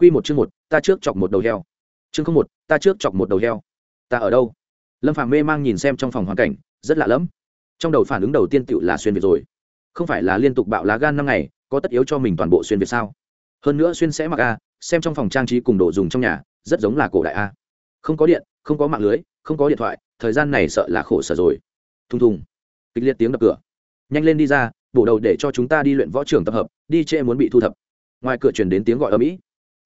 Quy một chương một, ta trước chọc một đầu heo. Chương không một, ta trước chọc một đầu heo. Ta ở đâu? Lâm Phàm mê mang nhìn xem trong phòng hoàn cảnh, rất lạ lẫm. Trong đầu phản ứng đầu tiên tựu là xuyên việt rồi. Không phải là liên tục bạo lá gan năm ngày, có tất yếu cho mình toàn bộ xuyên việt sao? Hơn nữa xuyên sẽ mặc a, xem trong phòng trang trí cùng đồ dùng trong nhà, rất giống là cổ đại a. Không có điện, không có mạng lưới, không có điện thoại, thời gian này sợ là khổ sở rồi. Thùng thùng. Kịch liệt tiếng đập cửa. Nhanh lên đi ra, bổ đầu để cho chúng ta đi luyện võ trường tập hợp, đi trễ muốn bị thu thập. Ngoài cửa truyền đến tiếng gọi ầm ĩ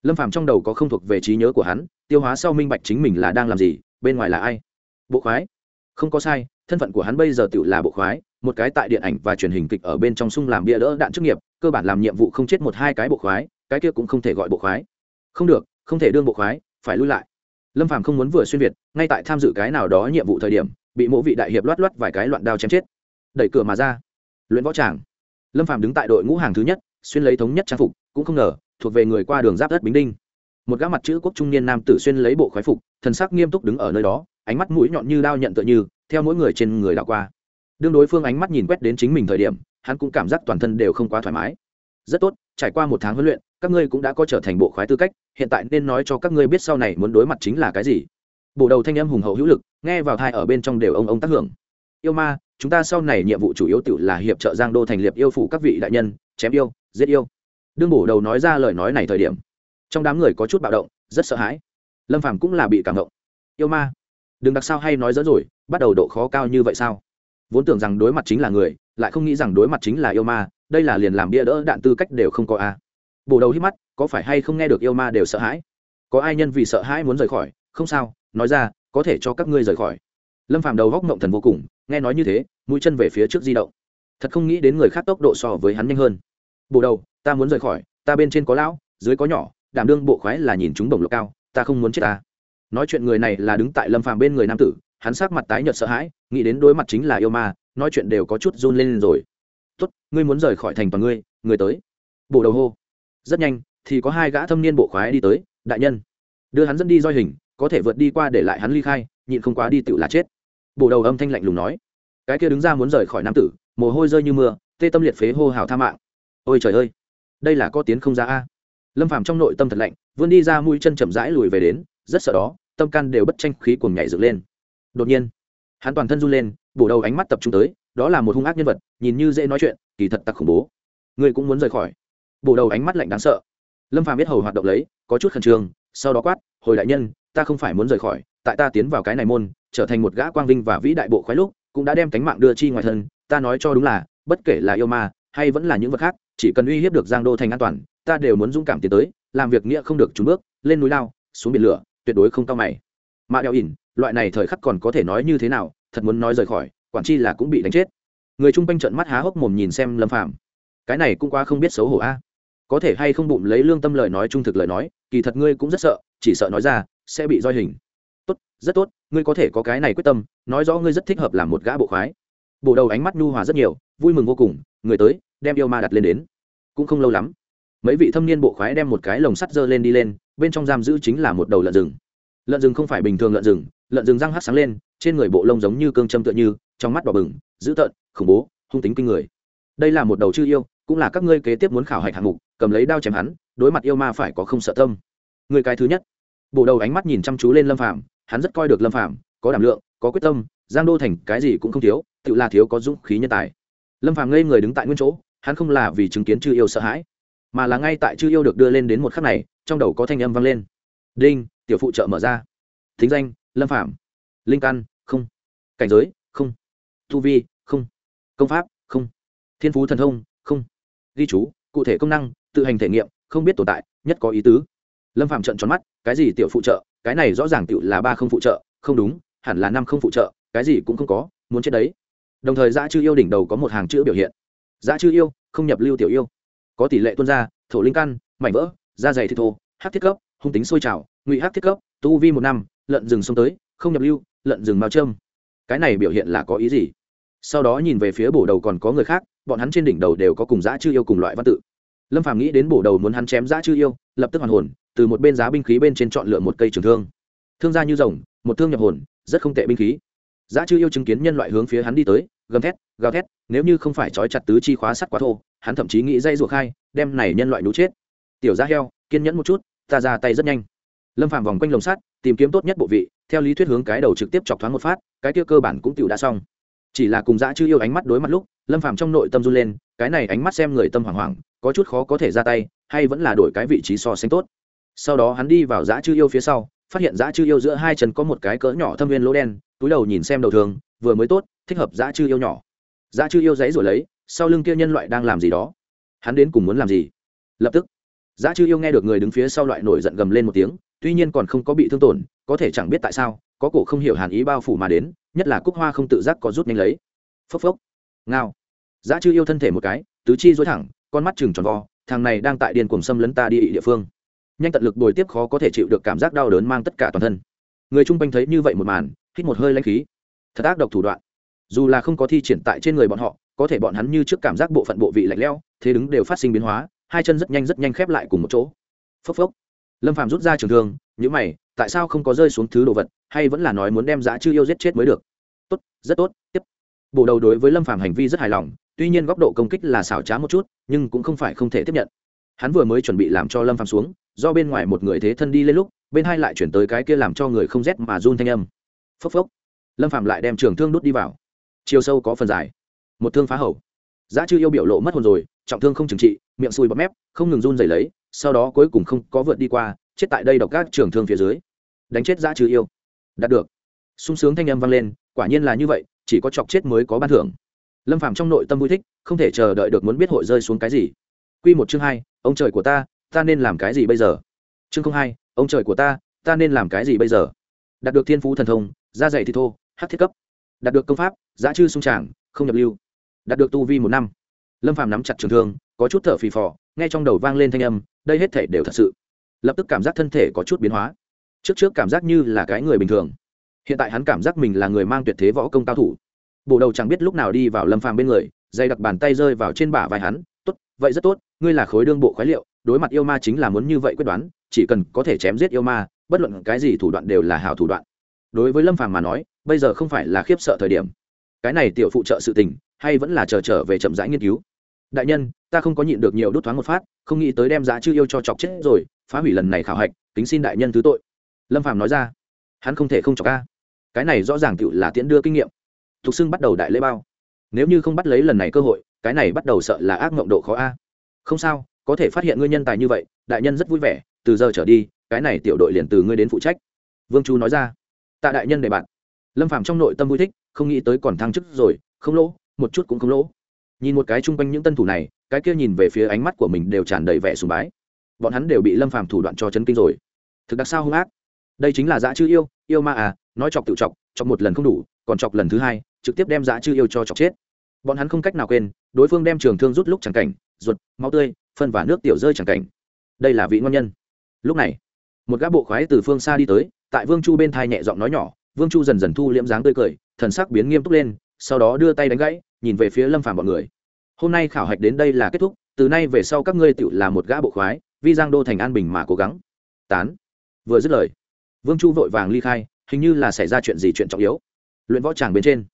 lâm phàm trong đầu có không thuộc về trí nhớ của hắn, tiêu hóa sau minh bạch chính mình là đang làm gì, bên ngoài là ai? Bộ khoái. Không có sai, thân phận của hắn bây giờ tự là bộ khoái, một cái tại điện ảnh và truyền hình kịch ở bên trong sung làm bia đỡ đạn chức nghiệp, cơ bản làm nhiệm vụ không chết một hai cái bộ khoái, cái kia cũng không thể gọi bộ khoái. Không được, không thể đương bộ khoái, phải lui lại. Lâm phàm không muốn vừa xuyên việt, ngay tại tham dự cái nào đó nhiệm vụ thời điểm, bị mỗ vị đại hiệp loát loát vài cái loạn đao chém chết. Đẩy cửa mà ra. Luyện võ tràng. Lâm phàm đứng tại đội ngũ hàng thứ nhất, xuyên lấy thống nhất trang phục, cũng không ngờ thuộc về người qua đường giáp đất bính đinh. Một gã mặt chữ quốc trung niên nam tử xuyên lấy bộ khoái phục, thần sắc nghiêm túc đứng ở nơi đó, ánh mắt mũi nhọn như đao nhận tựa như, theo mỗi người trên người đảo qua. Đương đối phương ánh mắt nhìn quét đến chính mình thời điểm, hắn cũng cảm giác toàn thân đều không quá thoải mái. Rất tốt, trải qua một tháng huấn luyện, các ngươi cũng đã có trở thành bộ khoái tư cách, hiện tại nên nói cho các ngươi biết sau này muốn đối mặt chính là cái gì. Bộ đầu thanh âm hùng hậu hữu lực, nghe vào thai ở bên trong đều ông ông tác hưởng. Yêu ma, chúng ta sau này nhiệm vụ chủ yếu tự là hiệp trợ giang đô thành liệp yêu phủ các vị đại nhân, chém yêu, giết yêu đương bổ đầu nói ra lời nói này thời điểm, trong đám người có chút bạo động, rất sợ hãi. Lâm phàm cũng là bị cảm động. Yêu ma, đừng đặc sao hay nói dẫn rồi, bắt đầu độ khó cao như vậy sao? Vốn tưởng rằng đối mặt chính là người, lại không nghĩ rằng đối mặt chính là yêu ma, đây là liền làm bia đỡ đạn tư cách đều không có a à. bổ đầu hít mắt, có phải hay không nghe được yêu ma đều sợ hãi? Có ai nhân vì sợ hãi muốn rời khỏi? Không sao, nói ra, có thể cho các ngươi rời khỏi. Lâm phàm đầu góc mộng thần vô cùng, nghe nói như thế, mũi chân về phía trước di động. Thật không nghĩ đến người khác tốc độ so với hắn nhanh hơn. Bổ đầu ta muốn rời khỏi, ta bên trên có lão, dưới có nhỏ, đảm đương bộ khoái là nhìn chúng đồng lộc cao, ta không muốn chết ta. Nói chuyện người này là đứng tại lâm phàm bên người nam tử, hắn sắc mặt tái nhợt sợ hãi, nghĩ đến đối mặt chính là yêu ma, nói chuyện đều có chút run lên rồi. Tốt, ngươi muốn rời khỏi thành toàn ngươi, người tới. Bộ đầu hô. Rất nhanh, thì có hai gã thâm niên bộ khoái đi tới, đại nhân. Đưa hắn dẫn đi roi hình, có thể vượt đi qua để lại hắn ly khai, nhịn không quá đi tự là chết. Bộ đầu âm thanh lạnh lùng nói. Cái kia đứng ra muốn rời khỏi nam tử, mồ hôi rơi như mưa, tê tâm liệt phế hô hào tha mạng. Ôi trời ơi! Đây là có tiến không ra a? Lâm phàm trong nội tâm thật lạnh, vươn đi ra mũi chân chậm rãi lùi về đến, rất sợ đó, tâm can đều bất tranh khí cuồng nhảy dựng lên. Đột nhiên, hắn toàn thân run lên, bổ đầu ánh mắt tập trung tới, đó là một hung ác nhân vật, nhìn như dễ nói chuyện, kỳ thật tặc khủng bố. Người cũng muốn rời khỏi. Bổ đầu ánh mắt lạnh đáng sợ. Lâm phàm biết hầu hoạt động lấy, có chút khẩn trương, sau đó quát, hồi đại nhân, ta không phải muốn rời khỏi, tại ta tiến vào cái này môn, trở thành một gã quang vinh và vĩ đại bộ khoái lúc, cũng đã đem cánh mạng đưa chi ngoài thân, ta nói cho đúng là, bất kể là yêu ma, hay vẫn là những vật khác chỉ cần uy hiếp được giang đô thành an toàn, ta đều muốn dũng cảm tiến tới, làm việc nghĩa không được trúng bước, lên núi lao, xuống biển lửa, tuyệt đối không cao mày. Mạ đeo ỉn, loại này thời khắc còn có thể nói như thế nào, thật muốn nói rời khỏi, quản chi là cũng bị đánh chết. Người chung quanh trợn mắt há hốc mồm nhìn xem lâm phạm cái này cũng quá không biết xấu hổ a. Có thể hay không bụng lấy lương tâm lời nói trung thực lời nói, kỳ thật ngươi cũng rất sợ, chỉ sợ nói ra, sẽ bị roi hình. Tốt, rất tốt, ngươi có thể có cái này quyết tâm, nói rõ ngươi rất thích hợp làm một gã bộ khoái. Bộ đầu ánh mắt nhu hòa rất nhiều, vui mừng vô cùng, người tới, đem yêu ma đặt lên đến cũng không lâu lắm. Mấy vị thâm niên bộ khoái đem một cái lồng sắt dơ lên đi lên, bên trong giam giữ chính là một đầu lợn rừng. Lợn rừng không phải bình thường lợn rừng lợn rừng răng hắt sáng lên, trên người bộ lông giống như cương châm tựa như, trong mắt đỏ bừng, dữ tợn, khủng bố, hung tính kinh người. Đây là một đầu chư yêu, cũng là các ngươi kế tiếp muốn khảo hạch hạng mục, cầm lấy đao chém hắn, đối mặt yêu ma phải có không sợ tâm. Người cái thứ nhất. Bộ đầu ánh mắt nhìn chăm chú lên lâm phạm hắn rất coi được lâm phạm có đảm lượng, có quyết tâm, giang đô thành cái gì cũng không thiếu, tự là thiếu có dũng khí nhân tài. Lâm phạm ngây người đứng tại nguyên chỗ hắn không là vì chứng kiến chư yêu sợ hãi, mà là ngay tại chư yêu được đưa lên đến một khắc này, trong đầu có thanh âm vang lên. Đinh, tiểu phụ trợ mở ra. Thính danh, lâm phạm linh căn, không. Cảnh giới, không. Tu vi, không. Công pháp, không. Thiên phú thần thông, không. Ghi chú, cụ thể công năng, tự hành thể nghiệm, không biết tồn tại, nhất có ý tứ. Lâm phạm trận tròn mắt, cái gì tiểu phụ trợ? Cái này rõ ràng tiểu là ba không phụ trợ, không đúng, hẳn là năm không phụ trợ, cái gì cũng không có, muốn chết đấy. Đồng thời dã chư yêu đỉnh đầu có một hàng chữ biểu hiện. Dã chư yêu không nhập lưu tiểu yêu. Có tỷ lệ tuân ra thổ linh căn mảnh vỡ da dày thịt thô hát thiết cấp hung tính sôi trào ngụy hát thiết cấp tu vi một năm lợn rừng xông tới không nhập lưu lợn rừng mao trâm cái này biểu hiện là có ý gì? Sau đó nhìn về phía bổ đầu còn có người khác bọn hắn trên đỉnh đầu đều có cùng dã chư yêu cùng loại văn tự. Lâm phàm nghĩ đến bổ đầu muốn hắn chém dã chư yêu lập tức hoàn hồn từ một bên giá binh khí bên trên chọn lựa một cây trường thương. Thương gia như rồng một thương nhập hồn rất không tệ binh khí. Giá chư yêu chứng kiến nhân loại hướng phía hắn đi tới, gầm thét, gào thét, nếu như không phải trói chặt tứ chi khóa sắt quá thô, hắn thậm chí nghĩ dây ruột khai, đem này nhân loại nú chết. Tiểu gia heo, kiên nhẫn một chút, ta ra tay rất nhanh. Lâm phạm vòng quanh lồng sắt tìm kiếm tốt nhất bộ vị theo lý thuyết hướng cái đầu trực tiếp chọc thoáng một phát cái kia cơ bản cũng tiểu đã xong. Chỉ là cùng dã chưa yêu ánh mắt đối mặt lúc lâm phạm trong nội tâm run lên cái này ánh mắt xem người tâm hoảng hoảng có chút khó có thể ra tay hay vẫn là đổi cái vị trí so sánh tốt. Sau đó hắn đi vào dã chư yêu phía sau phát hiện dã chư yêu giữa hai chân có một cái cỡ nhỏ thâm viên lỗ đen túi đầu nhìn xem đầu thường vừa mới tốt thích hợp dã chư yêu nhỏ. Dã chư yêu giấy rồi lấy, sau lưng kia nhân loại đang làm gì đó. Hắn đến cùng muốn làm gì? Lập tức, dã chư yêu nghe được người đứng phía sau loại nổi giận gầm lên một tiếng, tuy nhiên còn không có bị thương tổn, có thể chẳng biết tại sao, có cổ không hiểu hàn ý bao phủ mà đến, nhất là cúc hoa không tự giác có rút nhanh lấy. Phốc phốc, ngao. Dã chư yêu thân thể một cái, tứ chi dối thẳng, con mắt chừng tròn vo, thằng này đang tại điền cuồng xâm lấn ta đi địa phương. Nhanh tận lực bồi tiếp khó có thể chịu được cảm giác đau đớn mang tất cả toàn thân. Người chung quanh thấy như vậy một màn, hít một hơi lãnh khí. Thật ác độc thủ đoạn dù là không có thi triển tại trên người bọn họ, có thể bọn hắn như trước cảm giác bộ phận bộ vị lạnh lẽo, thế đứng đều phát sinh biến hóa, hai chân rất nhanh rất nhanh khép lại cùng một chỗ. Phốc phốc. Lâm phàm rút ra trường thương nhữ mày, tại sao không có rơi xuống thứ đồ vật, hay vẫn là nói muốn đem dã chư yêu giết chết mới được? Tốt, rất tốt, tiếp. Bộ đầu đối với lâm phàm hành vi rất hài lòng, tuy nhiên góc độ công kích là xảo trá một chút, nhưng cũng không phải không thể tiếp nhận. Hắn vừa mới chuẩn bị làm cho lâm phàm xuống, do bên ngoài một người thế thân đi lên lúc, bên hai lại chuyển tới cái kia làm cho người không rét mà run thanh âm. Phốc phốc. Lâm phàm lại đem trường thương đút đi vào chiều sâu có phần dài. Một thương phá hầu. Giá chư yêu biểu lộ mất hồn rồi, trọng thương không trừng trị, miệng sùi bọt mép, không ngừng run dày lấy, sau đó cuối cùng không có vượt đi qua, chết tại đây độc các trường thương phía dưới. Đánh chết giá chư yêu. Đạt được. Sung sướng thanh âm vang lên, quả nhiên là như vậy, chỉ có chọc chết mới có ban thưởng. Lâm phàm trong nội tâm vui thích, không thể chờ đợi được muốn biết hội rơi xuống cái gì. Q một chương hai, ông trời của ta ta nên làm cái gì bây giờ? Chương không hai, ông trời của ta ta nên làm cái gì bây giờ? Đạt được thiên phú thần thông, da dày thì thô hát thiết cấp đạt được công pháp, giá chư sung tràng, không nhập lưu. Đạt được tu vi một năm. Lâm phàm nắm chặt trường thương, có chút thở phì phò, nghe trong đầu vang lên thanh âm, đây hết thể đều thật sự. Lập tức cảm giác thân thể có chút biến hóa. Trước trước cảm giác như là cái người bình thường. Hiện tại hắn cảm giác mình là người mang tuyệt thế võ công cao thủ. Bộ đầu chẳng biết lúc nào đi vào lâm phàm bên người, dây đặt bàn tay rơi vào trên bả vai hắn, tốt, vậy rất tốt, ngươi là khối đương bộ khoái liệu, đối mặt yêu ma chính là muốn như vậy quyết đoán, chỉ cần có thể chém giết yêu ma, bất luận cái gì thủ đoạn đều là hảo thủ đoạn. Đối với lâm phàm mà nói bây giờ không phải là khiếp sợ thời điểm. Cái này tiểu phụ trợ sự tình hay vẫn là chờ trở, trở về chậm rãi nghiên cứu. Đại nhân ta không có nhịn được nhiều đốt thoáng một phát không nghĩ tới đem giá chư yêu cho chọc chết rồi phá hủy lần này khảo hạch kính xin đại nhân thứ tội. Lâm phàm nói ra hắn không thể không chọc ca cái này rõ ràng tựu là tiễn đưa kinh nghiệm. Thục xưng bắt đầu đại lễ bao. Nếu như không bắt lấy lần này cơ hội cái này bắt đầu sợ là ác mộng độ khó a. Không sao có thể phát hiện ngươi nhân tài như vậy đại nhân rất vui vẻ từ giờ trở đi cái này tiểu đội liền từ ngươi đến phụ trách. Vương chu nói ra tạ đại nhân để bạn lâm Phạm trong nội tâm vui thích, không nghĩ tới còn thăng chức rồi, không lỗ, một chút cũng không lỗ. Nhìn một cái chung quanh những tân thủ này, cái kia nhìn về phía ánh mắt của mình đều tràn đầy vẻ sùng bái. Bọn hắn đều bị lâm phàm thủ đoạn cho chấn kinh rồi. Thực đặc sao hung ác. Đây chính là dã chư yêu yêu ma à nói chọc tự chọc chọc một lần không đủ, còn chọc lần thứ hai, trực tiếp đem dã chư yêu cho chọc chết. Bọn hắn không cách nào quên, đối phương đem trường thương rút lúc chẳng cảnh, ruột, máu tươi, phân và nước tiểu rơi chẳng cảnh. Đây là vị ngon nhân. Lúc này, một gã bộ khoái từ phương xa đi tới, tại vương chu bên thai nhẹ giọng nói nhỏ vương chu dần dần thu liễm dáng tươi cười, thần sắc biến nghiêm túc lên, sau đó đưa tay đánh gãy, nhìn về phía lâm phàm bọn người. Hôm nay khảo hạch đến đây là kết thúc, từ nay về sau các ngươi tự là một gã bộ khoái, vi giang đô thành an bình mà cố gắng. Tán. Vừa dứt lời, vương chu vội vàng ly khai, hình như là xảy ra chuyện gì chuyện trọng yếu. Luyện võ tràng bên trên,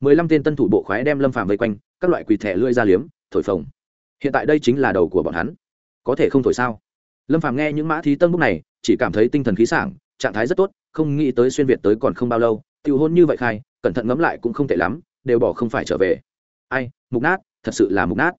mười lăm tên tân thủ bộ khoái đem lâm phàm vây quanh, các loại quỳ thẻ lưỡi ra liếm, thổi phồng. Hiện tại đây chính là đầu của bọn hắn. Có thể không thổi sao? Lâm phàm nghe những mã thí tân bút này, chỉ cảm thấy tinh thần khí sảng, trạng thái rất tốt không nghĩ tới xuyên việt tới còn không bao lâu tiêu hôn như vậy khai, cẩn thận ngẫm lại cũng không tệ lắm, đều bỏ không phải trở về. Ai, mục nát, thật sự là mục nát.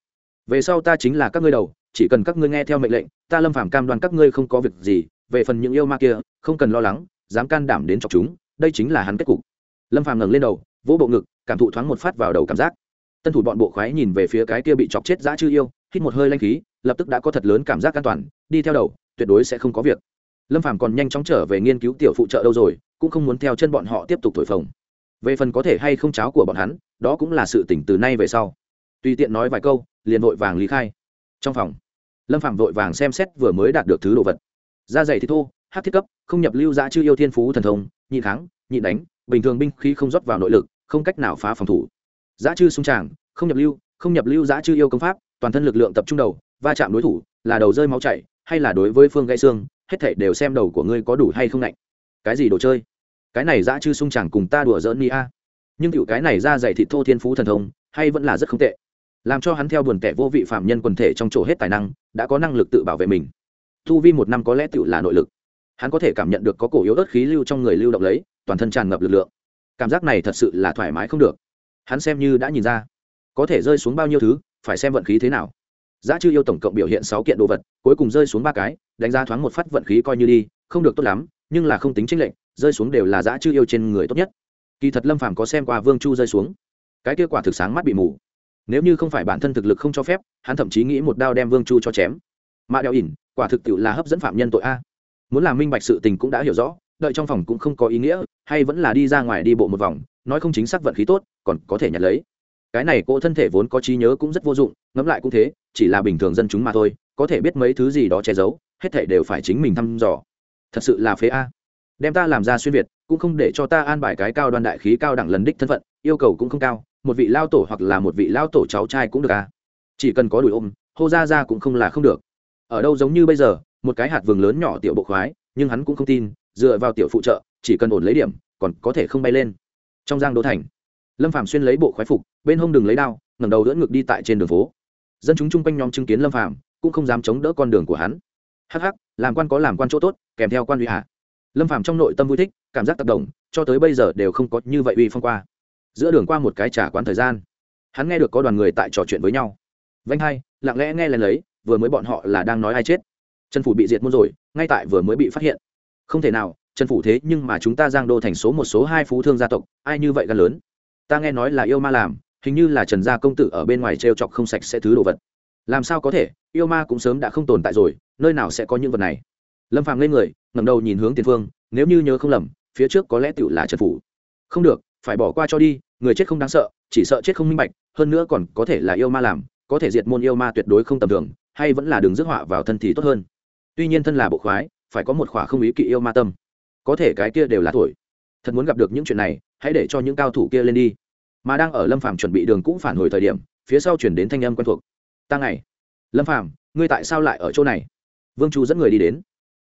Về sau ta chính là các ngươi đầu, chỉ cần các ngươi nghe theo mệnh lệnh, ta lâm phàm cam đoan các ngươi không có việc gì, về phần những yêu ma kia, không cần lo lắng, dám can đảm đến chọc chúng, đây chính là hắn kết cục. Lâm phàm ngẩng lên đầu, vỗ bộ ngực, cảm thụ thoáng một phát vào đầu cảm giác. Tân thủ bọn bộ khoái nhìn về phía cái kia bị chọc chết dã chư yêu, hít một hơi lanh khí, lập tức đã có thật lớn cảm giác an toàn, đi theo đầu, tuyệt đối sẽ không có việc lâm phàm còn nhanh chóng trở về nghiên cứu tiểu phụ trợ đâu rồi, cũng không muốn theo chân bọn họ tiếp tục thổi phồng. Về phần có thể hay không cháo của bọn hắn, đó cũng là sự tỉnh từ nay về sau. Tùy tiện nói vài câu, liền vội vàng lý khai. Trong phòng, lâm phạm vội vàng xem xét vừa mới đạt được thứ đồ vật. Da dày thì thô, hát thiết cấp, không nhập lưu giã chư yêu thiên phú thần thông, nhị kháng, nhị đánh, bình thường binh khí không rót vào nội lực, không cách nào phá phòng thủ. Giã chư sung tràng, không nhập lưu, không nhập lưu giã chư yêu công pháp, toàn thân lực lượng tập trung đầu, va chạm đối thủ, là đầu rơi máu chảy, hay là đối với phương gãy xương hết thảy đều xem đầu của ngươi có đủ hay không lạnh. Cái gì đồ chơi? Cái này dã chư sung chẳng cùng ta đùa giỡn ni a. Nhưng tiểu cái này ra dày thịt thô thiên phú thần thông, hay vẫn là rất không tệ. Làm cho hắn theo buồn kẻ vô vị phạm nhân quần thể trong chỗ hết tài năng, đã có năng lực tự bảo vệ mình. Thu vi một năm có lẽ tự là nội lực. Hắn có thể cảm nhận được có cổ yếu ớt khí lưu trong người lưu động lấy, toàn thân tràn ngập lực lượng. Cảm giác này thật sự là thoải mái không được. Hắn xem như đã nhìn ra, có thể rơi xuống bao nhiêu thứ, phải xem vận khí thế nào. Giá chư yêu tổng cộng biểu hiện sáu kiện đồ vật, cuối cùng rơi xuống ba cái đánh giá thoáng một phát vận khí coi như đi, không được tốt lắm, nhưng là không tính tranh lệnh rơi xuống đều là dã chư yêu trên người tốt nhất. Kỳ thật lâm phàm có xem qua vương chu rơi xuống. Cái kết quả thực sáng mắt bị mù. Nếu như không phải bản thân thực lực không cho phép, hắn thậm chí nghĩ một đao đem vương chu cho chém. Mạ đeo ỉn, quả thực tiệu là hấp dẫn phạm nhân tội a. Muốn làm minh bạch sự tình cũng đã hiểu rõ, đợi trong phòng cũng không có ý nghĩa, hay vẫn là đi ra ngoài đi bộ một vòng, nói không chính xác vận khí tốt, còn có thể nhặt lấy. Cái này cô thân thể vốn có trí nhớ cũng rất vô dụng, ngẫm lại cũng thế, chỉ là bình thường dân chúng mà thôi, có thể biết mấy thứ gì đó che giấu hết thảy đều phải chính mình thăm dò. Thật sự là phế a. Đem ta làm ra xuyên việt, cũng không để cho ta an bài cái cao đoan đại khí cao đẳng lần đích thân phận, yêu cầu cũng không cao, một vị lao tổ hoặc là một vị lao tổ cháu trai cũng được a. Chỉ cần có đùi ôm, hô ra ra cũng không là không được. Ở đâu giống như bây giờ, một cái hạt vườn lớn nhỏ tiểu bộ khoái, nhưng hắn cũng không tin, dựa vào tiểu phụ trợ, chỉ cần ổn lấy điểm, còn có thể không bay lên. Trong giang đô thành, lâm phạm xuyên lấy bộ khoái phục, bên hông đừng lấy đao, ngẩng đầu đỡ ngực đi tại trên đường phố. Dân chúng chung quanh nhóm chứng kiến lâm phạm cũng không dám chống đỡ con đường của hắn hắc hắc, làm quan có làm quan chỗ tốt, kèm theo quan uy hạ. Lâm phạm trong nội tâm vui thích, cảm giác tác động cho tới bây giờ đều không có như vậy uy phong qua. Giữa đường qua một cái trả quán thời gian, hắn nghe được có đoàn người tại trò chuyện với nhau. Vanh hai, lặng lẽ nghe lén lấy, vừa mới bọn họ là đang nói ai chết. Trần phủ bị diệt môn rồi, ngay tại vừa mới bị phát hiện. Không thể nào, trần phủ thế nhưng mà chúng ta giang đô thành số một số hai phú thương gia tộc, ai như vậy gan lớn? Ta nghe nói là yêu ma làm, hình như là trần gia công tử ở bên ngoài t r e o chọc không sạch sẽ thứ đồ vật làm sao có thể? Yêu ma cũng sớm đã không tồn tại rồi, nơi nào sẽ có những vật này? Lâm phàm lên người ngầm đầu nhìn hướng tiền phương, nếu như nhớ không lầm, phía trước có lẽ tựu là trần phủ. Không được, phải bỏ qua cho đi, người chết không đáng sợ, chỉ sợ chết không minh bạch, hơn nữa còn có thể là yêu ma làm, có thể diệt môn yêu ma tuyệt đối không tầm thường, hay vẫn là đường rước họa vào thân thì tốt hơn. Tuy nhiên thân là bộ khoái, phải có một khỏa không ý kỵ yêu ma tâm. Có thể cái kia đều là tuổi. Thật muốn gặp được những chuyện này, hãy để cho những cao thủ kia lên đi. Mà đang ở lâm phàm chuẩn bị đường cũ phản hồi thời điểm, phía sau chuyển đến thanh âm quen thuộc ta ngày. Lâm phàm, ngươi tại sao lại ở chỗ này? Vương chu dẫn người đi đến.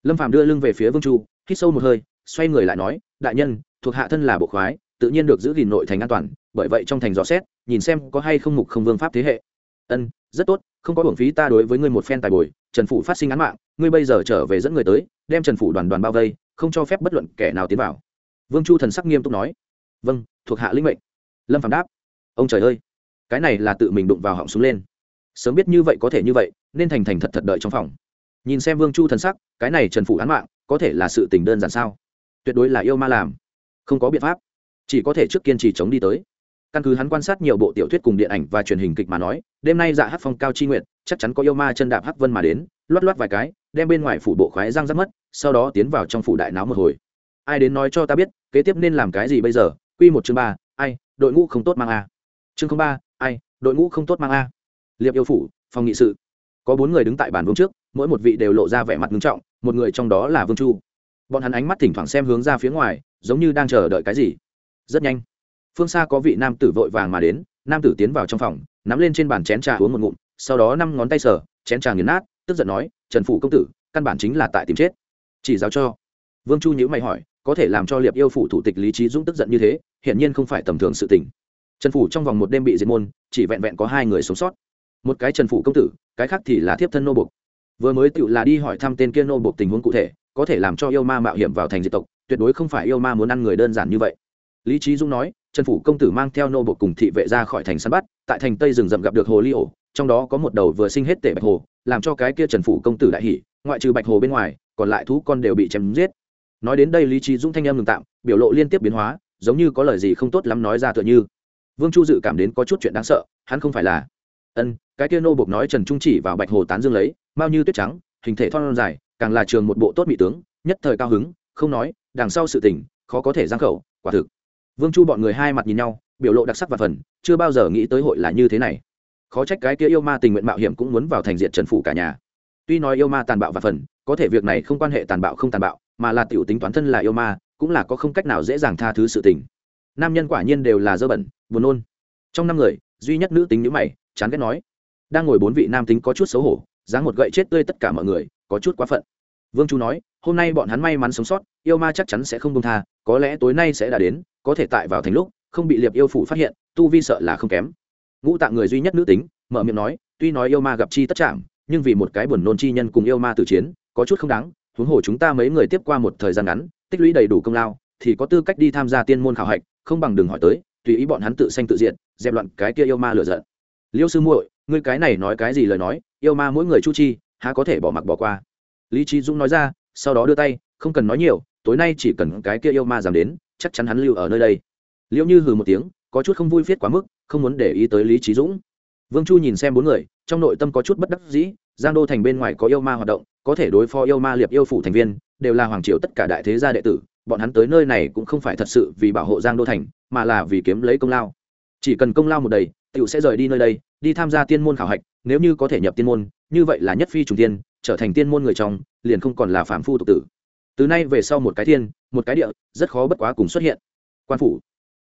Lâm phàm đưa lưng về phía vương chu, hít sâu một hơi, xoay người lại nói, đại nhân, thuộc hạ thân là bộ khoái, tự nhiên được giữ gìn nội thành an toàn, bởi vậy trong thành dò xét, nhìn xem có hay không mục không vương pháp thế hệ. Ân, rất tốt, không có hưởng phí ta đối với ngươi một phen tài bồi, trần phủ phát sinh án mạng, ngươi bây giờ trở về dẫn người tới, đem trần phủ đoàn đoàn bao vây, không cho phép bất luận kẻ nào tiến vào. Vương chu thần sắc nghiêm túc nói. Vâng thuộc hạ lĩnh mệnh. Lâm phạm đáp. Ông trời ơi, cái này là tự mình đụng vào họng xuống lên sớm biết như vậy có thể như vậy, nên thành thành thật thật đợi trong phòng. Nhìn xem vương chu thần sắc, cái này trần phủ án mạng, có thể là sự tình đơn giản sao? Tuyệt đối là yêu ma làm. Không có biện pháp. Chỉ có thể trước kiên trì chống đi tới. Căn cứ hắn quan sát nhiều bộ tiểu thuyết cùng điện ảnh và truyền hình kịch mà nói, đêm nay dạ hát phong cao chi nguyện chắc chắn có yêu ma chân đạp hắc vân mà đến loắt loắt vài cái, đem bên ngoài phủ bộ khoái răng rắc mất, sau đó tiến vào trong phủ đại náo một hồi. Ai đến nói cho ta biết, kế tiếp nên làm cái gì bây giờ? Q một chương ba, ai, đội ngũ không tốt mang a. Chương ba, ai, đội ngũ không tốt mang a liệp yêu phủ, phòng nghị sự. Có bốn người đứng tại bàn vương trước, mỗi một vị đều lộ ra vẻ mặt nghiêm trọng, một người trong đó là vương chu. Bọn hắn ánh mắt thỉnh thoảng xem hướng ra phía ngoài, giống như đang chờ đợi cái gì. Rất nhanh, phương xa có vị nam tử vội vàng mà đến, nam tử tiến vào trong phòng, nắm lên trên bàn chén trà uống một ngụm, sau đó năm ngón tay sờ, chén trà nghiền nát, tức giận nói, trần phủ công tử, căn bản chính là tại tìm chết. Chỉ giáo cho. Vương chu nhữ mày hỏi, có thể làm cho liệp yêu phủ thủ tịch lý trí dũng tức giận như thế, hiển nhiên không phải tầm thường sự tình. Trần phủ trong vòng một đêm bị diệt môn, chỉ vẹn vẹn có hai người sống sót một cái trần phủ công tử, cái khác thì là thiếp thân nô bục vừa mới tự là đi hỏi thăm tên kia nô bục tình huống cụ thể, có thể làm cho yêu ma mạo hiểm vào thành diệt tộc, tuyệt đối không phải yêu ma muốn ăn người đơn giản như vậy. Lý trí dũng nói, trần phủ công tử mang theo nô bộc cùng thị vệ ra khỏi thành săn bắt, tại thành tây rừng rậm gặp được hồ ly ổ, trong đó có một đầu vừa sinh hết tể bạch hồ, làm cho cái kia trần phủ công tử đại hỉ, ngoại trừ bạch hồ bên ngoài, còn lại thú con đều bị chém giết. Nói đến đây lý trí dũng thanh em ngừng tạm, biểu lộ liên tiếp biến hóa, giống như có lời gì không tốt lắm nói ra tựa như. Vương chu dự cảm đến có chút chuyện đáng sợ, hắn không phải là. Ân cái kia nô bộc nói trần trung chỉ vào bạch hồ tán dương lấy bao như tuyết trắng, hình thể thon dài, càng là trường một bộ tốt mỹ tướng, nhất thời cao hứng, không nói, đằng sau sự tình, khó có thể giang khẩu, quả thực. Vương chu bọn người hai mặt nhìn nhau, biểu lộ đặc sắc và phần, chưa bao giờ nghĩ tới hội là như thế này. Khó trách cái kia yêu ma tình nguyện mạo hiểm cũng muốn vào thành diện trần phủ cả nhà. Tuy nói yêu ma tàn bạo và phần, có thể việc này không quan hệ tàn bạo không tàn bạo, mà là tiểu tính toán thân là yêu ma, cũng là có không cách nào dễ dàng tha thứ sự tình. Nam nhân quả nhiên đều là dơ bẩn, buồn nôn. Trong năm người, duy nhất nữ tính nhữ mày, chán ghét nói đang ngồi bốn vị nam tính có chút xấu hổ, dáng một gậy chết tươi tất cả mọi người, có chút quá phận. Vương chu nói, hôm nay bọn hắn may mắn sống sót, yêu ma chắc chắn sẽ không công tha, có lẽ tối nay sẽ đã đến, có thể tại vào thành lúc, không bị liệp yêu phủ phát hiện, tu vi sợ là không kém. Ngũ tạng người duy nhất nữ tính, mở miệng nói, tuy nói yêu ma gặp chi tất chạm, nhưng vì một cái buồn nôn chi nhân cùng yêu ma tử chiến, có chút không đáng, huống hồ chúng ta mấy người tiếp qua một thời gian ngắn, tích lũy đầy đủ công lao, thì có tư cách đi tham gia tiên môn khảo hạch, không bằng đừng hỏi tới, tùy ý bọn hắn tự sanh tự diện dẹp loạn cái kia yêu ma lựa giận. Liêu sư muội ngươi cái này nói cái gì lời nói, yêu ma mỗi người chu chi, há có thể bỏ mặc bỏ qua. Lý trí dũng nói ra, sau đó đưa tay, không cần nói nhiều, tối nay chỉ cần cái kia yêu ma dám đến, chắc chắn hắn lưu ở nơi đây. Liễu như hừ một tiếng, có chút không vui viết quá mức, không muốn để ý tới lý trí dũng. Vương chu nhìn xem bốn người, trong nội tâm có chút bất đắc dĩ, giang đô thành bên ngoài có yêu ma hoạt động, có thể đối phó yêu ma liệp yêu phủ thành viên, đều là hoàng triều tất cả đại thế gia đệ tử, bọn hắn tới nơi này cũng không phải thật sự vì bảo hộ giang đô thành, mà là vì kiếm lấy công lao. Chỉ cần công lao một đầy t sẽ rời đi nơi đây đi tham gia tiên môn khảo hạch, nếu như có thể nhập tiên môn, như vậy là nhất phi trùng tiên, trở thành tiên môn người trong, liền không còn là phạm phu tục tử. Từ nay về sau một cái thiên, một cái địa, rất khó bất quá cùng xuất hiện. Quan phủ.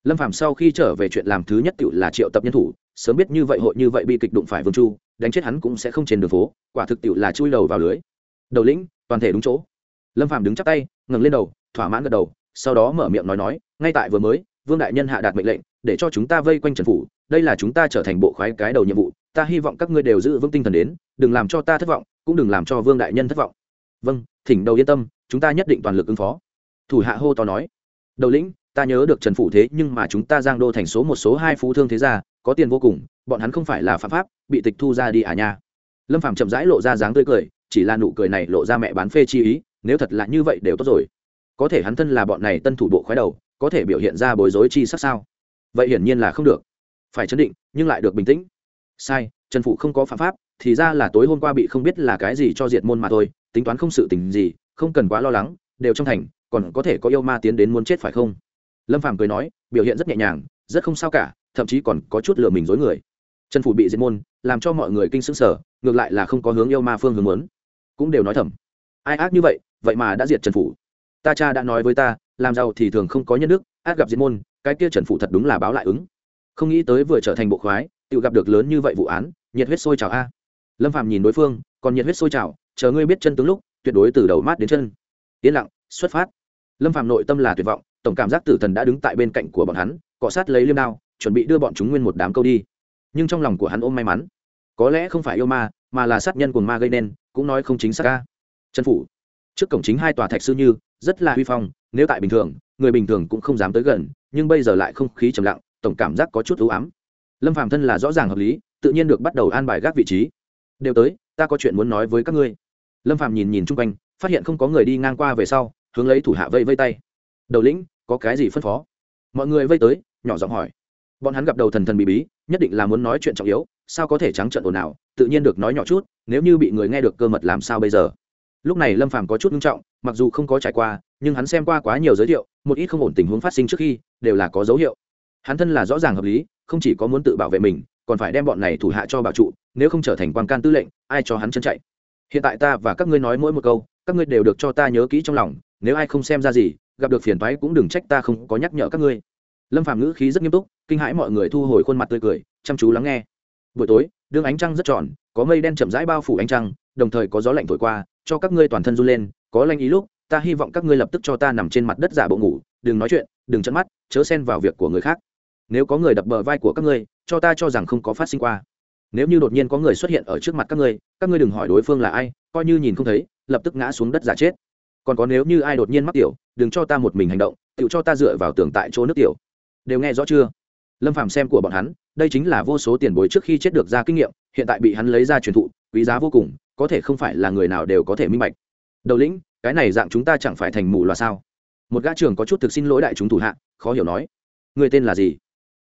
Lâm phạm sau khi trở về chuyện làm thứ nhất tự là triệu tập nhân thủ, sớm biết như vậy hội như vậy bị kịch đụng phải vương chu, đánh chết hắn cũng sẽ không trên đường phố, quả thực tự là chui đầu vào lưới. Đầu lĩnh, toàn thể đúng chỗ. Lâm phạm đứng chắp tay, ngẩng lên đầu, thỏa mãn gật đầu, sau đó mở miệng nói nói, ngay tại vừa mới, vương đại nhân hạ đạt mệnh lệnh, để cho chúng ta vây quanh trần phủ đây là chúng ta trở thành bộ khoái cái đầu nhiệm vụ, ta hy vọng các ngươi đều giữ vững tinh thần đến, đừng làm cho ta thất vọng, cũng đừng làm cho vương đại nhân thất vọng. Vâng thỉnh đầu yên tâm, chúng ta nhất định toàn lực ứng phó. Thủ hạ hô to nói. Đầu lĩnh, ta nhớ được trần phủ thế, nhưng mà chúng ta giang đô thành số một, số hai phú thương thế gia, có tiền vô cùng, bọn hắn không phải là phạm pháp, bị tịch thu ra đi à nha. Lâm phạm chậm rãi lộ ra dáng tươi cười, chỉ là nụ cười này lộ ra mẹ bán phê chi ý, nếu thật là như vậy đều tốt rồi. Có thể hắn thân là bọn này tân thủ bộ khoái đầu, có thể biểu hiện ra bối rối chi sắc sao? Vậy hiển nhiên là không được phải chấn định, nhưng lại được bình tĩnh. Sai, trần phụ không có phạm pháp, thì ra là tối hôm qua bị không biết là cái gì cho diệt môn mà thôi, tính toán không sự tình gì, không cần quá lo lắng, đều trong thành, còn có thể có yêu ma tiến đến muốn chết phải không? Lâm phàm cười nói, biểu hiện rất nhẹ nhàng, rất không sao cả, thậm chí còn có chút lừa mình dối người. Trần phủ bị diệt môn, làm cho mọi người kinh sững sở ngược lại là không có hướng yêu ma phương hướng muốn. Cũng đều nói thầm. Ai ác như vậy vậy mà đã diệt trần phủ ta cha đã nói với ta, làm giàu thì thường không có nhân đức, ác gặp diệt môn, cái kia trần phủ thật đúng là báo lại ứng không nghĩ tới vừa trở thành bộ khoái, tự gặp được lớn như vậy vụ án, nhiệt huyết sôi trào a. Lâm phạm nhìn đối phương, còn nhiệt huyết sôi trào, chờ ngươi biết chân tướng lúc, tuyệt đối từ đầu mát đến chân. Yên lặng, xuất phát. Lâm phạm nội tâm là tuyệt vọng, tổng cảm giác tử thần đã đứng tại bên cạnh của bọn hắn, cọ sát lấy liêm đao, chuẩn bị đưa bọn chúng nguyên một đám câu đi. Nhưng trong lòng của hắn ôm may mắn. Có lẽ không phải yêu ma, mà là sát nhân của ma gây nên, cũng nói không chính xác ca trần phủ. Trước cổng chính hai tòa thạch sư như, rất là huy phong, nếu tại bình thường, người bình thường cũng không dám tới gần, nhưng bây giờ lại không khí trầm lặng tổng cảm giác có chút ưu ám. Lâm phạm thân là rõ ràng hợp lý, tự nhiên được bắt đầu an bài gác vị trí. Đều tới, ta có chuyện muốn nói với các ngươi. Lâm phạm nhìn nhìn chung quanh, phát hiện không có người đi ngang qua về sau, hướng lấy thủ hạ vây vây tay. Đầu lĩnh, có cái gì phân phó? Mọi người vây tới, nhỏ giọng hỏi. Bọn hắn gặp đầu thần thần bí bí, nhất định là muốn nói chuyện trọng yếu, sao có thể trắng trợn ồn ào, tự nhiên được nói nhỏ chút, nếu như bị người nghe được cơ mật làm sao bây giờ? Lúc này lâm phàm có chút nghiêm trọng, mặc dù không có trải qua, nhưng hắn xem qua quá nhiều giới thiệu, một ít không ổn tình huống phát sinh trước khi, đều là có dấu hiệu hắn thân là rõ ràng hợp lý, không chỉ có muốn tự bảo vệ mình, còn phải đem bọn này thủ hạ cho bảo trụ, nếu không trở thành quan can tư lệnh, ai cho hắn chân chạy? Hiện tại ta và các ngươi nói mỗi một câu, các ngươi đều được cho ta nhớ kỹ trong lòng, nếu ai không xem ra gì, gặp được phiền toái cũng đừng trách ta không có nhắc nhở các ngươi. Lâm phàm ngữ khí rất nghiêm túc, kinh hãi mọi người thu hồi khuôn mặt tươi cười, chăm chú lắng nghe. Buổi tối, đương ánh trăng rất tròn, có mây đen chậm rãi bao phủ ánh trăng, đồng thời có gió lạnh thổi qua, cho các ngươi toàn thân run lên, có lanh ý lúc, ta hy vọng các ngươi lập tức cho ta nằm trên mặt đất giả bộ ngủ, đừng nói chuyện, đừng chấn mắt, chớ xen vào việc của người khác nếu có người đập bờ vai của các ngươi, cho ta cho rằng không có phát sinh qua. Nếu như đột nhiên có người xuất hiện ở trước mặt các ngươi các ngươi đừng hỏi đối phương là ai, coi như nhìn không thấy, lập tức ngã xuống đất giả chết. Còn có nếu như ai đột nhiên mắc tiểu, đừng cho ta một mình hành động tự cho ta dựa vào tường tại chỗ nước tiểu. Đều nghe rõ chưa? Lâm phàm xem của bọn hắn, đây chính là vô số tiền bối trước khi chết được ra kinh nghiệm, hiện tại bị hắn lấy ra truyền thụ, quý giá vô cùng, có thể không phải là người nào đều có thể minh bạch. Đầu lĩnh, cái này dạng chúng ta chẳng phải thành mù là sao? Một gã trưởng có chút thực xin lỗi đại chúng thủ hạ, khó hiểu nói. Người tên là gì?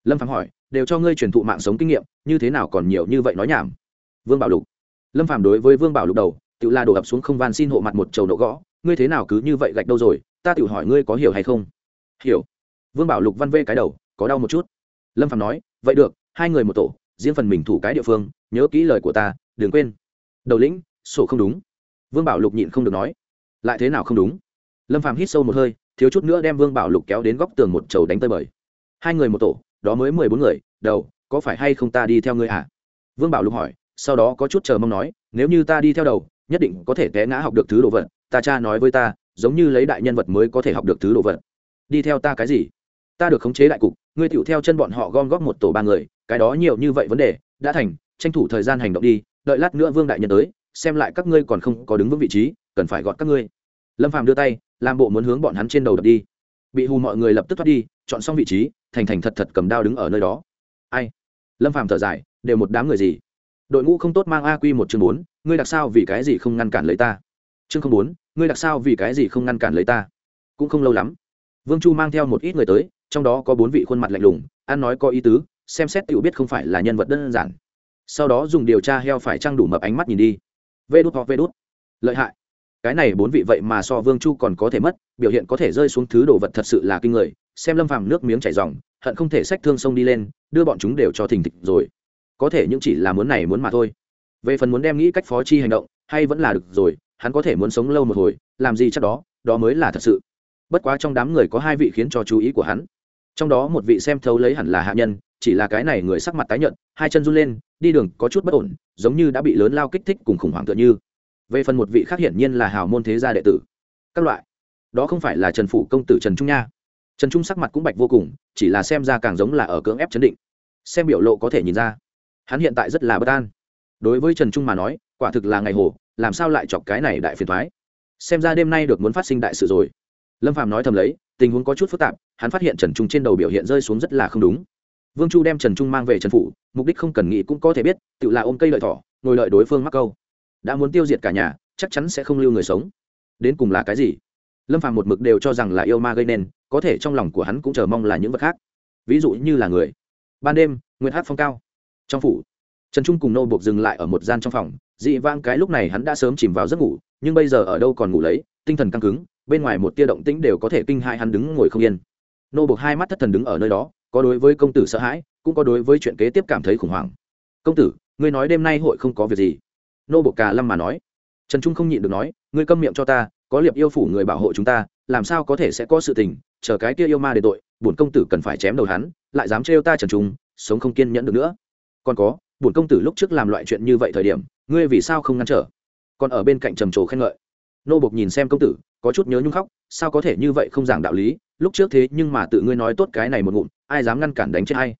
Lâm phàm hỏi, đều cho ngươi truyền thụ mạng sống kinh nghiệm, như thế nào còn nhiều như vậy nói nhảm? Vương bảo lục, lâm phàm đối với vương bảo lục đầu, tự la đổ ập xuống không van xin hộ mặt một chầu nổ gõ, ngươi thế nào cứ như vậy gạch đâu rồi, ta tự hỏi ngươi có hiểu hay không? Hiểu. Vương bảo lục văn vê cái đầu, có đau một chút. Lâm phạm nói, vậy được, hai người một tổ, riêng phần mình thủ cái địa phương, nhớ kỹ lời của ta, đừng quên. Đầu lĩnh, sổ không đúng. Vương bảo lục nhịn không được nói, lại thế nào không đúng? Lâm phạm hít sâu một hơi, thiếu chút nữa đem vương bảo lục kéo đến góc tường một chầu đánh tơi bời. Hai người một tổ đó mới mười bốn người, đầu, có phải hay không ta đi theo ngươi à? Vương bảo lục hỏi, sau đó có chút chờ mong nói, nếu như ta đi theo đầu, nhất định có thể té ngã học được thứ đồ vật. Ta cha nói với ta, giống như lấy đại nhân vật mới có thể học được thứ đồ vật. Đi theo ta cái gì? Ta được khống chế đại cục, ngươi tựu theo chân bọn họ gom góp một tổ ba người, cái đó nhiều như vậy vấn đề, đã thành, tranh thủ thời gian hành động đi, đợi lát nữa vương đại nhân tới, xem lại các ngươi còn không có đứng vững vị trí, cần phải gọt các ngươi. Lâm phàm đưa tay, làm bộ muốn hướng bọn hắn trên đầu đập đi. Bị hù mọi người lập tức thoát đi chọn xong vị trí, thành thành thật thật cầm đao đứng ở nơi đó. Ai? Lâm phàm thở dài, đều một đám người gì? Đội ngũ không tốt mang a quy một chương bốn, ngươi đặc sao vì cái gì không ngăn cản lấy ta? Chương không bốn, ngươi đặc sao vì cái gì không ngăn cản lấy ta? Cũng không lâu lắm, vương chu mang theo một ít người tới, trong đó có bốn vị khuôn mặt lạnh lùng, ăn nói có ý tứ, xem xét tự biết không phải là nhân vật đơn giản. Sau đó dùng điều tra heo phải trang đủ mập ánh mắt nhìn đi. Vê đút hoặc vê đút. Lợi hại cái này bốn vị vậy mà so vương chu còn có thể mất, biểu hiện có thể rơi xuống thứ đồ vật thật sự là kinh người, xem lâm phàm nước miếng chảy dòng hận không thể sách thương sông đi lên, đưa bọn chúng đều cho thình thịch rồi. Có thể những chỉ là muốn này muốn mà thôi. Về phần muốn đem nghĩ cách phó chi hành động, hay vẫn là được rồi, hắn có thể muốn sống lâu một hồi, làm gì chắc đó đó mới là thật sự. Bất quá trong đám người có hai vị khiến cho chú ý của hắn. Trong đó một vị xem thấu lấy hẳn là hạ nhân, chỉ là cái này người sắc mặt tái nhợt, hai chân run lên, đi đường có chút bất ổn, giống như đã bị lớn lao kích thích cùng khủng hoảng tựa như về phần một vị khác hiển nhiên là hào môn thế gia đệ tử. Các loại. Đó không phải là trần phủ công tử trần trung nha. Trần trung sắc mặt cũng bạch vô cùng, chỉ là xem ra càng giống là ở cưỡng ép chấn định. Xem biểu lộ có thể nhìn ra, hắn hiện tại rất là bất an. Đối với trần trung mà nói, quả thực là ngày hồ, làm sao lại chọc cái này đại phiền thoái xem ra đêm nay được muốn phát sinh đại sự rồi. Lâm phạm nói thầm lấy, tình huống có chút phức tạp, hắn phát hiện trần trung trên đầu biểu hiện rơi xuống rất là không đúng. Vương chu đem trần trung mang về trần phủ, mục đích không cần nghĩ cũng có thể biết, tự là ôm cây lợi thỏ, ngồi lợi đối phương mắc câu đã muốn tiêu diệt cả nhà, chắc chắn sẽ không lưu người sống. Đến cùng là cái gì? Lâm phàm một mực đều cho rằng là yêu ma gây nên, có thể trong lòng của hắn cũng chờ mong là những vật khác. Ví dụ như là người. Ban đêm, nguyệt hát phong cao. Trong phủ, trần trung cùng nô buộc dừng lại ở một gian trong phòng. Dị vang cái lúc này hắn đã sớm chìm vào giấc ngủ, nhưng bây giờ ở đâu còn ngủ lấy, tinh thần căng cứng, bên ngoài một tia động tĩnh đều có thể kinh hại hắn đứng ngồi không yên. Nô buộc hai mắt thất thần đứng ở nơi đó, có đối với công tử sợ hãi, cũng có đối với chuyện kế tiếp cảm thấy khủng hoảng. Công tử, ngươi nói đêm nay hội không có việc gì nô buộc cà lâm mà nói. Trần trung không nhịn được nói, ngươi câm miệng cho ta, có liệp yêu phủ người bảo hộ chúng ta, làm sao có thể sẽ có sự tình, chờ cái kia yêu ma để tội, bổn công tử cần phải chém đầu hắn, lại dám trêu ta trần trung, sống không kiên nhẫn được nữa. Còn có, bổn công tử lúc trước làm loại chuyện như vậy thời điểm, ngươi vì sao không ngăn trở? Còn ở bên cạnh trầm trồ khen ngợi. Nô bộc nhìn xem công tử, có chút nhớ nhung khóc, sao có thể như vậy không giảng đạo lý, lúc trước thế nhưng mà tự ngươi nói tốt cái này một ngụm, ai dám ngăn cản đánh chết hay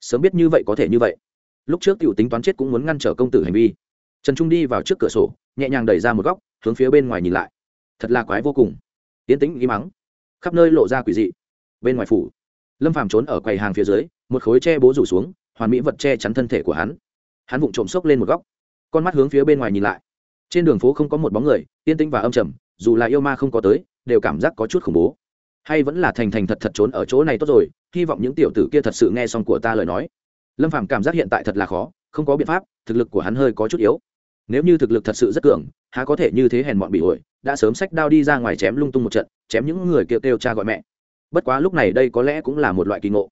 sớm biết như vậy có thể như vậy. Lúc trước t tính toán chết cũng muốn ngăn trở công tử hành vi trần trung đi vào trước cửa sổ, nhẹ nhàng đẩy ra một góc, hướng phía bên ngoài nhìn lại. Thật là quái vô cùng. Tiến tĩnh im mắng. Khắp nơi lộ ra quỷ dị. Bên ngoài phủ, lâm phàm trốn ở quầy hàng phía dưới, một khối tre bố rủ xuống, hoàn mỹ vật che chắn thân thể của hắn. Hắn vụng trộm sốc lên một góc, con mắt hướng phía bên ngoài nhìn lại. Trên đường phố không có một bóng người yên tĩnh và âm trầm, dù là yêu ma không có tới, đều cảm giác có chút khủng bố. Hay vẫn là thành thành thật thật trốn ở chỗ này tốt rồi, hy vọng những tiểu tử kia thật sự nghe xong của ta lời nói. Lâm phàm cảm giác hiện tại thật là khó, không có biện pháp, thực lực của hắn hơi có chút yếu nếu như thực lực thật sự rất cường, há có thể như thế hèn bọn bị ổi, đã sớm sách đao đi ra ngoài chém lung tung một trận, chém những người kêu kêu cha gọi mẹ. Bất quá lúc này đây có lẽ cũng là một loại kỳ ngộ.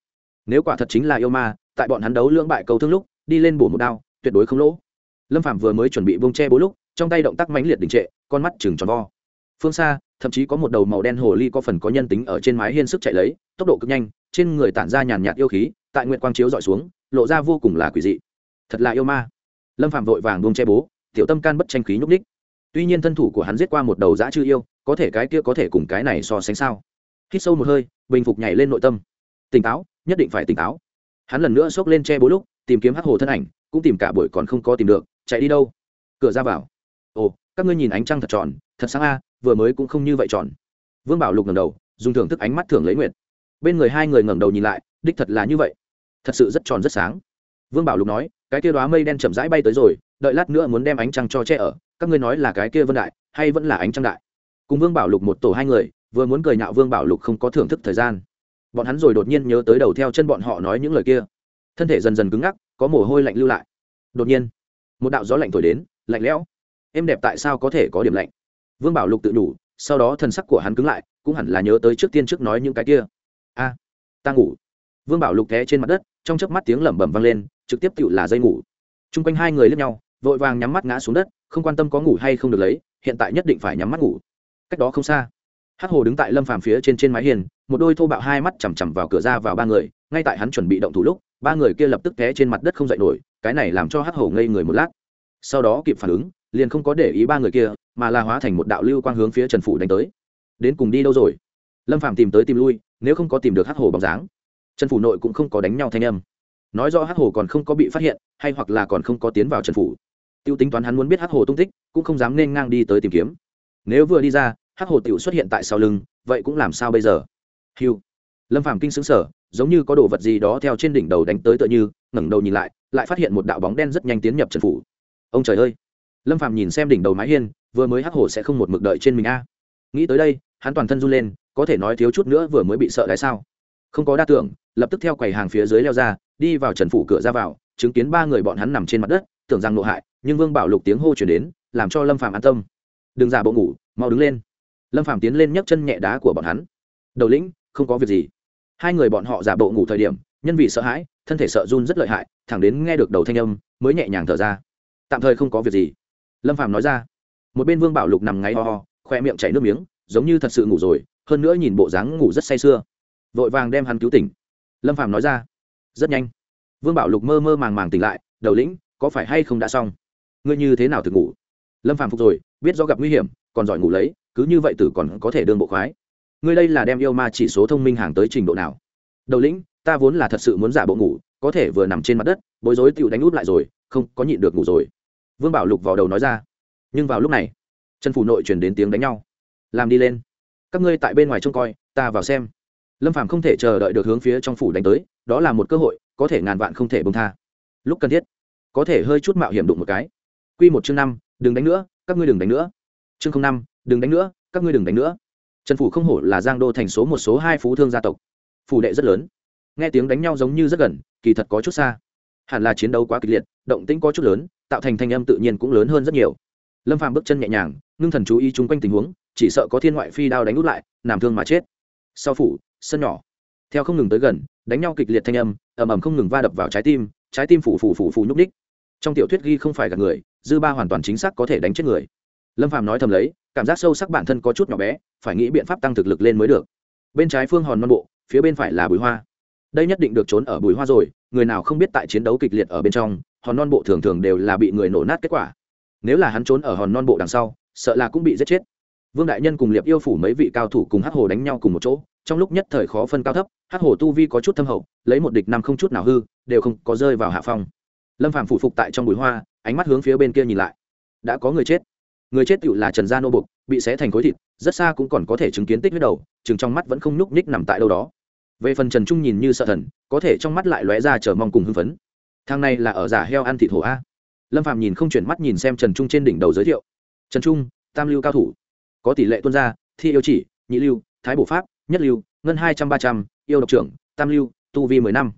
Nếu quả thật chính là yêu ma, tại bọn hắn đấu lưỡng bại cầu thương lúc, đi lên bổ một đao, tuyệt đối không lỗ. Lâm phạm vừa mới chuẩn bị bông che bố lúc, trong tay động tác mãnh liệt đình trệ, con mắt chừng tròn vo. Phương xa, thậm chí có một đầu màu đen hồ ly có phần có nhân tính ở trên mái hiên sức chạy lấy, tốc độ cực nhanh, trên người tản ra nhàn nhạt yêu khí, tại nguyện quang chiếu dọi xuống, lộ ra vô cùng là quỷ dị. Thật là yêu ma. Lâm phạm vội vàng bông che bố tiểu tâm can bất tranh khí nhúc ních tuy nhiên thân thủ của hắn giết qua một đầu dã chư yêu, có thể cái kia có thể cùng cái này so sánh sao? Hít sâu một hơi, bình phục nhảy lên nội tâm. Tỉnh táo, nhất định phải tỉnh táo. Hắn lần nữa xốc lên che bố lúc, tìm kiếm hắc hồ thân ảnh, cũng tìm cả buổi còn không có tìm được, chạy đi đâu? Cửa ra vào. Ồ, các ngươi nhìn ánh trăng thật tròn, thật sáng a, vừa mới cũng không như vậy tròn. Vương bảo lục ngẩng đầu, dùng thưởng thức ánh mắt thường lấy nguyệt. Bên người hai người ngẩng đầu nhìn lại, đích thật là như vậy. Thật sự rất tròn rất sáng. Vương bảo lục nói, cái kia đoá mây đen chậm rãi bay tới rồi đợi lát nữa muốn đem ánh trăng cho che ở, các ngươi nói là cái kia vân đại, hay vẫn là ánh trăng đại? Cùng vương bảo lục một tổ hai người, vừa muốn cười nhạo vương bảo lục không có thưởng thức thời gian. Bọn hắn rồi đột nhiên nhớ tới đầu theo chân bọn họ nói những lời kia. Thân thể dần dần cứng ngắc, có mồ hôi lạnh lưu lại. Đột nhiên, một đạo gió lạnh thổi đến, lạnh lẽo. Em đẹp tại sao có thể có điểm lạnh? Vương bảo lục tự đủ, sau đó thần sắc của hắn cứng lại, cũng hẳn là nhớ tới trước tiên trước nói những cái kia. A, ta ngủ. Vương bảo lục té trên mặt đất, trong chớp mắt tiếng lẩm bẩm vang lên, trực tiếp tựu là dây ngủ t r u n g quanh hai người lướt nhau, vội vàng nhắm mắt ngã xuống đất, không quan tâm có ngủ hay không được lấy, hiện tại nhất định phải nhắm mắt ngủ. Cách đó không xa, hắc hồ đứng tại lâm phàm phía trên trên mái hiền, một đôi thô bạo hai mắt chằm chằm vào cửa ra vào ba người, ngay tại hắn chuẩn bị động thủ lúc, ba người kia lập tức té trên mặt đất không dậy nổi, cái này làm cho hắc hồ ngây người một lát. Sau đó kịp phản ứng, liền không có để ý ba người kia, mà là hóa thành một đạo lưu quang hướng phía trần phủ đánh tới. Đến cùng đi đâu rồi? Lâm phàm tìm tới tìm lui, nếu không có tìm được hắc hồ bóng dáng, trần phủ nội cũng không có đánh nhau thanh âm nói rõ hắc hồ còn không có bị phát hiện, hay hoặc là còn không có tiến vào trần phủ. T i ê u tính toán hắn muốn biết hắc hồ tung tích, cũng không dám nên ngang đi tới tìm kiếm. Nếu vừa đi ra, hắc hồ tiểu xuất hiện tại sau lưng, vậy cũng làm sao bây giờ? Hiu lâm phàm kinh xứng sở giống như có đồ vật gì đó theo trên đỉnh đầu đánh tới tựa như, ngẩng đầu nhìn lại lại phát hiện một đạo bóng đen rất nhanh tiến nhập trần phủ. Ông trời ơi! Lâm phàm nhìn xem đỉnh đầu mái hiên, vừa mới hắc hồ sẽ không một mực đợi trên mình a. Nghĩ tới đây, hắn toàn thân run lên, có thể nói thiếu chút nữa vừa mới bị sợ đái sao? Không có đa tưởng, lập tức theo quầy hàng phía dưới leo ra, đi vào trần phủ cửa ra vào, chứng kiến ba người bọn hắn nằm trên mặt đất, tưởng rằng nộ hại, nhưng vương bảo lục tiếng hô chuyển đến, làm cho lâm phàm an tâm. Đừng giả bộ ngủ, mau đứng lên. Lâm phàm tiến lên nhấc chân nhẹ đá của bọn hắn. Đầu lĩnh, không có việc gì. Hai người bọn họ giả bộ ngủ thời điểm, nhân vì sợ hãi, thân thể sợ run rất lợi hại, thẳng đến nghe được đầu thanh âm, mới nhẹ nhàng thở ra. Tạm thời không có việc gì. Lâm phàm nói ra. Một bên vương bảo lục nằm ngáy ho ho, khoe miệng chảy nước miếng, giống như thật sự ngủ rồi, hơn nữa nhìn bộ dáng ngủ rất say sưa vội vàng đem hắn cứu tỉnh. Lâm phàm nói ra, rất nhanh. Vương bảo lục mơ mơ màng màng tỉnh lại, đầu lĩnh, có phải hay không đã xong? Ngươi như thế nào thực ngủ? Lâm phàm phục rồi biết do gặp nguy hiểm, còn giỏi ngủ lấy, cứ như vậy tử còn có thể đương bộ khoái. Ngươi đây là đem yêu ma chỉ số thông minh hàng tới trình độ nào? Đầu lĩnh, ta vốn là thật sự muốn giả bộ ngủ, có thể vừa nằm trên mặt đất, bối rối tựu đánh út lại rồi, không, có nhịn được ngủ rồi. Vương bảo lục vào đầu nói ra. Nhưng vào lúc này, chân phủ nội chuyển đến tiếng đánh nhau. Làm đi lên. Các ngươi tại bên ngoài trông coi, ta vào xem lâm phàm không thể chờ đợi được hướng phía trong phủ đánh tới, đó là một cơ hội, có thể ngàn vạn không thể bông tha. Lúc cần thiết, có thể hơi chút mạo hiểm đụng một cái. Q một chương năm, đừng đánh nữa, các ngươi đừng đánh nữa. Chương năm, đừng đánh nữa, các ngươi đừng đánh nữa. Trần phủ không hổ là giang đô thành số một số hai phú thương gia tộc. Phủ đệ rất lớn. Nghe tiếng đánh nhau giống như rất gần, kỳ thật có chút xa. Hẳn là chiến đấu quá kịch liệt, động tĩnh có chút lớn, tạo thành thanh âm tự nhiên cũng lớn hơn rất nhiều. Lâm phàm bước chân nhẹ nhàng, ngưng thần chú ý chung quanh tình huống, chỉ sợ có thiên ngoại phi đao đánh út lại làm thương mà chết. Sau phủ sân nhỏ. Theo không ngừng tới gần, đánh nhau kịch liệt thanh âm, ầm ầm không ngừng va đập vào trái tim trái tim phủ phủ phủ phủ nhúc ních trong tiểu thuyết ghi không phải gạt người, dư ba hoàn toàn chính xác có thể đánh chết người. Lâm phàm nói thầm lấy, cảm giác sâu sắc bản thân có chút nhỏ bé, phải nghĩ biện pháp tăng thực lực lên mới được. Bên trái phương hòn non bộ, phía bên phải là bùi hoa. Đây nhất định được trốn ở bùi hoa rồi, người nào không biết tại chiến đấu kịch liệt ở bên trong, hòn non bộ thường thường đều là bị người nổ nát kết quả. Nếu là hắn trốn ở hòn non bộ đằng sau, sợ là cũng bị giết chết. Vương đại nhân cùng liệp yêu phủ mấy vị cao thủ cùng hắc hồ đánh nhau cùng một chỗ trong lúc nhất thời khó phân cao thấp, hắc hồ tu vi có chút thâm hậu, lấy một địch năm không chút nào hư, đều không có rơi vào hạ phong. Lâm phàm phủ phục tại trong bụi hoa, ánh mắt hướng phía bên kia nhìn lại. Đã có người chết. Người chết tựu là trần gia nô bục bị xé thành khối thịt, rất xa cũng còn có thể chứng kiến tích huyết đầu, chừng trong mắt vẫn không nhúc nhích nằm tại đâu đó. Về phần trần trung nhìn như sợ thần, có thể trong mắt lại lóe ra chờ mong cùng hưng phấn. Thang này là ở giả heo ăn thịt hổ a. Lâm phạm nhìn không chuyển mắt nhìn xem trần trung trên đỉnh đầu giới thiệu. Trần trung, tam lưu cao thủ. Có tỷ lệ tuân gia, thi yêu chỉ, nhị lưu, thái bổ pháp nhất lưu, ngân hai trăm ba trăm, yêu độc trưởng, tam lưu, tu vi mười năm.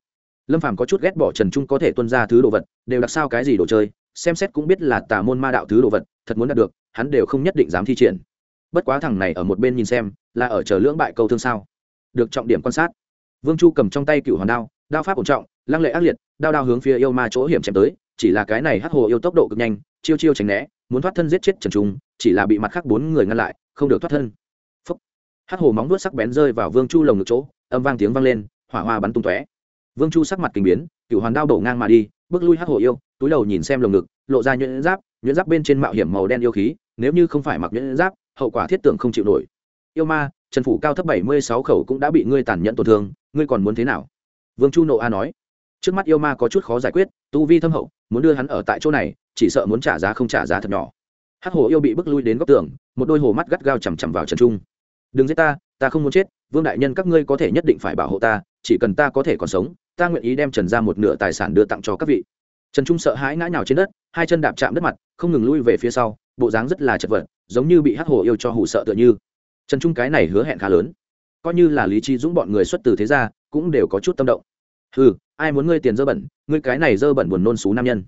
Lâm phàm có chút ghét bỏ trần trung có thể tuân ra thứ đồ vật, đều đặc sao cái gì đồ chơi, xem xét cũng biết là tà môn ma đạo thứ đồ vật, thật muốn đạt được, hắn đều không nhất định dám thi triển. Bất quá thằng này ở một bên nhìn xem, là ở chờ lưỡng bại câu thương sao. Được trọng điểm quan sát. Vương chu cầm trong tay cựu hoàn đao đao pháp ổn trọng, lăng lệ ác liệt, đao đao hướng phía yêu ma chỗ hiểm chém tới, chỉ là cái này hắc hồ yêu tốc độ cực nhanh, chiêu chiêu tránh né, muốn thoát thân giết chết trần trung, chỉ là bị mặt khác bốn người ngăn lại, không được thoát thân hắc hồ móng vuốt sắc bén rơi vào vương chu lồng ngực chỗ, âm vang tiếng vang lên, hỏa hoa bắn tung tóe. Vương chu sắc mặt kinh biến cựu hoàn đao đổ ngang mà đi, bước lui hắc hồ yêu, túi đầu nhìn xem lồng ngực, lộ ra nhuyễn giáp nhuyễn giáp bên trên mạo hiểm màu đen yêu khí, nếu như không phải mặc nhuyễn giáp, hậu quả thiết tưởng không chịu nổi. Yêu ma, trần phủ cao thấp bảy mươi sáu khẩu cũng đã bị ngươi tàn nhẫn tổn thương, ngươi còn muốn thế nào? Vương chu nộ a nói. Trước mắt yêu ma có chút khó giải quyết, tu vi thâm hậu, muốn đưa hắn ở tại chỗ này, chỉ sợ muốn trả giá không trả giá thật nhỏ. Hắc hồ yêu bị bước lui đến góc tường, một đôi hồ mắt gắt gao chằm chằm vào trần trung đừng giết ta ta không muốn chết, vương đại nhân các ngươi có thể nhất định phải bảo hộ ta, chỉ cần ta có thể còn sống, ta nguyện ý đem trần ra một nửa tài sản đưa tặng cho các vị. Trần trung sợ hãi ngã nhào trên đất, hai chân đạp chạm đất mặt, không ngừng lui về phía sau, bộ dáng rất là chật vật, giống như bị hắc hồ yêu cho hủ sợ tựa như. Trần trung cái này hứa hẹn khá lớn. Coi như là lý trí dũng bọn người xuất từ thế gia, cũng đều có chút tâm động. Ừ ai muốn ngươi tiền dơ bẩn, ngươi cái này dơ bẩn buồn nôn xú nam nhân.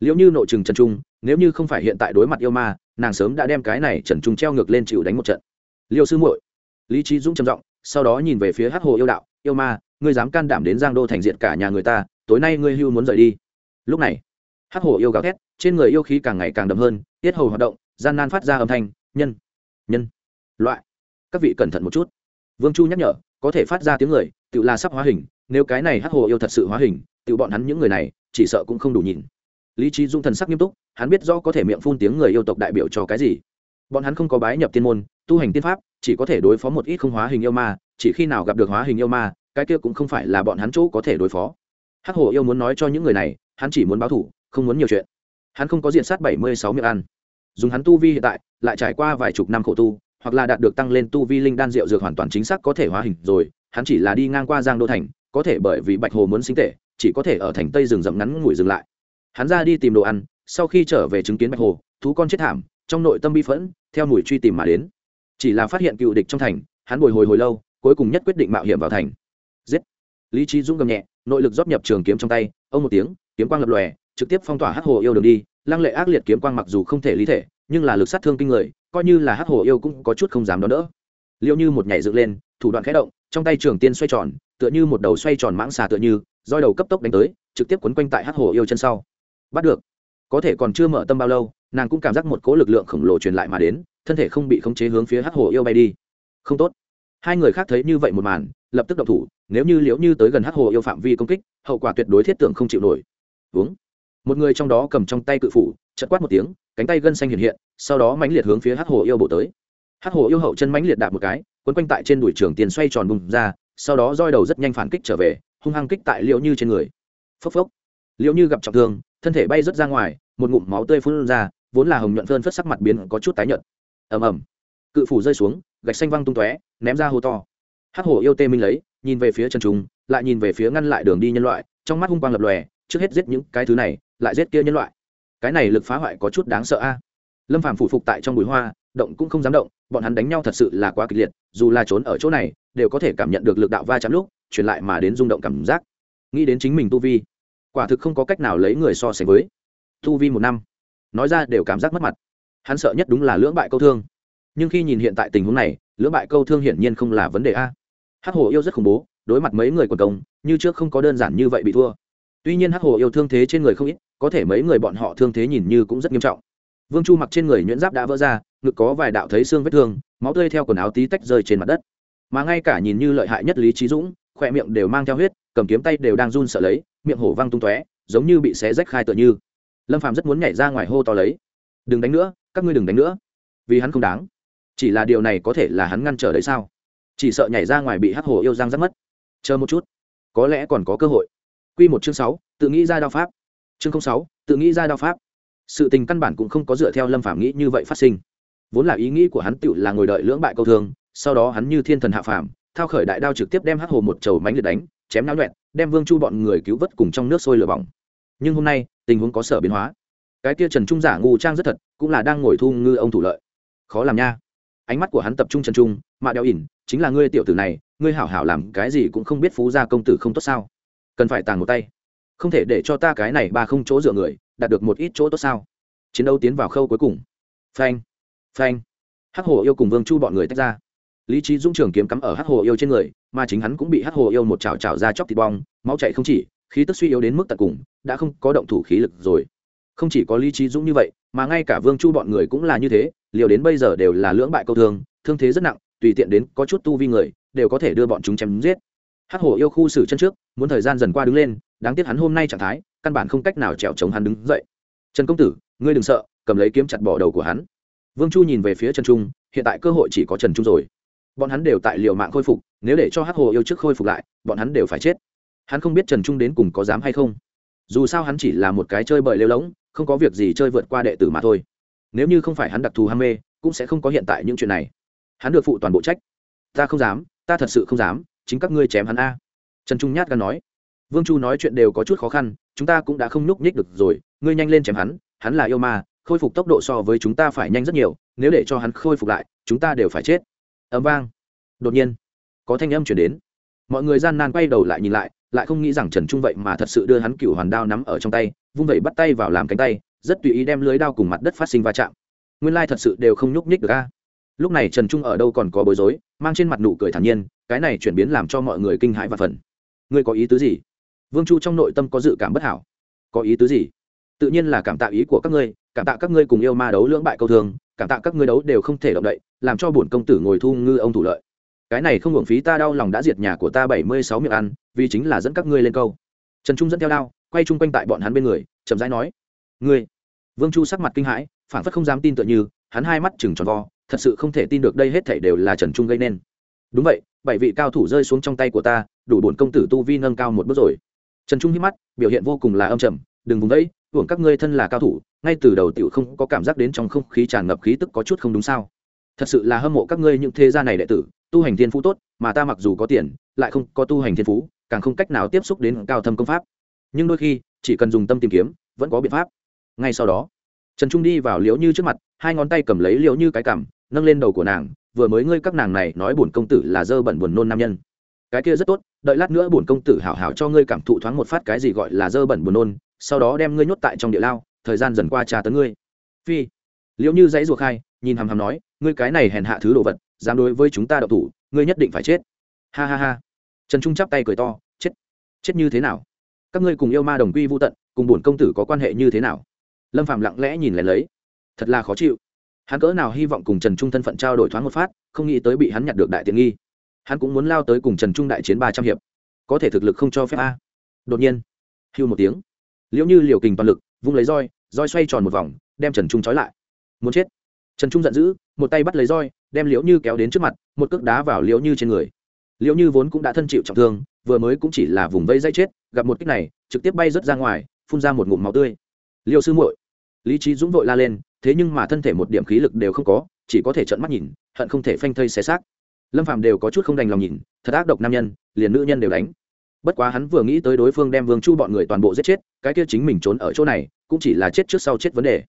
Liệu như nội trừng trần trung, nếu như không phải hiện tại đối mặt yêu ma, nàng sớm đã đem cái này trần trung treo ngược lên chịu đánh một trận liêu sư muội. Lý trí dũng trầm giọng, sau đó nhìn về phía hắc hồ yêu đạo, yêu ma, ngươi dám can đảm đến giang đô thành diện cả nhà người ta, tối nay ngươi hưu muốn rời đi. Lúc này, hắc hồ yêu gào thét, trên người yêu khí càng ngày càng đậm hơn, tiết hầu hoạt động, gian nan phát ra âm thanh, nhân nhân, loại, các vị cẩn thận một chút. Vương chu nhắc nhở, có thể phát ra tiếng người, tự là sắp hóa hình, nếu cái này hắc hồ yêu thật sự hóa hình, tự bọn hắn những người này, chỉ sợ cũng không đủ nhìn. Lý trí dung thần sắc nghiêm túc, hắn biết rõ có thể miệng phun tiếng người yêu tộc đại biểu cho cái gì. Bọn hắn không có bái nhập tiên môn tu hành tiên pháp, chỉ có thể đối phó một ít không hóa hình yêu ma, chỉ khi nào gặp được hóa hình yêu ma, cái kia cũng không phải là bọn hắn chỗ có thể đối phó. Hắc hồ yêu muốn nói cho những người này, hắn chỉ muốn báo thủ, không muốn nhiều chuyện. Hắn không có diện sát bảy mươi sáu miệng ăn. Dùng hắn tu vi hiện tại, lại trải qua vài chục năm khổ tu, hoặc là đạt được tăng lên tu vi linh đan rượu dược hoàn toàn chính xác có thể hóa hình rồi, hắn chỉ là đi ngang qua giang đô thành, có thể bởi vì bạch hồ muốn sinh tệ, chỉ có thể ở thành tây rừng rậm ngắn ngủi dừng lại. Hắn ra đi tìm đồ ăn, sau khi trở về chứng kiến bạch hồ, thú con chết thảm, trong nội tâm bi phẫn, theo mùi truy tìm mà đến chỉ là phát hiện cựu địch trong thành, hắn bồi hồi hồi lâu, cuối cùng nhất quyết định mạo hiểm vào thành. Giết! Lý trí dũng gầm nhẹ, nội lực rót nhập trường kiếm trong tay, ông một tiếng, kiếm quang lập lòe, trực tiếp phong tỏa hắc hồ yêu đường đi, lăng lệ ác liệt kiếm quang mặc dù không thể lý thể, nhưng là lực sát thương kinh người, coi như là hắc hồ yêu cũng có chút không dám đón đỡ. Liệu như một nhảy dựng lên, thủ đoạn khẽ động, trong tay trường tiên xoay tròn, tựa như một đầu xoay tròn mãng xà tựa như, roi đầu cấp tốc đánh tới, trực tiếp quấn quanh tại hắc hồ yêu chân sau. Bắt được. Có thể còn chưa mở tâm bao lâu, nàng cũng cảm giác một cỗ lực lượng khổng lồ truyền lại mà đến thân thể không bị khống chế hướng phía hắc hồ yêu bay đi. Không tốt. Hai người khác thấy như vậy một màn, lập tức động thủ, nếu như liễu như tới gần hắc hồ yêu phạm vi công kích, hậu quả tuyệt đối thiết tưởng không chịu nổi. Uống một người trong đó cầm trong tay cự phủ chật quát một tiếng, cánh tay gân xanh hiện hiện, sau đó mãnh liệt hướng phía hắc hồ yêu bộ tới. Hắc hồ yêu hậu chân mãnh liệt đạp một cái, quấn quanh tại trên đùi trường tiền xoay tròn bùng ra, sau đó roi đầu rất nhanh phản kích trở về, hung hăng kích tại liễu như trên người. Phốc phốc. Liễu như gặp trọng thương, thân thể bay rớt ra ngoài, một ngụm máu tươi phun ra, vốn là hồng nhuận phơn phất sắc mặt biến có chút tái nhợt ầm ầm. Cự phủ rơi xuống, gạch xanh văng tung tóe, ném ra hô to. Hắc hổ yêu tê minh lấy, nhìn về phía trần trung lại nhìn về phía ngăn lại đường đi nhân loại, trong mắt hung quang lập lòe, trước hết giết những cái thứ này, lại giết kia nhân loại. Cái này lực phá hoại có chút đáng sợ a. Lâm phàm phủ phục tại trong bụi hoa, động cũng không dám động, bọn hắn đánh nhau thật sự là quá kịch liệt, dù là trốn ở chỗ này, đều có thể cảm nhận được lực đạo va chạm lúc, truyền lại mà đến rung động cảm giác. Nghĩ đến chính mình tu vi, quả thực không có cách nào lấy người so sánh với tu vi một năm. Nói ra đều cảm giác mất mặt hắn sợ nhất đúng là lưỡng bại câu thương. Nhưng khi nhìn hiện tại tình huống này, lưỡng bại câu thương hiển nhiên không là vấn đề a. Hắc hồ yêu rất khủng bố, đối mặt mấy người quần công, như trước không có đơn giản như vậy bị thua. Tuy nhiên hắc hồ yêu thương thế trên người không ít, có thể mấy người bọn họ thương thế nhìn như cũng rất nghiêm trọng. Vương chu mặc trên người nhuyễn giáp đã vỡ ra, ngực có vài đạo thấy xương vết thương, máu tươi theo quần áo tí tách rơi trên mặt đất. Mà ngay cả nhìn như lợi hại nhất lý trí dũng khoe miệng đều mang theo huyết, cầm kiếm tay đều đang run sợ lấy, miệng hổ văng tung tóe, giống như bị xé rách khai tựa như. Lâm phàm rất muốn nhảy ra ngoài hô to lấy. Đừng đánh nữa các ngươi đừng đánh nữa. Vì hắn không đáng. Chỉ là điều này có thể là hắn ngăn trở đấy sao? Chỉ sợ nhảy ra ngoài bị hắc hồ yêu giang dắt mất. Chờ một chút. Có lẽ còn có cơ hội. Q một chương sáu, tự nghĩ ra đao pháp. Chương sáu, tự nghĩ ra đao pháp. Sự tình căn bản cũng không có dựa theo lâm phạm nghĩ như vậy phát sinh. Vốn là ý nghĩ của hắn tự là ngồi đợi lưỡng bại câu thương, sau đó hắn như thiên thần hạ phàm, thao khởi đại đao trực tiếp đem hắc hồ một chầu mánh liệt đánh, chém náo nhuẹn, đem vương chu bọn người cứu vớt cùng trong nước sôi lửa bỏng. Nhưng hôm nay, tình huống có sở biến hóa cái kia trần trung giả ngu trang rất thật, cũng là đang ngồi thu ngư ông thủ lợi. Khó làm nha. Ánh mắt của hắn tập trung trần trung mạ đeo ỉn, chính là ngươi tiểu tử này, ngươi hảo hảo làm cái gì cũng không biết phú gia công tử không tốt sao. Cần phải tàng một tay. Không thể để cho ta cái này ba không chỗ dựa người, đạt được một ít chỗ tốt sao. Chiến đấu tiến vào khâu cuối cùng. Phanh phanh. Hắc hồ yêu cùng vương chu bọn người tách ra. Lý trí dũng trường kiếm cắm ở hắc hồ yêu trên người, mà chính hắn cũng bị hắc hồ yêu một chảo chảo ra chóc thịt bong, máu chạy không chỉ, khí tức suy yếu đến mức tận cùng, đã không có động thủ khí lực rồi không chỉ có lý trí dũng như vậy, mà ngay cả vương chu bọn người cũng là như thế, liều đến bây giờ đều là lưỡng bại câu thương thương thế rất nặng, tùy tiện đến có chút tu vi người, đều có thể đưa bọn chúng chém giết. Hắc hổ yêu khu xử chân trước, muốn thời gian dần qua đứng lên, đáng tiếc hắn hôm nay trạng thái, căn bản không cách nào trèo chống hắn đứng dậy. Trần công tử, ngươi đừng sợ, cầm lấy kiếm chặt bỏ đầu của hắn. Vương chu nhìn về phía trần trung, hiện tại cơ hội chỉ có trần trung rồi. Bọn hắn đều tại liều mạng khôi phục, nếu để cho hắc hồ yêu trước khôi phục lại, bọn hắn đều phải chết. Hắn không biết trần trung đến cùng có dám hay không. Dù sao hắn chỉ là một cái chơi bời lêu lỗng không có việc gì chơi vượt qua đệ tử mà thôi. Nếu như không phải hắn đặc thù ham mê, cũng sẽ không có hiện tại những chuyện này. Hắn được phụ toàn bộ trách. Ta không dám, ta thật sự không dám, chính các ngươi chém hắn a. Trần trung nhát gan nói. Vương chu nói chuyện đều có chút khó khăn, chúng ta cũng đã không nhúc nhích được rồi, ngươi nhanh lên chém hắn hắn là yêu ma, khôi phục tốc độ so với chúng ta phải nhanh rất nhiều, nếu để cho hắn khôi phục lại, chúng ta đều phải chết. Ấm vang. Đột nhiên, có thanh âm chuyển đến. Mọi người gian nan quay đầu lại nhìn lại lại không nghĩ rằng trần trung vậy mà thật sự đưa hắn cựu hoàn đao nắm ở trong tay vung vẩy bắt tay vào làm cánh tay, rất tùy ý đem lưới đao cùng mặt đất phát sinh va chạm. Nguyên lai thật sự đều không nhúc nhích được a. Lúc này trần trung ở đâu còn có bối rối, mang trên mặt nụ cười thản nhiên, cái này chuyển biến làm cho mọi người kinh hãi và phần ngươi có ý tứ gì? Vương chu trong nội tâm có dự cảm bất hảo. Có ý tứ gì? Tự nhiên là cảm tạ ý của các ngươi, cảm tạ các ngươi cùng yêu ma đấu lưỡng bại câu thường cảm tạ các ngươi đấu đều không thể động đậy, làm cho bổn công tử ngồi thu ngư ông thủ lợi. Cái này không hưởng phí ta đau lòng đã diệt nhà của ta bảy mươi sáu miệng ăn, vì chính là dẫn các ngươi lên câu. Trần trung dẫn theo đao quay chung quanh tại bọn hắn bên người, chậm rãi nói, ngươi. Vương chu sắc mặt kinh hãi phản phất không dám tin tựa như, hắn hai mắt chừng tròn vo, thật sự không thể tin được đây hết thảy đều là trần trung gây nên. Đúng vậy, bảy vị cao thủ rơi xuống trong tay của ta, đủ bổn công tử tu vi nâng cao một bước rồi. Trần trung hít mắt, biểu hiện vô cùng là âm trầm, đừng vùng đấy hưởng các ngươi thân là cao thủ, ngay từ đầu tiểu không có cảm giác đến trong không khí tràn ngập khí tức có chút không đúng sao. Thật sự là hâm mộ các ngươi những thế gia này đệ tử, tu hành thiên phú tốt, mà ta mặc dù có tiền, lại không có tu hành thiên phú, càng không cách nào tiếp xúc đến cao thâm công pháp nhưng đôi khi chỉ cần dùng tâm tìm kiếm vẫn có biện pháp ngay sau đó trần trung đi vào liễu như trước mặt hai ngón tay cầm lấy liễu như cái cằm nâng lên đầu của nàng vừa mới ngươi các nàng này nói bổn công tử là dơ bẩn buồn nôn nam nhân cái kia rất tốt đợi lát nữa bổn công tử hảo hảo cho ngươi cảm thụ thoáng một phát cái gì gọi là dơ bẩn buồn nôn sau đó đem ngươi nhốt tại trong địa lao thời gian dần qua trà tấn ngươi phi liễu như dãy ruột khai nhìn hằm hằm nói ngươi cái này hèn hạ thứ đồ vật dám đối với chúng ta đậu thủ ngươi nhất định phải chết ha ha ha trần trung chắp tay cười to chết chết như thế nào các ngươi cùng yêu ma đồng quy vô tận, cùng bổn công tử có quan hệ như thế nào? Lâm phạm lặng lẽ nhìn lén lấy. Thật là khó chịu. Hắn cỡ nào hy vọng cùng trần trung thân phận trao đổi thoáng một phát, không nghĩ tới bị hắn nhặt được đại tiện nghi. Hắn cũng muốn lao tới cùng trần trung đại chiến ba trăm hiệp. Có thể thực lực không cho phép a. Đột nhiên, hưu một tiếng. Liễu như liều kình toàn lực, vung lấy roi roi xoay tròn một vòng, đem trần trung trói lại. Muốn chết. Trần trung giận dữ, một tay bắt lấy roi, đem liễu như kéo đến trước mặt, một cước đá vào liễu như trên người. Liễu như vốn cũng đã thân chịu trọng thương vừa mới cũng chỉ là vùng vây dây chết, gặp một kích này, trực tiếp bay rớt ra ngoài, phun ra một ngụm máu tươi. Liêu sư muội, lý trí dũng vội la lên, thế nhưng mà thân thể một điểm khí lực đều không có, chỉ có thể trợn mắt nhìn, hận không thể phanh thây xé xác. Lâm phạm đều có chút không đành lòng nhìn, thật ác độc nam nhân, liền nữ nhân đều đánh. Bất quá hắn vừa nghĩ tới đối phương đem vương chu bọn người toàn bộ giết chết, cái kia chính mình trốn ở chỗ này, cũng chỉ là chết trước sau chết vấn đề.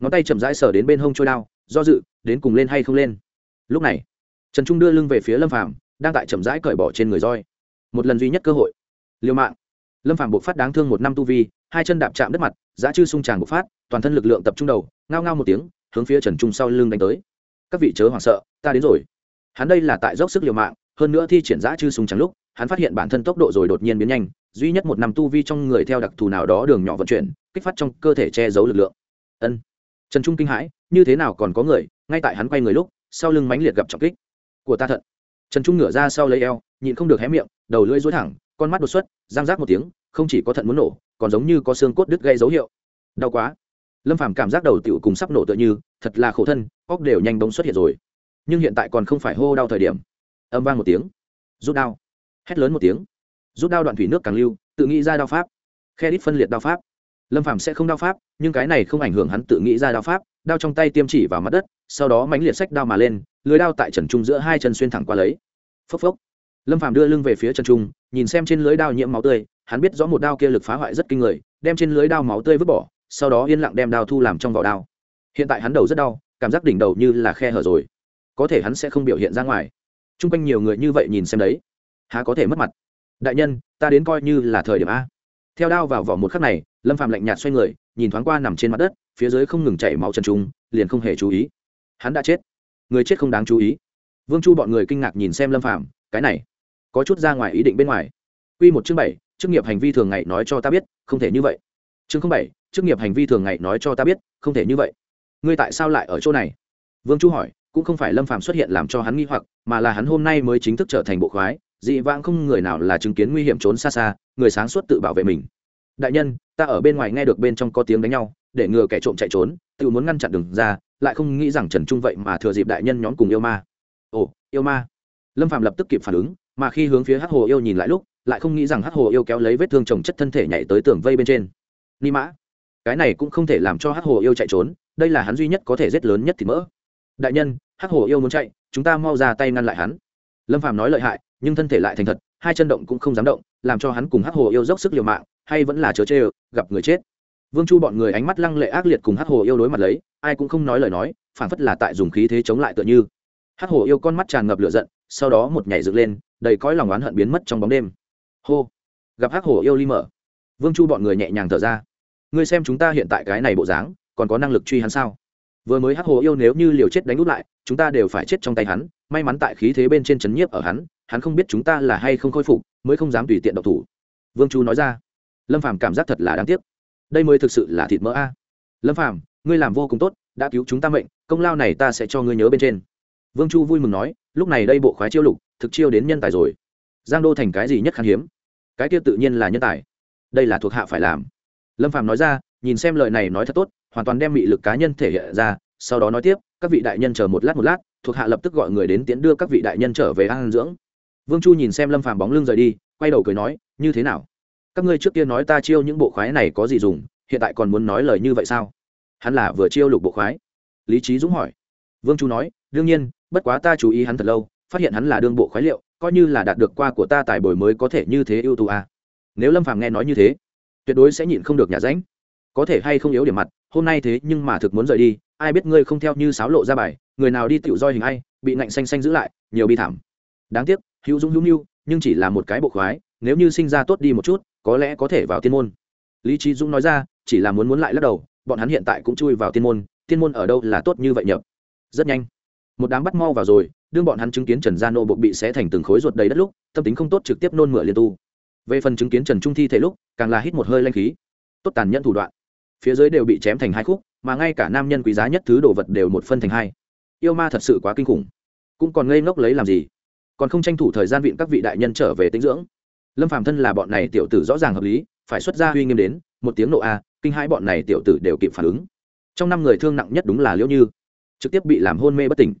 Ngón tay chậm rãi sờ đến bên hông trôi đao, do dự, đến cùng lên hay không lên. Lúc này, trần trung đưa lưng về phía lâm phạm đang tại chậm rãi cởi bỏ trên người roi một lần duy nhất cơ hội. Liêu mạng. Lâm phạm bộc phát đáng thương một năm tu vi, hai chân đạp chạm đất mặt giá chư sung tràng bộc phát, toàn thân lực lượng tập trung đầu, ngao ngao một tiếng, hướng phía trần trung sau lưng đánh tới. Các vị chớ hoảng sợ, ta đến rồi. Hắn đây là tại dốc sức liều mạng, hơn nữa thi triển giá chư sung trắng lúc, hắn phát hiện bản thân tốc độ rồi đột nhiên biến nhanh, duy nhất một năm tu vi trong người theo đặc thù nào đó đường nhỏ vận chuyển, kích phát trong cơ thể che giấu lực lượng. Ân. Trần trung kinh hãi, như thế nào còn có người, ngay tại hắn quay người lúc, sau lưng mãnh liệt gặp trọng kích. Của ta thận. Trần trung ngửa ra sau lấy eo, nhịn không được hé miệng đầu lưỡi rối thẳng con mắt đột xuất giang rác một tiếng không chỉ có thận muốn nổ còn giống như có xương cốt đứt gây dấu hiệu. Đau quá. Lâm phàm cảm giác đầu tiểu cùng sắp nổ tựa như thật là khổ thân óc đều nhanh bóng xuất hiện rồi. Nhưng hiện tại còn không phải hô đau thời điểm. Âm vang một tiếng. Rút đau, hét lớn một tiếng. Rút đau đoạn thủy nước càng lưu tự nghĩ ra đao pháp. Khe đít phân liệt đao pháp. Lâm phàm sẽ không đao pháp nhưng cái này không ảnh hưởng hắn tự nghĩ ra đao pháp đao trong tay tiêm chỉ vào mặt đất sau đó mánh liệt sách đao mà lên lưới đao tại trần trung giữa hai chân xuyên thẳng qua lấy. Phốc phốc lâm phàm đưa lưng về phía trần trung, nhìn xem trên lưới đao nhiễm máu tươi, hắn biết rõ một đao kia lực phá hoại rất kinh người, đem trên lưới đao máu tươi vứt bỏ, sau đó yên lặng đem đao thu làm trong vỏ đao. Hiện tại hắn đầu rất đau, cảm giác đỉnh đầu như là khe hở rồi. Có thể hắn sẽ không biểu hiện ra ngoài. T r u n g quanh nhiều người như vậy nhìn xem đấy, há có thể mất mặt. Đại nhân, ta đến coi như là thời điểm a. Theo đao vào vỏ một khắc này, lâm phạm lạnh nhạt xoay người, nhìn thoáng qua nằm trên mặt đất, phía dưới không ngừng chảy máu trần trung, liền không hề chú ý. Hắn đã chết. Người chết không đáng chú ý. Vương chu bọn người kinh ngạc nhìn xem lâm phạm cái này có chút ra ngoài ý định bên ngoài. Quy một chương bảy, chức nghiệp hành vi thường ngày nói cho ta biết, không thể như vậy. Chương không bảy, chức nghiệp hành vi thường ngày nói cho ta biết, không thể như vậy. Ngươi tại sao lại ở chỗ này? Vương chu hỏi, cũng không phải lâm phàm xuất hiện làm cho hắn nghi hoặc, mà là hắn hôm nay mới chính thức trở thành bộ khoái, dị vãng không người nào là chứng kiến nguy hiểm trốn xa xa, người sáng suốt tự bảo vệ mình. Đại nhân, ta ở bên ngoài nghe được bên trong có tiếng đánh nhau, để ngừa kẻ trộm chạy trốn, tự muốn ngăn chặn đường ra, lại không nghĩ rằng trần trung vậy mà thừa dịp đại nhân nhóm cùng yêu ma. Ồ, yêu ma. Lâm phạm lập tức kịp phản ứng mà khi hướng phía hắc hồ yêu nhìn lại lúc, lại không nghĩ rằng hắc hồ yêu kéo lấy vết thương trồng chất thân thể nhảy tới tường vây bên trên. Ni mã, cái này cũng không thể làm cho hắc hồ yêu chạy trốn, đây là hắn duy nhất có thể giết lớn nhất thì mỡ. Đại nhân, hắc hồ yêu muốn chạy, chúng ta mau ra tay ngăn lại hắn. Lâm phàm nói lợi hại, nhưng thân thể lại thành thật, hai chân động cũng không dám động, làm cho hắn cùng hắc hồ yêu dốc sức liều mạng, hay vẫn là chớ chê, gặp người chết. Vương chu bọn người ánh mắt lăng lệ ác liệt cùng hắc hồ yêu đối mặt lấy, ai cũng không nói lời nói, phản phất là tại dùng khí thế chống lại tựa như. Hắc hồ yêu con mắt tràn ngập lửa giận, sau đó một nhảy dựng lên đầy cõi lòng oán hận biến mất trong bóng đêm. Hô. Gặp hắc hồ yêu ly mở. Vương chu bọn người nhẹ nhàng thở ra. Ngươi xem chúng ta hiện tại cái này bộ dáng, còn có năng lực truy hắn sao? Vừa mới hắc hồ yêu nếu như liều chết đánh út lại, chúng ta đều phải chết trong tay hắn, may mắn tại khí thế bên trên chấn nhiếp ở hắn hắn không biết chúng ta là hay không khôi phục, mới không dám tùy tiện độc thủ. Vương chu nói ra. Lâm phàm cảm giác thật là đáng tiếc. Đây mới thực sự là thịt mỡ a. Lâm phàm, ngươi làm vô cùng tốt, đã cứu chúng ta mệnh, công lao này ta sẽ cho ngươi nhớ bên trên. Vương chu vui mừng nói, lúc này đây bộ khoái chiêu lục thực chiêu đến nhân tài rồi. Giang đô thành cái gì nhất khan hiếm? Cái kia tự nhiên là nhân tài. Đây là thuộc hạ phải làm. Lâm phạm nói ra, nhìn xem lời này nói thật tốt, hoàn toàn đem mị lực cá nhân thể hiện ra, sau đó nói tiếp, các vị đại nhân chờ một lát một lát, thuộc hạ lập tức gọi người đến tiễn đưa các vị đại nhân trở về an dưỡng. Vương chu nhìn xem lâm phàm bóng lưng rời đi, quay đầu cười nói, như thế nào? Các ngươi trước kia nói ta chiêu những bộ khoái này có gì dùng, hiện tại còn muốn nói lời như vậy sao? Hắn là vừa chiêu lục bộ khoái. Lý trí dũng hỏi. Vương chu nói, đương nhiên, bất quá ta chú ý hắn thật lâu phát hiện hắn là đương bộ khoái liệu, coi như là đạt được qua của ta tài bồi mới có thể như thế ưu tú à. nếu lâm phàm nghe nói như thế, tuyệt đối sẽ nhịn không được nhà ránh. Có thể hay không yếu điểm mặt, hôm nay thế nhưng mà thực muốn rời đi, ai biết ngươi không theo như sáo lộ ra bài, người nào đi tiểu roi hình ai, bị ngạnh xanh xanh giữ lại, nhiều bi thảm. Đáng tiếc, hữu dũng hữu nhu nhưng chỉ là một cái bộ khoái, nếu như sinh ra tốt đi một chút, có lẽ có thể vào tiên môn. Lý trí dũng nói ra, chỉ là muốn muốn lại lắc đầu, bọn hắn hiện tại cũng chui vào tiên môn tiên môn ở đâu là tốt như vậy nhập rất nhanh. Một đám bắt mau vào rồi đương bọn hắn chứng kiến trần gia nô bộ bị xé thành từng khối ruột đầy đất lúc, tâm tính không tốt trực tiếp nôn mửa liên tu. Về phần chứng kiến trần trung thi thể lúc, càng là hít một hơi lanh khí. Tốt tàn nhẫn thủ đoạn. Phía dưới đều bị chém thành hai khúc, mà ngay cả nam nhân quý giá nhất thứ đồ vật đều một phân thành hai. Yêu ma thật sự quá kinh khủng. Cũng còn ngây ngốc lấy làm gì? Còn không tranh thủ thời gian viện các vị đại nhân trở về tinh dưỡng. Lâm phàm thân là bọn này tiểu tử rõ ràng hợp lý, phải xuất ra uy nghiêm đến, một tiếng nộ a, kinh hãi bọn này tiểu tử đều kịp phản ứng. Trong năm người thương nặng nhất đúng là liễu như. Trực tiếp bị làm hôn mê bất tỉnh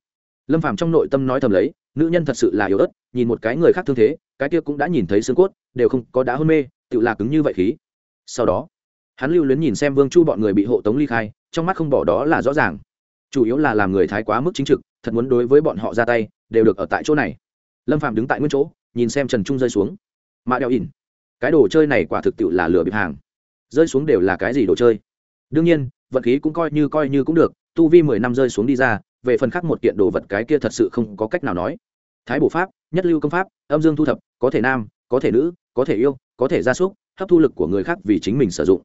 lâm phàm trong nội tâm nói thầm lấy, nữ nhân thật sự là yếu ớt, nhìn một cái người khác thương thế, cái kia cũng đã nhìn thấy xương cốt, đều không có đá hôn mê, tự là cứng như vậy khí. Sau đó, hắn lưu luyến nhìn xem vương chu bọn người bị hộ tống ly khai, trong mắt không bỏ đó là rõ ràng. Chủ yếu là làm người thái quá mức chính trực, thật muốn đối với bọn họ ra tay, đều được ở tại chỗ này. Lâm phạm đứng tại nguyên chỗ, nhìn xem trần trung rơi xuống. Mạ đeo ỉn, cái đồ chơi này quả thực tiệu là lửa bịp hàng. Rơi xuống đều là cái gì đồ chơi? Đương nhiên vật khí cũng coi như coi như cũng được, tu vi mười năm rơi xuống đi ra về phần khác một kiện đồ vật cái kia thật sự không có cách nào nói. Thái bổ pháp, nhất lưu công pháp, âm dương thu thập, có thể nam, có thể nữ, có thể yêu, có thể gia súc, hấp thu lực của người khác vì chính mình sử dụng.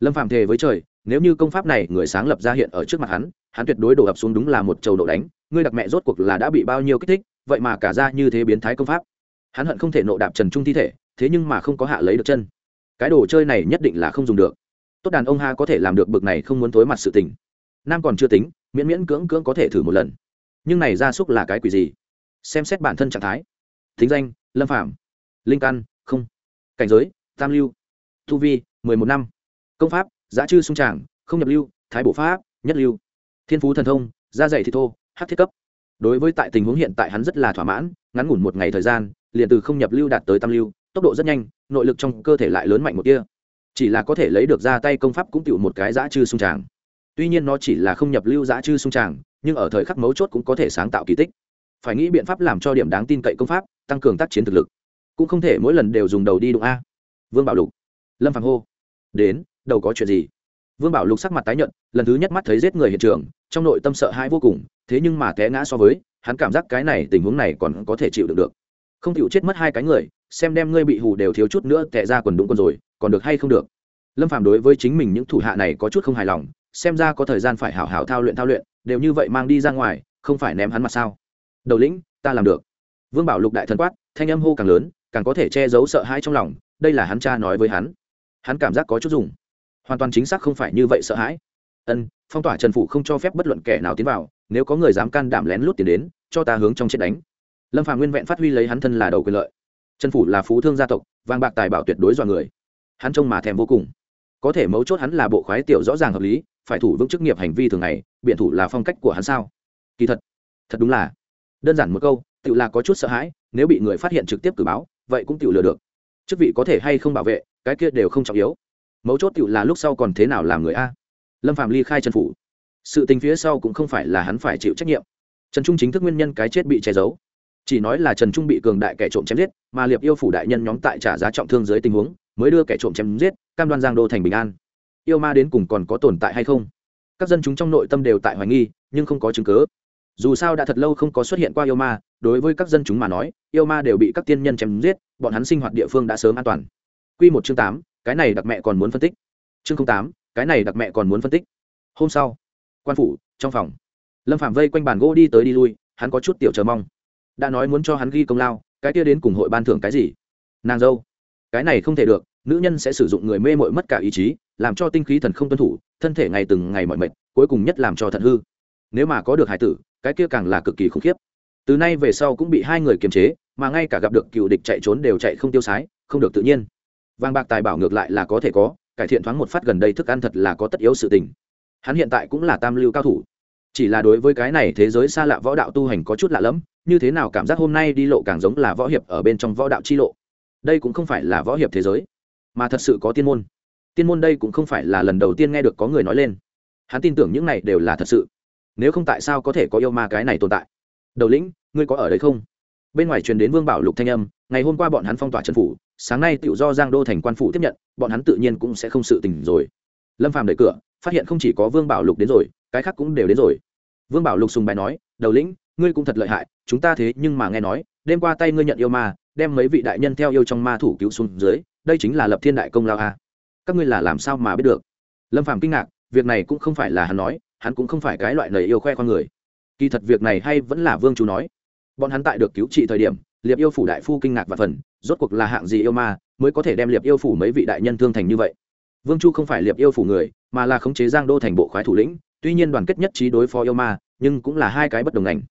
Lâm phạm thề với trời, nếu như công pháp này người sáng lập ra hiện ở trước mặt hắn hắn tuyệt đối đổ ập xuống đúng là một trầu độ đánh, ngươi đặc mẹ rốt cuộc là đã bị bao nhiêu kích thích, vậy mà cả ra như thế biến thái công pháp. Hắn hận không thể nộ đạp trần trung thi thể, thế nhưng mà không có hạ lấy được chân. Cái đồ chơi này nhất định là không dùng được. Tốt đàn ông ha có thể làm được bực này không muốn thối mặt sự tình. Nam còn chưa tính miễn miễn cưỡng cưỡng có thể thử một lần. Nhưng này gia súc là cái quỷ gì? Xem xét bản thân trạng thái. Thính danh, lâm phạm linh căn, không. Cảnh giới, tam lưu. Thu vi, mười một năm. Công pháp, giá chư sung tràng, không nhập lưu, thái bộ pháp, nhất lưu. Thiên phú thần thông da dày thì thô hát thiết cấp. Đối với tại tình huống hiện tại hắn rất là thỏa mãn, ngắn ngủn một ngày thời gian, liền từ không nhập lưu đạt tới tam lưu, tốc độ rất nhanh, nội lực trong cơ thể lại lớn mạnh một kia chỉ là có thể lấy được ra tay công pháp cũng tựu một cái giã chư sung tràng tuy nhiên nó chỉ là không nhập lưu giã chư sung tràng, nhưng ở thời khắc mấu chốt cũng có thể sáng tạo kỳ tích. Phải nghĩ biện pháp làm cho điểm đáng tin cậy công pháp, tăng cường tác chiến thực lực. Cũng không thể mỗi lần đều dùng đầu đi đụng a. Vương bảo lục. Lâm phàng hô. Đến, đầu có chuyện gì? Vương bảo lục sắc mặt tái nhận lần thứ nhất mắt thấy giết người hiện trường, trong nội tâm sợ hãi vô cùng, thế nhưng mà té ngã so với, hắn cảm giác cái này tình huống này còn có thể chịu được được. Không chịu chết mất hai cái người, xem đem ngươi bị hù đều thiếu chút nữa tệ ra quần đúng con rồi, còn được hay không được? Lâm phạm đối với chính mình những thủ hạ này có chút không hài lòng xem ra có thời gian phải hảo hảo thao luyện thao luyện, đều như vậy mang đi ra ngoài, không phải ném hắn mặt sao? Đầu lĩnh, ta làm được. Vương bảo lục đại thần quát, thanh âm hô càng lớn, càng có thể che giấu sợ hãi trong lòng, đây là hắn cha nói với hắn. Hắn cảm giác có chút dùng. Hoàn toàn chính xác không phải như vậy sợ hãi. Ân, phong tỏa trần phủ không cho phép bất luận kẻ nào tiến vào, nếu có người dám can đảm lén lút tiền đến, cho ta hướng trong chết đánh. Lâm phàm nguyên vẹn phát huy lấy hắn thân là đầu quyền lợi. Trần phủ là phú thương gia tộc, vàng bạc tài bảo tuyệt đối dọa người. Hắn trông mà thèm vô cùng. Có thể mấu chốt hắn là bộ khoái tiểu rõ ràng hợp lý phải thủ vững chức nghiệp hành vi thường ngày, biện thủ là phong cách của hắn sao? Kỳ thật thật đúng là. Đơn giản một câu tự là có chút sợ hãi, nếu bị người phát hiện trực tiếp cử báo, vậy cũng tự lừa được. Chức vị có thể hay không bảo vệ, cái kia đều không trọng yếu. Mấu chốt tự là lúc sau còn thế nào làm người a. Lâm phạm ly khai trần phủ. Sự tình phía sau cũng không phải là hắn phải chịu trách nhiệm. Trần trung chính thức nguyên nhân cái chết bị che giấu. Chỉ nói là trần trung bị cường đại kẻ trộm chém giết, mà liệp yêu phủ đại nhân nhóm tại trả giá trọng thương dưới tình huống, mới đưa kẻ trộm chém giết, cam đoan giang đô thành bình an yêu ma đến cùng còn có tồn tại hay không? Các dân chúng trong nội tâm đều tại hoài nghi, nhưng không có chứng cớ dù sao đã thật lâu không có xuất hiện qua yêu ma, đối với các dân chúng mà nói, yêu ma đều bị các tiên nhân chém giết, bọn hắn sinh hoạt địa phương đã sớm an toàn. Q một chương tám, cái này đặc mẹ còn muốn phân tích. Chương tám, cái này đặc mẹ còn muốn phân tích. Hôm sau, quan phủ, trong phòng, lâm phạm vây quanh bàn gỗ đi tới đi lui, hắn có chút tiểu chờ mong. Đã nói muốn cho hắn ghi công lao, cái kia đến cùng hội ban thưởng cái gì? Nàng dâu, cái này không thể được nữ nhân sẽ sử dụng người mê mội mất cả ý chí, làm cho tinh khí thần không tuân thủ, thân thể ngày từng ngày mọi mệt, cuối cùng nhất làm cho thận hư. Nếu mà có được hải tử, cái kia càng là cực kỳ khủng khiếp. Từ nay về sau cũng bị hai người kiềm chế, mà ngay cả gặp được cựu địch chạy trốn đều chạy không tiêu sái, không được tự nhiên. Vàng bạc tài bảo ngược lại là có thể có, cải thiện thoáng một phát gần đây thức ăn thật là có tất yếu sự tình. Hắn hiện tại cũng là tam lưu cao thủ. Chỉ là đối với cái này thế giới xa lạ võ đạo tu hành có chút lạ lẫm, như thế nào cảm giác hôm nay đi lộ càng giống là võ hiệp ở bên trong võ đạo chi lộ. Đây cũng không phải là võ hiệp thế giới mà thật sự có tiên môn. Tiên môn đây cũng không phải là lần đầu tiên nghe được có người nói lên. Hắn tin tưởng những này đều là thật sự. Nếu không tại sao có thể có yêu ma cái này tồn tại? Đầu lĩnh, ngươi có ở đây không? Bên ngoài truyền đến vương bảo lục thanh âm, ngày hôm qua bọn hắn phong tỏa trần phủ, sáng nay tự do giang đô thành quan phủ tiếp nhận, bọn hắn tự nhiên cũng sẽ không sự tình rồi. Lâm phàm đẩy cửa, phát hiện không chỉ có vương bảo lục đến rồi, cái khác cũng đều đến rồi. Vương bảo lục sùng bài nói, đầu lĩnh, ngươi cũng thật lợi hại, chúng ta thế nhưng mà nghe nói, đêm qua tay ngươi nhận yêu ma, đem mấy vị đại nhân theo yêu trong ma thủ cứu xuống dưới đây chính là lập thiên đại công lao a. Các ngươi là làm sao mà biết được? Lâm phàm kinh ngạc, việc này cũng không phải là hắn nói, hắn cũng không phải cái loại lời yêu khoe con người. Kỳ thật việc này hay vẫn là vương chú nói. Bọn hắn tại được cứu trị thời điểm, liệp yêu phủ đại phu kinh ngạc và phần, rốt cuộc là hạng gì yêu ma mới có thể đem liệp yêu phủ mấy vị đại nhân thương thành như vậy? Vương chu không phải liệp yêu phủ người, mà là khống chế giang đô thành bộ khoái thủ lĩnh, tuy nhiên đoàn kết nhất trí đối phó yêu ma, nhưng cũng là hai cái bất đồng ngành.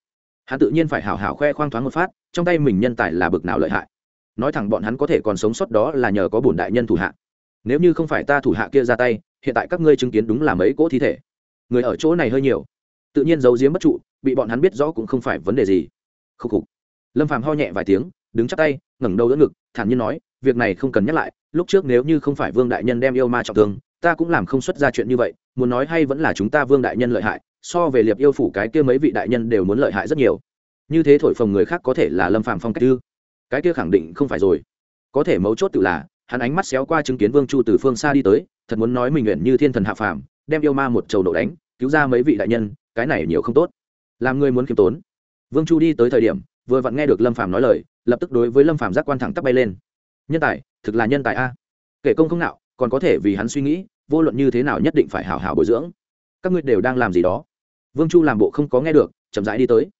Hắn tự nhiên phải hảo hảo khoe khoang thoáng một phát, trong tay mình nhân tài là bực nào lợi hại nói thẳng bọn hắn có thể còn sống sót đó là nhờ có bổn đại nhân thủ hạ. Nếu như không phải ta thủ hạ kia ra tay, hiện tại các ngươi chứng kiến đúng là mấy cỗ thi thể. Người ở chỗ này hơi nhiều. Tự nhiên giấu giếm bất trụ, bị bọn hắn biết rõ cũng không phải vấn đề gì. Khúc khục. Lâm phàm ho nhẹ vài tiếng, đứng chắp tay, ngẩng đầu đỡ ngực, thản nhiên nói, việc này không cần nhắc lại, lúc trước nếu như không phải vương đại nhân đem yêu ma trọng thương, ta cũng làm không xuất ra chuyện như vậy, muốn nói hay vẫn là chúng ta vương đại nhân lợi hại, so về liệp yêu phủ cái kia mấy vị đại nhân đều muốn lợi hại rất nhiều. Như thế thổi phồng người khác có thể là lâm phàm phong cách ư? Cái kia khẳng định không phải rồi. Có thể mấu chốt tự là, hắn ánh mắt xéo qua chứng kiến vương chu từ phương xa đi tới, thật muốn nói mình nguyện như thiên thần hạ phàm, đem yêu ma một trầu nổ đánh, cứu ra mấy vị đại nhân, cái này nhiều không tốt. Làm người muốn khiêm tốn. Vương chu đi tới thời điểm, vừa vặn nghe được lâm phàm nói lời, lập tức đối với lâm phàm giác quan thẳng tắp bay lên. Nhân tài, thực là nhân tài a. Kể công không nào còn có thể vì hắn suy nghĩ, vô luận như thế nào nhất định phải hảo hảo bồi dưỡng. Các ngươi đều đang làm gì đó? Vương chu làm bộ không có nghe được, chậm rãi đi tới.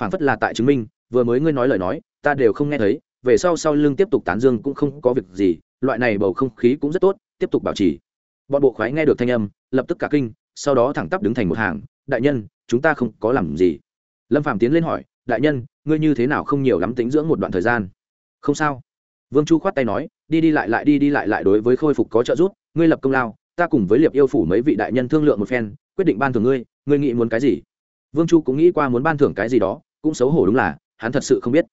Phản phất là tại chứng minh, vừa mới ngươi nói lời nói ta đều không nghe thấy, về sau sau lưng tiếp tục tán dương cũng không có việc gì, loại này bầu không khí cũng rất tốt, tiếp tục bảo trì. Bọn bộ khoái nghe được thanh âm, lập tức cả kinh, sau đó thẳng tắp đứng thành một hàng, đại nhân, chúng ta không có làm gì. Lâm phạm tiến lên hỏi, đại nhân, ngươi như thế nào không nhiều lắm tính dưỡng một đoạn thời gian? Không sao. Vương chu khoát tay nói, đi đi lại lại đi đi lại lại đối với khôi phục có trợ giúp, ngươi lập công lao, ta cùng với liệp yêu phủ mấy vị đại nhân thương lượng một phen, quyết định ban thưởng ngươi ngươi nghĩ muốn cái gì? Vương chu cũng nghĩ qua muốn ban thưởng cái gì đó, cũng xấu hổ đúng là, hắn thật sự không biết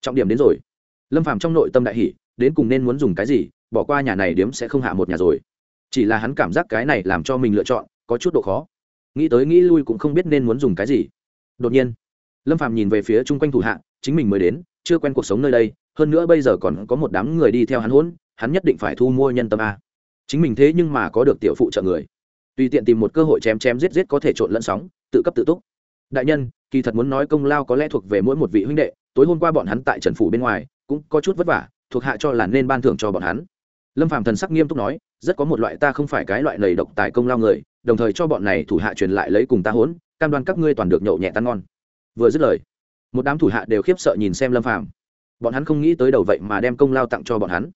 trọng điểm đến rồi. Lâm phàm trong nội tâm đại hỷ đến cùng nên muốn dùng cái gì, bỏ qua nhà này điếm sẽ không hạ một nhà rồi. Chỉ là hắn cảm giác cái này làm cho mình lựa chọn, có chút độ khó. Nghĩ tới nghĩ lui cũng không biết nên muốn dùng cái gì. Đột nhiên, lâm phàm nhìn về phía chung quanh thủ hạ, chính mình mới đến, chưa quen cuộc sống nơi đây, hơn nữa bây giờ còn có một đám người đi theo hắn hỗn, hắn nhất định phải thu mua nhân tâm a. Chính mình thế nhưng mà có được tiểu phụ trợ người. Tùy tiện tìm một cơ hội chém chém giết giết có thể trộn lẫn sóng, tự cấp tự túc. Đại nhân, kỳ thật muốn nói công lao có lẽ thuộc về mỗi một vị huynh đệ tối hôm qua bọn hắn tại trần phủ bên ngoài, cũng có chút vất vả, thuộc hạ cho là nên ban thưởng cho bọn hắn. Lâm phạm thần sắc nghiêm túc nói, rất có một loại ta không phải cái loại lầy độc tài công lao người, đồng thời cho bọn này thủ hạ truyền lại lấy cùng ta hỗn, cam đoan các ngươi toàn được nhậu nhẹ tan ngon. Vừa dứt lời, một đám thủ hạ đều khiếp sợ nhìn xem lâm phạm bọn hắn không nghĩ tới đầu vậy mà đem công lao tặng cho bọn hắn.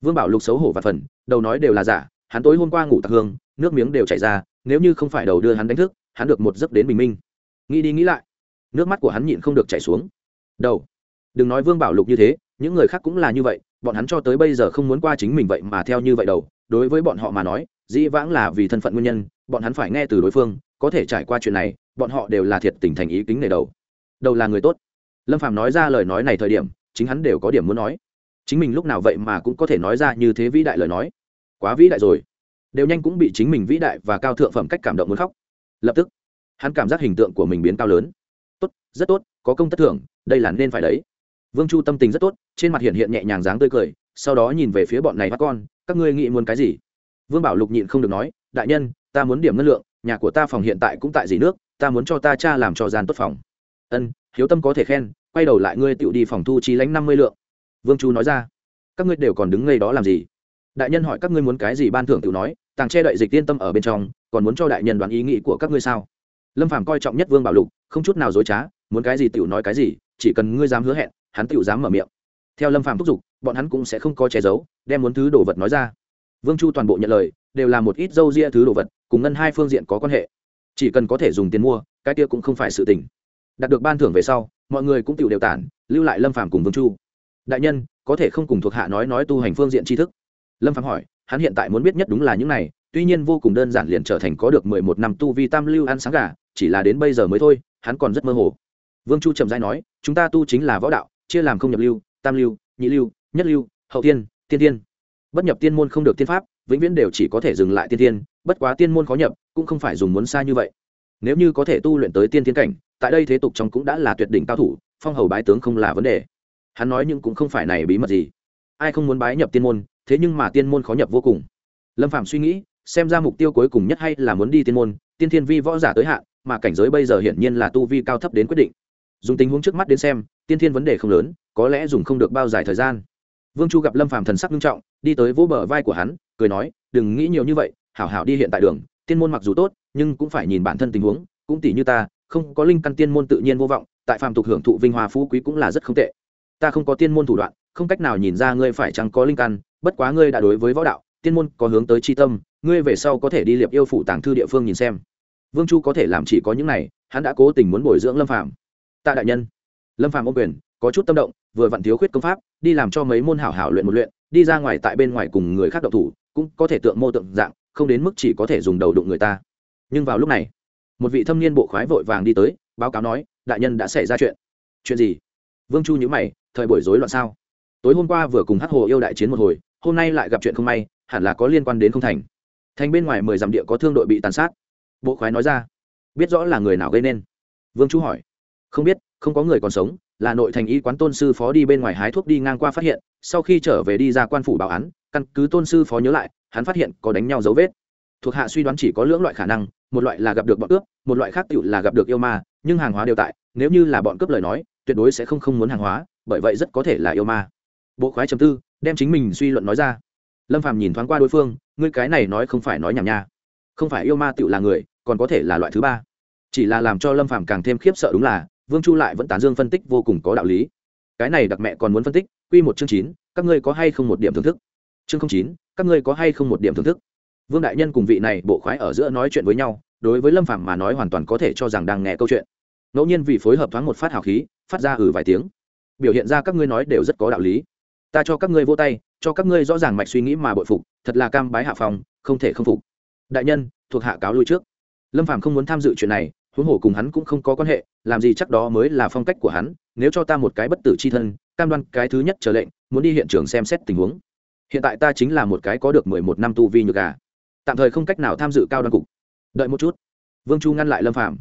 Vương bảo lục xấu hổ và phần, đầu nói đều là giả, hắn tối hôm qua ngủ tặc hương, nước miếng đều chảy ra, nếu như không phải đầu đưa hắn đánh thức, hắn được một giấc đến bình minh. Nghĩ đi nghĩ lại, nước mắt của hắn nhịn không được chảy xuống đầu. Đừng nói vương bảo lục như thế, những người khác cũng là như vậy, bọn hắn cho tới bây giờ không muốn qua chính mình vậy mà theo như vậy đầu. Đối với bọn họ mà nói, dĩ vãng là vì thân phận nguyên nhân, bọn hắn phải nghe từ đối phương, có thể trải qua chuyện này, bọn họ đều là thiệt tình thành ý kính nề đầu. Đầu là người tốt. Lâm phạm nói ra lời nói này thời điểm, chính hắn đều có điểm muốn nói. Chính mình lúc nào vậy mà cũng có thể nói ra như thế vĩ đại lời nói. Quá vĩ đại rồi. Đều nhanh cũng bị chính mình vĩ đại và cao thượng phẩm cách cảm động muốn khóc. Lập tức, hắn cảm giác hình tượng của mình biến cao lớn. Tốt, rất tốt, có công tất thưởng đây là nên phải đấy. Vương chu tâm tình rất tốt, trên mặt hiện hiện nhẹ nhàng dáng tươi cười, sau đó nhìn về phía bọn này bắt con, các ngươi nghĩ muốn cái gì? Vương bảo lục nhịn không được nói, đại nhân, ta muốn điểm ngân lượng, nhà của ta phòng hiện tại cũng tại dì nước, ta muốn cho ta cha làm cho gian tốt phòng. Ân, hiếu tâm có thể khen, quay đầu lại ngươi tựu đi phòng thu chi lãnh năm mươi lượng. Vương chu nói ra, các ngươi đều còn đứng ngay đó làm gì? Đại nhân hỏi các ngươi muốn cái gì ban thưởng tựu nói, tàng che đậy dịch tiên tâm ở bên trong, còn muốn cho đại nhân đoán ý nghĩ của các ngươi sao? Lâm phàm coi trọng nhất vương bảo lục, không chút nào dối trá, muốn cái gì tựu nói cái gì chỉ cần ngươi dám hứa hẹn, hắn tựu dám mở miệng. Theo lâm phàm thúc giục, bọn hắn cũng sẽ không có che giấu, đem muốn thứ đồ vật nói ra. Vương chu toàn bộ nhận lời, đều là một ít dâu ria thứ đồ vật, cùng ngân hai phương diện có quan hệ. Chỉ cần có thể dùng tiền mua, cái kia cũng không phải sự tình. Đạt được ban thưởng về sau, mọi người cũng tiểu đều tản, lưu lại lâm phàm cùng vương chu. Đại nhân, có thể không cùng thuộc hạ nói nói tu hành phương diện tri thức? Lâm phàm hỏi, hắn hiện tại muốn biết nhất đúng là những này, tuy nhiên vô cùng đơn giản liền trở thành có được mười một năm tu vi tam lưu ăn sáng gà, chỉ là đến bây giờ mới thôi, hắn còn rất mơ hồ vương chu trầm giai nói, chúng ta tu chính là võ đạo, chia làm không nhập lưu, tam lưu, nhị lưu, nhất lưu, hậu tiên tiên tiên bất nhập tiên môn không được tiên pháp, vĩnh viễn đều chỉ có thể dừng lại tiên tiên. bất quá tiên môn khó nhập, cũng không phải dùng muốn xa như vậy. Nếu như có thể tu luyện tới tiên thiên cảnh, tại đây thế tục trong cũng đã là tuyệt đỉnh cao thủ, phong hầu bái tướng không là vấn đề. Hắn nói nhưng cũng không phải này bí mật gì. Ai không muốn bái nhập tiên môn, thế nhưng mà tiên môn khó nhập vô cùng. Lâm phạm suy nghĩ, xem ra mục tiêu cuối cùng nhất hay là muốn đi tiên môn, tiên thiên vi võ giả tới hạn, mà cảnh giới bây giờ hiển nhiên là tu vi cao thấp đến quyết định dùng tình huống trước mắt đến xem, tiên thiên vấn đề không lớn, có lẽ dùng không được bao dài thời gian. Vương chu gặp lâm phàm thần sắc nghiêm trọng, đi tới vỗ bờ vai của hắn, cười nói, đừng nghĩ nhiều như vậy, hảo hảo đi hiện tại đường, tiên môn mặc dù tốt, nhưng cũng phải nhìn bản thân tình huống, cũng tỷ như ta, không có linh căn tiên môn tự nhiên vô vọng, tại phàm tục hưởng thụ vinh hoa phú quý cũng là rất không tệ. Ta không có tiên môn thủ đoạn, không cách nào nhìn ra ngươi phải chăng có linh căn, bất quá ngươi đã đối với võ đạo, tiên môn có hướng tới tri tâm, ngươi về sau có thể đi liệp yêu phủ tàng thư địa phương nhìn xem. Vương chu có thể làm chỉ có những này, hắn đã cố tình muốn bồi dưỡng lâm phàm tạ đại nhân. Lâm phàm ô quyền, có chút tâm động, vừa vặn thiếu khuyết công pháp, đi làm cho mấy môn hảo hảo luyện một luyện, đi ra ngoài tại bên ngoài cùng người khác độc thủ, cũng có thể tượng mô tượng dạng, không đến mức chỉ có thể dùng đầu đụng người ta. Nhưng vào lúc này, một vị thâm niên bộ khoái vội vàng đi tới, báo cáo nói, đại nhân đã xảy ra chuyện. Chuyện gì? Vương chu nhữ mày, thời buổi rối loạn sao? Tối hôm qua vừa cùng hắc hồ yêu đại chiến một hồi, hôm nay lại gặp chuyện không may, hẳn là có liên quan đến không thành. Thành bên ngoài mười dặm địa có thương đội bị tàn sát. Bộ khoái nói ra, biết rõ là người nào gây nên? Vương chu hỏi không biết, không có người còn sống, là nội thành y quán tôn sư phó đi bên ngoài hái thuốc đi ngang qua phát hiện, sau khi trở về đi ra quan phủ báo án, căn cứ tôn sư phó nhớ lại, hắn phát hiện có đánh nhau dấu vết. Thuộc hạ suy đoán chỉ có lưỡng loại khả năng, một loại là gặp được bọn cướp, một loại khác tựu là gặp được yêu ma, nhưng hàng hóa đều tại, nếu như là bọn cướp lời nói, tuyệt đối sẽ không không muốn hàng hóa, bởi vậy rất có thể là yêu ma. Bộ khoái chấm tư, đem chính mình suy luận nói ra. Lâm phàm nhìn thoáng qua đối phương, ngươi cái này nói không phải nói nhảm nha. Không phải yêu ma tựu là người, còn có thể là loại thứ ba. Chỉ là làm cho lâm phàm càng thêm khiếp sợ đúng là vương chu lại vẫn tán dương phân tích vô cùng có đạo lý. Cái này đặc mẹ còn muốn phân tích, quy một chương chín, các ngươi có hay không một điểm thưởng thức? Chương chín, các ngươi có hay không một điểm thưởng thức? Vương đại nhân cùng vị này bộ khoái ở giữa nói chuyện với nhau, đối với lâm phàm mà nói hoàn toàn có thể cho rằng đang nghe câu chuyện. Ngẫu nhiên vì phối hợp thoáng một phát hào khí, phát ra ừ vài tiếng. Biểu hiện ra các ngươi nói đều rất có đạo lý. Ta cho các ngươi vô tay, cho các ngươi rõ ràng mạch suy nghĩ mà bội phục, thật là cam bái hạ phòng không thể không phục. Đại nhân, thuộc hạ cáo lui trước. Lâm phàm không muốn tham dự chuyện này, huống hồ cùng hắn cũng không có quan hệ làm gì chắc đó mới là phong cách của hắn, nếu cho ta một cái bất tử c h i thân, cam đoan cái thứ nhất trở lệnh, muốn đi hiện trường xem xét tình huống. Hiện tại ta chính là một cái có được mười một năm tu vi nhược gà. Tạm thời không cách nào tham dự cao đoan cục. Đợi một chút. Vương chu ngăn lại lâm phạm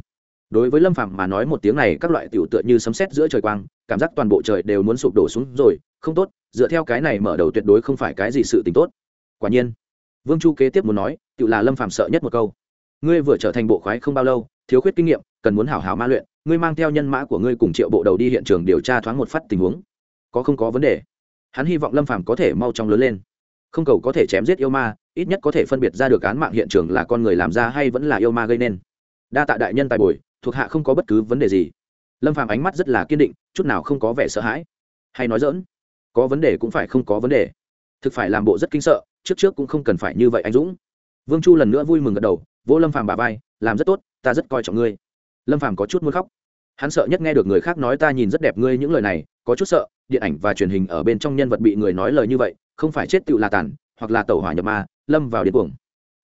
đối với lâm phạm mà nói một tiếng này, các loại tiểu tựa như sấm sét giữa trời quang, cảm giác toàn bộ trời đều muốn sụp đổ xuống rồi, không tốt, dựa theo cái này mở đầu tuyệt đối không phải cái gì sự t ì n h tốt. Quả nhiên, vương chu kế tiếp muốn nói, tự là lâm phạm sợ nhất một câu. Ngươi vừa trở thành bộ khoái không bao lâu, thiếu khuyết kinh nghiệm, cần muốn hảo hảo ma luyện ngươi mang theo nhân mã của ngươi cùng triệu bộ đầu đi hiện trường điều tra thoáng một phát tình huống. Có không có vấn đề? Hắn hy vọng lâm phàm có thể mau chóng lớn lên. Không cầu có thể chém giết yêu ma, ít nhất có thể phân biệt ra được án mạng hiện trường là con người làm ra hay vẫn là yêu ma gây nên. Đa tạ đại nhân tài bồi, thuộc hạ không có bất cứ vấn đề gì. Lâm phàm ánh mắt rất là kiên định, chút nào không có vẻ sợ hãi. Hay nói dỡn có vấn đề cũng phải không có vấn đề. Thực phải làm bộ rất kinh sợ, trước trước cũng không cần phải như vậy anh dũng. Vương chu lần nữa vui mừng gật đầu, vỗ lâm phàm bà vai, làm rất tốt, ta rất coi trọng ngươi lâm phàm có chút muốn khóc. Hắn sợ nhất nghe được người khác nói ta nhìn rất đẹp ngươi những lời này, có chút sợ, điện ảnh và truyền hình ở bên trong nhân vật bị người nói lời như vậy, không phải chết tựu là tàn, hoặc là tẩu hỏa nhập ma, lâm vào điên cuồng.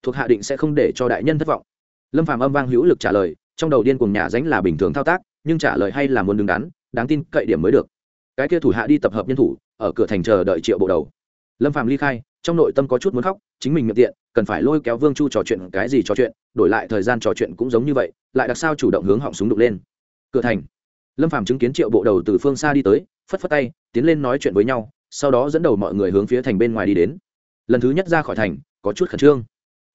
Thuộc hạ định sẽ không để cho đại nhân thất vọng. Lâm phàm âm vang hữu lực trả lời, trong đầu điên cuồng nhà ránh là bình thường thao tác, nhưng trả lời hay là muốn đứng đắn, đáng tin cậy điểm mới được. Cái kia thủ hạ đi tập hợp nhân thủ, ở cửa thành chờ đợi triệu bộ đầu. Lâm phàm ly khai trong nội tâm có chút muốn khóc, chính mình miệng tiện, cần phải lôi kéo vương chu trò chuyện, cái gì trò chuyện, đổi lại thời gian trò chuyện cũng giống như vậy, lại đặc sao chủ động hướng họng súng đục lên. Cửa thành, lâm phàm chứng kiến triệu bộ đầu từ phương xa đi tới, phất phất tay, tiến lên nói chuyện với nhau, sau đó dẫn đầu mọi người hướng phía thành bên ngoài đi đến. Lần thứ nhất ra khỏi thành, có chút khẩn trương.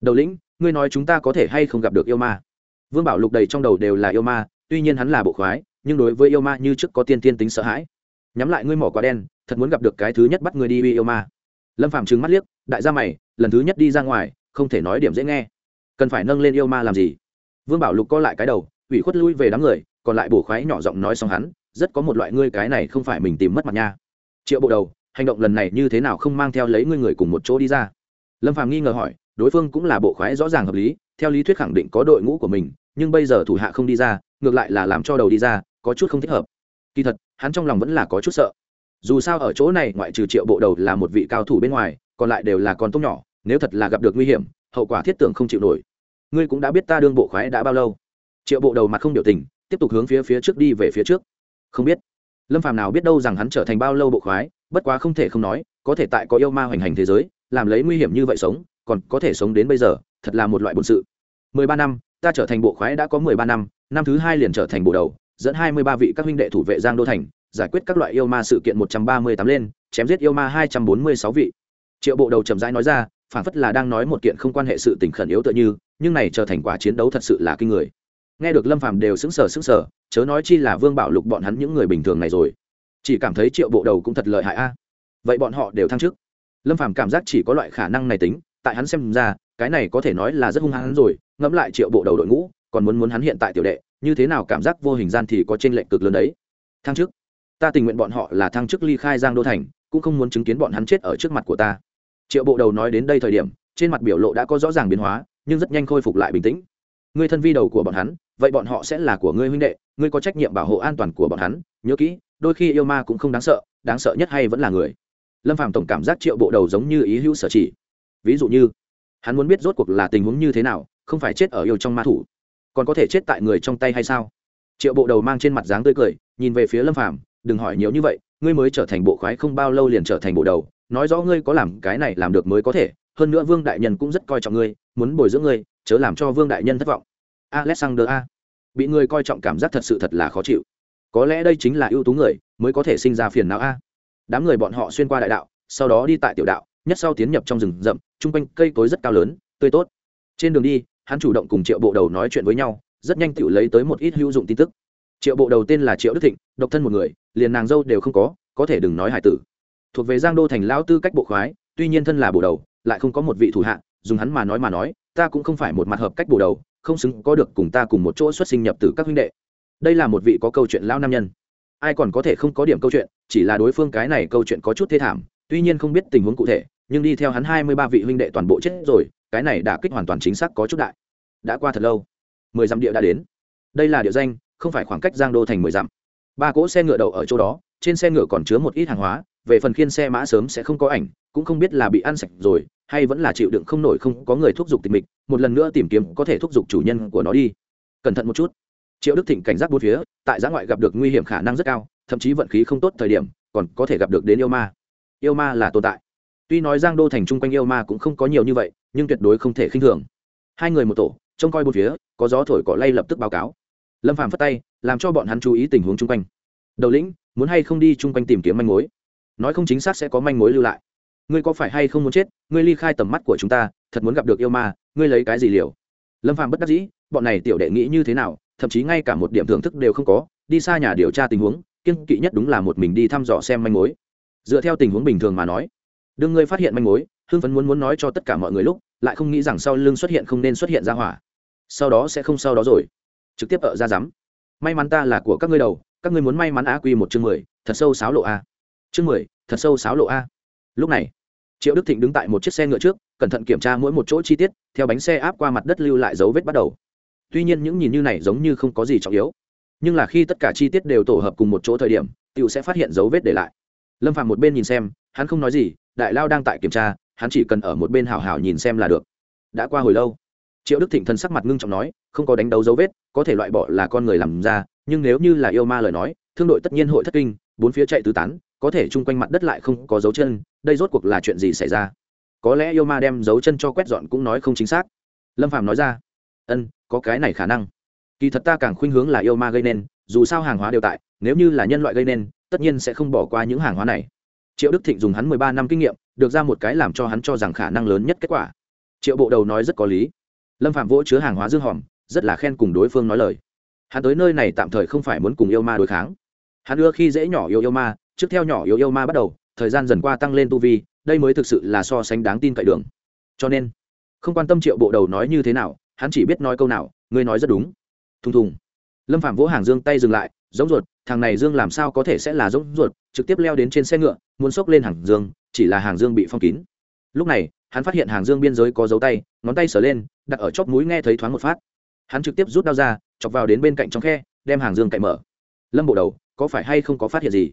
Đầu lĩnh, ngươi nói chúng ta có thể hay không gặp được yêu ma? Vương bảo lục đầy trong đầu đều là yêu ma, tuy nhiên hắn là bộ khoái, nhưng đối với yêu ma như trước có tiên tiên tính sợ hãi. Nhắm lại ngươi mỏ quá đen, thật muốn gặp được cái thứ nhất bắt ngươi đi uy yêu ma lâm phạm trừng mắt liếc, đại gia mày, lần thứ nhất đi ra ngoài, không thể nói điểm dễ nghe. Cần phải nâng lên yêu ma làm gì? Vương bảo lục co lại cái đầu, ủy khuất lui về đám người, còn lại bổ khoái nhỏ giọng nói xong hắn, rất có một loại ngươi cái này không phải mình tìm mất mặt nha. Triệu bộ đầu, hành động lần này như thế nào không mang theo lấy ngươi người cùng một chỗ đi ra? Lâm phàm nghi ngờ hỏi, đối phương cũng là bộ khoái rõ ràng hợp lý, theo lý thuyết khẳng định có đội ngũ của mình, nhưng bây giờ thủ hạ không đi ra, ngược lại là làm cho đầu đi ra, có chút không thích hợp. Kỳ thật, hắn trong lòng vẫn là có chút sợ dù sao ở chỗ này ngoại trừ triệu bộ đầu là một vị cao thủ bên ngoài, còn lại đều là con tốt nhỏ, nếu thật là gặp được nguy hiểm, hậu quả thiết tưởng không chịu nổi. Ngươi cũng đã biết ta đương bộ khoái đã bao lâu. Triệu bộ đầu mặt không biểu tình, tiếp tục hướng phía phía trước đi về phía trước. Không biết. Lâm phàm nào biết đâu rằng hắn trở thành bao lâu bộ khoái, bất quá không thể không nói, có thể tại có yêu ma hoành hành thế giới, làm lấy nguy hiểm như vậy sống, còn có thể sống đến bây giờ, thật là một loại bổn sự. Mười ba năm, ta trở thành bộ khoái đã có mười ba năm năm thứ hai liền trở thành bộ đầu, dẫn hai mươi ba vị các huynh đệ thủ vệ giang đô thành giải quyết các loại yêu ma sự kiện một trăm ba mươi tám lên, chém giết yêu ma hai trăm bốn mươi sáu vị. Triệu bộ đầu chậm rãi nói ra, phản phất là đang nói một kiện không quan hệ sự tình khẩn yếu tựa như, nhưng này trở thành quả chiến đấu thật sự là kinh người. Nghe được lâm phàm đều sững sờ sững sờ, chớ nói chi là vương bảo lục bọn hắn những người bình thường này rồi. Chỉ cảm thấy triệu bộ đầu cũng thật lợi hại a. Vậy bọn họ đều thăng chức. Lâm phàm cảm giác chỉ có loại khả năng này tính, tại hắn xem ra, cái này có thể nói là rất hung hăng rồi, ngẫm lại triệu bộ đầu đội ngũ, còn muốn muốn hắn hiện tại tiểu đệ, như thế nào cảm giác vô hình gian thì có trên lệnh cực lớn đấy. Thăng chức ta tình nguyện bọn họ là thăng chức ly khai giang đô thành, cũng không muốn chứng kiến bọn hắn chết ở trước mặt của ta. Triệu bộ đầu nói đến đây thời điểm, trên mặt biểu lộ đã có rõ ràng biến hóa, nhưng rất nhanh khôi phục lại bình tĩnh. Ngươi thân vi đầu của bọn hắn, vậy bọn họ sẽ là của ngươi huynh đệ, ngươi có trách nhiệm bảo hộ an toàn của bọn hắn, nhớ kỹ, đôi khi yêu ma cũng không đáng sợ đáng sợ nhất hay vẫn là người. Lâm phạm tổng cảm giác triệu bộ đầu giống như ý hữu sở chỉ. Ví dụ như, hắn muốn biết rốt cuộc là tình huống như thế nào, không phải chết ở yêu trong ma thủ, còn có thể chết tại người trong tay hay sao? Triệu bộ đầu mang trên mặt dáng tươi cười, nhìn về phía lâm phàm đừng hỏi nhiều như vậy, ngươi mới trở thành bộ khoái không bao lâu liền trở thành bộ đầu. Nói rõ ngươi có làm cái này làm được mới có thể, hơn nữa vương đại nhân cũng rất coi trọng ngươi, muốn bồi dưỡng ngươi, chớ làm cho vương đại nhân thất vọng. Alexander a. Bị ngươi coi trọng cảm giác thật sự thật là khó chịu. Có lẽ đây chính là ưu tú người, mới có thể sinh ra phiền não a. Đám người bọn họ xuyên qua đại đạo, sau đó đi tại tiểu đạo, nhất sau tiến nhập trong rừng rậm, chung quanh cây cối rất cao lớn, tươi tốt. Trên đường đi, hắn chủ động cùng triệu bộ đầu nói chuyện với nhau, rất nhanh tự lấy tới một ít hữu dụng tin tức triệu bộ đầu tên là triệu đức thịnh, độc thân một người, liền nàng dâu đều không có có thể đừng nói hải tử. Thuộc về giang đô thành lão tư cách bộ khoái, tuy nhiên thân là bộ đầu, lại không có một vị thủ hạ, dùng hắn mà nói mà nói, ta cũng không phải một mặt hợp cách bộ đầu, không xứng có được cùng ta cùng một chỗ xuất sinh nhập từ các huynh đệ. Đây là một vị có câu chuyện lão nam nhân. Ai còn có thể không có điểm câu chuyện, chỉ là đối phương cái này câu chuyện có chút thê thảm, tuy nhiên không biết tình huống cụ thể, nhưng đi theo hắn hai mươi ba vị huynh đệ toàn bộ chết rồi, cái này đã kích hoàn toàn chính xác có chút đại. Đã qua thật lâu. Mười dặm địa đã đến. Đây là địa danh không phải khoảng cách giang đô thành mười dặm. Ba cỗ xe ngựa đậu ở chỗ đó, trên xe ngựa còn chứa một ít hàng hóa, về phần khiên xe mã sớm sẽ không có ảnh, cũng không biết là bị ăn sạch rồi, hay vẫn là chịu đựng không nổi không có người thúc giục tịch mịch, một lần nữa tìm kiếm có thể thúc giục chủ nhân của nó đi. Cẩn thận một chút. Triệu đức thịnh cảnh giác bốn phía, tại giã ngoại gặp được nguy hiểm khả năng rất cao, thậm chí vận khí không tốt thời điểm, còn có thể gặp được đến yêu ma. Yêu ma là tồn tại. Tuy nói giang đô thành chung quanh yêu ma cũng không có nhiều như vậy, nhưng tuyệt đối không thể khinh thường. Hai người một tổ, trông coi bốn phía, có gió thổi cỏ lay lập tức báo cáo lâm phàm phất tay, làm cho bọn hắn chú ý tình huống chung quanh. Đầu lĩnh, muốn hay không đi chung quanh tìm kiếm manh mối? Nói không chính xác sẽ có manh mối lưu lại. Ngươi có phải hay không muốn chết? Ngươi ly khai tầm mắt của chúng ta, thật muốn gặp được yêu ma, ngươi lấy cái gì liều? Lâm phàm bất đắc dĩ, bọn này tiểu đệ nghĩ như thế nào, thậm chí ngay cả một điểm thưởng thức đều không có, đi xa nhà điều tra tình huống kiên kỵ nhất đúng là một mình đi thăm dò xem manh mối. Dựa theo tình huống bình thường mà nói, đương ngươi phát hiện manh mối, hưng phấn muốn muốn nói cho tất cả mọi người lúc, lại không nghĩ rằng sau lưng xuất hiện không nên xuất hiện ra hỏa. Sau đó sẽ không sau đó rồi trực tiếp ở ra rắm may mắn ta là của các ngươi đầu, các ngươi muốn may mắn á quy một chương mười, thật sâu sáo lộ a. Chương mười, thật sâu sáo lộ a. Lúc này, triệu đức thịnh đứng tại một chiếc xe ngựa trước, cẩn thận kiểm tra mỗi một chỗ chi tiết, theo bánh xe áp qua mặt đất lưu lại dấu vết bắt đầu. Tuy nhiên những nhìn như này giống như không có gì trọng yếu. Nhưng là khi tất cả chi tiết đều tổ hợp cùng một chỗ thời điểm t i ể u sẽ phát hiện dấu vết để lại. Lâm phạm một bên nhìn xem, hắn không nói gì, đại lao đang tại kiểm tra, hắn chỉ cần ở một bên hào hào nhìn xem là được. Đã qua hồi lâu triệu đức thịnh thân sắc mặt ngưng trọng nói, không có đánh đấu dấu vết, có thể loại bỏ là con người làm ra, nhưng nếu như là yêu ma lời nói, thương đội tất nhiên hội thất kinh, bốn phía chạy tứ tán, có thể chung quanh mặt đất lại không có dấu chân, đây rốt cuộc là chuyện gì xảy ra? Có lẽ yêu ma đem dấu chân cho quét dọn cũng nói không chính xác. Lâm phạm nói ra, ân, có cái này khả năng. Kỳ thật ta càng khuynh hướng là yêu ma gây nên, dù sao hàng hóa đều tại, nếu như là nhân loại gây nên, tất nhiên sẽ không bỏ qua những hàng hóa này. Triệu đức thịnh dùng hắn mười ba năm kinh nghiệm, được ra một cái làm cho hắn cho rằng khả năng lớn nhất kết quả. Triệu bộ đầu nói rất có lý lâm phạm vỗ chứa hàng hóa dương hòm, rất là khen cùng đối phương nói lời. Hắn tới nơi này tạm thời không phải muốn cùng yêu ma đối kháng. Hắn ưa khi dễ nhỏ yêu yêu ma, trước theo nhỏ yêu yêu ma bắt đầu, thời gian dần qua tăng lên tu vi, đây mới thực sự là so sánh đáng tin cậy đường. Cho nên, không quan tâm triệu bộ đầu nói như thế nào, hắn chỉ biết nói câu nào, ngươi nói rất đúng. Thùng thùng. Lâm phạm vỗ hàng dương tay dừng lại, giống ruột, thằng này dương làm sao có thể sẽ là giống ruột, trực tiếp leo đến trên xe ngựa, muốn xốc lên hàng dương, chỉ là hàng dương bị phong kín. Lúc này hắn phát hiện hàng dương biên giới có dấu tay, ngón tay sờ lên, đặt ở chóp mũi nghe thấy thoáng một phát. Hắn trực tiếp rút đao ra, chọc vào đến bên cạnh trong khe, đem hàng dương cậy mở. Lâm bộ đầu, có phải hay không có phát hiện gì?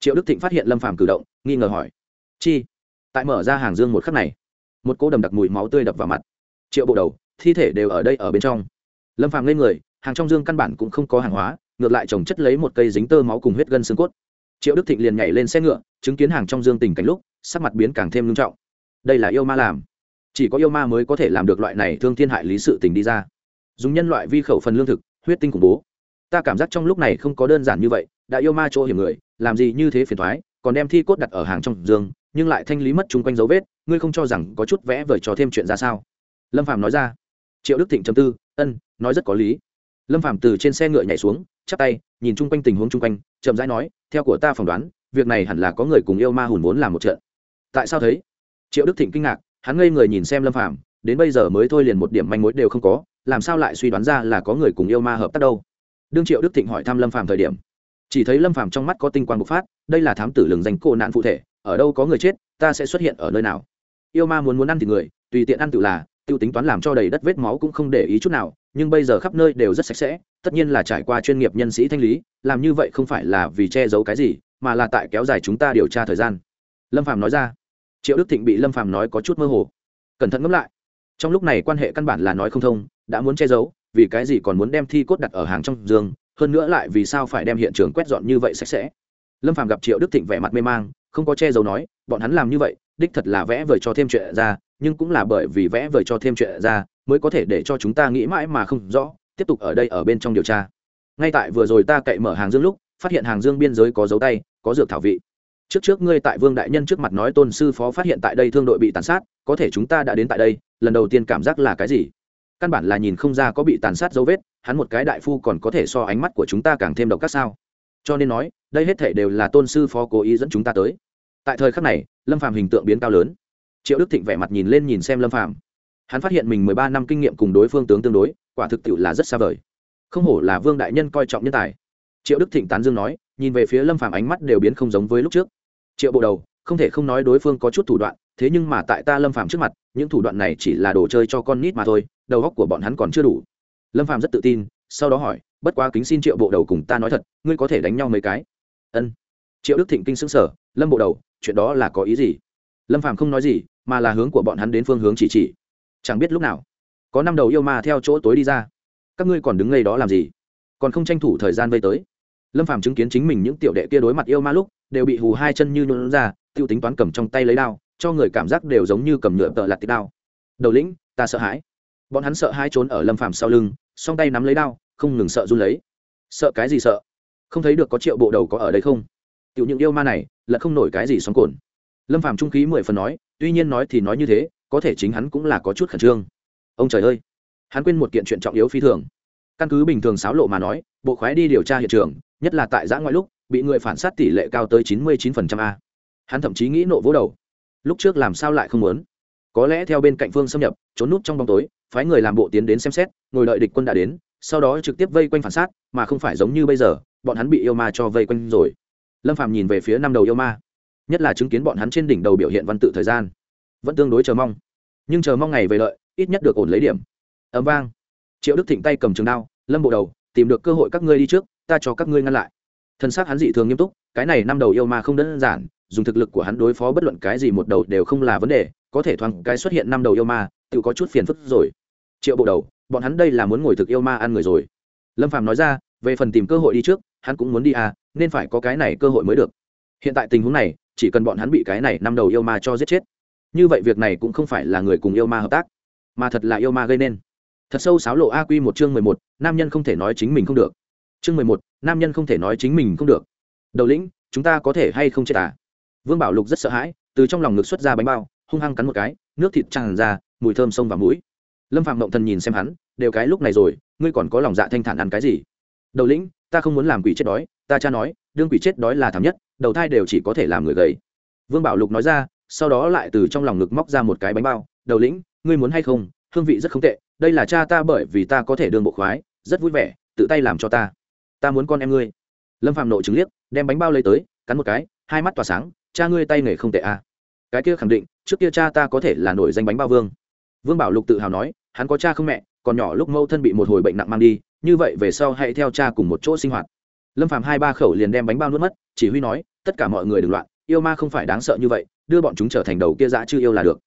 Triệu đức thịnh phát hiện lâm phàm cử động, nghi ngờ hỏi. Chi? Tại mở ra hàng dương một khắc này, một cỗ đầm đặc mùi máu tươi đập vào mặt. Triệu bộ đầu, thi thể đều ở đây ở bên trong. Lâm phàm lên người, hàng trong dương căn bản cũng không có hàng hóa, ngược lại trồng chất lấy một cây dính tơ máu cùng huyết gân xương cốt. Triệu đức thịnh liền nhảy lên xe ngựa, chứng kiến hàng trong dương tình cảnh lúc, sắc mặt biến càng thêm nghiêm trọng đây là yêu ma làm. Chỉ có yêu ma mới có thể làm được loại này thương thiên hại lý sự tình đi ra. Dùng nhân loại vi khẩu phần lương thực, huyết tinh khủng bố. Ta cảm giác trong lúc này không có đơn giản như vậy, đã yêu ma chỗ hiểm người, làm gì như thế phiền thoái còn đem thi cốt đặt ở hàng trong giường, nhưng lại thanh lý mất chung quanh dấu vết, ngươi không cho rằng có chút vẽ vời cho thêm chuyện ra sao? Lâm phạm nói ra. Triệu đức thịnh chấm tư, ân, nói rất có lý. Lâm phạm từ trên xe ngựa nhảy xuống, chắp tay, nhìn chung quanh tình huống chung quanh, chậm rãi nói, theo của ta phỏng đoán, việc này hẳn là có người cùng yêu ma hùn vốn làm một trận. Tại sao thấy triệu đức thịnh kinh ngạc, hắn ngây người nhìn xem lâm phạm đến bây giờ mới thôi liền một điểm manh mối đều không có, làm sao lại suy đoán ra là có người cùng yêu ma hợp tác đâu? Đương triệu đức thịnh hỏi thăm lâm phạm thời điểm, chỉ thấy lâm phạm trong mắt có tinh quang bộc phát, đây là thám tử lừng danh cô nạn phụ thể, ở đâu có người chết, ta sẽ xuất hiện ở nơi nào? Yêu ma muốn muốn ăn thì người, tùy tiện ăn tự là, tiêu tính toán làm cho đầy đất vết máu cũng không để ý chút nào, nhưng bây giờ khắp nơi đều rất sạch sẽ, tất nhiên là trải qua chuyên nghiệp nhân sĩ thanh lý, làm như vậy không phải là vì che giấu cái gì, mà là tại kéo dài chúng ta điều tra thời gian. Lâm phạm nói ra triệu đức thịnh bị lâm Phàm nói có chút mơ hồ. Cẩn thận ngẫm lại. Trong lúc này quan hệ căn bản là nói không thông, đã muốn che giấu, vì cái gì còn muốn đem thi cốt đặt ở hàng trong giường, hơn nữa lại vì sao phải đem hiện trường quét dọn như vậy sạch sẽ. Lâm Phàm gặp triệu đức thịnh vẻ mặt mê mang, không có che giấu nói, bọn hắn làm như vậy, đích thật là vẽ vời cho thêm chuyện ra, nhưng cũng là bởi vì vẽ vời cho thêm chuyện ra, mới có thể để cho chúng ta nghĩ mãi mà không rõ, tiếp tục ở đây ở bên trong điều tra. Ngay tại vừa rồi ta cậy mở hàng dương lúc, phát hiện hàng dương biên giới có dấu tay, có dược thảo vị trước trước ngươi tại vương đại nhân trước mặt nói tôn sư phó phát hiện tại đây thương đội bị tàn sát, có thể chúng ta đã đến tại đây, lần đầu tiên cảm giác là cái gì? Căn bản là nhìn không ra có bị tàn sát dấu vết, hắn một cái đại phu còn có thể so ánh mắt của chúng ta càng thêm độc các sao? Cho nên nói, đây hết thể đều là tôn sư phó cố ý dẫn chúng ta tới. Tại thời khắc này, lâm phàm hình tượng biến cao lớn. Triệu đức thịnh vẻ mặt nhìn lên nhìn xem lâm phàm. Hắn phát hiện mình mười ba năm kinh nghiệm cùng đối phương tướng tương đối, quả thực tiệu là rất xa vời. Không hổ là vương đại nhân coi trọng nhân tài. Triệu đức thịnh tán dương nói nhìn về phía lâm phàm ánh mắt đều biến không giống với lúc trước. Triệu bộ đầu, không thể không nói đối phương có chút thủ đoạn, thế nhưng mà tại ta lâm phàm trước mặt, những thủ đoạn này chỉ là đồ chơi cho con nít mà thôi, đầu óc của bọn hắn còn chưa đủ. Lâm phàm rất tự tin, sau đó hỏi, bất quá kính xin triệu bộ đầu cùng ta nói thật, ngươi có thể đánh nhau mấy cái? Ân. Triệu đức thịnh kinh xứng sở lâm bộ đầu, chuyện đó là có ý gì? Lâm phàm không nói gì, mà là hướng của bọn hắn đến phương hướng chỉ chỉ. Chẳng biết lúc nào, có năm đầu yêu ma theo chỗ tối đi ra. Các ngươi còn đứng ngay đó làm gì? Còn không tranh thủ thời gian vây tới lâm phàm chứng kiến chính mình những tiểu đệ kia đối mặt yêu ma lúc, đều bị hù hai chân như nhuộn ra t i ê u tính toán cầm trong tay lấy đao, cho người cảm giác đều giống như cầm nhựa tợ lặt tít đao. Đầu lĩnh, ta sợ hãi. Bọn hắn sợ hai trốn ở lâm phàm sau lưng, song tay nắm lấy đao, không ngừng sợ run lấy. Sợ cái gì sợ? Không thấy được có triệu bộ đầu có ở đây không? Tiểu những yêu ma này là không nổi cái gì sóng cồn. Lâm phàm trung khí mười phần nói, tuy nhiên nói thì nói như thế, có thể chính hắn cũng là có chút khẩn trương. Ông trời ơi! Hắn quên một kiện chuyện trọng yếu phi thường. Căn cứ bình thường xáo lộ mà nói, bộ khoái đi điều tra hiện trường nhất là tại giã ngoại lúc, bị người phản sát tỷ lệ cao tới chín mươi chín phần trăm a. Hắn thậm chí nghĩ nộ vỗ đầu. Lúc trước làm sao lại không muốn? Có lẽ theo bên cạnh phương xâm nhập, trốn núp trong bóng tối, phái người làm bộ tiến đến xem xét, ngồi đợi địch quân đã đến, sau đó trực tiếp vây quanh phản sát, mà không phải giống như bây giờ, bọn hắn bị yêu ma cho vây quanh rồi. Lâm phạm nhìn về phía năm đầu yêu ma, nhất là chứng kiến bọn hắn trên đỉnh đầu biểu hiện văn tự thời gian. Vẫn tương đối chờ mong. Nhưng chờ mong ngày về lợi, ít nhất được ổn lấy điểm. Ấm vang. Triệu đức thịnh tay cầm trường đao, lâm bộ đầu, tìm được cơ hội các ngươi đi trước ta cho các ngươi ngăn lại. Thân xác hắn dị thường nghiêm túc, cái này năm đầu yêu ma không đơn giản, dùng thực lực của hắn đối phó bất luận cái gì một đầu đều không là vấn đề, có thể thoáng cái xuất hiện năm đầu yêu ma, tự có chút phiền phức rồi. Triệu bộ đầu, bọn hắn đây là muốn ngồi thực yêu ma ăn người rồi. Lâm phàm nói ra, về phần tìm cơ hội đi trước, hắn cũng muốn đi à nên phải có cái này cơ hội mới được. Hiện tại tình huống này, chỉ cần bọn hắn bị cái này năm đầu yêu ma cho giết chết. Như vậy việc này cũng không phải là người cùng yêu ma hợp tác, mà thật là yêu ma gây nên. Thật sâu sáo lộ a quy một chương mười một, nam nhân không thể nói chính mình không được chương mười một, nam nhân không thể nói chính mình không được. Đầu lĩnh, chúng ta có thể hay không chết à? Vương bảo lục rất sợ hãi, từ trong lòng ngực xuất ra bánh bao, hung hăng cắn một cái, nước thịt tràn ra, mùi thơm sông vào mũi. Lâm phạm động thần nhìn xem hắn, đều cái lúc này rồi, ngươi còn có lòng dạ thanh thản ăn cái gì? Đầu lĩnh, ta không muốn làm quỷ chết đói, ta cha nói, đương quỷ chết đói là thảm nhất, đầu thai đều chỉ có thể làm người gầy. Vương bảo lục nói ra, sau đó lại từ trong lòng ngực móc ra một cái bánh bao, đầu lĩnh, ngươi muốn hay không? Hương vị rất không tệ, đây là cha ta bởi vì ta có thể đương bộ khoái, rất vui vẻ, tự tay làm cho ta ta muốn con em ngươi. Lâm phạm nộ chứng liếc, đem bánh bao lấy tới, cắn một cái, hai mắt tỏa sáng, cha ngươi tay nghề không tệ à. cái kia khẳng định, trước kia cha ta có thể là nổi danh bánh bao vương. Vương bảo lục tự hào nói, hắn có cha không mẹ, còn nhỏ lúc mâu thân bị một hồi bệnh nặng mang đi, như vậy về sau hãy theo cha cùng một chỗ sinh hoạt. Lâm phạm hai ba khẩu liền đem bánh bao nuốt mất, chỉ huy nói, tất cả mọi người đừng loạn, yêu ma không phải đáng sợ như vậy, đưa bọn chúng trở thành đầu kia dã chư yêu là được.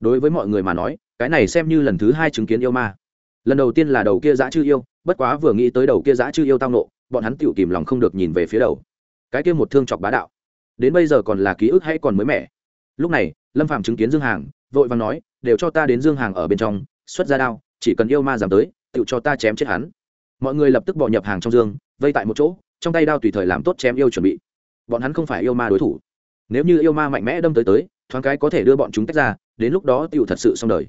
Đối với mọi người mà nói, cái này xem như lần thứ hai chứng kiến yêu ma. Lần đầu tiên là đầu kia dã chư yêu, bất quá vừa nghĩ tới đầu kia dã chư yêu tao nộ bọn hắn tiểu kìm lòng không được nhìn về phía đầu. Cái kia một thương chọc bá đạo. Đến bây giờ còn là ký ức hay còn mới mẻ. Lúc này, lâm phạm chứng kiến dương hàng, vội vàng nói, đều cho ta đến dương hàng ở bên trong, xuất ra đao, chỉ cần yêu ma giảm tới tự cho ta chém chết hắn. Mọi người lập tức bỏ nhập hàng trong dương, vây tại một chỗ, trong tay đao tùy thời làm tốt chém yêu chuẩn bị. Bọn hắn không phải yêu ma đối thủ. Nếu như yêu ma mạnh mẽ đâm tới tới, thoáng cái có thể đưa bọn chúng tách ra, đến lúc đó tựu thật sự xong đời.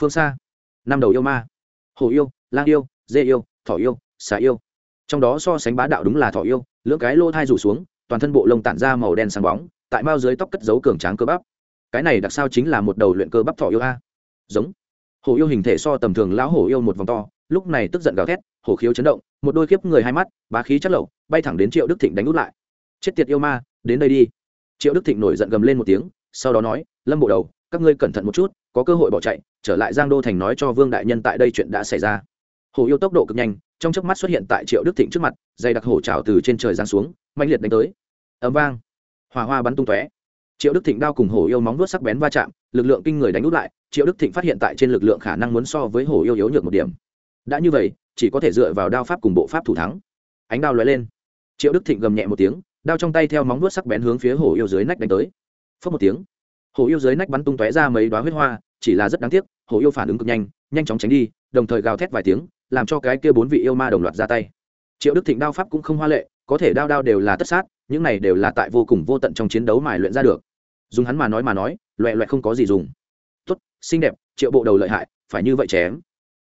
Phương xa. Năm đầu yêu ma. Hồ yêu, lang yêu, dê yêu, thỏ yêu, xà yêu trong đó so sánh bá đạo đúng là thỏ yêu, lưỡng cái lô thai rủ xuống, toàn thân bộ lông tản ra màu đen sáng bóng, tại mao dưới tóc cất dấu cường tráng cơ bắp. Cái này đặc sao chính là một đầu luyện cơ bắp thỏ yêu a. Giống. Hổ yêu hình thể so tầm thường lão hổ yêu một vòng to, lúc này tức giận gào thét, hổ khiếu chấn động, một đôi khiếp người hai mắt, bá khí chất lậu, bay thẳng đến triệu đức thịnh đánh út lại. Chết tiệt yêu ma, đến đây đi. Triệu đức thịnh nổi giận gầm lên một tiếng, sau đó nói, lâm bộ đầu, các ngươi cẩn thận một chút, có cơ hội bỏ chạy, trở lại giang đô thành nói cho vương đại nhân tại đây chuyện đã xảy ra. Hổ yêu tốc độ cực nhanh trong chớp mắt xuất hiện tại triệu đức thịnh trước mặt dây đặc hổ trào từ trên trời giáng xuống mạnh liệt đánh tới. Ấm vang. Hỏa hoa bắn tung tóe. Triệu đức thịnh đao cùng hổ yêu móng vuốt sắc bén va chạm, lực lượng kinh người đánh út lại, triệu đức thịnh phát hiện tại trên lực lượng khả năng muốn so với hổ yêu yếu nhược một điểm. Đã như vậy, chỉ có thể dựa vào đao pháp cùng bộ pháp thủ thắng. Ánh đao lóe lên. Triệu đức thịnh gầm nhẹ một tiếng, đao trong tay theo móng vuốt sắc bén hướng phía hổ yêu dưới nách đánh tới. Phớt một tiếng. Hổ yêu dưới nách bắn tung tóe ra mấy đoá huyết hoa, chỉ là rất đáng tiếc, hổ yêu phản ứng cực nhanh nhanh chóng tránh đi, đồng thời gào thét vài tiếng làm cho cái kia bốn vị yêu ma đồng loạt ra tay. Triệu đức thịnh đao pháp cũng không hoa lệ, có thể đao đao đều là tất sát, những này đều là tại vô cùng vô tận trong chiến đấu mài luyện ra được. Dùng hắn mà nói mà nói, loẹ loẹ không có gì dùng. Tốt, xinh đẹp, triệu bộ đầu lợi hại, phải như vậy chém.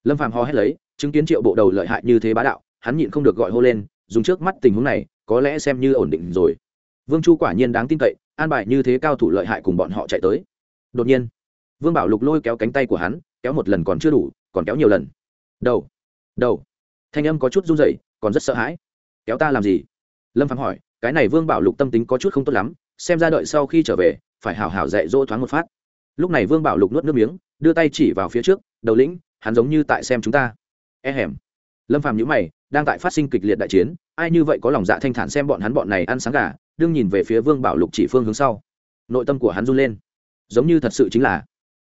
Lâm phàm ho hét lấy, chứng kiến triệu bộ đầu lợi hại như thế bá đạo, hắn nhịn không được gọi hô lên, dùng trước mắt tình huống này, có lẽ xem như ổn định rồi. Vương chu quả nhiên đáng tin cậy, an bài như thế cao thủ lợi hại cùng bọn họ chạy tới. Đột nhiên, vương bảo lục lôi kéo cánh tay của hắn, kéo một lần còn chưa đủ, còn kéo nhiều lần. Đầu đầu. Thanh âm có chút run rẩy, còn rất sợ hãi. Kéo ta làm gì? Lâm phạm hỏi, cái này vương bảo lục tâm tính có chút không tốt lắm, xem ra đợi sau khi trở về, phải hảo hảo dạy dỗ thoáng một phát. Lúc này vương bảo lục nuốt nước miếng, đưa tay chỉ vào phía trước, đầu lĩnh, hắn giống như tại xem chúng ta. E hẻm lâm phàm nhữ mày, đang tại phát sinh kịch liệt đại chiến, ai như vậy có lòng dạ thanh thản xem bọn hắn bọn này ăn sáng gà, đương nhìn về phía vương bảo lục chỉ phương hướng sau. Nội tâm của hắn run lên. Giống như thật sự chính là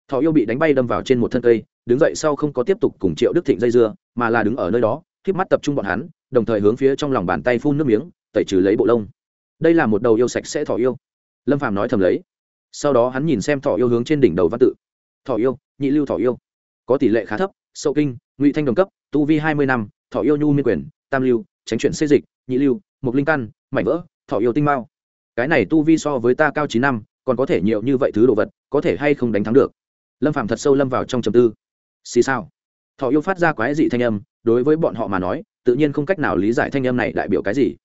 thọ yêu bị đánh bay đâm vào trên một thân cây, đứng dậy sau không có tiếp tục cùng triệu đức thịnh dây dưa, mà là đứng ở nơi đó k mắt tập trung bọn hắn, đồng thời hướng phía trong lòng bàn tay phun nước miếng, tẩy trừ lấy bộ lông. Đây là một đầu yêu sạch sẽ thọ yêu. Lâm phàm nói thầm lấy. Sau đó hắn nhìn xem thọ yêu hướng trên đỉnh đầu văn tự. Thọ yêu, nhị lưu thọ yêu. Có tỷ lệ khá thấp, sậu kinh, ngụy thanh đồng cấp, tu vi hai mươi năm thọ yêu nhu miên quyền, tam lưu, tránh chuyển xây dịch, nhị lưu mục linh căn, mảnh vỡ thọ yêu tinh mao. Cái này tu vi so với ta cao chín năm, còn có thể nhiều như vậy thứ đồ vật, có thể hay không đánh thắng được lâm phạm thật sâu lâm vào trong trầm tư. Xì sao thọ yêu phát ra quái dị thanh âm, đối với bọn họ mà nói, tự nhiên không cách nào lý giải thanh âm này đại biểu cái gì.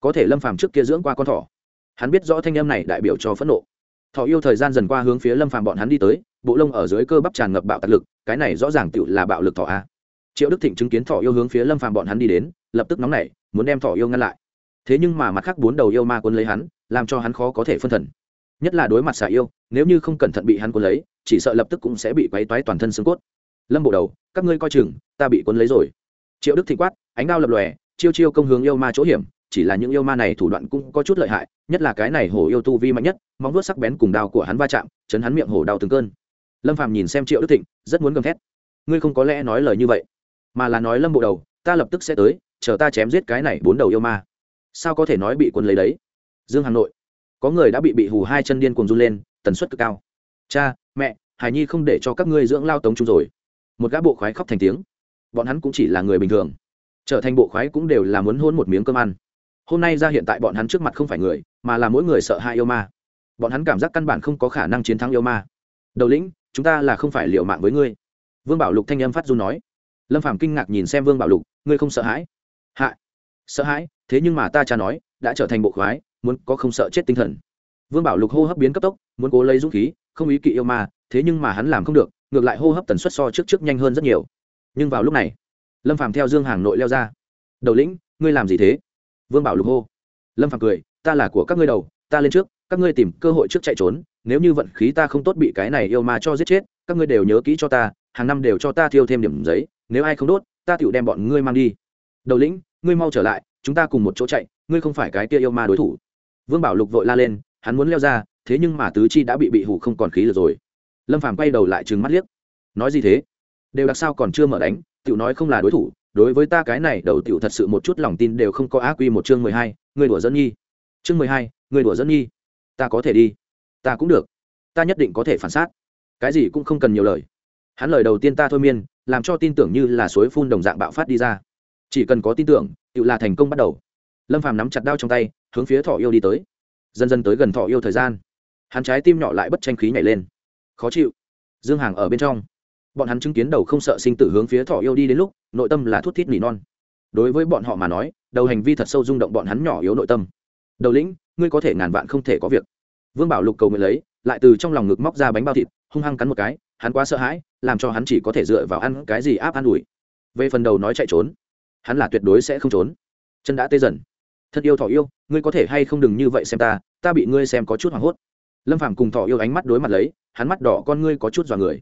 Có thể lâm phàm trước kia dưỡng qua con thỏ. Hắn biết rõ thanh âm này đại biểu cho phẫn nộ. Thọ yêu thời gian dần qua hướng phía lâm phàm bọn hắn đi tới, bộ lông ở dưới cơ bắp tràn ngập bạo tạc lực, cái này rõ ràng tự là bạo lực thọ a. Triệu đức thịnh chứng kiến thọ yêu hướng phía lâm phàm bọn hắn đi đến, lập tức nóng nảy, muốn đem thọ yêu ngăn lại. Thế nhưng mà mặt khác bốn đầu yêu ma quân lấy hắn, làm cho hắn khó có thể phân thần. Nhất là đối mặt xà yêu, nếu như không cẩn thận bị hắn quân lấy chỉ sợ lập tức cũng sẽ bị quấy toái toàn thân xương cốt. Lâm bộ đầu, các ngươi coi chừng, ta bị quân lấy rồi. Triệu đức thịnh quát, ánh đao lập lòe, chiêu chiêu công hướng yêu ma chỗ hiểm, chỉ là những yêu ma này thủ đoạn cũng có chút lợi hại, nhất là cái này hổ yêu tu vi mạnh nhất, móng vuốt sắc bén cùng đao của hắn va chạm, chấn hắn miệng hổ đau từng cơn. Lâm phàm nhìn xem triệu đức thịnh, rất muốn gầm thét. Ngươi không có lẽ nói lời như vậy, mà là nói lâm bộ đầu, ta lập tức sẽ tới, chờ ta chém giết cái này bốn đầu yêu ma. Sao có thể nói bị quân lấy đấy? Dương hà nội, có người đã bị bị hù hai chân điên cuồng run lên, tần suất cực cao. Cha mẹ, hải nhi không để cho các ngươi dưỡng lao tống chúng rồi. Một gã bộ khoái khóc thành tiếng. Bọn hắn cũng chỉ là người bình thường. Trở thành bộ khoái cũng đều là muốn hôn một miếng cơm ăn. Hôm nay ra hiện tại bọn hắn trước mặt không phải người, mà là mỗi người sợ hai yêu ma. Bọn hắn cảm giác căn bản không có khả năng chiến thắng yêu ma. Đầu lĩnh, chúng ta là không phải liệu mạng với ngươi. Vương bảo lục thanh âm phát du nói. Lâm phàm kinh ngạc nhìn xem vương bảo lục, ngươi không sợ hãi? Hạ. Sợ hãi? Thế nhưng mà ta cha nói, đã trở thành bộ khoái, muốn có không sợ chết tinh thần vương bảo lục hô hấp biến cấp tốc, muốn cố lấy dũng khí, không ý kỵ yêu ma, thế nhưng mà hắn làm không được, ngược lại hô hấp tần suất so trước trước nhanh hơn rất nhiều. Nhưng vào lúc này, lâm phàm theo dương hàng nội leo ra. Đầu lĩnh, ngươi làm gì thế? Vương bảo lục hô. Lâm phàm cười, ta là của các ngươi đầu, ta lên trước, các ngươi tìm cơ hội trước chạy trốn, nếu như vận khí ta không tốt bị cái này yêu ma cho giết chết, các ngươi đều nhớ kỹ cho ta, hàng năm đều cho ta thiêu thêm điểm giấy, nếu ai không đốt, ta tựu đem bọn ngươi mang đi. Đầu lĩnh, ngươi mau trở lại, chúng ta cùng một chỗ chạy, ngươi không phải cái kia yêu ma đối thủ. Vương bảo lục vội la lên hắn muốn leo ra, thế nhưng mà tứ chi đã bị bị hủ không còn khí được rồi. Lâm phàm quay đầu lại trừng mắt liếc. Nói gì thế? Đều đặc sao còn chưa mở đánh, tiểu nói không là đối thủ, đối với ta cái này đầu tiểu thật sự một chút lòng tin đều không có á quy một chương mười hai, người đùa dẫn nhi. Chương mười hai, người đùa dẫn nhi. Ta có thể đi. Ta cũng được. Ta nhất định có thể phản xác. Cái gì cũng không cần nhiều lời. Hắn lời đầu tiên ta thôi miên, làm cho tin tưởng như là suối phun đồng dạng bạo phát đi ra. Chỉ cần có tin tưởng tự là thành công bắt đầu. Lâm phàm nắm chặt đao trong tay, hướng phía thọ yêu đi tới dần dần tới gần thọ yêu thời gian. Hắn trái tim nhỏ lại bất tranh khí nhảy lên. Khó chịu. Dương hàng ở bên trong. Bọn hắn chứng kiến đầu không sợ sinh tử hướng phía thọ yêu đi đến lúc, nội tâm là thút thít nỉ non. Đối với bọn họ mà nói, đầu hành vi thật sâu rung động bọn hắn nhỏ yếu nội tâm. Đầu lĩnh, ngươi có thể ngàn vạn không thể có việc. Vương bảo lục cầu nguyện lấy, lại từ trong lòng ngực móc ra bánh bao thịt, hung hăng cắn một cái, hắn quá sợ hãi, làm cho hắn chỉ có thể dựa vào ăn cái gì áp an ủi. Về phần đầu nói chạy trốn, hắn là tuyệt đối sẽ không trốn. Chân đã tê dần thật yêu thọ yêu, ngươi có thể hay không đừng như vậy xem ta ta bị ngươi xem có chút hoảng hốt. Lâm phàm cùng thọ yêu ánh mắt đối mặt lấy, hắn mắt đỏ con ngươi có chút dọa người.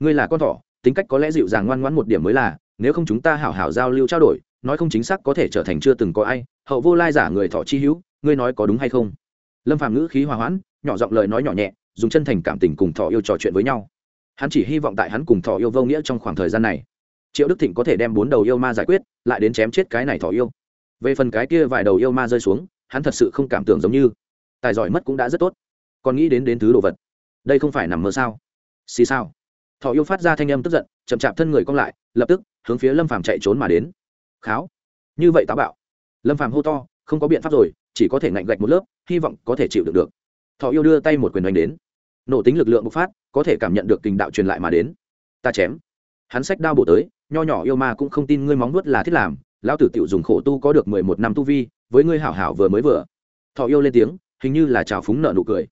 Ngươi là con thỏ, tính cách có lẽ dịu dàng ngoan ngoãn một điểm mới là, nếu không chúng ta hảo hảo giao lưu trao đổi, nói không chính xác có thể trở thành chưa từng có ai, hậu vô lai giả người thọ chi hữu, ngươi nói có đúng hay không? Lâm phàm ngữ khí hòa hoãn, nhỏ giọng lời nói nhỏ nhẹ, dùng chân thành cảm tình cùng thọ yêu trò chuyện với nhau. Hắn chỉ hy vọng tại hắn cùng thọ yêu vô nghĩa trong khoảng thời gian này, triệu đức thịnh có thể đem bốn đầu yêu ma giải quyết, lại đến chém chết cái này thọ yêu về phần cái kia vài đầu yêu ma rơi xuống, hắn thật sự không cảm tưởng giống như tài giỏi mất cũng đã rất tốt. Còn nghĩ đến đến thứ đồ vật. Đây không phải nằm mơ sao? Xì sao thọ yêu phát ra thanh âm tức giận, chậm chạp thân người cong lại, lập tức hướng phía lâm phàm chạy trốn mà đến. Kháo. Như vậy táo bạo. Lâm phàm hô to, không có biện pháp rồi, chỉ có thể ngạnh gạch một lớp, hy vọng có thể chịu được được. Thọ yêu đưa tay một quyền đánh đến. Nổ tính lực lượng bộc phát, có thể cảm nhận được tình đạo truyền lại mà đến. Ta chém. Hắn sách đao bổ tới, nho nhỏ yêu ma cũng không tin ngươi móng nuốt là thiết làm lão tử tiểu dùng khổ tu có được mười một năm tu vi, với ngươi hảo hảo vừa mới vừa. Thọ yêu lên tiếng, hình như là trào phúng nợ nụ cười.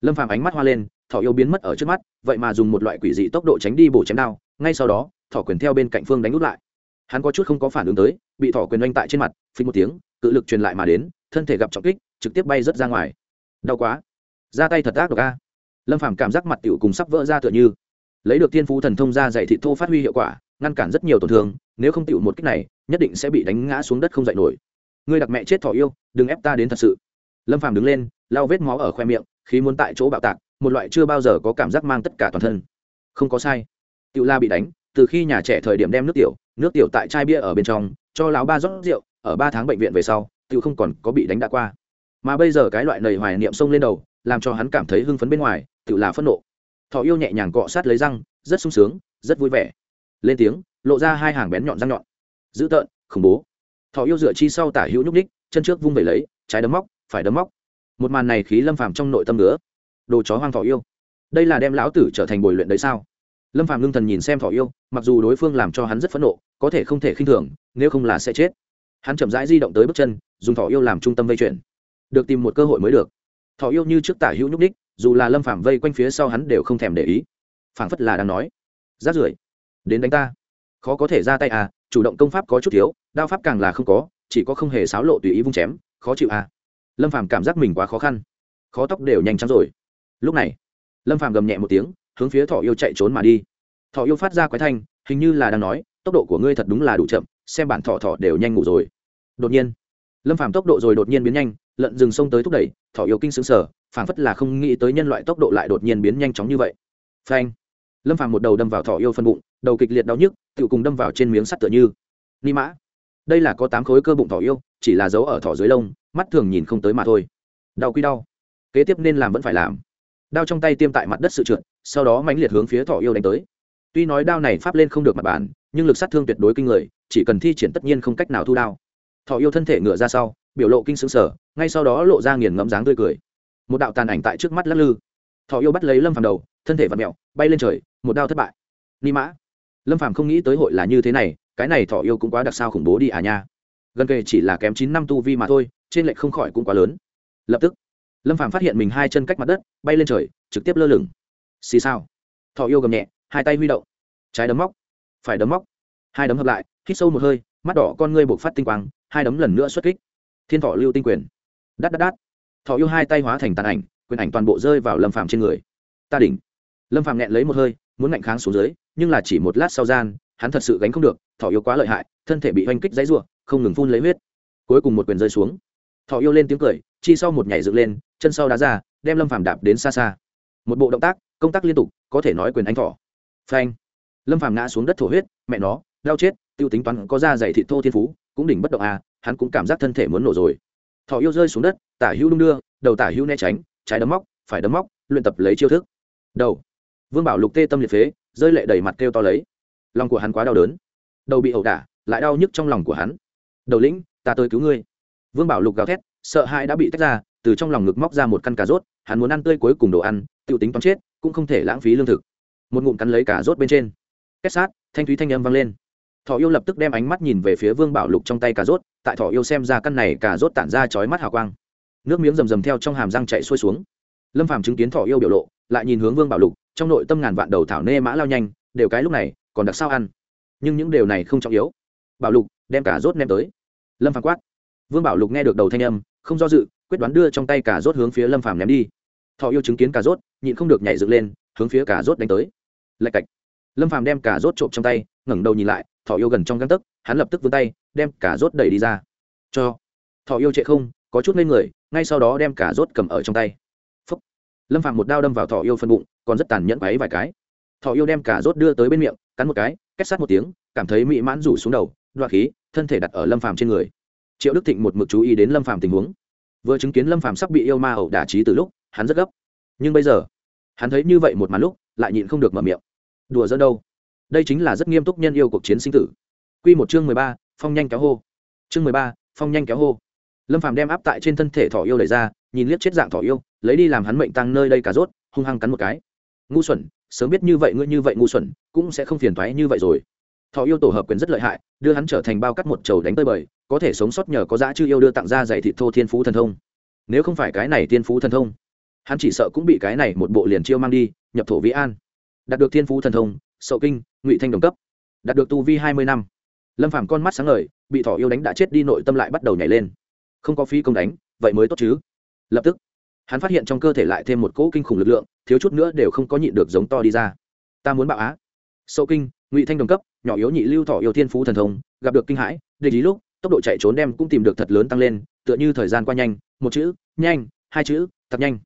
Lâm phàm ánh mắt hoa lên, thọ yêu biến mất ở trước mắt, vậy mà dùng một loại quỷ dị tốc độ tránh đi bổ chém đao, ngay sau đó, thọ quyền theo bên cạnh phương đánh út lại. Hắn có chút không có phản ứng tới, bị thọ quyền oanh tại trên mặt phí một tiếng, cự lực truyền lại mà đến, thân thể gặp trọng kích, trực tiếp bay rớt ra ngoài. Đau quá. Ra tay thật ác độc a. Lâm phàm cảm giác mặt tiểu cùng sắp vỡ ra tựa như. Lấy được tiên phú thần thông ra dạy thị thô phát huy hiệu quả, ngăn cản rất nhiều tổn thương, nếu không tiểu một cách này nhất định sẽ bị đánh ngã xuống đất không dậy nổi. Ngươi đặc mẹ chết thỏ yêu, đừng ép ta đến thật sự. Lâm phàm đứng lên, lau vết máu ở khoe miệng, khí muốn tại chỗ bạo tạc, một loại chưa bao giờ có cảm giác mang tất cả toàn thân. Không có sai. Tiểu la bị đánh, từ khi nhà trẻ thời điểm đem nước tiểu nước tiểu tại chai bia ở bên trong, cho lão ba rót rượu, ở ba tháng bệnh viện về sau, tiểu không còn có bị đánh đã qua. Mà bây giờ cái loại nầy hoài niệm sông lên đầu, làm cho hắn cảm thấy hưng phấn bên ngoài, tiểu là phẫn nộ. Thọ yêu nhẹ nhàng cọ sát lấy răng, rất sung sướng, rất vui vẻ. Lên tiếng, lộ ra hai hàng bén nhọn răng nhọn dữ tợn, khủng bố. Thọ yêu dựa chi sau tả hữu nhúc ních chân trước vung vẩy lấy, trái đấm móc, phải đấm móc. Một màn này khí lâm phàm trong nội tâm nữa đồ chó hoang thọ yêu. Đây là đem lão tử trở thành bồi luyện đấy sao? Lâm phàm ngưng thần nhìn xem thọ yêu, mặc dù đối phương làm cho hắn rất phẫn nộ, có thể không thể khinh thường, nếu không là sẽ chết. Hắn chậm rãi di động tới bước chân, dùng thọ yêu làm trung tâm vây chuyển. Được tìm một cơ hội mới được. Thọ yêu như trước tả hữu nhúc ních dù là lâm phàm vây quanh phía sau hắn đều không thèm để ý. Phảng phất là đang nói rát rưởi, đến đánh ta. Khó có thể ra tay à chủ động công pháp có chút thiếu, đao pháp càng là không có, chỉ có không hề xáo lộ tùy ý vung chém, khó chịu à. Lâm Phàm cảm giác mình quá khó khăn, khó tóc đều nhanh chóng rồi. Lúc này, lâm Phàm gầm nhẹ một tiếng, hướng phía thọ yêu chạy trốn mà đi. Thọ yêu phát ra quái thanh, hình như là đang nói, tốc độ của ngươi thật đúng là đủ chậm, xem bản thọ thọ đều nhanh ngủ rồi. Đột nhiên, lâm Phàm tốc độ rồi đột nhiên biến nhanh lợn rừng sông tới thúc đẩy, thọ yêu kinh xứng sở phảng phất là không nghĩ tới nhân loại tốc độ lại đột nhiên biến nhanh chóng như vậy. Phanh lâm phàm một đầu đâm vào thỏ yêu phân bụng đầu kịch liệt đau nhức tự cùng đâm vào trên miếng sắt tựa như. Ni mã. Đây là có tám khối cơ bụng thỏ yêu chỉ là dấu ở thỏ dưới lông mắt thường nhìn không tới mà thôi. Đau quy đau. Kế tiếp nên làm vẫn phải làm. Đao trong tay tiêm tại mặt đất sự trượt sau đó mãnh liệt hướng phía thỏ yêu đánh tới. Tuy nói đao này pháp lên không được mặt bàn, nhưng lực sát thương tuyệt đối kinh người chỉ cần thi triển tất nhiên không cách nào thu đao. Thỏ yêu thân thể ngựa ra sau biểu lộ kinh xứng sở ngay sau đó lộ ra nghiền ngẫm dáng tươi cười. Một đạo tàn ảnh tại trước mắt lắc lư thọ yêu bắt lấy lâm phàm đầu, thân thể và mẹo bay lên trời, một đao thất bại. Ni mã. Lâm phàm không nghĩ tới hội là như thế này, cái này thọ yêu cũng quá đặc sao khủng bố đi à nha. Gần kề chỉ là kém chín năm tu vi mà thôi, trên lệch không khỏi cũng quá lớn. Lập tức, lâm phàm phát hiện mình hai chân cách mặt đất, bay lên trời, trực tiếp lơ lửng. Xì sao thọ yêu gầm nhẹ, hai tay huy động. Trái đấm móc. Phải đấm móc. Hai đấm hợp lại, hít sâu một hơi, mắt đỏ con ngươi buộc phát tinh quang, hai đấm lần nữa xuất kích. Thiên thọ lưu tinh quyền. Đắt đắt đắt. Thọ yêu hai tay hóa thành tàn ảnh quyền ảnh toàn bộ rơi vào lâm phàm trên người. Ta đỉnh. Lâm phàm nghẹn lấy một hơi, muốn ngạnh kháng xuống dưới, nhưng là chỉ một lát sau gian, hắn thật sự gánh không được thọ yêu quá lợi hại, thân thể bị oanh kích dãy ruộng không ngừng phun lấy huyết. Cuối cùng một quyền rơi xuống. Thọ yêu lên tiếng cười, chi sau một nhảy dựng lên, chân sau đá ra, đem lâm phàm đạp đến xa xa. Một bộ động tác, công tác liên tục, có thể nói quyền anh thọ phanh. Lâm phàm ngã xuống đất thổ huyết, mẹ nó, đau chết, tiêu tính toán có da dày thịt thô thiên phú, cũng đỉnh bất động à hắn cũng cảm giác thân thể muốn nổ rồi. Thọ yêu rơi xuống đất, tả hữu đung đưa, đầu tả hữu né tránh trái đấm móc, phải đấm móc, luyện tập lấy chiêu thức. Đầu. Vương bảo lục tê tâm liệt phế, rơi lệ đầy mặt kêu to lấy. Lòng của hắn quá đau đớn. Đầu bị ẩu đả, lại đau nhức trong lòng của hắn. Đầu lĩnh, ta tới cứu ngươi. Vương bảo lục gào thét, sợ hãi đã bị tách ra, từ trong lòng ngực móc ra một căn cà rốt, hắn muốn ăn tươi cuối cùng đồ ăn tự tính toán chết, cũng không thể lãng phí lương thực. Một ngụm cắn lấy cà rốt bên trên. Kết sát, thanh thúy thanh âm vang lên. Thọ yêu lập tức đem ánh mắt nhìn về phía vương bảo lục trong tay cà rốt, tại thọ yêu xem ra căn này cà rốt tản ra chói mắt hào quang nước miếng rầm rầm theo trong hàm răng chạy xuôi xuống. Lâm phàm chứng kiến thọ yêu biểu lộ, lại nhìn hướng vương bảo lục, trong nội tâm ngàn vạn đầu thảo nê mã lao nhanh, đều cái lúc này, còn đặc sao ăn. Nhưng những điều này không trọng yếu. Bảo lục, đem cả rốt ném tới. Lâm phàm quát. Vương bảo lục nghe được đầu thanh âm, không do dự, quyết đoán đưa trong tay cả rốt hướng phía lâm phàm ném đi. Thọ yêu chứng kiến cả rốt, nhịn không được nhảy dựng lên, hướng phía cả rốt đánh tới. Lạch cạch. Lâm phàm đem cả rốt trộm trong tay, ngẩng đầu nhìn lại thọ yêu gần trong găng tấc, hắn lập tức vươn tay, đem cả rốt đẩy đi ra. Cho. Thọ yêu chạy không có chút lên người, ngay sau đó đem cả rốt cầm ở trong tay. Phúc. lâm phàm một đao đâm vào thọ yêu phân bụng, còn rất tàn nhẫn quấy vài cái. Thọ yêu đem cả rốt đưa tới bên miệng, cắn một cái, kết sát một tiếng, cảm thấy mỹ mãn rủ xuống đầu đoạn khí, thân thể đặt ở lâm phàm trên người. Triệu đức thịnh một mực chú ý đến lâm phàm tình huống. Vừa chứng kiến lâm phàm sắp bị yêu ma ẩu đả trí từ lúc, hắn rất gấp. Nhưng bây giờ, hắn thấy như vậy một màn lúc, lại nhịn không được mở miệng. Đùa dẫn đâu? Đây chính là rất nghiêm túc nhân yêu cuộc chiến sinh tử. Quy một chương mười ba, phong nhanh kéo hô. Chương mười ba, phong nhanh kéo hô lâm phàm đem áp tại trên thân thể thỏ yêu đẩy ra, nhìn liếc chết dạng thỏ yêu, lấy đi làm hắn mệnh tăng nơi đây cả rốt, hung hăng cắn một cái. Ngu xuẩn, sớm biết như vậy ngươi như vậy ngu xuẩn, cũng sẽ không phiền thoái như vậy rồi. Thọ yêu tổ hợp quyền rất lợi hại, đưa hắn trở thành bao cắt một trầu đánh tơi bời, có thể sống sót nhờ có giá chư yêu đưa tặng ra giải thị thô thiên phú thần thông. Nếu không phải cái này thiên phú thần thông, hắn chỉ sợ cũng bị cái này một bộ liền chiêu mang đi, nhập thổ vĩ an. Đạt được thiên phú thần thông, sậu kinh, ngụy thanh đồng cấp. Đạt được tu vi hai mươi năm, lâm phàm con mắt sáng ngời, bị thỏ yêu đánh đã chết đi, nội tâm lại bắt đầu nhảy lên không có phí công đánh, vậy mới tốt chứ. Lập tức, hắn phát hiện trong cơ thể lại thêm một cỗ kinh khủng lực lượng, thiếu chút nữa đều không có nhịn được giống to đi ra. Ta muốn bạo á. Sâu kinh, ngụy thanh đồng cấp, nhỏ yếu nhị lưu thọ yêu thiên phú thần thông, gặp được kinh hãi, địch ý lúc, tốc độ chạy trốn đem cũng tìm được thật lớn tăng lên, tựa như thời gian qua nhanh, một chữ, nhanh, hai chữ thật nhanh.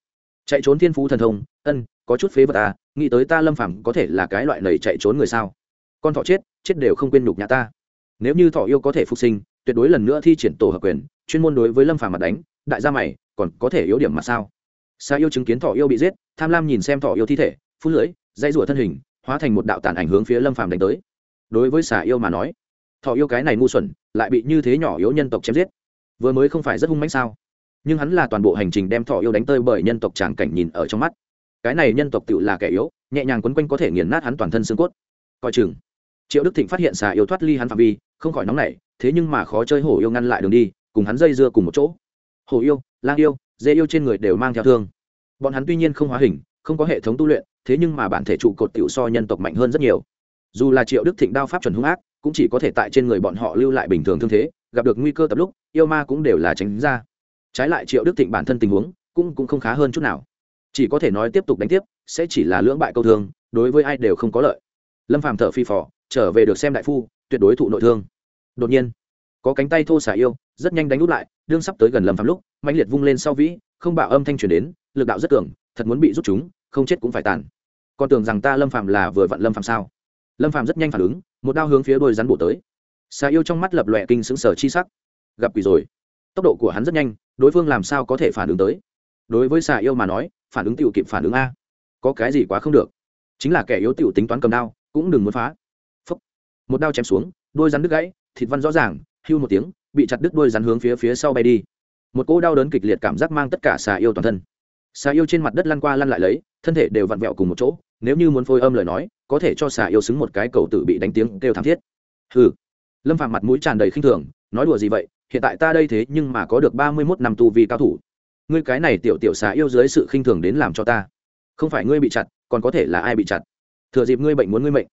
Chạy trốn thiên phú thần thông, ân, có chút phế vật à nghĩ tới ta lâm phẩm có thể là cái loại lầy chạy trốn người sao? Con thọ chết chết đều không quên nhục nhà ta. Nếu như thọ yêu có thể phục sinh, tuyệt đối lần nữa thi triển tổ hợp quyền chuyên môn đối với lâm phàm mặt đánh, đại gia mày, còn có thể yếu điểm mà sao? Xa yêu chứng kiến thọ yêu bị giết, tham lam nhìn xem thọ yêu thi thể phút lưỡi dây rủa thân hình, hóa thành một đạo tàn ảnh hướng phía lâm phàm đánh tới. Đối với xà yêu mà nói thọ yêu cái này ngu xuẩn, lại bị như thế nhỏ yếu nhân tộc chém giết. Vừa mới không phải rất hung mãnh sao? Nhưng hắn là toàn bộ hành trình đem thọ yêu đánh tơi bởi nhân tộc tràng cảnh nhìn ở trong mắt. Cái này nhân tộc tự là kẻ yếu, nhẹ nhàng quấn quanh có thể nghiền nát hắn toàn thân xương cốt. Coi chừng, triệu đức thịnh phát hiện xà yêu thoát ly hắn phạm vi, không khỏi nóng nảy, thế nhưng mà khó chơi hổ yêu ngăn lại đường đi cùng hắn dây dưa cùng một chỗ. Hổ yêu, lang yêu, dê yêu trên người đều mang theo thương. Bọn hắn tuy nhiên không hóa hình, không có hệ thống tu luyện, thế nhưng mà bản thể trụ cột tiểu so nhân tộc mạnh hơn rất nhiều. Dù là triệu đức thịnh đao pháp chuẩn hung ác, cũng chỉ có thể tại trên người bọn họ lưu lại bình thường thương thế, gặp được nguy cơ tập lúc, yêu ma cũng đều là tránh ra. Trái lại triệu đức thịnh bản thân tình huống cũng cũng không khá hơn chút nào. Chỉ có thể nói tiếp tục đánh tiếp, sẽ chỉ là lưỡng bại câu thương, đối với ai đều không có lợi. Lâm phàm thở phi phò, trở về được xem đại phu, tuyệt đối thụ nội thương. Đột nhiên có cánh tay thô xả yêu, rất nhanh đánh út lại, đương sắp tới gần lâm phạm lúc mạnh liệt vung lên sau vĩ, không bạo âm thanh truyền đến, lực đạo rất cường, thật muốn bị rút chúng, không chết cũng phải tàn. Còn tưởng rằng ta lâm phạm là vừa vặn lâm phạm sao? Lâm phạm rất nhanh phản ứng, một đao hướng phía đôi rắn bổ tới. Xà yêu trong mắt lập lòe kinh sững sờ chi sắc. Gặp quỷ rồi. Tốc độ của hắn rất nhanh, đối phương làm sao có thể phản ứng tới? Đối với xà yêu mà nói, phản ứng tiểu kịp phản ứng a. Có cái gì quá không được. Chính là kẻ yếu tiểu tính toán cầm đao, cũng đừng muốn phá. Phúc. một đao chém xuống, đôi rắn đứt gãy, thịt văn rõ ràng hưu một tiếng, bị chặt đứt đôi rắn hướng phía phía sau bay đi. Một cỗ đau đớn kịch liệt cảm giác mang tất cả xà yêu toàn thân. Xà yêu trên mặt đất lăn qua lăn lại lấy, thân thể đều vặn vẹo cùng một chỗ, nếu như muốn phôi âm lời nói, có thể cho xà yêu xứng một cái cầu tử bị đánh tiếng kêu thảm thiết. Hừ. Lâm phạm mặt mũi tràn đầy khinh thường, nói đùa gì vậy, hiện tại ta đây thế nhưng mà có được ba mươi mốt năm tu vi cao thủ. Ngươi cái này tiểu tiểu xà yêu dưới sự khinh thường đến làm cho ta. Không phải ngươi bị chặt, còn có thể là ai bị chặt. Thừa dịp ngươi bệnh muốn ngươi mệnh.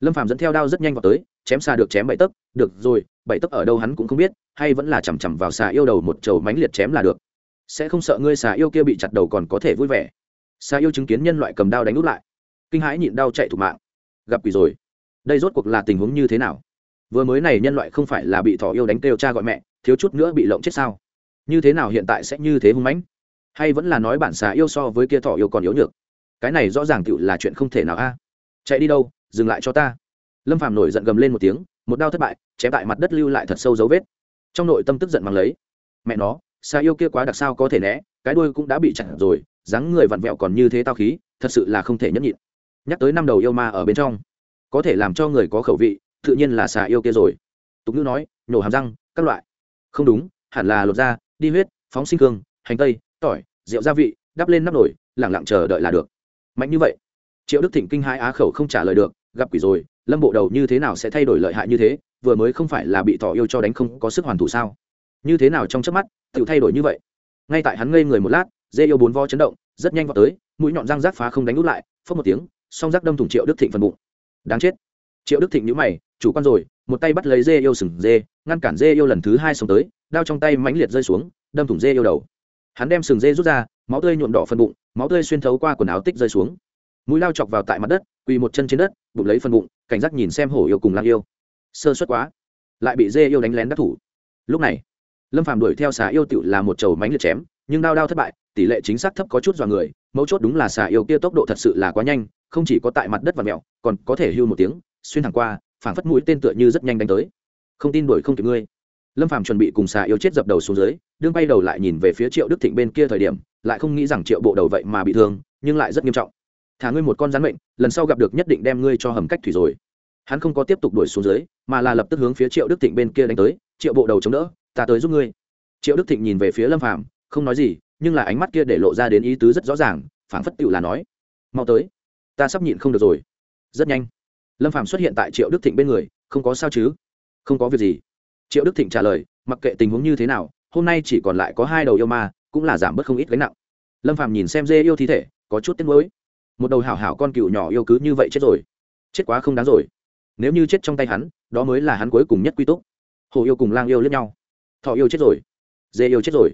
Lâm phạm dẫn theo đao rất nhanh vào tới chém xà được chém bảy tấc, được rồi, bảy tấc ở đâu hắn cũng không biết, hay vẫn là chằm chằm vào xà yêu đầu một trầu mánh liệt chém là được. Sẽ không sợ ngươi xà yêu kia bị chặt đầu còn có thể vui vẻ. Xà yêu chứng kiến nhân loại cầm đao đánh úp lại. Kinh hãi nhịn đau chạy thủ mạng. Gặp quỷ rồi. Đây rốt cuộc là tình huống như thế nào? Vừa mới này nhân loại không phải là bị thỏ yêu đánh kêu cha gọi mẹ, thiếu chút nữa bị lộng chết sao? Như thế nào hiện tại sẽ như thế hung mãnh? Hay vẫn là nói bản xà yêu so với kia thỏ yêu còn yếu nhược? Cái này rõ ràng tựu là chuyện không thể nào a. Chạy đi đâu, dừng lại cho ta lâm phàm nổi giận gầm lên một tiếng, một đao thất bại, chém tại mặt đất lưu lại thật sâu dấu vết. Trong nội tâm tức giận mang lấy. Mẹ nó xà yêu kia quá đặc sao có thể né, cái đuôi cũng đã bị chặt rồi, dáng người vặn vẹo còn như thế tao khí, thật sự là không thể nhẫn nhịn. Nhắc tới năm đầu yêu ma ở bên trong, có thể làm cho người có khẩu vị, tự nhiên là xà yêu kia rồi. Tục ngữ nói nhổ hàm răng, các loại. Không đúng, hẳn là lột da, đi huyết, phóng sinh cương, hành tây, tỏi, rượu gia vị, đắp lên nắp nổi lẳng lặng chờ đợi là được. Mạnh như vậy, triệu đức thịnh kinh hai á khẩu không trả lời được, gặp quỷ rồi lâm bộ đầu như thế nào sẽ thay đổi lợi hại như thế, vừa mới không phải là bị thỏ yêu cho đánh không có sức hoàn thủ sao? Như thế nào trong chớp mắt tự thay đổi như vậy? Ngay tại hắn ngây người một lát, dê yêu bốn vo chấn động, rất nhanh vào tới, mũi nhọn răng rác phá không đánh út lại phớt một tiếng, song rác đâm thủng triệu đức thịnh phần bụng. Đáng chết. Triệu đức thịnh nhũ mày, chủ quan rồi, một tay bắt lấy dê yêu sừng dê, ngăn cản dê yêu lần thứ hai xông tới, đao trong tay mãnh liệt rơi xuống, đâm thủng dê yêu đầu. Hắn đem sừng dê rút ra, máu tươi nhuộm đỏ phần bụng, máu tươi xuyên thấu qua quần áo tích rơi xuống mũi lao chọc vào tại mặt đất, quỳ một chân trên đất, bụng lấy phần bụng, cảnh giác nhìn xem hổ yêu cùng lang yêu. Sơ suất quá, lại bị dê yêu đánh lén đắc thủ. Lúc này, lâm phàm đuổi theo xà yêu tựu là một chầu mánh liệt chém, nhưng đao đao thất bại, tỷ lệ chính xác thấp có chút dọa người, mấu chốt đúng là xà yêu kia tốc độ thật sự là quá nhanh, không chỉ có tại mặt đất và mẹo, còn có thể hưu một tiếng, xuyên thẳng qua, phảng phất mũi tên tựa như rất nhanh đánh tới. Không tin đuổi không kịp ngươi. Lâm phàm chuẩn bị cùng xà yêu chết dập đầu xuống dưới, đương bay đầu lại nhìn về phía triệu đức thịnh bên kia thời điểm, lại không nghĩ rằng triệu bộ đầu vậy mà bị thương, nhưng lại rất nghiêm trọng thả ngươi một con rắn mệnh, lần sau gặp được nhất định đem ngươi cho hầm cách thủy rồi. Hắn không có tiếp tục đuổi xuống dưới, mà là lập tức hướng phía triệu đức thịnh bên kia đánh tới, triệu bộ đầu chống đỡ, ta tới giúp ngươi. Triệu đức thịnh nhìn về phía lâm phàm, không nói gì, nhưng là ánh mắt kia để lộ ra đến ý tứ rất rõ ràng, phảng phất tựu là nói, mau tới, ta sắp nhịn không được rồi. Rất nhanh, lâm phàm xuất hiện tại triệu đức thịnh bên người, không có sao chứ? Không có việc gì. Triệu đức thịnh trả lời, mặc kệ tình huống như thế nào, hôm nay chỉ còn lại có hai đầu yêu ma, cũng là giảm bớt không ít gánh nặng. Lâm phàm nhìn xem dê yêu thi thể, có chút tiếc nuối một đầu hảo hảo con cựu nhỏ yêu cứ như vậy chết rồi. Chết quá không đáng rồi. Nếu như chết trong tay hắn, đó mới là hắn cuối cùng nhất quy túc. Hồ yêu cùng lang yêu lẫn nhau. Thọ yêu chết rồi. Dê yêu chết rồi.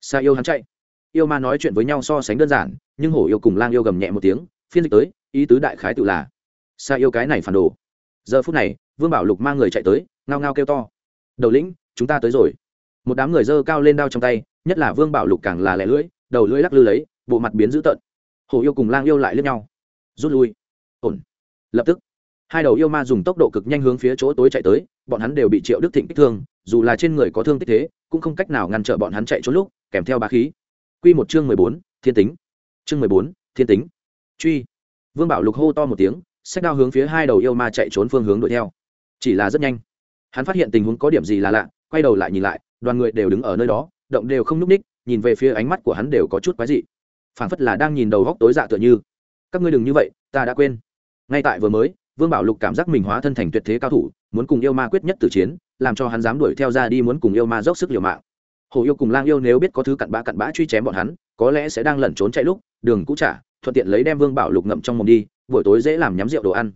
Xa yêu hắn chạy. Yêu ma nói chuyện với nhau so sánh đơn giản, nhưng hổ yêu cùng lang yêu gầm nhẹ một tiếng, phiên dịch tới, ý tứ đại khái tự là. Xa yêu cái này phản đồ. Giờ phút này, vương bảo lục mang người chạy tới, ngao ngao kêu to. Đầu lĩnh, chúng ta tới rồi. Một đám người dơ cao lên đao trong tay, nhất là vương bảo lục càng là lẻ lưỡi, đầu lưỡi lắc lư lấy, bộ mặt biến dữ tợn hổ yêu cùng lang yêu lại lướt nhau. Rút lui. Ổn. Lập tức, hai đầu yêu ma dùng tốc độ cực nhanh hướng phía chỗ tối chạy tới, bọn hắn đều bị triệu đức thịnh kích thương, dù là trên người có thương tích thế, cũng không cách nào ngăn trở bọn hắn chạy trốn lúc, kèm theo bá khí. Q một chương mười bốn, thiên tính. Chương mười bốn, thiên tính. Truy. Vương bảo lục hô to một tiếng sách đao hướng phía hai đầu yêu ma chạy trốn phương hướng đuổi theo. Chỉ là rất nhanh. Hắn phát hiện tình huống có điểm gì là lạ, quay đầu lại nhìn lại, đoàn người đều đứng ở nơi đó, động đều không n ú c ních nhìn về phía ánh mắt của hắn đều có chút quái dị phảng phất là đang nhìn đầu góc tối dạ tựa như. Các ngươi đừng như vậy, ta đã quên. Ngay tại vừa mới, vương bảo lục cảm giác mình hóa thân thành tuyệt thế cao thủ, muốn cùng yêu ma quyết nhất tử chiến, làm cho hắn dám đuổi theo ra đi muốn cùng yêu ma dốc sức liều mạng. Hồ yêu cùng lang yêu nếu biết có thứ cặn bã cặn bã truy chém bọn hắn, có lẽ sẽ đang lẩn trốn chạy lúc, đường cũ trả, thuận tiện lấy đem vương bảo lục ngậm trong mồm đi, buổi tối dễ làm nhắm rượu đồ ăn.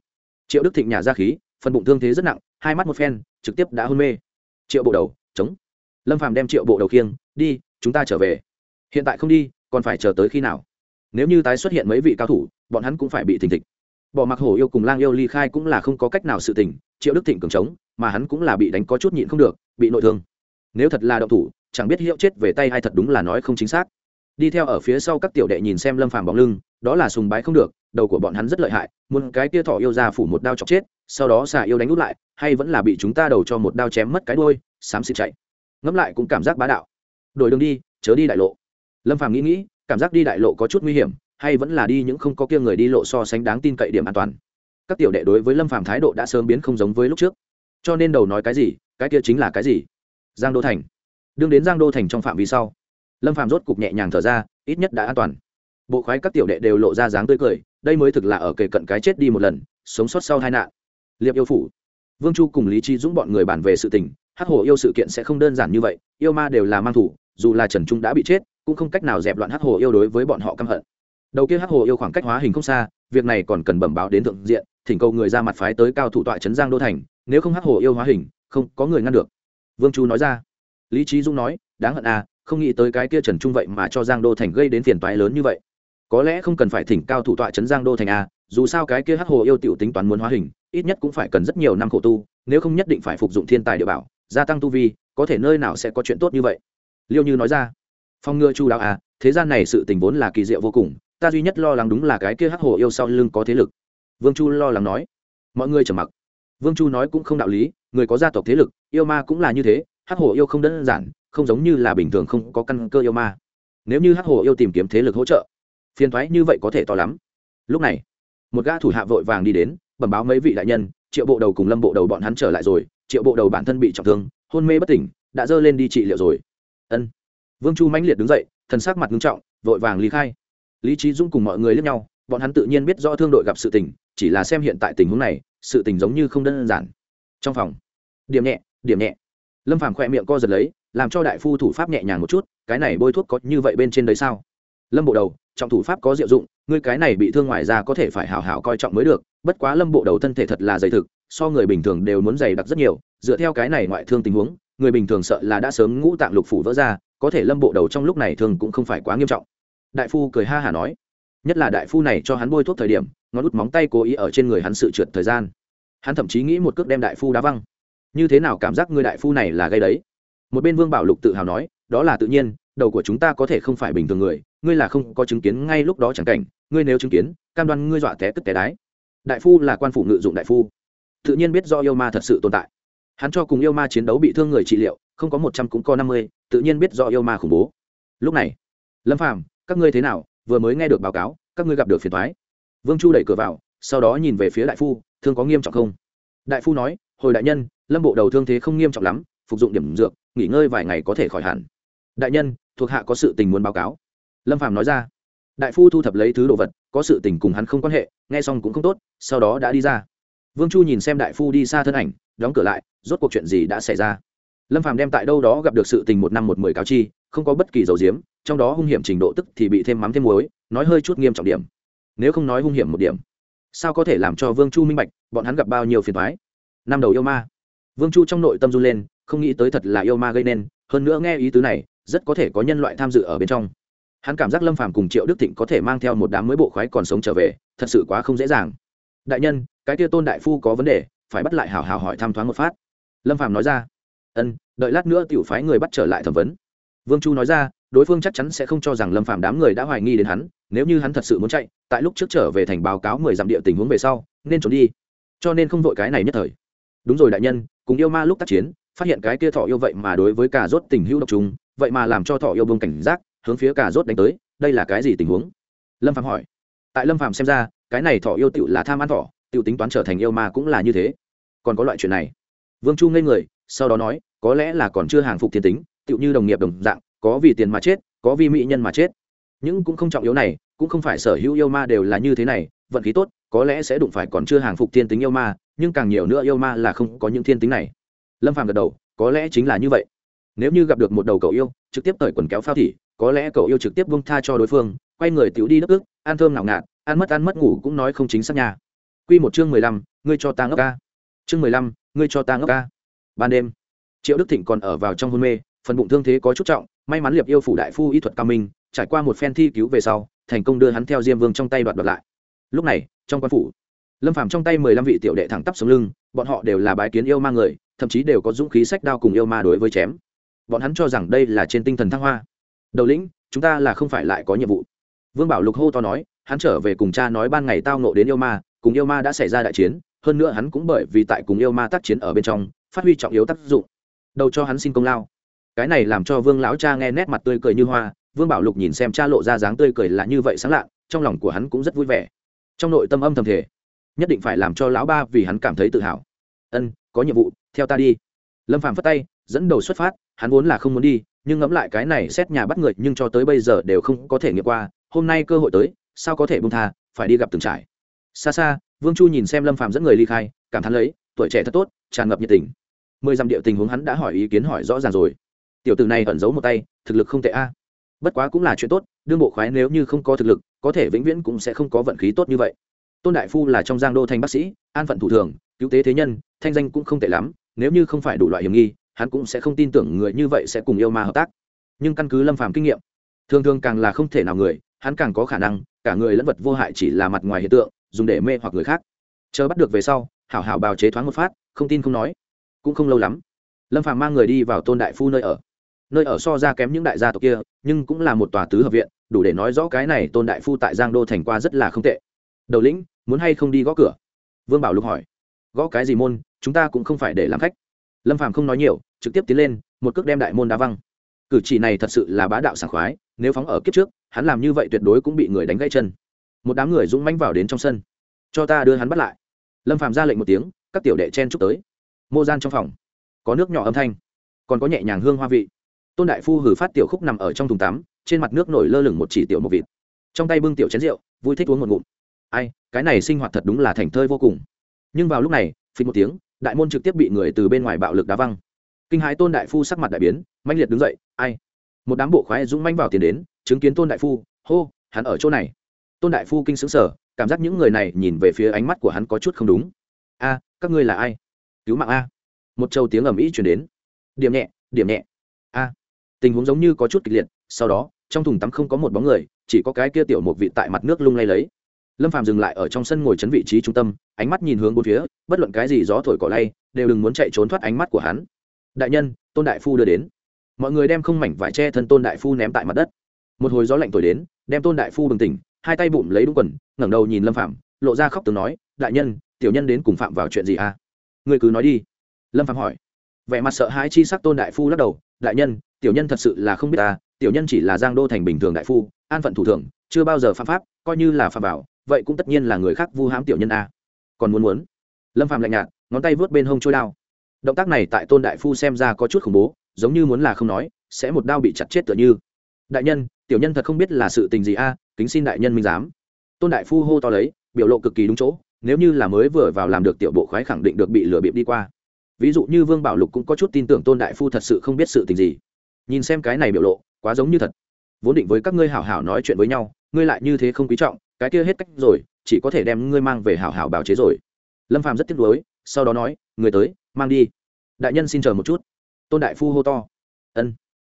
Triệu đức thịnh nhà ra khí, phần bụng thương thế rất nặng, hai mắt một phen, trực tiếp đã hôn mê. Triệu bộ đầu, chống. Lâm phàm đem triệu bộ đầu khiêng, đi, chúng ta trở về. Hiện tại không đi còn phải chờ tới khi nào? Nếu như tái xuất hiện mấy vị cao thủ, bọn hắn cũng phải bị thình thịch. Bỏ mặc hổ yêu cùng lang yêu ly khai cũng là không có cách nào sự tình, triệu đức thịnh cường trống, mà hắn cũng là bị đánh có chút nhịn không được, bị nội thương. Nếu thật là động thủ, chẳng biết hiệu chết về tay hay thật đúng là nói không chính xác. Đi theo ở phía sau các tiểu đệ nhìn xem lâm phàm bóng lưng, đó là sùng bái không được, đầu của bọn hắn rất lợi hại, muốn cái kia thỏ yêu ra phủ một đao chọc chết, sau đó xà yêu đánh út lại, hay vẫn là bị chúng ta đầu cho một đao chém mất cái đôi xám xịt chạy. Ngẫm lại cũng cảm giác bá đạo. Đổi đường đi, chớ đi đại lộ lâm phàm nghĩ nghĩ, cảm giác đi đại lộ có chút nguy hiểm, hay vẫn là đi những không có kia người đi lộ so sánh đáng tin cậy điểm an toàn. Các tiểu đệ đối với lâm phàm thái độ đã sớm biến không giống với lúc trước. Cho nên đầu nói cái gì, cái kia chính là cái gì? Giang đô thành. Đương đến giang đô thành trong phạm vi sau, lâm phàm rốt cục nhẹ nhàng thở ra, ít nhất đã an toàn. Bộ khoái các tiểu đệ đều lộ ra dáng tươi cười, đây mới thực là ở kề cận cái chết đi một lần, sống sót sau hai nạn. Liệp yêu phủ. Vương chu cùng lý trí dũng bọn người bàn về sự tình, hắc hồ yêu sự kiện sẽ không đơn giản như vậy, yêu ma đều là mang thủ, dù là trần trung đã bị chết cũng không cách nào dẹp loạn hắc hồ yêu đối với bọn họ căm hận. Đầu kia hắc hồ yêu khoảng cách hóa hình không xa, việc này còn cần bẩm báo đến thượng diện, thỉnh cầu người ra mặt phái tới cao thủ tọa trấn giang đô thành, nếu không hắc hồ yêu hóa hình, không có người ngăn được. Vương chu nói ra. Lý trí dung nói, đáng hận à không nghĩ tới cái kia trần trung vậy mà cho giang đô thành gây đến phiền toái lớn như vậy. Có lẽ không cần phải thỉnh cao thủ tọa trấn giang đô thành à dù sao cái kia hắc hồ yêu tiểu tính toán muốn hóa hình, ít nhất cũng phải cần rất nhiều năm khổ tu, nếu không nhất định phải phục dụng thiên tài địa bảo, gia tăng tu vi, có thể nơi nào sẽ có chuyện tốt như vậy. Liêu như nói ra phong ngựa chu đạo à thế gian này sự tình vốn là kỳ diệu vô cùng, ta duy nhất lo lắng đúng là cái kia hắc hồ yêu sau lưng có thế lực. Vương chu lo lắng nói. Mọi người trầm mặc. Vương chu nói cũng không đạo lý, người có gia tộc thế lực, yêu ma cũng là như thế, hắc hồ yêu không đơn giản, không giống như là bình thường không có căn cơ yêu ma. Nếu như hắc hồ yêu tìm kiếm thế lực hỗ trợ, phiền thoái như vậy có thể to lắm. Lúc này, một gã thủ hạ vội vàng đi đến, bẩm báo mấy vị đại nhân, triệu bộ đầu cùng lâm bộ đầu bọn hắn trở lại rồi, triệu bộ đầu bản thân bị trọng thương, hôn mê bất tỉnh, đã dơ lên đi trị liệu rồi. Ân vương chu mãnh liệt đứng dậy, thần sắc mặt nghiêm trọng, vội vàng lý khai. Lý trí dũng cùng mọi người lướt nhau, bọn hắn tự nhiên biết rõ thương đội gặp sự tình, chỉ là xem hiện tại tình huống này, sự tình giống như không đơn giản. Trong phòng, điểm nhẹ điểm nhẹ. Lâm phàm khỏe miệng co giật lấy, làm cho đại phu thủ pháp nhẹ nhàng một chút, cái này bôi thuốc có như vậy bên trên đấy sao? Lâm bộ đầu, trọng thủ pháp có diệu dụng, ngươi cái này bị thương ngoài ra có thể phải hảo hảo coi trọng mới được, bất quá lâm bộ đầu thân thể thật là dày thực, so người bình thường đều muốn dày đặc rất nhiều, dựa theo cái này ngoại thương tình huống người bình thường sợ là đã sớm ngũ tạng lục phủ vỡ ra, có thể lâm bộ đầu trong lúc này thường cũng không phải quá nghiêm trọng. Đại phu cười ha hả nói, nhất là đại phu này cho hắn bôi thuốc thời điểm, ngón út móng tay cố ý ở trên người hắn sự trượt thời gian. Hắn thậm chí nghĩ một cước đem đại phu đá văng. Như thế nào cảm giác người đại phu này là gây đấy? Một bên vương bảo lục tự hào nói, đó là tự nhiên, đầu của chúng ta có thể không phải bình thường người, ngươi là không có chứng kiến ngay lúc đó chẳng cảnh, ngươi nếu chứng kiến, cam đoan ngươi dọa té tức té đái. Đại phu là quan phủ ngự dụng đại phu. Tự nhiên biết do yêu ma thật sự tồn tại hắn cho cùng yêu ma chiến đấu bị thương người trị liệu, không có một trăm cũng có năm mươi, tự nhiên biết do yêu ma khủng bố. Lúc này, lâm phàm, các ngươi thế nào? Vừa mới nghe được báo cáo, các ngươi gặp được phiền thoái vương chu đẩy cửa vào, sau đó nhìn về phía đại phu, thương có nghiêm trọng không? Đại phu nói, hồi đại nhân, lâm bộ đầu thương thế không nghiêm trọng lắm, phục dụng điểm dược, nghỉ ngơi vài ngày có thể khỏi hẳn. Đại nhân, thuộc hạ có sự tình muốn báo cáo. Lâm phàm nói ra. Đại phu thu thập lấy thứ đồ vật, có sự tình cùng hắn không quan hệ, nghe xong cũng không tốt, sau đó đã đi ra. Vương chu nhìn xem đại phu đi xa thân ảnh đóng cửa lại, rốt cuộc chuyện gì đã xảy ra? Lâm phàm đem tại đâu đó gặp được sự tình một năm một mười cáo chi, không có bất kỳ dầu diếm, trong đó hung hiểm trình độ tức thì bị thêm mắm thêm muối, nói hơi chút nghiêm trọng điểm. Nếu không nói hung hiểm một điểm, sao có thể làm cho vương chu minh bạch, bọn hắn gặp bao nhiêu phiền thoái năm đầu yêu ma. Vương chu trong nội tâm run lên, không nghĩ tới thật là yêu ma gây nên, hơn nữa nghe ý tứ này, rất có thể có nhân loại tham dự ở bên trong. Hắn cảm giác lâm phàm cùng triệu đức thịnh có thể mang theo một đám mới bộ khoái còn sống trở về, thật sự quá không dễ dàng. Đại nhân, cái kia tôn đại phu có vấn đề phải bắt lại hào hào hỏi thăm thoáng một phát. Lâm Phạm nói ra, ân, đợi lát nữa tiểu phái người bắt trở lại thẩm vấn. Vương chu nói ra, đối phương chắc chắn sẽ không cho rằng lâm Phạm đám người đã hoài nghi đến hắn, nếu như hắn thật sự muốn chạy, tại lúc trước trở về thành báo cáo mười dặm địa tình huống về sau, nên trốn đi. Cho nên không vội cái này nhất thời. Đúng rồi đại nhân, cùng yêu ma lúc tác chiến, phát hiện cái kia thọ yêu vậy mà đối với cả rốt tình hữu độc trùng, vậy mà làm cho thọ yêu bông cảnh giác, hướng phía cả rốt đánh tới, đây là cái gì tình huống? Lâm phạm hỏi. Tại lâm phạm xem ra, cái này thọ yêu tựu là tham ăn thọ tựu tính toán trở thành yêu ma cũng là như thế. Còn có loại chuyện này. Vương chu ngây người sau đó nói có lẽ là còn chưa hàng phục thiên tính tựu như đồng nghiệp đồng dạng có vì tiền mà chết có vì mỹ nhân mà chết. Nhưng cũng không trọng yếu này cũng không phải sở hữu yêu ma đều là như thế này vận khí tốt có lẽ sẽ đụng phải còn chưa hàng phục thiên tính yêu ma nhưng càng nhiều nữa yêu ma là không có những thiên tính này. Lâm phàm gật đầu có lẽ chính là như vậy. Nếu như gặp được một đầu cậu yêu trực tiếp cởi quần kéo phao thì, có lẽ cậu yêu trực tiếp bông tha cho đối phương quay người tiểu đi đất ức ăn thơm nào ngạt ăn mất ăn mất ngủ cũng nói không chính xác nhà Quy một chương mười lăm, ngươi cho ta ngốc ca. Chương mười lăm, ngươi cho ta ngốc ca. Ban đêm, triệu đức thịnh còn ở vào trong hôn mê, phần bụng thương thế có chút trọng, may mắn liệp yêu phủ đại phu y thuật cao minh, trải qua một phen thi cứu về sau, thành công đưa hắn theo diêm vương trong tay đoạt đoạt lại. Lúc này, trong quan phủ, lâm phàm trong tay mười lăm vị tiểu đệ thẳng tắp sống lưng, bọn họ đều là bái kiến yêu ma người, thậm chí đều có dũng khí sách đao cùng yêu ma đối với chém. Bọn hắn cho rằng đây là trên tinh thần thăng hoa. Đầu lĩnh, chúng ta là không phải lại có nhiệm vụ. Vương bảo lục hô to nói, hắn trở về cùng cha nói ban ngày tao nộ đến yêu ma cùng yêu ma đã xảy ra đại chiến, hơn nữa hắn cũng bởi vì tại cùng yêu ma tác chiến ở bên trong, phát huy trọng yếu tác dụng. Đầu cho hắn xin công lao. Cái này làm cho vương lão cha nghe nét mặt tươi cười như hoa, vương bảo lục nhìn xem cha lộ ra dáng tươi cười là như vậy sáng lạ, trong lòng của hắn cũng rất vui vẻ. Trong nội tâm âm thầm thể nhất định phải làm cho lão ba vì hắn cảm thấy tự hào. Ân, có nhiệm vụ, theo ta đi. Lâm phàm phất tay, dẫn đầu xuất phát, hắn vốn là không muốn đi, nhưng ngẫm lại cái này xét nhà bắt người, nhưng cho tới bây giờ đều không có thể nghiệm qua, hôm nay cơ hội tới, sao có thể bông tha, phải đi gặp từng trải xa xa, vương chu nhìn xem lâm phàm dẫn người ly khai, cảm thán lấy, tuổi trẻ thật tốt, tràn ngập nhiệt tình. Mười dặm địa tình huống hắn đã hỏi ý kiến hỏi rõ ràng rồi. Tiểu tử này ẩn giấu một tay, thực lực không tệ a. Bất quá cũng là chuyện tốt, đương bộ khoái nếu như không có thực lực, có thể vĩnh viễn cũng sẽ không có vận khí tốt như vậy. Tôn đại phu là trong giang đô thành bác sĩ, an phận thủ thường, cứu tế thế nhân, thanh danh cũng không tệ lắm, nếu như không phải đủ loại hiểm nghi, hắn cũng sẽ không tin tưởng người như vậy sẽ cùng yêu ma hợp tác. Nhưng căn cứ lâm phàm kinh nghiệm, thường thường càng là không thể nào người, hắn càng có khả năng, cả người lẫn vật vô hại chỉ là mặt ngoài hiện tượng dùng để mê hoặc người khác. Chờ bắt được về sau, hảo hảo bào chế thoáng một phát, không tin không nói. Cũng không lâu lắm, lâm phàm mang người đi vào tôn đại phu nơi ở. Nơi ở so ra kém những đại gia tộc kia, nhưng cũng là một tòa tứ hợp viện, đủ để nói rõ cái này tôn đại phu tại giang đô thành qua rất là không tệ. Đầu lĩnh, muốn hay không đi gõ cửa? Vương bảo lục hỏi. Gõ cái gì môn, chúng ta cũng không phải để làm khách. Lâm phàm không nói nhiều, trực tiếp tiến lên, một cước đem đại môn đá văng. Cử chỉ này thật sự là bá đạo sảng khoái, nếu phóng ở kiếp trước, hắn làm như vậy tuyệt đối cũng bị người đánh gãy chân một đám người dũng mãnh vào đến trong sân. Cho ta đưa hắn bắt lại. Lâm phạm ra lệnh một tiếng, các tiểu đệ chen chúc tới. Mô gian trong phòng, có nước nhỏ âm thanh, còn có nhẹ nhàng hương hoa vị. Tôn đại phu hử phát tiểu khúc nằm ở trong thùng tắm, trên mặt nước nổi lơ lửng một chỉ tiểu một vịt. Trong tay bưng tiểu chén rượu, vui thích uống một ngụm. Ai, cái này sinh hoạt thật đúng là thành thơi vô cùng. Nhưng vào lúc này phình một tiếng, đại môn trực tiếp bị người từ bên ngoài bạo lực đá văng. Kinh hãi tôn đại phu sắc mặt đại biến manh liệt đứng dậy, ai? Một đám bộ khoái dũng manh vào tiền đến, chứng kiến tôn đại phu, hô, hắn ở chỗ này tôn đại phu kinh xứng sở cảm giác những người này nhìn về phía ánh mắt của hắn có chút không đúng. A, các ngươi là ai? Cứu mạng a. Một châu tiếng ầm ĩ chuyển đến. Điểm nhẹ điểm nhẹ. A. Tình huống giống như có chút kịch liệt, sau đó, trong thùng tắm không có một bóng người, chỉ có cái kia tiểu một vị tại mặt nước lung lay lấy. Lâm phàm dừng lại ở trong sân ngồi chấn vị trí trung tâm, ánh mắt nhìn hướng bốn phía, bất luận cái gì gió thổi cỏ lay, đều đừng muốn chạy trốn thoát ánh mắt của hắn. Đại nhân, tôn đại phu đưa đến. Mọi người đem không mảnh vải che thân tôn đại phu ném tại mặt đất. Một hồi gió lạnh thổi đến, đem tôn đại phu bừng tỉnh hai tay bụng lấy đúng quần, ngẩng đầu nhìn lâm phạm lộ ra khóc từng nói, đại nhân, tiểu nhân đến cùng phạm vào chuyện gì à? Người cứ nói đi. Lâm phạm hỏi. Vẻ mặt sợ hãi chi sắc tôn đại phu lắc đầu, đại nhân, tiểu nhân thật sự là không biết ta, tiểu nhân chỉ là giang đô thành bình thường đại phu, an phận thủ thường, chưa bao giờ phạm pháp, coi như là phạm bảo vậy cũng tất nhiên là người khác vu hãm tiểu nhân a còn muốn muốn? Lâm phạm lạnh nhạt, ngón tay vớt bên hông trôi đao. Động tác này tại tôn đại phu xem ra có chút khủng bố, giống như muốn là không nói, sẽ một đao bị chặt chết tựa như. Đại nhân tiểu nhân thật không biết là sự tình gì a à, kính xin đại nhân minh giám. Tôn đại phu hô to lấy, biểu lộ cực kỳ đúng chỗ, nếu như là mới vừa vào làm được tiểu bộ khoái khẳng định được bị lừa bịp đi qua. Ví dụ như vương bảo lục cũng có chút tin tưởng tôn đại phu thật sự không biết sự tình gì. Nhìn xem cái này biểu lộ, quá giống như thật. Vốn định với các ngươi hảo hảo nói chuyện với nhau, ngươi lại như thế không quý trọng, cái kia hết cách rồi, chỉ có thể đem ngươi mang về hảo hảo bào chế rồi. Lâm phàm rất tiếc nuối, sau đó nói, người tới, mang đi. Đại nhân xin chờ một chút. Tôn đại phu hô to. Ân.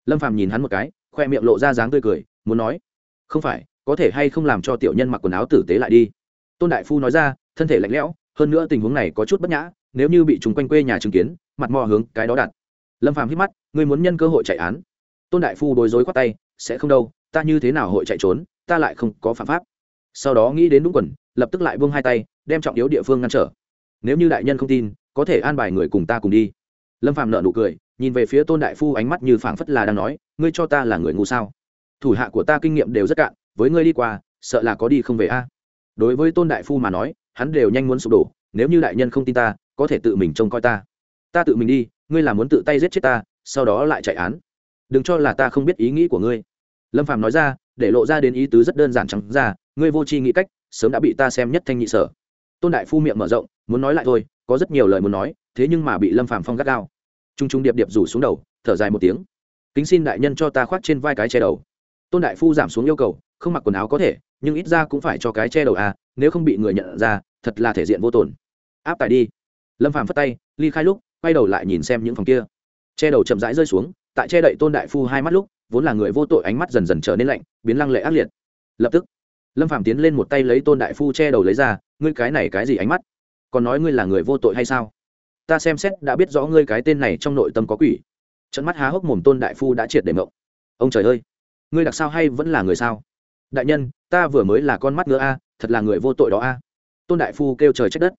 Lâm phàm nhìn hắn một cái khoe miệng lộ ra dáng tươi cười, muốn nói, không phải, có thể hay không làm cho tiểu nhân mặc quần áo tử tế lại đi? Tôn đại phu nói ra, thân thể lạnh lẽo, hơn nữa tình huống này có chút bất nhã, nếu như bị chúng quanh quê nhà chứng kiến, mặt mò hướng cái đó đặt. Lâm phàm hít mắt, ngươi muốn nhân cơ hội chạy án? Tôn đại phu bối rối khoát tay, sẽ không đâu, ta như thế nào hội chạy trốn, ta lại không có phạm pháp. Sau đó nghĩ đến đúng quần, lập tức lại buông hai tay, đem trọng yếu địa phương ngăn trở. Nếu như đại nhân không tin, có thể an bài người cùng ta cùng đi. Lâm phàm nợ nụ cười nhìn về phía tôn đại phu ánh mắt như phảng phất là đang nói, ngươi cho ta là người ngu sao? Thủ hạ của ta kinh nghiệm đều rất cạn, với ngươi đi qua, sợ là có đi không về a. Đối với tôn đại phu mà nói, hắn đều nhanh muốn sụp đổ, nếu như đại nhân không tin ta, có thể tự mình trông coi ta. Ta tự mình đi, ngươi là muốn tự tay giết chết ta, sau đó lại chạy án. Đừng cho là ta không biết ý nghĩ của ngươi. Lâm phàm nói ra, để lộ ra đến ý tứ rất đơn giản trắng ra, ngươi vô tri nghĩ cách, sớm đã bị ta xem nhất thanh nhị sở. Tôn đại phu miệng mở rộng, muốn nói lại thôi, có rất nhiều lời muốn nói, thế nhưng mà bị lâm phàm phong gắt gao t r u n g t r u n g điệp điệp rủ xuống đầu, thở dài một tiếng. Kính xin đại nhân cho ta khoác trên vai cái che đầu. Tôn đại phu giảm xuống yêu cầu, không mặc quần áo có thể, nhưng ít ra cũng phải cho cái che đầu à nếu không bị người nhận ra, thật là thể diện vô tồn. Áp tài đi. Lâm phàm phất tay, ly khai lúc, quay đầu lại nhìn xem những phòng kia. Che đầu chậm rãi rơi xuống, tại che đậy tôn đại phu hai mắt lúc, vốn là người vô tội ánh mắt dần dần trở nên lạnh, biến lăng lệ ác liệt. Lập tức, lâm phàm tiến lên một tay lấy tôn đại phu che đầu lấy ra, ngươi cái này cái gì ánh mắt? Còn nói ngươi là người vô tội hay sao? Ta xem xét đã biết rõ ngươi cái tên này trong nội tâm có quỷ. Trận mắt há hốc mồm tôn đại phu đã triệt để mộng ông trời ơi, ngươi đặc sao hay vẫn là người sao? Đại nhân, ta vừa mới là con mắt ngựa a, thật là người vô tội đó a. Tôn đại phu kêu trời trách đất.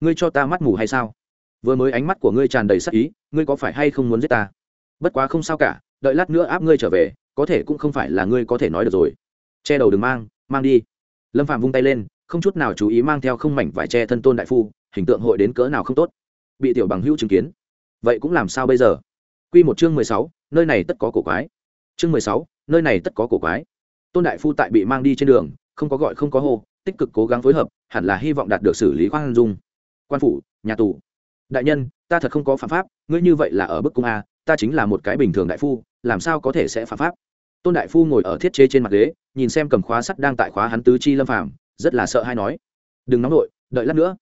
Ngươi cho ta mắt mù hay sao? Vừa mới ánh mắt của ngươi tràn đầy sắc ý, ngươi có phải hay không muốn giết ta? Bất quá không sao cả, đợi lát nữa áp ngươi trở về, có thể cũng không phải là ngươi có thể nói được rồi. Che đầu đừng mang mang đi. Lâm phạm vung tay lên, không chút nào chú ý mang theo không mảnh vải che thân tôn đại phu, hình tượng hội đến cỡ nào không tốt bị tiểu bằng hữu chứng kiến. Vậy cũng làm sao bây giờ? Quy một chương mười sáu, nơi này tất có cổ quái. Chương mười sáu, nơi này tất có cổ quái. Tôn đại phu tại bị mang đi trên đường, không có gọi không có hô, tích cực cố gắng phối hợp, hẳn là hy vọng đạt được xử lý khoan dung. Quan phủ, nhà tù. Đại nhân, ta thật không có phạm pháp, ngươi như vậy là ở bức cung a, ta chính là một cái bình thường đại phu, làm sao có thể sẽ phạm pháp? Tôn đại phu ngồi ở thiết chế trên mặt ghế, nhìn xem cầm khóa sắt đang tại khóa hắn tứ chi lâm phàm, rất là sợ hay nói. Đừng nóng nổi đợi lát nữa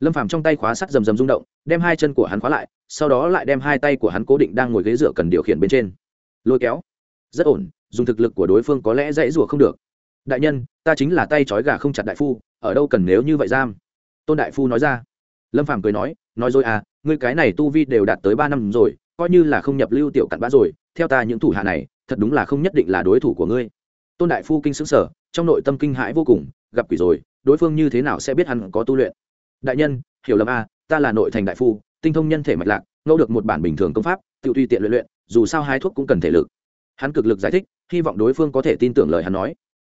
lâm phàm trong tay khóa sắt rầm rầm rung động, đem hai chân của hắn khóa lại, sau đó lại đem hai tay của hắn cố định đang ngồi ghế dựa cần điều khiển bên trên. Lôi kéo. Rất ổn, dùng thực lực của đối phương có lẽ dãy rủa không được. Đại nhân, ta chính là tay trói gà không chặt đại phu, ở đâu cần nếu như vậy giam? Tôn đại phu nói ra. Lâm phàm cười nói nói rồi à ngươi cái này tu vi đều đạt tới ba năm rồi, coi như là không nhập lưu tiểu cặn bã rồi, theo ta những thủ hạ này, thật đúng là không nhất định là đối thủ của ngươi. Tôn đại phu kinh xứng sở trong nội tâm kinh hãi vô cùng, gặp quỷ rồi, đối phương như thế nào sẽ biết hắn có tu luyện? Đại nhân, hiểu lầm a ta là nội thành đại phu, tinh thông nhân thể mạch lạc, ngẫu được một bản bình thường công pháp, tự tùy tiện luyện luyện, dù sao hai thuốc cũng cần thể lực. Hắn cực lực giải thích, hy vọng đối phương có thể tin tưởng lời hắn nói.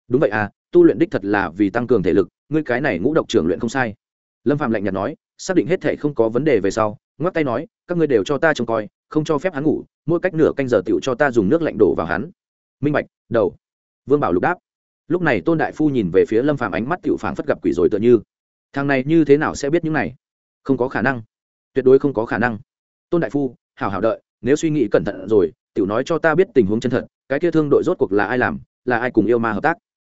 Đúng vậy à tu luyện đích thật là vì tăng cường thể lực, ngươi cái này ngũ độc trưởng luyện không sai. Lâm phạm lạnh nhạt nói, xác định hết thể không có vấn đề về sau, ngoắc tay nói, các ngươi đều cho ta trông coi, không cho phép hắn ngủ, mỗi cách nửa canh giờ tựu cho ta dùng nước lạnh đổ vào hắn. Minh bạch, đầu. Vương bảo lục đáp. Lúc này tôn đại phu nhìn về phía lâm phạm ánh mắt tựu phảng phất gặp quỷ rồi tựa như thằng này như thế nào sẽ biết những này? Không có khả năng. Tuyệt đối không có khả năng. Tôn đại phu, hảo hảo đợi, nếu suy nghĩ cẩn thận rồi, tiểu nói cho ta biết tình huống chân thật, cái kia thương đội rốt cuộc là ai làm, là ai cùng yêu ma hợp tác?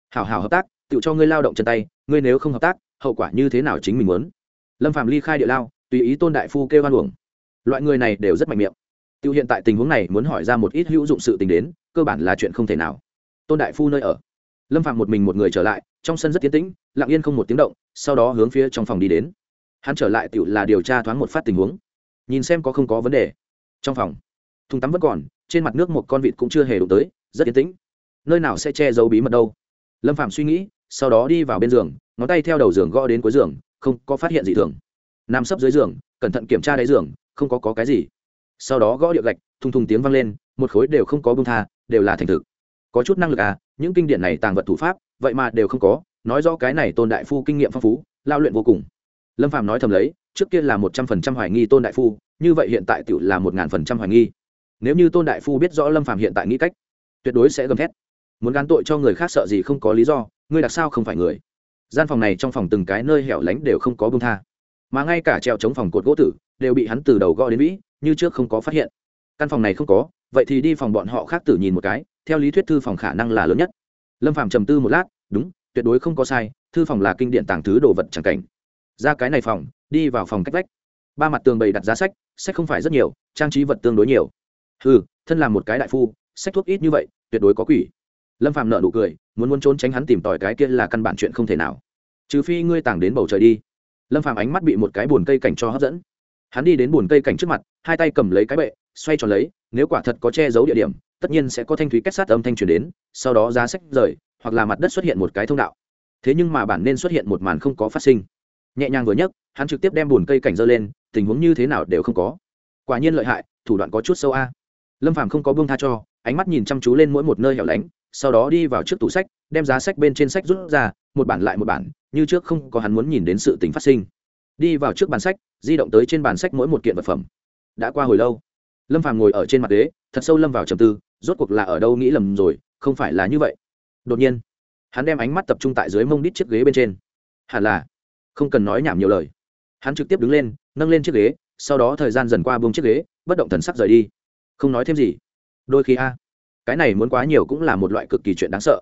Hảo hảo hợp tác, tiểu cho ngươi lao động chân tay, ngươi nếu không hợp tác, hậu quả như thế nào chính mình muốn? Lâm phạm ly khai địa lao, tùy ý tôn đại phu kêu hoan uổng. Loại người này đều rất mạnh miệng. Tiêu hiện tại tình huống này muốn hỏi ra một ít hữu dụng sự tình đến, cơ bản là chuyện không thể nào. Tôn đại phu nơi ở lâm phạm một mình một người trở lại trong sân rất tiến tĩnh lặng yên không một tiếng động sau đó hướng phía trong phòng đi đến. Hắn trở lại tựu là điều tra thoáng một phát tình huống. Nhìn xem có không có vấn đề. Trong phòng thùng tắm vẫn còn trên mặt nước một con vịt cũng chưa hề đụng tới rất yên tĩnh. Nơi nào sẽ che giấu bí mật đâu? Lâm phạm suy nghĩ sau đó đi vào bên giường ngón tay theo đầu giường gõ đến cuối giường không có phát hiện gì thường. Nằm sấp dưới giường cẩn thận kiểm tra đáy giường không có, có cái gì. Sau đó gõ địa gạch thùng thùng tiếng vang lên một khối đều không có bông tha đều là thành thực. Có chút năng lực à những kinh điển này tàng vật thủ pháp, vậy mà đều không có, nói rõ cái này tôn đại phu kinh nghiệm phong phú, lao luyện vô cùng. Lâm phạm nói thầm lấy, trước kia là một trăm phần trăm hoài nghi tôn đại phu, như vậy hiện tại tự là một ngàn phần trăm hoài nghi. Nếu như tôn đại phu biết rõ lâm phạm hiện tại nghĩ cách, tuyệt đối sẽ gầm thét. Muốn gán tội cho người khác sợ gì không có lý do, ngươi đặc sao không phải người. Gian phòng này trong phòng từng cái nơi hẻo lánh đều không có bông tha. Mà ngay cả treo chống phòng cột gỗ tử đều bị hắn từ đầu gõ đến vĩ, như trước không có phát hiện. Căn phòng này không có, vậy thì đi phòng bọn họ khác tử nhìn một cái theo lý thuyết thư phòng khả năng là lớn nhất. Lâm phạm trầm tư một lát, đúng, tuyệt đối không có sai, thư phòng là kinh điện tàng thứ đồ vật chẳng cảnh. Ra cái này phòng, đi vào phòng cách vách. Ba mặt tường bày đặt giá sách sách không phải rất nhiều, trang trí vật tương đối nhiều. Ừ thân là một cái đại phu, sách thuốc ít như vậy, tuyệt đối có quỷ. Lâm phạm nợ nụ cười, muốn muốn trốn tránh hắn tìm tòi cái kia là căn bản chuyện không thể nào. Trừ phi ngươi tàng đến bầu trời đi. Lâm phạm ánh mắt bị một cái bồn cây cảnh cho hấp dẫn. Hắn đi đến bồn cây cảnh trước mặt, hai tay cầm lấy cái bệ, xoay tròn lấy, nếu quả thật có che giấu địa điểm tất nhiên sẽ có thanh thúy kết sát âm thanh truyền đến, sau đó giá sách rời, hoặc là mặt đất xuất hiện một cái thông đạo. Thế nhưng mà bản nên xuất hiện một màn không có phát sinh. Nhẹ nhàng vừa nhấc, hắn trực tiếp đem bùn cây cảnh dơ lên, tình huống như thế nào đều không có. Quả nhiên lợi hại, thủ đoạn có chút sâu a. Lâm phàm không có buông tha cho, ánh mắt nhìn chăm chú lên mỗi một nơi hẻo lánh, sau đó đi vào trước tủ sách, đem giá sách bên trên sách rút ra, một bản lại một bản, như trước không có hắn muốn nhìn đến sự tình phát sinh. Đi vào trước bàn sách, di động tới trên bàn sách mỗi một kiện vật phẩm. Đã qua hồi lâu lâm phàm ngồi ở trên mặt ghế, thật sâu lâm vào trầm tư, rốt cuộc là ở đâu nghĩ lầm rồi, không phải là như vậy. Đột nhiên, hắn đem ánh mắt tập trung tại dưới mông đít chiếc ghế bên trên. Hẳn là, không cần nói nhảm nhiều lời. Hắn trực tiếp đứng lên, nâng lên chiếc ghế, sau đó thời gian dần qua bông chiếc ghế, bất động thần sắc rời đi. Không nói thêm gì. Đôi khi a, cái này muốn quá nhiều cũng là một loại cực kỳ chuyện đáng sợ.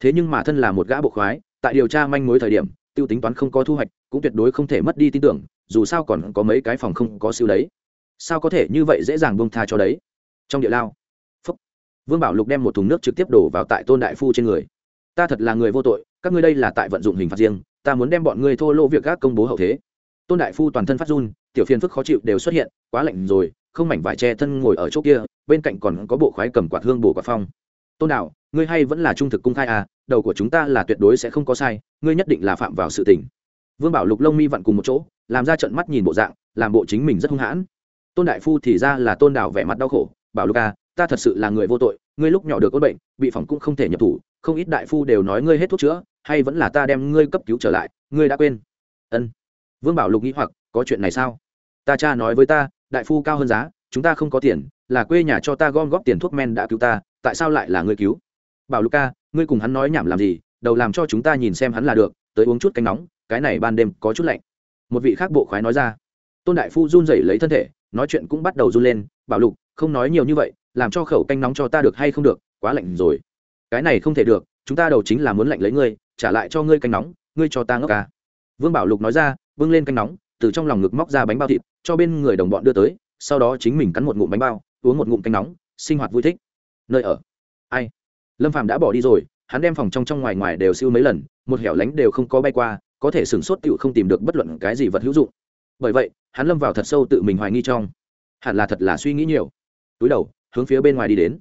Thế nhưng mà thân là một gã bộ khoái, tại điều tra manh mối thời điểm, tiêu tính toán không có thu hoạch, cũng tuyệt đối không thể mất đi tin tưởng, dù sao còn có mấy cái phòng không có siêu đấy sao có thể như vậy dễ dàng bông tha cho đấy? Trong địa lao. Phúc. Vương bảo lục đem một thùng nước trực tiếp đổ vào tại tôn đại phu trên người. Ta thật là người vô tội, các ngươi đây là tại vận dụng hình phạt riêng, ta muốn đem bọn ngươi thô lỗ việc gác công bố hậu thế. Tôn đại phu toàn thân phát run, tiểu phiền phức khó chịu đều xuất hiện, quá lạnh rồi, không mảnh vải che thân ngồi ở chỗ kia, bên cạnh còn có bộ khoái cầm quạt hương bổ quạt phong. Tôn đạo, ngươi hay vẫn là trung thực cung khai à đầu của chúng ta là tuyệt đối sẽ không có sai, ngươi nhất định là phạm vào sự tình. Vương bảo lục lông mi vặn cùng một chỗ, làm ra trận mắt nhìn bộ dạng, làm bộ chính mình rất hung hãn tôn đại phu thì ra là tôn đảo vẻ mặt đau khổ, bảo lục ta thật sự là người vô tội, ngươi lúc nhỏ được ôn bệnh, bị phỏng cũng không thể nhập thủ, không ít đại phu đều nói ngươi hết thuốc chữa, hay vẫn là ta đem ngươi cấp cứu trở lại, ngươi đã quên. Ân. Vương bảo lục nghĩ hoặc, có chuyện này sao? Ta cha nói với ta, đại phu cao hơn giá, chúng ta không có tiền, là quê nhà cho ta gom góp tiền thuốc men đã cứu ta, tại sao lại là ngươi cứu? Bảo lục ca ngươi cùng hắn nói nhảm làm gì, đầu làm cho chúng ta nhìn xem hắn là được, tới uống chút canh nóng, cái này ban đêm có chút lạnh. Một vị khác bộ khoái nói ra. Tôn đại phu run rẩy lấy thân thể nói chuyện cũng bắt đầu run lên, bảo lục, không nói nhiều như vậy, làm cho khẩu canh nóng cho ta được hay không được, quá lạnh rồi. Cái này không thể được, chúng ta đầu chính là muốn lạnh lấy ngươi, trả lại cho ngươi canh nóng, ngươi cho ta ngốc ca vương bảo lục nói ra, bưng lên canh nóng, từ trong lòng ngực móc ra bánh bao thịt, cho bên người đồng bọn đưa tới, sau đó chính mình cắn một ngụm bánh bao, uống một ngụm canh nóng, sinh hoạt vui thích. Nơi ở. Ai? Lâm phạm đã bỏ đi rồi, hắn đem phòng trong trong ngoài ngoài đều siêu mấy lần, một hẻo lánh đều không có bay qua, có thể sửng sốt tựu không tìm được bất luận cái gì vật hữu dụng bởi vậy, hắn lâm vào thật sâu tự mình hoài nghi trong. Hẳn là thật là suy nghĩ nhiều. Túi đầu, hướng phía bên ngoài đi đến.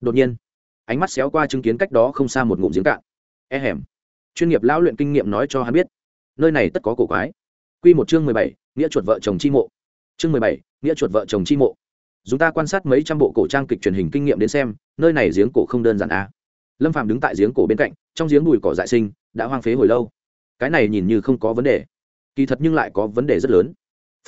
Đột nhiên, ánh mắt xéo qua chứng kiến cách đó không xa một ngụm giếng cạn. E hẻm. Chuyên nghiệp lão luyện kinh nghiệm nói cho hắn biết, nơi này tất có cổ quái. Q một chương mười bảy, nghĩa chuột vợ chồng chi mộ. Chương mười bảy, nghĩa chuột vợ chồng chi mộ. Chúng ta quan sát mấy trăm bộ cổ trang kịch truyền hình kinh nghiệm đến xem, nơi này giếng cổ không đơn giản à. lâm phàm đứng tại giếng cổ bên cạnh, trong giếng bùi cỏ dại sinh, đã hoang phế hồi lâu. Cái này nhìn như không có vấn đề kỳ thật nhưng lại có vấn đề rất lớn.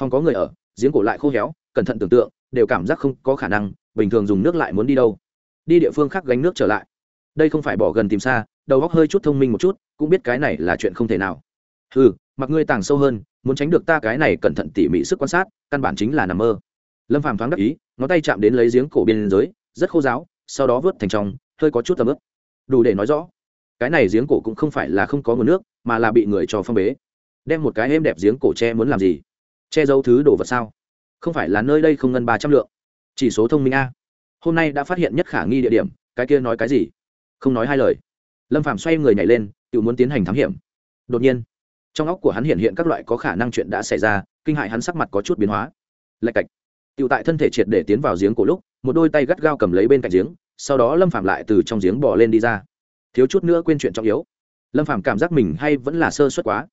Phòng có người ở, giếng cổ lại khô héo, cẩn thận tưởng tượng, đều cảm giác không có khả năng, bình thường dùng nước lại muốn đi đâu. Đi địa phương khác gánh nước trở lại. Đây không phải bỏ gần tìm xa, đầu góc hơi chút thông minh một chút, cũng biết cái này là chuyện không thể nào. Ừ mặc ngươi tàng sâu hơn, muốn tránh được ta cái này cẩn thận tỉ mỉ sức quan sát, căn bản chính là nằm mơ. Lâm phàm thoáng đắc ý, ngón tay chạm đến lấy giếng cổ biên giới, rất khô giáo sau đó vớt thành trong, hơi có chút tầm ướp đủ để nói rõ, cái này giếng cổ cũng không phải là không có nguồn nước, mà là bị người cho phong bế đem một cái êm đẹp giếng cổ tre muốn làm gì? Che giấu thứ đồ vật sao? Không phải là nơi đây không ngân ba trăm lượng. Chỉ số thông minh a. Hôm nay đã phát hiện nhất khả nghi địa điểm, cái kia nói cái gì? Không nói hai lời. Lâm phạm xoay người nhảy lên, tự muốn tiến hành thám hiểm. Đột nhiên, trong óc của hắn hiện hiện các loại có khả năng chuyện đã xảy ra, kinh hại hắn sắc mặt có chút biến hóa. Lạch cạch. Tự tại thân thể triệt để tiến vào giếng cổ lúc, một đôi tay gắt gao cầm lấy bên cạnh giếng, sau đó lâm phạm lại từ trong giếng bỏ lên đi ra. Thiếu chút nữa quên chuyện trọng yếu. Lâm phạm cảm giác mình hay vẫn là sơ suất quá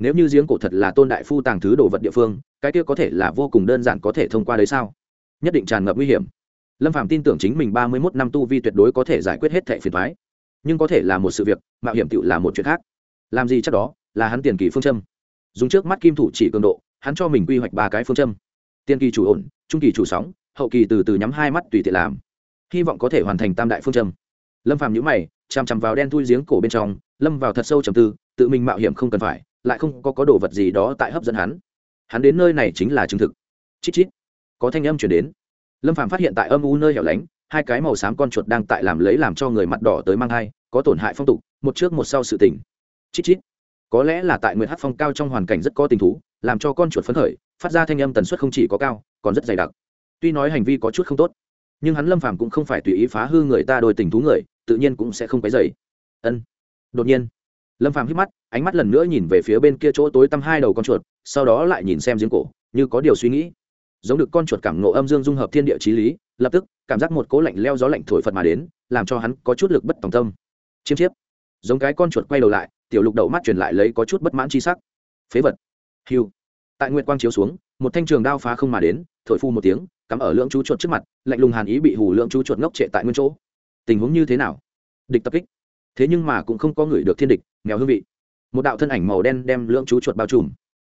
nếu như giếng cổ thật là tôn đại phu tàng thứ đồ vật địa phương, cái kia có thể là vô cùng đơn giản có thể thông qua đấy sao? Nhất định tràn ngập nguy hiểm. Lâm phạm tin tưởng chính mình ba mươi mốt năm tu vi tuyệt đối có thể giải quyết hết thẻ phiền thoái nhưng có thể là một sự việc, mạo hiểm tựu là một chuyện khác. Làm gì chắc đó, là hắn tiền kỳ phương châm. Dùng trước mắt kim thủ chỉ cường độ, hắn cho mình quy hoạch ba cái phương châm. Tiền kỳ chủ ổn, trung kỳ chủ sóng, hậu kỳ từ từ nhắm hai mắt tùy tiện làm. Hy vọng có thể hoàn thành tam đại phương châm. Lâm phàm nhữ mày chằm chằm vào đen thui giếng cổ bên trong, lâm vào thật sâu trầm tư, tự mình mạo hiểm không cần phải lại không có có đồ vật gì đó tại hấp dẫn hắn. Hắn đến nơi này chính là chứng thực. Chít chít. Có thanh âm chuyển đến. Lâm phàm phát hiện tại âm u nơi hẻo lánh hai cái màu xám con chuột đang tại làm lấy làm cho người mặt đỏ tới mang hai, có tổn hại phong tục một trước một sau sự tình. Chít chít. Có lẽ là tại nguyệt hát phong cao trong hoàn cảnh rất có tình thú làm cho con chuột phấn khởi phát ra thanh âm tần suất không chỉ có cao còn rất dày đặc. Tuy nói hành vi có chút không tốt nhưng hắn lâm phàm cũng không phải tùy ý phá hư người ta đôi tình thú người tự nhiên cũng sẽ không cái dày ân. Đột nhiên lâm phàm hít mắt ánh mắt lần nữa nhìn về phía bên kia chỗ tối tăm hai đầu con chuột, sau đó lại nhìn xem giếng cổ, như có điều suy nghĩ. Giống được con chuột cảm ngộ âm dương dung hợp thiên địa trí lý, lập tức, cảm giác một cố lạnh leo gió lạnh thổi phật mà đến, làm cho hắn có chút lực bất tòng tâm. Chiêm chiếp. Giống cái con chuột quay đầu lại, tiểu lục đậu mắt truyền lại lấy có chút bất mãn chi sắc. Phế vật. Hiu tại nguyệt quang chiếu xuống, một thanh trường đao phá không mà đến, thổi phu một tiếng, cắm ở lưỡng chú chuột trước mặt, lạnh lùng hàn ý bị hù lưỡng chú chuột ngốc trệ tại nguyên chỗ. Tình huống như thế nào? Địch tập kích. Thế nhưng mà cũng không có người được thiên địch nghèo hương vị một đạo thân ảnh màu đen đem lưỡng chú chuột bao trùm.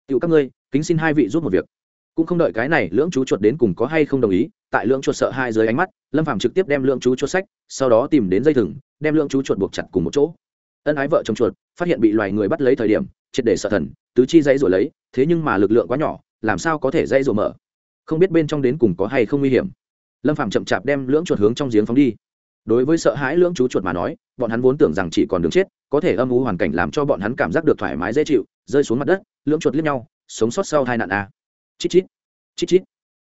Tựu các ngươi, kính xin hai vị giúp một việc. Cũng không đợi cái này lưỡng chú chuột đến cùng có hay không đồng ý, tại lưỡng chuột sợ hai dưới ánh mắt, lâm phàm trực tiếp đem lưỡng chú chuột sách, sau đó tìm đến dây thừng, đem lưỡng chú chuột buộc chặt cùng một chỗ. Ân ái vợ chồng chuột, phát hiện bị loài người bắt lấy thời điểm, triệt để sợ thần, tứ chi dãy rồi lấy, thế nhưng mà lực lượng quá nhỏ, làm sao có thể dãy rồi mở? Không biết bên trong đến cùng có hay không nguy hiểm. Lâm phàm chậm chạp đem lưỡng chuột hướng trong giếng phóng đi đối với sợ hãi lưỡng chú chuột mà nói, bọn hắn vốn tưởng rằng chỉ còn đường chết, có thể âm u hoàn cảnh làm cho bọn hắn cảm giác được thoải mái dễ chịu, rơi xuống mặt đất, lưỡng chuột liếc nhau, sống sót sau hai nạn a. Chít chít chít chít.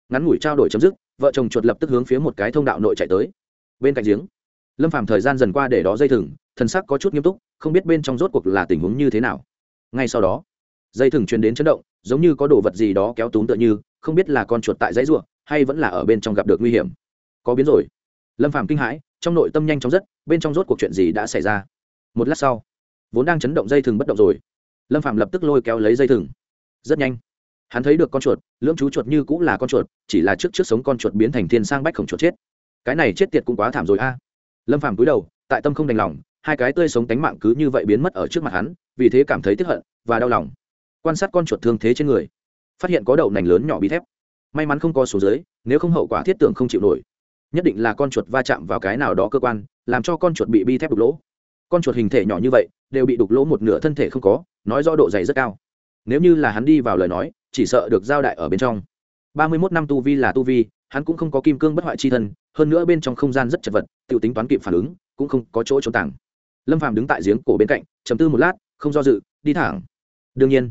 Ngắn ngủi trao đổi chấm dứt, vợ chồng chuột lập tức hướng phía một cái thông đạo nội chạy tới. Bên cạnh giếng, lâm phàm thời gian dần qua để đó dây thừng thần sắc có chút nghiêm túc, không biết bên trong rốt cuộc là tình huống như thế nào. Ngay sau đó, dây thừng truyền đến chấn động, giống như có đồ vật gì đó kéo túm tựa như, không biết là con chuột tại dãy ruộng, hay vẫn là ở bên trong gặp được nguy hiểm. Có biến rồi. Lâm phàm kinh hãi trong nội tâm nhanh chóng rất, bên trong rốt cuộc chuyện gì đã xảy ra. Một lát sau, vốn đang chấn động dây thừng bất động rồi. Lâm phạm lập tức lôi kéo lấy dây thừng. Rất nhanh, hắn thấy được con chuột, lưỡng chú chuột như cũng là con chuột, chỉ là trước trước sống con chuột biến thành thiên sang bách khổng chuột chết. Cái này chết tiệt cũng quá thảm rồi a. Lâm phàm cúi đầu, tại tâm không đành lòng, hai cái tươi sống tánh mạng cứ như vậy biến mất ở trước mặt hắn, vì thế cảm thấy tiếc hận và đau lòng. Quan sát con chuột thương thế trên người, phát hiện có đậu nành lớn nhỏ bí thép. May mắn không có số dưới, nếu không hậu quả thiết tưởng không chịu nổi nhất định là con chuột va chạm vào cái nào đó cơ quan, làm cho con chuột bị bi thép đục lỗ. Con chuột hình thể nhỏ như vậy, đều bị đục lỗ một nửa thân thể không có, nói rõ độ dày rất cao. Nếu như là hắn đi vào lời nói, chỉ sợ được giao đại ở bên trong. Ba mươi mốt năm tu vi là tu vi, hắn cũng không có kim cương bất hoại chi thân, hơn nữa bên trong không gian rất chật vật t i ể u tính toán kịp phản ứng, cũng không có chỗ trốn tàng lâm phàm đứng tại giếng cổ bên cạnh chấm tư một lát, không do dự, đi thẳng. Đương nhiên,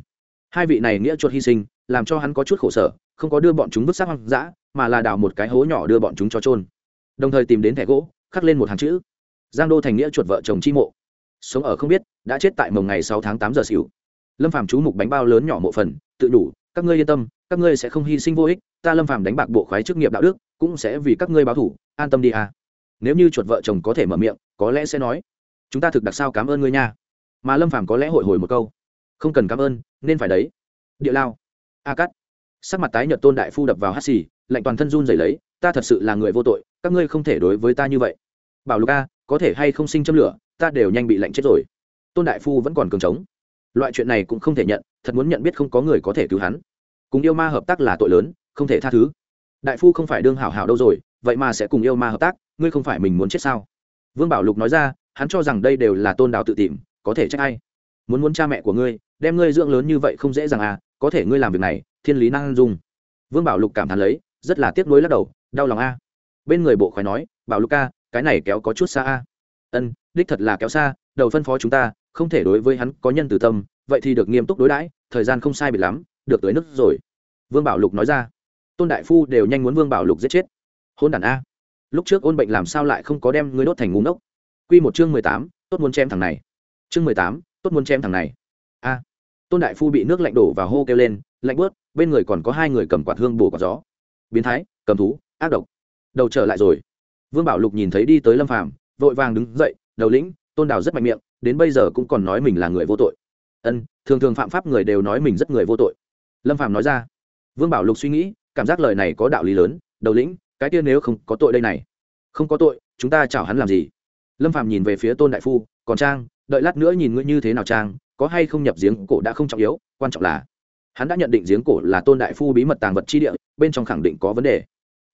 hai vị này nghĩa chuột hy sinh làm cho hắn có chút khổ sở, không có đưa bọn chúng vứt xác hoang dã, mà là đào một cái hố nhỏ đưa bọn chúng cho trôn đồng thời tìm đến thẻ gỗ, khắc lên một hàng chữ. Giang đô thành nghĩa chuột vợ chồng chi mộ. Sống ở không biết, đã chết tại mồng ngày sáu tháng tám giờ xỉu. Lâm phàm chú mục bánh bao lớn nhỏ mộ phần, tự đủ, các ngươi yên tâm, các ngươi sẽ không hy sinh vô ích, ta lâm phàm đánh bạc bộ khoái chức nghiệp đạo đức, cũng sẽ vì các ngươi báo thủ an tâm đi à. Nếu như chuột vợ chồng có thể mở miệng, có lẽ sẽ nói, chúng ta thực đặc sao cảm ơn ngươi nha. Mà lâm phàm có lẽ hội hồi một câu, không cần cảm ơn, nên phải đấy. Địa lao a cắt sắc mặt tái nhợt tôn đại phu đập vào hát xì, lạnh toàn thân run rẩy lấy, ta thật sự là người vô tội, các ngươi không thể đối với ta như vậy. Bảo lục a, có thể hay không sinh châm lửa, ta đều nhanh bị lạnh chết rồi. Tôn đại phu vẫn còn cường trống. Loại chuyện này cũng không thể nhận, thật muốn nhận biết không có người có thể cứu hắn. Cùng yêu ma hợp tác là tội lớn, không thể tha thứ. Đại phu không phải đương hảo hảo đâu rồi, vậy mà sẽ cùng yêu ma hợp tác, ngươi không phải mình muốn chết sao? Vương bảo lục nói ra, hắn cho rằng đây đều là tôn đào tự tìm, có thể trách ai? Muốn muốn cha mẹ của ngươi, đem ngươi dưỡng lớn như vậy không dễ dàng à có thể ngươi làm việc này, thiên lý năng dung. Vương bảo lục cảm thán lấy, rất là tiếc nuối lắc đầu, đau lòng a. Bên người bộ khoái nói, bảo lục ca, cái này kéo có chút xa a. Ân, đích thật là kéo xa, đầu phân phó chúng ta, không thể đối với hắn có nhân từ tâm, vậy thì được nghiêm túc đối đãi, thời gian không sai biệt lắm, được tới nước rồi. Vương bảo lục nói ra. Tôn đại phu đều nhanh muốn vương bảo lục giết chết. Hôn đàn a. Lúc trước ôn bệnh làm sao lại không có đem ngươi đốt thành ngúng ốc q một chương mười tám, tốt muốn chém thằng này. Chương mười tám, tốt muốn chém thằng này. A tôn đại phu bị nước lạnh đổ và hô kêu lên, lạnh bớt bên người còn có hai người cầm quạt hương bổ quạt gió. Biến thái, cầm thú, ác độc. Đầu trở lại rồi. Vương bảo lục nhìn thấy đi tới lâm phàm, vội vàng đứng dậy, đầu lĩnh, tôn đào rất mạnh miệng, đến bây giờ cũng còn nói mình là người vô tội. Ân, thường thường phạm pháp người đều nói mình rất người vô tội. Lâm phàm nói ra. Vương bảo lục suy nghĩ, cảm giác lời này có đạo lý lớn, đầu lĩnh, cái kia nếu không có tội đây này. Không có tội, chúng ta chào hắn làm gì? Lâm phàm nhìn về phía tôn đại phu, còn trang đợi lát nữa nhìn ngươi như thế nào trang, có hay không nhập giếng cổ đã không trọng yếu, quan trọng là, hắn đã nhận định giếng cổ là tôn đại phu bí mật tàng vật chi địa, bên trong khẳng định có vấn đề.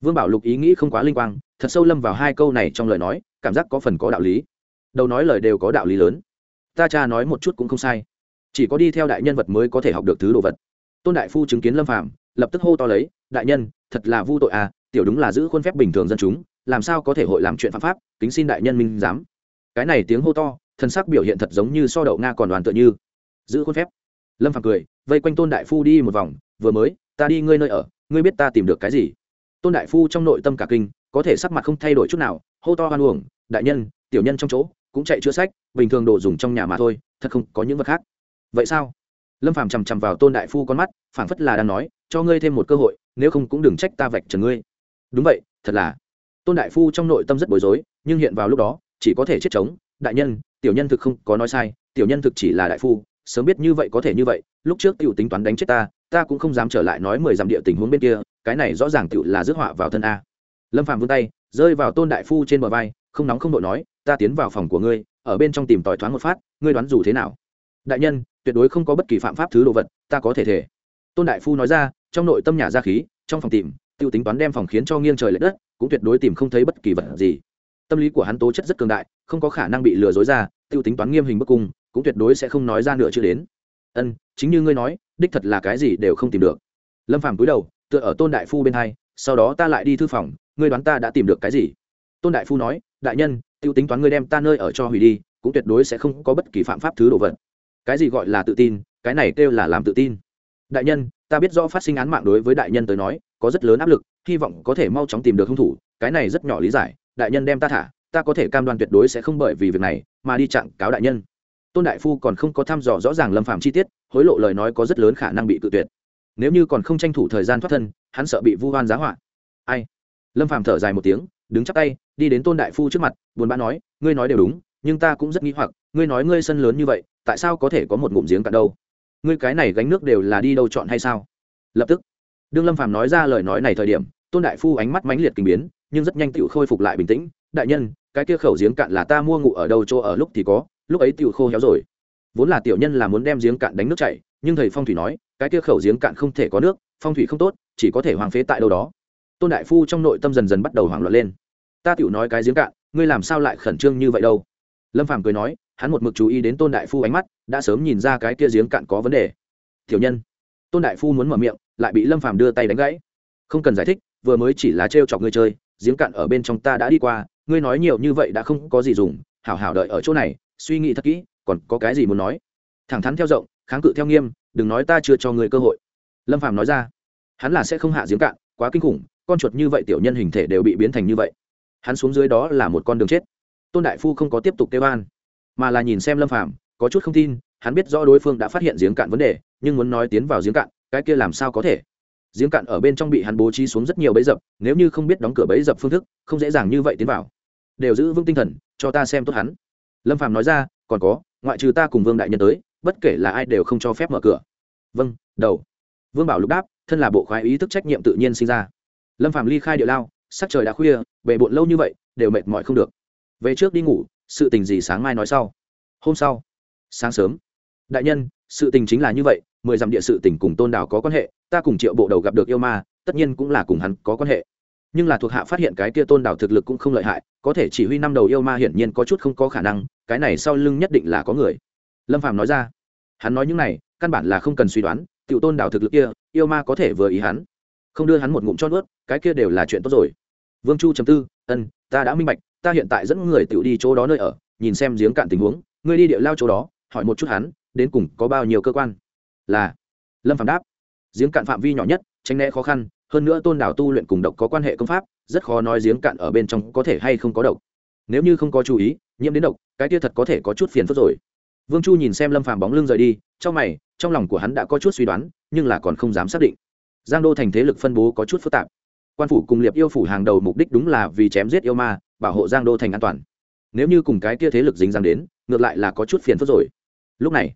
Vương bảo lục ý nghĩ không quá linh quang, thật sâu lâm vào hai câu này trong lời nói, cảm giác có phần có đạo lý. Đầu nói lời đều có đạo lý lớn. Ta cha nói một chút cũng không sai. Chỉ có đi theo đại nhân vật mới có thể học được thứ đồ vật. Tôn đại phu chứng kiến lâm phạm lập tức hô to lấy, đại nhân, thật là vu tội à tiểu đúng là giữ khuôn phép bình thường dân chúng, làm sao có thể hội làm chuyện phạm pháp, kính xin đại nhân minh giám. Cái này tiếng hô to thân sắc biểu hiện thật giống như so đậu nga còn đoàn tựa như. Giữ khuôn phép. Lâm phàm cười, vây quanh tôn đại phu đi một vòng, vừa mới, ta đi ngươi nơi ở, ngươi biết ta tìm được cái gì? Tôn đại phu trong nội tâm cả kinh, có thể sắc mặt không thay đổi chút nào, hô to hoan uổng, đại nhân, tiểu nhân trong chỗ, cũng chạy chữa sách, bình thường đồ dùng trong nhà mà thôi, thật không có những vật khác. Vậy sao? Lâm phàm chằm chằm vào tôn đại phu con mắt, phảng phất là đang nói, cho ngươi thêm một cơ hội, nếu không cũng đừng trách ta vạch trần ngươi. Đúng vậy, thật là. Tôn đại phu trong nội tâm rất bối rối, nhưng hiện vào lúc đó, chỉ có thể chết chống đại nhân tiểu nhân thực không có nói sai, tiểu nhân thực chỉ là đại phu, sớm biết như vậy có thể như vậy, lúc trước tiểu tính toán đánh chết ta ta cũng không dám trở lại nói mười dặm địa tình huống bên kia, cái này rõ ràng tiểu là rước họa vào thân a. Lâm phàm vươn tay, rơi vào tôn đại phu trên bờ vai, không nóng không đội nói, ta tiến vào phòng của ngươi, ở bên trong tìm tòi thoáng một phát, ngươi đoán dù thế nào? Đại nhân, tuyệt đối không có bất kỳ phạm pháp thứ đồ vật, ta có thể thể. Tôn đại phu nói ra, trong nội tâm nhà ra khí, trong phòng tìm tiêu tính toán đem phòng khiến cho nghiêng trời l ệ đất, cũng tuyệt đối tìm không thấy bất kỳ vật gì. Tâm lý của hắn tố chất rất cường đại, không có khả năng bị lừa dối ra tiêu tính toán nghiêm hình bức cung, cũng tuyệt đối sẽ không nói ra nửa chữ đến. Ân, chính như ngươi nói, đích thật là cái gì đều không tìm được. Lâm phàm cúi đầu, tựa ở tôn đại phu bên hai, sau đó ta lại đi thư phòng, ngươi đoán ta đã tìm được cái gì? Tôn đại phu nói, đại nhân, tiêu tính toán ngươi đem ta nơi ở cho hủy đi, cũng tuyệt đối sẽ không có bất kỳ phạm pháp thứ đồ vật. Cái gì gọi là tự tin, cái này kêu là làm tự tin. Đại nhân, ta biết rõ phát sinh án mạng đối với đại nhân tới nói, có rất lớn áp lực, hy vọng có thể mau chóng tìm được hung thủ, cái này rất nhỏ lý giải, đại nhân đem ta thả, ta có thể cam đoan tuyệt đối sẽ không bởi vì việc này mà đi chặn cáo đại nhân. Tôn đại phu còn không có thăm dò rõ ràng lâm phạm chi tiết, hối lộ lời nói có rất lớn khả năng bị cự tuyệt. Nếu như còn không tranh thủ thời gian thoát thân, hắn sợ bị vu hoan giá họa. Ai? Lâm phạm thở dài một tiếng, đứng chắc tay, đi đến tôn đại phu trước mặt, buồn bã nói, ngươi nói đều đúng, nhưng ta cũng rất nghĩ hoặc, ngươi nói ngươi sân lớn như vậy, tại sao có thể có một ngụm giếng cạn đâu? Ngươi cái này gánh nước đều là đi đâu chọn hay sao? Lập tức, đương lâm phàm nói ra lời nói này thời điểm, tôn đại phu ánh mắt mãnh liệt kinh biến, nhưng rất nhanh tựu khôi phục lại bình tĩnh, đại nhân cái kia khẩu giếng cạn là ta mua ngụ ở đâu chỗ ở lúc thì có, lúc ấy tiểu khô héo rồi. Vốn là tiểu nhân là muốn đem giếng cạn đánh nước chảy, nhưng thầy phong thủy nói, cái kia khẩu giếng cạn không thể có nước, phong thủy không tốt, chỉ có thể hoàng phế tại đâu đó. Tôn đại phu trong nội tâm dần dần bắt đầu hoảng loạn lên. Ta tiểu nói cái giếng cạn, ngươi làm sao lại khẩn trương như vậy đâu? Lâm phàm cười nói, hắn một mực chú ý đến tôn đại phu ánh mắt, đã sớm nhìn ra cái kia giếng cạn có vấn đề. Tiểu nhân. Tôn đại phu muốn mở miệng, lại bị lâm phàm đưa tay đánh gãy. Không cần giải thích, vừa mới chỉ là trêu chọc ngươi chơi, giếng cạn ở bên trong ta đã đi qua ngươi nói nhiều như vậy đã không có gì dùng, hảo hảo đợi ở chỗ này, suy nghĩ thật kỹ, còn có cái gì muốn nói? Thẳng thắn theo rộng, kháng cự theo nghiêm, đừng nói ta chưa cho ngươi cơ hội. Lâm phàm nói ra, hắn là sẽ không hạ giếng cạn, quá kinh khủng, con chuột như vậy tiểu nhân hình thể đều bị biến thành như vậy. Hắn xuống dưới đó là một con đường chết. Tôn đại phu không có tiếp tục kêu an, mà là nhìn xem lâm phàm, có chút không tin, hắn biết rõ đối phương đã phát hiện giếng cạn vấn đề, nhưng muốn nói tiến vào giếng cạn, cái kia làm sao có thể? Giếng cạn ở bên trong bị hắn bố trí xuống rất nhiều bẫy dập, nếu như không biết đóng cửa bẫy dập phương thức, không dễ dàng như vậy tiến vào đều giữ vững tinh thần, cho ta xem tốt hắn. Lâm phàm nói ra, còn có, ngoại trừ ta cùng vương đại nhân tới, bất kể là ai đều không cho phép mở cửa. Vâng đầu. Vương bảo lục đáp, thân là bộ khoái ý thức trách nhiệm tự nhiên sinh ra. Lâm phàm ly khai địa lao, sắc trời đã khuya về bộn lâu như vậy, đều mệt mỏi không được. Về trước đi ngủ, sự tình gì sáng mai nói sau. Hôm sau, sáng sớm. Đại nhân, sự tình chính là như vậy, mười dặm địa sự tình cùng tôn đảo có quan hệ, ta cùng triệu bộ đầu gặp được yêu ma, tất nhiên cũng là cùng hắn có quan hệ nhưng là thuộc hạ phát hiện cái kia tôn đảo thực lực cũng không lợi hại, có thể chỉ huy năm đầu yêu ma hiển nhiên có chút không có khả năng, cái này sau lưng nhất định là có người. Lâm phàm nói ra. Hắn nói những này, căn bản là không cần suy đoán, tiểu tôn đảo thực lực kia, yêu ma có thể vừa ý hắn. Không đưa hắn một ngụm cho nuốt, cái kia đều là chuyện tốt rồi. Vương chu chấm tư, ân, ta đã minh bạch, ta hiện tại dẫn người tiểu đi chỗ đó nơi ở, nhìn xem giếng cạn tình huống, ngươi đi địa lao chỗ đó, hỏi một chút hắn, đến cùng có bao nhiêu cơ quan? Là. Lâm phạm đáp. Giếng cạn phạm vi nhỏ nhất, tránh né khó khăn hơn nữa tôn đảo tu luyện cùng độc có quan hệ công pháp, rất khó nói giếng cạn ở bên trong có thể hay không có độc. Nếu như không có chú ý, nhiễm đến độc, cái kia thật có thể có chút phiền phức rồi. Vương chu nhìn xem lâm phàm bóng lưng rời đi, trong mày, trong lòng của hắn đã có chút suy đoán, nhưng là còn không dám xác định. Giang đô thành thế lực phân bố có chút phức tạp. Quan phủ cùng liệp yêu phủ hàng đầu mục đích đúng là vì chém giết yêu ma, bảo hộ giang đô thành an toàn. Nếu như cùng cái kia thế lực dính dáng đến, ngược lại là có chút phiền phức rồi. Lúc này,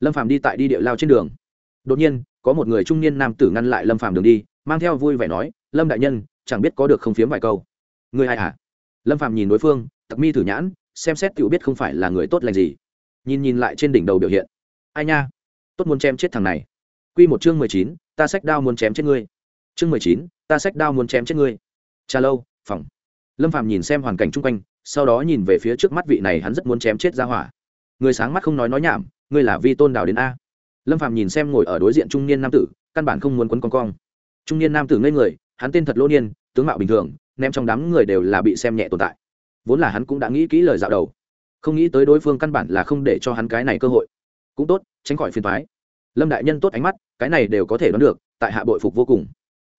lâm phàm đi tại đi địa lao trên đường. Đột nhiên, có một người trung niên nam tử ngăn lại lâm phàm đường đi mang theo vui vẻ nói, lâm đại nhân, chẳng biết có được không phiếm vài câu. Người ai hả? Lâm phàm nhìn đối phương, tặc mi thử nhãn, xem xét tự biết không phải là người tốt lành gì. Nhìn nhìn lại trên đỉnh đầu biểu hiện. Ai nha, tốt muốn chém chết thằng này. Q một chương mười chín, ta sách đao muốn chém chết ngươi. Chương mười chín, ta sách đao muốn chém chết ngươi. Cha lâu, phòng. Lâm phàm nhìn xem hoàn cảnh chung quanh, sau đó nhìn về phía trước mắt vị này hắn rất muốn chém chết ra hỏa. Người sáng mắt không nói nói nhảm, ngươi là vi tôn đào đến a. Lâm phàm nhìn xem ngồi ở đối diện trung niên nam tử, căn bản không muốn quấn con cong trung niên nam tử ngây người, hắn tên thật lỗ niên, tướng mạo bình thường, ném trong đám người đều là bị xem nhẹ tồn tại. Vốn là hắn cũng đã nghĩ kỹ lời dạo đầu. Không nghĩ tới đối phương căn bản là không để cho hắn cái này cơ hội. Cũng tốt, tránh khỏi phiền thoái lâm đại nhân tốt ánh mắt, cái này đều có thể đoán được, tại hạ bội phục vô cùng.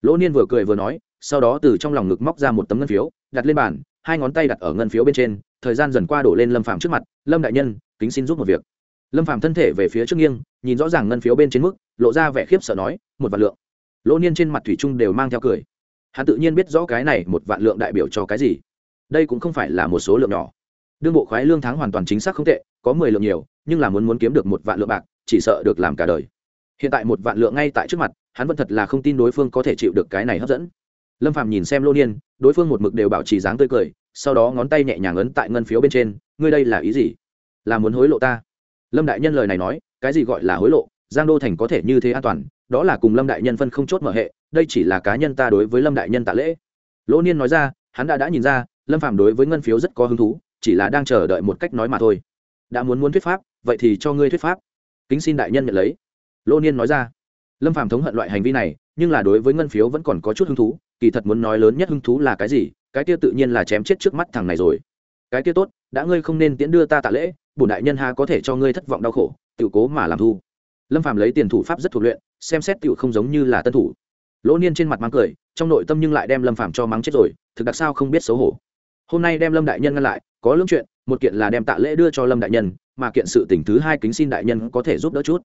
Lỗ niên vừa cười vừa nói, sau đó từ trong lòng ngực móc ra một tấm ngân phiếu, đặt lên bàn, hai ngón tay đặt ở ngân phiếu bên trên, thời gian dần qua đổ lên lâm phàm trước mặt, lâm đại nhân, kính xin giúp một việc. Lâm phàm thân thể về phía trước nghiêng, nhìn rõ ràng ngân phiếu bên trên mức, lộ ra vẻ khiếp sợ nói, một vạn lượng lỗ niên trên mặt thủy trung đều mang theo cười. Hắn tự nhiên biết rõ cái này một vạn lượng đại biểu cho cái gì. Đây cũng không phải là một số lượng nhỏ. Đương bộ khoái lương tháng hoàn toàn chính xác không tệ, có mười lượng nhiều, nhưng là muốn muốn kiếm được một vạn lượng bạc, chỉ sợ được làm cả đời. Hiện tại một vạn lượng ngay tại trước mặt, hắn vẫn thật là không tin đối phương có thể chịu được cái này hấp dẫn. Lâm phàm nhìn xem lô niên, đối phương một mực đều bảo trì dáng tươi cười, sau đó ngón tay nhẹ nhàng ấn tại ngân phiếu bên trên, ngươi đây là ý gì? Là muốn hối lộ ta? Lâm đại nhân lời này nói, cái gì gọi là hối lộ? Giang đô thành có thể như thế an toàn đó là cùng lâm đại nhân phân không chốt mở hệ, đây chỉ là cá nhân ta đối với lâm đại nhân tạ lễ. Lỗ niên nói ra, hắn đã đã nhìn ra, lâm phàm đối với ngân phiếu rất có hứng thú, chỉ là đang chờ đợi một cách nói mà thôi. Đã muốn muốn thuyết pháp, vậy thì cho ngươi thuyết pháp. Kính xin đại nhân nhận lấy. Lỗ niên nói ra, lâm phàm thống hận loại hành vi này, nhưng là đối với ngân phiếu vẫn còn có chút hứng thú, kỳ thật muốn nói lớn nhất hứng thú là cái gì, cái kia tự nhiên là chém chết trước mắt thằng này rồi. Cái kia tốt, đã ngươi không nên tiễn đưa ta tạ lễ, bổn đại nhân ha có thể cho ngươi thất vọng đau khổ tự cố mà làm thu lâm phàm lấy tiền thủ pháp rất thuộc luyện, xem xét tự không giống như là tân thủ. Lỗ niên trên mặt mắng cười, trong nội tâm nhưng lại đem lâm phàm cho mắng chết rồi, thực đặc sao không biết xấu hổ. Hôm nay đem lâm đại nhân ngăn lại, có lưỡng chuyện, một kiện là đem tạ lễ đưa cho lâm đại nhân, mà kiện sự tỉnh thứ hai kính xin đại nhân có thể giúp đỡ chút.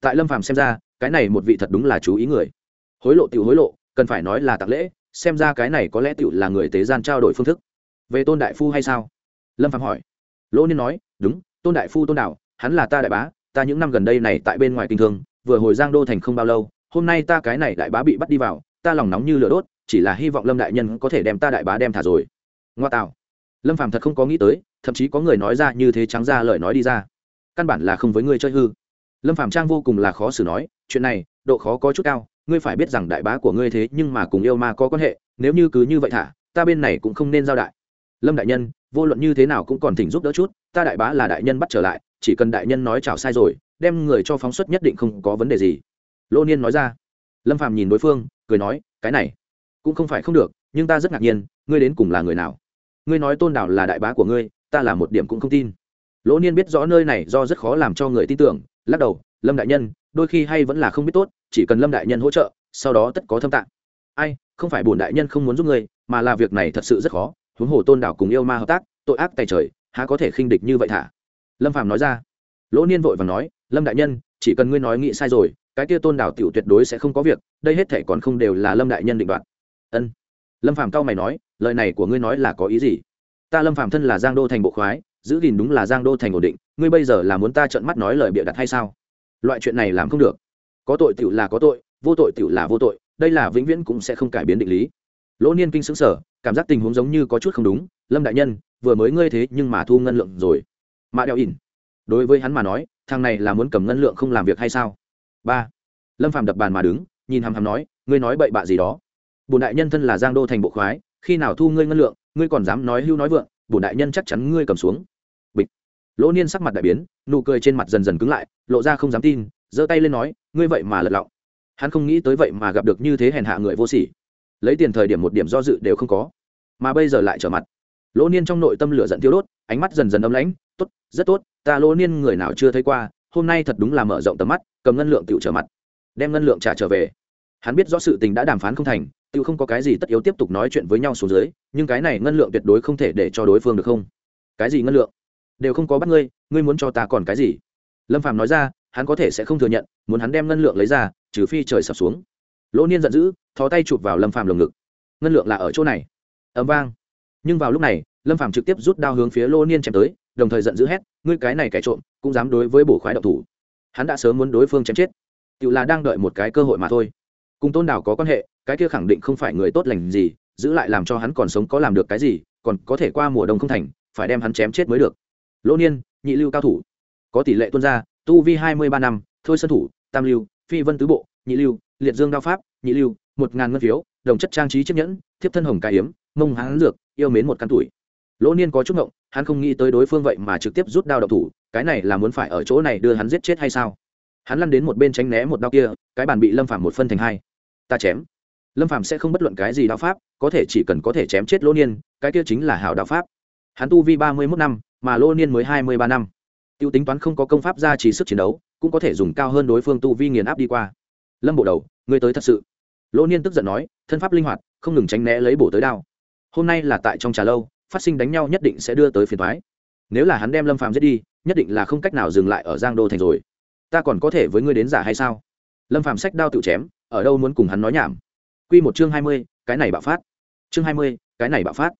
Tại lâm phàm xem ra, cái này một vị thật đúng là chú ý người. Hối lộ tiểu hối lộ, cần phải nói là tặng lễ, xem ra cái này có lẽ tiểu là người tế gian trao đổi phương thức. Về tôn đại phu hay sao? Lâm phạm hỏi. Lỗ niên nói, đúng, tôn đại phu tôn đạo, hắn là ta đại bá ta những năm gần đây này tại bên ngoài kinh thương, vừa hồi giang đô thành không bao lâu, hôm nay ta cái này đại bá bị bắt đi vào, ta lòng nóng như lửa đốt, chỉ là hy vọng lâm đại nhân có thể đem ta đại bá đem thả rồi. Ngoa tạo. Lâm phàm thật không có nghĩ tới, thậm chí có người nói ra như thế trắng ra lời nói đi ra. Căn bản là không với ngươi chơi hư. Lâm phàm trang vô cùng là khó xử nói, chuyện này, độ khó có chút cao, ngươi phải biết rằng đại bá của ngươi thế nhưng mà cùng yêu ma có quan hệ, nếu như cứ như vậy thả, ta bên này cũng không nên giao đại lâm đại nhân, vô luận như thế nào cũng còn thỉnh giúp đỡ chút, ta đại bá là đại nhân bắt trở lại, chỉ cần đại nhân nói chào sai rồi, đem người cho phóng xuất nhất định không có vấn đề gì. Lô niên nói ra. Lâm phàm nhìn đối phương, cười nói, cái này cũng không phải không được, nhưng ta rất ngạc nhiên, ngươi đến cùng là người nào? Ngươi nói tôn đảo là đại bá của ngươi, ta là một điểm cũng không tin. Lỗ niên biết rõ nơi này do rất khó làm cho người tin tưởng, lắc đầu, lâm đại nhân, đôi khi hay vẫn là không biết tốt, chỉ cần lâm đại nhân hỗ trợ, sau đó tất có thâm tạng. Ai, không phải bổn đại nhân không muốn giúp ngươi, mà là việc này thật sự rất khó huống hồ tôn đảo cùng yêu ma hợp tác, tội ác tay trời, há có thể khinh địch như vậy thả? Lâm phàm nói ra. Lỗ niên vội và nói, lâm đại nhân, chỉ cần ngươi nói nghĩ sai rồi, cái kia tôn đảo tiểu tuyệt đối sẽ không có việc, đây hết thể còn không đều là lâm đại nhân định đoạt. Ân. Lâm phàm cao mày nói, lời này của ngươi nói là có ý gì? Ta lâm phàm thân là giang đô thành bộ khoái, giữ gìn đúng là giang đô thành ổn định, ngươi bây giờ là muốn ta trợn mắt nói lời bịa đặt hay sao? Loại chuyện này làm không được. Có tội tiểu là có tội, vô tội tiểu là vô tội, đây là vĩnh viễn cũng sẽ không cải biến định lý. Lỗ niên kinh xứng sở cảm giác tình huống giống như có chút không đúng, lâm đại nhân, vừa mới ngươi thế nhưng mà thu ngân lượng rồi. Mạ đeo ỉn, đối với hắn mà nói, thằng này là muốn cầm ngân lượng không làm việc hay sao? Ba, lâm phạm đập bàn mà đứng, nhìn hằm hằm nói, ngươi nói bậy bạ gì đó. Bùn đại nhân thân là giang đô thành bộ khoái, khi nào thu ngươi ngân lượng, ngươi còn dám nói hưu nói vượng bùn đại nhân chắc chắn ngươi cầm xuống. Bịch. Lỗ niên sắc mặt đại biến, nụ cười trên mặt dần dần cứng lại, lộ ra không dám tin, giơ tay lên nói, ngươi vậy mà lật lọng. Hắn không nghĩ tới vậy mà gặp được như thế hèn hạ người vô sỉ. Lấy tiền thời điểm một điểm do dự đều không có mà bây giờ lại trở mặt. Lỗ niên trong nội tâm lửa giận tiêu đốt, ánh mắt dần dần âm lãnh, tốt, rất tốt, ta lỗ niên người nào chưa thấy qua, hôm nay thật đúng là mở rộng tầm mắt, cầm ngân lượng tự trở mặt, đem ngân lượng trả trở về. Hắn biết rõ sự tình đã đàm phán không thành tự không có cái gì tất yếu tiếp tục nói chuyện với nhau xuống dưới, nhưng cái này ngân lượng tuyệt đối không thể để cho đối phương được không? Cái gì ngân lượng? Đều không có bắt ngươi ngươi muốn cho ta còn cái gì? Lâm phạm nói ra, hắn có thể sẽ không thừa nhận, muốn hắn đem ngân lượng lấy ra, trừ phi trời sập xuống. Lỗ niên giận dữ thó tay chụp vào lâm phạm lồng ngực. Ngân lượng là ở chỗ này? Ấm vang. Nhưng vào lúc này, lâm phạm trực tiếp rút đao hướng phía Lô niên chém tới, đồng thời giận dữ hét, ngươi cái này kẻ trộm, cũng dám đối với bổ khoái độc thủ. Hắn đã sớm muốn đối phương chém chết. Tự là đang đợi một cái cơ hội mà thôi. Cùng tôn đảo có quan hệ, cái kia khẳng định không phải người tốt lành gì, giữ lại làm cho hắn còn sống có làm được cái gì, còn có thể qua mùa đông không thành, phải đem hắn chém chết mới được. Lỗ niên, nhị lưu cao thủ. Có tỷ lệ tuân ra tu vi hai mươi ba năm, thôi sân thủ, tam lưu, phi vân tứ bộ, nhị lưu, liệt dương đao pháp, nhị lưu, một ngàn ngân phiếu, đồng chất trang trí chiếc nhẫn, thiếp thân hồng cai hiếm mông hắn dược, yêu mến một căn tuổi. Lỗ niên có chút ngộng, hắn không nghĩ tới đối phương vậy mà trực tiếp rút đao độc thủ, cái này là muốn phải ở chỗ này đưa hắn giết chết hay sao? Hắn lăn đến một bên tránh né một đao kia, cái bàn bị lâm phạm một phân thành hai. Ta chém. Lâm phạm sẽ không bất luận cái gì đao pháp, có thể chỉ cần có thể chém chết lỗ niên, cái kia chính là hảo đạo pháp. Hắn tu vi ba mươi mốt năm, mà lỗ niên mới hai mươi ba năm. T i ê u tính toán không có công pháp ra chỉ sức chiến đấu, cũng có thể dùng cao hơn đối phương tu vi nghiền áp đi qua. Lâm bộ đầu, ngươi tới thật sự. Lỗ niên tức giận nói, thân pháp linh hoạt, không ngừng tránh né lấy bổ tới đao hôm nay là tại trong trà lâu, phát sinh đánh nhau nhất định sẽ đưa tới phiền thoái nếu là hắn đem lâm phàm giết đi, nhất định là không cách nào dừng lại ở giang đô thành rồi. Ta còn có thể với ngươi đến giả hay sao? Lâm phàm sách đao tự chém, ở đâu muốn cùng hắn nói nhảm. Q một chương hai mươi, cái này bạo phát. Chương hai mươi, cái này bạo phát.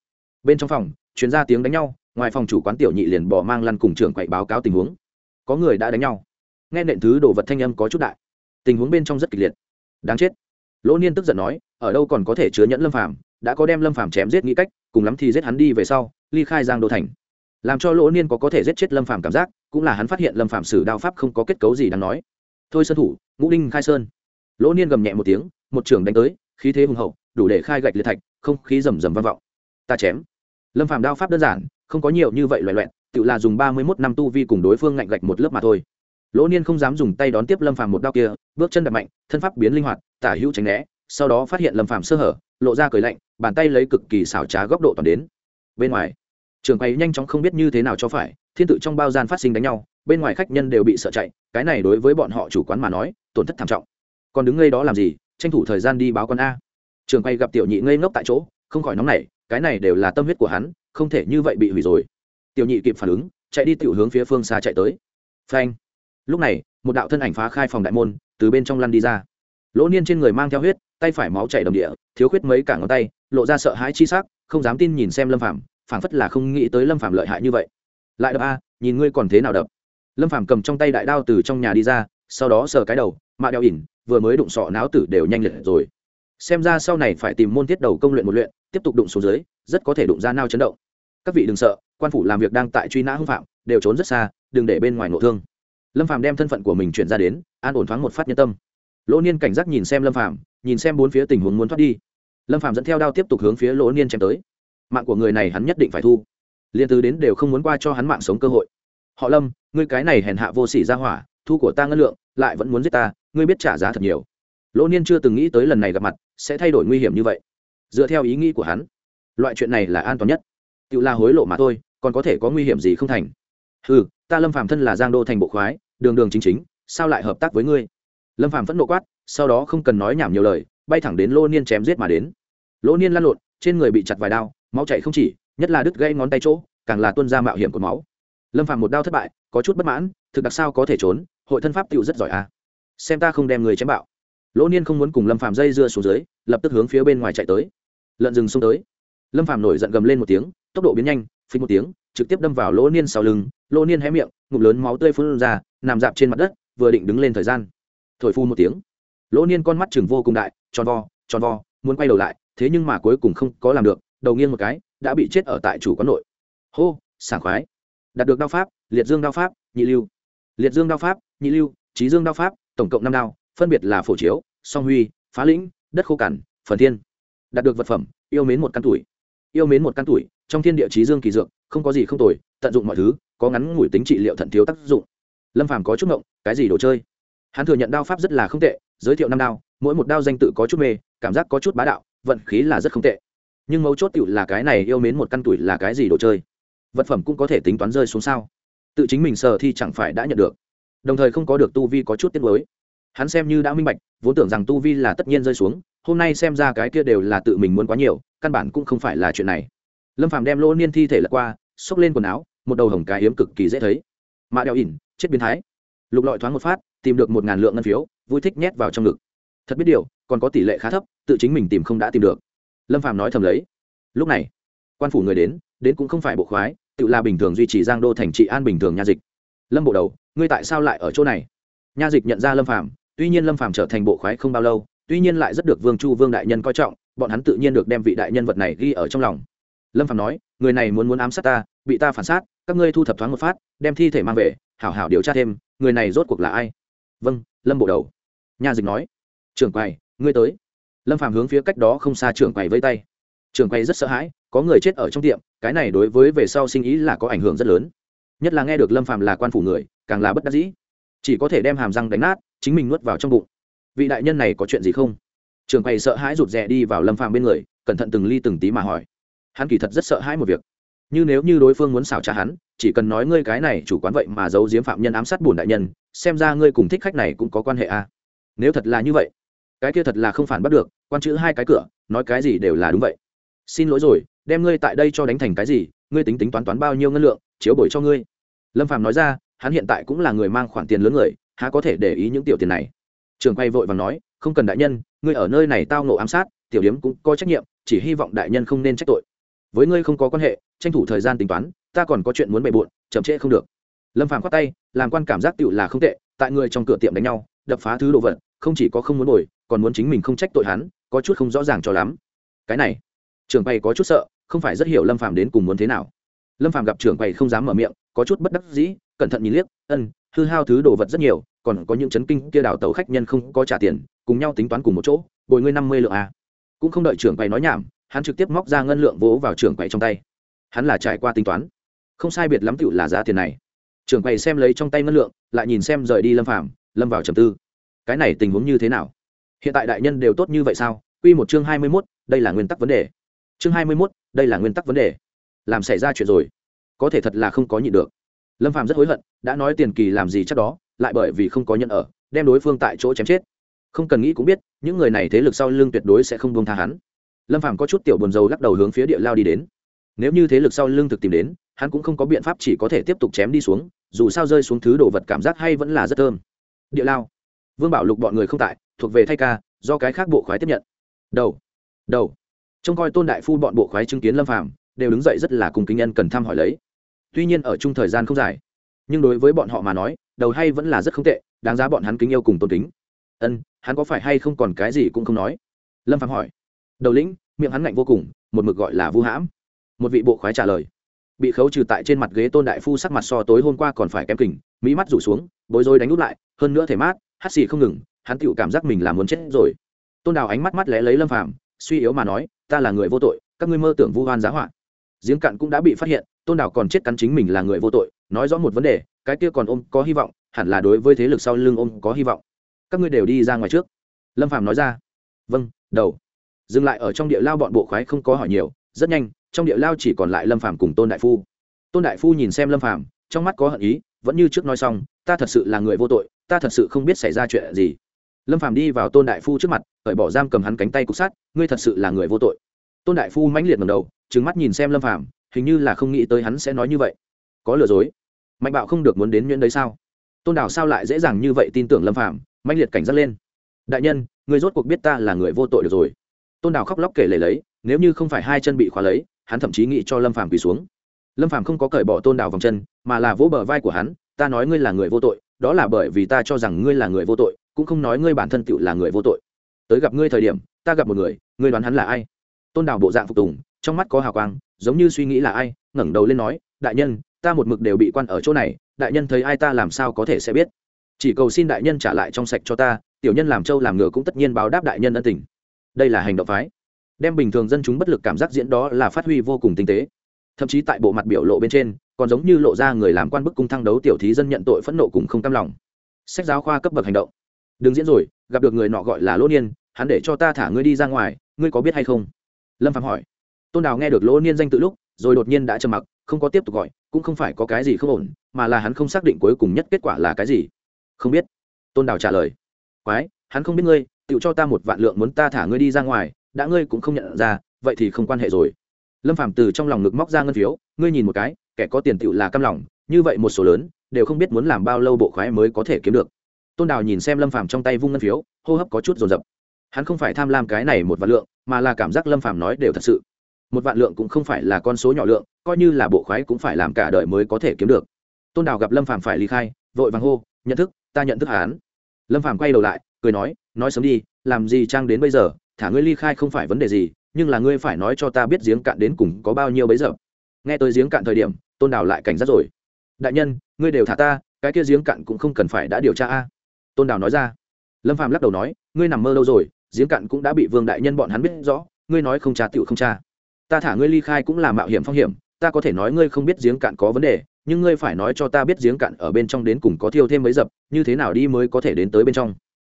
Bên trong phòng chuyên gia tiếng đánh nhau, ngoài phòng chủ quán tiểu nhị liền bỏ mang lăn cùng trưởng quậy báo cáo tình huống. Có người đã đánh nhau. Nghe nện thứ đồ vật thanh âm có chút đại. Tình huống bên trong rất kịch liệt. Đáng chết. Lỗ niên tức giận nói, ở đâu còn có thể chứa nhẫn lâm phàm? Đã có đem lâm phàm chém giết nghĩ cách, cùng lắm thì giết hắn đi về sau, ly khai giang đô thành. Làm cho lỗ niên có có thể giết chết lâm phàm cảm giác, cũng là hắn phát hiện lâm phàm sử đao pháp không có kết cấu gì đáng nói. Thôi sơn thủ, ngũ đinh khai sơn. Lỗ niên gầm nhẹ một tiếng, một trưởng đánh tới, khí thế hùng hậu, đủ để khai gạch liệt thạch, không khí rầm rầm vang vọng. Ta chém. Lâm phàm đao pháp đơn giản, không có nhiều như vậy loại loẹn tự là dùng ba mươi mốt năm tu vi cùng đối phương ngạnh gạch một lớp mà thôi. Lỗ niên không dám dùng tay đón tiếp lâm phàm một đao kia, bước chân đập mạnh, thân pháp biến linh hoạt, tả hữu tránh né sau đó phát hiện lâm phàm sơ hở, lộ ra cười lạnh, bàn tay lấy cực kỳ xảo trá góc độ toàn đến. Bên ngoài trường quay nhanh chóng không biết như thế nào cho phải, thiên tự trong bao gian phát sinh đánh nhau, bên ngoài khách nhân đều bị sợ chạy, cái này đối với bọn họ chủ quán mà nói, tổn thất thảm trọng. Còn đứng ngây đó làm gì? Tranh thủ thời gian đi báo con a. Trường quay gặp tiểu nhị ngây ngốc tại chỗ, không khỏi nóng nảy, cái này đều là tâm huyết của hắn, không thể như vậy bị hủy rồi. Tiểu nhị kịp phản ứng, chạy đi tiểu hướng phía phương xa chạy tới. Phanh. Lúc này, một đạo thân ảnh phá khai phòng đại môn, từ bên trong lăn đi ra. Lỗ niên trên người mang theo huyết tay phải máu chảy đồng địa, thiếu khuyết mấy cả ngón tay, lộ ra sợ hãi chi sắc, không dám tin nhìn xem lâm phạm phảng phất là không nghĩ tới lâm phạm lợi hại như vậy. Lại đập a, nhìn ngươi còn thế nào đập. Lâm phạm cầm trong tay đại đao từ trong nhà đi ra, sau đó sờ cái đầu, mạ đeo ỉn, vừa mới đụng sọ náo tử đều nhanh liệt rồi. Xem ra sau này phải tìm môn thiết đầu công luyện một luyện, tiếp tục đụng xuống dưới, rất có thể đụng ra nao chấn động. Các vị đừng sợ, quan phủ làm việc đang tại truy nã hưng phạm, đều trốn rất xa, đừng để bên ngoài nội thương. Lâm phạm đem thân phận của mình chuyển ra đến, an ổn thoáng một phát nhân tâm. Lỗ niên cảnh giác nhìn xem lâm phạm nhìn xem bốn phía tình huống muốn thoát đi. Lâm phạm dẫn theo đao tiếp tục hướng phía lỗ niên chém tới. Mạng của người này hắn nhất định phải thu. Liên từ đến đều không muốn qua cho hắn mạng sống cơ hội. Họ lâm, ngươi cái này hèn hạ vô sỉ ra hỏa, thu của ta ngân lượng, lại vẫn muốn giết ta, ngươi biết trả giá thật nhiều. Lỗ niên chưa từng nghĩ tới lần này gặp mặt, sẽ thay đổi nguy hiểm như vậy. Dựa theo ý nghĩ của hắn, loại chuyện này là an toàn nhất. Tự la hối lộ mà thôi, còn có thể có nguy hiểm gì không thành? Ừ ta lâm phạm thân là giang đô thành bộ khoái, đường đường chính chính, sao lại hợp tác với ngươi? Lâm phạm phẫn nộ quát sau đó không cần nói nhảm nhiều lời, bay thẳng đến lô niên chém giết mà đến. Lỗ niên lăn lộn, trên người bị chặt vài đao, máu chảy không chỉ, nhất là đứt gãy ngón tay chỗ, càng là tuân ra mạo hiểm của máu. Lâm phạm một đao thất bại, có chút bất mãn, thực đặc sao có thể trốn, hội thân pháp tựu rất giỏi à. Xem ta không đem người chém bạo. Lỗ niên không muốn cùng lâm phạm dây dưa xuống dưới, lập tức hướng phía bên ngoài chạy tới. Lợn rừng xông tới. Lâm phạm nổi giận gầm lên một tiếng, tốc độ biến nhanh phí một tiếng, trực tiếp đâm vào lỗ niên sau lưng. Lỗ niên hé miệng, ngụm lớn máu tươi phun ra, nằm dạp trên mặt đất, vừa định đứng lên thời gian. Thổi phu một tiếng lỗ niên con mắt chừng vô cùng đại, tròn vo tròn vo, muốn quay đầu lại, thế nhưng mà cuối cùng không có làm được, đầu nghiêng một cái, đã bị chết ở tại chủ quán nội. Hô, sảng khoái. Đạt được đao pháp, liệt dương đao pháp, nhị lưu. Liệt dương đao pháp, nhị lưu trí dương đao pháp, tổng cộng năm đao, phân biệt là phổ chiếu, song huy, phá lĩnh, đất khô cằn, phần thiên. Đạt được vật phẩm, yêu mến một căn tuổi. Yêu mến một căn tuổi, trong thiên địa trí dương kỳ dược, không có gì không tồi, tận dụng mọi thứ, có ngắn ngủi tính trị liệu thận thiếu tác dụng. Lâm phàm có chút ngộng, cái gì đồ chơi? Hắn thừa nhận đao pháp rất là không tệ giới thiệu năm đao, mỗi một đao danh tự có chút mê, cảm giác có chút bá đạo, vận khí là rất không tệ. Nhưng mấu chốt tựu là cái này yêu mến một căn tuổi là cái gì đồ chơi? Vật phẩm cũng có thể tính toán rơi xuống sao? Tự chính mình sờ thì chẳng phải đã nhận được. Đồng thời không có được tu vi có chút tiết mới hắn xem như đã minh bạch, vốn tưởng rằng tu vi là tất nhiên rơi xuống, hôm nay xem ra cái kia đều là tự mình muốn quá nhiều, căn bản cũng không phải là chuyện này. Lâm phàm đem lỗ niên thi thể lật qua, xốc lên quần áo, một đầu hồng cái hiếm cực kỳ dễ thấy. Mạ đeo ỉn, chết biến thái. Lục lọi thoáng một phát tìm được một ngàn lượng ngân phiếu vui thích nhét vào trong ngực. Thật biết điều còn có tỷ lệ khá thấp tự chính mình tìm không đã tìm được. Lâm Phạm nói thầm lấy. Lúc này quan phủ người đến đến cũng không phải bộ khoái tự là bình thường duy trì giang đô thành trị an bình thường nha dịch. Lâm bộ đầu ngươi tại sao lại ở chỗ này? Nha dịch nhận ra lâm Phạm, tuy nhiên lâm Phạm trở thành bộ khoái không bao lâu tuy nhiên lại rất được vương chu vương đại nhân coi trọng bọn hắn tự nhiên được đem vị đại nhân vật này ghi ở trong lòng. Lâm Phạm nói người này muốn muốn ám sát ta bị ta phản sát các ngươi thu thập thoáng một phát đem thi thể mang về hảo hảo điều tra thêm người này rốt cuộc là ai? Vâng lâm bộ đầu. Nha dịch nói. Trưởng quầy, ngươi tới. Lâm phàm hướng phía cách đó không xa trưởng quầy vây tay. Trưởng quầy rất sợ hãi, có người chết ở trong tiệm, cái này đối với về sau sinh ý là có ảnh hưởng rất lớn. Nhất là nghe được lâm phàm là quan phủ người, càng là bất đắc dĩ. Chỉ có thể đem hàm răng đánh nát, chính mình nuốt vào trong bụng. Vị đại nhân này có chuyện gì không? Trưởng quầy sợ hãi rụt rè đi vào lâm phàm bên người, cẩn thận từng ly từng tí mà hỏi. Hắn kỳ thật rất sợ hãi một việc. Như nếu như đối phương muốn xảo trả hắn chỉ cần nói ngươi cái này chủ quán vậy mà giấu giếm phạm nhân ám sát bổn đại nhân, xem ra ngươi cùng thích khách này cũng có quan hệ a à. nếu thật là như vậy, cái kia thật là không phản bắt được, quan chữ hai cái cửa, nói cái gì đều là đúng vậy. Xin lỗi rồi, đem ngươi tại đây cho đánh thành cái gì, ngươi tính tính toán toán bao nhiêu ngân lượng, chiếu bồi cho ngươi. Lâm phàm nói ra, hắn hiện tại cũng là người mang khoản tiền lớn người, há có thể để ý những tiểu tiền này. Trường quay vội và nói, không cần đại nhân, ngươi ở nơi này tao nộ ám sát, tiểu điếm cũng có trách nhiệm, chỉ hy vọng đại nhân không nên trách tội. Với ngươi không có quan hệ, tranh thủ thời gian tính toán ta còn có chuyện muốn bề bộn, chậm trễ không được. Lâm phàm khoát tay, làm quan cảm giác tựu là không tệ, tại người trong cửa tiệm đánh nhau, đập phá thứ đồ vật, không chỉ có không muốn bồi, còn muốn chính mình không trách tội hắn, có chút không rõ ràng cho lắm. Cái này, trưởng quầy có chút sợ, không phải rất hiểu lâm phàm đến cùng muốn thế nào. Lâm phàm gặp trưởng quầy không dám mở miệng, có chút bất đắc dĩ, cẩn thận nhìn liếc, ân, hư hao thứ đồ vật rất nhiều, còn có những chấn kinh kia đảo tàu khách nhân không có trả tiền, cùng nhau tính toán cùng một chỗ, bồi ngươi năm mươi lượng a cũng không đợi trưởng quầy nói nhảm, hắn trực tiếp móc ra ngân lượng vỗ vào trưởng quầy trong tay. Hắn là trải qua tính toán không sai biệt lắm tựu là giá tiền này. Trưởng quầy xem lấy trong tay ngân lượng lại nhìn xem rời đi lâm phàm lâm vào trầm tư. Cái này tình huống như thế nào? Hiện tại đại nhân đều tốt như vậy sao? Quy một chương hai mươi 21, đây là nguyên tắc vấn đề. Chương hai mươi 21, đây là nguyên tắc vấn đề. Làm xảy ra chuyện rồi. Có thể thật là không có nhịn được. Lâm phàm rất hối hận đã nói tiền kỳ làm gì chắc đó lại bởi vì không có nhận ở đem đối phương tại chỗ chém chết. Không cần nghĩ cũng biết những người này thế lực sau lưng tuyệt đối sẽ không buông tha hắn. Lâm phàm có chút tiểu buồn dầu lắc đầu hướng phía địa lao đi đến. Nếu như thế lực sau lưng thực tìm đến hắn cũng không có biện pháp chỉ có thể tiếp tục chém đi xuống, dù sao rơi xuống thứ đồ vật cảm giác hay vẫn là rất thơm. Địa lao. Vương bảo lục bọn người không tại, thuộc về thay ca, do cái khác bộ khoái tiếp nhận. Đầu. Đầu. Trông coi tôn đại phu bọn bộ khoái chứng kiến lâm phàm, đều đứng dậy rất là cùng kính nhân cần thăm hỏi lấy. Tuy nhiên ở chung thời gian không dài, nhưng đối với bọn họ mà nói, đầu hay vẫn là rất không tệ, đáng giá bọn hắn kính yêu cùng tôn kính. Ân, hắn có phải hay không còn cái gì cũng không nói? Lâm phàm hỏi. Đầu lĩnh, miệng hắn ngạnh vô cùng, một mực gọi là vu hãm. Một vị bộ khoái trả lời bị khấu trừ tại trên mặt ghế tôn đại phu sắc mặt so tối hôm qua còn phải kém kình mỹ mắt rủ xuống, bối rối đánh út lại, hơn nữa thể mát hắt xì không ngừng, hắn tựu cảm giác mình là muốn chết rồi. Tôn đào ánh mắt mắt lẽ lấy lâm phàm, suy yếu mà nói, ta là người vô tội, các ngươi mơ tưởng vu hoan giá họa. Giếng cạn cũng đã bị phát hiện, tôn đào còn chết cắn chính mình là người vô tội, nói rõ một vấn đề, cái kia còn ôm có hy vọng, hẳn là đối với thế lực sau lưng ôm có hy vọng. Các ngươi đều đi ra ngoài trước. Lâm phàm nói ra. Vâng đầu. Dừng lại ở trong địa lao bọn bộ khoái không có hỏi nhiều, rất nhanh trong địa lao chỉ còn lại lâm phàm cùng tôn đại phu. Tôn đại phu nhìn xem lâm phàm, trong mắt có hận ý, vẫn như trước nói xong, ta thật sự là người vô tội, ta thật sự không biết xảy ra chuyện gì. Lâm phàm đi vào tôn đại phu trước mặt, cởi bỏ giam cầm hắn cánh tay cục sát ngươi thật sự là người vô tội. Tôn đại phu mãnh liệt ngầm đầu trứng mắt nhìn xem lâm phàm, hình như là không nghĩ tới hắn sẽ nói như vậy. Có lừa dối. Mạnh bạo không được muốn đến nhuyễn đấy sao? Tôn đảo sao lại dễ dàng như vậy tin tưởng lâm phàm, mãnh liệt cảnh giác lên. Đại nhân người rốt cuộc biết ta là người vô tội được rồi. Tôn đảo khóc lóc kể lể lấy, nếu như không phải hai chân bị khóa lấy hắn thậm chí nghĩ cho lâm phàm quỳ xuống. Lâm phàm không có cởi bỏ tôn đào vòng chân, mà là vỗ bờ vai của hắn, ta nói ngươi là người vô tội, đó là bởi vì ta cho rằng ngươi là người vô tội, cũng không nói ngươi bản thân tựu là người vô tội. Tới gặp ngươi thời điểm, ta gặp một người, ngươi đoán hắn là ai? Tôn đào bộ dạng phục tùng, trong mắt có hào quang, giống như suy nghĩ là ai, ngẩng đầu lên nói, đại nhân, ta một mực đều bị quan ở chỗ này, đại nhân thấy ai ta làm sao có thể sẽ biết? Chỉ cầu xin đại nhân trả lại trong sạch cho ta, tiểu nhân làm trâu làm ngựa cũng tất nhiên báo đáp đại nhân ân tình. Đây là hành động phái đem bình thường dân chúng bất lực cảm giác diễn đó là phát huy vô cùng tinh tế. Thậm chí tại bộ mặt biểu lộ bên trên, còn giống như lộ ra người làm quan bức cung thăng đấu tiểu thí dân nhận tội phẫn nộ cùng không cam lòng. Sách giáo khoa cấp bậc hành động. Đừng diễn rồi, gặp được người nọ gọi là lỗ niên, hắn để cho ta thả ngươi đi ra ngoài, ngươi có biết hay không? Lâm phạm hỏi. Tôn đào nghe được lỗ niên danh tự lúc, rồi đột nhiên đã trầm mặc, không có tiếp tục gọi, cũng không phải có cái gì không ổn, mà là hắn không xác định cuối cùng nhất kết quả là cái gì. Không biết. Tôn đào trả lời. Quái, hắn không biết ngươi tự cho ta một vạn lượng muốn ta thả ngươi đi ra ngoài đã ngươi cũng không nhận ra, vậy thì không quan hệ rồi. Lâm phạm từ trong lòng ngực móc ra ngân phiếu, ngươi nhìn một cái, kẻ có tiền tựu là căm lòng, như vậy một số lớn, đều không biết muốn làm bao lâu bộ khoái mới có thể kiếm được. Tôn đào nhìn xem lâm phạm trong tay vung ngân phiếu, hô hấp có chút dồn dập. Hắn không phải tham lam cái này một vạn lượng, mà là cảm giác lâm phạm nói đều thật sự. Một vạn lượng cũng không phải là con số nhỏ lượng, coi như là bộ khoái cũng phải làm cả đời mới có thể kiếm được. Tôn đào gặp lâm phạm phải ly khai, vội vàng hô, nhận thức, ta nhận thức hắn. Lâm phạm quay đầu lại, cười nói nói sớm đi, làm gì trang đến bây giờ thả ngươi ly khai không phải vấn đề gì, nhưng là ngươi phải nói cho ta biết giếng cạn đến cùng có bao nhiêu bấy giờ. Nghe tới giếng cạn thời điểm, tôn đào lại cảnh giác rồi. Đại nhân, ngươi đều thả ta, cái kia giếng cạn cũng không cần phải đã điều tra a. Tôn đào nói ra. Lâm phạm lắc đầu nói, ngươi nằm mơ lâu rồi, giếng cạn cũng đã bị vương đại nhân bọn hắn biết rõ, ngươi nói không tra tựu không tra. Ta thả ngươi ly khai cũng là mạo hiểm phong hiểm, ta có thể nói ngươi không biết giếng cạn có vấn đề, nhưng ngươi phải nói cho ta biết giếng cạn ở bên trong đến cùng có thiêu thêm mấy dập, như thế nào đi mới có thể đến tới bên trong.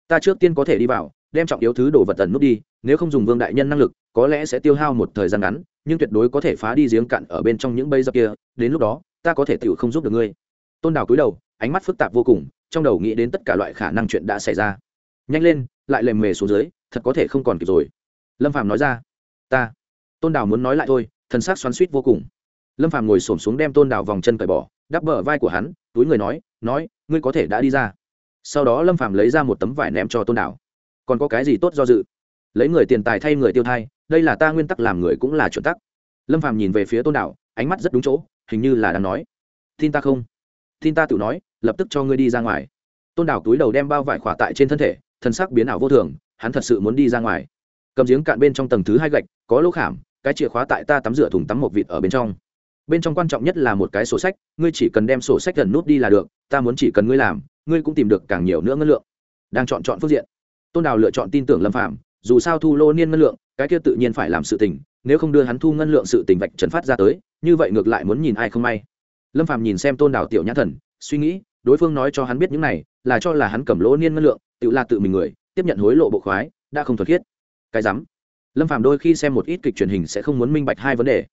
Ta trước tiên có thể đi vào đem trọng yếu thứ đồ vật tần nút đi, nếu không dùng vương đại nhân năng lực, có lẽ sẽ tiêu hao một thời gian ngắn, nhưng tuyệt đối có thể phá đi giếng cạn ở bên trong những bây giờ kia, đến lúc đó, ta có thể tự không giúp được ngươi. Tôn đào cúi đầu, ánh mắt phức tạp vô cùng, trong đầu nghĩ đến tất cả loại khả năng chuyện đã xảy ra. Nhanh lên, lại lềm mề xuống dưới, thật có thể không còn kịp rồi. Lâm phàm nói ra. Ta. Tôn đào muốn nói lại thôi, thần sắc xoắn suýt vô cùng. Lâm phàm ngồi xổm xuống đem tôn đào vòng chân cởi bỏ, đắp bờ vai của hắn, túi người nói nói, ngươi có thể đã đi ra. Sau đó lâm phàm lấy ra một tấm vải ném cho tôn đào còn có cái gì tốt do dự? Lấy người tiền tài thay người tiêu thai, đây là ta nguyên tắc làm người cũng là chuẩn tắc. Lâm phàm nhìn về phía tôn đảo ánh mắt rất đúng chỗ, hình như là đang nói, tin ta không? Tin ta tự nói, lập tức cho ngươi đi ra ngoài. Tôn đảo túi đầu đem bao vải khỏa tại trên thân thể thân sắc biến ảo vô thường, hắn thật sự muốn đi ra ngoài. Cầm giếng cạn bên trong tầng thứ hai gạch, có lỗ khảm, cái chìa khóa tại ta tắm rửa thùng tắm một vịt ở bên trong. Bên trong quan trọng nhất là một cái sổ sách, ngươi chỉ cần đem sổ sách gần nút đi là được, ta muốn chỉ cần ngươi làm, ngươi cũng tìm được càng nhiều nữa ngân lượng. Đang chọn chọn phương diện tôn đào lựa chọn tin tưởng lâm phạm dù sao thu lô niên ngân lượng, cái kia tự nhiên phải làm sự tình, nếu không đưa hắn thu ngân lượng sự tình vạch trần phát ra tới, như vậy ngược lại muốn nhìn ai không may. Lâm phạm nhìn xem tôn đào tiểu nhã thần, suy nghĩ, đối phương nói cho hắn biết những này, là cho là hắn cầm lỗ niên ngân lượng, tự là tự mình người, tiếp nhận hối lộ bộ khoái, đã không thuật thiết cái rắm. Lâm phạm đôi khi xem một ít kịch truyền hình sẽ không muốn minh bạch hai vấn đề.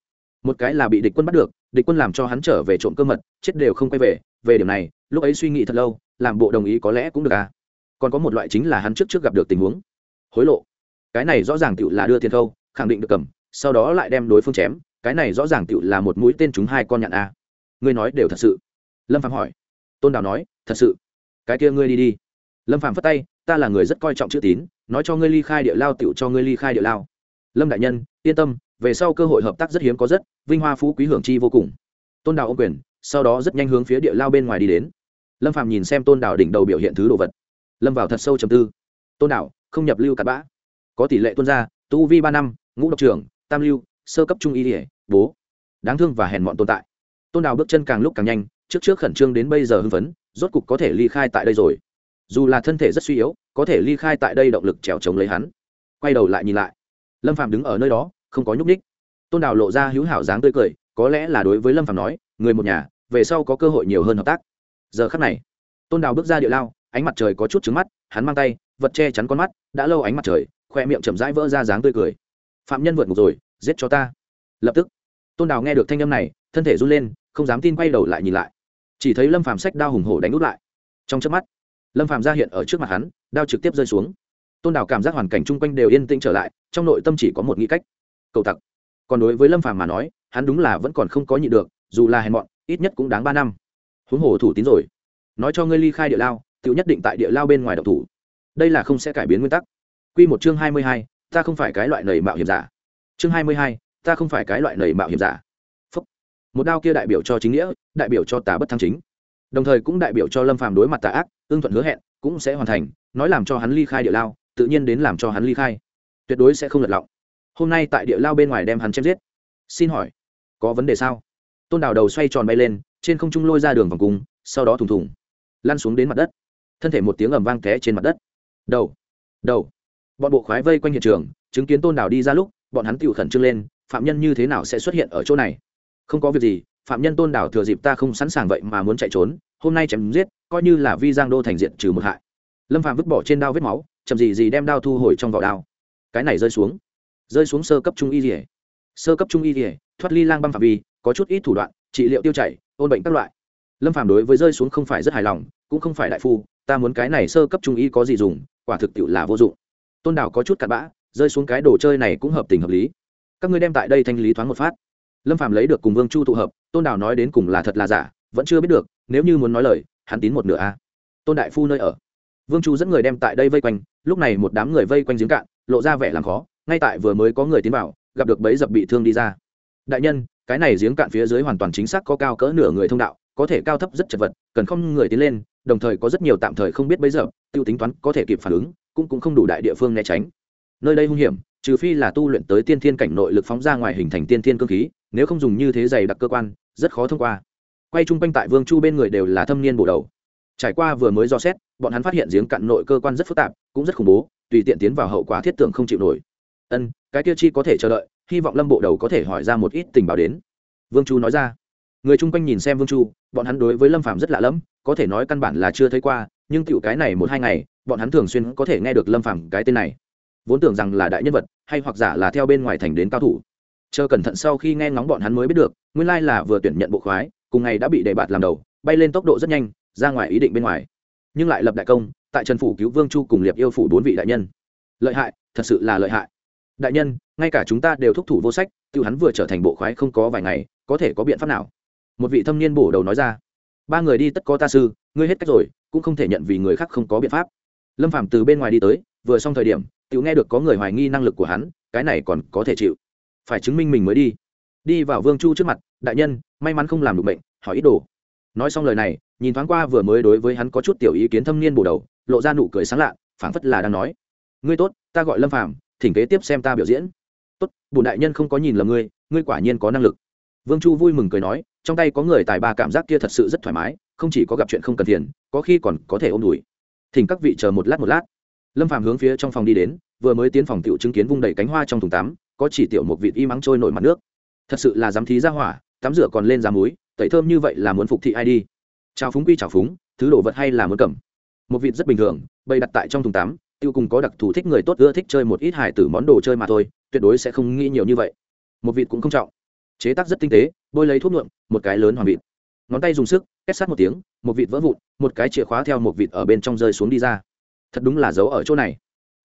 Một cái là bị địch quân bắt được, địch quân làm cho hắn trở về trộm cơ mật, chết đều không quay về về điểm này, lúc ấy suy nghĩ thật lâu, làm bộ đồng ý có lẽ cũng được à còn có một loại chính là hắn trước trước gặp được tình huống. Hối lộ. Cái này rõ ràng tựu là đưa tiền khâu, khẳng định được cầm, sau đó lại đem đối phương chém, cái này rõ ràng tựu là một mũi tên chúng hai con nhạn a. Ngươi nói đều thật sự. Lâm phạm hỏi. Tôn đào nói, thật sự. Cái kia ngươi đi đi. Lâm phạm phất tay, ta là người rất coi trọng chữ tín, nói cho ngươi ly khai địa lao tựu cho ngươi ly khai địa lao. Lâm đại nhân, yên tâm, về sau cơ hội hợp tác rất hiếm có rất, vinh hoa phú quý hưởng chi vô cùng. Tôn đào ô quyền, sau đó rất nhanh hướng phía địa lao bên ngoài đi đến. Lâm phạm nhìn xem tôn đào đỉnh đầu biểu hiện thứ đồ vật lâm vào thật sâu trầm tư. Tôn đảo, không nhập lưu cặn bã. Có tỷ lệ tuân gia, tu vi ba năm, ngũ độc trưởng, tam lưu, sơ cấp trung y ỉa bố. Đáng thương và hèn mọn tồn tại. Tôn đảo bước chân càng lúc càng nhanh, trước trước khẩn trương đến bây giờ hưng phấn, rốt cục có thể ly khai tại đây rồi. Dù là thân thể rất suy yếu, có thể ly khai tại đây động lực trèo chống lấy hắn. Quay đầu lại nhìn lại. Lâm phạm đứng ở nơi đó, không có nhúc ních tôn đảo lộ ra hữu hảo dáng tươi cười, có lẽ là đối với lâm phạm nói, người một nhà, về sau có cơ hội nhiều hơn hợp tác. Giờ khắc này, tôn đảo bước ra địa lao ánh mặt trời có chút trứng mắt, hắn mang tay, vật che chắn con mắt, đã lâu ánh mặt trời, khoe miệng chậm rãi vỡ ra dáng tươi cười. Phạm nhân vượt ngục rồi, giết cho ta. Lập tức, tôn đào nghe được thanh âm này, thân thể run lên, không dám tin quay đầu lại nhìn lại. Chỉ thấy lâm phàm sách đao hùng hổ đánh út lại. Trong chớp mắt, lâm phàm ra hiện ở trước mặt hắn, đao trực tiếp rơi xuống. Tôn đào cảm giác hoàn cảnh chung quanh đều yên tĩnh trở lại, trong nội tâm chỉ có một nghĩ cách, cầu tặc. Còn đối với lâm phàm mà nói, hắn đúng là vẫn còn không có nhịn được, dù là hèn mọn, ít nhất cũng đáng ba năm. Huống hồ thủ tín rồi. Nói cho ngươi ly khai địa lao tự nhất định tại địa lao bên ngoài độc thủ. Đây là không sẽ cải biến nguyên tắc. Q một chương hai mươi hai, ta không phải cái loại nầy mạo hiểm giả. Chương hai mươi hai, ta không phải cái loại nầy mạo hiểm giả. Phúc. một đao kia đại biểu cho chính nghĩa, đại biểu cho tà bất thăng chính. Đồng thời cũng đại biểu cho lâm phàm đối mặt tà ác ưng thuận hứa hẹn, cũng sẽ hoàn thành, nói làm cho hắn ly khai địa lao, tự nhiên đến làm cho hắn ly khai. Tuyệt đối sẽ không lật lọng. Hôm nay tại địa lao bên ngoài đem hắn chém giết. Xin hỏi, có vấn đề sao? Tôn đào đầu xoay tròn bay lên, trên không trung lôi ra đường vòng cung, sau đó thùng thùng, lăn xuống đến mặt đất thân thể một tiếng ầm vang té trên mặt đất. Đầu đầu. Bọn bộ khoái vây quanh hiện trường, chứng kiến tôn đảo đi ra lúc, bọn hắn tự khẩn trương lên, phạm nhân như thế nào sẽ xuất hiện ở chỗ này? Không có việc gì, phạm nhân tôn đảo thừa dịp ta không sẵn sàng vậy mà muốn chạy trốn, hôm nay chém giết, coi như là vi giang đô thành diện trừ một hại. Lâm phạm vứt bỏ trên đao vết máu, chậm gì gì đem đao thu hồi trong vỏ đao. Cái này rơi xuống. Rơi xuống sơ cấp trung y rỉa sơ cấp trung y rỉa thoát ly lang băng phạm vi, có chút ít thủ đoạn, trị liệu tiêu chảy, ôn bệnh các loại. Lâm phạm đối với rơi xuống không phải rất hài lòng, cũng không phải đại phu ta muốn cái này sơ cấp trung y có gì dùng, quả thực tiệu là vô dụng. Tôn đảo có chút cặn bã, rơi xuống cái đồ chơi này cũng hợp tình hợp lý. Các ngươi đem tại đây thanh lý thoáng một phát. Lâm phạm lấy được cùng vương chu tụ hợp, tôn đảo nói đến cùng là thật là giả, vẫn chưa biết được, nếu như muốn nói lời, hắn tín một nửa a. Tôn đại phu nơi ở. Vương chu dẫn người đem tại đây vây quanh, lúc này một đám người vây quanh giếng cạn, lộ ra vẻ làm khó, ngay tại vừa mới có người tiến vào, gặp được bấy dập bị thương đi ra. Đại nhân, cái này giếng cạn phía dưới hoàn toàn chính xác có cao cỡ nửa người thông đạo, có thể cao thấp rất chật vật, cần không người tiến lên đồng thời có rất nhiều tạm thời không biết bấy giờ, tiêu tính toán có thể kịp phản ứng, cũng cũng không đủ đại địa phương né tránh. Nơi đây hung hiểm, trừ phi là tu luyện tới tiên thiên cảnh nội lực phóng ra ngoài hình thành tiên thiên cơ khí, nếu không dùng như thế dày đặc cơ quan, rất khó thông qua. Quay chung quanh tại vương chu bên người đều là thâm niên bổ đầu. Trải qua vừa mới do xét, bọn hắn phát hiện giếng cạn nội cơ quan rất phức tạp, cũng rất khủng bố, tùy tiện tiến vào hậu quả thiết tưởng không chịu nổi. Ân, cái tiêu chi có thể chờ đợi, hy vọng lâm bộ đầu có thể hỏi ra một ít tình báo đến. Vương chu nói ra. Người chung quanh nhìn xem vương chu, bọn hắn đối với lâm phạm rất lạ lẫm có thể nói căn bản là chưa thấy qua, nhưng cựu cái này một hai ngày, bọn hắn thường xuyên có thể nghe được lâm phàm cái tên này. Vốn tưởng rằng là đại nhân vật, hay hoặc giả là theo bên ngoài thành đến cao thủ. Chờ cẩn thận sau khi nghe ngóng bọn hắn mới biết được, nguyên lai là vừa tuyển nhận bộ khoái, cùng ngày đã bị đề bạt làm đầu, bay lên tốc độ rất nhanh, ra ngoài ý định bên ngoài. Nhưng lại lập đại công, tại trần phủ cứu vương chu cùng liệp yêu phủ bốn vị đại nhân. Lợi hại, thật sự là lợi hại. Đại nhân, ngay cả chúng ta đều thúc thủ vô sách tự hắn vừa trở thành bộ khoái không có vài ngày, có thể có biện pháp nào? Một vị thâm niên bổ đầu nói ra ba người đi tất có ta sư, ngươi hết cách rồi, cũng không thể nhận vì người khác không có biện pháp. Lâm phạm từ bên ngoài đi tới, vừa xong thời điểm tự nghe được có người hoài nghi năng lực của hắn, cái này còn có thể chịu. Phải chứng minh mình mới đi. Đi vào vương chu trước mặt, đại nhân, may mắn không làm được bệnh, hỏi ít đồ. Nói xong lời này, nhìn thoáng qua vừa mới đối với hắn có chút tiểu ý kiến thâm niên bổ đầu, lộ ra nụ cười sáng lạ, phảng phất là đang nói. Ngươi tốt, ta gọi lâm phàm, thỉnh kế tiếp xem ta biểu diễn. Tốt bùn đại nhân không có nhìn lầm ngươi ngươi quả nhiên có năng lực. Vương chu vui mừng cười nói trong tay có người tài ba cảm giác kia thật sự rất thoải mái, không chỉ có gặp chuyện không cần tiền có khi còn có thể ôm đùi. Thỉnh các vị chờ một lát một lát. Lâm phàm hướng phía trong phòng đi đến, vừa mới tiến phòng tiểu chứng kiến vung đầy cánh hoa trong thùng tắm, có chỉ tiểu một vịt y mắng trôi nổi mặt nước. Thật sự là dám thí ra hỏa, tắm rửa còn lên giá muối, tẩy thơm như vậy là muốn phục thị ai đi? Chào phúng quy chào phúng, thứ đồ vật hay là muốn cầm? Một vịt rất bình thường, bày đặt tại trong thùng tắm, tiêu cùng có đặc thù thích người tốt ưa thích chơi một ít hải tử món đồ chơi mà thôi, tuyệt đối sẽ không nghĩ nhiều như vậy. Một vịt cũng không trọng. Chế tác rất tinh tế bôi lấy thuốc nhuộm, một cái lớn hoàng vịt. Ngón tay dùng sức kết sát một tiếng, một vịt vỡ vụn, một cái chìa khóa theo một vịt ở bên trong rơi xuống đi ra. Thật đúng là giấu ở chỗ này.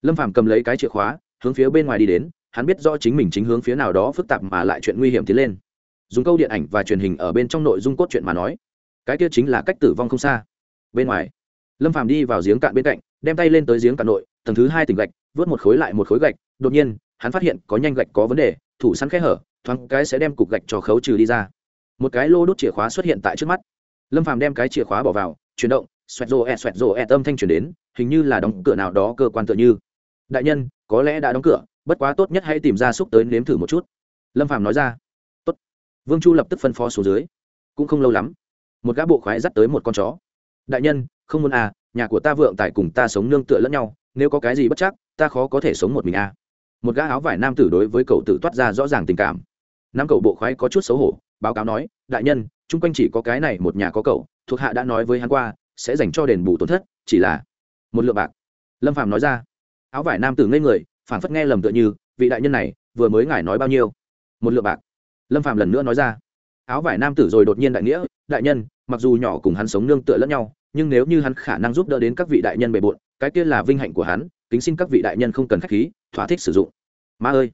Lâm phàm cầm lấy cái chìa khóa, hướng phía bên ngoài đi đến, hắn biết rõ chính mình chính hướng phía nào đó phức tạp mà lại chuyện nguy hiểm tiến lên. Dùng câu điện ảnh và truyền hình ở bên trong nội dung cốt truyện mà nói, cái kia chính là cách tử vong không xa. Bên ngoài, lâm phàm đi vào giếng cạn bên cạnh, đem tay lên tới giếng cạn nội, tầng thứ hai tỉnh gạch, vớt một khối lại một khối gạch. Đột nhiên, hắn phát hiện có nhanh gạch có vấn đề, thủ sẵn khe hở thoáng cái sẽ đem cục gạch cho khấu trừ đi ra. Một cái lô đốt chìa khóa xuất hiện tại trước mắt. Lâm phàm đem cái chìa khóa bỏ vào, chuyển động, xoẹt rồ ẹt, xoẹt rồ ẹt âm thanh chuyển đến, hình như là đóng cửa nào đó cơ quan tựa như. Đại nhân, có lẽ đã đóng cửa, bất quá tốt nhất hãy tìm ra xúc tới nếm thử một chút. Lâm phàm nói ra. Tốt. vương chu lập tức phân phó xuống dưới. Cũng không lâu lắm, một gã bộ khoái dắt tới một con chó. Đại nhân, không muốn à nhà của ta vượng tại cùng ta sống nương tựa lẫn nhau, nếu có cái gì bất chắc, ta khó có thể sống một mình à. Một gã áo vải nam tử đối với cậu tử toát ra rõ ràng tình cảm năm cậu bộ khoái có chút xấu hổ, báo cáo nói, đại nhân, chung quanh chỉ có cái này một nhà có cậu, thuộc hạ đã nói với hắn qua, sẽ dành cho đền bù tổn thất, chỉ là một lượng bạc. Lâm phạm nói ra. Áo vải nam tử ngây người phản phất nghe lầm tựa như, vị đại nhân này, vừa mới ngài nói bao nhiêu? Một lượng bạc. Lâm phạm lần nữa nói ra. Áo vải nam tử rồi đột nhiên đại nghĩa, đại nhân, mặc dù nhỏ cùng hắn sống nương tựa lẫn nhau, nhưng nếu như hắn khả năng giúp đỡ đến các vị đại nhân bề bộn, cái kia là vinh hạnh của hắn, kính xin các vị đại nhân không cần khách khí, thỏa thích sử dụng. Ma ơi,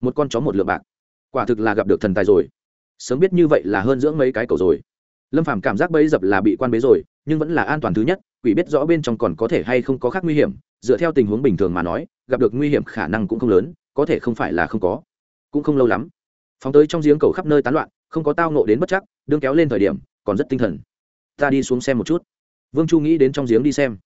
một con chó một lượng bạc quả thực là gặp được thần tài rồi. Sớm biết như vậy là hơn dưỡng mấy cái cầu rồi. Lâm phàm cảm giác bấy dập là bị quan bế rồi, nhưng vẫn là an toàn thứ nhất, quỷ biết rõ bên trong còn có thể hay không có khác nguy hiểm, dựa theo tình huống bình thường mà nói, gặp được nguy hiểm khả năng cũng không lớn, có thể không phải là không có. Cũng không lâu lắm, phóng tới trong giếng cầu khắp nơi tán loạn, không có tao nộ đến bất chắc, đương kéo lên thời điểm, còn rất tinh thần. Ta đi xuống xem một chút. Vương chu nghĩ đến trong giếng đi xem.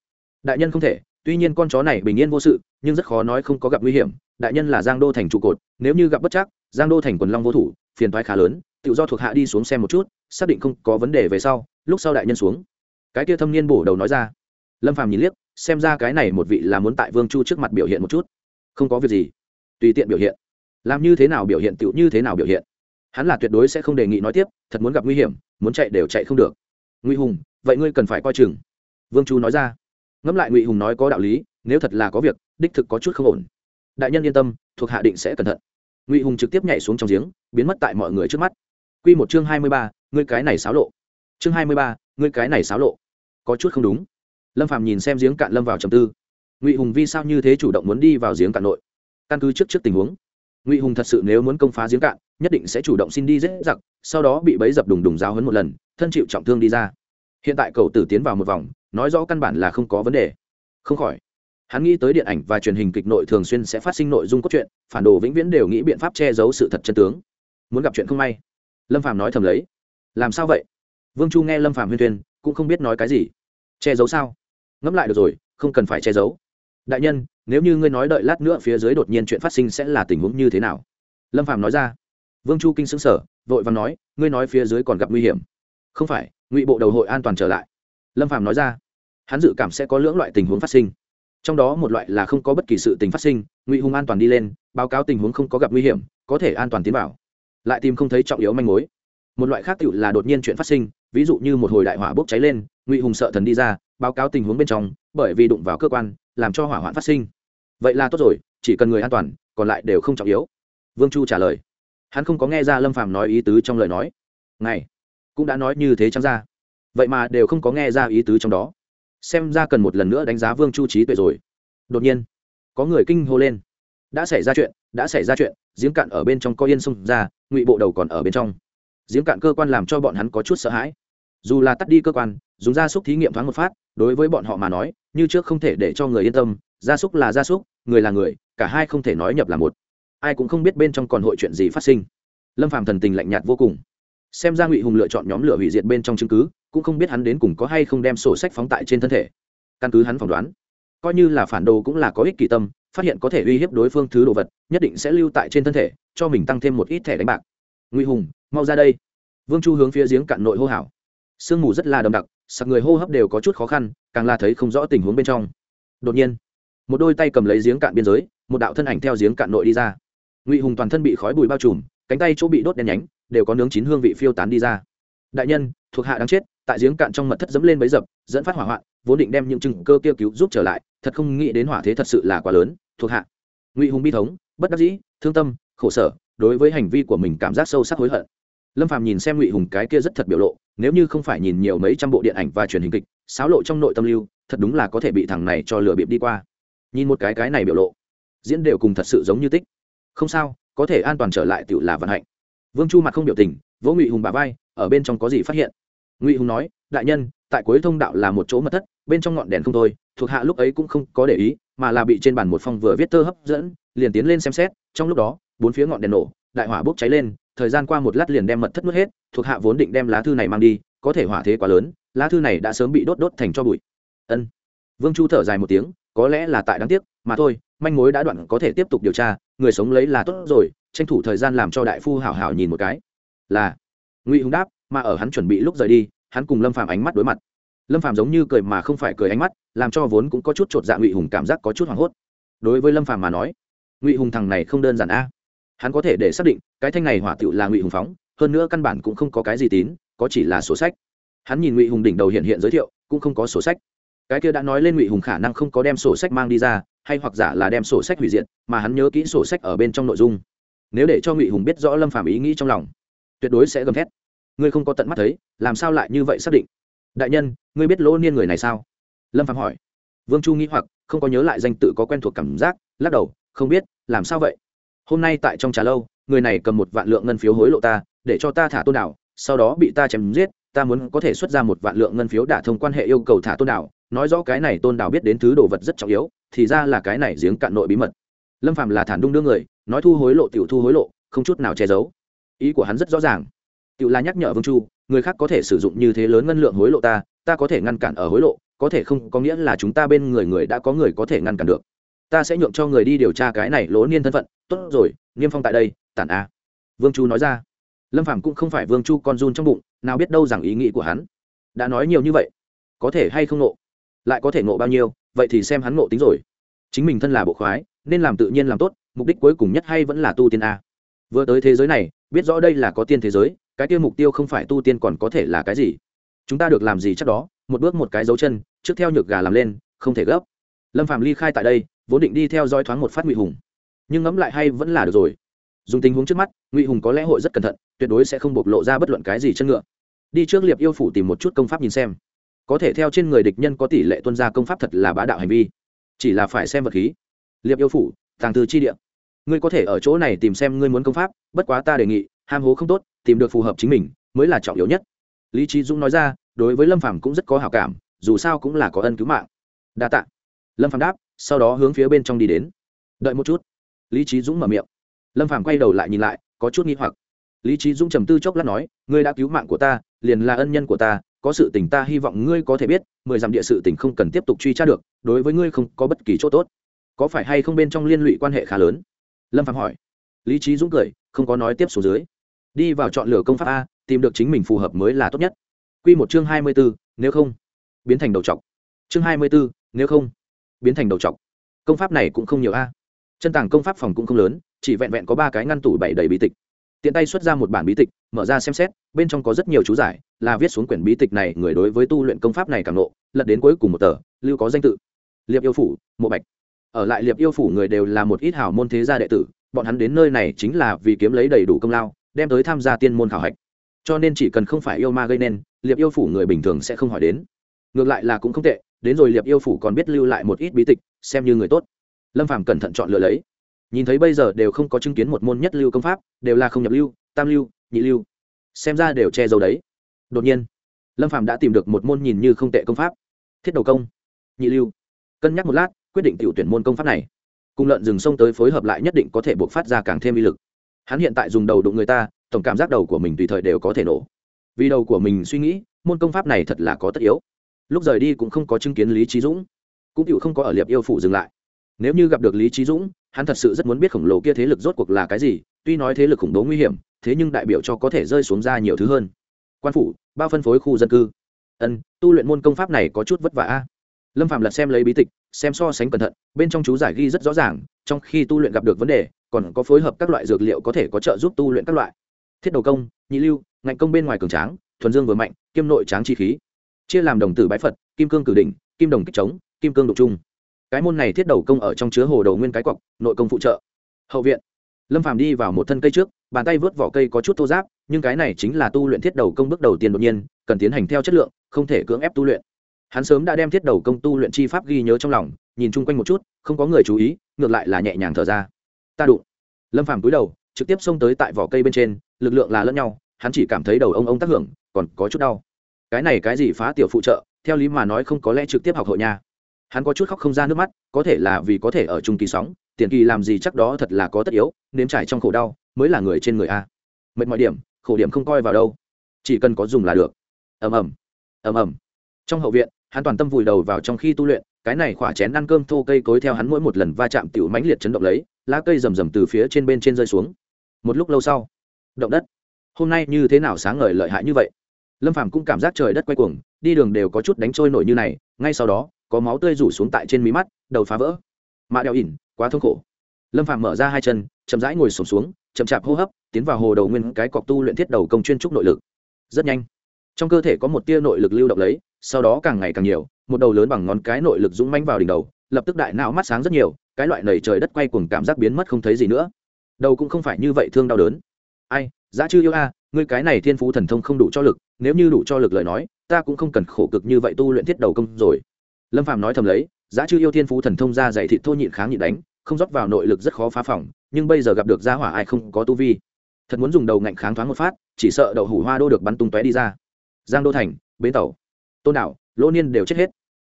Đại nhân không thể tuy nhiên con chó này bình yên vô sự, nhưng rất khó nói không có gặp nguy hiểm. Đại nhân là giang đô thành trụ cột, nếu như gặp bất chắc, giang đô thành quần long vô thủ, phiền toái khá lớn, tự do thuộc hạ đi xuống xem một chút, xác định không có vấn đề về sau, lúc sau đại nhân xuống. Cái kia thâm niên bổ đầu nói ra. Lâm phàm nhìn liếc, xem ra cái này một vị là muốn tại vương chu trước mặt biểu hiện một chút. Không có việc gì. Tùy tiện biểu hiện. Làm như thế nào biểu hiện tựu như thế nào biểu hiện. Hắn là tuyệt đối sẽ không đề nghị nói tiếp, thật muốn gặp nguy hiểm, muốn chạy đều chạy không được. Nguy hùng, vậy ngươi cần phải coi chừng. Vương chu nói ra ngẫm lại ngụy hùng nói có đạo lý, nếu thật là có việc, đích thực có chút không ổn. Đại nhân yên tâm, thuộc hạ định sẽ cẩn thận. Ngụy hùng trực tiếp nhảy xuống trong giếng, biến mất tại mọi người trước mắt. Q một chương hai mươi ba, ngươi cái này xáo lộ. Chương hai mươi ba, ngươi cái này xáo lộ. Có chút không đúng. Lâm phạm nhìn xem giếng cạn lâm vào trầm tư. Ngụy hùng vì sao như thế chủ động muốn đi vào giếng cạn nội? Căn cứ trước trước tình huống, ngụy hùng thật sự nếu muốn công phá giếng cạn, nhất định sẽ chủ động xin đi dễ giặc, sau đó bị bấy dập đùng đùng giáo hấn một lần, thân chịu trọng thương đi ra. Hiện tại cầu tử tiến vào một vòng nói rõ căn bản là không có vấn đề. Không khỏi, hắn nghĩ tới điện ảnh và truyền hình kịch nội thường xuyên sẽ phát sinh nội dung cốt truyện, phản đồ vĩnh viễn đều nghĩ biện pháp che giấu sự thật chân tướng. Muốn gặp chuyện không may. Lâm phàm nói thầm lấy. Làm sao vậy? Vương chu nghe lâm phàm huyên thuyên, cũng không biết nói cái gì. Che giấu sao? Ngẫm lại được rồi, không cần phải che giấu. Đại nhân, nếu như ngươi nói đợi lát nữa phía dưới đột nhiên chuyện phát sinh sẽ là tình huống như thế nào? Lâm phàm nói ra. Vương chu kinh xứng sở vội và nói, ngươi nói phía dưới còn gặp nguy hiểm. Không phải, ngụy bộ đầu hội an toàn trở lại. Lâm phàm nói ra hắn dự cảm sẽ có lưỡng loại tình huống phát sinh. Trong đó một loại là không có bất kỳ sự tình phát sinh, ngụy hùng an toàn đi lên, báo cáo tình huống không có gặp nguy hiểm, có thể an toàn tiến vào. Lại tìm không thấy trọng yếu manh mối. Một loại khác tựu là đột nhiên chuyện phát sinh, ví dụ như một hồi đại hỏa bốc cháy lên, ngụy hùng sợ thần đi ra, báo cáo tình huống bên trong, bởi vì đụng vào cơ quan, làm cho hỏa hoạn phát sinh. Vậy là tốt rồi, chỉ cần người an toàn, còn lại đều không trọng yếu. Vương chu trả lời. Hắn không có nghe ra lâm phàm nói ý tứ trong lời nói. Này cũng đã nói như thế chẳng ra? Vậy mà đều không có nghe ra ý tứ trong đó xem ra cần một lần nữa đánh giá vương chu trí tuệ rồi. Đột nhiên, có người kinh hô lên. Đã xảy ra chuyện, đã xảy ra chuyện, giếng cạn ở bên trong có yên sông ra, ngụy bộ đầu còn ở bên trong. Giếng cạn cơ quan làm cho bọn hắn có chút sợ hãi. Dù là tắt đi cơ quan, dùng gia súc thí nghiệm thoáng một phát, đối với bọn họ mà nói, như trước không thể để cho người yên tâm, gia súc là gia súc, người là người, cả hai không thể nói nhập là một. Ai cũng không biết bên trong còn hội chuyện gì phát sinh. Lâm phàm thần tình lạnh nhạt vô cùng. Xem ra ngụy hùng lựa chọn nhóm lửa hủy diệt bên trong chứng cứ cũng không biết hắn đến cùng có hay không đem sổ sách phóng tại trên thân thể. Căn cứ hắn phỏng đoán, coi như là phản đồ cũng là có ích kỳ tâm, phát hiện có thể uy hiếp đối phương thứ đồ vật, nhất định sẽ lưu tại trên thân thể, cho mình tăng thêm một ít thẻ đánh bạc. Ngụy hùng, mau ra đây. Vương chu hướng phía giếng cạn nội hô hào. Sương mù rất là đậm đặc, sặc người hô hấp đều có chút khó khăn, càng là thấy không rõ tình huống bên trong. Đột nhiên, một đôi tay cầm lấy giếng cạn biên giới, một đạo thân ảnh theo giếng cạn nội đi ra. Ngụy hùng toàn thân bị khói bụi bao trùm, cánh tay chỗ bị đốt đen nhánh, đều có nướng chín hương vị phiêu tán đi ra. Đại nhân, thuộc hạ đang chết tại giếng cạn trong mật thất dẫm lên bấy dập, dẫn phát hỏa hoạn, vốn định đem những chừng cơ kia cứu giúp trở lại, thật không nghĩ đến hỏa thế thật sự là quá lớn, thuộc hạ. Ngụy hùng bi thống, bất đắc dĩ, thương tâm, khổ sở, đối với hành vi của mình cảm giác sâu sắc hối hận. Lâm phàm nhìn xem ngụy hùng cái kia rất thật biểu lộ, nếu như không phải nhìn nhiều mấy trăm bộ điện ảnh và truyền hình kịch, xáo lộ trong nội tâm lưu, thật đúng là có thể bị thằng này cho lừa bịp đi qua. Nhìn một cái cái này biểu lộ, diễn đều cùng thật sự giống như tích. Không sao, có thể an toàn trở lại tự là vận hạnh. Vương chu mặt không biểu tình, vỗ ngụy hùng bà vai, ở bên trong có gì phát hiện? Ngụy hùng nói, đại nhân, tại cuối thông đạo là một chỗ mật thất, bên trong ngọn đèn không thôi, thuộc hạ lúc ấy cũng không có để ý, mà là bị trên bàn một phong vừa viết thơ hấp dẫn, liền tiến lên xem xét, trong lúc đó, bốn phía ngọn đèn nổ, đại hỏa bốc cháy lên, thời gian qua một lát liền đem mật thất nuốt hết, thuộc hạ vốn định đem lá thư này mang đi, có thể hỏa thế quá lớn, lá thư này đã sớm bị đốt đốt thành cho bụi. Ân. Vương chu thở dài một tiếng, có lẽ là tại đáng tiếc, mà thôi, manh mối đã đoạn, có thể tiếp tục điều tra, người sống lấy là tốt rồi, tranh thủ thời gian làm cho đại phu hảo hảo nhìn một cái. Là. Ngụy hùng đáp mà ở hắn chuẩn bị lúc rời đi, hắn cùng lâm phàm ánh mắt đối mặt. Lâm phàm giống như cười mà không phải cười ánh mắt, làm cho vốn cũng có chút chột dạ ngụy hùng cảm giác có chút hoảng hốt. Đối với lâm phàm mà nói, ngụy hùng thằng này không đơn giản a. Hắn có thể để xác định, cái thanh này hỏa tựu là ngụy hùng phóng, hơn nữa căn bản cũng không có cái gì tín, có chỉ là sổ sách. Hắn nhìn ngụy hùng đỉnh đầu hiện hiện giới thiệu, cũng không có sổ sách. Cái kia đã nói lên ngụy hùng khả năng không có đem sổ sách mang đi ra, hay hoặc giả là đem sổ sách hủy diệt, mà hắn nhớ kỹ sổ sách ở bên trong nội dung. Nếu để cho ngụy hùng biết rõ lâm phàm ý nghĩ trong lòng, tuyệt đối sẽ gầm thét ngươi không có tận mắt thấy, làm sao lại như vậy xác định? Đại nhân, ngươi biết lỗ niên người này sao? Lâm phàm hỏi. Vương chu nghĩ hoặc, không có nhớ lại danh tự có quen thuộc cảm giác, lắc đầu, không biết, làm sao vậy? Hôm nay tại trong trà lâu, người này cầm một vạn lượng ngân phiếu hối lộ ta, để cho ta thả tôn đảo, sau đó bị ta chém giết, ta muốn có thể xuất ra một vạn lượng ngân phiếu đả thông quan hệ yêu cầu thả tôn đảo. Nói rõ cái này tôn đảo biết đến thứ đồ vật rất trọng yếu, thì ra là cái này giếng cạn nội bí mật. Lâm phạm là thản đung đưa người, nói thu hối lộ tiểu thu hối lộ, không chút nào che giấu. Ý của hắn rất rõ ràng tiểu là nhắc nhở vương chu, người khác có thể sử dụng như thế lớn ngân lượng hối lộ ta ta có thể ngăn cản ở hối lộ, có thể không, có nghĩa là chúng ta bên người người đã có người có thể ngăn cản được. Ta sẽ nhượng cho người đi điều tra cái này lỗ niên thân phận. Tốt rồi, niêm phong tại đây, tản a. Vương chu nói ra. Lâm phàm cũng không phải vương chu con run trong bụng, nào biết đâu rằng ý nghĩ của hắn. Đã nói nhiều như vậy, có thể hay không nộ lại có thể nộ bao nhiêu, vậy thì xem hắn nộ tính rồi. Chính mình thân là bộ khoái, nên làm tự nhiên làm tốt, mục đích cuối cùng nhất hay vẫn là tu tiên a. Vừa tới thế giới này, biết rõ đây là có tiên thế giới cái kia mục tiêu không phải tu tiên còn có thể là cái gì? Chúng ta được làm gì chắc đó? Một bước một cái dấu chân, trước theo nhược gà làm lên, không thể gấp. Lâm phạm ly khai tại đây, vốn định đi theo dõi thoáng một phát ngụy hùng. Nhưng ngẫm lại hay vẫn là được rồi. Dùng tình huống trước mắt, ngụy hùng có lẽ hội rất cẩn thận, tuyệt đối sẽ không bộc lộ ra bất luận cái gì chân ngựa. Đi trước liệp yêu phủ tìm một chút công pháp nhìn xem. Có thể theo trên người địch nhân có tỷ lệ tuân ra công pháp thật là bá đạo hành vi. Chỉ là phải xem vật khí. Liệp yêu phủ, tàng từ chi địa. Ngươi có thể ở chỗ này tìm xem ngươi muốn công pháp, bất quá ta đề nghị ham hố không tốt, tìm được phù hợp chính mình mới là trọng yếu nhất. Lý trí dũng nói ra, đối với lâm phàm cũng rất có hảo cảm, dù sao cũng là có ân cứu mạng. Đa tạ. Lâm phàm đáp, sau đó hướng phía bên trong đi đến. Đợi một chút. Lý trí dũng mở miệng. Lâm phàm quay đầu lại nhìn lại, có chút nghi hoặc. Lý trí dũng trầm tư chốc lát nói, ngươi đã cứu mạng của ta, liền là ân nhân của ta, có sự tình ta hy vọng ngươi có thể biết, mười dặm địa sự tình không cần tiếp tục truy tra được, đối với ngươi không có bất kỳ chỗ tốt. Có phải hay không bên trong liên lụy quan hệ khá lớn? Lâm phạm hỏi. Lý trí dũng cười, không có nói tiếp số dưới đi vào chọn lựa công pháp a, tìm được chính mình phù hợp mới là tốt nhất. Q một chương hai mươi b ố nếu không, biến thành đầu t chương hai mươi b ố nếu không, biến thành đầu t công pháp này cũng không nhiều a. Chân tàng công pháp phòng cũng không lớn, chỉ vẹn vẹn có ba cái ngăn tủ bảy đầy bí tịch. Tiện tay xuất ra một bản bí tịch, mở ra xem xét, bên trong có rất nhiều chú giải, là viết xuống quyển bí tịch này người đối với tu luyện công pháp này càng nộ, lật đến cuối cùng một tờ, lưu có danh tự. Liệp yêu phủ, mộ bạch. Ở lại liệp yêu phủ người đều là một ít hào môn thế gia đệ tử, bọn hắn đến nơi này chính là vì kiếm lấy đầy đủ công lao đem tới tham gia tiên môn khảo hạch. Cho nên chỉ cần không phải yêu ma gây nên, liệp yêu phủ người bình thường sẽ không hỏi đến. Ngược lại là cũng không tệ, đến rồi liệp yêu phủ còn biết lưu lại một ít bí tịch, xem như người tốt. Lâm phàm cẩn thận chọn lựa lấy. Nhìn thấy bây giờ đều không có chứng kiến một môn nhất lưu công pháp, đều là không nhập lưu, tam lưu, nhị lưu. Xem ra đều che giấu đấy. Đột nhiên, lâm phạm đã tìm được một môn nhìn như không tệ công pháp. Thiết đầu công, nhị lưu. Cân nhắc một lát, quyết định tiểu tuyển môn công pháp này. Cùng lợn rừng sông tới phối hợp lại nhất định có thể buộc phát ra càng thêm uy lực hắn hiện tại dùng đầu đụng người ta, tổng cảm giác đầu của mình tùy thời đều có thể nổ. Vì đầu của mình suy nghĩ, môn công pháp này thật là có tất yếu. Lúc rời đi cũng không có chứng kiến lý trí dũng. Cũng cựu không có ở liệp yêu phủ dừng lại. Nếu như gặp được lý trí dũng, hắn thật sự rất muốn biết khổng lồ kia thế lực rốt cuộc là cái gì, tuy nói thế lực khủng bố nguy hiểm, thế nhưng đại biểu cho có thể rơi xuống ra nhiều thứ hơn. Quan phủ, bao phân phối khu dân cư. Ân, tu luyện môn công pháp này có chút vất vả lâm phạm lật xem lấy bí tịch, xem so sánh cẩn thận, bên trong chú giải ghi rất rõ ràng, trong khi tu luyện gặp được vấn đề còn có phối hợp các loại dược liệu có thể có trợ giúp tu luyện các loại. Thiết đầu công, nhị lưu, ngạnh công bên ngoài cường tráng, thuần dương vừa mạnh kim nội tráng chi khí. Chia làm đồng tử bái phật, kim cương cử đỉnh, kim đồng kích trống, kim cương đục trung. Cái môn này thiết đầu công ở trong chứa hồ đầu nguyên cái cọc nội công phụ trợ. Hậu viện. Lâm phàm đi vào một thân cây trước, bàn tay vớt vỏ cây có chút thô giáp nhưng cái này chính là tu luyện thiết đầu công bước đầu tiên đột nhiên, cần tiến hành theo chất lượng, không thể cưỡng ép tu luyện. Hắn sớm đã đem thiết đầu công tu luyện chi pháp ghi nhớ trong lòng, nhìn chung quanh một chút, không có người chú ý, ngược lại là nhẹ nhàng thở ra ta đụng. Lâm phàm cúi đầu, trực tiếp xông tới tại vỏ cây bên trên, lực lượng là lẫn nhau, hắn chỉ cảm thấy đầu ông ông tác hưởng, còn có chút đau. Cái này cái gì phá tiểu phụ trợ, theo lý mà nói không có lẽ trực tiếp học hội nha. Hắn có chút khóc không ra nước mắt, có thể là vì có thể ở trung kỳ sóng, tiền kỳ làm gì chắc đó thật là có tất yếu, nếm trải trong khổ đau, mới là người trên người a. Mệt mọi điểm, khổ điểm không coi vào đâu. Chỉ cần có dùng là được. Ầm ầm ầm ầm. Trong hậu viện, hắn toàn tâm vùi đầu vào trong khi tu luyện cái này khỏa chén ăn cơm thô cây cối theo hắn mỗi một lần va chạm tiểu mãnh liệt chấn động lấy, lá cây rầm rầm từ phía trên bên trên rơi xuống. Một lúc lâu sau, động đất. Hôm nay như thế nào sáng ngời lợi hại như vậy? Lâm phàm cũng cảm giác trời đất quay cuồng, đi đường đều có chút đánh trôi nổi như này, ngay sau đó, có máu tươi rủ xuống tại trên mí mắt, đầu phá vỡ. Mạ đeo ỉn, quá thương khổ. Lâm phàm mở ra hai chân, chậm rãi ngồi sổm xuống, chậm chạp hô hấp, tiến vào hồ đầu nguyên cái cọc tu luyện thiết đầu công chuyên trúc nội lực. Rất nhanh. Trong cơ thể có một tia nội lực lưu động lấy, sau đó càng ngày càng nhiều một đầu lớn bằng ngón cái nội lực dũng manh vào đỉnh đầu, lập tức đại não mắt sáng rất nhiều, cái loại nầy trời đất quay cùng cảm giác biến mất không thấy gì nữa. Đầu cũng không phải như vậy thương đau đớn. Ai giá chư yêu a, ngươi cái này thiên phú thần thông không đủ cho lực, nếu như đủ cho lực lời nói, ta cũng không cần khổ cực như vậy tu luyện thiết đầu công rồi. Lâm Phàm nói thầm lấy giá chư yêu thiên phú thần thông ra dạy thịt thô nhịn kháng nhịn đánh, không rót vào nội lực rất khó phá phòng, nhưng bây giờ gặp được gia hỏa ai không có tu vi. Thật muốn dùng đầu ngạnh kháng thoáng một phát, chỉ sợ đậu hủ hoa đô được bắn tung tóe đi ra. Giang đô thành, bến tàu. Tôn đảo lỗ niên đều chết hết.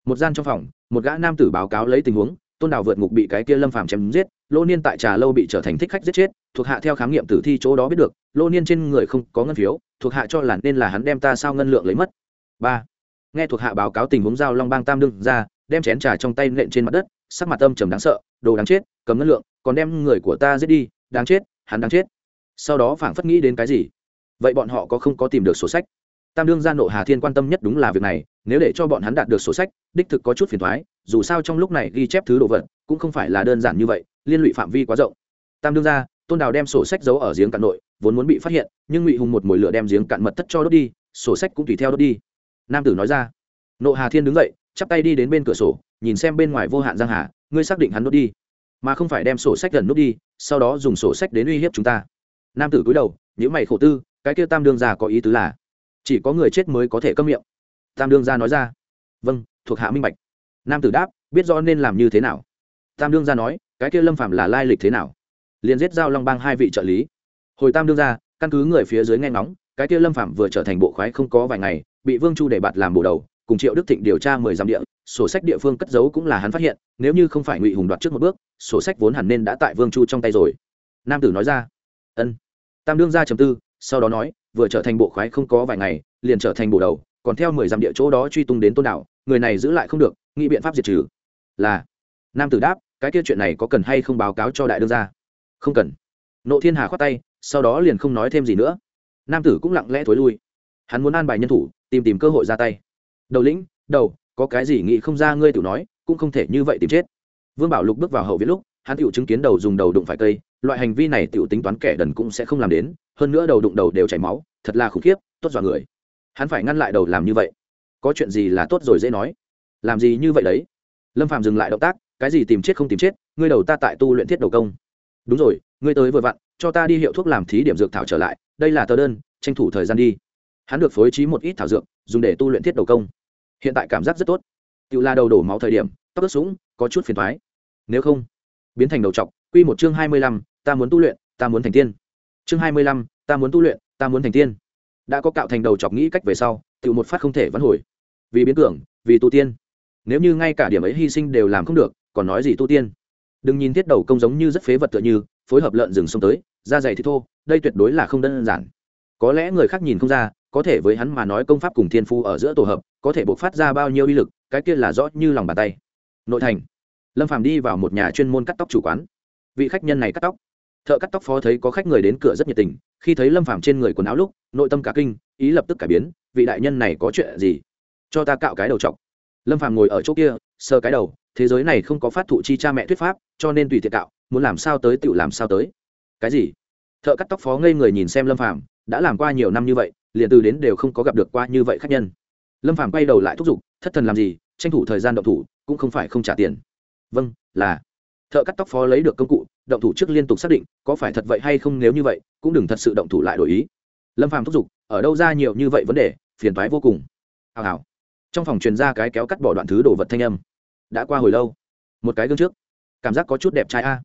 Một gian trong phòng, một gã nam tử báo cáo lấy tình huống, tôn đào vượt ngục bị cái kia lâm phàm chém giết, lỗ niên tại trà lâu bị trở thành thích khách giết chết, thuộc hạ theo khám nghiệm tử thi chỗ đó biết được, lỗ niên trên người không có ngân phiếu, thuộc hạ cho là nên là hắn đem ta sao ngân lượng lấy mất. Ba. Nghe thuộc hạ báo cáo tình huống giao long bang tam đương ra, đem chén trà trong tay nện trên mặt đất, sắc mặt âm trầm đáng sợ, đồ đáng chết, cầm ngân lượng, còn đem người của ta giết đi, đáng chết, hắn đáng chết. Sau đó phảng phất nghĩ đến cái gì? Vậy bọn họ có không có tìm được sổ sách? Tam đương gia nộ hà thiên quan tâm nhất đúng là việc này nếu để cho bọn hắn đạt được sổ sách, đích thực có chút phiền thoái, dù sao trong lúc này ghi chép thứ đồ vật cũng không phải là đơn giản như vậy, liên lụy phạm vi quá rộng. Tam đương gia, tôn đào đem sổ sách giấu ở giếng cạn nội, vốn muốn bị phát hiện, nhưng ngụy hùng một mồi lửa đem giếng cạn mật thất cho đốt đi, sổ sách cũng tùy theo đốt đi. Nam tử nói ra, nộ hà thiên đứng dậy, chắp tay đi đến bên cửa sổ, nhìn xem bên ngoài vô hạn giang hà, ngươi xác định hắn đốt đi, mà không phải đem sổ sách gần nút đi, sau đó dùng sổ sách đến uy hiếp chúng ta. Nam tử cúi đầu những mày khổ tư, cái kia tam đương gia có ý tứ là, chỉ có người chết mới có thể câm miệng tam đương gia nói ra. Vâng thuộc hạ minh bạch. Nam tử đáp, biết rõ nên làm như thế nào. Tam đương gia nói, cái kia lâm phạm là lai lịch thế nào? Liền giết giao long bang hai vị trợ lý. Hồi tam đương gia, căn cứ người phía dưới nghe ngóng, cái kia lâm phạm vừa trở thành bộ khoái không có vài ngày, bị vương chu để bạt làm bổ đầu, cùng triệu đức thịnh điều tra mười dặm địa, sổ sách địa phương cất giấu cũng là hắn phát hiện, nếu như không phải ngụy hùng đoạt trước một bước, sổ sách vốn hẳn nên đã tại vương chu trong tay rồi. Nam tử nói ra, ân. Tam đương gia trầm tư, sau đó nói, vừa trở thành bộ khoái không có vài ngày, liền trở thành bộ đầu còn theo mười dặm địa chỗ đó truy tung đến tôn đảo, người này giữ lại không được, nghĩ biện pháp diệt trừ. Là, nam tử đáp, cái kia chuyện này có cần hay không báo cáo cho đại đương gia? Không cần. Nộ thiên hà khoát tay, sau đó liền không nói thêm gì nữa. Nam tử cũng lặng lẽ thối lui. Hắn muốn an bài nhân thủ, tìm tìm cơ hội ra tay. Đầu lĩnh, đầu, có cái gì nghĩ không ra ngươi tự nói, cũng không thể như vậy tìm chết. Vương bảo lục bước vào hậu viện lúc, hắn tự chứng kiến đầu dùng đầu đụng phải cây, loại hành vi này tự tính toán kẻ đần cũng sẽ không làm đến, hơn nữa đầu đụng đầu đều chảy máu, thật là khủng khiếp, tốt dọa người hắn phải ngăn lại đầu làm như vậy. Có chuyện gì là tốt rồi dễ nói. Làm gì như vậy đấy? Lâm phạm dừng lại động tác, cái gì tìm chết không tìm chết, ngươi đầu ta tại tu luyện thiết đầu công. Đúng rồi, ngươi tới vừa vặn, cho ta đi hiệu thuốc làm thí điểm dược thảo trở lại, đây là tờ đơn, tranh thủ thời gian đi. Hắn được phối trí một ít thảo dược, dùng để tu luyện thiết đầu công. Hiện tại cảm giác rất tốt. Tự la đầu đổ máu thời điểm, tóc ướt sũng, có chút phiền thoái nếu không, biến thành đầu t quy một chương hai mươi lăm, ta muốn tu luyện, ta muốn thành tiên. Chương hai mươi lăm, ta muốn tu luyện, ta muốn thành tiên đã có cạo thành đầu chọc nghĩ cách về sau tự một phát không thể vãn hồi. Vì biến cường vì tu tiên. Nếu như ngay cả điểm ấy hy sinh đều làm không được, còn nói gì tu tiên? Đừng nhìn thiết đầu công giống như rất phế vật tựa như, phối hợp lợn rừng xông tới, da dày thì thô, đây tuyệt đối là không đơn giản. Có lẽ người khác nhìn không ra, có thể với hắn mà nói công pháp cùng thiên phu ở giữa tổ hợp, có thể buộc phát ra bao nhiêu uy lực, cái kia là rõ như lòng bàn tay. Nội thành. Lâm phàm đi vào một nhà chuyên môn cắt tóc chủ quán. Vị khách nhân này cắt tóc thợ cắt tóc phó thấy có khách người đến cửa rất nhiệt tình, khi thấy lâm phàm trên người quần áo lúc, nội tâm cả kinh, ý lập tức cải biến, vị đại nhân này có chuyện gì? Cho ta cạo cái đầu trọc lâm phàm ngồi ở chỗ kia sơ cái đầu, thế giới này không có phát thụ chi cha mẹ thuyết pháp, cho nên tùy tiện cạo, muốn làm sao tới tự làm sao tới. Cái gì? Thợ cắt tóc phó ngây người nhìn xem lâm phàm, đã làm qua nhiều năm như vậy, liền từ đến đều không có gặp được qua như vậy khách nhân. Lâm phàm quay đầu lại thúc giục, thất thần làm gì, tranh thủ thời gian động thủ, cũng không phải không trả tiền. Vâng là thợ cắt tóc phó lấy được công cụ, động thủ trước liên tục xác định có phải thật vậy hay không, nếu như vậy, cũng đừng thật sự động thủ lại đổi ý. Lâm phàm thúc giục, ở đâu ra nhiều như vậy vấn đề, phiền toái vô cùng. Hào hào. Trong phòng truyền ra cái kéo cắt bỏ đoạn thứ đồ vật thanh âm. Đã qua hồi lâu, một cái gương trước, cảm giác có chút đẹp trai a.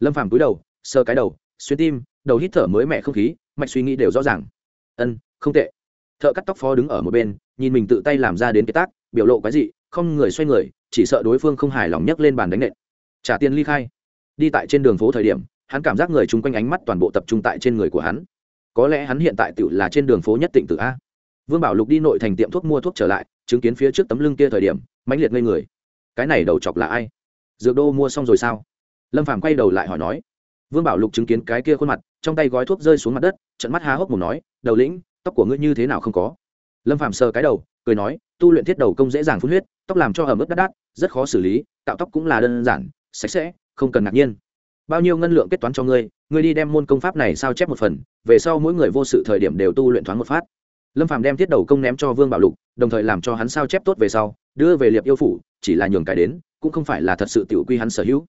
Lâm phàm cúi đầu sơ cái đầu, xuyên tim, đầu hít thở mới mẻ không khí, mạch suy nghĩ đều rõ ràng. Ân, không tệ. Thợ cắt tóc phó đứng ở một bên, nhìn mình tự tay làm ra đến cái tác, biểu lộ cái gì không người xoay người, chỉ sợ đối phương không hài lòng nhấc lên bàn đánh nện trả tiền ly khai. Đi tại trên đường phố thời điểm, hắn cảm giác người chung quanh ánh mắt toàn bộ tập trung tại trên người của hắn. Có lẽ hắn hiện tại tự là trên đường phố nhất tỉnh tự a. Vương bảo lục đi nội thành tiệm thuốc mua thuốc trở lại, chứng kiến phía trước tấm lưng kia thời điểm, mãnh liệt ngây người. Cái này đầu chọc là ai? Dược đô mua xong rồi sao? Lâm phàm quay đầu lại hỏi nói. Vương bảo lục chứng kiến cái kia khuôn mặt, trong tay gói thuốc rơi xuống mặt đất, trận mắt há hốc một nói, đầu lĩnh, tóc của ngươi như thế nào không có? Lâm phạm sờ cái đầu, cười nói, tu luyện thiết đầu công dễ dàng phun huyết, tóc làm cho ẩm ướt đắt đắt, rất khó xử lý, tạo tóc cũng là đơn giản sạch sẽ, không cần ngạc nhiên. Bao nhiêu ngân lượng kết toán cho ngươi ngươi đi đem môn công pháp này sao chép một phần, về sau mỗi người vô sự thời điểm đều tu luyện thoáng một phát. Lâm Phàm đem thiết đầu công ném cho vương bảo lục, đồng thời làm cho hắn sao chép tốt về sau, đưa về liệp yêu phủ, chỉ là nhường cái đến, cũng không phải là thật sự tiểu quy hắn sở hữu.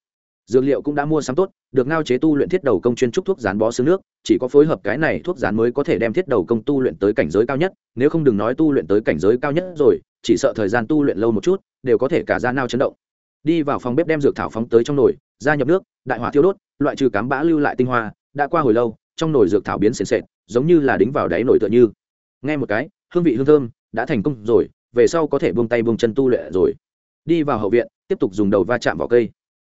Dược liệu cũng đã mua sắm tốt, được ngao chế tu luyện thiết đầu công chuyên trúc thuốc rán bó xương nước, chỉ có phối hợp cái này thuốc rán mới có thể đem thiết đầu công tu luyện tới cảnh giới cao nhất, nếu không đừng nói tu luyện tới cảnh giới cao nhất rồi, chỉ sợ thời gian tu luyện lâu một chút, đều có thể cả ra nao chấn động đi vào phòng bếp đem dược thảo phóng tới trong nồi, ra nhập nước, đại hỏa thiêu đốt, loại trừ cám bã lưu lại tinh hoa, đã qua hồi lâu, trong nồi dược thảo biến sền sệt, giống như là đính vào đáy nồi tựa như. Nghe một cái, hương vị hương thơm đã thành công rồi, về sau có thể buông tay buông chân tu luyện rồi. Đi vào hậu viện, tiếp tục dùng đầu va chạm vào cây.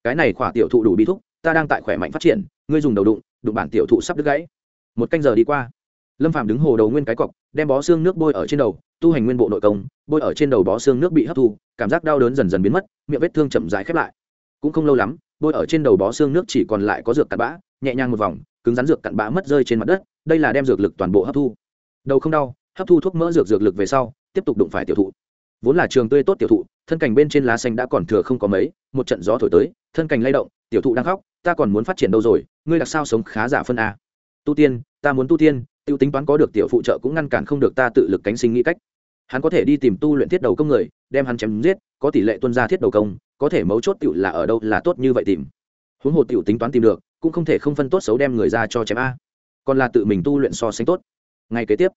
Cái này khỏa tiểu thụ đủ bi thúc, ta đang tại khỏe mạnh phát triển, ngươi dùng đầu đụng đụng bản tiểu thụ sắp đứt gãy. Một canh giờ đi qua lâm phạm đứng hồ đầu nguyên cái cọc, đem bó xương nước bôi ở trên đầu, tu hành nguyên bộ nội công, bôi ở trên đầu bó xương nước bị hấp thu, cảm giác đau đớn dần dần biến mất, miệng vết thương chậm rãi khép lại. Cũng không lâu lắm, bôi ở trên đầu bó xương nước chỉ còn lại có dược cặn bã, nhẹ nhàng một vòng, cứng rắn dược cặn bã mất rơi trên mặt đất, đây là đem dược lực toàn bộ hấp thu. Đầu không đau, hấp thu thuốc mỡ dược dược lực về sau, tiếp tục đụng phải tiểu thụ. Vốn là trường tươi tốt tiểu thụ, thân cành bên trên lá xanh đã còn thừa không có mấy, một trận gió thổi tới, thân cành lay động, tiểu thụ đang khóc, ta còn muốn phát triển đâu rồi, ngươi đặc sao sống khá giả phân a? Tu tiên, ta muốn tu tiên tiêu tính toán có được tiểu phụ trợ cũng ngăn cản không được ta tự lực cánh sinh nghĩ cách. Hắn có thể đi tìm tu luyện thiết đầu công người, đem hắn chém giết, có tỷ lệ tuân ra thiết đầu công, có thể mấu chốt tiểu là ở đâu là tốt như vậy tìm. Huống hồ tiểu tính toán tìm được, cũng không thể không phân tốt xấu đem người ra cho chém a. Còn là tự mình tu luyện so sánh tốt. Ngay kế tiếp,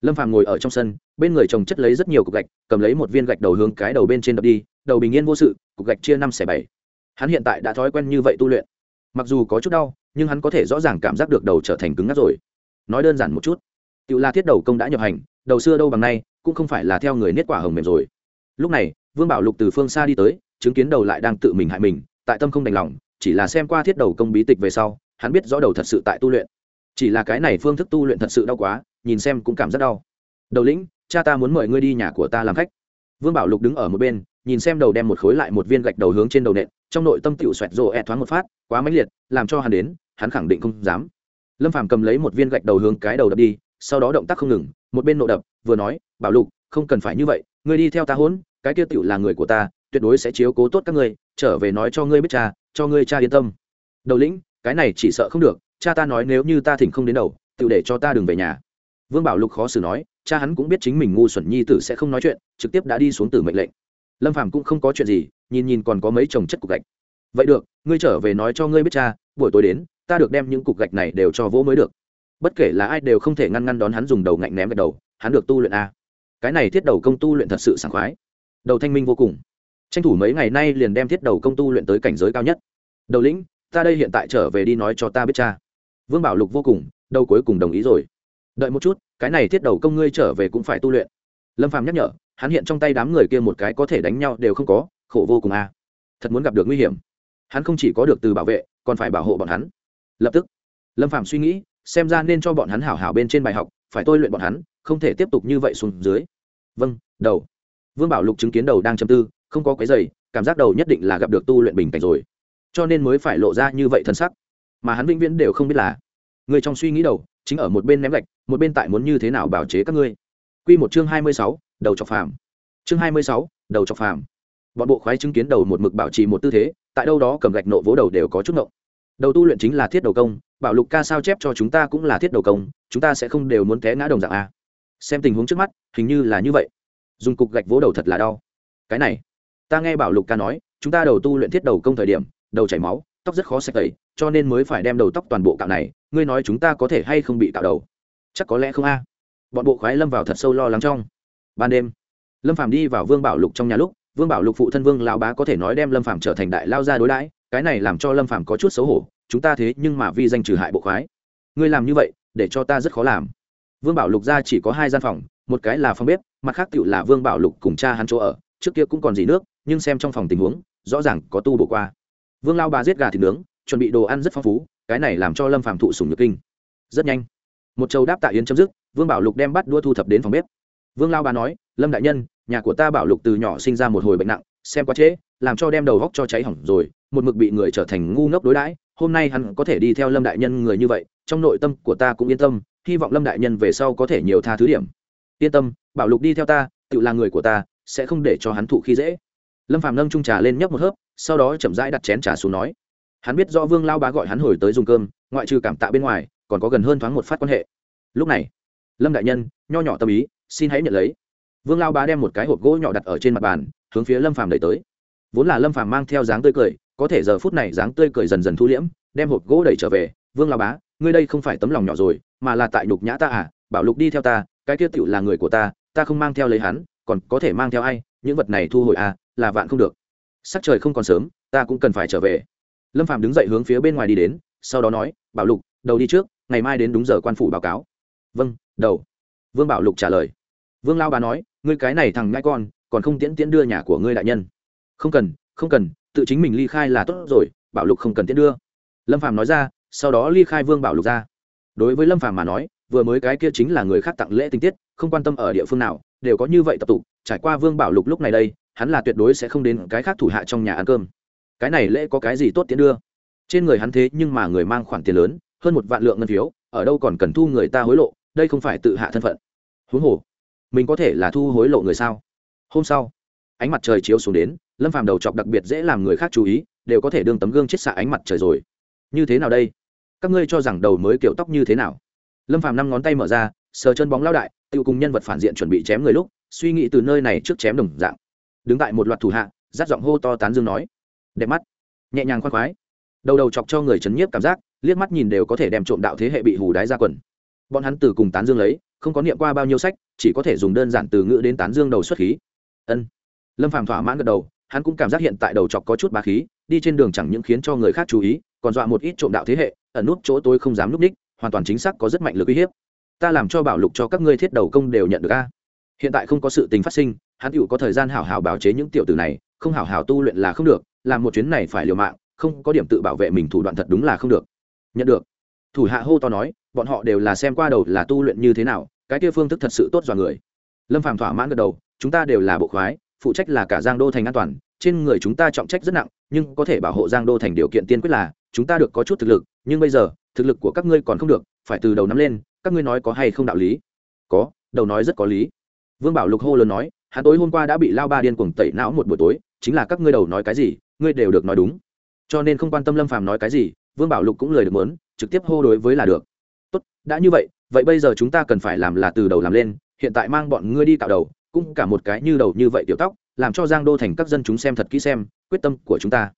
lâm phàm ngồi ở trong sân, bên người chồng chất lấy rất nhiều cục gạch, cầm lấy một viên gạch đầu hướng cái đầu bên trên đập đi, đầu bình yên vô sự, cục gạch chia năm xẻ bảy. Hắn hiện tại đã thói quen như vậy tu luyện. Mặc dù có chút đau, nhưng hắn có thể rõ ràng cảm giác được đầu trở thành cứng ngắc rồi nói đơn giản một chút. Tự là thiết đầu công đã nhập hành, đầu xưa đâu bằng nay, cũng không phải là theo người niết quả hồng mềm rồi. Lúc này, vương bảo lục từ phương xa đi tới, chứng kiến đầu lại đang tự mình hại mình, tại tâm không đành lòng, chỉ là xem qua thiết đầu công bí tịch về sau, hắn biết rõ đầu thật sự tại tu luyện. Chỉ là cái này phương thức tu luyện thật sự đau quá, nhìn xem cũng cảm rất đau. Đầu lĩnh, cha ta muốn mời ngươi đi nhà của ta làm khách. Vương bảo lục đứng ở một bên, nhìn xem đầu đem một khối lại một viên gạch đầu hướng trên đầu nện, trong nội tâm tiểu xoẹt rộ e thoáng một phát, quá mãnh liệt, làm cho hắn đến, hắn khẳng định không dám lâm phàm cầm lấy một viên gạch đầu hướng cái đầu đập đi, sau đó động tác không ngừng, một bên nộ đập, vừa nói, bảo lục, không cần phải như vậy, ngươi đi theo ta hỗn, cái kia tựu là người của ta, tuyệt đối sẽ chiếu cố tốt các ngươi, trở về nói cho ngươi biết cha, cho ngươi cha yên tâm. Đầu lĩnh, cái này chỉ sợ không được, cha ta nói nếu như ta thỉnh không đến đầu tựu để cho ta đừng về nhà. Vương bảo lục khó xử nói, cha hắn cũng biết chính mình ngu xuẩn nhi tử sẽ không nói chuyện, trực tiếp đã đi xuống từ mệnh lệnh. Lâm phàm cũng không có chuyện gì, nhìn nhìn còn có mấy chồng chất cục gạch. Vậy được, ngươi trở về nói cho ngươi biết cha buổi tối đến, ta được đem những cục gạch này đều cho vỗ mới được. Bất kể là ai đều không thể ngăn ngăn đón hắn dùng đầu ngạnh ném gạch đầu, hắn được tu luyện a. Cái này thiết đầu công tu luyện thật sự sảng khoái. Đầu thanh minh vô cùng. Tranh thủ mấy ngày nay liền đem thiết đầu công tu luyện tới cảnh giới cao nhất. Đầu lĩnh, ta đây hiện tại trở về đi nói cho ta biết cha. Vương bảo lục vô cùng, đầu cuối cùng đồng ý rồi. Đợi một chút, cái này thiết đầu công ngươi trở về cũng phải tu luyện. Lâm phàm nhắc nhở, hắn hiện trong tay đám người kia một cái có thể đánh nhau đều không có, khổ vô cùng a. Thật muốn gặp được nguy hiểm. Hắn không chỉ có được từ bảo vệ còn phải bảo hộ bọn hắn. Lập tức, lâm phạm suy nghĩ, xem ra nên cho bọn hắn hảo hảo bên trên bài học, phải tôi luyện bọn hắn, không thể tiếp tục như vậy xuống dưới. Vâng đầu. Vương bảo lục chứng kiến đầu đang châm tư, không có cái giày cảm giác đầu nhất định là gặp được tu luyện bình cảnh rồi. Cho nên mới phải lộ ra như vậy thân sắc. Mà hắn vĩnh viễn đều không biết là, người trong suy nghĩ đầu, chính ở một bên ném gạch, một bên tại muốn như thế nào bảo chế các ngươi. Q một chương hai mươi sáu, đầu chọc phàm. Chương hai mươi sáu, đầu chọc phàm. Bọn bộ khoái chứng kiến đầu một mực bảo trì một tư thế tại đâu đó cầm gạch nộ vỗ đầu đều có chút ngộng. Đầu tu luyện chính là thiết đầu công, bảo lục ca sao chép cho chúng ta cũng là thiết đầu công, chúng ta sẽ không đều muốn té ngã đồng dạng a. Xem tình huống trước mắt, hình như là như vậy. Dùng cục gạch vỗ đầu thật là đau. Cái này, ta nghe bảo lục ca nói, chúng ta đầu tu luyện thiết đầu công thời điểm, đầu chảy máu, tóc rất khó sạch tẩy, cho nên mới phải đem đầu tóc toàn bộ cạo này. Ngươi nói chúng ta có thể hay không bị cạo đầu? Chắc có lẽ không a. Bọn bộ khoái lâm vào thật sâu lo lắng trong. Ban đêm, lâm phàm đi vào vương bảo lục trong nhà lúc vương bảo lục phụ thân vương lao bá có thể nói đem lâm phàm trở thành đại lao gia đối đãi, cái này làm cho lâm phàm có chút xấu hổ, chúng ta thế nhưng mà vì danh trừ hại bộ khoái. Ngươi làm như vậy, để cho ta rất khó làm. Vương bảo lục ra chỉ có hai gian phòng, một cái là phòng bếp, mặt khác tựu là vương bảo lục cùng cha hắn chỗ ở, trước kia cũng còn gì nước, nhưng xem trong phòng tình huống, rõ ràng có tu bổ qua. Vương lao bá giết gà thịt nướng, chuẩn bị đồ ăn rất phong phú, cái này làm cho lâm phàm thụ sùng nhược kinh. Rất nhanh, một châu đáp tạ yến chấm dứt, vương bảo lục đem bắt đua thu thập đến phòng bếp. Vương lao bá nói, lâm đại nhân nhà của ta bảo lục từ nhỏ sinh ra một hồi bệnh nặng, xem quá trễ, làm cho đem đầu góc cho cháy hỏng rồi, một mực bị người trở thành ngu ngốc đối đãi, hôm nay hắn có thể đi theo lâm đại nhân người như vậy, trong nội tâm của ta cũng yên tâm, hy vọng lâm đại nhân về sau có thể nhiều tha thứ điểm. Yên tâm, bảo lục đi theo ta, tự là người của ta, sẽ không để cho hắn thụ khi dễ. Lâm phàm nâng trung trà lên nhấp một hớp, sau đó chậm rãi đặt chén trà xuống nói, hắn biết do vương lao bá gọi hắn hồi tới dùng cơm, ngoại trừ cảm tạ bên ngoài, còn có gần hơn thoáng một phát quan hệ. Lúc này, lâm đại nhân nho nhỏ tâm ý, xin hãy nhận lấy vương lao bá đem một cái hộp gỗ nhỏ đặt ở trên mặt bàn, hướng phía lâm phàm đẩy tới. Vốn là lâm phàm mang theo dáng tươi cười, có thể giờ phút này dáng tươi cười dần dần thu liễm, đem hộp gỗ đẩy trở về, vương lao bá, ngươi đây không phải tấm lòng nhỏ rồi, mà là tại nhục nhã ta à? Bảo lục đi theo ta, cái kia tựu là người của ta ta không mang theo lấy hắn, còn có thể mang theo ai? Những vật này thu hồi à là vạn không được. Sắc trời không còn sớm, ta cũng cần phải trở về. Lâm phạm đứng dậy hướng phía bên ngoài đi đến, sau đó nói, bảo lục, đầu đi trước, ngày mai đến đúng giờ quan phủ báo cáo. Vâng đầu. Vương bảo lục trả lời. Vương lao bà nói ngươi cái này thằng nhãi con, còn không tiễn tiễn đưa nhà của ngươi đại nhân. Không cần không cần, tự chính mình ly khai là tốt rồi, bảo lục không cần tiễn đưa. Lâm phàm nói ra, sau đó ly khai vương bảo lục ra. Đối với lâm phàm mà nói, vừa mới cái kia chính là người khác tặng lễ tình tiết, không quan tâm ở địa phương nào, đều có như vậy tập tụ, trải qua vương bảo lục lúc này đây, hắn là tuyệt đối sẽ không đến cái khác thủ hạ trong nhà ăn cơm. Cái này lễ có cái gì tốt tiễn đưa? Trên người hắn thế nhưng mà người mang khoản tiền lớn, hơn một vạn lượng ngân phiếu, ở đâu còn cần thu người ta hối lộ, đây không phải tự hạ thân phận. Huống hồ mình có thể là thu hối lộ người sao? Hôm sau, ánh mặt trời chiếu xuống đến, lâm phàm đầu chọc đặc biệt dễ làm người khác chú ý, đều có thể đương tấm gương chết xạ ánh mặt trời rồi. Như thế nào đây? Các ngươi cho rằng đầu mới kiểu tóc như thế nào? Lâm phàm năm ngón tay mở ra, sờ chân bóng lao đại, tự cùng nhân vật phản diện chuẩn bị chém người lúc, suy nghĩ từ nơi này trước chém đồng dạng. Đứng tại một loạt thủ hạ dắt giọng hô to tán dương nói, đẹp mắt. Nhẹ nhàng khoan khoái. Đầu đầu chọc cho người chấn nhiếp cảm giác, liếc mắt nhìn đều có thể đem trộm đạo thế hệ bị hù đái ra quần. Bọn hắn từ cùng tán dương lấy không có niệm qua bao nhiêu sách, chỉ có thể dùng đơn giản từ ngữ đến tán dương đầu xuất khí. Ân. Lâm phàm thỏa mãn gật đầu, hắn cũng cảm giác hiện tại đầu chọc có chút bá khí, đi trên đường chẳng những khiến cho người khác chú ý, còn dọa một ít trộm đạo thế hệ, ẩn nút chỗ tôi không dám núp ních, hoàn toàn chính xác có rất mạnh lực uy hiếp. Ta làm cho bảo lục cho các ngươi thiết đầu công đều nhận được a. Hiện tại không có sự tình phát sinh, hắn tựu có thời gian hảo hảo bảo chế những tiểu tử này, không hảo hảo tu luyện là không được, làm một chuyến này phải liều mạng, không có điểm tự bảo vệ mình thủ đoạn thật đúng là không được. Nhận được. Thủ hạ hô to nói, bọn họ đều là xem qua đầu là tu luyện như thế nào cái kia phương thức thật sự tốt dọa người. Lâm phàm thỏa mãn gật đầu, chúng ta đều là bộ khoái, phụ trách là cả giang đô thành an toàn, trên người chúng ta trọng trách rất nặng, nhưng có thể bảo hộ giang đô thành điều kiện tiên quyết là, chúng ta được có chút thực lực, nhưng bây giờ, thực lực của các ngươi còn không được, phải từ đầu nắm lên, các ngươi nói có hay không đạo lý? Có, đầu nói rất có lý. Vương bảo lục hô lớn nói, hắn tối hôm qua đã bị lao ba điên cuồng tẩy não một buổi tối, chính là các ngươi đầu nói cái gì, ngươi đều được nói đúng. Cho nên không quan tâm lâm phàm nói cái gì, vương bảo lục cũng lời được mớn trực tiếp hô đối với là được. Tốt, đã như vậy vậy bây giờ chúng ta cần phải làm là từ đầu làm lên, hiện tại mang bọn ngươi đi cạo đầu, cũng cả một cái như đầu như vậy tiểu tóc, làm cho giang đô thành các dân chúng xem thật kỹ xem, quyết tâm của chúng ta.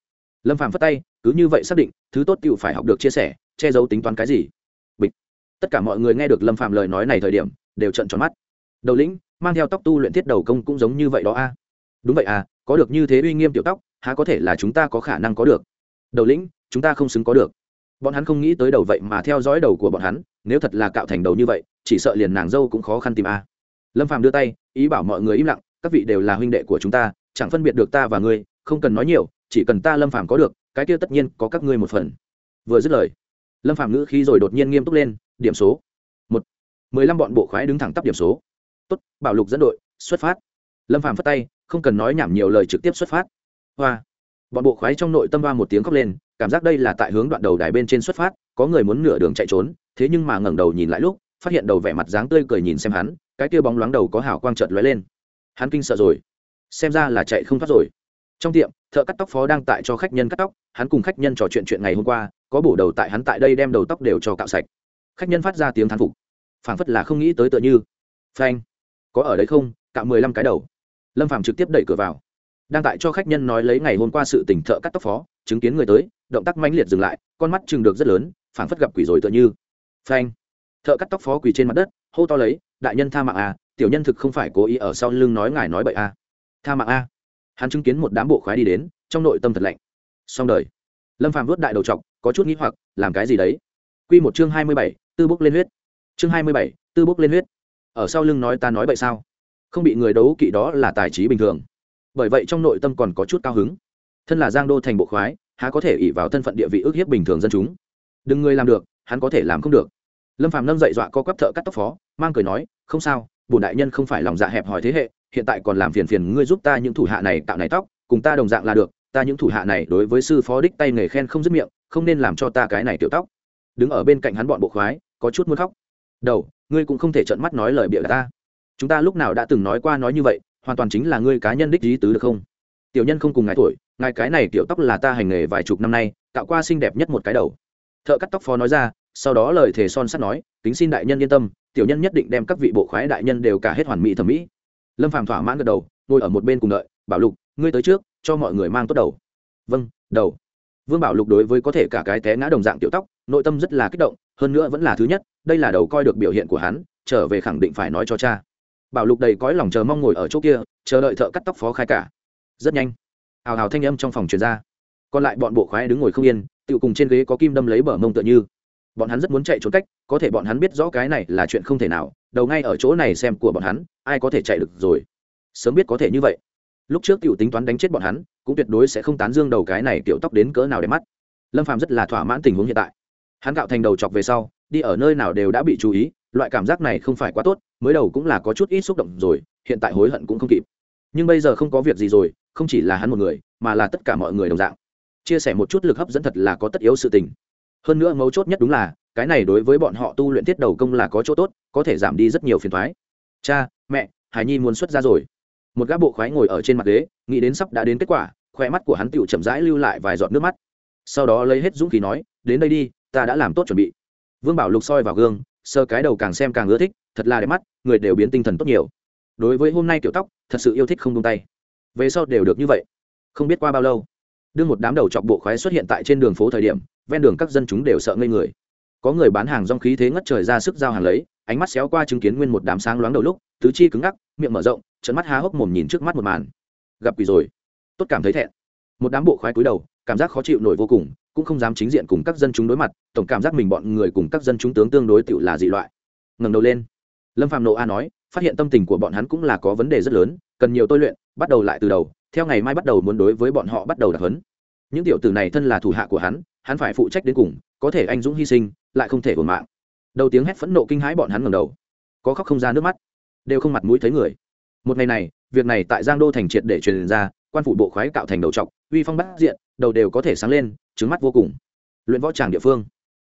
Lâm phàm phất tay, cứ như vậy xác định, thứ tốt tựu phải học được chia sẻ, che giấu tính toán cái gì. Bịch. Tất cả mọi người nghe được lâm phàm lời nói này thời điểm, đều trận tròn mắt. Đầu lĩnh, mang theo tóc tu luyện thiết đầu công cũng giống như vậy đó a. Đúng vậy à có được như thế uy nghiêm tiểu tóc, há có thể là chúng ta có khả năng có được? Đầu lĩnh, chúng ta không xứng có được. Bọn hắn không nghĩ tới đầu vậy mà theo dõi đầu của bọn hắn nếu thật là cạo thành đầu như vậy, chỉ sợ liền nàng dâu cũng khó khăn tìm a. Lâm phàm đưa tay, ý bảo mọi người im lặng, các vị đều là huynh đệ của chúng ta, chẳng phân biệt được ta và ngươi, không cần nói nhiều, chỉ cần ta lâm phàm có được, cái kia tất nhiên có các ngươi một phần. Vừa dứt lời, lâm phàm ngữ khí rồi đột nhiên nghiêm túc lên, điểm số. Một. Mười lăm bọn bộ khoái đứng thẳng tắp điểm số. Tốt, bảo lục dẫn đội, xuất phát. Lâm phàm phất tay, không cần nói nhảm nhiều lời trực tiếp xuất phát. Hoa. Bọn bộ khoái trong nội tâm ba một tiếng khóc lên, cảm giác đây là tại hướng đoạn đầu đài bên trên xuất phát, có người muốn nửa đường chạy trốn thế nhưng mà ngẩng đầu nhìn lại lúc, phát hiện đầu vẻ mặt dáng tươi cười nhìn xem hắn, cái kia bóng loáng đầu có hào quang trợt lóe lên. Hắn kinh sợ rồi. Xem ra là chạy không thoát rồi. Trong tiệm, thợ cắt tóc phó đang tại cho khách nhân cắt tóc, hắn cùng khách nhân trò chuyện chuyện ngày hôm qua, có bổ đầu tại hắn tại đây đem đầu tóc đều cho cạo sạch. Khách nhân phát ra tiếng thán phục. Phảng phất là không nghĩ tới tựa như. Phanh. Có ở đấy không? Cạo mười lăm cái đầu. Lâm phàm trực tiếp đẩy cửa vào. Đang tại cho khách nhân nói lấy ngày hôm qua sự tình thợ cắt tóc phó, chứng kiến người tới, động tác mãnh liệt dừng lại, con mắt chừng được rất lớn, phảng phất gặp quỷ rồi tựa như phanh. Thợ cắt tóc phó quỳ trên mặt đất, hô to lấy, đại nhân tha mạng à tiểu nhân thực không phải cố ý ở sau lưng nói ngài nói bậy à. Tha mạng a hắn chứng kiến một đám bộ khoái đi đến, trong nội tâm thật lạnh. Xong đời. Lâm phàm vớt đại đầu t có chút nghĩ hoặc, làm cái gì đấy? Q một chương hai mươi bảy, tư bốc lên huyết. Chương hai mươi bảy, tư bốc lên huyết. Ở sau lưng nói ta nói bậy sao? Không bị người đấu kỵ đó là tài trí bình thường. Bởi vậy trong nội tâm còn có chút cao hứng. Thân là giang đô thành bộ khoái, há có thể ỉ vào thân phận địa vị ước hiếp bình thường dân chúng? Đừng người làm được, hắn có thể làm không được lâm phàm nâng dậy dọa co quắp thợ cắt tóc phó, mang cười nói, không sao, bổn đại nhân không phải lòng dạ hẹp hòi thế hệ, hiện tại còn làm phiền phiền ngươi giúp ta những thủ hạ này tạo này tóc, cùng ta đồng dạng là được, ta những thủ hạ này đối với sư phó đích tay nghề khen không dứt miệng, không nên làm cho ta cái này tiểu tóc. Đứng ở bên cạnh hắn bọn bộ khoái, có chút muốn khóc. Đầu, ngươi cũng không thể trợn mắt nói lời bịa ta. Chúng ta lúc nào đã từng nói qua nói như vậy, hoàn toàn chính là ngươi cá nhân đích lý tứ được không? Tiểu nhân không cùng ngài tuổi, ngài cái này tiểu tóc là ta hành nghề vài chục năm nay, tạo qua xinh đẹp nhất một cái đầu. Thợ cắt tóc phó nói ra sau đó lời thề son sắt nói, kính xin đại nhân yên tâm, tiểu nhân nhất định đem các vị bộ khoái đại nhân đều cả hết hoàn mỹ thẩm mỹ. Lâm phàm thỏa mãn gật đầu, ngồi ở một bên cùng đợi, bảo lục, ngươi tới trước, cho mọi người mang tốt đầu. Vâng đầu. Vương bảo lục đối với có thể cả cái té ngã đồng dạng tiểu tóc, nội tâm rất là kích động, hơn nữa vẫn là thứ nhất, đây là đầu coi được biểu hiện của hắn, trở về khẳng định phải nói cho cha. Bảo lục đầy cõi lòng chờ mong ngồi ở chỗ kia, chờ đợi thợ cắt tóc phó khai cả. Rất nhanh, hào hào thanh âm trong phòng truyền ra. Còn lại bọn bộ khoái đứng ngồi không yên tự cùng trên ghế có kim đâm lấy bờ mông tựa như bọn hắn rất muốn chạy trốn cách, có thể bọn hắn biết rõ cái này là chuyện không thể nào, đầu ngay ở chỗ này xem của bọn hắn, ai có thể chạy được rồi. Sớm biết có thể như vậy. Lúc trước t tính toán đánh chết bọn hắn, cũng tuyệt đối sẽ không tán dương đầu cái này tiểu tóc đến cỡ nào để mắt. Lâm phàm rất là thỏa mãn tình huống hiện tại. Hắn gạo thành đầu chọc về sau, đi ở nơi nào đều đã bị chú ý, loại cảm giác này không phải quá tốt, mới đầu cũng là có chút ít xúc động rồi, hiện tại hối hận cũng không kịp. Nhưng bây giờ không có việc gì rồi, không chỉ là hắn một người, mà là tất cả mọi người đồng dạng. Chia sẻ một chút lực hấp dẫn thật là có tất yếu sự tình hơn nữa mấu chốt nhất đúng là, cái này đối với bọn họ tu luyện tiết đầu công là có chỗ tốt, có thể giảm đi rất nhiều phiền thoái cha, mẹ, hải nhi muốn xuất ra rồi. Một gã bộ khoái ngồi ở trên mặt ghế, nghĩ đến sắp đã đến kết quả, khoe mắt của hắn tựu chậm rãi lưu lại vài giọt nước mắt. Sau đó lấy hết dũng khí nói, đến đây đi, ta đã làm tốt chuẩn bị. Vương bảo lục soi vào gương sơ cái đầu càng xem càng ưa thích, thật là đẹp mắt, người đều biến tinh thần tốt nhiều. Đối với hôm nay kiểu tóc, thật sự yêu thích không tung tay. Về sau đều được như vậy. Không biết qua bao lâu đưa một đám đầu chọc bộ khoái xuất hiện tại trên đường phố thời điểm ven đường các dân chúng đều sợ ngây người. Có người bán hàng rong khí thế ngất trời ra sức giao hàng lấy, ánh mắt xéo qua chứng kiến nguyên một đám sáng loáng đầu lúc, tứ chi cứng ngắc, miệng mở rộng trận mắt há hốc mồm nhìn trước mắt một màn. Gặp quỷ rồi. Tốt cảm thấy thẹn. Một đám bộ khoái cúi đầu, cảm giác khó chịu nổi vô cùng, cũng không dám chính diện cùng các dân chúng đối mặt, tổng cảm giác mình bọn người cùng các dân chúng tướng tương đối tựu là dị loại. Ngẩng đầu lên. Lâm phạm nộ a nói, phát hiện tâm tình của bọn hắn cũng là có vấn đề rất lớn, cần nhiều tôi luyện, bắt đầu lại từ đầu, theo ngày mai bắt đầu muốn đối với bọn họ bắt đầu đặc hấn những tiểu tử này thân là thủ hạ của hắn hắn phải phụ trách đến cùng, có thể anh dũng hy sinh, lại không thể ổn mạng. Đầu tiếng hét phẫn nộ kinh hãi bọn hắn ngầm đầu. Có khóc không ra nước mắt. Đều không mặt mũi thấy người. Một ngày này, việc này tại giang đô thành triệt để truyền ra, quan phủ bộ khoái cạo thành đầu trọc, uy phong bắt diện, đầu đều có thể sáng lên, trứng mắt vô cùng. Luyện võ tràng địa phương.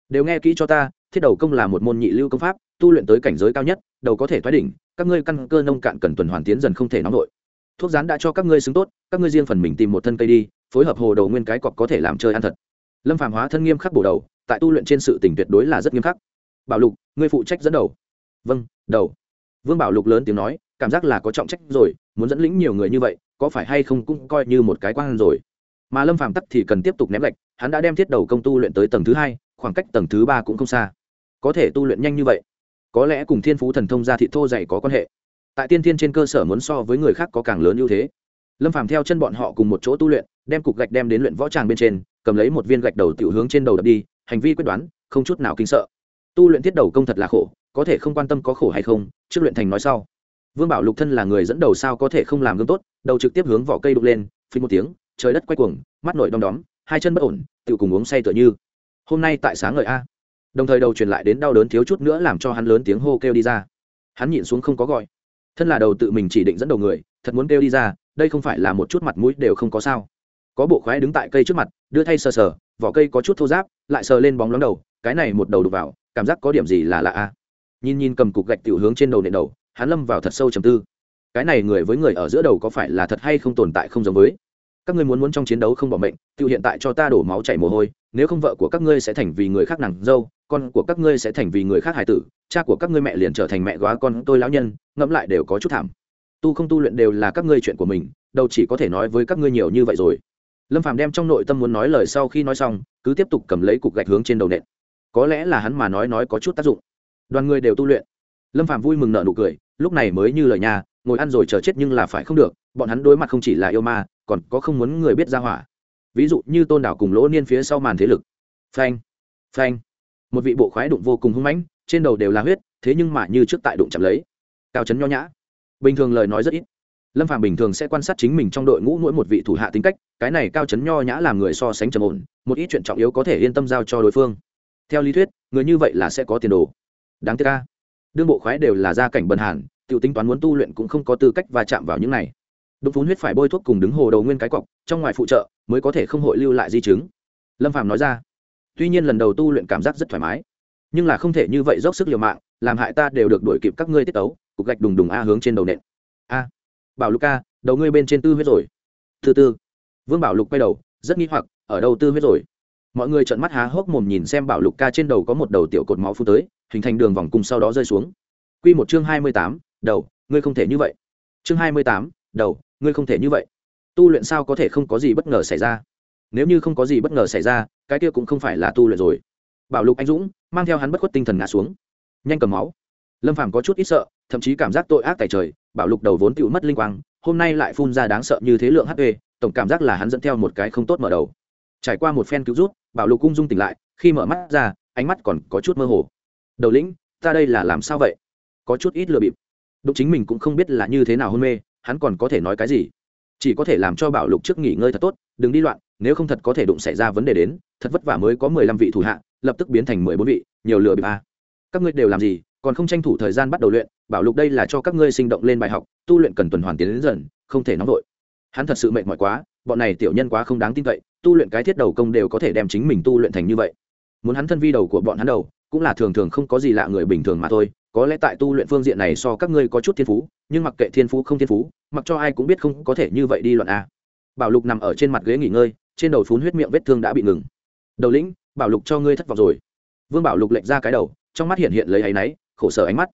Đều nghe kỹ cho ta, thiết đầu công là một môn nhị lưu công pháp, tu luyện tới cảnh giới cao nhất, đầu có thể thoái đỉnh, các ngươi căn cơ nông cạn cần tuần hoàn tiến dần không thể nóng nổi. Thuốc rán đã cho các ngươi xứng tốt, các ngươi riêng phần mình tìm một thân cây đi, phối hợp hồ đầu nguyên cái cọc có thể làm chơi ăn thật lâm phàm hóa thân nghiêm khắc bổ đầu, tại tu luyện trên sự tỉnh tuyệt đối là rất nghiêm khắc. Bảo lục, ngươi phụ trách dẫn đầu. Vâng đầu. Vương bảo lục lớn tiếng nói, cảm giác là có trọng trách rồi, muốn dẫn lĩnh nhiều người như vậy, có phải hay không cũng coi như một cái quan rồi. Mà lâm phàm tắc thì cần tiếp tục ném lệch, hắn đã đem thiết đầu công tu luyện tới tầng thứ hai, khoảng cách tầng thứ ba cũng không xa. Có thể tu luyện nhanh như vậy, có lẽ cùng thiên phú thần thông gia thị thô dày có quan hệ. Tại tiên thiên trên cơ sở muốn so với người khác có càng lớn ưu thế. Lâm phàm theo chân bọn họ cùng một chỗ tu luyện, đem cục gạch đem đến luyện võ tràng bên trên cầm lấy một viên gạch đầu tiểu hướng trên đầu đập đi, hành vi quyết đoán, không chút nào kinh sợ. Tu luyện thiết đầu công thật là khổ, có thể không quan tâm có khổ hay không, trước luyện thành nói sau. Vương bảo lục thân là người dẫn đầu sao có thể không làm gương tốt, đầu trực tiếp hướng vỏ cây đục lên phí một tiếng, trời đất quay cuồng, mắt nổi đom đóm, hai chân bất ổn tự cùng uống say tựa như. Hôm nay tại sáng ngời a. Đồng thời đầu truyền lại đến đau đớn thiếu chút nữa làm cho hắn lớn tiếng hô kêu đi ra. Hắn nhịn xuống không có gọi. Thân là đầu tự mình chỉ định dẫn đầu người, thật muốn kêu đi ra, đây không phải là một chút mặt mũi đều không có sao. Có bộ khoái đứng tại cây trước mặt đưa thay sờ sờ, vỏ cây có chút thô giáp lại sờ lên bóng lóng đầu, cái này một đầu đục vào, cảm giác có điểm gì là lạ a nhìn nhìn cầm cục gạch tiểu hướng trên đầu nền đầu, hắn lâm vào thật sâu trầm tư. Cái này người với người ở giữa đầu có phải là thật hay không tồn tại không giống với? Các ngươi muốn muốn trong chiến đấu không bỏ mệnh, tự hiện tại cho ta đổ máu chảy mồ hôi, nếu không vợ của các ngươi sẽ thành vì người khác nàng dâu, con của các ngươi sẽ thành vì người khác hải tử, cha của các ngươi mẹ liền trở thành mẹ góa con tôi lão nhân, ngẫm lại đều có chút thảm. Tu không tu luyện đều là các ngươi chuyện của mình đâu chỉ có thể nói với các ngươi nhiều như vậy rồi lâm phàm đem trong nội tâm muốn nói lời sau khi nói xong, cứ tiếp tục cầm lấy cục gạch hướng trên đầu nện. Có lẽ là hắn mà nói nói có chút tác dụng. Đoàn người đều tu luyện. Lâm phàm vui mừng nở nụ cười, lúc này mới như lời nhà, ngồi ăn rồi chờ chết nhưng là phải không được, bọn hắn đối mặt không chỉ là yêu ma, còn có không muốn người biết ra hỏa. Ví dụ như tôn đảo cùng lỗ niên phía sau màn thế lực. Phanh phanh. Một vị bộ khoái đụng vô cùng hung mãnh, trên đầu đều là huyết, thế nhưng mà như trước tại đụng chạm lấy. Cao trấn nho nhã. Bình thường lời nói rất ít lâm phàm bình thường sẽ quan sát chính mình trong đội ngũ mỗi một vị thủ hạ tính cách, cái này cao chấn nho nhã làm người so sánh trầm ổn, một ít chuyện trọng yếu có thể yên tâm giao cho đối phương. Theo lý thuyết, người như vậy là sẽ có tiền đồ. Đáng tiếc ca đương bộ khoái đều là gia cảnh bần hàn, tiểu tính toán muốn tu luyện cũng không có tư cách va chạm vào những này. Đúng phun huyết phải bôi thuốc cùng đứng hồ đầu nguyên cái cọc, trong ngoài phụ trợ, mới có thể không hội lưu lại di chứng. Lâm phàm nói ra. Tuy nhiên lần đầu tu luyện cảm giác rất thoải mái, nhưng là không thể như vậy dốc sức liều mạng, làm hại ta đều được đuổi kịp các ngươi tiết tấu, cục gạch đùng đùng a hướng trên đầu nện. A bảo lục ca, đầu ngươi bên trên tư huyết rồi. Thứ tư vương bảo lục quay đầu, rất nghi hoặc, ở đâu tư huyết rồi? Mọi người trợn mắt há hốc mồm nhìn xem bảo lục ca trên đầu có một đầu tiểu cột máu phu tới, hình thành đường vòng cung sau đó rơi xuống. Quy một chương hai mươi tám, đầu, ngươi không thể như vậy. Chương hai mươi tám, đầu, ngươi không thể như vậy. Tu luyện sao có thể không có gì bất ngờ xảy ra? Nếu như không có gì bất ngờ xảy ra, cái kia cũng không phải là tu luyện rồi. Bảo lục anh dũng, mang theo hắn bất khuất tinh thần ngã xuống. Nhanh cầm máu. Lâm phàm có chút ít sợ thậm chí cảm giác tội ác tại trời, bảo lục đầu vốn tựu mất linh quang, hôm nay lại phun ra đáng sợ như thế lượng hp tổng cảm giác là hắn dẫn theo một cái không tốt mở đầu. Trải qua một phen cứu rút, bảo lục cung dung tỉnh lại, khi mở mắt ra, ánh mắt còn có chút mơ hồ. Đầu lĩnh, ta đây là làm sao vậy? Có chút ít lừa bịp. Đụng chính mình cũng không biết là như thế nào hôn mê, hắn còn có thể nói cái gì? Chỉ có thể làm cho bảo lục trước nghỉ ngơi thật tốt, đừng đi loạn, nếu không thật có thể đụng xảy ra vấn đề đến, thật vất vả mới có mười lăm vị thủ hạ, lập tức biến thành mười bốn vị, nhiều lừa bịp a. Các ngươi đều làm gì còn không tranh thủ thời gian bắt đầu luyện, bảo lục đây là cho các ngươi sinh động lên bài học, tu luyện cần tuần hoàn tiến đến dần, không thể nóng vội. Hắn thật sự mệt mỏi quá, bọn này tiểu nhân quá không đáng tin cậy, tu luyện cái thiết đầu công đều có thể đem chính mình tu luyện thành như vậy. Muốn hắn thân vi đầu của bọn hắn đầu, cũng là thường thường không có gì lạ người bình thường mà thôi, có lẽ tại tu luyện phương diện này so các ngươi có chút thiên phú, nhưng mặc kệ thiên phú không thiên phú, mặc cho ai cũng biết không có thể như vậy đi luận a. Bảo lục nằm ở trên mặt ghế nghỉ ngơi, trên đầu phun huyết miệng vết thương đã bị ngừng. Đầu lĩnh, bảo lục cho ngươi thất vọng rồi. Vương bảo lục lệnh ra cái đầu, trong mắt hiện hiện lấy áy náy khổ sở ánh mắt.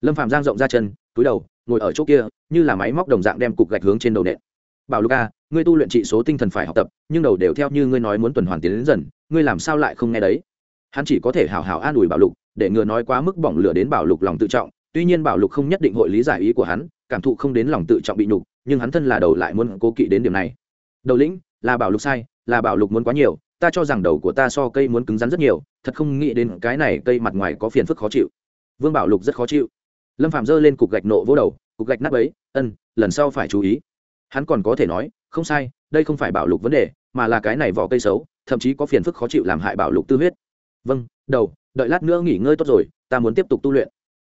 Lâm phạm giang rộng ra chân, túi đầu, ngồi ở chỗ kia, như là máy móc đồng dạng đem cục gạch hướng trên đầu nện. Bảo lục à, ngươi tu luyện trị số tinh thần phải học tập, nhưng đầu đều theo như ngươi nói muốn tuần hoàn tiến đến dần, ngươi làm sao lại không nghe đấy? Hắn chỉ có thể hào hào an ủi bảo lục, để ngừa nói quá mức bỏng lửa đến bảo lục lòng tự trọng. Tuy nhiên bảo lục không nhất định hội lý giải ý của hắn, cảm thụ không đến lòng tự trọng bị nhục, nhưng hắn thân là đầu lại muốn cố kỵ đến điểm này. Đầu lĩnh, là bảo lục sai, là bảo lục muốn quá nhiều, ta cho rằng đầu của ta so cây muốn cứng rắn rất nhiều, thật không nghĩ đến cái này cây mặt ngoài có phiền phức khó chịu vương bảo lục rất khó chịu. Lâm phạm giơ lên cục gạch nộ vỗ đầu, cục gạch nắp ấy ân, lần sau phải chú ý. Hắn còn có thể nói, không sai, đây không phải bảo lục vấn đề, mà là cái này vỏ cây xấu, thậm chí có phiền phức khó chịu làm hại bảo lục tư huyết. Vâng đầu, đợi lát nữa nghỉ ngơi tốt rồi, ta muốn tiếp tục tu luyện.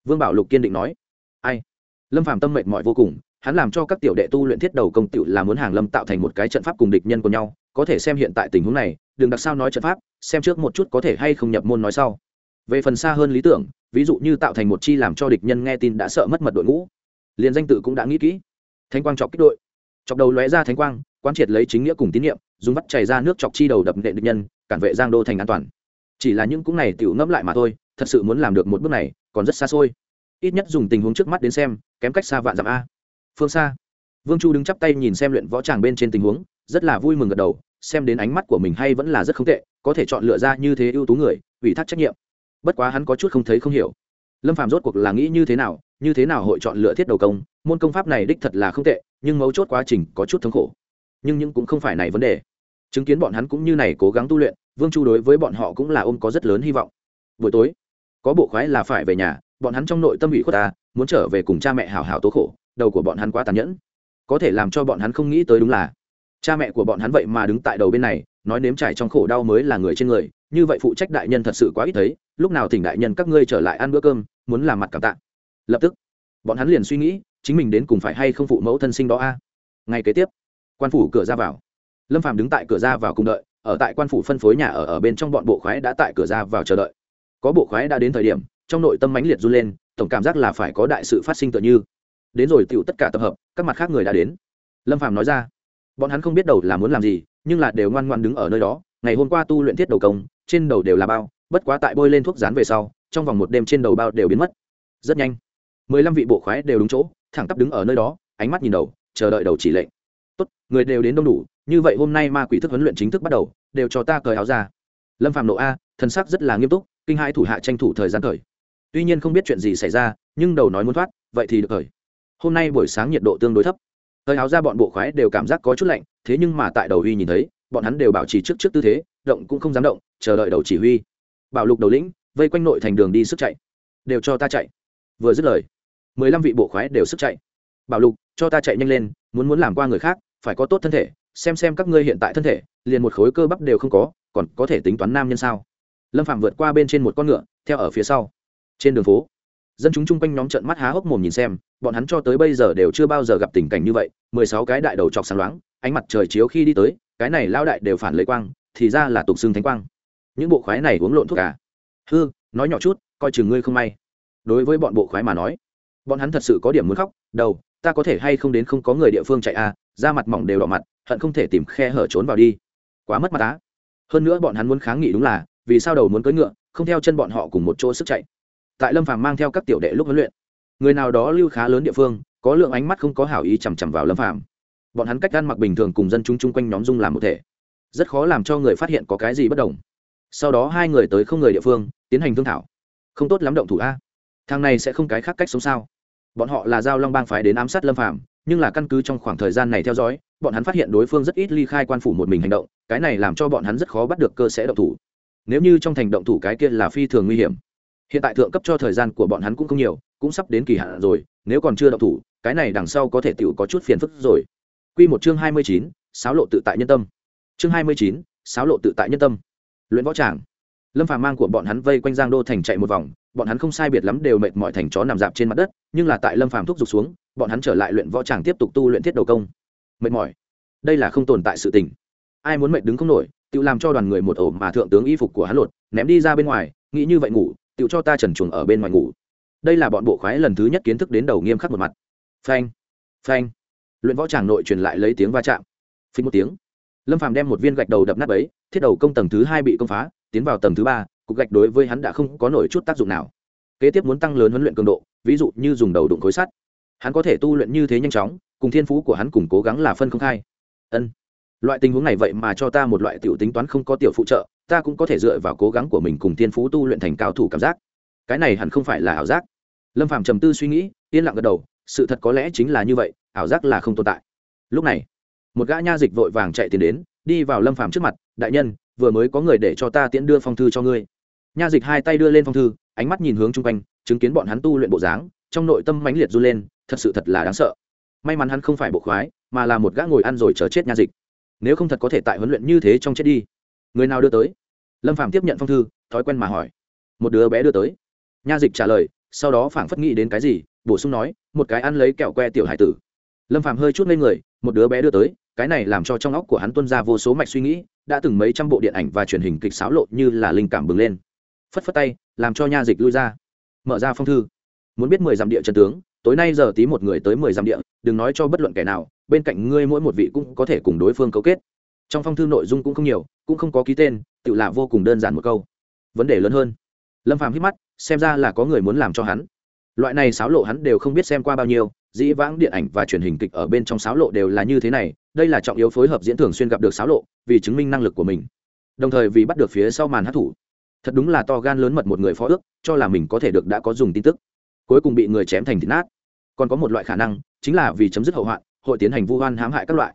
Vương bảo lục kiên định nói. Ai? Lâm phạm tâm mệnh mọi vô cùng, hắn làm cho các tiểu đệ tu luyện thiết đầu công tựu là muốn hàng lâm tạo thành một cái trận pháp cùng địch nhân của nhau, có thể xem hiện tại tình huống này, đừng đặc sao nói trận pháp, xem trước một chút có thể hay không nhập môn nói sau. Về phần xa hơn lý tưởng ví dụ như tạo thành một chi làm cho địch nhân nghe tin đã sợ mất mật đội ngũ. Liền danh tự cũng đã nghĩ kỹ. Thánh quang chọc kích đội. Chọc đầu lóe ra thánh quang, quán triệt lấy chính nghĩa cùng tín nhiệm, dùng vắt chảy ra nước chọc chi đầu đập nệ địch nhân, cản vệ giang đô thành an toàn. Chỉ là những cũng này tiểu ngẫm lại mà thôi, thật sự muốn làm được một bước này, còn rất xa xôi. Ít nhất dùng tình huống trước mắt đến xem, kém cách xa vạn dặm a. Phương xa. Vương chu đứng chắp tay nhìn xem luyện võ tràng bên trên tình huống, rất là vui mừng gật đầu, xem đến ánh mắt của mình hay vẫn là rất không tệ, có thể chọn lựa ra như thế ưu tú người, ủy thác trách nhiệm bất quá hắn có chút không thấy không hiểu. Lâm phạm rốt cuộc là nghĩ như thế nào, như thế nào hội chọn lựa thiết đầu công, môn công pháp này đích thật là không tệ, nhưng mấu chốt quá trình có chút thống khổ. Nhưng những cũng không phải này vấn đề. Chứng kiến bọn hắn cũng như này cố gắng tu luyện, vương chu đối với bọn họ cũng là ôm có rất lớn hy vọng. Buổi tối, có bộ khoái là phải về nhà, bọn hắn trong nội tâm ủy khuất ta, muốn trở về cùng cha mẹ hảo hảo tố khổ, đầu của bọn hắn quá tàn nhẫn. Có thể làm cho bọn hắn không nghĩ tới đúng là, cha mẹ của bọn hắn vậy mà đứng tại đầu bên này, nói nếm trải trong khổ đau mới là người trên người như vậy phụ trách đại nhân thật sự quá ít thấy, lúc nào thỉnh đại nhân các ngươi trở lại ăn bữa cơm, muốn làm mặt cảm tạ. Lập tức, bọn hắn liền suy nghĩ, chính mình đến cùng phải hay không phụ mẫu thân sinh đó a. Ngay kế tiếp, quan phủ cửa ra vào. Lâm phàm đứng tại cửa ra vào cùng đợi, ở tại quan phủ phân phối nhà ở ở bên trong bọn bộ khoái đã tại cửa ra vào chờ đợi. Có bộ khoái đã đến thời điểm, trong nội tâm mãnh liệt run lên, tổng cảm giác là phải có đại sự phát sinh tựa như. Đến rồi tựu tất cả tập hợp, các mặt khác người đã đến. Lâm phàm nói ra, bọn hắn không biết đầu là muốn làm gì, nhưng là đều ngoan ngoan đứng ở nơi đó ngày hôm qua tu luyện thiết đầu công, trên đầu đều là bao, bất quá tại bôi lên thuốc rán về sau, trong vòng một đêm trên đầu bao đều biến mất. Rất nhanh, mười lăm vị bộ khoái đều đúng chỗ, thẳng tắp đứng ở nơi đó, ánh mắt nhìn đầu, chờ đợi đầu chỉ lệnh. Tốt, người đều đến đông đủ, như vậy hôm nay ma quỷ thức huấn luyện chính thức bắt đầu, đều cho ta cởi áo ra. Lâm phạm nộ a thân sắc rất là nghiêm túc, kinh hai thủ hạ tranh thủ thời gian cởi. Tuy nhiên không biết chuyện gì xảy ra, nhưng đầu nói muốn thoát, vậy thì được cởi. Hôm nay buổi sáng nhiệt độ tương đối thấp. Cởi áo ra bọn bộ khoái đều cảm giác có chút lạnh, thế nhưng mà tại đầu uy nhìn thấy bọn hắn đều bảo trì trước trước tư thế, động cũng không dám động, chờ đợi đầu chỉ huy. Bảo lục đầu lĩnh, vây quanh nội thành đường đi sức chạy. Đều cho ta chạy. Vừa dứt lời, mười lăm vị bộ khoái đều sức chạy. Bảo lục, cho ta chạy nhanh lên, muốn muốn làm qua người khác, phải có tốt thân thể, xem xem các ngươi hiện tại thân thể, liền một khối cơ bắp đều không có, còn có thể tính toán nam nhân sao? Lâm phạm vượt qua bên trên một con ngựa, theo ở phía sau. Trên đường phố, dân chúng chung quanh nhóm trận mắt há hốc mồm nhìn xem, bọn hắn cho tới bây giờ đều chưa bao giờ gặp tình cảnh như vậy, mười sáu cái đại đầu chọc sáng loáng, ánh mặt trời chiếu khi đi tới cái này lao đại đều phản lấy quang, thì ra là tục xưng thánh quang. Những bộ khoái này uống lộn thuốc cả hư, nói nhỏ chút, coi chừng ngươi không may. Đối với bọn bộ khoái mà nói, bọn hắn thật sự có điểm muốn khóc, đầu, ta có thể hay không đến không có người địa phương chạy à? Da mặt mỏng đều đỏ mặt, hận không thể tìm khe hở trốn vào đi. Quá mất mặt á. Hơn nữa bọn hắn muốn kháng nghị đúng là, vì sao đầu muốn cưỡi ngựa, không theo chân bọn họ cùng một chỗ sức chạy. Tại lâm phàm mang theo các tiểu đệ lúc huấn luyện, người nào đó lưu khá lớn địa phương, có lượng ánh mắt không có hảo ý chằm chằm vào lâm phàm bọn hắn cách ăn mặc bình thường cùng dân chúng chung quanh nhóm dung làm một thể. Rất khó làm cho người phát hiện có cái gì bất đồng. Sau đó hai người tới không người địa phương tiến hành thương thảo. Không tốt lắm động thủ a. Thằng này sẽ không cái khác cách sống sao? Bọn họ là giao long bang phái đến ám sát lâm phạm, nhưng là căn cứ trong khoảng thời gian này theo dõi bọn hắn phát hiện đối phương rất ít ly khai quan phủ một mình hành động cái này làm cho bọn hắn rất khó bắt được cơ sẽ động thủ. Nếu như trong thành động thủ cái kia là phi thường nguy hiểm. Hiện tại thượng cấp cho thời gian của bọn hắn cũng không nhiều cũng sắp đến kỳ hạn rồi nếu còn chưa động thủ cái này đằng sau có thể tựu có chút phiền phức rồi. Quy một chương hai mươi chín, sáo lộ tự tại nhân tâm. Chương hai mươi chín, sáo lộ tự tại nhân tâm. Luyện võ tràng. Lâm Phàm mang của bọn hắn vây quanh Giang Đô thành chạy một vòng, bọn hắn không sai biệt lắm đều mệt mỏi thành chó nằm dạp trên mặt đất, nhưng là tại Lâm Phàm thúc giục xuống, bọn hắn trở lại luyện võ tràng tiếp tục tu luyện thiết đầu công. Mệt mỏi. Đây là không tồn tại sự tình. Ai muốn mệt đứng không nổi, tự làm cho đoàn người một ổ mà thượng tướng y phục của hắn lột, ném đi ra bên ngoài, nghĩ như vậy ngủ, tự cho ta trần chuồng ở bên ngoài ngủ. đây là bọn bộ khoái lần thứ nhất kiến thức đến đầu nghiêm khắc một mặt phanh phanh luyện võ tràng nội truyền lại lấy tiếng va chạm. Phí một tiếng, lâm phàm đem một viên gạch đầu đập nát ấy thiết đầu công tầng thứ hai bị công phá, tiến vào tầng thứ ba, cục gạch đối với hắn đã không có nổi chút tác dụng nào. Kế tiếp muốn tăng lớn huấn luyện cường độ, ví dụ như dùng đầu đụng khối sắt. Hắn có thể tu luyện như thế nhanh chóng, cùng thiên phú của hắn cùng cố gắng là phân không khai. Ân, loại tình huống này vậy mà cho ta một loại tiểu tính toán không có tiểu phụ trợ, ta cũng có thể dựa vào cố gắng của mình cùng thiên phú tu luyện thành cao thủ cảm giác. Cái này hẳn không phải là ảo giác. Lâm Phàm trầm tư suy nghĩ, yên lặng gật đầu sự thật có lẽ chính là như vậy, ảo giác là không tồn tại. Lúc này, một gã nha dịch vội vàng chạy tiền đến, đi vào lâm phạm trước mặt, đại nhân, vừa mới có người để cho ta tiễn đưa phong thư cho ngươi. Nha dịch hai tay đưa lên phong thư, ánh mắt nhìn hướng chung quanh, chứng kiến bọn hắn tu luyện bộ dáng, trong nội tâm mãnh liệt run lên, thật sự thật là đáng sợ. May mắn hắn không phải bộ khoái, mà là một gã ngồi ăn rồi chờ chết nha dịch. Nếu không thật có thể tại huấn luyện như thế trong chết đi. Người nào đưa tới? Lâm phạm tiếp nhận phong thư, thói quen mà hỏi. Một đứa bé đưa tới. Nha dịch trả lời, sau đó phảng phất nghĩ đến cái gì bổ sung nói, một cái ăn lấy kẹo que tiểu hải tử. Lâm phạm hơi chút lên người, một đứa bé đưa tới, cái này làm cho trong óc của hắn tuân ra vô số mạch suy nghĩ, đã từng mấy trăm bộ điện ảnh và truyền hình kịch xáo lộ như là linh cảm bừng lên. Phất phất tay, làm cho nha dịch lui ra. Mở ra phong thư. Muốn biết mười dặm địa chân tướng, tối nay giờ tí một người tới mười dặm địa, đừng nói cho bất luận kẻ nào, bên cạnh ngươi mỗi một vị cũng có thể cùng đối phương cấu kết. Trong phong thư nội dung cũng không nhiều, cũng không có ký tên tự là vô cùng đơn giản một câu. Vấn đề lớn hơn. Lâm phàm hít mắt, xem ra là có người muốn làm cho hắn loại này xáo lộ hắn đều không biết xem qua bao nhiêu, dĩ vãng điện ảnh và truyền hình kịch ở bên trong xáo lộ đều là như thế này, đây là trọng yếu phối hợp diễn thường xuyên gặp được xáo lộ, vì chứng minh năng lực của mình. Đồng thời vì bắt được phía sau màn hát thủ. Thật đúng là to gan lớn mật một người phó ước, cho là mình có thể được đã có dùng tin tức. Cuối cùng bị người chém thành thịt nát. Còn có một loại khả năng, chính là vì chấm dứt hậu hoạn, hội tiến hành vu oan hãm hại các loại.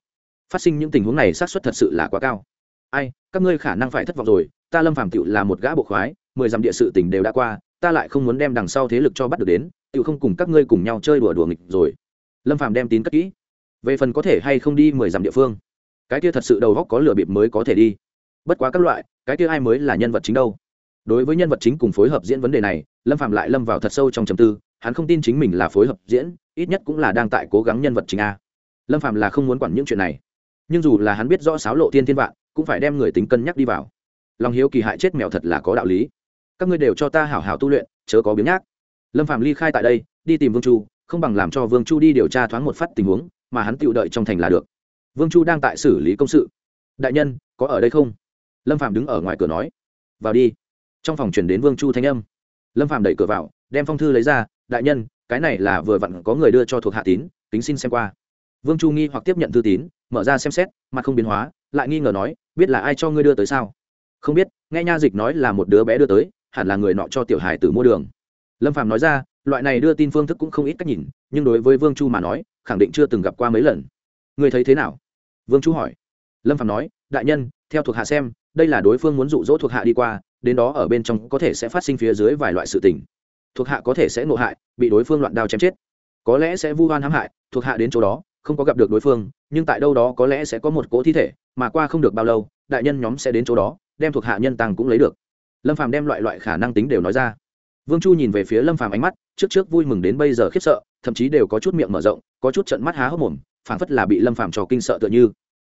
Phát sinh những tình huống này xác suất thật sự là quá cao. Ai, các ngươi khả năng phải thất vọng rồi, ta lâm phàm tựu là một gã bộ khoái, mười dặm địa sự tình đều đã qua ta lại không muốn đem đằng sau thế lực cho bắt được đến tựu không cùng các ngươi cùng nhau chơi đùa đùa nghịch rồi. Lâm phàm đem tín cất kỹ. Về phần có thể hay không đi mười dặm địa phương, cái kia thật sự đầu góc có lửa bịp mới có thể đi. Bất quá các loại, cái kia ai mới là nhân vật chính đâu? Đối với nhân vật chính cùng phối hợp diễn vấn đề này, lâm phạm lại lâm vào thật sâu trong trầm tư, hắn không tin chính mình là phối hợp diễn, ít nhất cũng là đang tại cố gắng nhân vật chính a. Lâm phạm là không muốn quản những chuyện này. Nhưng dù là hắn biết rõ sáo lộ tiên thiên vạn, cũng phải đem người tính cân nhắc đi vào. Lòng hiếu kỳ hại chết mèo thật là có đạo lý các ngươi đều cho ta hảo hảo tu luyện, chớ có biếng nhác. Lâm phạm ly khai tại đây, đi tìm vương chu, không bằng làm cho vương chu đi điều tra thoáng một phát tình huống, mà hắn tự đợi trong thành là được. Vương chu đang tại xử lý công sự. Đại nhân, có ở đây không? Lâm phạm đứng ở ngoài cửa nói. Vào đi. Trong phòng chuyển đến vương chu thanh âm. Lâm phạm đẩy cửa vào, đem phong thư lấy ra. Đại nhân, cái này là vừa vặn có người đưa cho thuộc hạ tín tính xin xem qua. Vương chu nghi hoặc tiếp nhận thư tín, mở ra xem xét mà không biến hóa, lại nghi ngờ nói, biết là ai cho ngươi đưa tới sao? Không biết, nghe nha dịch nói là một đứa bé đưa tới hẳn là người nọ cho tiểu hải tử mua đường. Lâm phạm nói ra, loại này đưa tin phương thức cũng không ít cách nhìn, nhưng đối với vương chu mà nói, khẳng định chưa từng gặp qua mấy lần. Người thấy thế nào? Vương chu hỏi. Lâm phạm nói, đại nhân, theo thuộc hạ xem, đây là đối phương muốn dụ dỗ thuộc hạ đi qua, đến đó ở bên trong có thể sẽ phát sinh phía dưới vài loại sự tình. Thuộc hạ có thể sẽ nộ hại, bị đối phương loạn đao chém chết. Có lẽ sẽ vu oan hãm hại, thuộc hạ đến chỗ đó, không có gặp được đối phương, nhưng tại đâu đó có lẽ sẽ có một cỗ thi thể, mà qua không được bao lâu, đại nhân nhóm sẽ đến chỗ đó, đem thuộc hạ nhân tăng cũng lấy được lâm phàm đem loại loại khả năng tính đều nói ra. Vương chu nhìn về phía lâm phàm ánh mắt, trước trước vui mừng đến bây giờ khiếp sợ, thậm chí đều có chút miệng mở rộng, có chút trận mắt há hốc mồm, phảng phất là bị lâm phàm trò kinh sợ tựa như.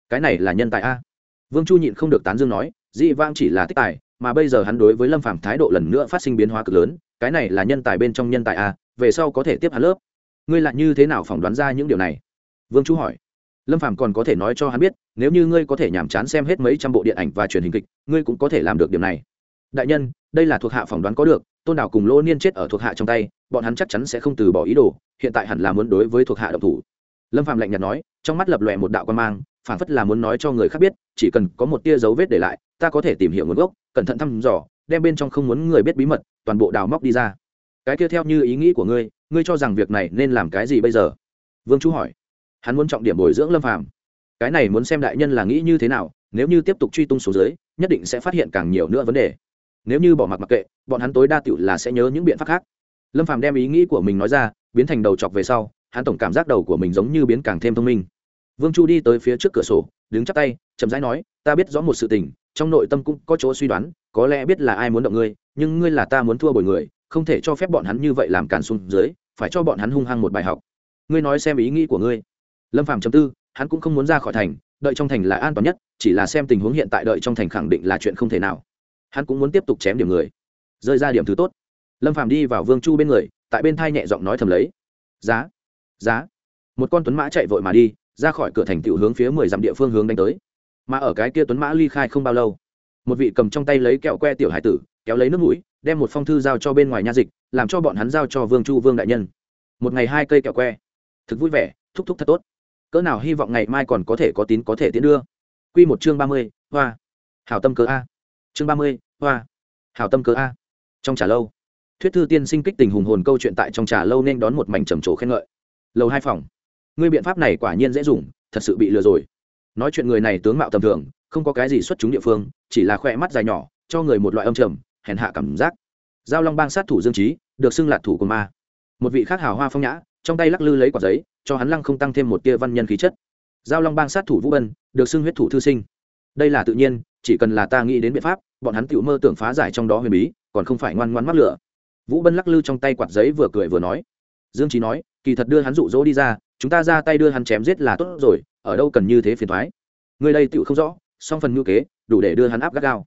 Cái này là nhân tài a? Vương chu nhịn không được tán dương nói, dị vang chỉ là tích tài, mà bây giờ hắn đối với lâm phàm thái độ lần nữa phát sinh biến hóa cực lớn, cái này là nhân tài bên trong nhân tài a, về sau có thể tiếp hắn lớp. Ngươi lại như thế nào phỏng đoán ra những điều này? Vương chu hỏi. Lâm phàm còn có thể nói cho hắn biết, nếu như ngươi có thể nhàm chán xem hết mấy trăm bộ điện ảnh và truyền hình kịch, ngươi cũng có thể làm được điều này đại nhân, đây là thuộc hạ phỏng đoán có được, tôn đảo cùng lỗ niên chết ở thuộc hạ trong tay, bọn hắn chắc chắn sẽ không từ bỏ ý đồ, hiện tại hẳn là muốn đối với thuộc hạ động thủ. Lâm Phạm lạnh nhạt nói, trong mắt lập lòe một đạo quan mang phản phất là muốn nói cho người khác biết, chỉ cần có một tia dấu vết để lại, ta có thể tìm hiểu nguồn gốc, cẩn thận thăm dò, đem bên trong không muốn người biết bí mật, toàn bộ đào móc đi ra. Cái kia theo như ý nghĩ của ngươi ngươi cho rằng việc này nên làm cái gì bây giờ? Vương chú hỏi. Hắn muốn trọng điểm bồi dưỡng lâm Phạm. cái này muốn xem đại nhân là nghĩ như thế nào, nếu như tiếp tục truy tung số dưới, nhất định sẽ phát hiện càng nhiều nữa vấn đề nếu như bỏ mặc mặc kệ, bọn hắn tối đa tựu là sẽ nhớ những biện pháp khác. Lâm phàm đem ý nghĩ của mình nói ra, biến thành đầu chọc về sau, hắn tổng cảm giác đầu của mình giống như biến càng thêm thông minh. Vương chu đi tới phía trước cửa sổ, đứng chắp tay, chậm rãi nói, ta biết rõ một sự tình, trong nội tâm cũng có chỗ suy đoán, có lẽ biết là ai muốn động ngươi, nhưng ngươi là ta muốn thua bồi người, không thể cho phép bọn hắn như vậy làm càn xuống dưới, phải cho bọn hắn hung hăng một bài học. Ngươi nói xem ý nghĩ của ngươi. Lâm phàm chấm tư, hắn cũng không muốn ra khỏi thành, đợi trong thành là an toàn nhất, chỉ là xem tình huống hiện tại đợi trong thành khẳng định là chuyện không thể nào hắn cũng muốn tiếp tục chém điểm người. Rơi ra điểm thứ tốt. Lâm phàm đi vào vương chu bên người, tại bên thai nhẹ giọng nói thầm lấy. Giá giá. Một con tuấn mã chạy vội mà đi, ra khỏi cửa thành tiểu hướng phía mười dặm địa phương hướng đánh tới. Mà ở cái kia tuấn mã ly khai không bao lâu, một vị cầm trong tay lấy kẹo que tiểu hải tử, kéo lấy nước mũi, đem một phong thư giao cho bên ngoài nha dịch, làm cho bọn hắn giao cho vương chu vương đại nhân. Một ngày hai cây kẹo que. Thực vui vẻ, thúc thúc thật tốt. Cỡ nào hy vọng ngày mai còn có thể có tín có thể tiến đưa. Q một chương ba mươi, hoa. Hảo tâm cớ a chương ba mươi, hoa. Hào tâm cớ a. Trong trà lâu, thuyết thư tiên sinh kích tình hùng hồn câu chuyện tại trong trà lâu nên đón một mảnh trầm trồ khen ngợi. Lầu hai phòng. Ngươi biện pháp này quả nhiên dễ dùng, thật sự bị lừa rồi. Nói chuyện người này tướng mạo tầm thường, không có cái gì xuất chúng địa phương, chỉ là khoe mắt dài nhỏ, cho người một loại âm trầm, hèn hạ cảm giác. Giao long bang sát thủ dương trí được xưng là thủ của ma. Một vị khác hào hoa phong nhã, trong tay lắc lư lấy quả giấy, cho hắn lăng không tăng thêm một tia văn nhân khí chất. Giao long bang sát thủ vũ bân, được xưng huyết thủ thư sinh. Đây là tự nhiên, chỉ cần là ta nghĩ đến biện pháp bọn hắn tự mơ tưởng phá giải trong đó huyền bí, còn không phải ngoan ngoan mắc lửa. Vũ bân lắc lư trong tay quạt giấy vừa cười vừa nói. Dương trí nói, kỳ thật đưa hắn rụ rỗ đi ra, chúng ta ra tay đưa hắn chém giết là tốt rồi, ở đâu cần như thế phiền thoái. Người đây tựu không rõ, song phần ngữ kế, đủ để đưa hắn áp gắt gao.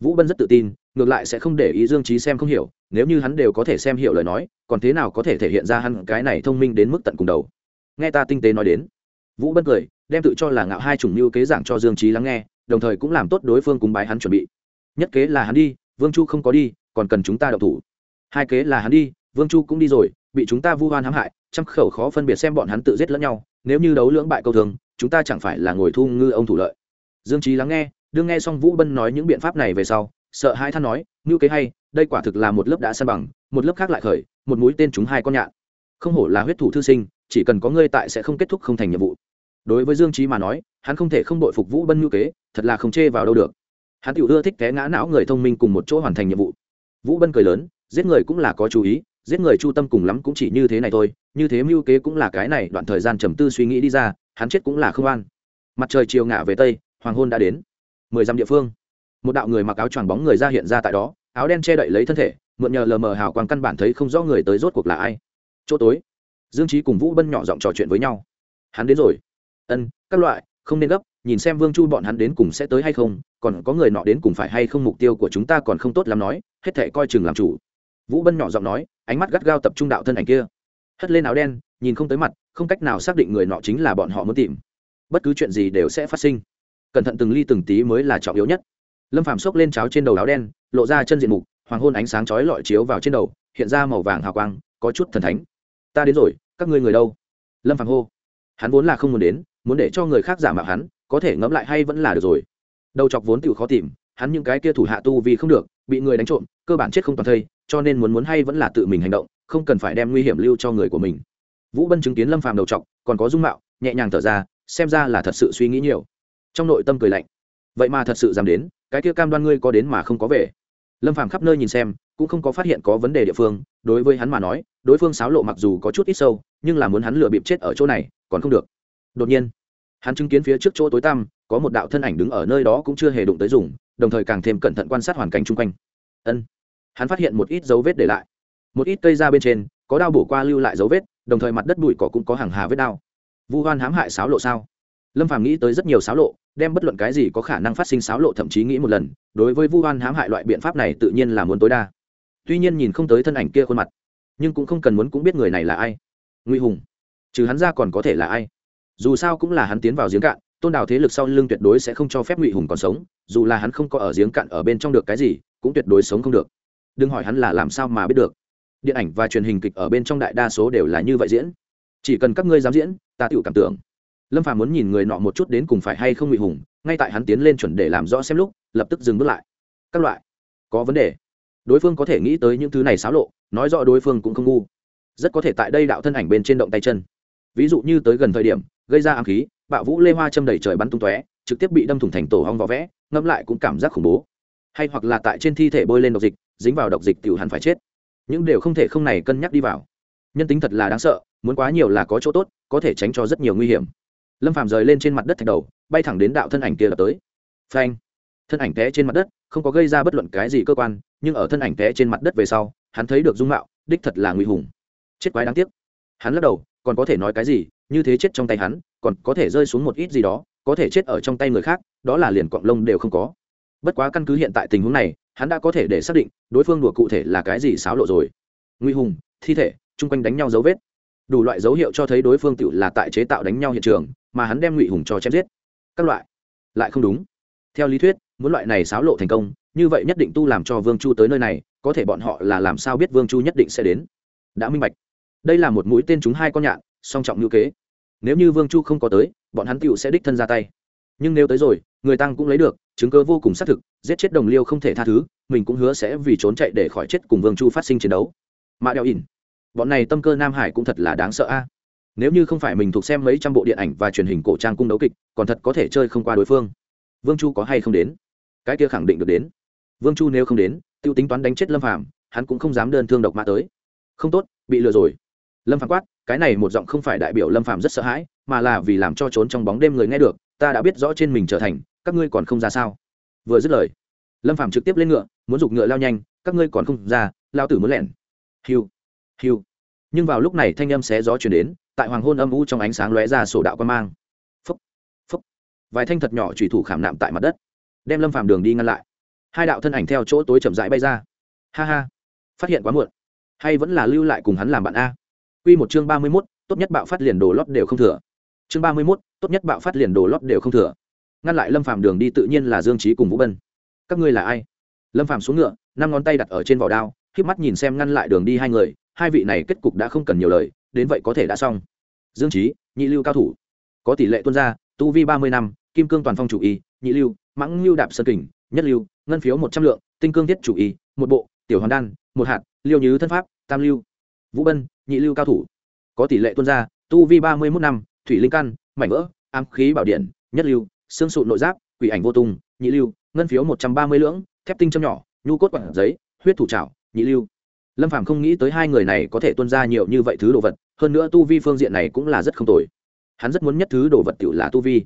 Vũ bân rất tự tin, ngược lại sẽ không để ý dương trí xem không hiểu, nếu như hắn đều có thể xem hiểu lời nói, còn thế nào có thể thể hiện ra hắn cái này thông minh đến mức tận cùng đầu. Nghe ta tinh tế nói đến. Vũ bân cười, đem tự cho là ngạo hai chủng mưu kế giảng cho dương trí lắng nghe, đồng thời cũng làm tốt đối phương cúng bái hắn chuẩn bị nhất kế là hắn đi, vương chu không có đi, còn cần chúng ta đậu thủ. Hai kế là hắn đi, vương chu cũng đi rồi, bị chúng ta vu hoan hãm hại, trăm khẩu khó phân biệt xem bọn hắn tự giết lẫn nhau, nếu như đấu lưỡng bại câu thường, chúng ta chẳng phải là ngồi thu ngư ông thủ lợi. Dương trí lắng nghe, đương nghe xong vũ bân nói những biện pháp này về sau, sợ hai than nói ngưu kế hay, đây quả thực là một lớp đã san bằng, một lớp khác lại khởi, một mũi tên chúng hai con nhạn. Không hổ là huyết thủ thư sinh, chỉ cần có ngươi tại sẽ không kết thúc không thành nhiệm vụ. Đối với dương trí mà nói, hắn không thể không đội phục vũ bân ngưu kế, thật là không chê vào đâu được hắn tự ưa thích té ngã não người thông minh cùng một chỗ hoàn thành nhiệm vụ. Vũ bân cười lớn, giết người cũng là có chú ý, giết người chu tâm cùng lắm cũng chỉ như thế này thôi, như thế mưu kế cũng là cái này, đoạn thời gian trầm tư suy nghĩ đi ra, hắn chết cũng là không an mặt trời chiều ngả về tây, hoàng hôn đã đến. Mười dặm địa phương. Một đạo người mặc áo choàng bóng người ra hiện ra tại đó, áo đen che đậy lấy thân thể, mượn nhờ lờ mờ hào quang căn bản thấy không rõ người tới rốt cuộc là ai. Chỗ tối. Dương trí cùng vũ bân nhỏ giọng trò chuyện với nhau. Hắn đến rồi. Ân, các loại, không nên gấp nhìn xem vương chu bọn hắn đến cùng sẽ tới hay không, còn có người nọ đến cùng phải hay không mục tiêu của chúng ta còn không tốt lắm nói, hết thể coi chừng làm chủ. Vũ bân nhỏ giọng nói, ánh mắt gắt gao tập trung đạo thân ảnh kia. Hất lên áo đen, nhìn không tới mặt, không cách nào xác định người nọ chính là bọn họ muốn tìm. Bất cứ chuyện gì đều sẽ phát sinh. Cẩn thận từng ly từng tí mới là trọng yếu nhất. Lâm phàm xốc lên cháo trên đầu áo đen, lộ ra chân diện mục, hoàng hôn ánh sáng chói lọi chiếu vào trên đầu, hiện ra màu vàng hào quang, có chút thần thánh. Ta đến rồi, các ngươi người đâu? Lâm phàm hô. Hắn vốn là không muốn đến, muốn để cho người khác giả mạo hắn có thể ngẫm lại hay vẫn là được rồi. Đầu chọc vốn tự khó tìm, hắn những cái kia thủ hạ tu vì không được, bị người đánh trộm, cơ bản chết không toàn thây, cho nên muốn muốn hay vẫn là tự mình hành động, không cần phải đem nguy hiểm lưu cho người của mình. Vũ bân chứng kiến lâm phàm đầu trọc còn có dung mạo, nhẹ nhàng thở ra, xem ra là thật sự suy nghĩ nhiều. Trong nội tâm cười lạnh. Vậy mà thật sự dám đến, cái kia cam đoan ngươi có đến mà không có về. Lâm phàm khắp nơi nhìn xem, cũng không có phát hiện có vấn đề địa phương, đối với hắn mà nói, đối phương xáo lộ mặc dù có chút ít sâu, nhưng là muốn hắn lừa bịp chết ở chỗ này, còn không được. Đột nhiên hắn chứng kiến phía trước chỗ tối tăm, có một đạo thân ảnh đứng ở nơi đó cũng chưa hề đụng tới dùng, đồng thời càng thêm cẩn thận quan sát hoàn cảnh chung quanh. Ân. Hắn phát hiện một ít dấu vết để lại. Một ít cây ra bên trên, có đao bổ qua lưu lại dấu vết, đồng thời mặt đất bụi cỏ cũng có hàng hà vết đao. Vu hoan hãm hại sáo lộ sao? Lâm phàm nghĩ tới rất nhiều sáo lộ, đem bất luận cái gì có khả năng phát sinh sáo lộ thậm chí nghĩ một lần, đối với vu hoan hãm hại loại biện pháp này tự nhiên là muốn tối đa. Tuy nhiên nhìn không tới thân ảnh kia khuôn mặt, nhưng cũng không cần muốn cũng biết người này là ai. Nguy hùng. Trừ hắn ra còn có thể là ai? Dù sao cũng là hắn tiến vào giếng cạn, tôn đào thế lực sau lưng tuyệt đối sẽ không cho phép ngụy hùng còn sống, dù là hắn không có ở giếng cạn ở bên trong được cái gì, cũng tuyệt đối sống không được. Đừng hỏi hắn là làm sao mà biết được. Điện ảnh và truyền hình kịch ở bên trong đại đa số đều là như vậy diễn. Chỉ cần các ngươi dám diễn, ta tự cảm tưởng. Lâm phàm muốn nhìn người nọ một chút đến cùng phải hay không ngụy hùng, ngay tại hắn tiến lên chuẩn để làm rõ xem lúc, lập tức dừng bước lại. Các loại, có vấn đề. Đối phương có thể nghĩ tới những thứ này xáo lộ, nói rõ đối phương cũng không ngu. Rất có thể tại đây đạo thân ảnh bên trên động tay chân. Ví dụ như tới gần thời điểm gây ra ám khí, bạo vũ lê hoa châm đầy trời bắn tung tóe, trực tiếp bị đâm thủng thành tổ hong vỏ vẽ, ngẫm lại cũng cảm giác khủng bố. Hay hoặc là tại trên thi thể bôi lên độc dịch, dính vào độc dịch tiểu hẳn phải chết. Những điều không thể không này cân nhắc đi vào. Nhân tính thật là đáng sợ, muốn quá nhiều là có chỗ tốt, có thể tránh cho rất nhiều nguy hiểm. Lâm phàm rời lên trên mặt đất thạch đầu, bay thẳng đến đạo thân ảnh kia lập tới. Phanh! Thân ảnh té trên mặt đất, không có gây ra bất luận cái gì cơ quan, nhưng ở thân ảnh té trên mặt đất về sau, hắn thấy được dung mạo, đích thật là nguy hùng. Chết quái đáng tiếc. Hắn lắc đầu, còn có thể nói cái gì như thế chết trong tay hắn, còn có thể rơi xuống một ít gì đó, có thể chết ở trong tay người khác, đó là liền cọng lông đều không có. Bất quá căn cứ hiện tại tình huống này, hắn đã có thể để xác định, đối phương đùa cụ thể là cái gì xáo lộ rồi. Nguy hùng, thi thể, chung quanh đánh nhau dấu vết. Đủ loại dấu hiệu cho thấy đối phương tự là tại chế tạo đánh nhau hiện trường, mà hắn đem ngụy hùng cho chém giết. Các loại. Lại không đúng. Theo lý thuyết, muốn loại này xáo lộ thành công, như vậy nhất định tu làm cho vương chu tới nơi này, có thể bọn họ là làm sao biết vương chu nhất định sẽ đến. Đã minh bạch. Đây là một mũi tên chúng hai con nhạn song trọng ngữ kế. Nếu như vương chu không có tới, bọn hắn tựu sẽ đích thân ra tay. Nhưng nếu tới rồi, người tăng cũng lấy được, chứng cơ vô cùng xác thực, giết chết đồng liêu không thể tha thứ, mình cũng hứa sẽ vì trốn chạy để khỏi chết cùng vương chu phát sinh chiến đấu. Mã đeo ỉn, bọn này tâm cơ nam hải cũng thật là đáng sợ a. Nếu như không phải mình thuộc xem mấy trăm bộ điện ảnh và truyền hình cổ trang cung đấu kịch, còn thật có thể chơi không qua đối phương. Vương chu có hay không đến? Cái kia khẳng định được đến. Vương chu nếu không đến t i ê u tính toán đánh chết lâm phàm, hắn cũng không dám đơn thương độc mã tới. Không tốt, bị lừa rồi. Lâm phàm quát cái này một giọng không phải đại biểu lâm phàm rất sợ hãi, mà là vì làm cho trốn trong bóng đêm người nghe được, ta đã biết rõ trên mình trở thành, các ngươi còn không ra sao? Vừa dứt lời, lâm phàm trực tiếp lên ngựa, muốn giục ngựa lao nhanh, các ngươi còn không ra, lao tử muốn lẻn. Hiu hiu. Nhưng vào lúc này thanh âm xé gió chuyển đến, tại hoàng hôn âm u trong ánh sáng lóe ra sổ đạo quan mang. Phúc phúc. Vài thanh thật nhỏ trùy thủ khảm nạm tại mặt đất, đem lâm phàm đường đi ngăn lại. Hai đạo thân ảnh theo chỗ tối chậm rãi bay ra. Ha ha, phát hiện quá muộn. Hay vẫn là lưu lại cùng hắn làm bạn a. Quy một chương ba mươi 31, tốt nhất bạo phát liền đồ lót đều không thừa. Chương ba mươi 31, tốt nhất bạo phát liền đồ lót đều không thừa. Ngăn lại Lâm Phàm đường đi tự nhiên là Dương Chí cùng Vũ Bân. Các ngươi là ai? Lâm Phàm xuống ngựa, năm ngón tay đặt ở trên vỏ đao, khép mắt nhìn xem ngăn lại đường đi hai người, hai vị này kết cục đã không cần nhiều lời, đến vậy có thể đã xong. Dương Chí, nhị lưu cao thủ, có tỷ lệ tuân ra, tu vi ba mươi năm, kim cương toàn phong chủ y, nhị lưu, mãng lưu đạp sơn kình, nhất lưu, ngân phiếu một trăm lượng, tinh cương thiết chủ y, một bộ, tiểu hoàn đan, một hạt, liêu như thân pháp, tam lưu. Vũ Bân, nhị lưu cao thủ, có tỷ lệ tuân ra, tu vi ba mươi một năm, thủy linh căn, mảnh vỡ, ám khí bảo điện, nhất lưu, xương sụn nội giáp, quỷ ảnh vô tung, nhị lưu, ngân phiếu một trăm ba mươi lưỡng, thép tinh châm nhỏ, nhu cốt quản giấy, huyết thủ trảo, nhị lưu. Lâm Phàm không nghĩ tới hai người này có thể tuân ra nhiều như vậy thứ đồ vật, hơn nữa tu vi phương diện này cũng là rất không tồi. Hắn rất muốn nhất thứ đồ vật tiểu là tu vi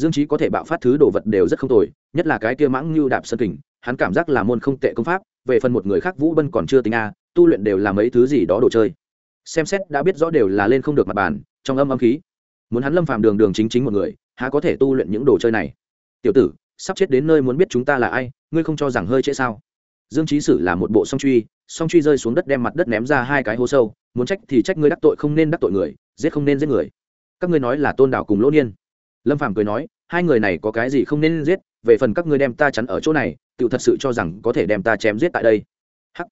dương trí có thể bạo phát thứ đồ vật đều rất không tồi nhất là cái kia mãng như đạp sân kình hắn cảm giác là môn không tệ công pháp về phần một người khác vũ bân còn chưa tính a tu luyện đều là mấy thứ gì đó đồ chơi xem xét đã biết rõ đều là lên không được mặt bàn, trong âm âm khí. Muốn hắn lâm phàm đường đường chính chính một người, há có thể tu luyện những đồ chơi này? Tiểu tử, sắp chết đến nơi muốn biết chúng ta là ai, ngươi không cho rằng hơi trễ sao? Dương trí sử là một bộ song truy song truy rơi xuống đất đem mặt đất ném ra hai cái hố sâu, muốn trách thì trách ngươi đắc tội không nên đắc tội người, giết không nên giết người. Các ngươi nói là tôn đảo cùng lỗ niên. Lâm phàm cười nói, hai người này có cái gì không nên giết, về phần các ngươi đem ta chắn ở chỗ này tự thật sự cho rằng có thể đem ta chém giết tại đây. Hắc,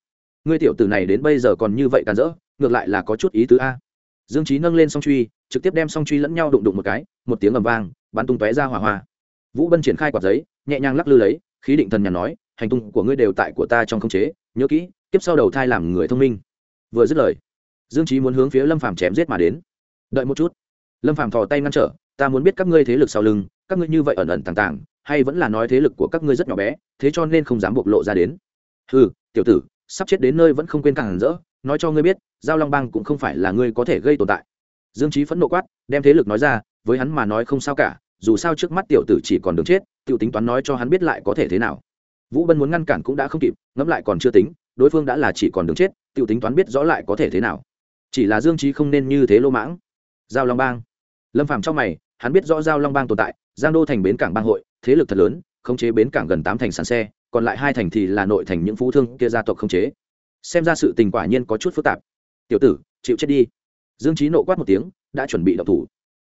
ngươi tiểu tử này đến bây giờ còn như vậy càn rỡ ngược lại là có chút ý tứ a. Dương trí nâng lên song truy, trực tiếp đem song truy lẫn nhau đụng đụng một cái, một tiếng ầm vang, bắn tung tóe ra hỏa hoa. Vũ bân triển khai quạt giấy, nhẹ nhàng lắc lư lấy, khí định thần nhàn nói, hành tung của ngươi đều tại của ta trong khống chế, nhớ kỹ, tiếp sau đầu thai làm người thông minh. Vừa dứt lời, dương trí muốn hướng phía lâm phàm chém giết mà đến. Đợi một chút. Lâm phàm thò tay ngăn trở, ta muốn biết các ngươi thế lực sau lưng, các ngươi như vậy ẩn ẩn tàng tàng, hay vẫn là nói thế lực của các ngươi rất nhỏ bé, thế cho nên không dám bộc lộ ra đến. Ừ tiểu tử, sắp chết đến nơi vẫn không quên càng rỡ nói cho ngươi biết, giao long bang cũng không phải là ngươi có thể gây tồn tại. Dương trí phẫn nộ quát, đem thế lực nói ra, với hắn mà nói không sao cả, dù sao trước mắt tiểu tử chỉ còn đường chết, tiểu tính toán nói cho hắn biết lại có thể thế nào. Vũ bân muốn ngăn cản cũng đã không kịp, ngẫm lại còn chưa tính, đối phương đã là chỉ còn đường chết, tiểu tính toán biết rõ lại có thể thế nào. Chỉ là dương trí không nên như thế lô mãng. Giao long bang. Lâm phàm trong mày, hắn biết rõ giao long bang tồn tại, giang đô thành bến cảng bang hội, thế lực thật lớn, khống chế bến cảng gần tám thành sàn xe, còn lại hai thành thì là nội thành những phú thương kia gia tộc khống chế xem ra sự tình quả nhiên có chút phức tạp. Tiểu tử, chịu chết đi. Dương trí nộ quát một tiếng, đã chuẩn bị đậu thủ.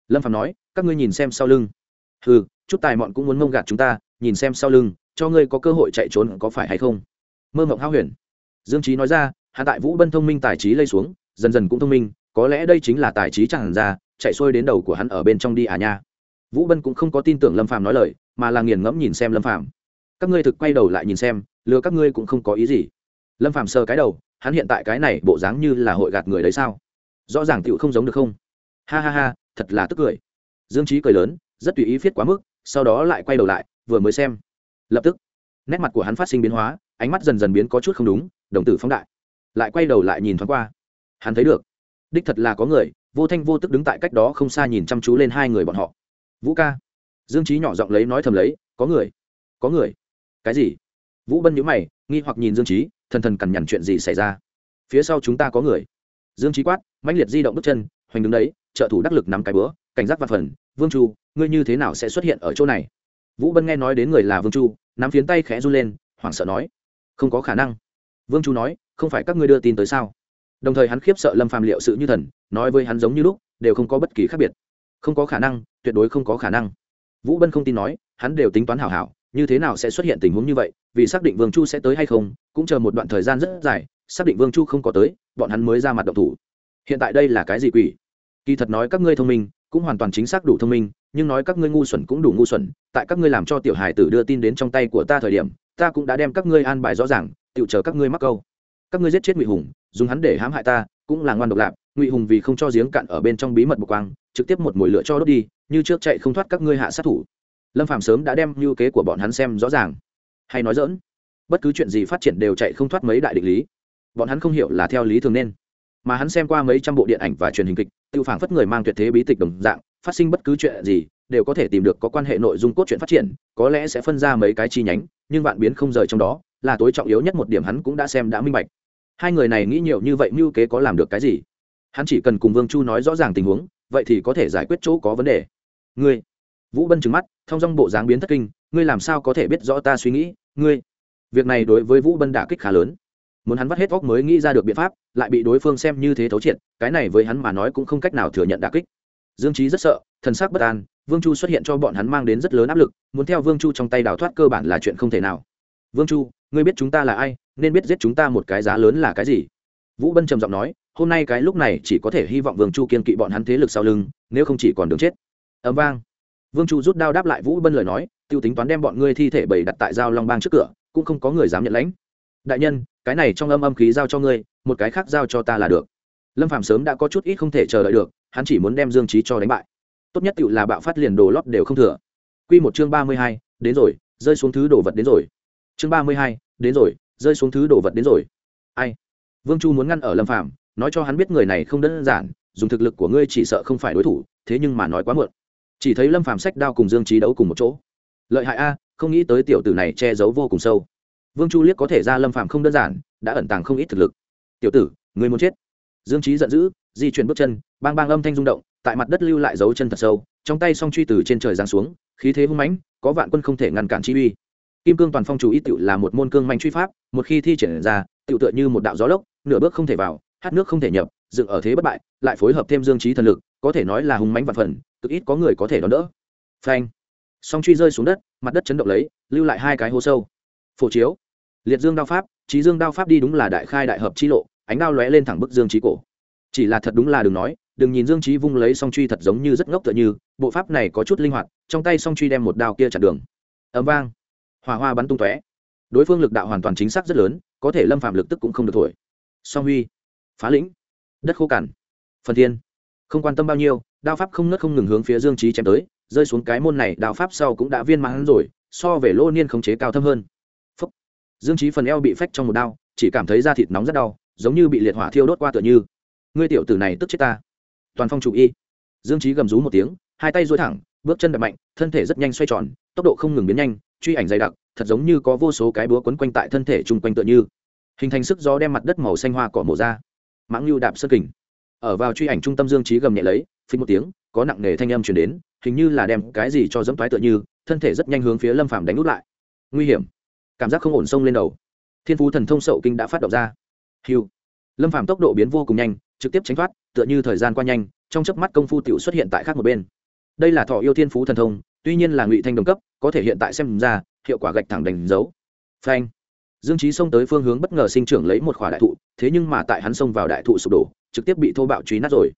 Lâm phạm nói, các ngươi nhìn xem sau lưng. Ừ chút tài mọn cũng muốn mông gạt chúng ta, nhìn xem sau lưng, cho ngươi có cơ hội chạy trốn có phải hay không? Mơ mộng hao huyền. Dương trí nói ra, hạ tại vũ bân thông minh tài trí lây xuống, dần dần cũng thông minh, có lẽ đây chính là tài trí chẳng ra, chạy xuôi đến đầu của hắn ở bên trong đi à nha. Vũ bân cũng không có tin tưởng lâm phàm nói lời, mà là nghiền ngẫm nhìn xem lâm phàm. Các ngươi thực quay đầu lại nhìn xem, lừa các ngươi cũng không có ý gì lâm phàm sờ cái đầu, hắn hiện tại cái này bộ dáng như là hội gạt người đấy sao? Rõ ràng tựu không giống được không? Ha ha ha, thật là tức cười. Dương trí cười lớn, rất tùy ý viết quá mức, sau đó lại quay đầu lại, vừa mới xem. Lập tức, nét mặt của hắn phát sinh biến hóa, ánh mắt dần dần biến có chút không đúng, đồng tử phóng đại. Lại quay đầu lại nhìn thoáng qua. Hắn thấy được, đích thật là có người, vô thanh vô tức đứng tại cách đó không xa nhìn chăm chú lên hai người bọn họ. Vũ ca. Dương trí nhỏ giọng lấy nói thầm lấy, có người có người. Cái gì? Vũ bân nhữ mày, nghi hoặc nhìn dương trí thần thần cằn nhằn chuyện gì xảy ra? Phía sau chúng ta có người. Dương trí quát, mãnh liệt di động bước chân, hoành đứng đấy, trợ thủ đắc lực nắm cái bữa cảnh giác văn phần. Vương chu, ngươi như thế nào sẽ xuất hiện ở chỗ này? Vũ bân nghe nói đến người là vương chu, nắm phiến tay khẽ run lên, hoảng sợ nói, không có khả năng. Vương chu nói, không phải các ngươi đưa tin tới sao? Đồng thời hắn khiếp sợ lâm phàm liệu sự như thần, nói với hắn giống như lúc, đều không có bất kỳ khác biệt. Không có khả năng, tuyệt đối không có khả năng. Vũ bân không tin nói, hắn đều tính toán hảo hảo như thế nào sẽ xuất hiện tình huống như vậy, vì xác định vương chu sẽ tới hay không, cũng chờ một đoạn thời gian rất dài, xác định vương chu không có tới, bọn hắn mới ra mặt động thủ. Hiện tại đây là cái gì quỷ? Kỳ thật nói các ngươi thông minh, cũng hoàn toàn chính xác đủ thông minh, nhưng nói các ngươi ngu xuẩn cũng đủ ngu xuẩn, tại các ngươi làm cho tiểu hài tử đưa tin đến trong tay của ta thời điểm, ta cũng đã đem các ngươi an bài rõ ràng tự chờ các ngươi mắc câu. Các ngươi giết chết ngụy hùng, dùng hắn để hãm hại ta, cũng là ngoan độc lạc ngụy hùng vì không cho giếng cạn ở bên trong bí mật bọc quang, trực tiếp một mồi lửa cho đốt đi, như trước chạy không thoát các ngươi hạ sát thủ lâm phạm sớm đã đem lưu kế của bọn hắn xem rõ ràng. Hay nói dỡn bất cứ chuyện gì phát triển đều chạy không thoát mấy đại định lý. Bọn hắn không hiểu là theo lý thường nên. Mà hắn xem qua mấy trăm bộ điện ảnh và truyền hình kịch tự phản phất người mang tuyệt thế bí tịch đồng dạng, phát sinh bất cứ chuyện gì, đều có thể tìm được có quan hệ nội dung cốt truyện phát triển, có lẽ sẽ phân ra mấy cái chi nhánh, nhưng vạn biến không rời trong đó, là tối trọng yếu nhất một điểm hắn cũng đã xem đã minh bạch. Hai người này nghĩ nhiều như vậy mưu kế có làm được cái gì? Hắn chỉ cần cùng vương chu nói rõ ràng tình huống, vậy thì có thể giải quyết chỗ có vấn đề. Ngươi vũ bân trừng mắt, thông dong bộ dáng biến thất kinh, ngươi làm sao có thể biết rõ ta suy nghĩ? Ngươi? Việc này đối với vũ bân đả kích khá lớn. Muốn hắn vắt hết óc mới nghĩ ra được biện pháp, lại bị đối phương xem như thế thấu triệt, cái này với hắn mà nói cũng không cách nào thừa nhận đả kích. Dương trí rất sợ, thần sắc bất an, vương chu xuất hiện cho bọn hắn mang đến rất lớn áp lực, muốn theo vương chu trong tay đào thoát cơ bản là chuyện không thể nào. Vương chu, ngươi biết chúng ta là ai, nên biết giết chúng ta một cái giá lớn là cái gì? Vũ bân trầm giọng nói, hôm nay cái lúc này chỉ có thể hy vọng vương chu kiên kỵ bọn hắn thế lực sau lưng, nếu không chỉ còn đường chết. Ấm vang vương chu rút đao đáp lại vũ bân lời nói t i ê u tính toán đem bọn ngươi thi thể bày đặt tại giao long bang trước cửa, cũng không có người dám nhận lãnh. Đại nhân, cái này trong âm âm khí giao cho ngươi, một cái khác giao cho ta là được. Lâm phạm sớm đã có chút ít không thể chờ đợi được, hắn chỉ muốn đem dương trí cho đánh bại. Tốt nhất tự là bạo phát liền đồ lót đều không thừa. Q một chương ba mươi hai, đến rồi, rơi xuống thứ đồ vật đến rồi. Chương ba mươi hai, đến rồi, rơi xuống thứ đồ vật đến rồi. Ai? Vương chu muốn ngăn ở lâm phạm nói cho hắn biết người này không đơn giản, dùng thực lực của ngươi chỉ sợ không phải đối thủ, thế nhưng mà nói quá muộn chỉ thấy lâm phàm sách đao cùng dương trí đấu cùng một chỗ. Lợi hại a, không nghĩ tới tiểu tử này che giấu vô cùng sâu. Vương chu liếc có thể ra lâm phàm không đơn giản, đã ẩn tàng không ít thực lực. Tiểu tử, người muốn chết. Dương trí giận dữ, di chuyển bước chân, bang bang âm thanh rung động, tại mặt đất lưu lại dấu chân thật sâu, trong tay song truy từ trên trời giáng xuống, khí thế hung mãnh, có vạn quân không thể ngăn cản chi uy. Kim cương toàn phong chủ ý tựu là một môn cương manh truy pháp, một khi thi triển ra, tựu tựa như một đạo gió lốc, nửa bước không thể vào, hát nước không thể nhập, dựng ở thế bất bại, lại phối hợp thêm dương trí thần lực có thể nói là hùng mãnh vạn phần, cực ít có người có thể đón đỡ. Phanh. Song truy rơi xuống đất, mặt đất chấn động lấy, lưu lại hai cái hố sâu. Phổ chiếu. Liệt dương đao pháp trí dương đao pháp đi đúng là đại khai đại hợp chi lộ, ánh đao lóe lên thẳng bức dương trí cổ. Chỉ là thật đúng là đừng nói, đừng nhìn dương trí vung lấy song truy thật giống như rất ngốc tựa như, bộ pháp này có chút linh hoạt, trong tay song truy đem một đao kia chặn đường. Ấm vang. Hỏa hoa bắn tung tóe. Đối phương lực đạo hoàn toàn chính xác rất lớn, có thể lâm phạm lực tức cũng không được thổi. Song huy. Phá lĩnh. Đất khô cằn. Phần thiên không quan tâm bao nhiêu, đao pháp không nớt không ngừng hướng phía dương trí chém tới, rơi xuống cái môn này, đao pháp sau cũng đã viên mãn rồi, so về lô niên khống chế cao thâm hơn. Phúc. dương trí phần eo bị phách trong một đao, chỉ cảm thấy da thịt nóng rất đau, giống như bị liệt hỏa thiêu đốt qua tựa như. Ngươi tiểu tử này tức chết ta. Toàn phong chủ y. Dương trí gầm rú một tiếng, hai tay dối thẳng, bước chân đập mạnh, thân thể rất nhanh xoay tròn, tốc độ không ngừng biến nhanh, truy ảnh dày đặc, thật giống như có vô số cái búa quấn quanh tại thân thể chung quanh tựa như. Hình thành sức gió đem mặt đất màu xanh hoa cỏ mổ ra. Mãng lưu đạp sơ kình ở vào truy ảnh trung tâm dương trí gầm nhẹ lấy, phình một tiếng, có nặng nề thanh âm chuyển đến, hình như là đem cái gì cho dẫm toái tựa như, thân thể rất nhanh hướng phía lâm phàm đánh út lại. Nguy hiểm. Cảm giác không ổn sông lên đầu. Thiên phú thần thông sậu kinh đã phát động ra. Hiu lâm phàm tốc độ biến vô cùng nhanh, trực tiếp tránh thoát, tựa như thời gian qua nhanh, trong chớp mắt công phu tiểu xuất hiện tại khác một bên. Đây là thọ yêu thiên phú thần thông, tuy nhiên là ngụy thanh đồng cấp, có thể hiện tại xem ra, hiệu quả gạch thẳng đánh dấu. Phanh. Dương trí xông tới phương hướng bất ngờ sinh trưởng lấy một khỏa đại thụ, thế nhưng mà tại hắn xông vào đại thụ sụp đổ trực tiếp bị thô bạo truy nát rồi.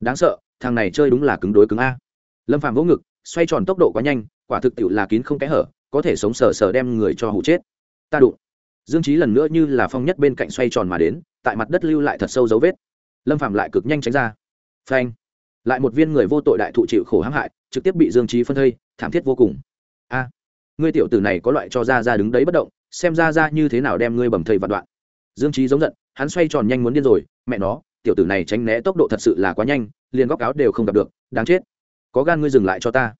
Đáng sợ, thằng này chơi đúng là cứng đối cứng a. Lâm phàm vỗ ngực, xoay tròn tốc độ quá nhanh, quả thực tiệu là kín không kẽ hở, có thể sống sờ sờ đem người cho hụ chết. Ta đụng. Dương trí lần nữa như là phong nhất bên cạnh xoay tròn mà đến, tại mặt đất lưu lại thật sâu dấu vết. Lâm phạm lại cực nhanh tránh ra. Phanh. Lại một viên người vô tội đại thụ chịu khổ hãm hại, trực tiếp bị dương trí phân thây, thảm thiết vô cùng. A. Ngươi tiểu tử này có loại cho ra ra đứng đấy bất động, xem ra ra như thế nào đem ngươi bầm thây vạn đoạn. Dương trí giống giận, hắn xoay tròn nhanh muốn điên rồi, mẹ nó tiểu tử này tránh né tốc độ thật sự là quá nhanh, liền góc áo đều không gặp được, đáng chết. Có gan ngươi dừng lại cho ta.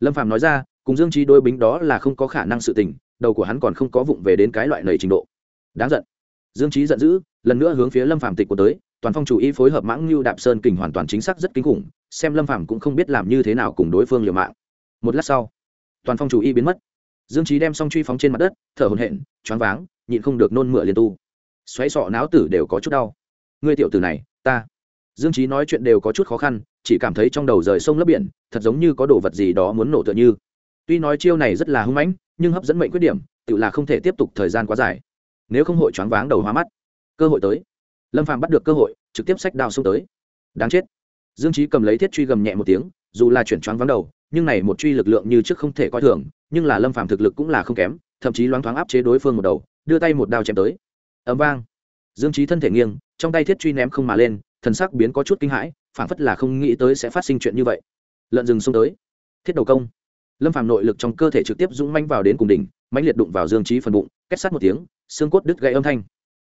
Lâm phạm nói ra, cùng dương trí đôi bính đó là không có khả năng sự tình, đầu của hắn còn không có vụng về đến cái loại nầy trình độ. Đáng giận. Dương trí giận dữ, lần nữa hướng phía lâm phạm tịch của tới, toàn phong chủ ý phối hợp mãng lưu đạp sơn kình hoàn toàn chính xác rất kinh khủng, xem lâm phạm cũng không biết làm như thế nào cùng đối phương liều mạng. Một lát sau, toàn phong chủ y biến mất. Dương trí đem xong truy phóng trên mặt đất, thở hồn hện choáng váng, nhịn không được nôn mửa liên tu. Xoáy sọ não tử đều có chút đau. Ngươi tiểu tử này ta. Dương trí nói chuyện đều có chút khó khăn, chỉ cảm thấy trong đầu rời sông lấp biển, thật giống như có đồ vật gì đó muốn nổ tựa như. Tuy nói chiêu này rất là hung mãnh, nhưng hấp dẫn mệnh khuyết điểm, tự là không thể tiếp tục thời gian quá dài. Nếu không hội choáng váng đầu hoa mắt. Cơ hội tới. Lâm phàm bắt được cơ hội, trực tiếp sách đao xông tới. Đáng chết. Dương trí cầm lấy thiết truy gầm nhẹ một tiếng, dù là chuyển choáng váng đầu, nhưng này một truy lực lượng như trước không thể coi thường, nhưng là lâm phàm thực lực cũng là không kém, thậm chí loáng thoáng áp chế đối phương một đầu, đưa tay một đao chém tới. Ấm vang dương trí thân thể nghiêng, trong tay thiết truy ném không mà lên, thần sắc biến có chút kinh hãi, phảng phất là không nghĩ tới sẽ phát sinh chuyện như vậy. Lợn rừng xông tới. Thiết đầu công. Lâm phàm nội lực trong cơ thể trực tiếp dũng manh vào đến cùng đỉnh, mãnh liệt đụng vào dương trí phần bụng, kết sát một tiếng, xương cốt đứt gãy âm thanh.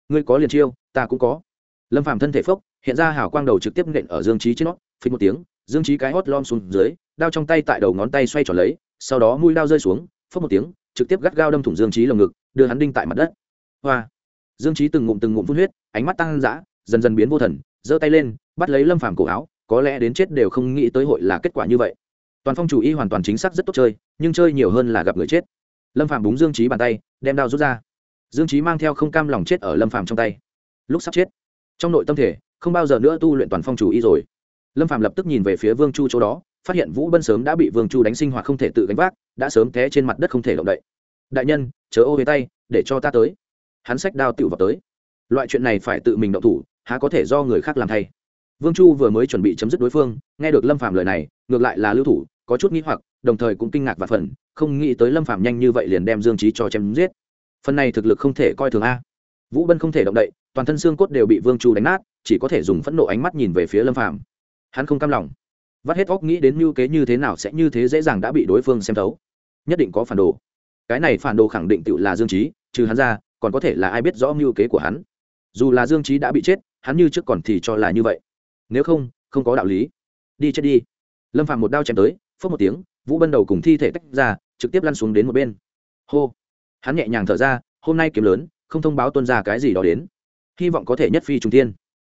Ngươi có liền chiêu, ta cũng có. Lâm phàm thân thể phốc, hiện ra hào quang đầu trực tiếp nện ở dương trí trên nó phình một tiếng, dương trí cái hót lom xuống dưới, đao trong tay tại đầu ngón tay xoay tròn lấy, sau đó mũi đao rơi xuống, phốc một tiếng, trực tiếp gắt gao đâm thủng dương trí lồng ngực, đưa hắn đinh tại mặt đất. Hoa! Dương trí từng ngụm từng ngụm phun huyết, ánh mắt tăng dã, dần dần biến vô thần, giơ tay lên, bắt lấy lâm phàm cổ áo, có lẽ đến chết đều không nghĩ tới hội là kết quả như vậy. Toàn phong chủ y hoàn toàn chính xác rất tốt chơi, nhưng chơi nhiều hơn là gặp người chết. Lâm phàm búng dương trí bàn tay, đem đao rút ra. Dương trí mang theo không cam lòng chết ở lâm phàm trong tay. Lúc sắp chết, trong nội tâm thể, không bao giờ nữa tu luyện toàn phong chủ y rồi. Lâm phàm lập tức nhìn về phía vương chu chỗ đó, phát hiện vũ bân sớm đã bị vương chu đánh sinh hoạt không thể tự gánh vác, đã sớm té trên mặt đất không thể động đậy. Đại nhân, chớ ô về tay, để cho ta tới hắn sách đao tựu vào tới. Loại chuyện này phải tự mình động thủ, há có thể do người khác làm thay. Vương chu vừa mới chuẩn bị chấm dứt đối phương, nghe được lâm Phạm lời này, ngược lại là lưu thủ, có chút nghĩ hoặc, đồng thời cũng kinh ngạc và phần không nghĩ tới lâm Phạm nhanh như vậy liền đem dương trí cho chém giết. Phần này thực lực không thể coi thường a. Vũ bân không thể động đậy, toàn thân xương cốt đều bị vương chu đánh nát, chỉ có thể dùng phẫn nộ ánh mắt nhìn về phía lâm Phạm. hắn không cam lòng. Vắt hết óc nghĩ đến mưu kế như thế nào sẽ như thế dễ dàng đã bị đối phương xem thấu. Nhất định có phản đồ. Cái này phản đồ khẳng định tự là dương trí trừ hắn ra còn có thể là ai biết rõ mưu kế của hắn. Dù là dương trí đã bị chết, hắn như trước còn thì cho là như vậy. Nếu không không có đạo lý. Đi chết đi. Lâm phạm một đao chém tới phớt một tiếng, vũ bân đầu cùng thi thể tách ra, trực tiếp lăn xuống đến một bên. Hô. Hắn nhẹ nhàng thở ra, hôm nay kiếm lớn, không thông báo tuân ra cái gì đó đến. Hy vọng có thể nhất phi trung tiên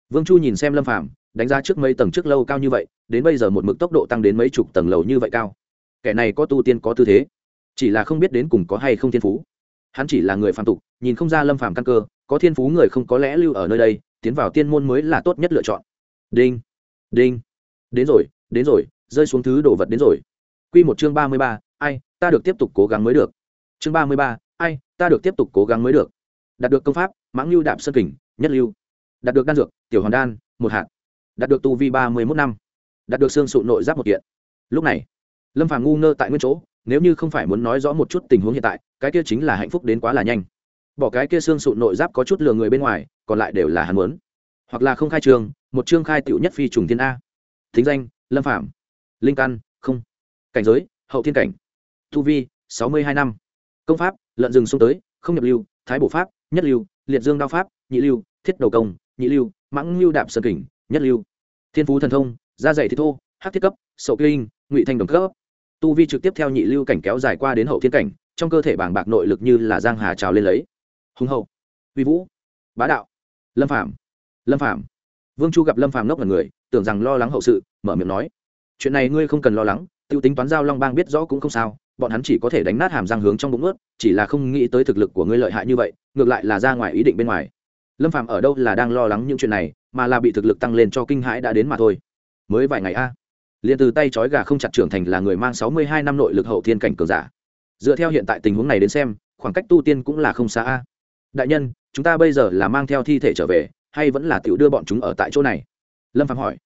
vương chu nhìn xem lâm phạm đánh giá trước mấy tầng trước lâu cao như vậy, đến bây giờ một mực tốc độ tăng đến mấy chục tầng lầu như vậy cao. Kẻ này có tu tiên có tư thế, chỉ là không biết đến cùng có hay không thiên phú hắn chỉ là người phàm tục, nhìn không ra lâm phàm căn cơ, có thiên phú người không có lẽ lưu ở nơi đây, tiến vào tiên môn mới là tốt nhất lựa chọn. Đinh đinh, đến rồi đến rồi, rơi xuống thứ đồ vật đến rồi. Quy một chương ba mươi ba, ai, ta được tiếp tục cố gắng mới được. Chương ba mươi ba, ai, ta được tiếp tục cố gắng mới được. Đạt được công pháp, mãng lưu đạp sơn kình, nhất lưu. Đạt được đan dược, tiểu hoàn đan, một hạt. Đạt được tu vi ba mươi mốt năm. Đạt được xương sụ nội giáp một kiện. Lúc này, lâm phàm ngu ngơ tại nguyên chỗ nếu như không phải muốn nói rõ một chút tình huống hiện tại, cái kia chính là hạnh phúc đến quá là nhanh. Bỏ cái kia xương sụn nội giáp có chút lừa người bên ngoài, còn lại đều là hắn muốn. Hoặc là không khai trường, một chương khai tựu nhất phi trùng thiên a. Thính danh, lâm phạm linh căn, không. Cảnh giới, hậu thiên cảnh. Tu vi, sáu mươi hai năm. Công pháp, lợn rừng xông tới, không nhập lưu, thái bổ pháp, nhất lưu, liệt dương đao pháp, nhị lưu, thiết đầu công, nhị lưu, mãng lưu đạp sơn kình, nhất lưu. Thiên phú thần thông, da dày thiết thô hát thiết cấp, sậu kinh, ngụy thanh đồng cấp tu vi trực tiếp theo nhị lưu cảnh kéo dài qua đến hậu thiên cảnh, trong cơ thể bàng bạc nội lực như là giang hà trào lên lấy. Hùng hậu, uy vũ, bá đạo, lâm phạm lâm phạm vương chu gặp lâm phạm ngốc là người, tưởng rằng lo lắng hậu sự, mở miệng nói, chuyện này ngươi không cần lo lắng, tiêu tính toán giao long bang biết rõ cũng không sao, bọn hắn chỉ có thể đánh nát hàm răng hướng trong bụng ướt chỉ là không nghĩ tới thực lực của ngươi lợi hại như vậy, ngược lại là ra ngoài ý định bên ngoài. Lâm phạm ở đâu là đang lo lắng những chuyện này, mà là bị thực lực tăng lên cho kinh hãi đã đến mà thôi. Mới vài ngày a liền từ tay trói gà không chặt trưởng thành là người mang sáu mươi hai năm nội lực hậu thiên cảnh cường giả. Dựa theo hiện tại tình huống này đến xem, khoảng cách tu tiên cũng là không xa a. Đại nhân, chúng ta bây giờ là mang theo thi thể trở về, hay vẫn là tiểu đưa bọn chúng ở tại chỗ này? Lâm phạm hỏi.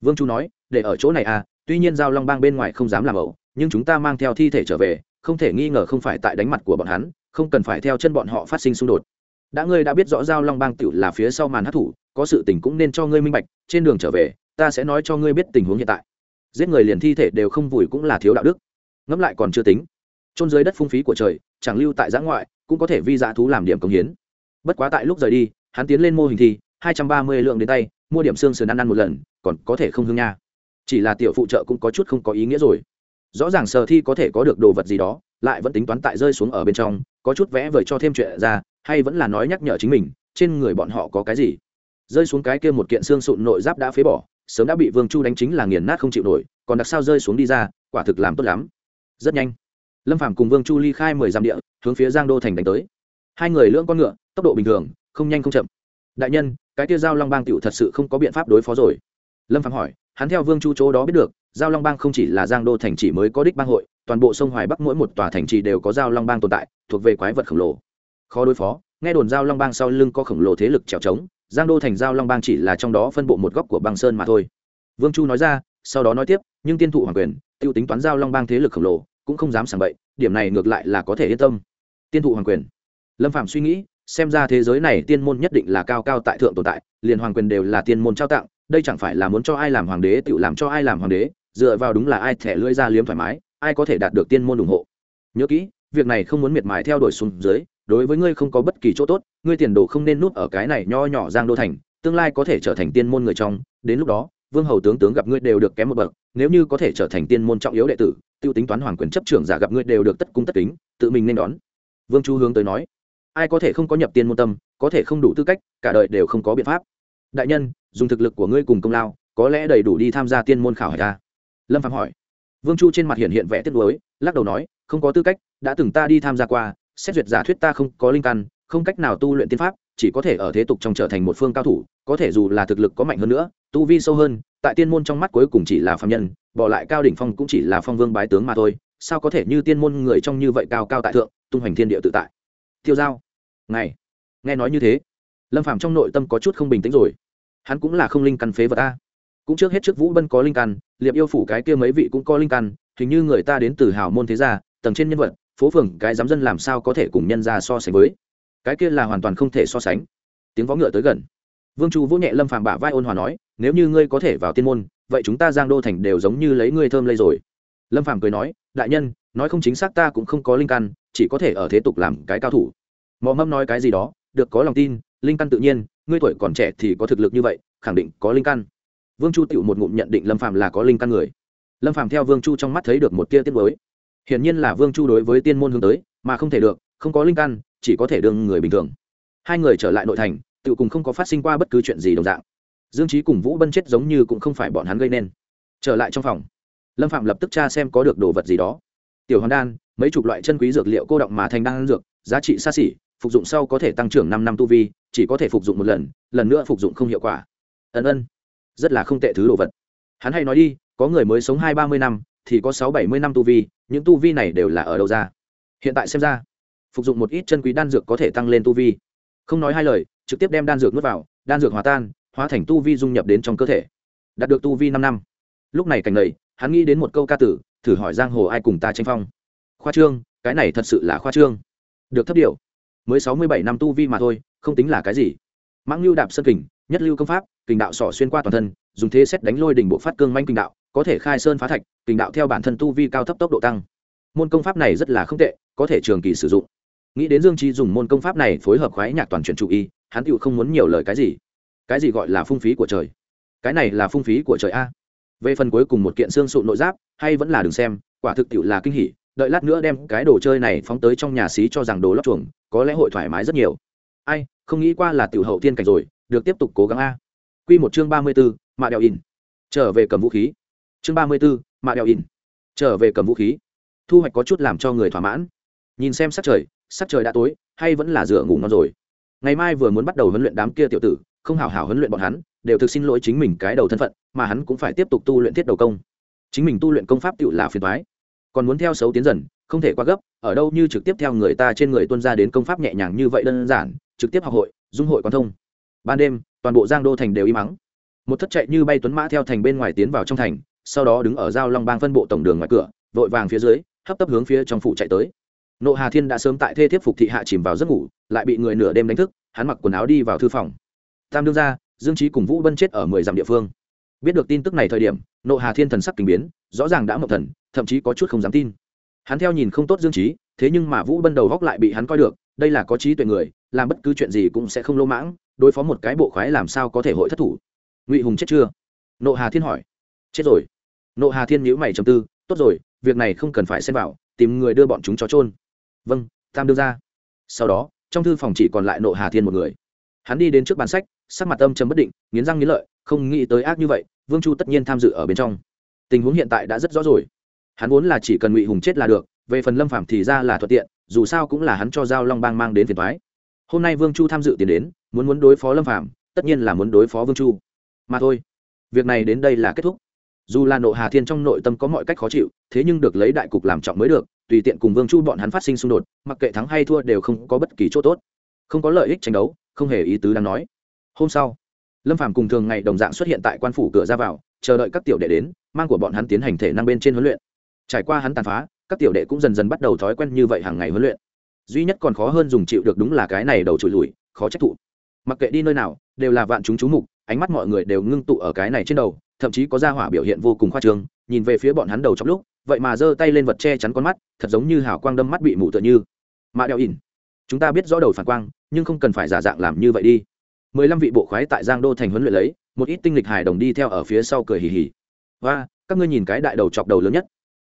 Vương chu nói, để ở chỗ này à tuy nhiên giao long bang bên ngoài không dám làm ẩu, nhưng chúng ta mang theo thi thể trở về, không thể nghi ngờ không phải tại đánh mặt của bọn hắn, không cần phải theo chân bọn họ phát sinh xung đột. Đã ngươi đã biết rõ giao long bang tiểu là phía sau màn hát thủ có sự tình cũng nên cho ngươi minh bạch, trên đường trở về, ta sẽ nói cho ngươi biết tình huống hiện tại giết người liền thi thể đều không vùi cũng là thiếu đạo đức. Ngẫm lại còn chưa tính. Trôn dưới đất phung phí của trời, chẳng lưu tại giã ngoại, cũng có thể vi dạ thú làm điểm công hiến. Bất quá tại lúc rời đi, hắn tiến lên mô hình thi, hai trăm ba mươi lượng đến tay, mua điểm xương sườn ăn ăn một lần, còn có thể không hương nha. Chỉ là tiểu phụ trợ cũng có chút không có ý nghĩa rồi. Rõ ràng sở thi có thể có được đồ vật gì đó, lại vẫn tính toán tại rơi xuống ở bên trong, có chút vẽ vời cho thêm chuyện ra, hay vẫn là nói nhắc nhở chính mình, trên người bọn họ có cái gì. Rơi xuống cái kia một kiện xương sụn nội giáp đã phế bỏ sớm đã bị vương chu đánh chính là nghiền nát không chịu nổi, còn đặc sao rơi xuống đi ra, quả thực làm tốt lắm. Rất nhanh, lâm phàm cùng vương chu ly khai mười dặm địa, hướng phía giang đô thành đánh tới. Hai người lưỡng con ngựa, tốc độ bình thường, không nhanh không chậm. Đại nhân, cái kia giao long bang tựu thật sự không có biện pháp đối phó rồi. Lâm phạm hỏi, hắn theo vương chu chỗ đó biết được, giao long bang không chỉ là giang đô thành chỉ mới có đích bang hội, toàn bộ sông hoài bắc mỗi một tòa thành trì đều có giao long bang tồn tại, thuộc về quái vật khổng lồ. Khó đối phó, nghe đồn giao long bang sau lưng có khổng lồ thế lực trèo trống giang đô thành giao long bang chỉ là trong đó phân bộ một góc của băng sơn mà thôi. Vương chu nói ra, sau đó nói tiếp, nhưng tiên thụ hoàng quyền t i ê u tính toán giao long bang thế lực khổng lồ, cũng không dám sảng bậy, điểm này ngược lại là có thể yên tâm. Tiên thụ hoàng quyền. Lâm phạm suy nghĩ, xem ra thế giới này tiên môn nhất định là cao cao tại thượng tồn tại, liền hoàng quyền đều là tiên môn trao tặng, đây chẳng phải là muốn cho ai làm hoàng đế, tự làm cho ai làm hoàng đế, dựa vào đúng là ai thẻ lưỡi ra liếm thoải mái, ai có thể đạt được tiên môn ủng hộ. Nhớ kỹ, việc này không muốn miệt mài theo đuổi xuống dưới đối với ngươi không có bất kỳ chỗ tốt, ngươi tiền đồ không nên núp ở cái này nho nhỏ giang đô thành, tương lai có thể trở thành tiên môn người trong. Đến lúc đó, vương hầu tướng tướng gặp ngươi đều được kém một bậc, nếu như có thể trở thành tiên môn trọng yếu đệ tử, tiêu tính toán hoàng quyền chấp trưởng giả gặp ngươi đều được tất cung tất kính, tự mình nên đón. Vương chu hướng tới nói, ai có thể không có nhập tiên môn tâm, có thể không đủ tư cách, cả đời đều không có biện pháp. Đại nhân, dùng thực lực của ngươi cùng công lao, có lẽ đầy đủ đi tham gia tiên môn khảo hải ta. Lâm phạm hỏi. Vương chu trên mặt hiện hiện vẻ tiếc nuối, lắc đầu nói, không có tư cách, đã từng ta đi tham gia qua xét duyệt giả thuyết ta không có linh căn, không cách nào tu luyện tiên pháp, chỉ có thể ở thế tục trong trở thành một phương cao thủ, có thể dù là thực lực có mạnh hơn nữa, tu vi sâu hơn, tại tiên môn trong mắt cuối cùng chỉ là phạm nhân, bỏ lại cao đỉnh phong cũng chỉ là phong vương bái tướng mà thôi, sao có thể như tiên môn người trong như vậy cao cao tại thượng, tung hoành thiên địa tự tại? Tiêu giao ngày nghe nói như thế, lâm Phàm trong nội tâm có chút không bình tĩnh rồi. Hắn cũng là không linh căn phế vật ta cũng trước hết trước vũ bân có linh căn, liệp yêu phủ cái kia mấy vị cũng có linh căn, hình như người ta đến từ hào môn thế gia, tầng trên nhân vật phố phường cái giám dân làm sao có thể cùng nhân ra so sánh với? Cái kia là hoàn toàn không thể so sánh. Tiếng võ ngựa tới gần. Vương chu vỗ nhẹ lâm phàm bả vai ôn hòa nói, nếu như ngươi có thể vào tiên môn, vậy chúng ta giang đô thành đều giống như lấy ngươi thơm lây rồi. Lâm phàm cười nói, đại nhân, nói không chính xác ta cũng không có linh căn, chỉ có thể ở thế tục làm cái cao thủ. Mò mâm nói cái gì đó, được có lòng tin, linh căn tự nhiên, ngươi tuổi còn trẻ thì có thực lực như vậy, khẳng định có linh căn. Vương chu tựu một ngụm nhận định lâm phàm là có linh căn người. Lâm phàm theo vương chu trong mắt thấy được một tia tiết mới hiển nhiên là vương chu đối với tiên môn hướng tới, mà không thể được, không có linh căn, chỉ có thể đương người bình thường. Hai người trở lại nội thành, tự cùng không có phát sinh qua bất cứ chuyện gì đồng dạng. Dương trí cùng vũ bân chết giống như cũng không phải bọn hắn gây nên. Trở lại trong phòng, lâm phạm lập tức tra xem có được đồ vật gì đó. Tiểu hoàn đan, mấy chục loại chân quý dược liệu cô động mà thành đan dược, giá trị xa xỉ, phục dụng sau có thể tăng trưởng năm năm tu vi, chỉ có thể phục dụng một lần lần nữa phục dụng không hiệu quả. Ân ân, rất là không tệ thứ đồ vật. Hắn hay nói đi, có người mới sống hai ba mươi năm thì có sáu bảy mươi năm tu vi, những tu vi này đều là ở đâu ra? Hiện tại xem ra, phục dụng một ít chân quý đan dược có thể tăng lên tu vi. Không nói hai lời, trực tiếp đem đan dược nuốt vào, đan dược hòa tan, hóa thành tu vi dung nhập đến trong cơ thể. Đạt được tu vi năm năm. Lúc này cảnh lầy hắn nghĩ đến một câu ca tử, thử hỏi giang hồ ai cùng ta tranh phong. Khoa trương, cái này thật sự là khoa trương. Được thấp điều. Mới sáu mươi bảy năm tu vi mà thôi, không tính là cái gì. Mãng lưu đạp sân kình, nhất lưu công pháp, kình đạo sỏ xuyên qua toàn thân, dùng thế xét đánh lôi đỉnh bộ phát cương manh kình đạo có thể khai sơn phá thạch tình đạo theo bản thân tu vi cao thấp tốc độ tăng. Môn công pháp này rất là không tệ, có thể trường kỳ sử dụng. Nghĩ đến dương trí dùng môn công pháp này phối hợp khoái nhạc toàn chuyển chủ y, hắn tựu không muốn nhiều lời cái gì. Cái gì gọi là phung phí của trời? Cái này là phung phí của trời a. Về phần cuối cùng một kiện xương sụn nội giáp, hay vẫn là đừng xem, quả thực tiệu là kinh hỉ. Đợi lát nữa đem cái đồ chơi này phóng tới trong nhà xí cho rằng đồ lót chuồng, có lẽ hội thoải mái rất nhiều. Ai, không nghĩ qua là tiểu hậu tiên cảnh rồi, được tiếp tục cố gắng a. Q một chương ba mươi b mạ đèo in trở về cầm vũ khí chương ba mươi b ố mạ đèo in trở về cầm vũ khí. Thu hoạch có chút làm cho người thỏa mãn. Nhìn xem sắc trời sắc trời đã tối, hay vẫn là dựa ngủ ngon rồi. Ngày mai vừa muốn bắt đầu huấn luyện đám kia tiểu tử, không hào hào huấn luyện bọn hắn, đều thực xin lỗi chính mình cái đầu thân phận, mà hắn cũng phải tiếp tục tu luyện thiết đầu công. Chính mình tu luyện công pháp tự là phiền thoái còn muốn theo xấu tiến dần, không thể quá gấp, ở đâu như trực tiếp theo người ta trên người tuân ra đến công pháp nhẹ nhàng như vậy đơn giản, trực tiếp học hội, dung hội quan thông. Ban đêm, toàn bộ giang đô thành đều im mắng. Một thất chạy như bay tuấn mã theo thành bên ngoài tiến vào trong thành sau đó đứng ở giao long bang phân bộ tổng đường ngoài cửa, vội vàng phía dưới, hấp tấp hướng phía trong phủ chạy tới. Nộ hà thiên đã sớm tại thê thiếp phục thị hạ chìm vào giấc ngủ, lại bị người nửa đêm đánh thức, hắn mặc quần áo đi vào thư phòng. Tam đương ra dương trí cùng vũ bân chết ở mười dặm địa phương. Biết được tin tức này thời điểm, nộ hà thiên thần sắc kinh biến, rõ ràng đã mộng thần, thậm chí có chút không dám tin. Hắn theo nhìn không tốt dương trí thế nhưng mà vũ bân đầu góc lại bị hắn coi được, đây là có trí tuệ người, làm bất cứ chuyện gì cũng sẽ không lỗ mãng, đối phó một cái bộ khoái làm sao có thể hội thất thủ. Ngụy hùng chết chưa? Nộ hà thiên hỏi. Chết rồi nộ hà thiên nhữ mày trầm tư, tốt rồi, việc này không cần phải xem vào, tìm người đưa bọn chúng cho trôn vâng tam đưa ra sau đó, trong thư phòng chỉ còn lại nộ hà thiên một người. Hắn đi đến trước bàn sách, sắc mặt âm chấm bất định, nghiến răng nghiến lợi, không nghĩ tới ác như vậy, vương chu tất nhiên tham dự ở bên trong. Tình huống hiện tại đã rất rõ rồi. Hắn vốn là chỉ cần ngụy hùng chết là được, về phần lâm phạm thì ra là thuận tiện, dù sao cũng là hắn cho giao long bang mang đến phiền thoái hôm nay vương chu tham dự tiền đến, muốn muốn đối phó lâm phạm tất nhiên là muốn đối phó vương chu. Mà thôi, việc này đến đây là kết thúc dù là nộ hà thiên trong nội tâm có mọi cách khó chịu, thế nhưng được lấy đại cục làm trọng mới được, tùy tiện cùng vương chu bọn hắn phát sinh xung đột, mặc kệ thắng hay thua đều không có bất kỳ chỗ tốt. Không có lợi ích tranh đấu, không hề ý tứ đang nói. Hôm sau, lâm phàm cùng thường ngày đồng dạng xuất hiện tại quan phủ cửa ra vào, chờ đợi các tiểu đệ đến, mang của bọn hắn tiến hành thể năng bên trên huấn luyện. Trải qua hắn tàn phá, các tiểu đệ cũng dần dần bắt đầu thói quen như vậy hàng ngày huấn luyện. Duy nhất còn khó hơn dùng chịu được đúng là cái này đầu trụi lùi, khó trách thụ. Mặc kệ đi nơi nào, đều là vạn chúng chú mục, ánh mắt mọi người đều ngưng tụ ở cái này trên đầu thậm chí có gia hỏa biểu hiện vô cùng khoa trương, nhìn về phía bọn hắn đầu trong lúc, vậy mà giơ tay lên vật che chắn con mắt, thật giống như hào quang đâm mắt bị mù tựa như. Mạ đeo ỉn, chúng ta biết rõ đầu phản quang, nhưng không cần phải giả dạng làm như vậy đi. Mười lăm vị bộ khoái tại giang đô thành huấn luyện lấy, một ít tinh lịch hài đồng đi theo ở phía sau cười hì hì. Và các ngươi nhìn cái đại đầu chọc đầu lớn nhất.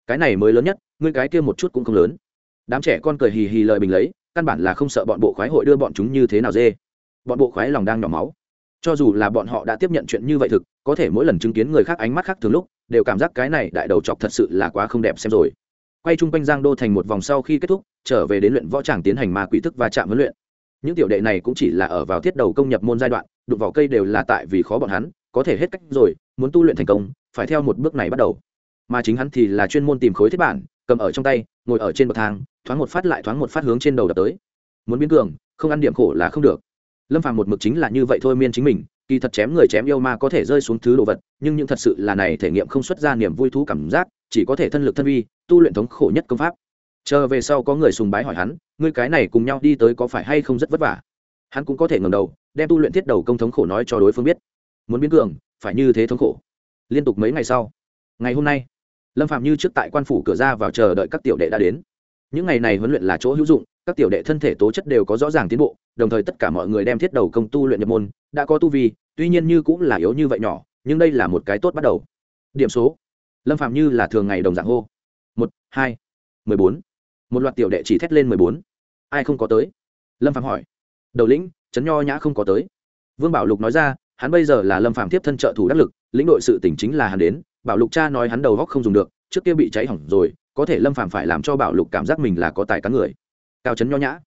Cái này mới lớn nhất, ngươi cái kia một chút cũng không lớn. Đám trẻ con cười hì hì lời bình lấy, căn bản là không sợ bọn bộ khoái hội đưa bọn chúng như thế nào dê. Bọn bộ khoái lòng đang nhỏ máu cho dù là bọn họ đã tiếp nhận chuyện như vậy thực, có thể mỗi lần chứng kiến người khác ánh mắt khác thường lúc, đều cảm giác cái này đại đầu chọc thật sự là quá không đẹp xem rồi. Quay chung quanh giang đô thành một vòng sau khi kết thúc, trở về đến luyện võ tràng tiến hành ma quỷ thức và chạm huấn luyện. Những tiểu đệ này cũng chỉ là ở vào thiết đầu công nhập môn giai đoạn, đụng vào cây đều là tại vì khó bọn hắn, có thể hết cách rồi, muốn tu luyện thành công, phải theo một bước này bắt đầu. Mà chính hắn thì là chuyên môn tìm khối thiết bản, cầm ở trong tay, ngồi ở trên bậc thang, thoáng một phát lại thoáng một phát hướng trên đầu đập tới. Muốn biến cường, không ăn điểm khổ là không được lâm phàm một mực chính là như vậy thôi miên chính mình, kỳ thật chém người chém yêu ma có thể rơi xuống thứ đồ vật, nhưng những thật sự là này thể nghiệm không xuất ra niềm vui thú cảm giác, chỉ có thể thân lực thân vi tu luyện thống khổ nhất công pháp. Chờ về sau có người sùng bái hỏi hắn, ngươi cái này cùng nhau đi tới có phải hay không rất vất vả? Hắn cũng có thể ngầm đầu, đem tu luyện thiết đầu công thống khổ nói cho đối phương biết. Muốn biến cường, phải như thế thống khổ. Liên tục mấy ngày sau, ngày hôm nay, lâm phạm như trước tại quan phủ cửa ra vào chờ đợi các tiểu đệ đã đến những ngày này huấn luyện là chỗ hữu dụng, các tiểu đệ thân thể tố chất đều có rõ ràng tiến bộ, đồng thời tất cả mọi người đem thiết đầu công tu luyện nhập môn, đã có tu vi, tuy nhiên như cũng là yếu như vậy nhỏ, nhưng đây là một cái tốt bắt đầu. Điểm số. Lâm phạm như là thường ngày đồng dạng hô. Một, hai, mười bốn. Một loạt tiểu đệ chỉ thét lên mười bốn. Ai không có tới? Lâm phạm hỏi. Đầu lĩnh, trấn nho nhã không có tới. Vương bảo lục nói ra, hắn bây giờ là lâm phạm tiếp thân trợ thủ đắc lực, lĩnh đội sự tỉnh chính là hắn đến. Bảo lục cha nói hắn đầu góc không dùng được, trước kia bị cháy hỏng rồi có thể lâm phàm phải làm cho bảo lục cảm giác mình là có tài cán người. Cao trấn nho nhã.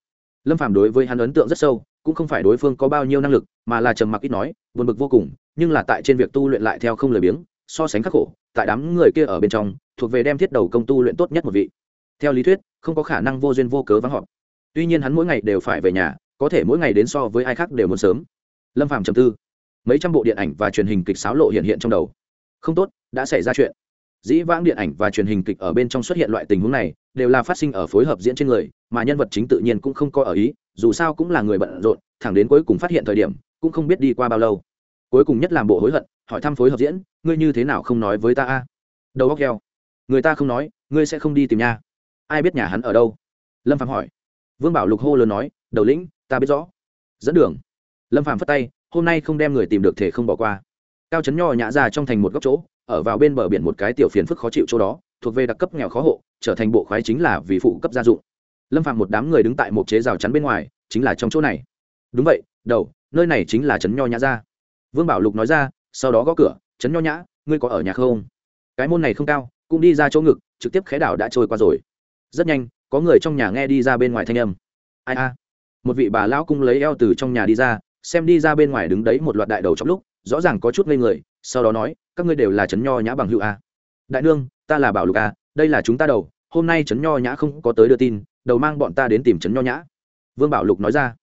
Lâm phàm đối với hắn ấn tượng rất sâu, cũng không phải đối phương có bao nhiêu năng lực, mà là trầm mặc ít nói, buồn bực vô cùng, nhưng là tại trên việc tu luyện lại theo không lời biếng, so sánh khắc khổ, tại đám người kia ở bên trong, thuộc về đem thiết đầu công tu luyện tốt nhất một vị. Theo lý thuyết, không có khả năng vô duyên vô cớ vắng họp. Tuy nhiên hắn mỗi ngày đều phải về nhà, có thể mỗi ngày đến so với ai khác đều muốn sớm. Lâm phàm trầm tư. Mấy trăm bộ điện ảnh và truyền hình kịch sáo lộ hiện hiện trong đầu. Không tốt, đã xảy ra chuyện dĩ vãng điện ảnh và truyền hình kịch ở bên trong xuất hiện loại tình huống này, đều là phát sinh ở phối hợp diễn trên người, mà nhân vật chính tự nhiên cũng không có ở ý, dù sao cũng là người bận rộn, thẳng đến cuối cùng phát hiện thời điểm, cũng không biết đi qua bao lâu. Cuối cùng nhất làm bộ hối hận, hỏi thăm phối hợp diễn, ngươi như thế nào không nói với ta a? Đầu góc heo người ta không nói, ngươi sẽ không đi tìm nha ai biết nhà hắn ở đâu? Lâm phạm hỏi. Vương bảo lục hô lớn nói, đầu lĩnh, ta biết rõ. Dẫn đường. Lâm phạm phất tay, hôm nay không đem người tìm được thể không bỏ qua. Cao trấn nho nhã ra trong thành một góc chỗ ở vào bên bờ biển một cái tiểu phiền phức khó chịu chỗ đó, thuộc về đặc cấp nghèo khó hộ, trở thành bộ khoái chính là vì phụ cấp gia dụng. Lâm phạm một đám người đứng tại một chế rào chắn bên ngoài, chính là trong chỗ này. Đúng vậy, đầu, nơi này chính là trấn nho nhã ra vương bảo lục nói ra, sau đó gõ cửa, trấn nho nhã, ngươi có ở nhà không? Cái môn này không cao, cũng đi ra chỗ ngực, trực tiếp khé đảo đã trôi qua rồi. Rất nhanh, có người trong nhà nghe đi ra bên ngoài thanh âm. Ai a? Một vị bà lão cung lấy eo từ trong nhà đi ra, xem đi ra bên ngoài đứng đấy một loạt đại đầu trong lúc rõ ràng có chút ngây người, sau đó nói, các ngươi đều là trấn nho nhã bằng hữu a. Đại nương, ta là bảo lục a, đây là chúng ta đầu, hôm nay trấn nho nhã không có tới đưa tin, đầu mang bọn ta đến tìm trấn nho nhã. Vương bảo lục nói ra.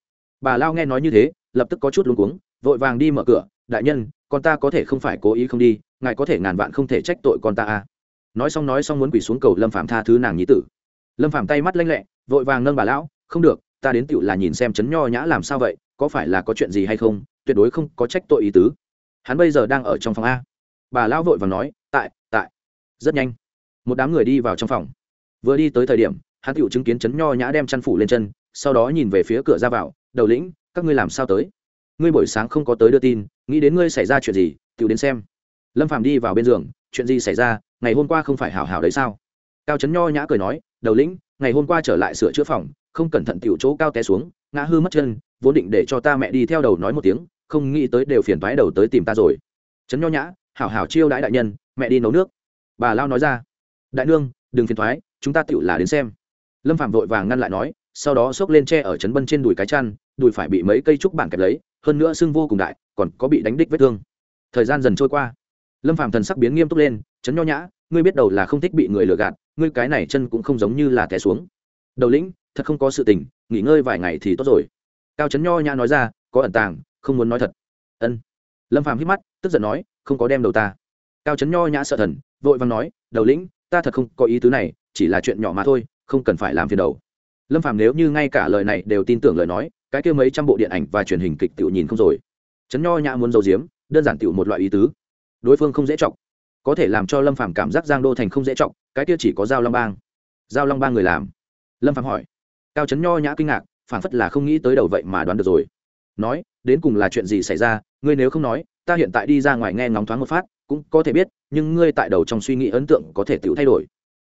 Bà lao nghe nói như thế, lập tức có chút luống cuống, vội vàng đi mở cửa, đại nhân, con ta có thể không phải cố ý không đi, ngài có thể ngàn vạn không thể trách tội con ta a. Nói xong nói xong muốn quỳ xuống cầu lâm phạm tha thứ nàng nhí tử. Lâm phạm tay mắt lanh lẹ, vội vàng nâng bà lão, không được, ta đến tựu là nhìn xem chấn nho nhã làm sao vậy, có phải là có chuyện gì hay không, tuyệt đối không có trách tội ý tứ hắn bây giờ đang ở trong phòng a. Bà lão vội và nói, tại tại. Rất nhanh, một đám người đi vào trong phòng. Vừa đi tới thời điểm, hắn tựu chứng kiến chấn nho nhã đem chăn phủ lên chân, sau đó nhìn về phía cửa ra vào, đầu lĩnh, các ngươi làm sao tới? Ngươi buổi sáng không có tới đưa tin, nghĩ đến ngươi xảy ra chuyện gì, tựu đến xem. Lâm phạm đi vào bên giường, chuyện gì xảy ra, ngày hôm qua không phải hảo hảo đấy sao? Cao trấn nho nhã cười nói, đầu lĩnh, ngày hôm qua trở lại sửa chữa phòng, không cẩn thận tiểu chỗ cao té xuống, ngã hư mất chân, vốn định để cho ta mẹ đi theo đầu nói một tiếng không nghĩ tới đều phiền toái đầu tới tìm ta rồi. Trấn nho nhã, hảo hảo chiêu đãi đại nhân, mẹ đi nấu nước. Bà lao nói ra. Đại nương, đừng phiền toái, chúng ta tiểu là đến xem. Lâm phạm vội vàng ngăn lại nói, sau đó xốc lên tre ở trấn bân trên đùi cái chăn, đùi phải bị mấy cây trúc bản kẹp lấy, hơn nữa xương vô cùng đại, còn có bị đánh đích vết thương. Thời gian dần trôi qua. Lâm Phạm thần sắc biến nghiêm túc lên, Trấn nho nhã, ngươi biết đầu là không thích bị người lừa gạt, ngươi cái này chân cũng không giống như là té xuống. Đầu lĩnh, thật không có sự tình, nghỉ ngơi vài ngày thì tốt rồi. Cao Trấn nho nhã nói ra, có ẩn tàng không muốn nói thật. Ân. Lâm phàm hít mắt, tức giận nói, không có đem đầu ta. Cao chấn nho nhã sợ thần, vội vàng nói, đầu lĩnh, ta thật không có ý tứ này, chỉ là chuyện nhỏ mà thôi, không cần phải làm phiền đầu. Lâm phàm nếu như ngay cả lời này đều tin tưởng lời nói, cái kia mấy trăm bộ điện ảnh và truyền hình kịch tiểu nhìn không rồi. Chấn nho nhã muốn giấu giếm, đơn giản tiểu một loại ý tứ. Đối phương không dễ trọng có thể làm cho lâm phàm cảm giác giang đô thành không dễ trọng cái kia chỉ có giao long bang. Giao long bang người làm. Lâm phàm hỏi. Cao chấn nho nhã kinh ngạc phản phất là không nghĩ tới đầu vậy mà đoán được rồi nói, đến cùng là chuyện gì xảy ra, ngươi nếu không nói, ta hiện tại đi ra ngoài nghe ngóng thoáng một phát, cũng có thể biết, nhưng ngươi tại đầu trong suy nghĩ ấn tượng có thể tự thay đổi.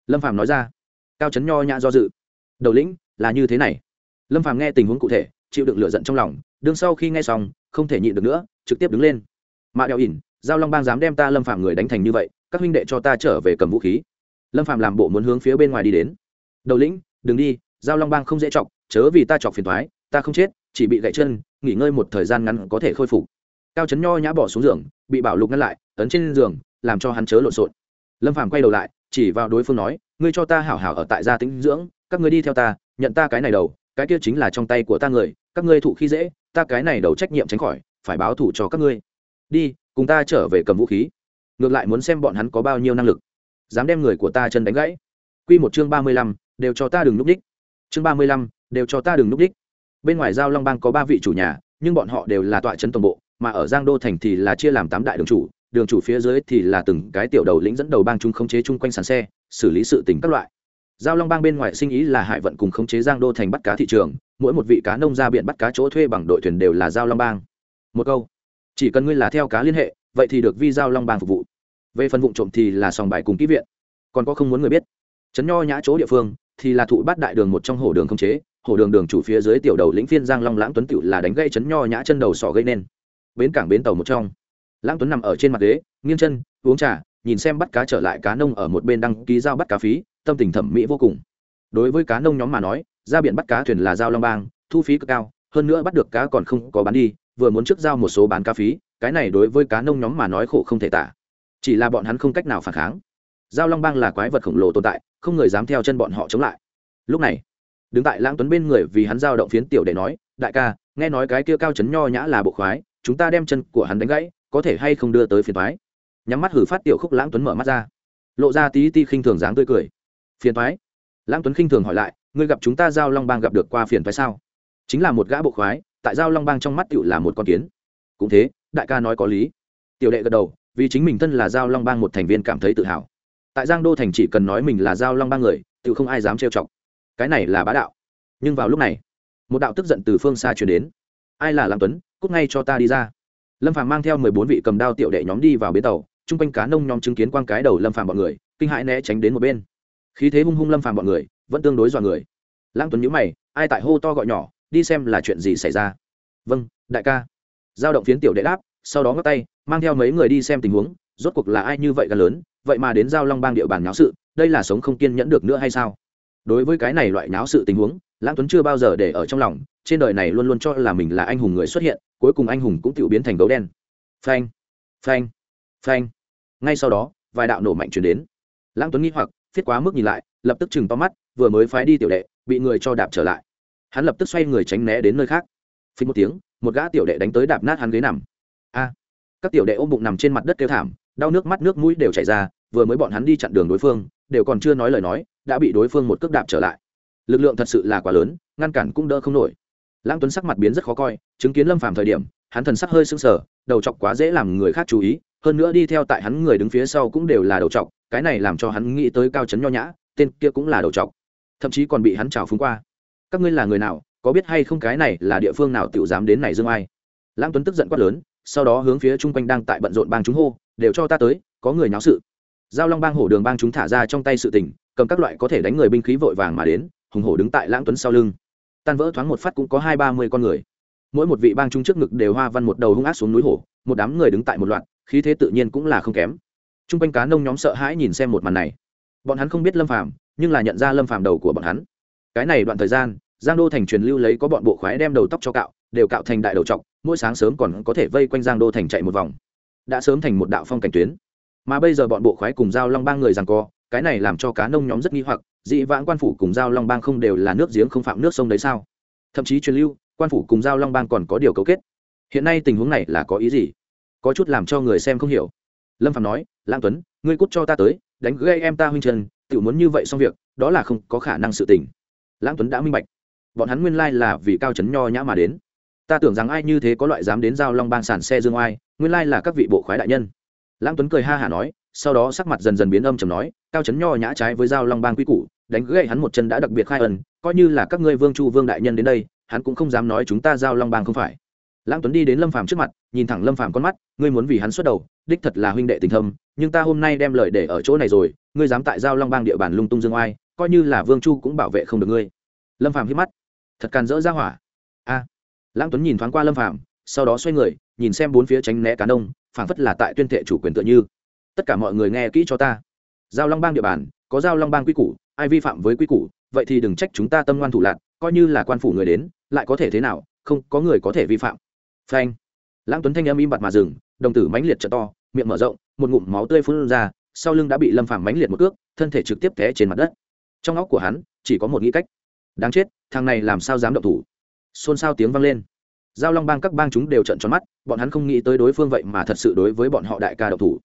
Lâm phàm nói ra. Cao chấn nho nhã do dự. Đầu lĩnh, là như thế này. Lâm phàm nghe tình huống cụ thể, chịu đựng lửa giận trong lòng, đương sau khi nghe xong, không thể nhịn được nữa, trực tiếp đứng lên. Mạ đeo ỉn, giao long bang dám đem ta lâm phàm người đánh thành như vậy, các huynh đệ cho ta trở về cầm vũ khí. Lâm phàm làm bộ muốn hướng phía bên ngoài đi đến. Đầu lĩnh, đừng đi, giao long bang không dễ chọc, chớ vì ta chọc phiền thoái ta không chết, chỉ bị gãy chân nghỉ ngơi một thời gian ngắn có thể khôi phục. Cao trấn nho nhã bỏ xuống giường, bị bảo lục ngăn lại, ấn trên giường, làm cho hắn chớ lộn xộn. Lâm phàm quay đầu lại, chỉ vào đối phương nói, ngươi cho ta hảo hảo ở tại gia tĩnh dưỡng, các ngươi đi theo ta, nhận ta cái này đầu, cái kia chính là trong tay của ta người, các ngươi thụ khi dễ, ta cái này đầu trách nhiệm tránh khỏi, phải báo thủ cho các ngươi. Đi, cùng ta trở về cầm vũ khí. Ngược lại muốn xem bọn hắn có bao nhiêu năng lực. Dám đem người của ta chân đánh gãy. Quy một chương ba mươi lăm, đều cho ta đừng núp đích. Chương ba mươi lăm, đều cho ta đừng núp đích bên ngoài giao long bang có ba vị chủ nhà, nhưng bọn họ đều là tọa trấn tổng bộ, mà ở giang đô thành thì là chia làm tám đại đường chủ đường chủ phía dưới thì là từng cái tiểu đầu lĩnh dẫn đầu bang chúng khống chế chung quanh sàn xe, xử lý sự tình các loại. Giao long bang bên ngoài sinh ý là hải vận cùng khống chế giang đô thành bắt cá thị trường, mỗi một vị cá nông ra biển bắt cá chỗ thuê bằng đội thuyền đều là giao long bang. Một câu, chỉ cần ngươi là theo cá liên hệ, vậy thì được vi giao long bang phục vụ. Về phần vụ trộm thì là sòng bài cùng kỹ viện. Còn có không muốn người biết, Trấn nho nhã chỗ địa phương thì là thụ bát đại đường một trong hồ đường không chế Hổ đường đường chủ phía dưới tiểu đầu lĩnh phiên giang long lãng tuấn tiểu là đánh gây chấn nho nhã chân đầu sọ gây nên. Bến cảng bến tàu một trong. Lãng tuấn nằm ở trên mặt ghế, nghiêng chân, uống trà, nhìn xem bắt cá trở lại cá nông ở một bên đăng ký giao bắt cá phí, tâm tình thẩm mỹ vô cùng. Đối với cá nông nhóm mà nói, ra biển bắt cá thuyền là giao long bang, thu phí cực cao, hơn nữa bắt được cá còn không có bán đi, vừa muốn trước giao một số bán cá phí, cái này đối với cá nông nhóm mà nói khổ không thể tả. Chỉ là bọn hắn không cách nào phản kháng. Giao long bang là quái vật khổng lồ tồn tại, không người dám theo chân bọn họ chống lại. Lúc này đứng tại lãng tuấn bên người vì hắn giao động phiến tiểu để nói, đại ca, nghe nói cái kia cao chấn nho nhã là bộ khoái, chúng ta đem chân của hắn đánh gãy, có thể hay không đưa tới phiền thoái nhắm mắt hử phát tiểu khúc lãng tuấn mở mắt ra. Lộ ra tí ti khinh thường dáng tươi cười. Phiền thoái lãng tuấn khinh thường hỏi lại, ngươi gặp chúng ta giao long bang gặp được qua phiền thoái sao? Chính là một gã bộ khoái, tại giao long bang trong mắt tiểu là một con kiến. Cũng thế, đại ca nói có lý. Tiểu đệ gật đầu, vì chính mình thân là giao long bang một thành viên cảm thấy tự hào. Tại giang đô thành chỉ cần nói mình là giao long bang người tự không ai dám trêu chọc cái này là bá đạo. Nhưng vào lúc này, một đạo tức giận từ phương xa chuyển đến. Ai là lam tuấn? Cút ngay cho ta đi ra. Lâm phàm mang theo mười bốn vị cầm đao tiểu đệ nhóm đi vào bến tàu, chung quanh cá nông nhóm chứng kiến quang cái đầu lâm phàm bọn người, kinh hãi né tránh đến một bên. Khí thế hung hung lâm phàm bọn người, vẫn tương đối dọa người. Lãng tuấn nhíu mày, ai tại hô to gọi nhỏ, đi xem là chuyện gì xảy ra. Vâng đại ca. Giao động phiến tiểu đệ đáp, sau đó ngắt tay, mang theo mấy người đi xem tình huống, rốt cuộc là ai như vậy gần lớn, vậy mà đến giao long bang địa bàn nháo sự, đây là sống không kiên nhẫn được nữa hay sao? Đối với cái này loại náo sự tình huống, lãng tuấn chưa bao giờ để ở trong lòng, trên đời này luôn luôn cho là mình là anh hùng người xuất hiện, cuối cùng anh hùng cũng tự biến thành gấu đen. Phanh phanh phanh. Ngay sau đó, vài đạo nổ mạnh chuyển đến. Lãng tuấn nghĩ hoặc thiết quá mức nhìn lại, lập tức chừng to mắt, vừa mới phái đi tiểu đệ, bị người cho đạp trở lại. Hắn lập tức xoay người tránh né đến nơi khác. Phí một tiếng, một gã tiểu đệ đánh tới đạp nát hắn ghế nằm. A! Các tiểu đệ ôm bụng nằm trên mặt đất kêu thảm, đau nước mắt nước mũi đều chảy ra, vừa mới bọn hắn đi chặn đường đối phương đều còn chưa nói lời nói, đã bị đối phương một cước đạp trở lại. Lực lượng thật sự là quá lớn, ngăn cản cũng đỡ không nổi. Lãng tuấn sắc mặt biến rất khó coi, chứng kiến lâm phàm thời điểm, hắn thần sắc hơi sưng sờ, đầu chọc quá dễ làm người khác chú ý, hơn nữa đi theo tại hắn người đứng phía sau cũng đều là đầu chọc, cái này làm cho hắn nghĩ tới cao trấn nho nhã, tên kia cũng là đầu chọc. Thậm chí còn bị hắn trào phúng qua. Các ngươi là người nào, có biết hay không cái này là địa phương nào tự dám đến này dương ai? Lãng tuấn tức giận quát lớn, sau đó hướng phía chung quanh đang tại bận rộn bang chúng hô, đều cho ta tới, có người nháo sự giao long bang hổ đường bang chúng thả ra trong tay sự tình, cầm các loại có thể đánh người binh khí vội vàng mà đến, hùng hổ đứng tại lãng tuấn sau lưng. Tan vỡ thoáng một phát cũng có hai ba mươi con người. Mỗi một vị bang chúng trước ngực đều hoa văn một đầu hung ác xuống núi hổ, một đám người đứng tại một loạt, khí thế tự nhiên cũng là không kém. T r u n g quanh cá nông nhóm sợ hãi nhìn xem một màn này. Bọn hắn không biết lâm phàm, nhưng là nhận ra lâm phàm đầu của bọn hắn. Cái này đoạn thời gian, giang đô thành truyền lưu lấy có bọn bộ khoái đem đầu tóc cho cạo, đều cạo thành đại đầu trọc, mỗi sáng sớm còn có thể vây quanh giang đô thành chạy một vòng. Đã sớm thành một đạo phong cảnh tuyến mà bây giờ bọn bộ khoái cùng giao long bang người rằng co, cái này làm cho cá nông nhóm rất nghi hoặc, dị vãng quan phủ cùng giao long bang không đều là nước giếng không phạm nước sông đấy sao? Thậm chí truyền lưu, quan phủ cùng giao long bang còn có điều cấu kết. Hiện nay tình huống này là có ý gì? Có chút làm cho người xem không hiểu. Lâm phạm nói, lãng tuấn, ngươi cút cho ta tới, đánh gây em ta huynh trần tự muốn như vậy xong việc, đó là không có khả năng sự tình. Lãng tuấn đã minh bạch. Bọn hắn nguyên lai là vì cao trấn nho nhã mà đến. Ta tưởng rằng ai như thế có loại dám đến giao long bang sản xe dương oai, nguyên lai là các vị bộ khoái đại nhân lãng tuấn cười ha hả nói, sau đó sắc mặt dần dần biến âm trầm nói, cao trấn nho nhã trái với dao long bang quy củ, đánh gậy hắn một chân đã đặc biệt khai ẩn, coi như là các ngươi vương chu vương đại nhân đến đây, hắn cũng không dám nói chúng ta giao long bang không phải. Lãng tuấn đi đến lâm phàm trước mặt, nhìn thẳng lâm phàm con mắt, ngươi muốn vì hắn xuất đầu, đích thật là huynh đệ tình thâm, nhưng ta hôm nay đem lời để ở chỗ này rồi, ngươi dám tại giao long bang địa bàn lung tung dương oai, coi như là vương chu cũng bảo vệ không được ngươi. Lâm phàm hít mắt, thật càn rỡ ra hỏa. A. Lãng tuấn nhìn thoáng qua lâm phàm sau đó xoay người, nhìn xem bốn phía tránh né cá đông phảng phất là tại tuyên thệ chủ quyền tựa như. Tất cả mọi người nghe kỹ cho ta. Giao long bang địa bàn, có giao long bang quy củ, ai vi phạm với quy củ, vậy thì đừng trách chúng ta tâm ngoan thủ lạc, coi như là quan phủ người đến, lại có thể thế nào, không, có người có thể vi phạm. Phanh. Lãng tuấn thanh âm im bặt mà dừng, đồng tử mãnh liệt trợ to, miệng mở rộng, một ngụm máu tươi phun ra, sau lưng đã bị lâm phàm mãnh liệt một cước, thân thể trực tiếp té trên mặt đất. Trong óc của hắn, chỉ có một nghĩ cách. Đáng chết, thằng này làm sao dám động thủ? Xôn xao tiếng vang lên giao long bang các bang chúng đều trận tròn mắt, bọn hắn không nghĩ tới đối phương vậy mà thật sự đối với bọn họ đại ca động thủ.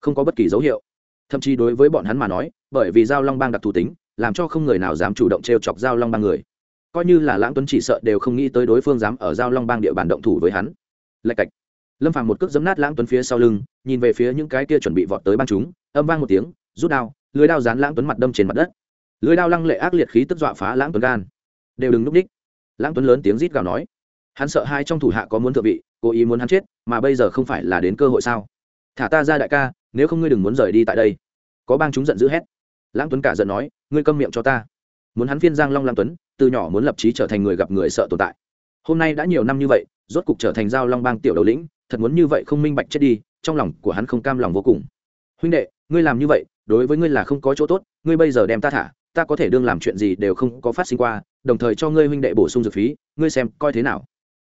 Không có bất kỳ dấu hiệu. Thậm chí đối với bọn hắn mà nói, bởi vì giao long bang đặc thù tính, làm cho không người nào dám chủ động t r e o chọc giao long bang người. Coi như là lãng tuấn chỉ sợ đều không nghĩ tới đối phương dám ở giao long bang địa bàn động thủ với hắn. Lạch cạch. Lâm phàm một cước giấm nát lãng tuấn phía sau lưng, nhìn về phía những cái kia chuẩn bị vọt tới bang chúng, âm vang một tiếng, rút đao, lưới đao dán lãng tuấn mặt đâm trên mặt đất. Lưới đao lăng lệ ác liệt khí tức dọa phá lãng tuấn gan. Đều đừng núp ních. Lãng tuấn lớn tiếng rít gào nói hắn sợ hai trong thủ hạ có muốn thượng vị, cố ý muốn hắn chết, mà bây giờ không phải là đến cơ hội sao? Thả ta ra đại ca, nếu không ngươi đừng muốn rời đi tại đây. Có bang chúng giận dữ hét. Lãng tuấn cả giận nói, ngươi câm miệng cho ta. Muốn hắn phiên giang long lãng tuấn, từ nhỏ muốn lập trí trở thành người gặp người sợ tồn tại. Hôm nay đã nhiều năm như vậy, rốt cục trở thành giao long bang tiểu đầu lĩnh, thật muốn như vậy không minh bạch chết đi, trong lòng của hắn không cam lòng vô cùng. Huynh đệ, ngươi làm như vậy, đối với ngươi là không có chỗ tốt, ngươi bây giờ đem ta thả, ta có thể đương làm chuyện gì đều không có phát sinh qua, đồng thời cho ngươi huynh đệ bổ sung dược phí, ngươi xem coi thế nào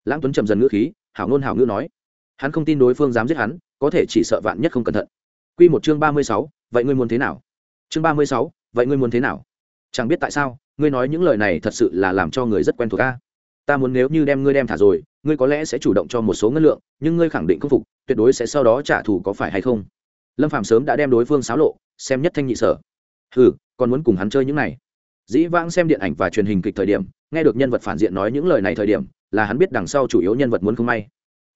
lãng tuấn trầm dần ngữ khí, hảo ngôn hảo ngữ nói, hắn không tin đối phương dám giết hắn, có thể chỉ sợ vạn nhất không cẩn thận. Quy một chương ba mươi sáu, vậy ngươi muốn thế nào? Chương ba mươi sáu, vậy ngươi muốn thế nào? Chẳng biết tại sao, ngươi nói những lời này thật sự là làm cho người rất quen thuộc ca ta muốn nếu như đem ngươi đem thả rồi, ngươi có lẽ sẽ chủ động cho một số ngân lượng, nhưng ngươi khẳng định khâm phục, tuyệt đối sẽ sau đó trả thù có phải hay không? Lâm phạm sớm đã đem đối phương xáo lộ, xem nhất thanh nhị sở. Hừ, còn muốn cùng hắn chơi những này? Dĩ vãng xem điện ảnh và truyền hình kịch thời điểm, nghe được nhân vật phản diện nói những lời này thời điểm là hắn biết đằng sau chủ yếu nhân vật muốn không may.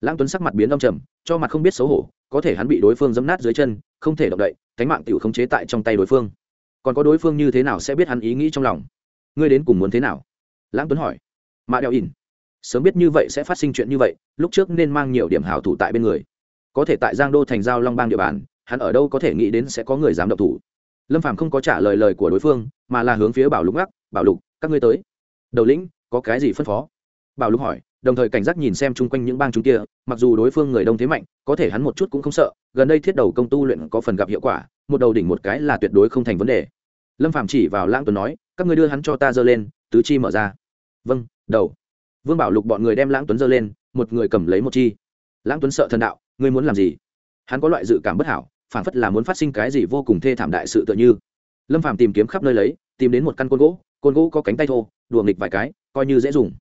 Lãng tuấn sắc mặt biến âm trầm, cho mặt không biết xấu hổ, có thể hắn bị đối phương giẫm nát dưới chân, không thể động đậy, cánh mạng tiểu không chế tại trong tay đối phương. Còn có đối phương như thế nào sẽ biết hắn ý nghĩ trong lòng? Ngươi đến cùng muốn thế nào? Lãng tuấn hỏi. Mạ đeo ỉn. Sớm biết như vậy sẽ phát sinh chuyện như vậy, lúc trước nên mang nhiều điểm hảo thủ tại bên người. Có thể tại giang đô thành giao long bang địa bàn, hắn ở đâu có thể nghĩ đến sẽ có người dám động thủ. Lâm phàm không có trả lời lời của đối phương, mà là hướng phía bảo lục ngắc, bảo lục, các ngươi tới. Đầu lĩnh, có cái gì phân phó? Bảo lục hỏi, đồng thời cảnh giác nhìn xem chung quanh những bang chúng kia, mặc dù đối phương người đông thế mạnh, có thể hắn một chút cũng không sợ, gần đây thiết đầu công tu luyện có phần gặp hiệu quả, một đầu đỉnh một cái là tuyệt đối không thành vấn đề. Lâm phạm chỉ vào lãng tuấn nói, các người đưa hắn cho ta dơ lên, tứ chi mở ra. Vâng đầu. Vương bảo lục bọn người đem lãng tuấn dơ lên, một người cầm lấy một chi. Lãng tuấn sợ thần đạo, ngươi muốn làm gì? Hắn có loại dự cảm bất hảo phản phất là muốn phát sinh cái gì vô cùng thê thảm đại sự tựa như. Lâm phạm tìm kiếm khắp nơi lấy, tìm đến một căn côn gỗ côn gỗ có cánh tay thô, đùa nghịch vài cái, coi như dễ dùng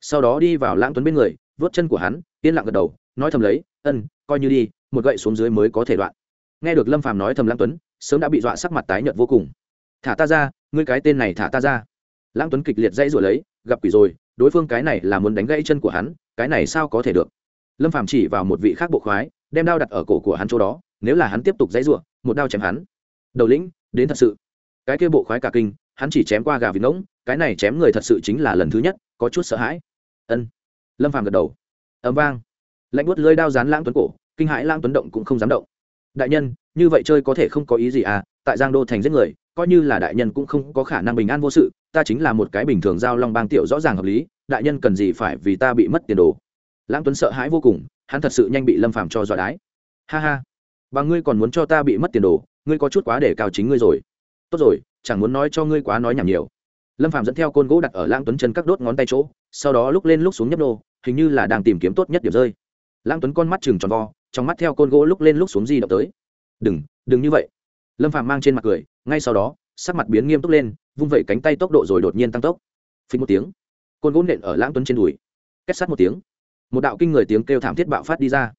sau đó đi vào lãng tuấn bên người, vớt chân của hắn, yên lặng gật đầu, nói thầm lấy, ân, coi như đi, một gậy xuống dưới mới có thể đoạn. Nghe được lâm phàm nói thầm lãng tuấn, sớm đã bị dọa sắc mặt tái nhợt vô cùng. Thả ta ra, ngươi cái tên này thả ta ra. Lãng tuấn kịch liệt dãy rồi lấy, gặp quỷ rồi, đối phương cái này là muốn đánh gãy chân của hắn, cái này sao có thể được? Lâm phàm chỉ vào một vị khác bộ khoái, đem đao đặt ở cổ của hắn chỗ đó, nếu là hắn tiếp tục dãy ruộng một đao chém hắn. Đầu lĩnh, đến thật sự. Cái kia bộ khoái cả kinh, hắn chỉ chém qua gà vịt ngỗng, cái này chém người thật sự chính là lần thứ nhất, có chút sợ hãi ân. Lâm phàm gật đầu. Ấm vang. Lạnh buốt lơi đao dán lãng tuấn cổ, kinh hãi lãng tuấn động cũng không dám động. Đại nhân, như vậy chơi có thể không có ý gì à? Tại giang đô thành giết người, coi như là đại nhân cũng không có khả năng bình an vô sự, ta chính là một cái bình thường giao long bang tiểu rõ ràng hợp lý, đại nhân cần gì phải vì ta bị mất tiền đồ. Lãng tuấn sợ hãi vô cùng, hắn thật sự nhanh bị lâm phàm cho dọa đái. Ha ha. Và ngươi còn muốn cho ta bị mất tiền đồ, ngươi có chút quá để cao chính ngươi rồi. Tốt rồi, chẳng muốn nói cho ngươi quá nói nhảm nhiều. Lâm phàm dẫn theo côn gỗ đặt ở lãng tuấn chân các đốt ngón tay chỗ sau đó lúc lên lúc xuống nhấp nô, hình như là đang tìm kiếm tốt nhất điểm rơi. Lãng tuấn con mắt chừng tròn vo, trong mắt theo côn gỗ lúc lên lúc xuống di động tới. Đừng đừng như vậy. Lâm phàm mang trên mặt cười, ngay sau đó, sắc mặt biến nghiêm túc lên, vung vẩy cánh tay tốc độ rồi đột nhiên tăng tốc. Phình một tiếng, côn gỗ nện ở lãng tuấn trên đùi. Kết sát một tiếng, một đạo kinh người tiếng kêu thảm thiết bạo phát đi ra.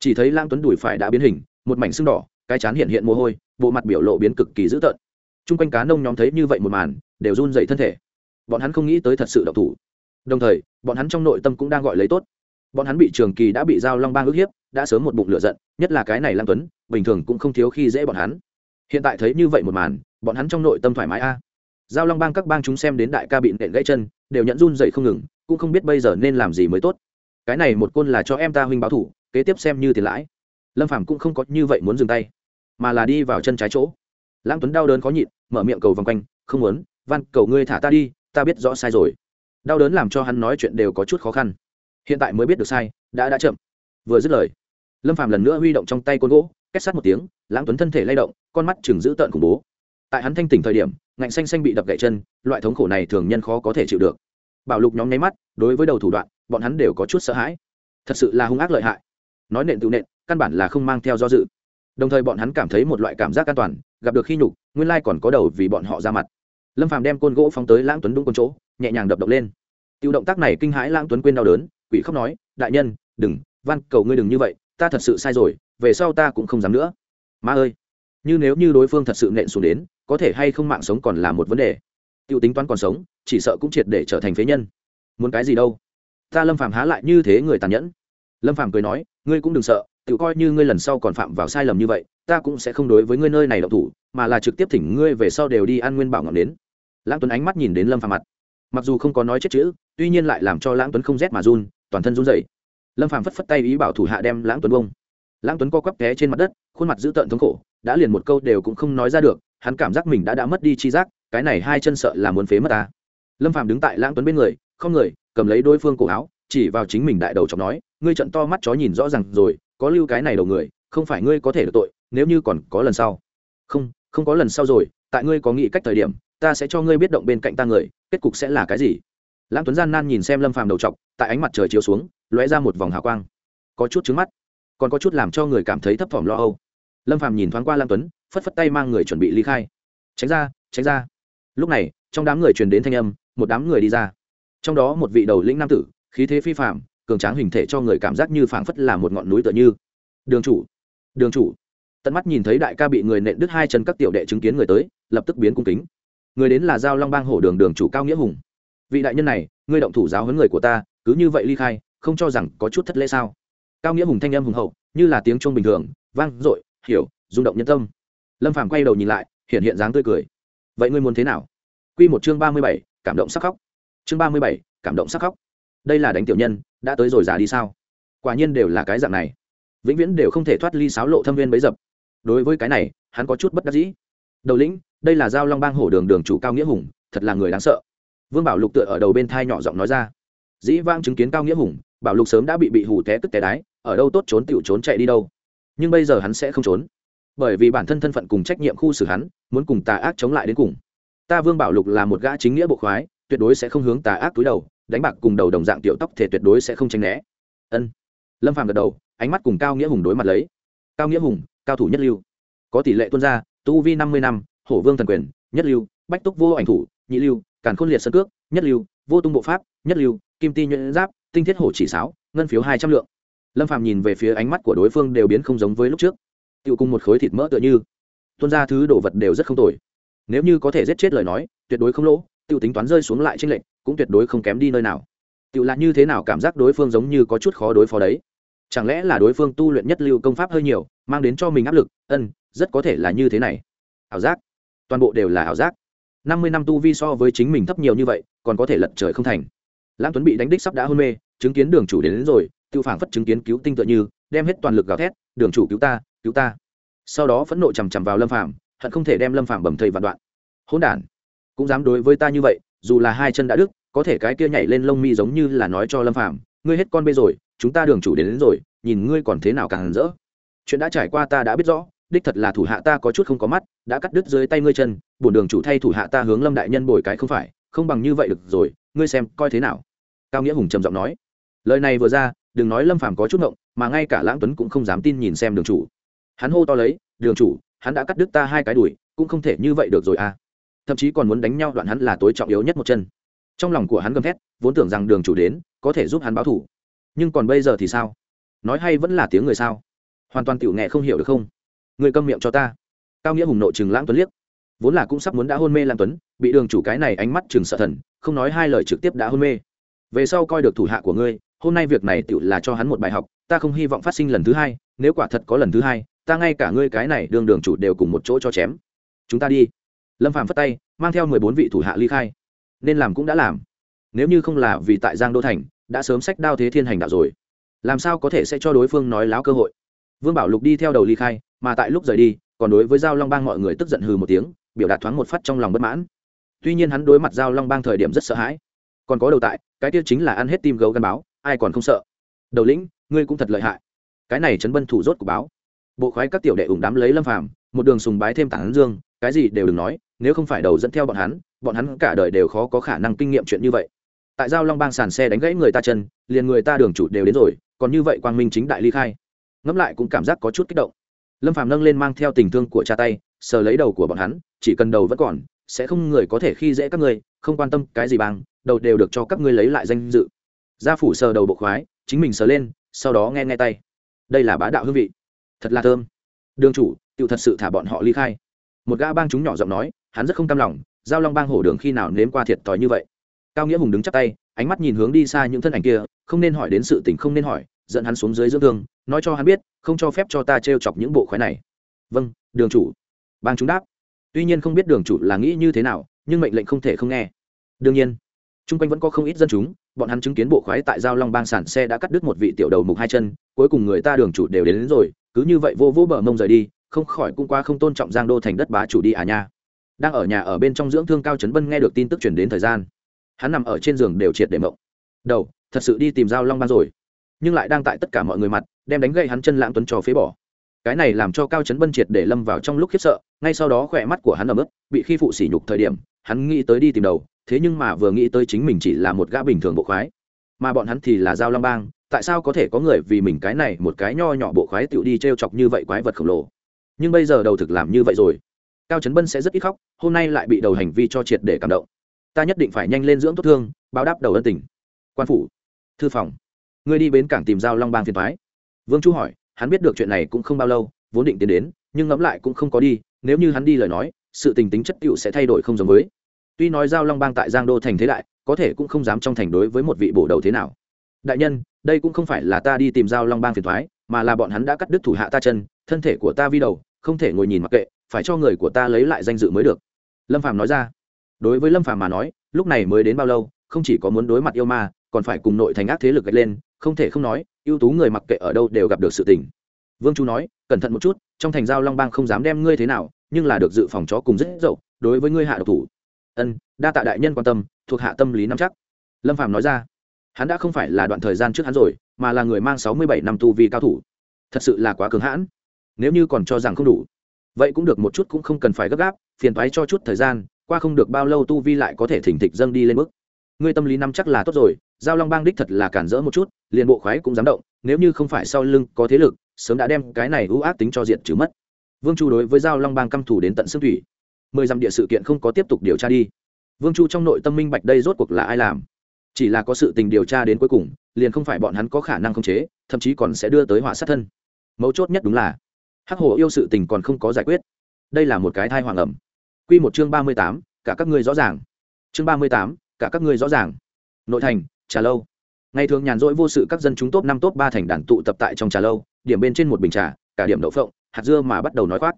Chỉ thấy lãng tuấn đùi phải đã biến hình, một mảnh sưng đỏ, cái chán hiện hiện mồ hôi, bộ mặt biểu lộ biến cực kỳ dữ tợn. Chung quanh cá nông nhóm thấy như vậy một màn, đều run dậy thân thể. Bọn hắn không nghĩ tới thật sự độc thủ đồng thời, bọn hắn trong nội tâm cũng đang gọi lấy tốt. Bọn hắn bị trường kỳ đã bị giao long bang ức hiếp, đã sớm một bụng lửa giận, nhất là cái này lăng tuấn, bình thường cũng không thiếu khi dễ bọn hắn. Hiện tại thấy như vậy một màn, bọn hắn trong nội tâm thoải mái a. Giao long bang các bang chúng xem đến đại ca bị nện gãy chân, đều nhận run dậy không ngừng, cũng không biết bây giờ nên làm gì mới tốt. Cái này một côn là cho em ta huynh báo thủ, kế tiếp xem như tiền lãi. Lâm phàm cũng không có như vậy muốn dừng tay, mà là đi vào chân trái chỗ. Lãng tuấn đau đớn khó nhịn, mở miệng cầu vòng quanh, không muốn van cầu ngươi thả ta đi, ta biết rõ sai rồi đau đớn làm cho hắn nói chuyện đều có chút khó khăn. Hiện tại mới biết được sai, đã đã chậm. Vừa dứt lời, lâm phàm lần nữa huy động trong tay côn gỗ kết sát một tiếng, lãng tuấn thân thể lay động, con mắt chừng giữ tợn khủng bố. Tại hắn thanh tỉnh thời điểm, ngạnh xanh xanh bị đập gậy chân, loại thống khổ này thường nhân khó có thể chịu được. Bảo lục nhóm nháy mắt, đối với đầu thủ đoạn, bọn hắn đều có chút sợ hãi. Thật sự là hung ác lợi hại. Nói nện tự nện, căn bản là không mang theo do dự. Đồng thời bọn hắn cảm thấy một loại cảm giác an toàn, gặp được khi nhục, nguyên lai còn có đầu vì bọn họ ra mặt. Lâm phàm đem côn gỗ phóng tới lãng tuấn đúng con chỗ nhẹ nhàng đập động lên. Tiêu động tác này kinh hãi lãng tuấn quên đau đớn, quỷ khóc nói, đại nhân, đừng van cầu ngươi đừng như vậy, ta thật sự sai rồi, về sau ta cũng không dám nữa. Ma ơi, như nếu như đối phương thật sự nện xuống đến, có thể hay không mạng sống còn là một vấn đề. Tiêu tính toán còn sống, chỉ sợ cũng triệt để trở thành phế nhân. Muốn cái gì đâu? Ta lâm phàm há lại như thế người tàn nhẫn. Lâm phàm cười nói, ngươi cũng đừng sợ tự coi như ngươi lần sau còn phạm vào sai lầm như vậy, ta cũng sẽ không đối với ngươi nơi này độc thủ, mà là trực tiếp thỉnh ngươi về sau đều đi ăn nguyên bảo ngọn đến lãng tuấn ánh mắt nhìn đến lâm phàm mặt mặc dù không có nói chết chữ, tuy nhiên lại làm cho lãng tuấn không rét mà run, toàn thân run rẩy. Lâm phàm phất phất tay ý bảo thủ hạ đem lãng tuấn bông. Lãng tuấn co quắp té trên mặt đất, khuôn mặt dữ tợn thống khổ, đã liền một câu đều cũng không nói ra được, hắn cảm giác mình đã đã mất đi chi giác, cái này hai chân sợ là muốn phế mất ta. Lâm phàm đứng tại lãng tuấn bên người, không người, cầm lấy đối phương cổ áo, chỉ vào chính mình đại đầu chọc nói, ngươi trận to mắt chó nhìn rõ ràng rồi, có lưu cái này đầu người, không phải ngươi có thể được tội, nếu như còn có lần sau. Không không có lần sau rồi, tại ngươi có nghĩ cách thời điểm ta sẽ cho ngươi biết động bên cạnh ta người, kết cục sẽ là cái gì? Lãng tuấn gian nan nhìn xem lâm phàm đầu chọc tại ánh mặt trời chiếu xuống, lóe ra một vòng hào quang. Có chút trứng mắt, còn có chút làm cho người cảm thấy thấp thỏm lo âu. Lâm phàm nhìn thoáng qua lãng tuấn, phất phất tay mang người chuẩn bị ly khai. Tránh ra tránh ra. Lúc này, trong đám người truyền đến thanh âm, một đám người đi ra. Trong đó một vị đầu lĩnh nam tử, khí thế phi phạm cường tráng hình thể cho người cảm giác như phảng phất là một ngọn núi tựa như. Đường chủ đường chủ. Tận mắt nhìn thấy đại ca bị người nện đứt hai chân các tiểu đệ chứng kiến người tới, lập tức biến cung kính người đến là giao long bang hổ đường đường chủ cao nghĩa hùng. Vị đại nhân này, ngươi động thủ giáo huấn người của ta, cứ như vậy ly khai, không cho rằng có chút thất lễ sao? Cao nghĩa hùng thanh âm hùng hậu, như là tiếng chuông bình thường, vang dội, hiểu, rung động nhân tâm. Lâm phàm quay đầu nhìn lại, hiện hiện dáng tươi cười. Vậy ngươi muốn thế nào? Quy một chương ba mươi bảy, cảm động sắc khóc. Chương ba mươi bảy, cảm động sắc khóc. Đây là đánh tiểu nhân, đã tới rồi giả đi sao? Quả nhiên đều là cái dạng này. Vĩnh viễn đều không thể thoát ly sáo lộ thâm viên bấy dập. Đối với cái này, hắn có chút bất đắc dĩ. Đầu lĩnh đây là giao long bang hổ đường đường chủ cao nghĩa hùng, thật là người đáng sợ. Vương bảo lục tựa ở đầu bên thai nhỏ giọng nói ra. Dĩ vang chứng kiến cao nghĩa hùng, bảo lục sớm đã bị bị hủ té tức té đái, ở đâu tốt trốn tựu trốn chạy đi đâu. Nhưng bây giờ hắn sẽ không trốn. Bởi vì bản thân thân phận cùng trách nhiệm khu xử hắn, muốn cùng tà ác chống lại đến cùng. Ta vương bảo lục là một gã chính nghĩa bộ khoái, tuyệt đối sẽ không hướng tà ác túi đầu, đánh bạc cùng đầu đồng dạng tiểu tóc thể tuyệt đối sẽ không tranh né. Ân. Lâm phàm gật đầu, ánh mắt cùng cao nghĩa hùng đối mặt lấy. Cao nghĩa hùng, cao thủ nhất lưu. Có tỷ lệ tuân gia, tu vi năm mươi năm hổ vương thần quyền, nhất lưu, bách túc vô ảnh thủ, nhị lưu, càn khôn liệt sân cước, nhất lưu, vô tung bộ pháp, nhất lưu, kim ti nhuyễn giáp, tinh thiết hổ chỉ sáo, ngân phiếu hai trăm lượng. Lâm phàm nhìn về phía ánh mắt của đối phương đều biến không giống với lúc trước. Tiêu cùng một khối thịt mỡ tựa như. Tuân ra thứ đồ vật đều rất không tồi. Nếu như có thể giết chết lời nói, tuyệt đối không lỗ tiêu tính toán rơi xuống lại trên lệnh cũng tuyệt đối không kém đi nơi nào. Tiêu là như thế nào cảm giác đối phương giống như có chút khó đối phó đấy? Chẳng lẽ là đối phương tu luyện nhất lưu công pháp hơi nhiều, mang đến cho mình áp lực? Ân, rất có thể là như thế này. Ảo giác toàn bộ đều là ảo giác. Năm mươi năm tu vi so với chính mình thấp nhiều như vậy còn có thể lật trời không thành. Lãng tuấn bị đánh đích sắp đã hôn mê chứng kiến đường chủ đến, đến rồi tiêu phảng phất chứng kiến cứu tinh tựa như đem hết toàn lực gào thét đường chủ cứu ta cứu ta. Sau đó phẫn nộ chằm chằm vào lâm phàm hận không thể đem lâm phàm bầm thây vạn đoạn. Hỗn đản cũng dám đối với ta như vậy dù là hai chân đã đứt có thể cái kia nhảy lên lông mi giống như là nói cho lâm phàm ngươi hết con bê rồi chúng ta đường chủ đến, đến rồi nhìn ngươi còn thế nào càng rỡ. Chuyện đã trải qua ta đã biết rõ đích thật là thủ hạ ta có chút không có mắt, đã cắt đứt dưới tay ngươi chân, bổn đường chủ thay thủ hạ ta hướng lâm đại nhân bồi cái không phải, không bằng như vậy được rồi, ngươi xem, coi thế nào? Cao nghĩa hùng trầm giọng nói. Lời này vừa ra, đừng nói lâm phàm có chút ngộng, mà ngay cả lãng tuấn cũng không dám tin nhìn xem đường chủ. Hắn hô to lấy, đường chủ, hắn đã cắt đứt ta hai cái đùi, cũng không thể như vậy được rồi à. Thậm chí còn muốn đánh nhau đoạn hắn là tối trọng yếu nhất một chân. Trong lòng của hắn gầm thét, vốn tưởng rằng đường chủ đến, có thể giúp hắn báo thủ nhưng còn bây giờ thì sao? Nói hay vẫn là tiếng người sao? Hoàn toàn tiểu nghệ không hiểu được không? Người câm miệng cho ta. Cao nghĩa hùng nộ chừng lãng tuấn liếc. Vốn là cũng sắp muốn đã hôn mê lãng tuấn, bị đường chủ cái này ánh mắt chừng sợ thần, không nói hai lời trực tiếp đã hôn mê. Về sau coi được thủ hạ của ngươi, hôm nay việc này tự là cho hắn một bài học, ta không hy vọng phát sinh lần thứ hai, nếu quả thật có lần thứ hai, ta ngay cả ngươi cái này đường đường chủ đều cùng một chỗ cho chém. Chúng ta đi. Lâm phạm phất tay, mang theo mười bốn vị thủ hạ ly khai. Nên làm cũng đã làm. Nếu như không là vì tại giang đô thành, đã sớm sách đao thế thiên hành đạo rồi. Làm sao có thể sẽ cho đối phương nói láo cơ hội? Vương bảo lục đi theo đầu ly khai mà tại lúc rời đi, còn đối với giao long bang mọi người tức giận hừ một tiếng, biểu đạt thoáng một phát trong lòng bất mãn. Tuy nhiên hắn đối mặt giao long bang thời điểm rất sợ hãi. Còn có đầu tại, cái tiêu chính là ăn hết tim gấu gắn báo, ai còn không sợ? Đầu lĩnh, ngươi cũng thật lợi hại. Cái này chấn bân thủ rốt của báo. Bộ khoái các tiểu đệ ủng đám lấy lâm phàm, một đường sùng bái thêm tảng dương, cái gì đều đừng nói, nếu không phải đầu dẫn theo bọn hắn bọn hắn cả đời đều khó có khả năng kinh nghiệm chuyện như vậy. Tại giao long bang sàn xe đánh gãy người ta chân, liền người ta đường chủ đều đến rồi, còn như vậy quang minh chính đại ly khai. Ngẫm lại cũng cảm giác có chút kích động lâm phàm nâng lên mang theo tình thương của cha tay, sờ lấy đầu của bọn hắn, chỉ cần đầu vẫn còn, sẽ không người có thể khi dễ các ngươi, không quan tâm cái gì bằng, đầu đều được cho các ngươi lấy lại danh dự. Gia phủ sờ đầu bộ khoái, chính mình sờ lên, sau đó nghe nghe tay. Đây là bá đạo hương vị. Thật là thơm. Đường chủ tự thật sự thả bọn họ ly khai. Một gã bang chúng nhỏ giọng nói, hắn rất không cam lòng, giao long bang hổ đường khi nào nếm qua thiệt thòi như vậy. Cao nghĩa hùng đứng chắp tay, ánh mắt nhìn hướng đi xa những thân ảnh kia, không nên hỏi đến sự tình không nên hỏi dẫn hắn xuống dưới dưỡng thương nói cho hắn biết không cho phép cho ta t chọc những bộ khoái này. Vâng đường chủ. Bang chúng đáp. Tuy nhiên không biết đường chủ là nghĩ như thế nào nhưng mệnh lệnh không thể không nghe. Đương nhiên chung quanh vẫn có không ít dân chúng bọn hắn chứng kiến bộ khoái tại giao long bang sản xe đã cắt đứt một vị tiểu đầu mục hai chân cuối cùng người ta đường chủ đều đến, đến rồi cứ như vậy vô vỗ bờ mông rời đi không khỏi cũng qua không tôn trọng giang đô thành đất bá chủ đi à nha. Đang ở nhà ở bên trong dưỡng thương cao trấn bân nghe được tin tức chuyển đến thời gian. Hắn nằm ở trên giường đều triệt để mộng. Đầu thật sự đi tìm giao long bang rồi nhưng lại đang tại tất cả mọi người mặt, đem đánh gậy hắn chân lãng tuấn cho phế bỏ. Cái này làm cho cao trấn bân triệt để lâm vào trong lúc khiếp sợ, ngay sau đó khỏe mắt của hắn ẩm ướt, bị khi phụ sỉ nhục thời điểm, hắn nghĩ tới đi tìm đầu, thế nhưng mà vừa nghĩ tới chính mình chỉ là một gã bình thường bộ khoái. Mà bọn hắn thì là giao long bang, tại sao có thể có người vì mình cái này một cái nho nhỏ bộ khoái tựu đi t r e o chọc như vậy quái vật khổng lồ? Nhưng bây giờ đầu thực làm như vậy rồi. Cao trấn bân sẽ rất ít khóc, hôm nay lại bị đầu hành vi cho triệt để cảm động. Ta nhất định phải nhanh lên dưỡng tốt thương, báo đáp đầu ân tình. Quan phủ, thư phòng ngươi đi bến cảng tìm giao long bang phiền thoái. Vương chu hỏi, hắn biết được chuyện này cũng không bao lâu, vốn định tiến đến, nhưng ngẫm lại cũng không có đi, nếu như hắn đi lời nói, sự tình tính chất cựu sẽ thay đổi không giống với. Tuy nói giao long bang tại giang đô thành thế đại, có thể cũng không dám trong thành đối với một vị bổ đầu thế nào. Đại nhân, đây cũng không phải là ta đi tìm giao long bang phiền thoái, mà là bọn hắn đã cắt đứt thủ hạ ta chân, thân thể của ta vi đầu, không thể ngồi nhìn mặc kệ, phải cho người của ta lấy lại danh dự mới được. Lâm phàm nói ra. Đối với lâm phàm mà nói, lúc này mới đến bao lâu, không chỉ có muốn đối mặt yêu ma, còn phải cùng nội thành ác thế lực gạch lên không thể không nói, ưu tú người mặc kệ ở đâu đều gặp được sự tình. Vương chu nói, cẩn thận một chút, trong thành giao long bang không dám đem ngươi thế nào, nhưng là được dự phòng chó cùng rất dậu, đối với ngươi hạ độc thủ. Ân, đa tạ đại nhân quan tâm, thuộc hạ tâm lý nắm chắc. Lâm phạm nói ra. Hắn đã không phải là đoạn thời gian trước hắn rồi, mà là người mang sáu mươi bảy năm tu vi cao thủ. Thật sự là quá cường hãn. Nếu như còn cho rằng không đủ, vậy cũng được một chút cũng không cần phải gấp gáp, phiền thoái cho chút thời gian, qua không được bao lâu tu vi lại có thể thỉnh thịch dâng đi lên mức. Ngươi tâm lý nắm chắc là tốt rồi, giao long bang đích thật là cản rỡ một chút liền bộ khoái cũng dám động, nếu như không phải sau lưng có thế lực, sớm đã đem cái này ưu ác tính cho diện trừ mất. Vương chu đối với giao long bang căm thủ đến tận xương thủy. Mười dặm địa sự kiện không có tiếp tục điều tra đi. Vương chu trong nội tâm minh bạch đây rốt cuộc là ai làm. Chỉ là có sự tình điều tra đến cuối cùng, liền không phải bọn hắn có khả năng khống chế, thậm chí còn sẽ đưa tới họa sát thân. Mấu chốt nhất đúng là, hắc hồ yêu sự tình còn không có giải quyết. Đây là một cái thai hoàng ẩm. Q một chương ba mươi tám, cả các ngươi rõ ràng. Chương ba mươi tám, cả các ngươi rõ ràng. Nội thành, trà lâu ngày thường nhàn rỗi vô sự các dân chúng top năm, top ba thành đàn tụ tập tại trong trà lâu, điểm bên trên một bình trà, cả điểm đậu phộng, hạt dưa mà bắt đầu nói khoác.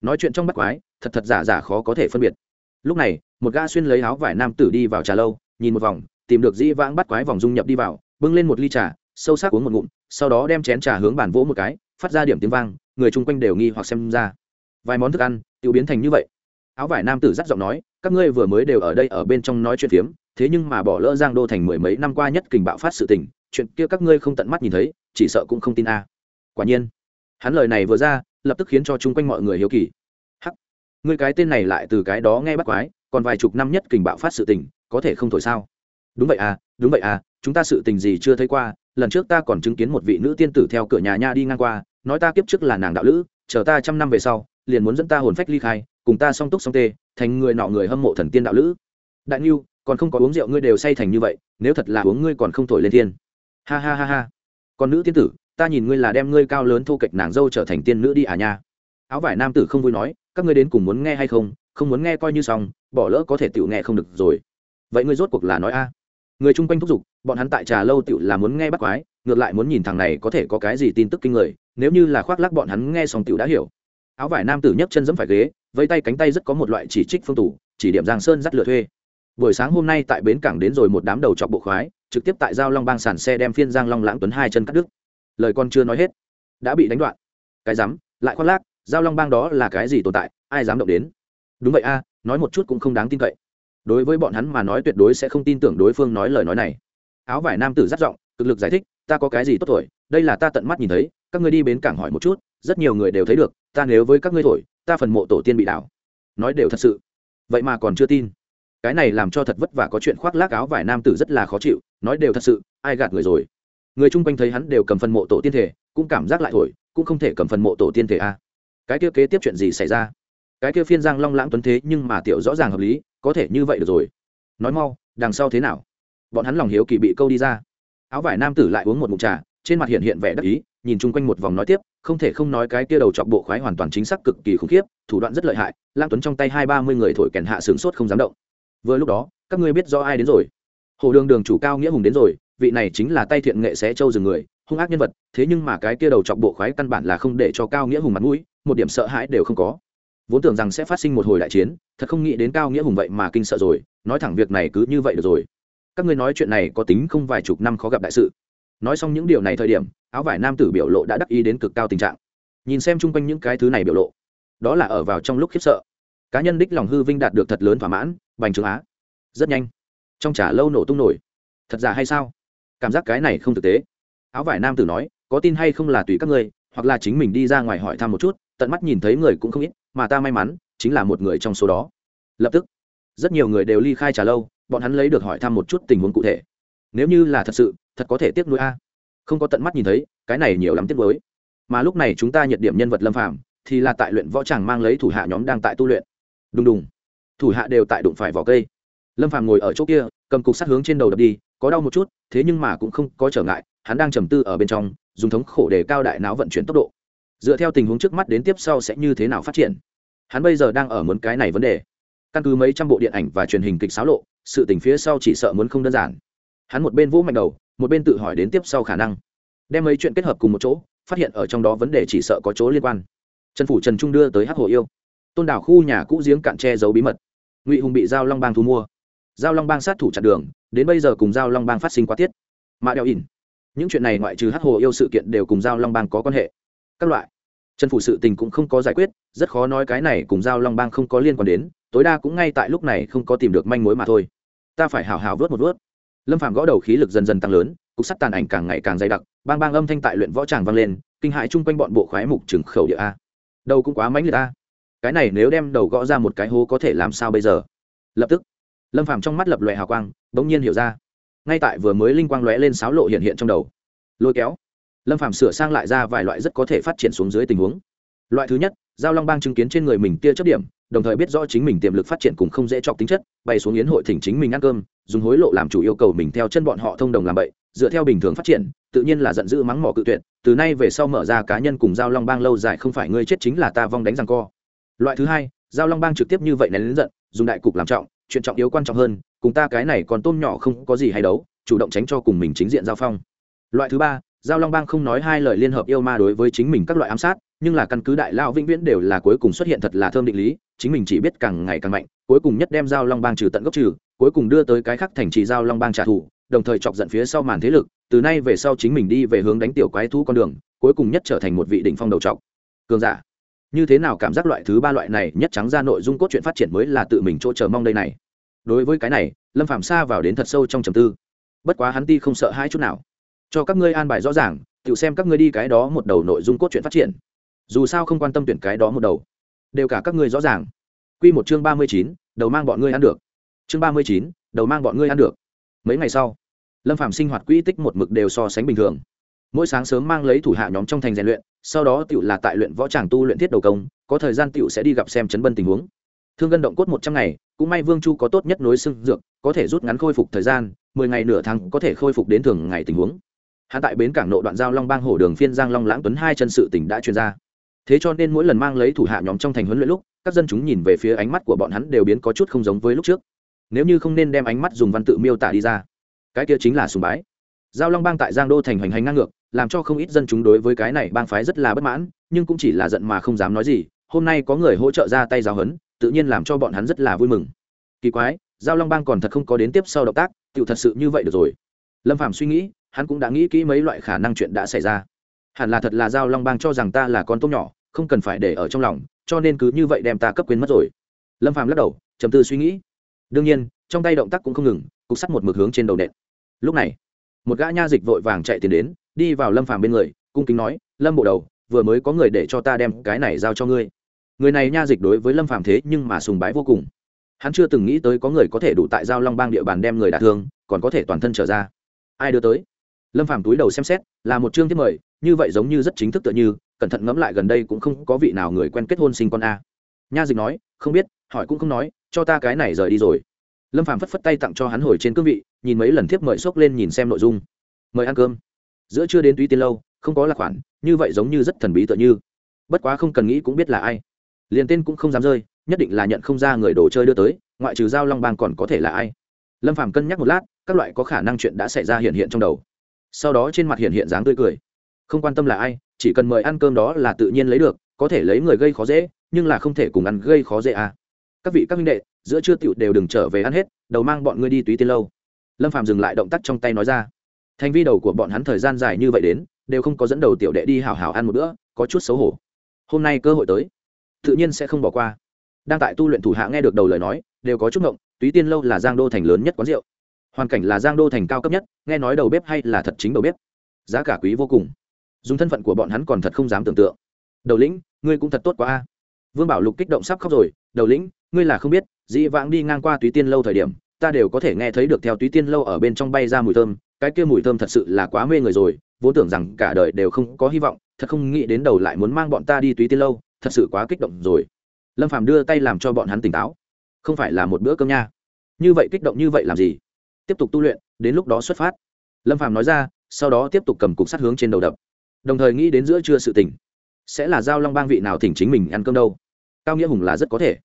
Nói chuyện trong bắt quái, thật thật giả giả khó có thể phân biệt. Lúc này, một gã xuyên lấy áo vải nam tử đi vào trà lâu, nhìn một vòng, tìm được dĩ vãng bắt quái vòng dung nhập đi vào, bưng lên một ly trà, sâu sắc uống một ngụm, sau đó đem chén trà hướng bàn vỗ một cái, phát ra điểm tiếng vang, người chung quanh đều nghi hoặc xem ra. Vài món thức ăn tiêu biến thành như vậy. Áo vải nam tử dắt giọng nói, các ngươi vừa mới đều ở đây ở bên trong nói chuyện phiếm thế nhưng mà bỏ lỡ giang đô thành mười mấy năm qua nhất kình bạo phát sự tình, chuyện kia các ngươi không tận mắt nhìn thấy, chỉ sợ cũng không tin a. À. Quả nhiên, hắn lời này vừa ra, lập tức khiến cho chung quanh mọi người hiếu kỳ. Hắc người cái tên này lại từ cái đó nghe bắt quái, còn vài chục năm nhất kình bạo phát sự tình, có thể không thổi sao? Đúng vậy à đúng vậy à chúng ta sự tình gì chưa thấy qua, lần trước ta còn chứng kiến một vị nữ tiên tử theo cửa nhà nha đi ngang qua, nói ta kiếp trước là nàng đạo lữ, chờ ta trăm năm về sau, liền muốn dẫn ta hồn phách ly khai, cùng ta song túc song tê, thành người nọ người hâm mộ thần tiên đạo lữ. Đại niu còn không có uống rượu ngươi đều say thành như vậy, nếu thật là uống ngươi còn không thổi lên thiên. Ha ha ha ha. Còn nữ tiên tử, ta nhìn ngươi là đem ngươi cao lớn thô kệch nàng dâu trở thành tiên nữ đi à nha. Áo vải nam tử không vui nói, các ngươi đến cùng muốn nghe hay không? Không muốn nghe coi như xong, bỏ lỡ có thể tựu nghe không được rồi. Vậy ngươi rốt cuộc là nói a? Người chung quanh thúc giục, bọn hắn tại trà lâu tựu là muốn nghe bắt quái, ngược lại muốn nhìn thằng này có thể có cái gì tin tức kinh người, nếu như là khoác lác bọn hắn nghe xong tựu đã hiểu. Áo vải nam tử nhấc chân dẫm phải ghế vây tay cánh tay rất có một loại chỉ trích phương tủ, chỉ điểm giang sơn dắt lừa thuê buổi sáng hôm nay tại bến cảng đến rồi một đám đầu chọc bộ khoái, trực tiếp tại giao long bang sàn xe đem phiên giang long lãng tuấn hai chân cắt đứt. Lời con chưa nói hết, đã bị đánh đoạn. Cái dám lại khoác lác, giao long bang đó là cái gì tồn tại, ai dám động đến? Đúng vậy a, nói một chút cũng không đáng tin cậy. Đối với bọn hắn mà nói tuyệt đối sẽ không tin tưởng đối phương nói lời nói này. Áo vải nam tử rất giọng, cực lực giải thích, ta có cái gì tốt thổi, đây là ta tận mắt nhìn thấy, các ngươi đi bến cảng hỏi một chút, rất nhiều người đều thấy được, ta nếu với các ngươi thổi, ta phần mộ tổ tiên bị đảo. Nói đều thật sự. Vậy mà còn chưa tin cái này làm cho thật vất vả có chuyện khoác lác áo vải nam tử rất là khó chịu, nói đều thật sự, ai gạt người rồi. Người chung quanh thấy hắn đều cầm phần mộ tổ tiên thể, cũng cảm giác lại thổi, cũng không thể cầm phần mộ tổ tiên thể a. Cái kia kế tiếp chuyện gì xảy ra? Cái kia phiên giang long lãng tuấn thế nhưng mà tiểu rõ ràng hợp lý, có thể như vậy được rồi. Nói mau, đằng sau thế nào? Bọn hắn lòng hiếu kỳ bị câu đi ra. Áo vải nam tử lại uống một mụn trà, trên mặt hiện hiện vẻ đắc ý, nhìn chung quanh một vòng nói tiếp, không thể không nói cái kia đầu chọc bộ khoái hoàn toàn chính xác cực kỳ khủng khiếp, thủ đoạn rất lợi hại, lãng tuấn trong tay hai ba mươi người thổi kèn hạ sướng sốt không dám động vừa lúc đó, các ngươi biết do ai đến rồi. Hồ đường đường chủ cao nghĩa hùng đến rồi, vị này chính là tay thiện nghệ xé châu rừng người, hung ác nhân vật, thế nhưng mà cái kia đầu chọc bộ khoái căn bản là không để cho cao nghĩa hùng mặt mũi, một điểm sợ hãi đều không có. Vốn tưởng rằng sẽ phát sinh một hồi đại chiến, thật không nghĩ đến cao nghĩa hùng vậy mà kinh sợ rồi, nói thẳng việc này cứ như vậy được rồi. Các ngươi nói chuyện này có tính không vài chục năm khó gặp đại sự. Nói xong những điều này thời điểm, áo vải nam tử biểu lộ đã đắc ý đến cực cao tình trạng. Nhìn xem chung quanh những cái thứ này biểu lộ, đó là ở vào trong lúc khiếp sợ cá nhân đích lòng hư vinh đạt được thật lớn thỏa mãn, bành trướng á. Rất nhanh. Trong trả lâu nổ tung nổi. Thật giả hay sao? Cảm giác cái này không thực tế. Áo vải nam tử nói, có tin hay không là tùy các ngươi, hoặc là chính mình đi ra ngoài hỏi thăm một chút, tận mắt nhìn thấy người cũng không ít, mà ta may mắn, chính là một người trong số đó. Lập tức, rất nhiều người đều ly khai trà lâu, bọn hắn lấy được hỏi thăm một chút tình huống cụ thể. Nếu như là thật sự, thật có thể tiếp nối a. Không có tận mắt nhìn thấy, cái này nhiều lắm tiếp nối mà lúc này chúng ta nhiệt điểm nhân vật lâm phạm thì là tại luyện võ tràng mang lấy thủ hạ nhóm đang tại tu luyện đùng đùng. Thủ hạ đều tại đụng phải vỏ cây. Lâm phàm ngồi ở chỗ kia, cầm cục sắt hướng trên đầu đập đi, có đau một chút, thế nhưng mà cũng không có trở ngại, hắn đang trầm tư ở bên trong, dùng thống khổ để cao đại não vận chuyển tốc độ. Dựa theo tình huống trước mắt đến tiếp sau sẽ như thế nào phát triển? Hắn bây giờ đang ở muốn cái này vấn đề. Căn cứ mấy trăm bộ điện ảnh và truyền hình kịch xáo lộ, sự tình phía sau chỉ sợ muốn không đơn giản. Hắn một bên vũ mạnh đầu, một bên tự hỏi đến tiếp sau khả năng. Đem mấy chuyện kết hợp cùng một chỗ, phát hiện ở trong đó vấn đề chỉ sợ có chỗ liên quan. Trần phủ trần trung đưa tới hắc hồ yêu tôn đảo khu nhà cũ giếng cạn che giấu bí mật. Ngụy hùng bị giao long bang thu mua. Giao long bang sát thủ chặn đường, đến bây giờ cùng giao long bang phát sinh quá tiết. Mạ đeo ỉn. Những chuyện này ngoại trừ hắc hồ yêu sự kiện đều cùng giao long bang có quan hệ. Các loại. Trần phủ sự tình cũng không có giải quyết, rất khó nói cái này cùng giao long bang không có liên quan đến, tối đa cũng ngay tại lúc này không có tìm được manh mối mà thôi. Ta phải hào hào vớt một vớt. Lâm phạm gõ đầu khí lực dần dần tăng lớn, cục sắt tàn ảnh càng ngày càng dày đặc, bang bang âm thanh tại luyện võ tràng vang lên, kinh hại chung quanh bọn bộ khoái mục trừng khẩu địa a. Đâu cũng quá mãnh liệt a cái này nếu đem đầu gõ ra một cái hố có thể làm sao bây giờ? Lập tức, lâm phàm trong mắt lập lòe hào quang, bỗng nhiên hiểu ra. Ngay tại vừa mới linh quang lóe lên sáo lộ hiện hiện trong đầu. Lôi kéo, lâm phàm sửa sang lại ra vài loại rất có thể phát triển xuống dưới tình huống. Loại thứ nhất, giao long bang chứng kiến trên người mình tia chấp điểm, đồng thời biết rõ chính mình tiềm lực phát triển cùng không dễ chọc tính chất bay xuống yến hội thỉnh chính mình ăn cơm, dùng hối lộ làm chủ yêu cầu mình theo chân bọn họ thông đồng làm bậy, dựa theo bình thường phát triển, tự nhiên là giận dữ mắng mỏ cự tuyệt, từ nay về sau mở ra cá nhân cùng giao long bang lâu dài không phải ngươi chết chính là ta vong đánh rằng co loại thứ hai, giao long bang trực tiếp như vậy nén lớn giận, dùng đại cục làm trọng, chuyện trọng yếu quan trọng hơn, cùng ta cái này còn tôm nhỏ không có gì hay đấu, chủ động tránh cho cùng mình chính diện giao phong. Loại thứ ba, giao long bang không nói hai lời liên hợp yêu ma đối với chính mình các loại ám sát, nhưng là căn cứ đại lao vĩnh viễn đều là cuối cùng xuất hiện thật là thơm định lý, chính mình chỉ biết càng ngày càng mạnh, cuối cùng nhất đem giao long bang trừ tận gốc trừ, cuối cùng đưa tới cái khắc thành trì giao long bang trả thù, đồng thời chọc giận phía sau màn thế lực, từ nay về sau chính mình đi về hướng đánh tiểu quái thú con đường, cuối cùng nhất trở thành một vị đỉnh phong đầu trọc cường giả như thế nào cảm giác loại thứ ba loại này nhất trắng ra nội dung cốt truyện phát triển mới là tự mình chỗ chờ mong đây này? Đối với cái này, lâm phạm xa vào đến thật sâu trong trầm tư. Bất quá hắn ti không sợ hai chút nào. Cho các ngươi an bài rõ ràng, tự xem các ngươi đi cái đó một đầu nội dung cốt truyện phát triển. Dù sao không quan tâm tuyển cái đó một đầu. Đều cả các ngươi rõ ràng. Q một chương ba mươi chín, đầu mang bọn ngươi ăn được. Chương ba mươi chín, đầu mang bọn ngươi ăn được. Mấy ngày sau, lâm phạm sinh hoạt quỹ tích một mực đều so sánh bình thường. Mỗi sáng sớm mang lấy thủ hạ nhóm trong thành rèn luyện sau đó tựu là tại luyện võ tràng tu luyện thiết đầu công, có thời gian tựu sẽ đi gặp xem chấn bân tình huống. Thương gân động cốt một trăm ngày, cũng may vương chu có tốt nhất nối xương dược, có thể rút ngắn khôi phục thời gian, mười ngày nửa tháng có thể khôi phục đến thường ngày tình huống. Hạ tại bến cảng nội đoạn giao long bang hổ đường phiên giang long lãng tuấn hai chân sự tỉnh đã truyền ra. Thế cho nên mỗi lần mang lấy thủ hạ nhóm trong thành huấn luyện lúc, các dân chúng nhìn về phía ánh mắt của bọn hắn đều biến có chút không giống với lúc trước. Nếu như không nên đem ánh mắt dùng văn tự miêu tả đi ra, cái kia chính là sùng bái. Giao long bang tại giang đô thành hành hành ngang ngược làm cho không ít dân chúng đối với cái này bang phái rất là bất mãn, nhưng cũng chỉ là giận mà không dám nói gì. Hôm nay có người hỗ trợ ra tay giáo hấn tự nhiên làm cho bọn hắn rất là vui mừng. Kỳ quái, giao long bang còn thật không có đến tiếp sau động tác tự thật sự như vậy được rồi. Lâm phạm suy nghĩ, hắn cũng đã nghĩ kỹ mấy loại khả năng chuyện đã xảy ra. Hẳn là thật là giao long bang cho rằng ta là con tôm nhỏ, không cần phải để ở trong lòng, cho nên cứ như vậy đem ta cấp quên mất rồi. Lâm phạm lắc đầu, trầm tư suy nghĩ. Đương nhiên, trong tay động tác cũng không ngừng, cục sắt một mực hướng trên đầu nện. Lúc này một gã nha dịch vội vàng chạy tiền đến, đi vào lâm phàm bên người, cung kính nói, lâm bộ đầu, vừa mới có người để cho ta đem cái này giao cho ngươi. Người này nha dịch đối với lâm phàm thế nhưng mà sùng bái vô cùng. Hắn chưa từng nghĩ tới có người có thể đủ tại giao long bang địa bàn đem người đả thương, còn có thể toàn thân trở ra. Ai đưa tới? Lâm phàm túi đầu xem xét, là một chương thiết mời, như vậy giống như rất chính thức tựa như, cẩn thận ngẫm lại gần đây cũng không có vị nào người quen kết hôn sinh con a. Nha dịch nói, không biết, hỏi cũng không nói, cho ta cái này rời đi rồi lâm phàm phất phất tay tặng cho hắn hồi trên cương vị, nhìn mấy lần thiếp mời xốc lên nhìn xem nội dung. Mời ăn cơm. Giữa chưa đến túy tiên lâu, không có là khoản, như vậy giống như rất thần bí tựa như. Bất quá không cần nghĩ cũng biết là ai. Liền tên cũng không dám rơi, nhất định là nhận không ra người đồ chơi đưa tới, ngoại trừ giao long bang còn có thể là ai. Lâm phàm cân nhắc một lát, các loại có khả năng chuyện đã xảy ra hiện hiện trong đầu. Sau đó trên mặt hiện hiện dáng tươi cười. Không quan tâm là ai, chỉ cần mời ăn cơm đó là tự nhiên lấy được, có thể lấy người gây khó dễ, nhưng là không thể cùng ăn gây khó dễ à. Các vị các minh đệ giữa trưa tiểu đều đừng trở về ăn hết, đầu mang bọn ngươi đi túy tiên lâu. Lâm phạm dừng lại động tác trong tay nói ra. Thành vi đầu của bọn hắn thời gian dài như vậy đến, đều không có dẫn đầu tiểu đệ đi hảo hảo ăn một bữa, có chút xấu hổ. Hôm nay cơ hội tới, tự nhiên sẽ không bỏ qua. Đang tại tu luyện thủ hạ nghe được đầu lời nói, đều có chút ngộng, túy tiên lâu là giang đô thành lớn nhất quán rượu. Hoàn cảnh là giang đô thành cao cấp nhất, nghe nói đầu bếp hay là thật chính đầu bếp. Giá cả quý vô cùng. Dùng thân phận của bọn hắn còn thật không dám tưởng tượng. Đầu lĩnh, ngươi cũng thật tốt quá a. Vương bảo lục kích động sắp khóc rồi, đầu lĩnh, ngươi là không biết dĩ vãng đi ngang qua túy tiên lâu thời điểm, ta đều có thể nghe thấy được theo túy tiên lâu ở bên trong bay ra mùi thơm, cái kia mùi thơm thật sự là quá mê người rồi, vốn tưởng rằng cả đời đều không có hy vọng, thật không nghĩ đến đầu lại muốn mang bọn ta đi túy tiên lâu, thật sự quá kích động rồi. Lâm phàm đưa tay làm cho bọn hắn tỉnh táo. Không phải là một bữa cơm nha. Như vậy kích động như vậy làm gì? Tiếp tục tu luyện, đến lúc đó xuất phát. Lâm phàm nói ra, sau đó tiếp tục cầm cục sát hướng trên đầu đập. Đồng thời nghĩ đến giữa trưa sự tỉnh. Sẽ là giao long bang vị nào thỉnh chính mình ăn cơm đâu? Cao nghĩa hùng là rất có thể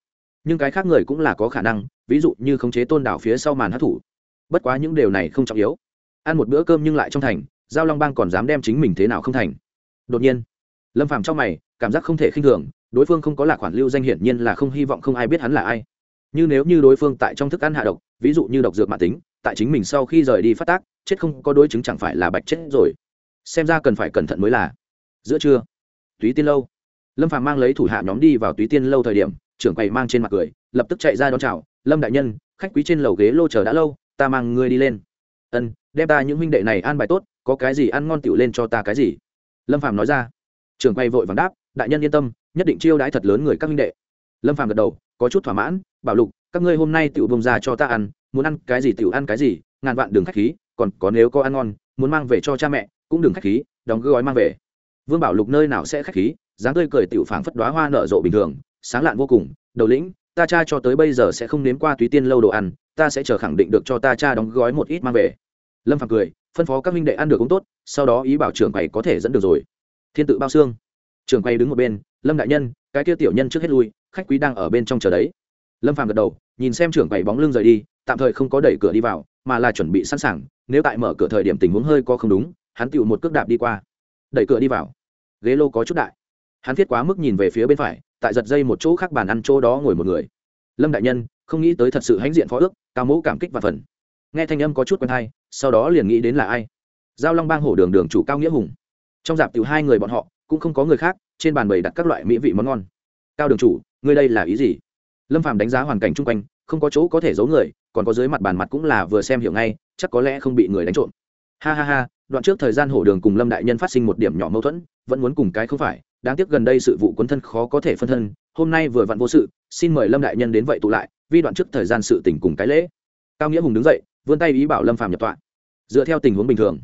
nhưng cái khác người cũng là có khả năng, ví dụ như khống chế tôn đảo phía sau màn hát thủ. Bất quá những điều này không trọng yếu. Ăn một bữa cơm nhưng lại trong thành, giao long bang còn dám đem chính mình thế nào không thành. Đột nhiên, lâm phàm trong mày, cảm giác không thể khinh thường, đối phương không có là khoản lưu danh hiển nhiên là không hy vọng không ai biết hắn là ai. Như nếu như đối phương tại trong thức ăn hạ độc, ví dụ như độc dược mạng tính, tại chính mình sau khi rời đi phát tác, chết không có đối chứng chẳng phải là bạch chết rồi. Xem ra cần phải cẩn thận mới là. Giữa trưa, túy tiên lâu. Lâm phàm mang lấy thủ hạ nhóm đi vào túy tiên lâu thời điểm trưởng quầy mang trên mặt cười, lập tức chạy ra đón chào, lâm đại nhân, khách quý trên lầu ghế lô chờ đã lâu, ta mang ngươi đi lên. Ân, đem ta những huynh đệ này an bài tốt, có cái gì ăn ngon tiểu lên cho ta cái gì? Lâm phàm nói ra. Trưởng quầy vội vàng đáp, đại nhân yên tâm, nhất định chiêu đãi thật lớn người các huynh đệ. Lâm phàm gật đầu, có chút thỏa mãn, bảo lục, các ngươi hôm nay tiểu bông ra cho ta ăn, muốn ăn cái gì tiểu ăn cái gì, ngàn vạn đừng khách khí, còn có nếu có ăn ngon, muốn mang về cho cha mẹ, cũng đừng khách khí, đóng gói mang về. Vương bảo lục nơi nào sẽ khách khí, dáng tươi cười tiểu phảng phất đóa hoa nở rộ bình thường sáng lạn vô cùng, đầu lĩnh, ta cha cho tới bây giờ sẽ không nếm qua túy tiên lâu đồ ăn, ta sẽ chờ khẳng định được cho ta cha đóng gói một ít mang về. Lâm phàm cười, phân phó các minh đệ ăn được cũng tốt, sau đó ý bảo trưởng quầy có thể dẫn được rồi. Thiên tự bao xương, trưởng quầy đứng một bên, lâm đại nhân, cái kia tiểu nhân trước hết lui, khách quý đang ở bên trong chờ đấy. Lâm phàm gật đầu, nhìn xem trưởng quầy bóng lưng rời đi, tạm thời không có đẩy cửa đi vào, mà là chuẩn bị sẵn sàng, nếu tại mở cửa thời điểm tình huống hơi có không đúng, hắn tựu một cước đạp đi qua. Đẩy cửa đi vào. Ghế lô có chút đại. Hắn thiết quá mức nhìn về phía bên phải tại giật dây một chỗ khác bàn ăn chỗ đó ngồi một người. Lâm đại nhân, không nghĩ tới thật sự hãnh diện phó ước, cao mẫu cảm kích và phần. Nghe thanh âm có chút quen hay sau đó liền nghĩ đến là ai? Giao long bang hổ đường đường chủ cao nghĩa hùng. Trong dạp tiểu hai người bọn họ, cũng không có người khác, trên bàn bày đặt các loại mỹ vị món ngon. Cao đường chủ, ngươi đây là ý gì? Lâm phàm đánh giá hoàn cảnh chung quanh, không có chỗ có thể giấu người, còn có dưới mặt bàn mặt cũng là vừa xem hiểu ngay, chắc có lẽ không bị người đánh trộm. Ha ha ha, đoạn trước thời gian hổ đường cùng lâm đại nhân phát sinh một điểm nhỏ mâu thuẫn, vẫn muốn cùng cái không phải đáng tiếc gần đây sự vụ quân thân khó có thể phân thân, hôm nay vừa vặn vô sự, xin mời lâm đại nhân đến vậy tụ lại, vi đoạn trước thời gian sự tình cùng cái lễ. Cao nghĩa hùng đứng dậy, vươn tay ý bảo lâm phàm nhập tọa. Dựa theo tình huống bình thường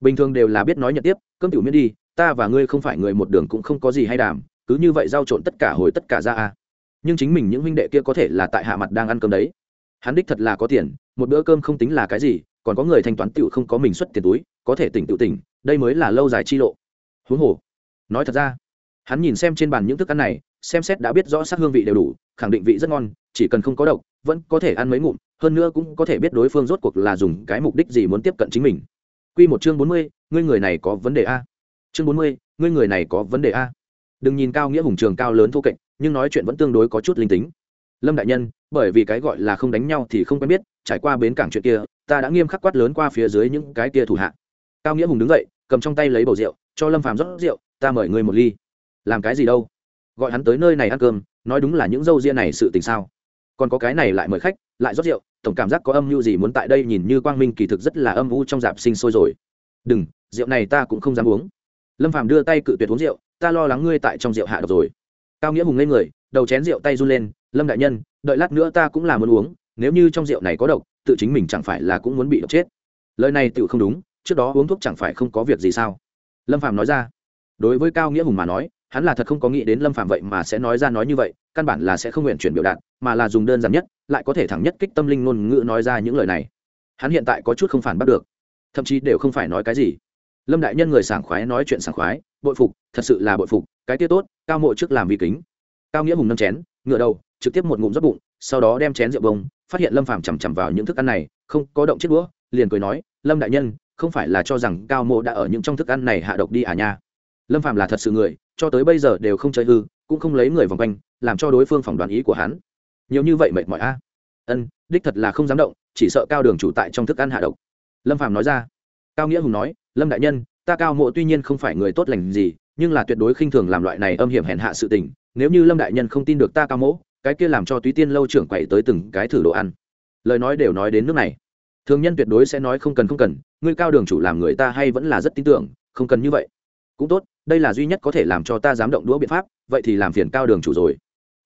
bình thường đều là biết nói nhận tiếp, cơm tiểu miễn đi, ta và ngươi không phải người một đường cũng không có gì hay đàm, cứ như vậy giao trộn tất cả hồi tất cả ra a nhưng chính mình những huynh đệ kia có thể là tại hạ mặt đang ăn cơm đấy. Hắn đích thật là có tiền, một bữa cơm không tính là cái gì, còn có người thanh toán tiểu không có mình xuất tiền túi, có thể tỉnh tự tỉnh, đây mới là lâu dài chi lộ. Huống hồ, nói thật ra hắn nhìn xem trên bàn những thức ăn này xem xét đã biết rõ sắc hương vị đều đủ khẳng định vị rất ngon chỉ cần không có độc vẫn có thể ăn mấy ngụm hơn nữa cũng có thể biết đối phương rốt cuộc là dùng cái mục đích gì muốn tiếp cận chính mình Quy một chương bốn mươi, ngươi người này có vấn đề a. Chương bốn mươi, ngươi người này có vấn đề a. Đừng nhìn cao nghĩa hùng trường cao lớn thô kệch, nhưng nói chuyện vẫn tương đối có chút linh tính. Lâm đại nhân, bởi vì cái gọi là không đánh nhau thì không quen biết, trải qua bến cảng chuyện kia, ta đã nghiêm khắc quát lớn qua phía dưới những cái kia thủ hạ. Cao nghĩa hùng đứng dậy, cầm trong tay lấy bầu rượu, cho Lâm Phàm rót rượu, ta mời ngươi một ly. Làm cái gì đâu? Gọi hắn tới nơi này ăn cơm, nói đúng là những dâu ria này sự tình sao? Còn có cái này lại mời khách, lại rót rượu, tổng cảm giác có âm mưu gì muốn tại đây nhìn như quang minh kỳ thực rất là âm u trong dạp sinh sôi rồi. Đừng rượu này ta cũng không dám uống. Lâm phàm đưa tay cự tuyệt uống rượu ta lo lắng ngươi tại trong rượu hạ độc rồi. Cao nghĩa hùng lên người đầu chén rượu tay run lên lâm đại nhân đợi lát nữa ta cũng là muốn uống nếu như trong rượu này có độc tự chính mình chẳng phải là cũng muốn bị độc chết. Lời này tự không đúng trước đó uống thuốc chẳng phải không có việc gì sao? Lâm phàm nói ra. Đối với cao nghĩa hùng mà nói hắn là thật không có nghĩ đến lâm phạm vậy mà sẽ nói ra nói như vậy, căn bản là sẽ không nguyện chuyển biểu đạt, mà là dùng đơn giản nhất, lại có thể thẳng nhất kích tâm linh ngôn ngữ nói ra những lời này. Hắn hiện tại có chút không phản bắt được, thậm chí đều không phải nói cái gì. Lâm đại nhân người sảng khoái nói chuyện sảng khoái, bội phục, thật sự là bội phục, cái tiết tốt, cao mộ trước làm vi kính. Cao nghĩa hùng nâm chén ngựa đầu, trực tiếp một ngụm rót bụng, sau đó đem chén rượu bông, phát hiện lâm phàm chằm chằm vào những thức ăn này, không có động chết đũa, liền cười nói, lâm đại nhân, không phải là cho rằng cao mộ đã ở những trong thức ăn này hạ độc đi à nha? Lâm Phạm là thật sự người, cho tới bây giờ đều không chơi hư, cũng không lấy người vòng quanh, làm cho đối phương phỏng đoán ý của hắn. Nhiều như vậy mệt mỏi a. Ân, đích thật là không dám động, chỉ sợ cao đường chủ tại trong thức ăn hạ độc. Lâm Phạm nói ra. Cao nghĩa hùng nói, lâm đại nhân, ta cao mộ tuy nhiên không phải người tốt lành gì, nhưng là tuyệt đối khinh thường làm loại này âm hiểm hèn hạ sự tình. Nếu như lâm đại nhân không tin được ta cao mộ, cái kia làm cho túy tiên lâu trưởng quậy tới từng cái thử đồ ăn. Lời nói đều nói đến nước này. Thường nhân tuyệt đối sẽ nói không cần không cần ngươi cao đường chủ làm người ta hay vẫn là rất tin tưởng, không cần như vậy. Cũng tốt đây là duy nhất có thể làm cho ta dám động đũa biện pháp, vậy thì làm phiền cao đường chủ rồi.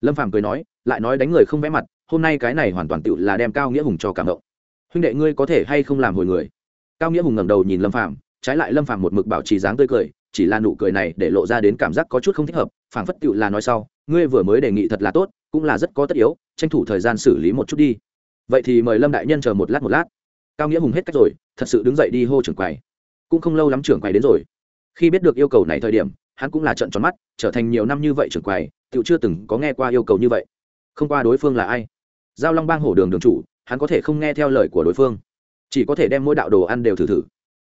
Lâm phàm cười nói, lại nói đánh người không vẽ mặt, hôm nay cái này hoàn toàn tự là đem cao nghĩa hùng cho cảm động. Huynh đệ ngươi có thể hay không làm hồi người? Cao nghĩa hùng ngẩng đầu nhìn lâm phàm, trái lại lâm phàm một mực bảo trì dáng tươi cười, chỉ là nụ cười này để lộ ra đến cảm giác có chút không thích hợp, phảng phất tự là nói sau, ngươi vừa mới đề nghị thật là tốt, cũng là rất có tất yếu, tranh thủ thời gian xử lý một chút đi. Vậy thì mời lâm đại nhân chờ một lát một lát. Cao nghĩa hùng hết cách rồi, thật sự đứng dậy đi hô trưởng quầy. Cũng không lâu lắm trưởng quầy đến rồi khi biết được yêu cầu này thời điểm, hắn cũng là trận tròn mắt, trở thành nhiều năm như vậy trưởng quầy tự chưa từng có nghe qua yêu cầu như vậy. Không qua đối phương là ai? Giao long bang hổ đường đường chủ, hắn có thể không nghe theo lời của đối phương. Chỉ có thể đem mỗi đạo đồ ăn đều thử thử.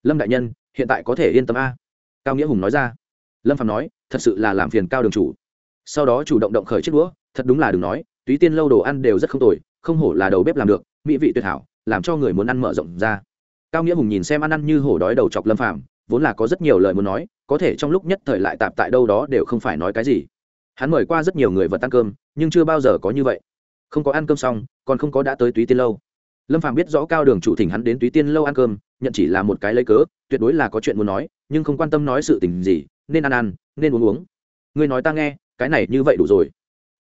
Lâm đại nhân, hiện tại có thể yên tâm a. Cao nghĩa hùng nói ra. Lâm phạm nói, thật sự là làm phiền cao đường chủ. Sau đó chủ động động khởi chiếc đũa, thật đúng là đừng nói, túy tiên lâu đồ ăn đều rất không tồi, không hổ là đầu bếp làm được, mỹ vị tuyệt hảo, làm cho người muốn ăn mở rộng ra. Cao nghĩa hùng nhìn xem ăn ăn như hổ đói đầu chọc lâm phạm vốn là có rất nhiều lời muốn nói, có thể trong lúc nhất thời lại tạp tại đâu đó đều không phải nói cái gì. Hắn mời qua rất nhiều người vật ăn cơm, nhưng chưa bao giờ có như vậy. Không có ăn cơm xong, còn không có đã tới túy tiên lâu. Lâm phàm biết rõ cao đường chủ thỉnh hắn đến túy tiên lâu ăn cơm, nhận chỉ là một cái lấy cớ, tuyệt đối là có chuyện muốn nói, nhưng không quan tâm nói sự tình gì, nên ăn ăn, nên uống uống. Ngươi nói ta nghe, cái này như vậy đủ rồi.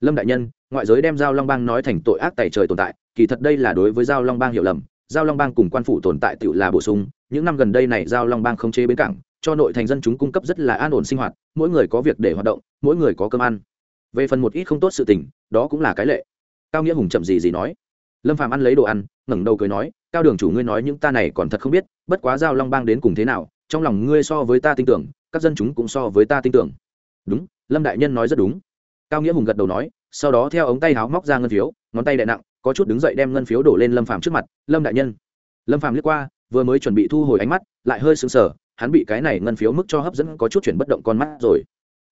Lâm đại nhân, ngoại giới đem giao long bang nói thành tội ác tài trời tồn tại, kỳ thật đây là đối với giao long bang hiểu lầm giao long bang cùng quan phủ tồn tại tự là bổ sung, những năm gần đây này giao long bang không chế bến cảng, cho nội thành dân chúng cung cấp rất là an ổn sinh hoạt, mỗi người có việc để hoạt động, mỗi người có cơm ăn. Về phần một ít không tốt sự tình, đó cũng là cái lệ. Cao nghĩa hùng chậm gì gì nói. Lâm phàm ăn lấy đồ ăn, ngẩng đầu cười nói, cao đường chủ ngươi nói những ta này còn thật không biết, bất quá giao long bang đến cùng thế nào, trong lòng ngươi so với ta tin tưởng, các dân chúng cũng so với ta tin tưởng. Đúng, lâm đại nhân nói rất đúng. Cao nghĩa hùng gật đầu nói, sau đó theo ống tay háo móc ra ngân phiếu, ngón tay đại nặng có chút đứng dậy đem ngân phiếu đổ lên lâm phàm trước mặt, lâm đại nhân. Lâm phàm liếc qua, vừa mới chuẩn bị thu hồi ánh mắt, lại hơi sững sờ, hắn bị cái này ngân phiếu mức cho hấp dẫn có chút chuyển bất động con mắt rồi.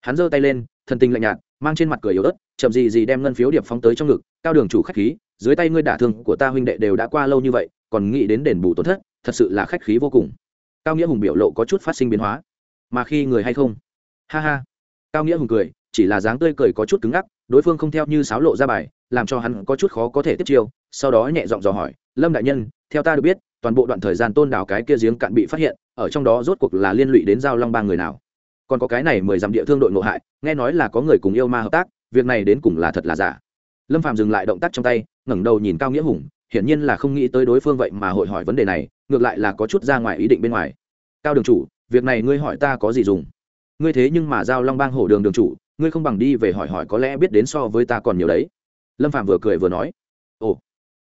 Hắn giơ tay lên, thần tình lạnh nhạt, mang trên mặt cười yếu ớt, chậm gì gì đem ngân phiếu điệp phóng tới trong ngực, cao đường chủ khách khí, dưới tay ngươi đả thương của ta huynh đệ đều đã qua lâu như vậy, còn nghĩ đến đền bù tổn thất, thật sự là khách khí vô cùng. Cao nghĩa hùng biểu lộ có chút phát sinh biến hóa. Mà khi người hay không? Ha ha. Cao nghĩa hùng cười, chỉ là dáng tươi cười có chút cứng ngắc, đối phương không theo như sáo lộ ra bài làm cho hắn có chút khó có thể tiếp chiêu, sau đó nhẹ giọng dò hỏi, lâm đại nhân, theo ta được biết, toàn bộ đoạn thời gian tôn đảo cái kia giếng cạn bị phát hiện, ở trong đó rốt cuộc là liên lụy đến giao long ba người nào? Còn có cái này mười dặm địa thương đội ngộ hại, nghe nói là có người cùng yêu ma hợp tác, việc này đến cùng là thật là giả? Lâm phạm dừng lại động tác trong tay, ngẩng đầu nhìn cao nghĩa hùng, hiển nhiên là không nghĩ tới đối phương vậy mà hội hỏi vấn đề này, ngược lại là có chút ra ngoài ý định bên ngoài. Cao đường chủ, việc này ngươi hỏi ta có gì dùng? Ngươi thế nhưng mà giao long bang hổ đường đường chủ, ngươi không bằng đi về hỏi hỏi có lẽ biết đến so với ta còn nhiều đấy lâm phạm vừa cười vừa nói, ồ,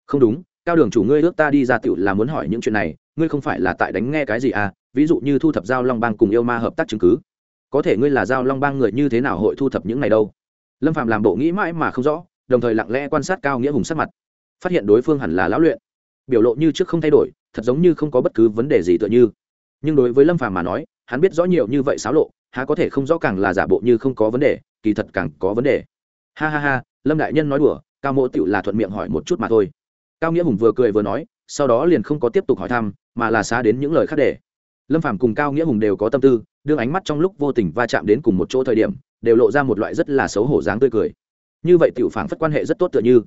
không đúng, cao đường chủ ngươi ước ta đi ra tựu là muốn hỏi những chuyện này, ngươi không phải là tại đánh nghe cái gì à? Ví dụ như thu thập giao long bang cùng yêu ma hợp tác chứng cứ, có thể ngươi là giao long bang người như thế nào hội thu thập những này đâu? Lâm phạm làm bộ nghĩ mãi mà không rõ, đồng thời lặng lẽ quan sát cao nghĩa hùng sắc mặt, phát hiện đối phương hẳn là lão luyện, biểu lộ như trước không thay đổi, thật giống như không có bất cứ vấn đề gì tựa như. Nhưng đối với lâm phàm mà nói, hắn biết rõ nhiều như vậy xáo lộ, há có thể không rõ càng là giả bộ như không có vấn đề, kỳ thật càng có vấn đề ha ha ha, lâm đại nhân nói đùa, cao mỗ tựu là thuận miệng hỏi một chút mà thôi. Cao nghĩa hùng vừa cười vừa nói, sau đó liền không có tiếp tục hỏi thăm, mà là xá đến những lời khác để. Lâm phàm cùng cao nghĩa hùng đều có tâm tư, đương ánh mắt trong lúc vô tình va chạm đến cùng một chỗ thời điểm, đều lộ ra một loại rất là xấu hổ dáng tươi cười. Như vậy tiểu phảng phất quan hệ rất tốt tựa như.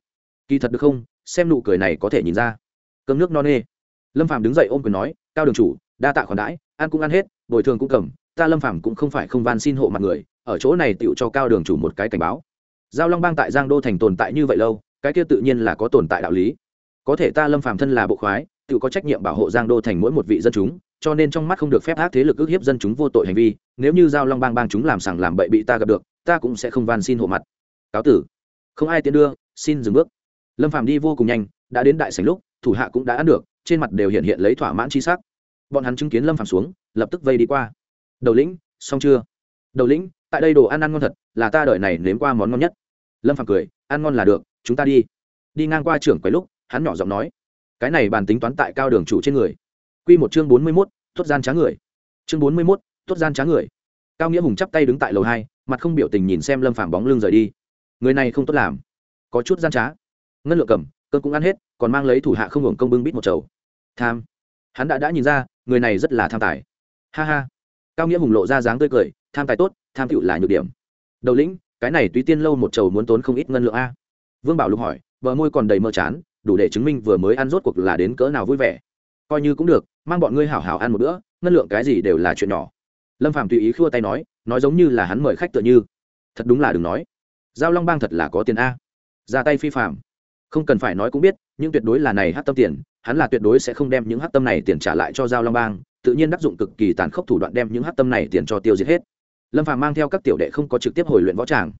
Kỳ thật được không, xem nụ cười này có thể nhìn ra. Cơm nước no nê. Lâm phàm đứng dậy ôm quyền nói, cao đường chủ, đa tạ khoản đãi, ăn cũng ăn hết, bồi thường cũng cầm, ta lâm phàm cũng không phải không van xin hộ mặt người, ở chỗ này tiểu cho cao đường chủ một cái cảnh báo giao long bang tại giang đô thành tồn tại như vậy lâu, cái kia tự nhiên là có tồn tại đạo lý. Có thể ta lâm phàm thân là bộ khoái, tự có trách nhiệm bảo hộ giang đô thành mỗi một vị dân chúng, cho nên trong mắt không được phép ác thế lực ức hiếp dân chúng vô tội hành vi, nếu như giao long bang bang chúng làm sằng làm bậy bị ta gặp được, ta cũng sẽ không van xin hộ mặt. Cáo tử. Không ai tiến đưa, xin dừng bước. Lâm phàm đi vô cùng nhanh, đã đến đại sảnh lúc, thủ hạ cũng đã ăn được, trên mặt đều hiện hiện lấy thỏa mãn chi sắc. Bọn hắn chứng kiến lâm phàm xuống, lập tức vây đi qua. Đầu lĩnh, xong chưa? Đầu lĩnh tại đây đồ ăn ăn ngon thật là ta đợi này nếm qua món ngon nhất. Lâm phàm cười ăn ngon là được chúng ta đi. Đi ngang qua trưởng quầy lúc hắn nhỏ giọng nói cái này bàn tính toán tại cao đường chủ trên người. Quy một chương bốn mươi 41, tuất gian trá người. Chương bốn mươi 41, tuất gian trá người. Cao nghĩa hùng chắp tay đứng tại lầu hai mặt không biểu tình nhìn xem lâm phàm bóng lưng rời đi. Người này không tốt làm. Có chút gian trá. Ngân lượng cầm cơn cũng ăn hết còn mang lấy thủ hạ không hưởng công bưng bít một chầu. Tham. Hắn đã đã nhìn ra người này rất là tham tài. Ha ha. Cao nghĩa hùng lộ ra dáng tươi cười tham tài tốt tham tựu là nhược điểm. Đầu lĩnh, cái này túy tiên lâu một chầu muốn tốn không ít ngân lượng a. Vương bảo lục hỏi, bờ môi còn đầy mơ chán, đủ để chứng minh vừa mới ăn rốt cuộc là đến cỡ nào vui vẻ. Coi như cũng được, mang bọn ngươi hảo hảo ăn một bữa, ngân lượng cái gì đều là chuyện nhỏ. Lâm phàm tùy ý khua tay nói nói giống như là hắn mời khách tựa như. Thật đúng là đừng nói. Giao long bang thật là có tiền a. Ra tay phi phạm không cần phải nói cũng biết, nhưng tuyệt đối là này hát tâm tiền, hắn là tuyệt đối sẽ không đem những hát tâm này tiền trả lại cho giao long bang, tự nhiên đắc dụng cực kỳ tàn khốc thủ đoạn đem những hát tâm này tiền cho tiêu diệt hết lâm phàm mang theo các tiểu đệ không có trực tiếp hồi luyện võ tràng,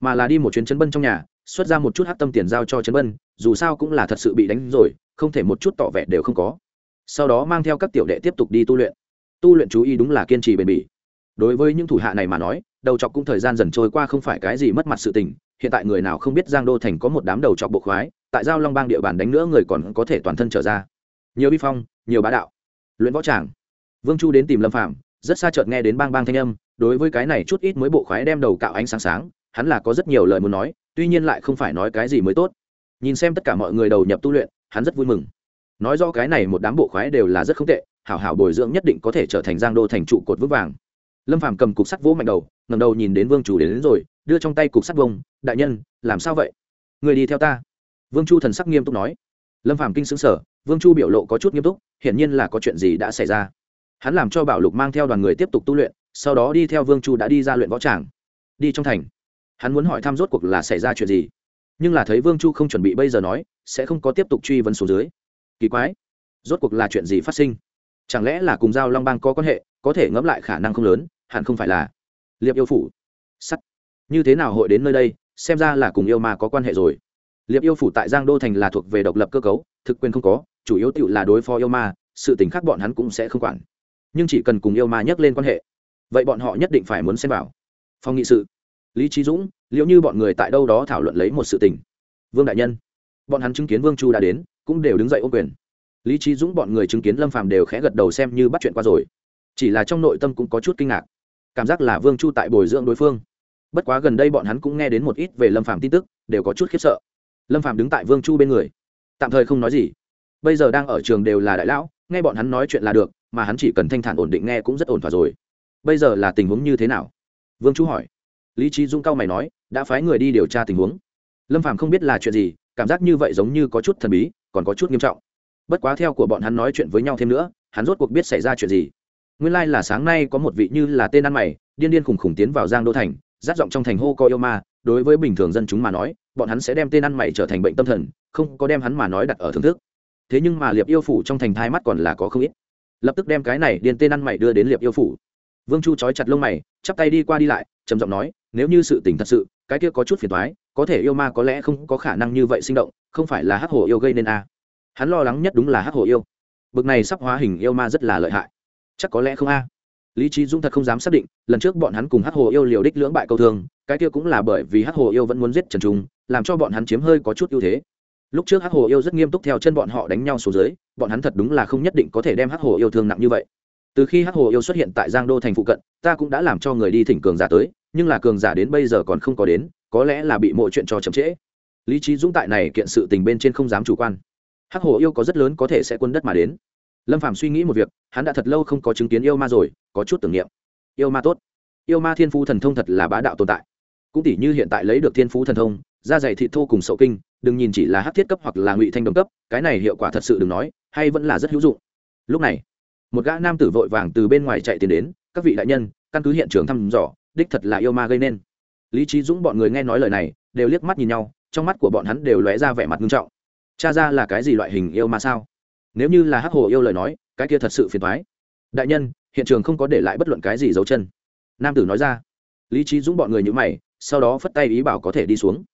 mà là đi một chuyến chân bân trong nhà, xuất ra một chút hát tâm tiền giao cho chân bân, dù sao cũng là thật sự bị đánh rồi, không thể một chút tỏ vẻ đều không có. Sau đó mang theo các tiểu đệ tiếp tục đi tu luyện. Tu luyện chú ý đúng là kiên trì bền bỉ. Đối với những thủ hạ này mà nói, đầu chọc cũng thời gian dần trôi qua không phải cái gì mất mặt sự tình, hiện tại người nào không biết giang đô thành có một đám đầu chọc bộ khoái, tại giao long bang địa bàn đánh nữa người còn có thể toàn thân trở ra. Nhiều bi phong, nhiều bá đạo. Luyện võ tràng. Vương chu đến tìm lâm phạm rất xa chợt nghe đến bang bang thanh âm đối với cái này chút ít mới bộ khoái đem đầu cạo ánh sáng sáng hắn là có rất nhiều lời muốn nói tuy nhiên lại không phải nói cái gì mới tốt. Nhìn xem tất cả mọi người đầu nhập tu luyện hắn rất vui mừng. Nói do cái này một đám bộ khoái đều là rất không tệ hảo hảo bồi dưỡng nhất định có thể trở thành giang đô thành trụ cột vững vàng. Lâm phàm cầm cục sắt vỗ mạnh đầu ngầm đầu nhìn đến vương chủ đến, đến rồi đưa trong tay cục sắt vông đại nhân làm sao vậy? Người đi theo ta. Vương chu thần sắc nghiêm túc nói. Lâm phàm kinh xứng sở vương chu biểu lộ có chút nghiêm túc hiển nhiên là có chuyện gì đã xảy ra. Hắn làm cho bảo lục mang theo đoàn người tiếp tục tu luyện sau đó đi theo vương chu đã đi ra luyện võ tràng, đi trong thành. Hắn muốn hỏi thăm rốt cuộc là xảy ra chuyện gì. Nhưng là thấy vương chu không chuẩn bị bây giờ nói, sẽ không có tiếp tục truy vấn số dưới. Kỳ quái, rốt cuộc là chuyện gì phát sinh? Chẳng lẽ là cùng giao long bang có quan hệ, có thể ngẫm lại khả năng không lớn, hẳn không phải là liệp yêu phủ? Sắt. Như thế nào hội đến nơi đây, xem ra là cùng yêu ma có quan hệ rồi. Liệp yêu phủ tại giang đô thành là thuộc về độc lập cơ cấu, thực quyền không có, chủ yếu tựu là đối phó yêu ma, sự t khác bọn hắn cũng sẽ không quản. Nhưng chỉ cần cùng yêu ma nhắc lên quan hệ vậy bọn họ nhất định phải muốn xem vào. Phòng nghị sự. Lý trí dũng, liệu như bọn người tại đâu đó thảo luận lấy một sự tình. Vương đại nhân. Bọn hắn chứng kiến vương chu đã đến, cũng đều đứng dậy ô quyền. Lý trí dũng bọn người chứng kiến lâm phàm đều khẽ gật đầu xem như bắt chuyện qua rồi. Chỉ là trong nội tâm cũng có chút kinh ngạc. Cảm giác là vương chu tại bồi dưỡng đối phương. Bất quá gần đây bọn hắn cũng nghe đến một ít về lâm phàm tin tức, đều có chút khiếp sợ. Lâm phàm đứng tại vương chu bên người. Tạm thời không nói gì. Bây giờ đang ở trường đều là đại lão, nghe bọn hắn nói chuyện là được, mà hắn chỉ cần thanh thản ổn định nghe cũng rất ổn thỏa rồi bây giờ là tình huống như thế nào? Vương chu hỏi. Lý trí dung cao mày nói, đã phái người đi điều tra tình huống. Lâm phàm không biết là chuyện gì, cảm giác như vậy giống như có chút thần bí, còn có chút nghiêm trọng. Bất quá theo của bọn hắn nói chuyện với nhau thêm nữa, hắn rốt cuộc biết xảy ra chuyện gì. Nguyên lai là sáng nay có một vị như là tên ăn mày, điên điên khùng khùng tiến vào giang đô thành giáp giọng trong thành hô coi yêu ma, đối với bình thường dân chúng mà nói, bọn hắn sẽ đem tên ăn mày trở thành bệnh tâm thần, không có đem hắn mà nói đặt ở thưởng thức. Thế nhưng mà liệp yêu phủ trong thành thai mắt còn là có không ít. Lập tức đem cái này điên tên ăn mày đưa đến liệp yêu phủ vương chu trói chặt lông mày, chắp tay đi qua đi lại, trầm giọng nói, nếu như sự tình thật sự, cái kia có chút phiền thoái có thể yêu ma có lẽ không có khả năng như vậy sinh động, không phải là hắc hồ yêu gây nên a. Hắn lo lắng nhất đúng là hắc hồ yêu. Bực này sắp hóa hình yêu ma rất là lợi hại. Chắc có lẽ không a. Lý trí dũng thật không dám xác định, lần trước bọn hắn cùng hắc hồ yêu liều đích lưỡng bại câu thương, cái kia cũng là bởi vì hắc hồ yêu vẫn muốn giết trần trung, làm cho bọn hắn chiếm hơi có chút ưu thế. Lúc trước hắc hồ yêu rất nghiêm túc theo chân bọn họ đánh nhau xuống dưới, bọn hắn thật đúng là không nhất định có thể đem hắc hồ yêu thương nặng như vậy từ khi hắc hồ yêu xuất hiện tại giang đô thành phụ cận, ta cũng đã làm cho người đi thỉnh cường giả tới, nhưng là cường giả đến bây giờ còn không có đến, có lẽ là bị mọi chuyện cho chậm trễ. Lý trí dũng tại này kiện sự tình bên trên không dám chủ quan. Hắc hồ yêu có rất lớn có thể sẽ quân đất mà đến. Lâm phạm suy nghĩ một việc, hắn đã thật lâu không có chứng kiến yêu ma rồi, có chút tưởng niệm. Yêu ma tốt. Yêu ma thiên phú thần thông thật là bá đạo tồn tại. Cũng tỷ như hiện tại lấy được thiên phú thần thông, da dày thịt thô cùng sậu kinh, đừng nhìn chỉ là hát thiết cấp hoặc là ngụy thanh đồng cấp, cái này hiệu quả thật sự đừng nói, hay vẫn là rất hữu dụng. Lúc này một gã nam tử vội vàng từ bên ngoài chạy tiến đến, các vị đại nhân, căn cứ hiện trường thăm dò, đích thật là yêu ma gây nên. Lý trí dũng bọn người nghe nói lời này, đều liếc mắt nhìn nhau, trong mắt của bọn hắn đều lóe ra vẻ mặt nghiêm trọng. Cha ra là cái gì loại hình yêu ma sao? Nếu như là hắc hồ yêu lời nói, cái kia thật sự phiền thoái đại nhân, hiện trường không có để lại bất luận cái gì dấu chân. Nam tử nói ra. Lý trí dũng bọn người như mày, sau đó phất tay ý bảo có thể đi xuống.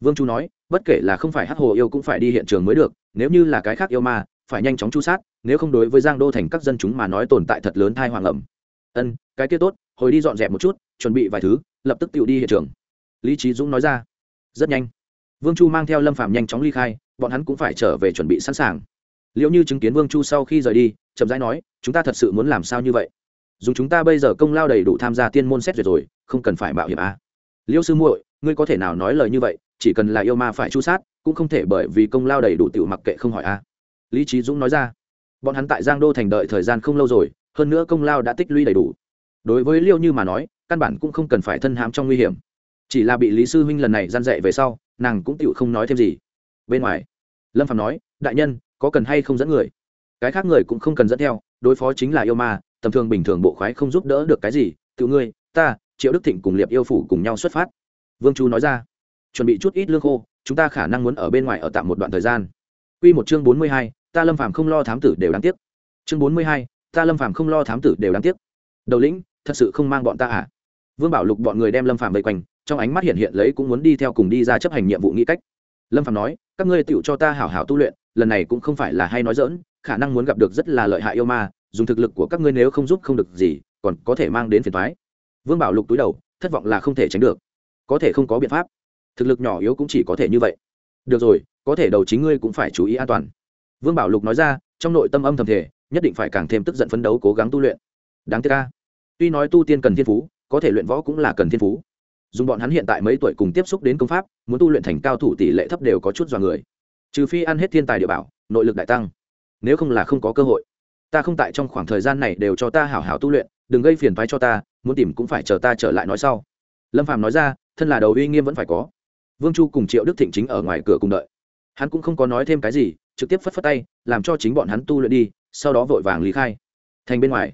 Vương chu nói, bất kể là không phải hắc hồ yêu cũng phải đi hiện trường mới được, nếu như là cái khác yêu ma phải nhanh chóng chu sát, nếu không đối với giang đô thành các dân chúng mà nói tồn tại thật lớn thai hoàng ẩm. Ân, cái kia tốt, hồi đi dọn dẹp một chút, chuẩn bị vài thứ, lập tức tự đi hiện trường. Lý trí dũng nói ra. Rất nhanh. Vương chu mang theo lâm phạm nhanh chóng ly khai, bọn hắn cũng phải trở về chuẩn bị sẵn sàng. Liệu như chứng kiến vương chu sau khi rời đi, chậm rãi nói, chúng ta thật sự muốn làm sao như vậy? Dùng chúng ta bây giờ công lao đầy đủ tham gia tiên môn xét duyệt rồi, không cần phải mạo hiểm à. liêu sư muội, ngươi có thể nào nói lời như vậy, chỉ cần là yêu ma phải chu sát, cũng không thể bởi vì công lao đầy đủ tiểu mặc kệ không hỏi a lý trí dũng nói ra. Bọn hắn tại giang đô thành đợi thời gian không lâu rồi, hơn nữa công lao đã tích lũy đầy đủ. Đối với liêu như mà nói, căn bản cũng không cần phải thân hãm trong nguy hiểm. Chỉ là bị lý sư huynh lần này gian dạy về sau, nàng cũng tựu không nói thêm gì. Bên ngoài, lâm phạm nói, đại nhân, có cần hay không dẫn người? Cái khác người cũng không cần dẫn theo, đối phó chính là yêu ma, tầm thường bình thường bộ khoái không giúp đỡ được cái gì. Tự ngươi, ta, triệu đức thịnh cùng liệp yêu phủ cùng nhau xuất phát. Vương chu nói ra. Chuẩn bị chút ít lương khô, chúng ta khả năng muốn ở bên ngoài ở tạm một đoạn thời gian. Quy một chương bốn mươi hai, ta Lâm Phàm không lo thám tử đều đáng tiếc. Chương bốn mươi hai, ta Lâm Phàm không lo thám tử đều đáng tiếc. Đầu lĩnh, thật sự không mang bọn ta à? Vương Bảo Lục bọn người đem Lâm Phàm vây quanh, trong ánh mắt hiện hiện lấy cũng muốn đi theo cùng đi ra chấp hành nhiệm vụ nghĩ cách. Lâm Phàm nói, các ngươi tiểu cho ta hảo hảo tu luyện, lần này cũng không phải là hay nói giỡn, khả năng muốn gặp được rất là lợi hại yêu ma, dùng thực lực của các ngươi nếu không giúp không được gì, còn có thể mang đến phiền toái. Vương Bảo Lục túi đầu, thất vọng là không thể tránh được. Có thể không có biện pháp thực lực nhỏ yếu cũng chỉ có thể như vậy được rồi có thể đầu chính ngươi cũng phải chú ý an toàn. Vương bảo lục nói ra, trong nội tâm âm thầm thể nhất định phải càng thêm tức giận phấn đấu cố gắng tu luyện. Đáng tiếc ca tuy nói tu tiên cần thiên phú, có thể luyện võ cũng là cần thiên phú. Dùng bọn hắn hiện tại mấy tuổi cùng tiếp xúc đến công pháp, muốn tu luyện thành cao thủ tỷ lệ thấp đều có chút dọa người. Trừ phi ăn hết thiên tài địa bảo, nội lực đại tăng. Nếu không là không có cơ hội. Ta không tại trong khoảng thời gian này đều cho ta hảo hảo tu luyện, đừng gây phiền phái cho ta, muốn tìm cũng phải chờ ta trở lại nói sau. Lâm phàm nói ra, thân là đầu uy nghiêm vẫn phải có. Vương chu cùng triệu đức thịnh chính ở ngoài cửa cùng đợi hắn cũng không có nói thêm cái gì, trực tiếp phất phất tay, làm cho chính bọn hắn tu luyện đi, sau đó vội vàng lý khai. Thành bên ngoài,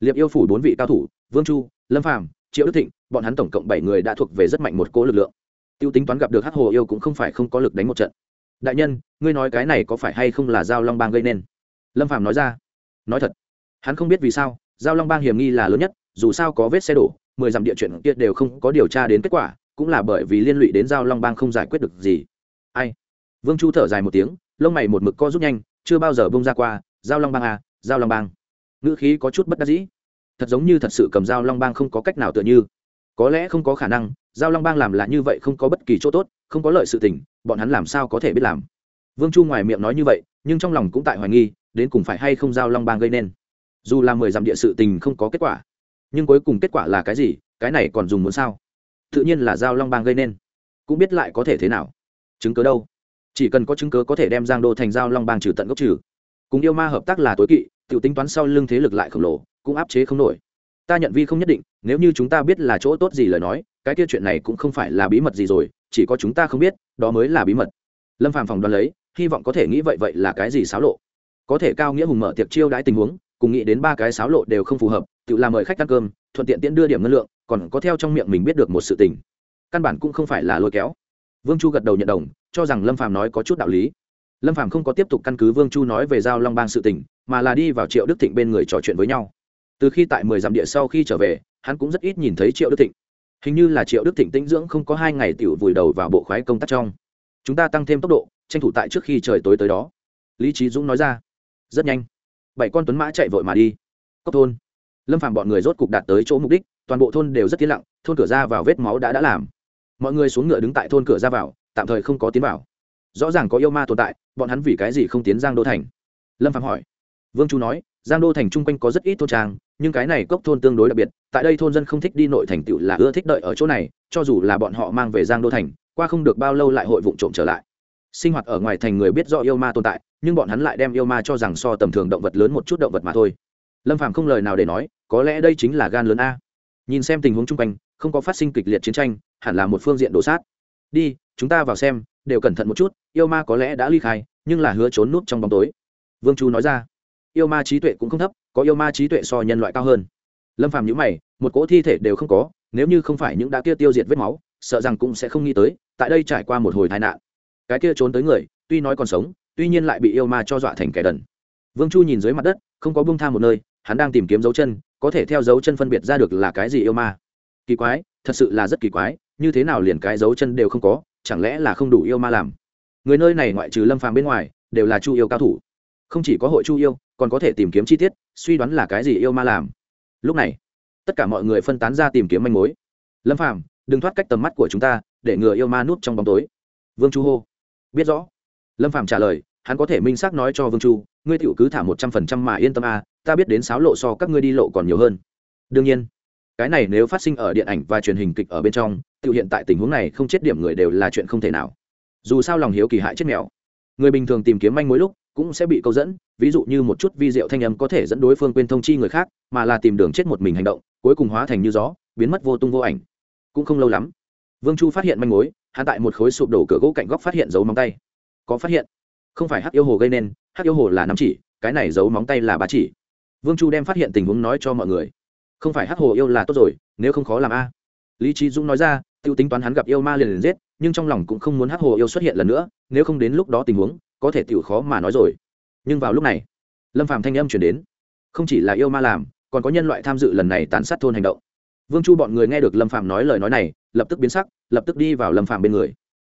liệp yêu phủ bốn vị cao thủ, vương chu, lâm phàm, triệu đức thịnh, bọn hắn tổng cộng bảy người đã thuộc về rất mạnh một cỗ lực lượng. Tiêu tính toán gặp được hắc hồ yêu cũng không phải không có lực đánh một trận. Đại nhân, ngươi nói cái này có phải hay không là giao long bang gây nên? Lâm phàm nói ra. Nói thật, hắn không biết vì sao, giao long bang hiểm nghi là lớn nhất, dù sao có vết xe đổ, mười dặm địa chuyện kia đều không có điều tra đến kết quả, cũng là bởi vì liên lụy đến giao long bang không giải quyết được gì. Ai? Vương chu thở dài một tiếng, lông mày một mực co rút nhanh, chưa bao giờ bông ra qua, giao long bang à giao long bang. Ngữ khí có chút bất đắc dĩ. Thật giống như thật sự cầm giao long bang không có cách nào tựa như. Có lẽ không có khả năng, giao long bang làm là như vậy không có bất kỳ chỗ tốt, không có lợi sự tình, bọn hắn làm sao có thể biết làm. Vương chu ngoài miệng nói như vậy, nhưng trong lòng cũng tại hoài nghi, đến cùng phải hay không giao long bang gây nên. Dù là mười dặm địa sự tình không có kết quả, nhưng cuối cùng kết quả là cái gì, cái này còn dùng muốn sao? Tự nhiên là giao long bang gây nên. Cũng biết lại có thể thế nào. Chứng cớ đâu? Chỉ cần có chứng cớ có thể đem giang đô thành giao long bang trừ tận gốc trừ. Cùng yêu ma hợp tác là tối kỵ tự tính toán sau lưng thế lực lại khổng lồ, cũng áp chế không nổi. Ta nhận vi không nhất định, nếu như chúng ta biết là chỗ tốt gì lời nói, cái kia chuyện này cũng không phải là bí mật gì rồi, chỉ có chúng ta không biết, đó mới là bí mật. Lâm phàm phòng đoán lấy, hy vọng có thể nghĩ vậy vậy là cái gì xáo lộ. Có thể cao nghĩa hùng mở tiệc chiêu đãi tình huống, cùng nghĩ đến ba cái xáo lộ đều không phù hợp, tự làm mời khách ăn cơm, thuận tiện tiễn đưa điểm ngân lượng, còn có theo trong miệng mình biết được một sự tình. Căn bản cũng không phải là lôi kéo vương chu gật đầu nhận đồng, cho rằng lâm phàm nói có chút đạo lý. Lâm phàm không có tiếp tục căn cứ vương chu nói về giao long bang sự tình, mà là đi vào triệu đức thịnh bên người trò chuyện với nhau. Từ khi tại mười dặm địa sau khi trở về, hắn cũng rất ít nhìn thấy triệu đức thịnh. Hình như là triệu đức thịnh tĩnh dưỡng không có hai ngày tiểu vùi đầu vào bộ khoái công tác trong. Chúng ta tăng thêm tốc độ, tranh thủ tại trước khi trời tối tới đó. Lý trí dũng nói ra. Rất nhanh. Bảy con tuấn mã chạy vội mà đi. Cốc thôn. Lâm phàm bọn người rốt cục đạt tới chỗ mục đích, toàn bộ thôn đều rất tiến lặng, thôn cửa ra vào vết máu đã đã làm mọi người xuống ngựa đứng tại thôn cửa ra vào, tạm thời không có tiến vào. Rõ ràng có yêu ma tồn tại, bọn hắn vì cái gì không tiến giang đô thành? Lâm phạm hỏi. Vương chu nói, giang đô thành chung quanh có rất ít thôn trang, nhưng cái này cốc thôn tương đối đặc biệt, tại đây thôn dân không thích đi nội thành tựu là ưa thích đợi ở chỗ này, cho dù là bọn họ mang về giang đô thành, qua không được bao lâu lại hội vụ trộm trở lại. Sinh hoạt ở ngoài thành người biết do yêu ma tồn tại, nhưng bọn hắn lại đem yêu ma cho rằng so tầm thường động vật lớn một chút động vật mà thôi. Lâm phạm không lời nào để nói, có lẽ đây chính là gan lớn a. Nhìn xem tình huống chung quanh, không có phát sinh kịch liệt chiến tranh hẳn là một phương diện đổ sát. Đi, chúng ta vào xem, đều cẩn thận một chút, yêu ma có lẽ đã ly khai, nhưng là hứa trốn nút trong bóng tối. Vương chu nói ra. Yêu ma trí tuệ cũng không thấp, có yêu ma trí tuệ so nhân loại cao hơn. Lâm phàm nhữ mày, một cỗ thi thể đều không có, nếu như không phải những đã kia tiêu diệt vết máu, sợ rằng cũng sẽ không nghĩ tới, tại đây trải qua một hồi tai nạn. Cái kia trốn tới người, tuy nói còn sống, tuy nhiên lại bị yêu ma cho dọa thành kẻ đần. Vương chu nhìn dưới mặt đất, không có bông tha một nơi, hắn đang tìm kiếm dấu chân, có thể theo dấu chân phân biệt ra được là cái gì yêu ma. Kỳ quái thật sự là rất kỳ quái, như thế nào liền cái dấu chân đều không có, chẳng lẽ là không đủ yêu ma làm? Người nơi này ngoại trừ lâm phàm bên ngoài, đều là chu yêu cao thủ. Không chỉ có hội chu yêu, còn có thể tìm kiếm chi tiết, suy đoán là cái gì yêu ma làm. Lúc này, tất cả mọi người phân tán ra tìm kiếm manh mối. Lâm phàm, đừng thoát cách tầm mắt của chúng ta, để ngừa yêu ma núp trong bóng tối. Vương chu hô. Biết rõ. Lâm phàm trả lời, hắn có thể minh xác nói cho vương chu, ngươi tiểu cứ thả một trăm phần trăm mà yên tâm a ta biết đến sáo lộ so các ngươi đi lộ còn nhiều hơn. Đương nhiên cái này nếu phát sinh ở điện ảnh và truyền hình kịch ở bên trong tự hiện tại tình huống này không chết điểm người đều là chuyện không thể nào. Dù sao lòng hiếu kỳ hại chết mèo. Người bình thường tìm kiếm manh mối lúc cũng sẽ bị câu dẫn, ví dụ như một chút vi diệu thanh âm có thể dẫn đối phương quên thông chi người khác, mà là tìm đường chết một mình hành động, cuối cùng hóa thành như gió, biến mất vô tung vô ảnh. Cũng không lâu lắm, vương chu phát hiện manh mối, hắn tại một khối sụp đổ cửa gỗ cạnh góc phát hiện dấu móng tay. Có phát hiện? Không phải hắc yêu hồ gây nên, hắc yêu hồ là nắm chỉ, cái này dấu móng tay là ba chỉ. Vương chu đem phát hiện tình huống nói cho mọi người không phải hắc hồ yêu là tốt rồi, nếu không khó làm a. Lý trí dũng nói ra t i ê u tính toán hắn gặp yêu ma liền liền giết, nhưng trong lòng cũng không muốn hắc hồ yêu xuất hiện lần nữa, nếu không đến lúc đó tình huống, có thể t i ể u khó mà nói rồi. Nhưng vào lúc này, lâm phạm thanh âm chuyển đến. Không chỉ là yêu ma làm, còn có nhân loại tham dự lần này tàn sát thôn hành động. Vương chu bọn người nghe được lâm phạm nói lời nói này, lập tức biến sắc, lập tức đi vào lâm phạm bên người.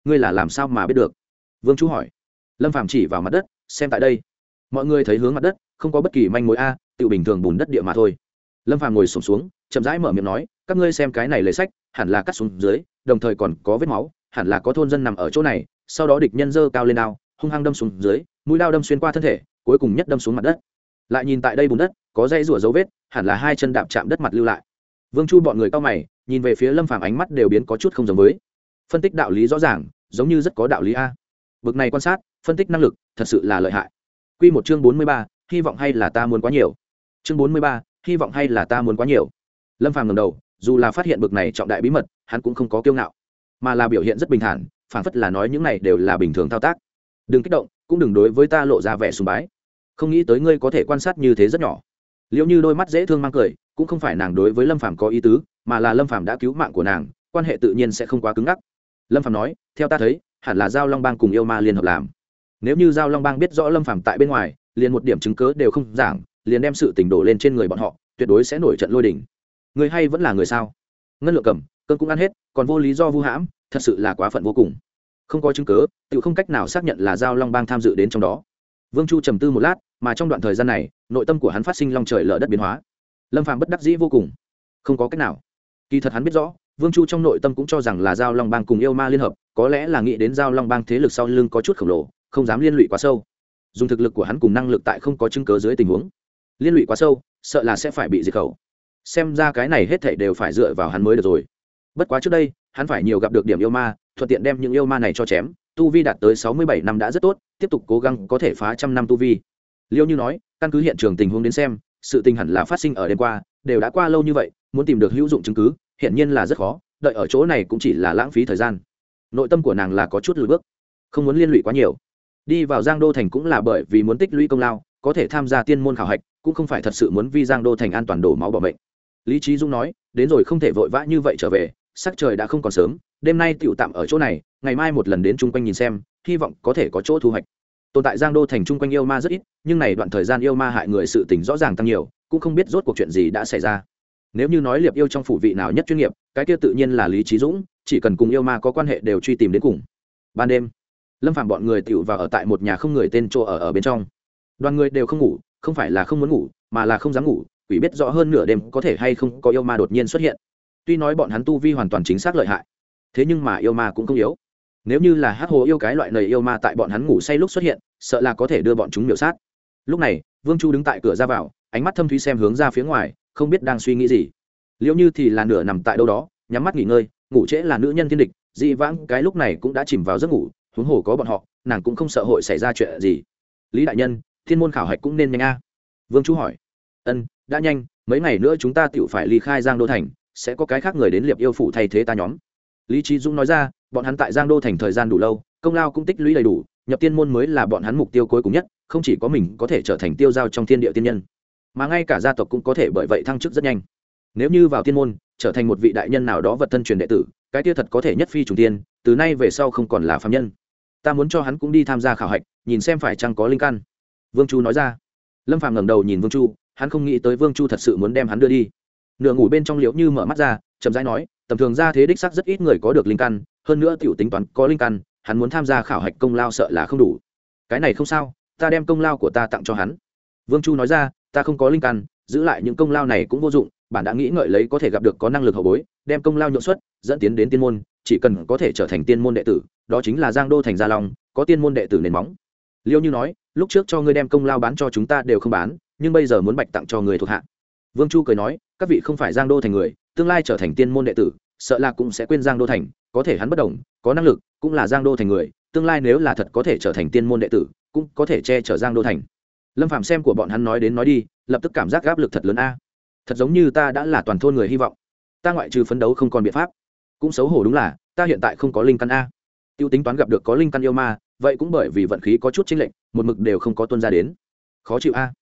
Ngươi là làm sao mà biết được? Vương chu hỏi. Lâm phạm chỉ vào mặt đất, xem tại đây. Mọi người thấy hướng mặt đất, không có bất kỳ manh mối a tự bình thường bùn đất địa mà thôi lâm phàm ngồi sổm xuống chậm rãi mở miệng nói các ngươi xem cái này lấy sách hẳn là cắt xuống dưới đồng thời còn có vết máu hẳn là có thôn dân nằm ở chỗ này. Sau đó địch nhân dơ cao lên ao hung hăng đâm xuống dưới mũi lao đâm xuyên qua thân thể cuối cùng nhất đâm xuống mặt đất. Lại nhìn tại đây bùn đất có dây rủa dấu vết hẳn là hai chân đạp chạm đất mặt lưu lại. Vương chu bọn người cao mày nhìn về phía lâm phàm ánh mắt đều biến có chút không giống với. Phân tích đạo lý rõ ràng giống như rất có đạo lý a. Bực này quan sát phân tích năng lực thật sự là lợi hại. Quy một chương bốn mươi ba, hy vọng hay là ta muốn quá nhiều. Chương bốn mươi ba, hy vọng hay là ta muốn quá nhiều. Lâm phàm ngầm đầu, dù là phát hiện bực này trọng đại bí mật, hắn cũng không có kiêu ngạo, mà là biểu hiện rất bình thản phản phất là nói những này đều là bình thường thao tác. Đừng kích động, cũng đừng đối với ta lộ ra vẻ sùng bái. Không nghĩ tới ngươi có thể quan sát như thế rất nhỏ. Liệu như đôi mắt dễ thương mang cười, cũng không phải nàng đối với lâm phàm có ý tứ, mà là lâm phàm đã cứu mạng của nàng, quan hệ tự nhiên sẽ không quá cứng ngắc. Lâm phàm nói, theo ta thấy, hẳn là giao long bang cùng yêu ma liên hợp làm. Nếu như giao long bang biết rõ lâm phàm tại bên ngoài, liền một điểm chứng cớ đều không giảng liền đem sự tình đổ lên trên người bọn họ, tuyệt đối sẽ nổi trận lôi đình. người hay vẫn là người sao? Ngân lượng cầm cơn cũng ăn hết, còn vô lý do vu hãm, thật sự là quá phận vô cùng. Không có chứng cớ tự không cách nào xác nhận là giao long bang tham dự đến trong đó. Vương chu trầm tư một lát, mà trong đoạn thời gian này, nội tâm của hắn phát sinh long trời lở đất biến hóa. Lâm phàm bất đắc dĩ vô cùng. Không có cách nào. Kỳ thật hắn biết rõ, vương chu trong nội tâm cũng cho rằng là giao long bang cùng yêu ma liên hợp, có lẽ là nghĩ đến giao long bang thế lực sau lưng có chút khổng lồ, không dám liên lụy quá sâu. Dùng thực lực của hắn cùng năng lực tại không có chứng cớ dưới tình huống liên lụy quá sâu, sợ là sẽ phải bị diệt khẩu. Xem ra cái này hết thảy đều phải dựa vào hắn mới được rồi. Bất quá trước đây, hắn phải nhiều gặp được điểm yêu ma, thuận tiện đem những yêu ma này cho chém, tu vi đạt tới sáu mươi bảy năm đã rất tốt, tiếp tục cố gắng có thể phá trăm năm tu vi. Liêu như nói, căn cứ hiện trường tình huống đến xem, sự tình hẳn là phát sinh ở đêm qua, đều đã qua lâu như vậy, muốn tìm được hữu dụng chứng cứ, hiển nhiên là rất khó, đợi ở chỗ này cũng chỉ là lãng phí thời gian. Nội tâm của nàng là có chút lùi bước, không muốn liên lụy quá nhiều. Đi vào giang đô thành cũng là bởi vì muốn tích lũy công lao, có thể tham gia tiên môn khảo hạch cũng không phải thật sự muốn vi giang đô thành an toàn đổ máu bỏ mệnh. Lý trí dung nói, đến rồi không thể vội vã như vậy trở về, sắc trời đã không còn sớm, đêm nay tựu tạm ở chỗ này, ngày mai một lần đến chung quanh nhìn xem, hy vọng có thể có chỗ thu hoạch. Tồn tại giang đô thành chung quanh yêu ma rất ít, nhưng này đoạn thời gian yêu ma hại người sự tình rõ ràng tăng nhiều, cũng không biết rốt cuộc chuyện gì đã xảy ra. Nếu như nói liệp yêu trong phủ vị nào nhất chuyên nghiệp, cái kia tự nhiên là lý trí dũng, chỉ cần cùng yêu ma có quan hệ đều truy tìm đến cùng. Ban đêm, lâm phạm bọn người tựu vào ở tại một nhà không người tên chỗ ở ở bên trong. Đoàn người đều không ngủ không phải là không muốn ngủ, mà là không dám ngủ, quỷ biết rõ hơn nửa đêm có thể hay không có yêu ma đột nhiên xuất hiện. Tuy nói bọn hắn tu vi hoàn toàn chính xác lợi hại, thế nhưng mà yêu ma cũng không yếu. Nếu như là hát hồ yêu cái loại nầy yêu ma tại bọn hắn ngủ say lúc xuất hiện, sợ là có thể đưa bọn chúng miểu sát. Lúc này, vương chu đứng tại cửa ra vào, ánh mắt thâm thúy xem hướng ra phía ngoài, không biết đang suy nghĩ gì. Liệu như thì là nửa nằm tại đâu đó, nhắm mắt nghỉ ngơi, ngủ trễ là nữ nhân thiên địch, dị vãng cái lúc này cũng đã chìm vào giấc ngủ, huống hồ có bọn họ, nàng cũng không sợ hội xảy ra chuyện gì. Lý đại nhân thiên môn khảo hạch cũng nên nhanh a. Vương chu hỏi. Ân, đã nhanh, mấy ngày nữa chúng ta tự phải ly khai giang đô thành, sẽ có cái khác người đến liệp yêu phủ thay thế ta nhóm. Lý trí dũng nói ra, bọn hắn tại giang đô thành thời gian đủ lâu, công lao cũng tích lũy đầy đủ, nhập tiên môn mới là bọn hắn mục tiêu cuối cùng nhất, không chỉ có mình có thể trở thành tiêu giao trong thiên địa tiên nhân, mà ngay cả gia tộc cũng có thể bởi vậy thăng chức rất nhanh. Nếu như vào tiên môn, trở thành một vị đại nhân nào đó vật thân truyền đệ tử, cái tia thật có thể nhất phi trùng tiên, từ nay về sau không còn là phạm nhân. Ta muốn cho hắn cũng đi tham gia khảo hạch, nhìn xem phải chăng có linh căn vương chu nói ra. Lâm Phàm ngẩng đầu nhìn vương chu, hắn không nghĩ tới vương chu thật sự muốn đem hắn đưa đi. Nửa ngủ bên trong liễu như mở mắt ra, chậm rãi nói, tầm thường ra thế đích sắc rất ít người có được linh căn, hơn nữa tiểu tính toán có linh căn, hắn muốn tham gia khảo hạch công lao sợ là không đủ. Cái này không sao, ta đem công lao của ta tặng cho hắn. Vương chu nói ra, ta không có linh căn, giữ lại những công lao này cũng vô dụng bản đã nghĩ ngợi lấy có thể gặp được có năng lực hậu bối, đem công lao nhuộn xuất, dẫn tiến đến tiên môn, chỉ cần có thể trở thành tiên môn đệ tử, đó chính là giang đô thành gia long, có tiên môn đệ tử nền móng. Liêu như nói lúc trước cho ngươi đem công lao bán cho chúng ta đều không bán, nhưng bây giờ muốn bạch tặng cho người thuộc hạ. Vương chu cười nói, các vị không phải giang đô thành người, tương lai trở thành tiên môn đệ tử, sợ là cũng sẽ quên giang đô thành, có thể hắn bất đồng, có năng lực, cũng là giang đô thành người, tương lai nếu là thật có thể trở thành tiên môn đệ tử, cũng có thể che chở giang đô thành. Lâm phạm xem của bọn hắn nói đến nói đi, lập tức cảm giác áp lực thật lớn a. Thật giống như ta đã là toàn thôn người hy vọng. Ta ngoại trừ phấn đấu không còn biện pháp. Cũng xấu hổ đúng là, ta hiện tại không có linh căn a. T i ê u tính toán gặp được có linh căn yêu ma vậy cũng bởi vì vận khí có chút chênh lệch, một mực đều không có tuân ra đến. Khó chịu a.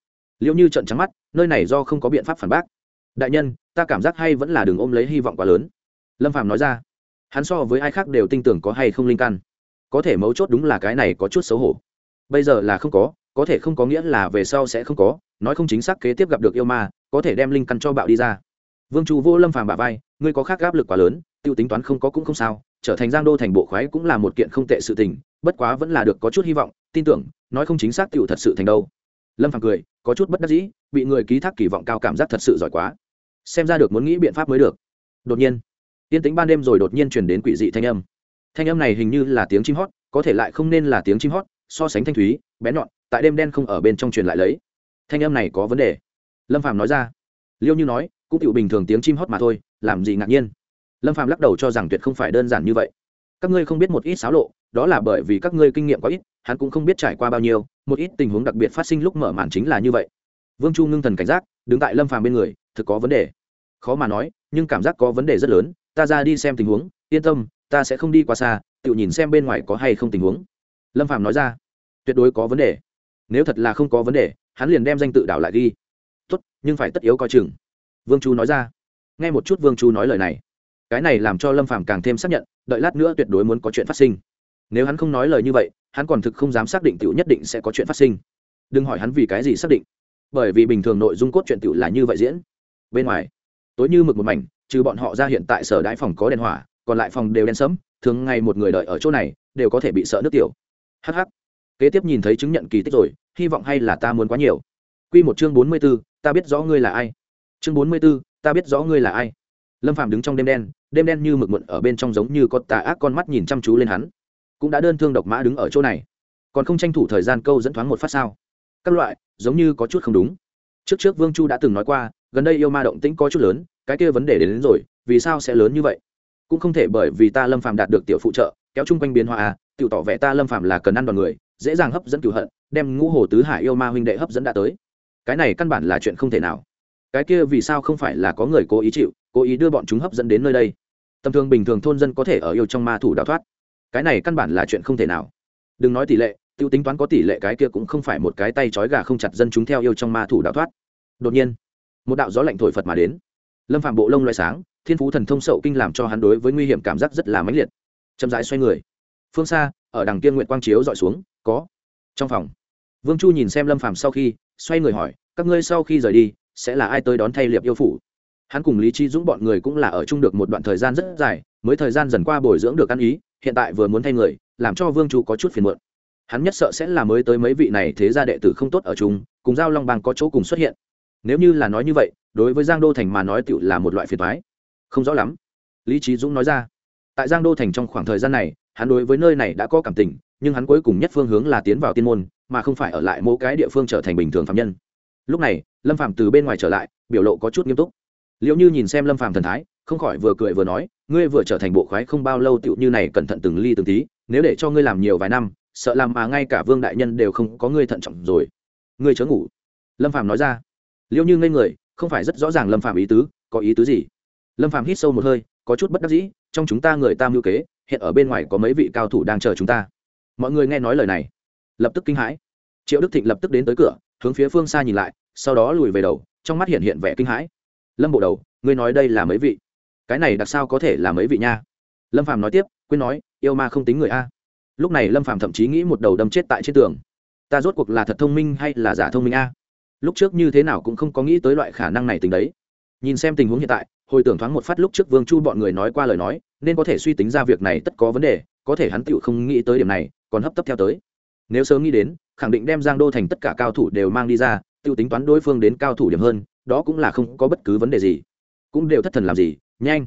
Liễu như trận trắng mắt, nơi này do không có biện pháp phản bác. Đại nhân, ta cảm giác hay vẫn là đường ôm lấy hy vọng quá lớn. Lâm phàm nói ra. Hắn so với ai khác đều tin tưởng có hay không linh căn. Có thể mấu chốt đúng là cái này có chút xấu hổ. Bây giờ là không có có thể không có nghĩa là về sau sẽ không có, nói không chính xác kế tiếp gặp được yêu ma, có thể đem linh căn cho bạo đi ra. Vương chu vô lâm phàm bả vai, ngươi có khác áp lực quá lớn, tiêu tính toán không có cũng không sao trở thành giang đô thành bộ khoái cũng là một kiện không tệ sự tình, bất quá vẫn là được có chút hy vọng, tin tưởng, nói không chính xác tựu thật sự thành đâu. Lâm phàm cười, có chút bất đắc dĩ, bị người ký thác kỳ vọng cao cảm giác thật sự giỏi quá. Xem ra được muốn nghĩ biện pháp mới được. Đột nhiên tiên tính ban đêm rồi đột nhiên truyền đến quỷ dị thanh âm. Thanh âm này hình như là tiếng chim hót, có thể lại không nên là tiếng chim hót, so sánh thanh thúy, bé nhọn, tại đêm đen không ở bên trong truyền lại lấy. Thanh âm này có vấn đề. Lâm phàm nói ra. Liêu như nói, cũng chịu bình thường tiếng chim hót mà thôi, làm gì ngạc nhiên lâm phàm lắc đầu cho rằng tuyệt không phải đơn giản như vậy các ngươi không biết một ít xáo lộ đó là bởi vì các ngươi kinh nghiệm quá ít hắn cũng không biết trải qua bao nhiêu một ít tình huống đặc biệt phát sinh lúc mở màn chính là như vậy vương chu ngưng thần cảnh giác đứng tại lâm phàm bên người thực có vấn đề khó mà nói nhưng cảm giác có vấn đề rất lớn ta ra đi xem tình huống yên tâm ta sẽ không đi quá xa tự nhìn xem bên ngoài có hay không tình huống lâm phàm nói ra tuyệt đối có vấn đề nếu thật là không có vấn đề hắn liền đem danh tự đảo lại ghi tốt nhưng phải tất yếu coi chừng vương chu nói ra nghe một chút vương chu nói lời này cái này làm cho lâm phàm càng thêm xác nhận đợi lát nữa tuyệt đối muốn có chuyện phát sinh. Nếu hắn không nói lời như vậy hắn còn thực không dám xác định t nhất định sẽ có chuyện phát sinh. Đừng hỏi hắn vì cái gì xác định. Bởi vì bình thường nội dung cốt truyện t là như vậy diễn. Bên ngoài tối như mực một mảnh trừ bọn họ ra hiện tại sở đại phòng có đèn hỏa còn lại phòng đều đen sẫm thường ngày một người đợi ở chỗ này đều có thể bị sợ nước tiểu. Hh kế tiếp nhìn thấy chứng nhận kỳ tích rồi hy vọng hay là ta muốn quá nhiều. Quy một chương bốn mươi 44, ta biết rõ ngươi là ai. Chương bốn mươi 44, ta biết rõ ngươi là ai. Lâm Phàm đứng trong đêm đen, đêm đen như mực muộn ở bên trong giống như có tà ác con mắt nhìn chăm chú lên hắn. Cũng đã đơn thương độc mã đứng ở chỗ này, còn không tranh thủ thời gian câu dẫn thoáng một phát sao? Các loại, giống như có chút không đúng. Trước trước Vương Chu đã từng nói qua, gần đây yêu ma động tĩnh có chút lớn, cái kia vấn đề đến, đến rồi, vì sao sẽ lớn như vậy? Cũng không thể bởi vì ta Lâm Phàm đạt được tiểu phụ trợ, kéo chung quanh biến hoa à, tiểu tỏ vẻ ta Lâm Phàm là cần ăn đoàn người, dễ dàng hấp dẫn cửu hận, đem ngũ hồ tứ hải yêu ma huynh đệ hấp dẫn đã tới cái này căn bản là chuyện không thể nào cái kia vì sao không phải là có người cố ý chịu cố ý đưa bọn chúng hấp dẫn đến nơi đây tầm thường bình thường thôn dân có thể ở yêu trong ma thủ đào thoát. Cái này căn bản là chuyện không thể nào. Đừng nói tỷ lệ t i ê u tính toán có tỷ lệ cái kia cũng không phải một cái tay trói gà không chặt dân chúng theo yêu trong ma thủ đào thoát. Đột nhiên, một đạo gió lạnh thổi phật mà đến. Lâm phạm bộ lông loại sáng, thiên phú thần thông sậu kinh làm cho hắn đối với nguy hiểm cảm giác rất là mãnh liệt. Chậm rãi xoay người. Phương xa, ở đằng kia nguyện quang chiếu dọi xuống, có trong phòng. Vương chu nhìn xem lâm phàm sau khi, xoay người hỏi, các ngươi sau khi rời đi, sẽ là ai tới đón thay liệp yêu phủ? Hắn cùng lý trí dũng bọn người cũng là ở chung được một đoạn thời gian rất dài, mới thời gian dần qua bồi dưỡng được ăn ý, hiện tại vừa muốn thay người, làm cho vương chu có chút phiền muộn. Hắn nhất sợ sẽ là mới tới mấy vị này thế gia đệ tử không tốt ở chung, cùng giao long bang có chỗ cùng xuất hiện. Nếu như là nói như vậy, đối với giang đô thành mà nói tựu là một loại phiền thoái không rõ lắm. Lý trí dũng nói ra. Tại giang đô thành trong khoảng thời gian này, hắn đối với nơi này đã có cảm tình, nhưng hắn cuối cùng nhất phương hướng là tiến vào tiên môn, mà không phải ở lại mỗi cái địa phương trở thành bình thường phạm nhân. Lúc này, lâm phạm từ bên ngoài trở lại, biểu lộ có chút nghiêm túc liệu như nhìn xem lâm phàm thần thái, không khỏi vừa cười vừa nói, ngươi vừa trở thành bộ khoái không bao lâu tựu như này cẩn thận từng ly từng tí, nếu để cho ngươi làm nhiều vài năm, sợ làm mà ngay cả vương đại nhân đều không có ngươi thận trọng rồi. Ngươi chớ ngủ. Lâm phàm nói ra. Liệu như ngây người, không phải rất rõ ràng lâm phàm ý tứ, có ý tứ gì? Lâm phàm hít sâu một hơi, có chút bất đắc dĩ, trong chúng ta người ta mưu kế, hiện ở bên ngoài có mấy vị cao thủ đang chờ chúng ta. Mọi người nghe nói lời này, lập tức kinh hãi. Triệu đức thịnh lập tức đến tới cửa, hướng phía phương xa nhìn lại, sau đó lùi về đầu, trong mắt hiện hiện vẻ kinh hãi lâm bộ đầu, ngươi nói đây là mấy vị? Cái này đặc sao có thể là mấy vị nha? Lâm phàm nói tiếp, quên nói, yêu ma không tính người a. Lúc này lâm phàm thậm chí nghĩ một đầu đâm chết tại trên tường. Ta rốt cuộc là thật thông minh hay là giả thông minh a? Lúc trước như thế nào cũng không có nghĩ tới loại khả năng này tính đấy. Nhìn xem tình huống hiện tại, hồi tưởng thoáng một phát lúc trước vương chu bọn người nói qua lời nói, nên có thể suy tính ra việc này tất có vấn đề, có thể hắn tựu không nghĩ tới điểm này, còn hấp tấp theo tới. Nếu sớm nghĩ đến, khẳng định đem giang đô thành tất cả cao thủ đều mang đi ra, tựu tính toán đối phương đến cao thủ điểm hơn đó cũng là không có bất cứ vấn đề gì. Cũng đều thất thần làm gì, nhanh.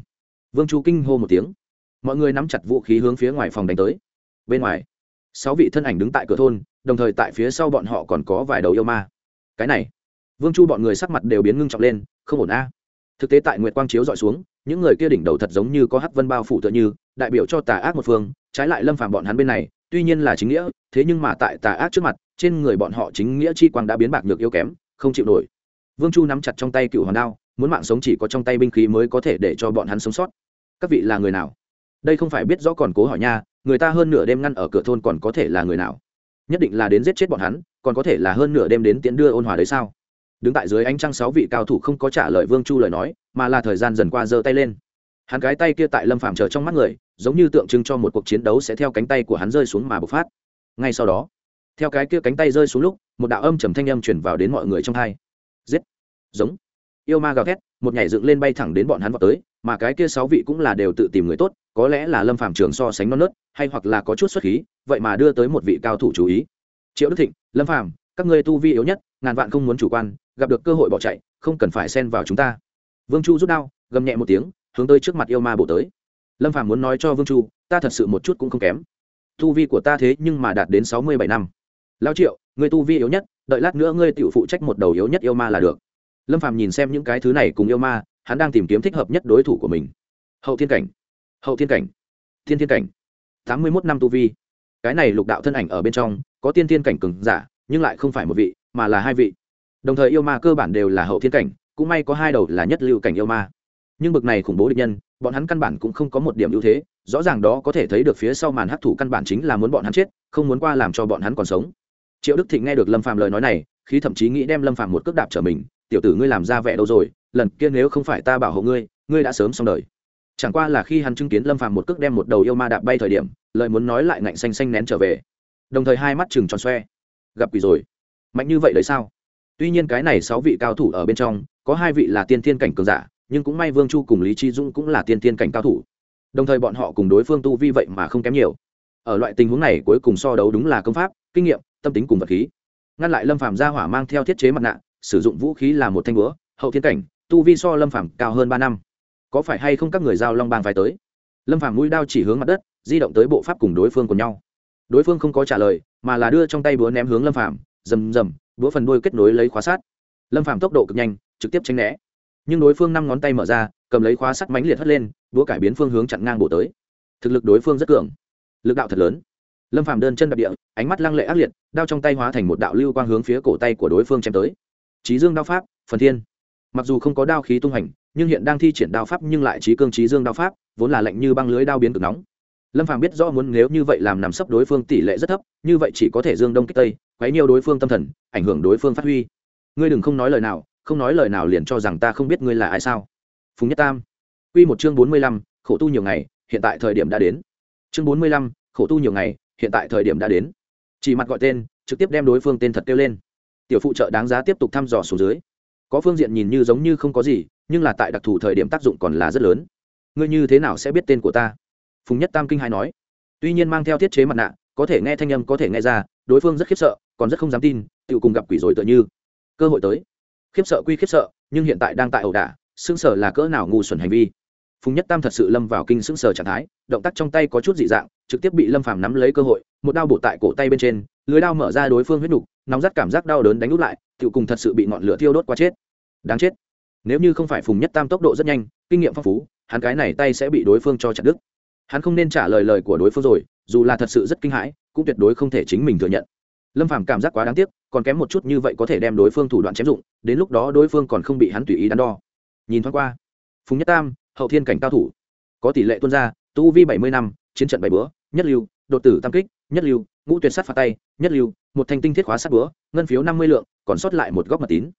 Vương chu kinh hô một tiếng. Mọi người nắm chặt vũ khí hướng phía ngoài phòng đánh tới. Bên ngoài, sáu vị thân ảnh đứng tại cửa thôn, đồng thời tại phía sau bọn họ còn có vài đầu yêu ma. Cái này, vương chu bọn người sắc mặt đều biến ngưng trọng lên, không ổn a. Thực tế tại nguyệt quang chiếu dọi xuống, những người kia đỉnh đầu thật giống như có hắc vân bao phủ tựa như, đại biểu cho tà ác một phương, trái lại lâm phàm bọn hắn bên này, tuy nhiên là chính nghĩa, thế nhưng mà tại tà ác trước mặt, trên người bọn họ chính nghĩa chi quang đã biến bạc nhược yếu kém, không chịu nổi vương chu nắm chặt trong tay cựu hoàn đao, muốn mạng sống chỉ có trong tay binh khí mới có thể để cho bọn hắn sống sót. Các vị là người nào? Đây không phải biết rõ còn cố hỏi nha, người ta hơn nửa đêm ngăn ở cửa thôn còn có thể là người nào? Nhất định là đến giết chết bọn hắn, còn có thể là hơn nửa đêm đến tiễn đưa ôn hòa đấy sao? Đứng tại dưới ánh trăng sáu vị cao thủ không có trả lời vương chu lời nói, mà là thời gian dần qua giơ tay lên. Hắn cái tay kia tại lâm phàm chờ trong mắt người, giống như tượng trưng cho một cuộc chiến đấu sẽ theo cánh tay của hắn rơi xuống mà bộc phát. Ngay sau đó, theo cái kia cánh tay rơi xuống lúc, một đạo âm trầm thanh âm chuyển vào đến mọi người trong hai giết. Giống. Yêu ma gào thét, một nhảy dựng lên bay thẳng đến bọn hắn vào tới, mà cái kia sáu vị cũng là đều tự tìm người tốt, có lẽ là lâm phàm trường so sánh non nớt, hay hoặc là có chút xuất khí, vậy mà đưa tới một vị cao thủ chú ý. Triệu đức thịnh, lâm phàm, các ngươi tu vi yếu nhất, ngàn vạn không muốn chủ quan, gặp được cơ hội bỏ chạy, không cần phải xen vào chúng ta. Vương chu rút đao, gầm nhẹ một tiếng, hướng tới trước mặt yêu ma bổ tới. Lâm phàm muốn nói cho vương chu, ta thật sự một chút cũng không kém. Tu vi của ta thế nhưng mà đạt đến sáu mươi bảy năm. Lao triệu, người tu vi yếu nhất đợi lát nữa ngươi tự phụ trách một đầu yếu nhất yêu ma là được. Lâm phàm nhìn xem những cái thứ này cùng yêu ma, hắn đang tìm kiếm thích hợp nhất đối thủ của mình. Hậu thiên cảnh. Hậu thiên cảnh. Thiên thiên cảnh. Tám mươi mốt năm tu vi. Cái này lục đạo thân ảnh ở bên trong, có tiên thiên cảnh cường giả, nhưng lại không phải một vị, mà là hai vị. Đồng thời yêu ma cơ bản đều là hậu thiên cảnh, cũng may có hai đầu là nhất lưu cảnh yêu ma. Nhưng bực này khủng bố địch nhân, bọn hắn căn bản cũng không có một điểm ưu thế, rõ ràng đó có thể thấy được phía sau màn hấp thụ căn bản chính là muốn bọn hắn chết, không muốn qua làm cho bọn hắn còn sống triệu đức thịnh nghe được lâm phàm lời nói này, khi thậm chí nghĩ đem lâm phàm một cước đạp trở mình, tiểu tử ngươi làm ra vẻ đâu rồi, lần kia nếu không phải ta bảo hộ ngươi ngươi đã sớm xong đời. Chẳng qua là khi hắn chứng kiến lâm phàm một cước đem một đầu yêu ma đạp bay thời điểm, lời muốn nói lại ngạnh xanh xanh nén trở về. Đồng thời hai mắt chừng tròn xoe. Gặp quỷ rồi. Mạnh như vậy đấy sao? Tuy nhiên cái này sáu vị cao thủ ở bên trong, có hai vị là tiên thiên cảnh cường giả, nhưng cũng may vương chu cùng lý chi dung cũng là tiên thiên cảnh cao thủ. Đồng thời bọn họ cùng đối phương tu vi vậy mà không kém nhiều. Ở loại tình huống này cuối cùng so đấu đúng là công pháp, kinh nghiệm tâm tính cùng vật khí. Ngăn lại lâm phàm ra hỏa mang theo thiết chế mặt nạ, sử dụng vũ khí là một thanh búa, hậu thiên cảnh, tu vi so lâm phàm cao hơn ba năm. Có phải hay không các người giao long bang phải tới? Lâm phàm mũi đao chỉ hướng mặt đất, di động tới bộ pháp cùng đối phương của nhau. Đối phương không có trả lời, mà là đưa trong tay búa ném hướng lâm phàm, rầm rầm, búa phần đuôi kết nối lấy khóa sát lâm phàm tốc độ cực nhanh, trực tiếp tránh né. Nhưng đối phương năm ngón tay mở ra, cầm lấy khóa sắt mánh liệt hất lên, búa cải biến phương hướng chặn ngang bổ tới. Thực lực đối phương rất cường. Lực đạo thật lớn lâm phàm đơn chân đập địa, ánh mắt lăng lệ ác liệt, đao trong tay hóa thành một đạo lưu quang hướng phía cổ tay của đối phương chém tới. Trí dương đao pháp, phần thiên. Mặc dù không có đao khí tung hành, nhưng hiện đang thi triển đao pháp nhưng lại trí cương trí dương đao pháp, vốn là lạnh như băng lưới đao biến cực nóng. Lâm phàm biết rõ muốn nếu như vậy làm nằm sấp đối phương tỷ lệ rất thấp, như vậy chỉ có thể dương đông kích tây, quấy nhiều đối phương tâm thần, ảnh hưởng đối phương phát huy. Ngươi đừng không nói lời nào, không nói lời nào liền cho rằng ta không biết ngươi là ai sao? Phùng nhất tam. Quy một chương bốn mươi lăm, khổ tu nhiều ngày, hiện tại thời điểm đã đến. Chương bốn mươi lăm, khổ tu nhiều ngày hiện tại thời điểm đã đến. Chỉ mặt gọi tên, trực tiếp đem đối phương tên thật kêu lên. Tiểu phụ trợ đáng giá tiếp tục thăm dò xuống dưới. Có phương diện nhìn như giống như không có gì, nhưng là tại đặc thù thời điểm tác dụng còn là rất lớn. Ngươi như thế nào sẽ biết tên của ta? Phùng nhất tam kinh hai nói. Tuy nhiên mang theo thiết chế mặt nạ, có thể nghe thanh âm, có thể nghe ra, đối phương rất khiếp sợ, còn rất không dám tin tự cùng gặp quỷ rồi tựa như. Cơ hội tới. Khiếp sợ quy khiếp sợ, nhưng hiện tại đang tại ẩu đả xương sở là cỡ nào ngu xuẩn hành vi. Phùng nhất tam thật sự lâm vào kinh xương sở trạng thái, động tác trong tay có chút dị dạng trực tiếp bị lâm phàm nắm lấy cơ hội, một đao bổ tại cổ tay bên trên, lưới đao mở ra đối phương huyết nục, nóng rát cảm giác đau đớn đánh úp lại tự cùng thật sự bị ngọn lửa thiêu đốt qua chết. Đáng chết. Nếu như không phải phùng nhất tam tốc độ rất nhanh, kinh nghiệm phong phú, hắn cái này tay sẽ bị đối phương cho chặt đứt. Hắn không nên trả lời lời của đối phương rồi, dù là thật sự rất kinh hãi, cũng tuyệt đối không thể chính mình thừa nhận. Lâm phàm cảm giác quá đáng tiếc, còn kém một chút như vậy có thể đem đối phương thủ đoạn chém dụng, đến lúc đó đối phương còn không bị hắn tùy ý đắn đo. Nhìn thoáng qua, phùng nhất tam, hậu thiên cảnh cao thủ, có tỷ lệ tuân ra, tu vi bảy mươi năm, chiến trận bảy bữa nhất lưu đột tử tam kích nhất lưu ngũ tuyệt sát phạt tay nhất lưu một thanh tinh thiết khóa sát búa, ngân phiếu năm mươi lượng còn sót lại một góc mật tín.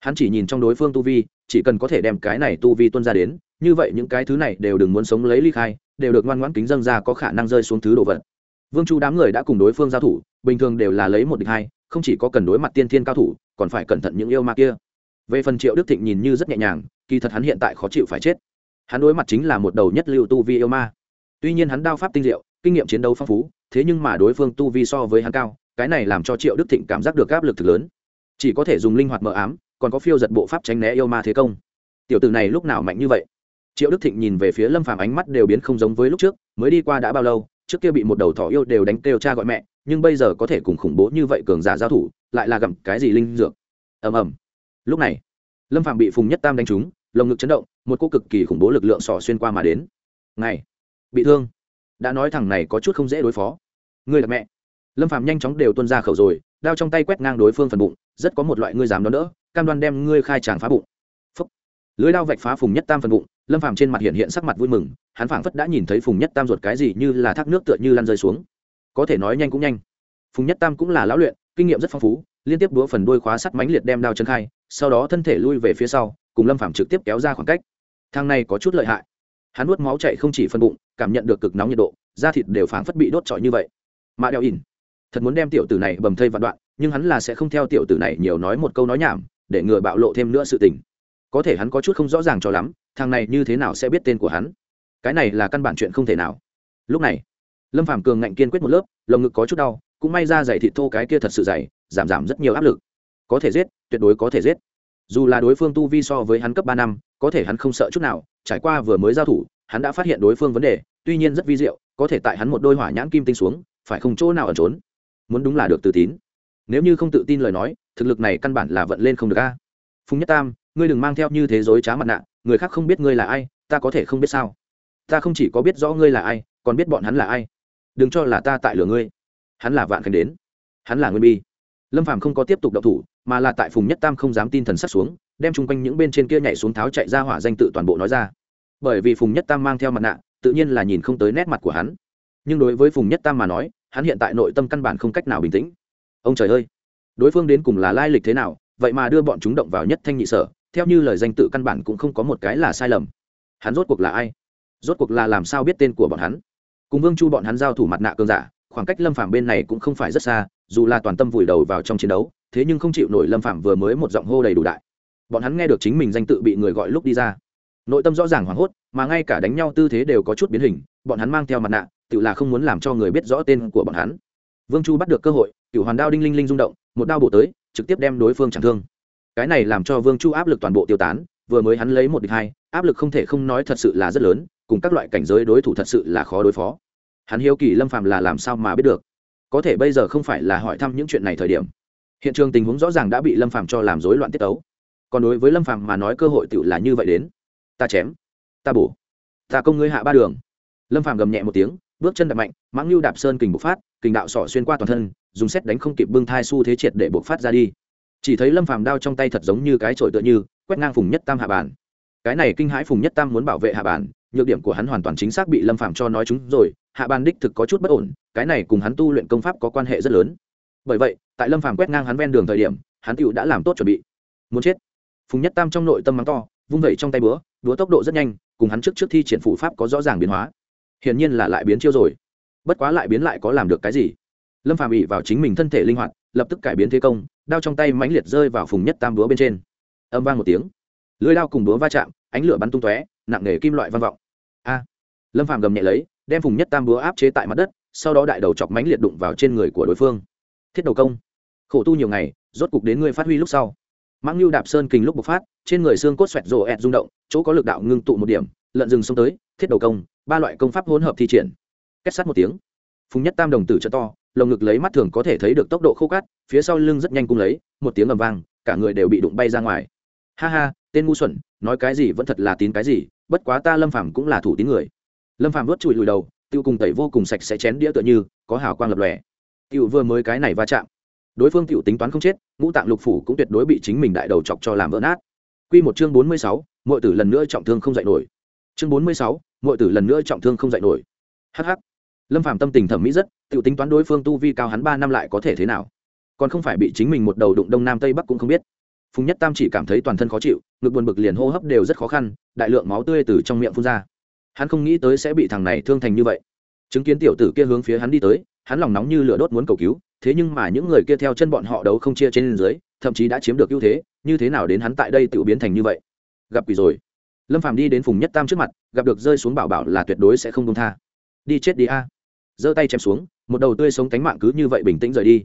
Hắn chỉ nhìn trong đối phương tu vi chỉ cần có thể đem cái này tu vi tuân ra đến như vậy những cái thứ này đều đừng muốn sống lấy ly khai đều được ngoan ngoãn kính dâng ra có khả năng rơi xuống thứ đồ vật. Vương chu đám người đã cùng đối phương giao thủ bình thường đều là lấy một địch hai không chỉ có cần đối mặt tiên thiên cao thủ còn phải cẩn thận những yêu ma kia. Về phần triệu đức thịnh nhìn như rất nhẹ nhàng kỳ thật hắn hiện tại khó chịu phải chết. Hắn đối mặt chính là một đầu nhất lưu tu vi yêu ma. Tuy nhiên hắn đao pháp tinh diệu kinh nghiệm chiến đấu phong phú, thế nhưng mà đối phương tu vi so với hắn cao, cái này làm cho triệu đức thịnh cảm giác được áp lực thực lớn. Chỉ có thể dùng linh hoạt mờ ám, còn có phiêu giật bộ pháp tránh né yêu ma thế công. Tiểu tử này lúc nào mạnh như vậy? Triệu đức thịnh nhìn về phía lâm phàm ánh mắt đều biến không giống với lúc trước, mới đi qua đã bao lâu, trước kia bị một đầu thỏ yêu đều đánh kêu cha gọi mẹ, nhưng bây giờ có thể cùng khủng bố như vậy cường giả giao thủ, lại là gặm cái gì linh dược? Ầm ầm. Lúc này, lâm phàm bị phùng nhất tam đánh trúng, lồng ngực chấn động, một cô cực kỳ khủng bố lực lượng sỏ xuyên qua mà đến. Ngày, bị thương đã nói thằng này có chút không dễ đối phó. Ngươi là mẹ. Lâm phàm nhanh chóng đều tuân ra khẩu rồi, đao trong tay quét ngang đối phương phần bụng, rất có một loại ngươi dám đón đỡ, cam đoan đem ngươi khai tràng phá bụng. Phúc. lưới đao vạch phá phùng nhất tam phần bụng, lâm phàm trên mặt hiện hiện sắc mặt vui mừng, hắn phảng phất đã nhìn thấy phùng nhất tam ruột cái gì như là thác nước tựa như lăn rơi xuống. Có thể nói nhanh cũng nhanh. Phùng nhất tam cũng là lão luyện, kinh nghiệm rất phong phú, liên tiếp đũa phần đuôi khóa sắt mánh liệt đem đao chân khai, sau đó thân thể lui về phía sau, cùng lâm phàm trực tiếp kéo ra khoảng cách. Thang này có chút lợi hại hắn nuốt máu chạy không chỉ phân bụng, cảm nhận được cực nóng nhiệt độ, da thịt đều phảng phất bị đốt trọi như vậy. Mạ đeo ỉn, thật muốn đem tiểu tử này bầm thây vạn đoạn, nhưng hắn là sẽ không theo tiểu tử này nhiều nói một câu nói nhảm, để ngừa bạo lộ thêm nữa sự tình. Có thể hắn có chút không rõ ràng cho lắm, thằng này như thế nào sẽ biết tên của hắn? Cái này là căn bản chuyện không thể nào. Lúc này, lâm phạm cường ngạnh kiên quyết một lớp, lồng ngực có chút đau, cũng may ra giày thịt thô cái kia thật sự dày, giảm giảm rất nhiều áp lực. Có thể giết, tuyệt đối có thể giết. Dù là đối phương tu vi so với hắn cấp ba năm, có thể hắn không sợ chút nào trải qua vừa mới giao thủ, hắn đã phát hiện đối phương vấn đề, tuy nhiên rất vi diệu, có thể tại hắn một đôi hỏa nhãn kim tinh xuống, phải không chỗ nào ẩn trốn? Muốn đúng là được tự tín. Nếu như không tự tin lời nói, thực lực này căn bản là vận lên không được a. Phùng nhất tam, ngươi đừng mang theo như thế giới trá mặt nạ, người khác không biết ngươi là ai, ta có thể không biết sao? Ta không chỉ có biết rõ ngươi là ai, còn biết bọn hắn là ai. Đừng cho là ta tại lửa ngươi. Hắn là vạn khánh đến. Hắn là nguyên bi. Lâm phàm không có tiếp tục đậu thủ, mà là tại phùng nhất tam không dám tin thần sắc xuống đem chung quanh những bên trên kia nhảy xuống tháo chạy ra hỏa danh tự toàn bộ nói ra. Bởi vì phùng nhất tam mang theo mặt nạ, tự nhiên là nhìn không tới nét mặt của hắn. Nhưng đối với phùng nhất tam mà nói, hắn hiện tại nội tâm căn bản không cách nào bình tĩnh. Ông trời ơi! Đối phương đến cùng là lai lịch thế nào, vậy mà đưa bọn chúng động vào nhất thanh nhị sở, theo như lời danh tự căn bản cũng không có một cái là sai lầm. Hắn rốt cuộc là ai? Rốt cuộc là làm sao biết tên của bọn hắn? Cùng vương chu bọn hắn giao thủ mặt nạ cơn giả, khoảng cách lâm phạm bên này cũng không phải rất xa, dù là toàn tâm vùi đầu vào trong chiến đấu, thế nhưng không chịu nổi lâm phạm vừa mới một giọng hô đầy đủ đại bọn hắn nghe được chính mình danh tự bị người gọi lúc đi ra. Nội tâm rõ ràng hoảng hốt, mà ngay cả đánh nhau tư thế đều có chút biến hình, bọn hắn mang theo mặt nạ, tự là không muốn làm cho người biết rõ tên của bọn hắn. Vương chu bắt được cơ hội cựu hoàn đao đinh linh linh rung động, một đao bổ tới, trực tiếp đem đối phương chẳng thương. Cái này làm cho vương chu áp lực toàn bộ tiêu tán, vừa mới hắn lấy một địch hai, áp lực không thể không nói thật sự là rất lớn, cùng các loại cảnh giới đối thủ thật sự là khó đối phó. Hắn hiếu kỳ lâm phàm là làm sao mà biết được? Có thể bây giờ không phải là hỏi thăm những chuyện này thời điểm. Hiện trường tình huống rõ ràng đã bị lâm phàm cho làm rối loạn tiết tấu còn đối với lâm phàm mà nói cơ hội tự là như vậy đến. Ta chém. Ta bổ. Ta công ngươi hạ ba đường. Lâm phàm gầm nhẹ một tiếng, bước chân đạp mạnh, mãng lưu đạp sơn kình bộc phát, kình đạo sỏ xuyên qua toàn thân, dùng xét đánh không kịp bưng thai xu thế triệt để bộc phát ra đi. Chỉ thấy lâm phàm đao trong tay thật giống như cái chổi tựa như, quét ngang phùng nhất tam hạ bản cái này kinh hãi phùng nhất tam muốn bảo vệ hạ bản nhược điểm của hắn hoàn toàn chính xác bị lâm phàm cho nói chúng rồi, hạ bản đích thực có chút bất ổn, cái này cùng hắn tu luyện công pháp có quan hệ rất lớn. Bởi vậy, tại lâm phàm quét ngang hắn ven đường thời điểm, hắn tựu đã làm tốt chuẩn bị. Muốn chết phùng nhất tam trong nội tâm mắng to, vung vẩy trong tay búa búa tốc độ rất nhanh, cùng hắn trước trước thi triển phủ pháp có rõ ràng biến hóa. Hiển nhiên là lại biến chiêu rồi. Bất quá lại biến lại có làm được cái gì? Lâm phàm ỉ vào chính mình thân thể linh hoạt, lập tức cải biến thế công, đao trong tay mãnh liệt rơi vào phùng nhất tam búa bên trên. Âm vang một tiếng. Lưới đao cùng búa va chạm, ánh lửa bắn tung tóe, nặng nề kim loại vang vọng. A! Lâm phàm gầm nhẹ lấy, đem phùng nhất tam búa áp chế tại mặt đất, sau đó đại đầu chọc mãnh liệt đụng vào trên người của đối phương. Thiết đầu công. Khổ tu nhiều ngày, rốt cục đến ngươi phát huy lúc sau mãng lưu đạp sơn kình lúc bộc phát, trên người xương cốt xoẹt rồ ẹt rung động, chỗ có lực đạo ngưng tụ một điểm, lợn rừng xông tới, thiết đầu công, ba loại công pháp hỗn hợp thi triển. Kết sát một tiếng, phùng nhất tam đồng tử trợ to, lồng ngực lấy mắt thường có thể thấy được tốc độ khô cát, phía sau lưng rất nhanh cung lấy, một tiếng ầm vang, cả người đều bị đụng bay ra ngoài. Ha ha, tên ngu xuẩn, nói cái gì vẫn thật là tín cái gì, bất quá ta lâm phàm cũng là thủ tín người. Lâm phàm vớt chùi lùi đầu, tiêu cùng tẩy vô cùng sạch sẽ chén đĩa tựa như, có hào quang lập lòe. Tiêu vừa mới cái này va chạm đối phương tiểu tính toán không chết ngũ tạng lục phủ cũng tuyệt đối bị chính mình đại đầu chọc cho làm vỡ nát. Quy một chương bốn mươi sáu, muội tử lần nữa trọng thương không dậy nổi. Chương bốn mươi sáu, muội tử lần nữa trọng thương không dậy nổi. Hh lâm phàm tâm tình thẩm mỹ rất tiểu tính toán đối phương tu vi cao hắn ba năm lại có thể thế nào? Còn không phải bị chính mình một đầu đụng đông nam tây bắc cũng không biết. Phùng nhất tam chỉ cảm thấy toàn thân khó chịu ngực buồn bực liền hô hấp đều rất khó khăn đại lượng máu tươi từ trong miệng phun ra. Hắn không nghĩ tới sẽ bị thằng này thương thành như vậy. Chứng kiến tiểu tử kia hướng phía hắn đi tới hắn lòng nóng như lửa đốt muốn cầu cứu thế nhưng mà những người kia theo chân bọn họ đấu không chia trên dưới, thậm chí đã chiếm được ưu thế, như thế nào đến hắn tại đây tự biến thành như vậy? Gặp quỷ rồi. Lâm phàm đi đến phùng nhất tam trước mặt, gặp được rơi xuống bảo bảo là tuyệt đối sẽ không công tha. Đi chết đi a. Giơ tay chém xuống, một đầu tươi sống cánh mạng cứ như vậy bình tĩnh rời đi.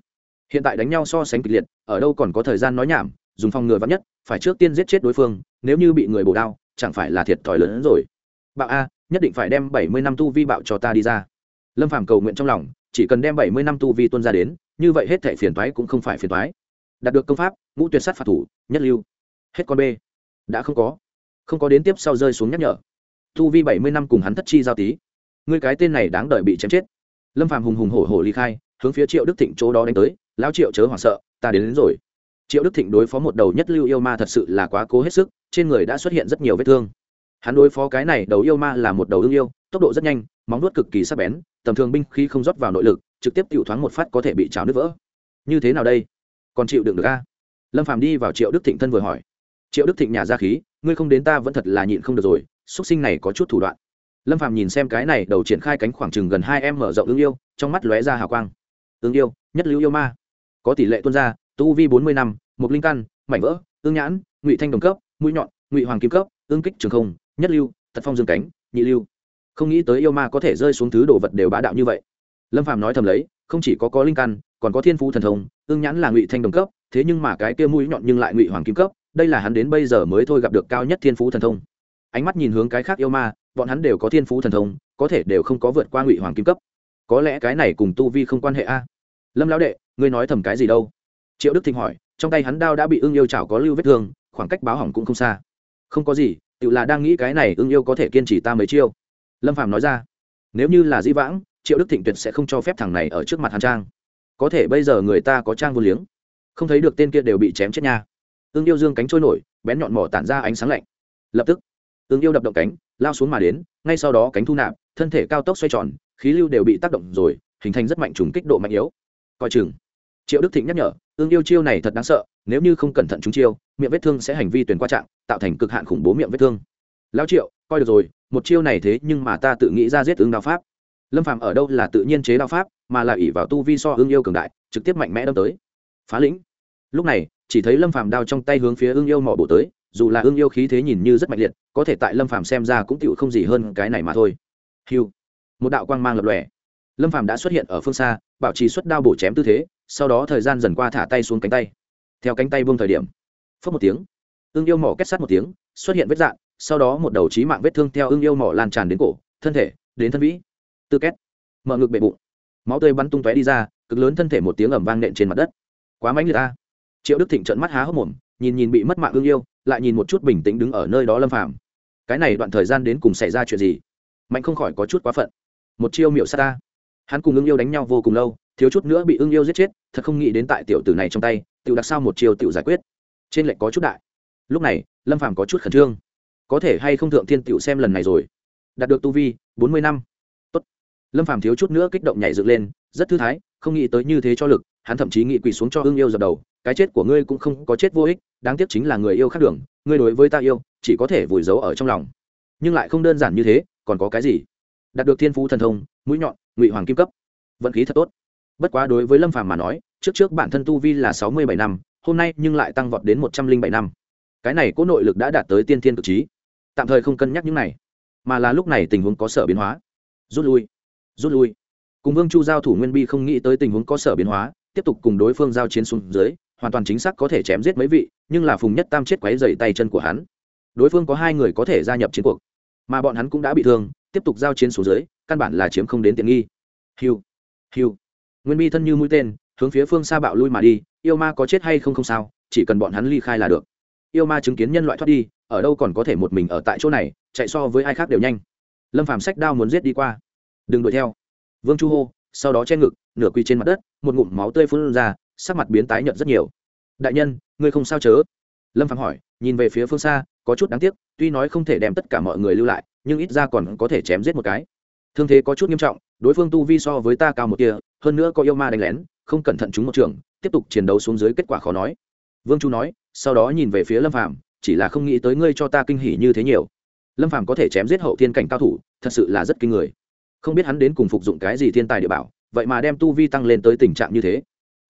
Hiện tại đánh nhau so sánh kịch liệt, ở đâu còn có thời gian nói nhảm, dùng phòng ngừa vắn nhất, phải trước tiên giết chết đối phương, nếu như bị người bổ đao, chẳng phải là thiệt thòi lớn hơn rồi. Bạo a, nhất định phải đem bảy mươi năm tu vi bạo cho ta đi ra. Lâm phàm cầu nguyện trong lòng chỉ cần đem bảy mươi năm tu vi tuân ra đến như vậy hết thảy phiền toái cũng không phải phiền toái. Đạt được công pháp ngũ tuyệt sát phạt thủ nhất lưu hết con b đã không có. Không có đến tiếp sau rơi xuống nhắc nhở. Tu vi bảy mươi năm cùng hắn thất chi giao tí. Ngươi cái tên này đáng đợi bị chém chết. Lâm phàm hùng hùng hổ hổ ly khai hướng phía triệu đức thịnh chỗ đó đánh tới. Lão triệu chớ hoảng sợ ta đến, đến rồi. Triệu đức thịnh đối phó một đầu nhất lưu yêu ma thật sự là quá cố hết sức trên người đã xuất hiện rất nhiều vết thương. Hắn đối phó cái này đầu yêu ma là một đầu ưng yêu tốc độ rất nhanh móng nuốt cực kỳ sắc bén, tầm thường binh khi không rót vào nội lực, trực tiếp tiểu thoáng một phát có thể bị chảo nứt vỡ. Như thế nào đây? Còn chịu đựng được a lâm phàm đi vào triệu đức thịnh thân vừa hỏi. Triệu đức thịnh nhà ra khí, ngươi không đến ta vẫn thật là nhịn không được rồi xuất sinh này có chút thủ đoạn. Lâm phàm nhìn xem cái này đầu triển khai cánh khoảng chừng gần hai em mở rộng ứng yêu, trong mắt lóe ra hào quang. Ứng yêu, nhất lưu yêu ma. Có tỷ lệ tuân ra, tu vi bốn mươi năm một linh căn, mảnh vỡ, ương nhãn, ngụy thanh đồng cấp, mũi nhọn, ngụy hoàng kim cấp, ương kích trường không, nhất lưu, tật phong dương cánh, nhị lưu không nghĩ tới yêu ma có thể rơi xuống thứ đồ vật đều bá đạo như vậy. Lâm phàm nói thầm lấy, không chỉ có có linh căn, còn có thiên phú thần thông ương nhãn là ngụy thanh đồng cấp, thế nhưng mà cái kia mũi nhọn nhưng lại ngụy hoàng kim cấp, đây là hắn đến bây giờ mới thôi gặp được cao nhất thiên phú thần thông. Ánh mắt nhìn hướng cái khác yêu ma, bọn hắn đều có thiên phú thần thông, có thể đều không có vượt qua ngụy hoàng kim cấp. Có lẽ cái này cùng tu vi không quan hệ a. Lâm lão đệ, ngươi nói thầm cái gì đâu? Triệu đức thịnh hỏi, trong tay hắn đao đã bị ưng yêu chảo có lưu vết thương, khoảng cách báo hỏng cũng không xa. Không có gì, tự là đang nghĩ cái này ưng yêu có thể kiên trì ta mấy chiêu lâm phạm nói ra, nếu như là di vãng, triệu đức thịnh tuyệt sẽ không cho phép thằng này ở trước mặt hàn trang. Có thể bây giờ người ta có trang vô liếng, không thấy được tên kia đều bị chém chết nha. Ương yêu dương cánh trôi nổi, bén nhọn mỏ tản ra ánh sáng lạnh. Lập tức ương yêu đập động cánh, lao xuống mà đến, ngay sau đó cánh thu nạp, thân thể cao tốc xoay tròn, khí lưu đều bị tác động rồi, hình thành rất mạnh trùng kích độ mạnh yếu. Coi chừng. Triệu đức thịnh nhắc nhở ương yêu chiêu này thật đáng sợ, nếu như không cẩn thận chúng chiêu, miệng vết thương sẽ hành vi tuyển qua trạng, tạo thành cực hạn khủng bố miệng vết thương. Lão triệu, coi được rồi một chiêu này thế nhưng mà ta tự nghĩ ra giết ứng đao pháp. Lâm phàm ở đâu là tự nhiên chế đao pháp, mà là ỷ vào tu vi so ương yêu cường đại, trực tiếp mạnh mẽ đâm tới. Phá lĩnh. Lúc này, chỉ thấy lâm phàm đao trong tay hướng phía ương yêu mỏ bổ tới, dù là ương yêu khí thế nhìn như rất mạnh liệt, có thể tại lâm phàm xem ra cũng tựu không gì hơn cái này mà thôi. Hiu một đạo quang mang lập lòe. Lâm phàm đã xuất hiện ở phương xa, bảo trì xuất đao bổ chém tư thế, sau đó thời gian dần qua thả tay xuống cánh tay. Theo cánh tay buông thời điểm phớt một tiếng ương yêu mỏ kết sát một tiếng, xuất hiện vết dạn sau đó một đầu trí mạng vết thương theo ương yêu mỏ lan tràn đến cổ, thân thể, đến thân vĩ. Tư kết mở ngực bệ bụng. Máu tươi bắn tung tóe đi ra, cực lớn thân thể một tiếng ẩm vang nện trên mặt đất. Quá mãnh liệt ta. Triệu đức thịnh trợn mắt há hốc mồm, nhìn nhìn bị mất mạng ương yêu, lại nhìn một chút bình tĩnh đứng ở nơi đó lâm phàm. Cái này đoạn thời gian đến cùng xảy ra chuyện gì? Mạnh không khỏi có chút quá phận. Một chiêu miệu sát ta. Hắn cùng ương yêu đánh nhau vô cùng lâu, thiếu chút nữa bị ưng yêu giết chết, thật không nghĩ đến tại tiểu tử này trong tay, tiểu đặc sao một chiêu tiểu giải quyết. Trên lệnh có chút đại. Lúc này, lâm phàm có chút khẩn trương có thể hay không thượng thiên tiểu xem lần này rồi. Đạt được tu vi, bốn mươi năm. Tốt. lâm phàm thiếu chút nữa kích động nhảy dựng lên, rất thư thái, không nghĩ tới như thế cho lực, hắn thậm chí nghĩ quỳ xuống cho hương yêu dập đầu, cái chết của ngươi cũng không có chết vô ích, đáng tiếc chính là người yêu khác đường, ngươi đối với ta yêu, chỉ có thể vùi giấu ở trong lòng. Nhưng lại không đơn giản như thế, còn có cái gì? Đạt được thiên phú thần thông, mũi nhọn, ngụy hoàng kim cấp. Vận khí thật tốt. Bất quá đối với lâm phàm mà nói, trước trước bản thân tu vi là sáu mươi bảy năm, hôm nay nhưng lại tăng vọt đến một trăm linh bảy năm. Cái này cố nội lực đã đạt tới tiên thiên cực trí tạm thời không cân nhắc những này, mà là lúc này tình huống có sở biến hóa. Rút lui rút lui. Cùng vương chu giao thủ nguyên bi không nghĩ tới tình huống có sở biến hóa, tiếp tục cùng đối phương giao chiến xuống dưới, hoàn toàn chính xác có thể chém giết mấy vị, nhưng là phùng nhất tam chết quấy dày tay chân của hắn. Đối phương có hai người có thể gia nhập chiến cuộc, mà bọn hắn cũng đã bị thương, tiếp tục giao chiến xuống dưới, căn bản là chiếm không đến tiện nghi. Hiu hiu. Nguyên bi thân như mũi tên, hướng phía phương xa bạo lui mà đi, yêu ma có chết hay không không sao, chỉ cần bọn hắn ly khai là được. Yêu ma chứng kiến nhân loại thoát đi ở đâu còn có thể một mình ở tại chỗ này, chạy so với ai khác đều nhanh. Lâm phàm sách đao muốn giết đi qua. Đừng đuổi theo. Vương chu hô, sau đó che ngực, nửa quỳ trên mặt đất, một ngụm máu tươi phun ra, sắc mặt biến tái nhợt rất nhiều. Đại nhân, ngươi không sao chớ? Lâm phàm hỏi, nhìn về phía phương xa, có chút đáng tiếc, tuy nói không thể đem tất cả mọi người lưu lại, nhưng ít ra còn có thể chém giết một cái. Thương thế có chút nghiêm trọng, đối phương tu vi so với ta cao một kia hơn nữa có yêu ma đánh lén, không cẩn thận chúng một trường, tiếp tục chiến đấu xuống dưới kết quả khó nói. Vương chu nói, sau đó nhìn về phía lâm phàm chỉ là không nghĩ tới ngươi cho ta kinh hỉ như thế nhiều. Lâm phàm có thể chém giết hậu thiên cảnh cao thủ, thật sự là rất kinh người. Không biết hắn đến cùng phục dụng cái gì thiên tài địa bảo, vậy mà đem tu vi tăng lên tới tình trạng như thế.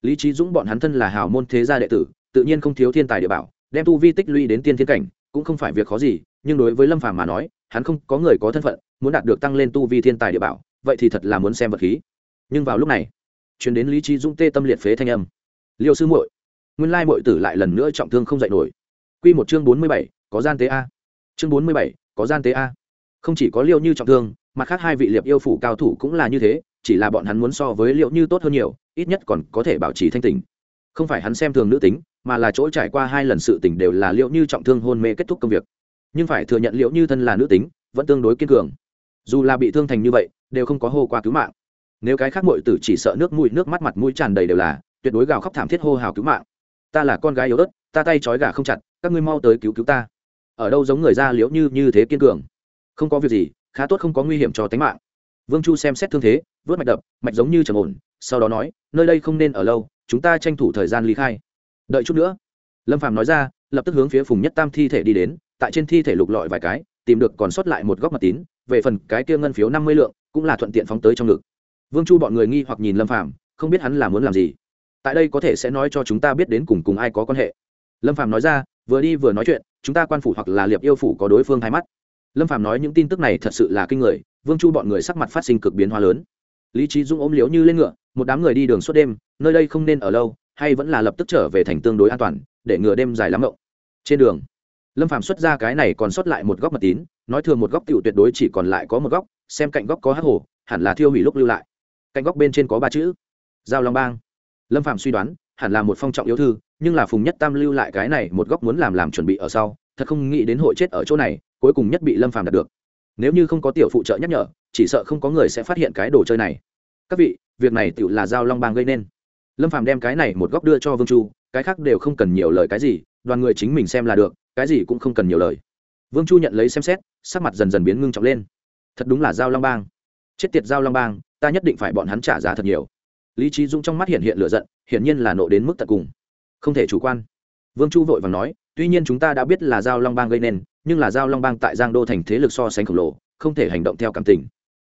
Lý trí dũng bọn hắn thân là hào môn thế gia đệ tử, tự nhiên không thiếu thiên tài địa bảo, đem tu vi tích lũy đến tiên thiên cảnh, cũng không phải việc khó gì, nhưng đối với lâm phàm mà nói, hắn không có người có thân phận, muốn đạt được tăng lên tu vi thiên tài địa bảo, vậy thì thật là muốn xem vật khí. Nhưng vào lúc này chuyển đến lý trí dũng tê tâm liệt phế thanh âm. Liêu sư muội, nguyên lai muội tử lại lần nữa trọng thương không dậy nổi quy một chương bốn mươi bảy, có gian tế a. Chương bốn mươi bảy, có gian tế a. Không chỉ có liêu như trọng thương, mặt khác hai vị liệp yêu phủ cao thủ cũng là như thế, chỉ là bọn hắn muốn so với Liễu như tốt hơn nhiều, ít nhất còn có thể bảo trì thanh tỉnh. không phải hắn xem thường nữ tính, mà là chỗ trải qua hai lần sự tình đều là Liễu như trọng thương hôn mê kết thúc công việc. Nhưng phải thừa nhận Liễu như thân là nữ tính, vẫn tương đối kiên cường. Dù là bị thương thành như vậy, đều không có hô qua cứu mạng. Nếu cái khác muội tử chỉ sợ nước mũi, nước mắt mặt mũi tràn đầy đều là, tuyệt đối gào khóc thảm thiết hô hào cứu mạng. Ta là con gái yếu ớt ta tay trói gà không chặt, các ngươi mau tới cứu cứu ta. Ở đâu giống người ra liễu như như thế kiên cường? Không có việc gì, khá tốt không có nguy hiểm cho tính mạng. Vương chu xem xét thương thế, vớt mạch đập, mạch giống như trầm ổn, sau đó nói, nơi đây không nên ở lâu, chúng ta tranh thủ thời gian ly khai. Đợi chút nữa. Lâm phàm nói ra, lập tức hướng phía phùng nhất tam thi thể đi đến, tại trên thi thể lục lọi vài cái, tìm được còn sót lại một góc mặt tín, về phần cái kia ngân phiếu năm mươi lượng, cũng là thuận tiện phóng tới trong ngực. Vương chu bọn người nghi hoặc nhìn lâm phàm, không biết hắn là muốn làm gì. Tại đây có thể sẽ nói cho chúng ta biết đến cùng cùng ai có quan hệ lâm Phạm nói ra, vừa đi vừa nói chuyện, chúng ta quan phủ hoặc là liệp yêu phủ có đối phương hai mắt. Lâm Phạm nói những tin tức này thật sự là kinh người, vương chu bọn người sắc mặt phát sinh cực biến hóa lớn. Lý trí dũng ôm liễu như lên ngựa, một đám người đi đường suốt đêm, nơi đây không nên ở lâu, hay vẫn là lập tức trở về thành tương đối an toàn, để ngừa đêm dài lắm mộng trên đường, lâm Phạm xuất ra cái này còn sót lại một góc mật tín, nói thường một góc tựu tuyệt đối chỉ còn lại có một góc, xem cạnh góc có hắc hồ, hẳn là thiêu hủy lúc lưu lại. Cạnh góc bên trên có ba chữ, giao long bang. Lâm Phạm suy đoán, hẳn là một phong trọng yếu thư nhưng là phùng nhất tam lưu lại cái này một góc muốn làm làm chuẩn bị ở sau, thật không nghĩ đến hội chết ở chỗ này, cuối cùng nhất bị lâm phàm đạt được. Nếu như không có tiểu phụ trợ nhắc nhở, chỉ sợ không có người sẽ phát hiện cái đồ chơi này. Các vị, việc này tự là giao long bang gây nên. Lâm phàm đem cái này một góc đưa cho vương chu, cái khác đều không cần nhiều lời cái gì, đoàn người chính mình xem là được, cái gì cũng không cần nhiều lời. Vương chu nhận lấy xem xét, sắc mặt dần dần biến ngưng trọng lên. Thật đúng là giao long bang. Chết tiệt giao long bang, ta nhất định phải bọn hắn trả giá thật nhiều. Lý trí dũng trong mắt hiện hiện lửa giận, hiển nhiên là nộ đến mức tận cùng không thể chủ quan. Vương chu vội vàng nói, tuy nhiên chúng ta đã biết là giao long bang gây nên, nhưng là giao long bang tại giang đô thành thế lực so sánh khổng lồ, không thể hành động theo cảm tình.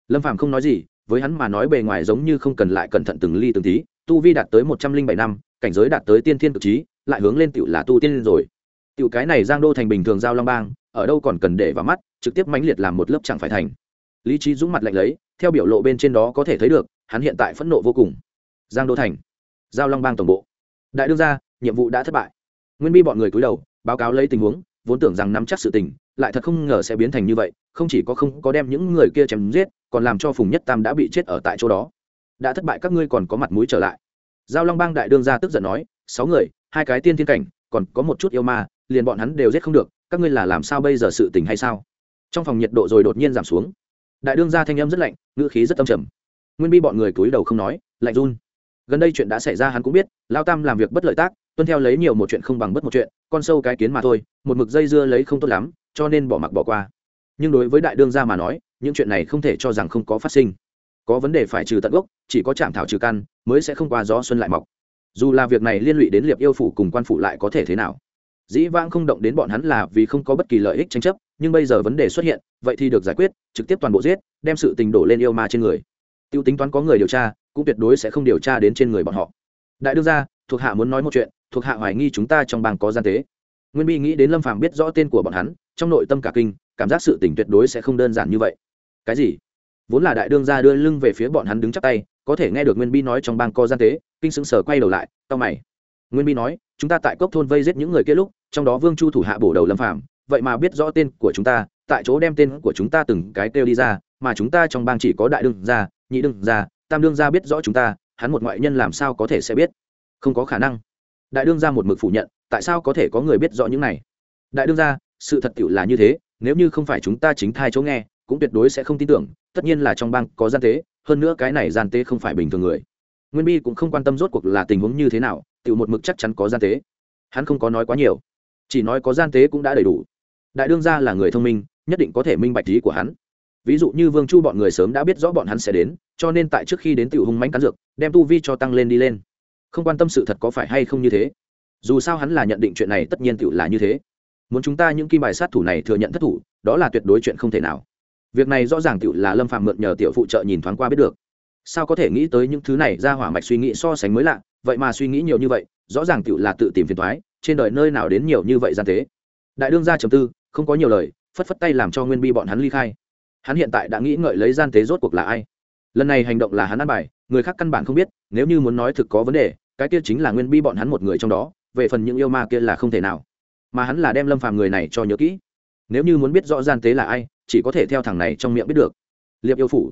Lâm phàm không nói gì, với hắn mà nói bề ngoài giống như không cần lại cẩn thận từng ly từng tí, tu vi đạt tới một trăm linh bảy năm, cảnh giới đạt tới tiên thiên cực trí, lại hướng lên tựu là tu tiên rồi. Tựu cái này giang đô thành bình thường giao long bang, ở đâu còn cần để vào mắt, trực tiếp mãnh liệt làm một lớp chẳng phải thành. Lý trí dũng mặt lạnh lấy, theo biểu lộ bên trên đó có thể thấy được, hắn hiện tại phẫn nộ vô cùng. Giang đô thành, giao long bang tổng bộ. Đại đương gia nhiệm vụ đã thất bại. Nguyên bi bọn người cúi đầu, báo cáo lấy tình huống, vốn tưởng rằng nắm chắc sự tình, lại thật không ngờ sẽ biến thành như vậy, không chỉ có không có đem những người kia chém giết, còn làm cho phùng nhất tam đã bị chết ở tại chỗ đó. Đã thất bại các ngươi còn có mặt mũi trở lại. Giao long bang đại đương gia tức giận nói, sáu người, hai cái tiên thiên cảnh, còn có một chút yêu ma, liền bọn hắn đều giết không được, các ngươi là làm sao bây giờ sự tình hay sao? Trong phòng nhiệt độ rồi đột nhiên giảm xuống. Đại đương gia thanh âm rất lạnh, ngữ khí rất tâm trầm. Nguyên bi bọn người cúi đầu không nói, lạnh run. Gần đây chuyện đã xảy ra hắn cũng biết, lao tam làm việc bất lợi tác tuân theo lấy nhiều một chuyện không bằng bất một chuyện, con sâu cái kiến mà thôi, một mực dây dưa lấy không tốt lắm, cho nên bỏ mặc bỏ qua. Nhưng đối với đại đương gia mà nói, những chuyện này không thể cho rằng không có phát sinh. Có vấn đề phải trừ tận gốc, chỉ có chạm thảo trừ căn, mới sẽ không qua gió xuân lại mọc. Dù là việc này liên lụy đến liệp yêu phủ cùng quan phủ lại có thể thế nào? Dĩ vãng không động đến bọn hắn là vì không có bất kỳ lợi ích tranh chấp, nhưng bây giờ vấn đề xuất hiện, vậy thì được giải quyết, trực tiếp toàn bộ giết, đem sự tình đổ lên yêu ma trên người. T i ê u tính toán có người điều tra, cũng tuyệt đối sẽ không điều tra đến trên người bọn họ. Đại đương gia, thuộc hạ muốn nói một chuyện thuộc hạ hoài nghi chúng ta trong bang có gian tế. Nguyên bi nghĩ đến lâm phàm biết rõ tên của bọn hắn, trong nội tâm cả kinh, cảm giác sự tình tuyệt đối sẽ không đơn giản như vậy. Cái gì? Vốn là đại đương gia đưa lưng về phía bọn hắn đứng chắp tay, có thể nghe được nguyên bi nói trong bang có gian tế, kinh sững sờ quay đầu lại tao mày. Nguyên bi nói, chúng ta tại cốc thôn vây giết những người kia lúc, trong đó vương chu thủ hạ bổ đầu lâm phàm, vậy mà biết rõ tên của chúng ta, tại chỗ đem tên của chúng ta từng cái kêu đi ra, mà chúng ta trong bang chỉ có đại đương gia, nhị đương gia, tam đương gia biết rõ chúng ta, hắn một ngoại nhân làm sao có thể sẽ biết? Không có khả năng đại đương gia một mực phủ nhận, tại sao có thể có người biết rõ những này? Đại đương gia, sự thật tiệu là như thế, nếu như không phải chúng ta chính thai chỗ nghe, cũng tuyệt đối sẽ không tin tưởng, tất nhiên là trong bang có gian tế, hơn nữa cái này gian tế không phải bình thường người. Nguyên bi cũng không quan tâm rốt cuộc là tình huống như thế nào tiệu một mực chắc chắn có gian tế. Hắn không có nói quá nhiều, chỉ nói có gian tế cũng đã đầy đủ. Đại đương gia là người thông minh, nhất định có thể minh bạch ý của hắn. Ví dụ như vương chu bọn người sớm đã biết rõ bọn hắn sẽ đến, cho nên tại trước khi đến tiểu hung mánh cắn dược, đem tu vi cho tăng lên đi lên không quan tâm sự thật có phải hay không như thế? Dù sao hắn là nhận định chuyện này tất nhiên tự là như thế. Muốn chúng ta những kim bài sát thủ này thừa nhận thất thủ, đó là tuyệt đối chuyện không thể nào. Việc này rõ ràng tự là lâm phạm mượn nhờ tiểu phụ trợ nhìn thoáng qua biết được. Sao có thể nghĩ tới những thứ này ra hỏa mạch suy nghĩ so sánh mới lạ, vậy mà suy nghĩ nhiều như vậy, rõ ràng tự là tự tìm phiền thoái trên đời nơi nào đến nhiều như vậy gian tế đại đương gia trầm tư, không có nhiều lời, phất phất tay làm cho nguyên bi bọn hắn ly khai. Hắn hiện tại đã nghĩ ngợi lấy gian tế rốt cuộc là ai. Lần này hành động là hắn ăn bài, người khác căn bản không biết, nếu như muốn nói thực có vấn đề cái kia chính là nguyên bi bọn hắn một người trong đó, về phần những yêu ma kia là không thể nào. Mà hắn là đem lâm phàm người này cho nhớ kỹ. Nếu như muốn biết rõ gian tế là ai, chỉ có thể theo thằng này trong miệng biết được. Liệp yêu phủ.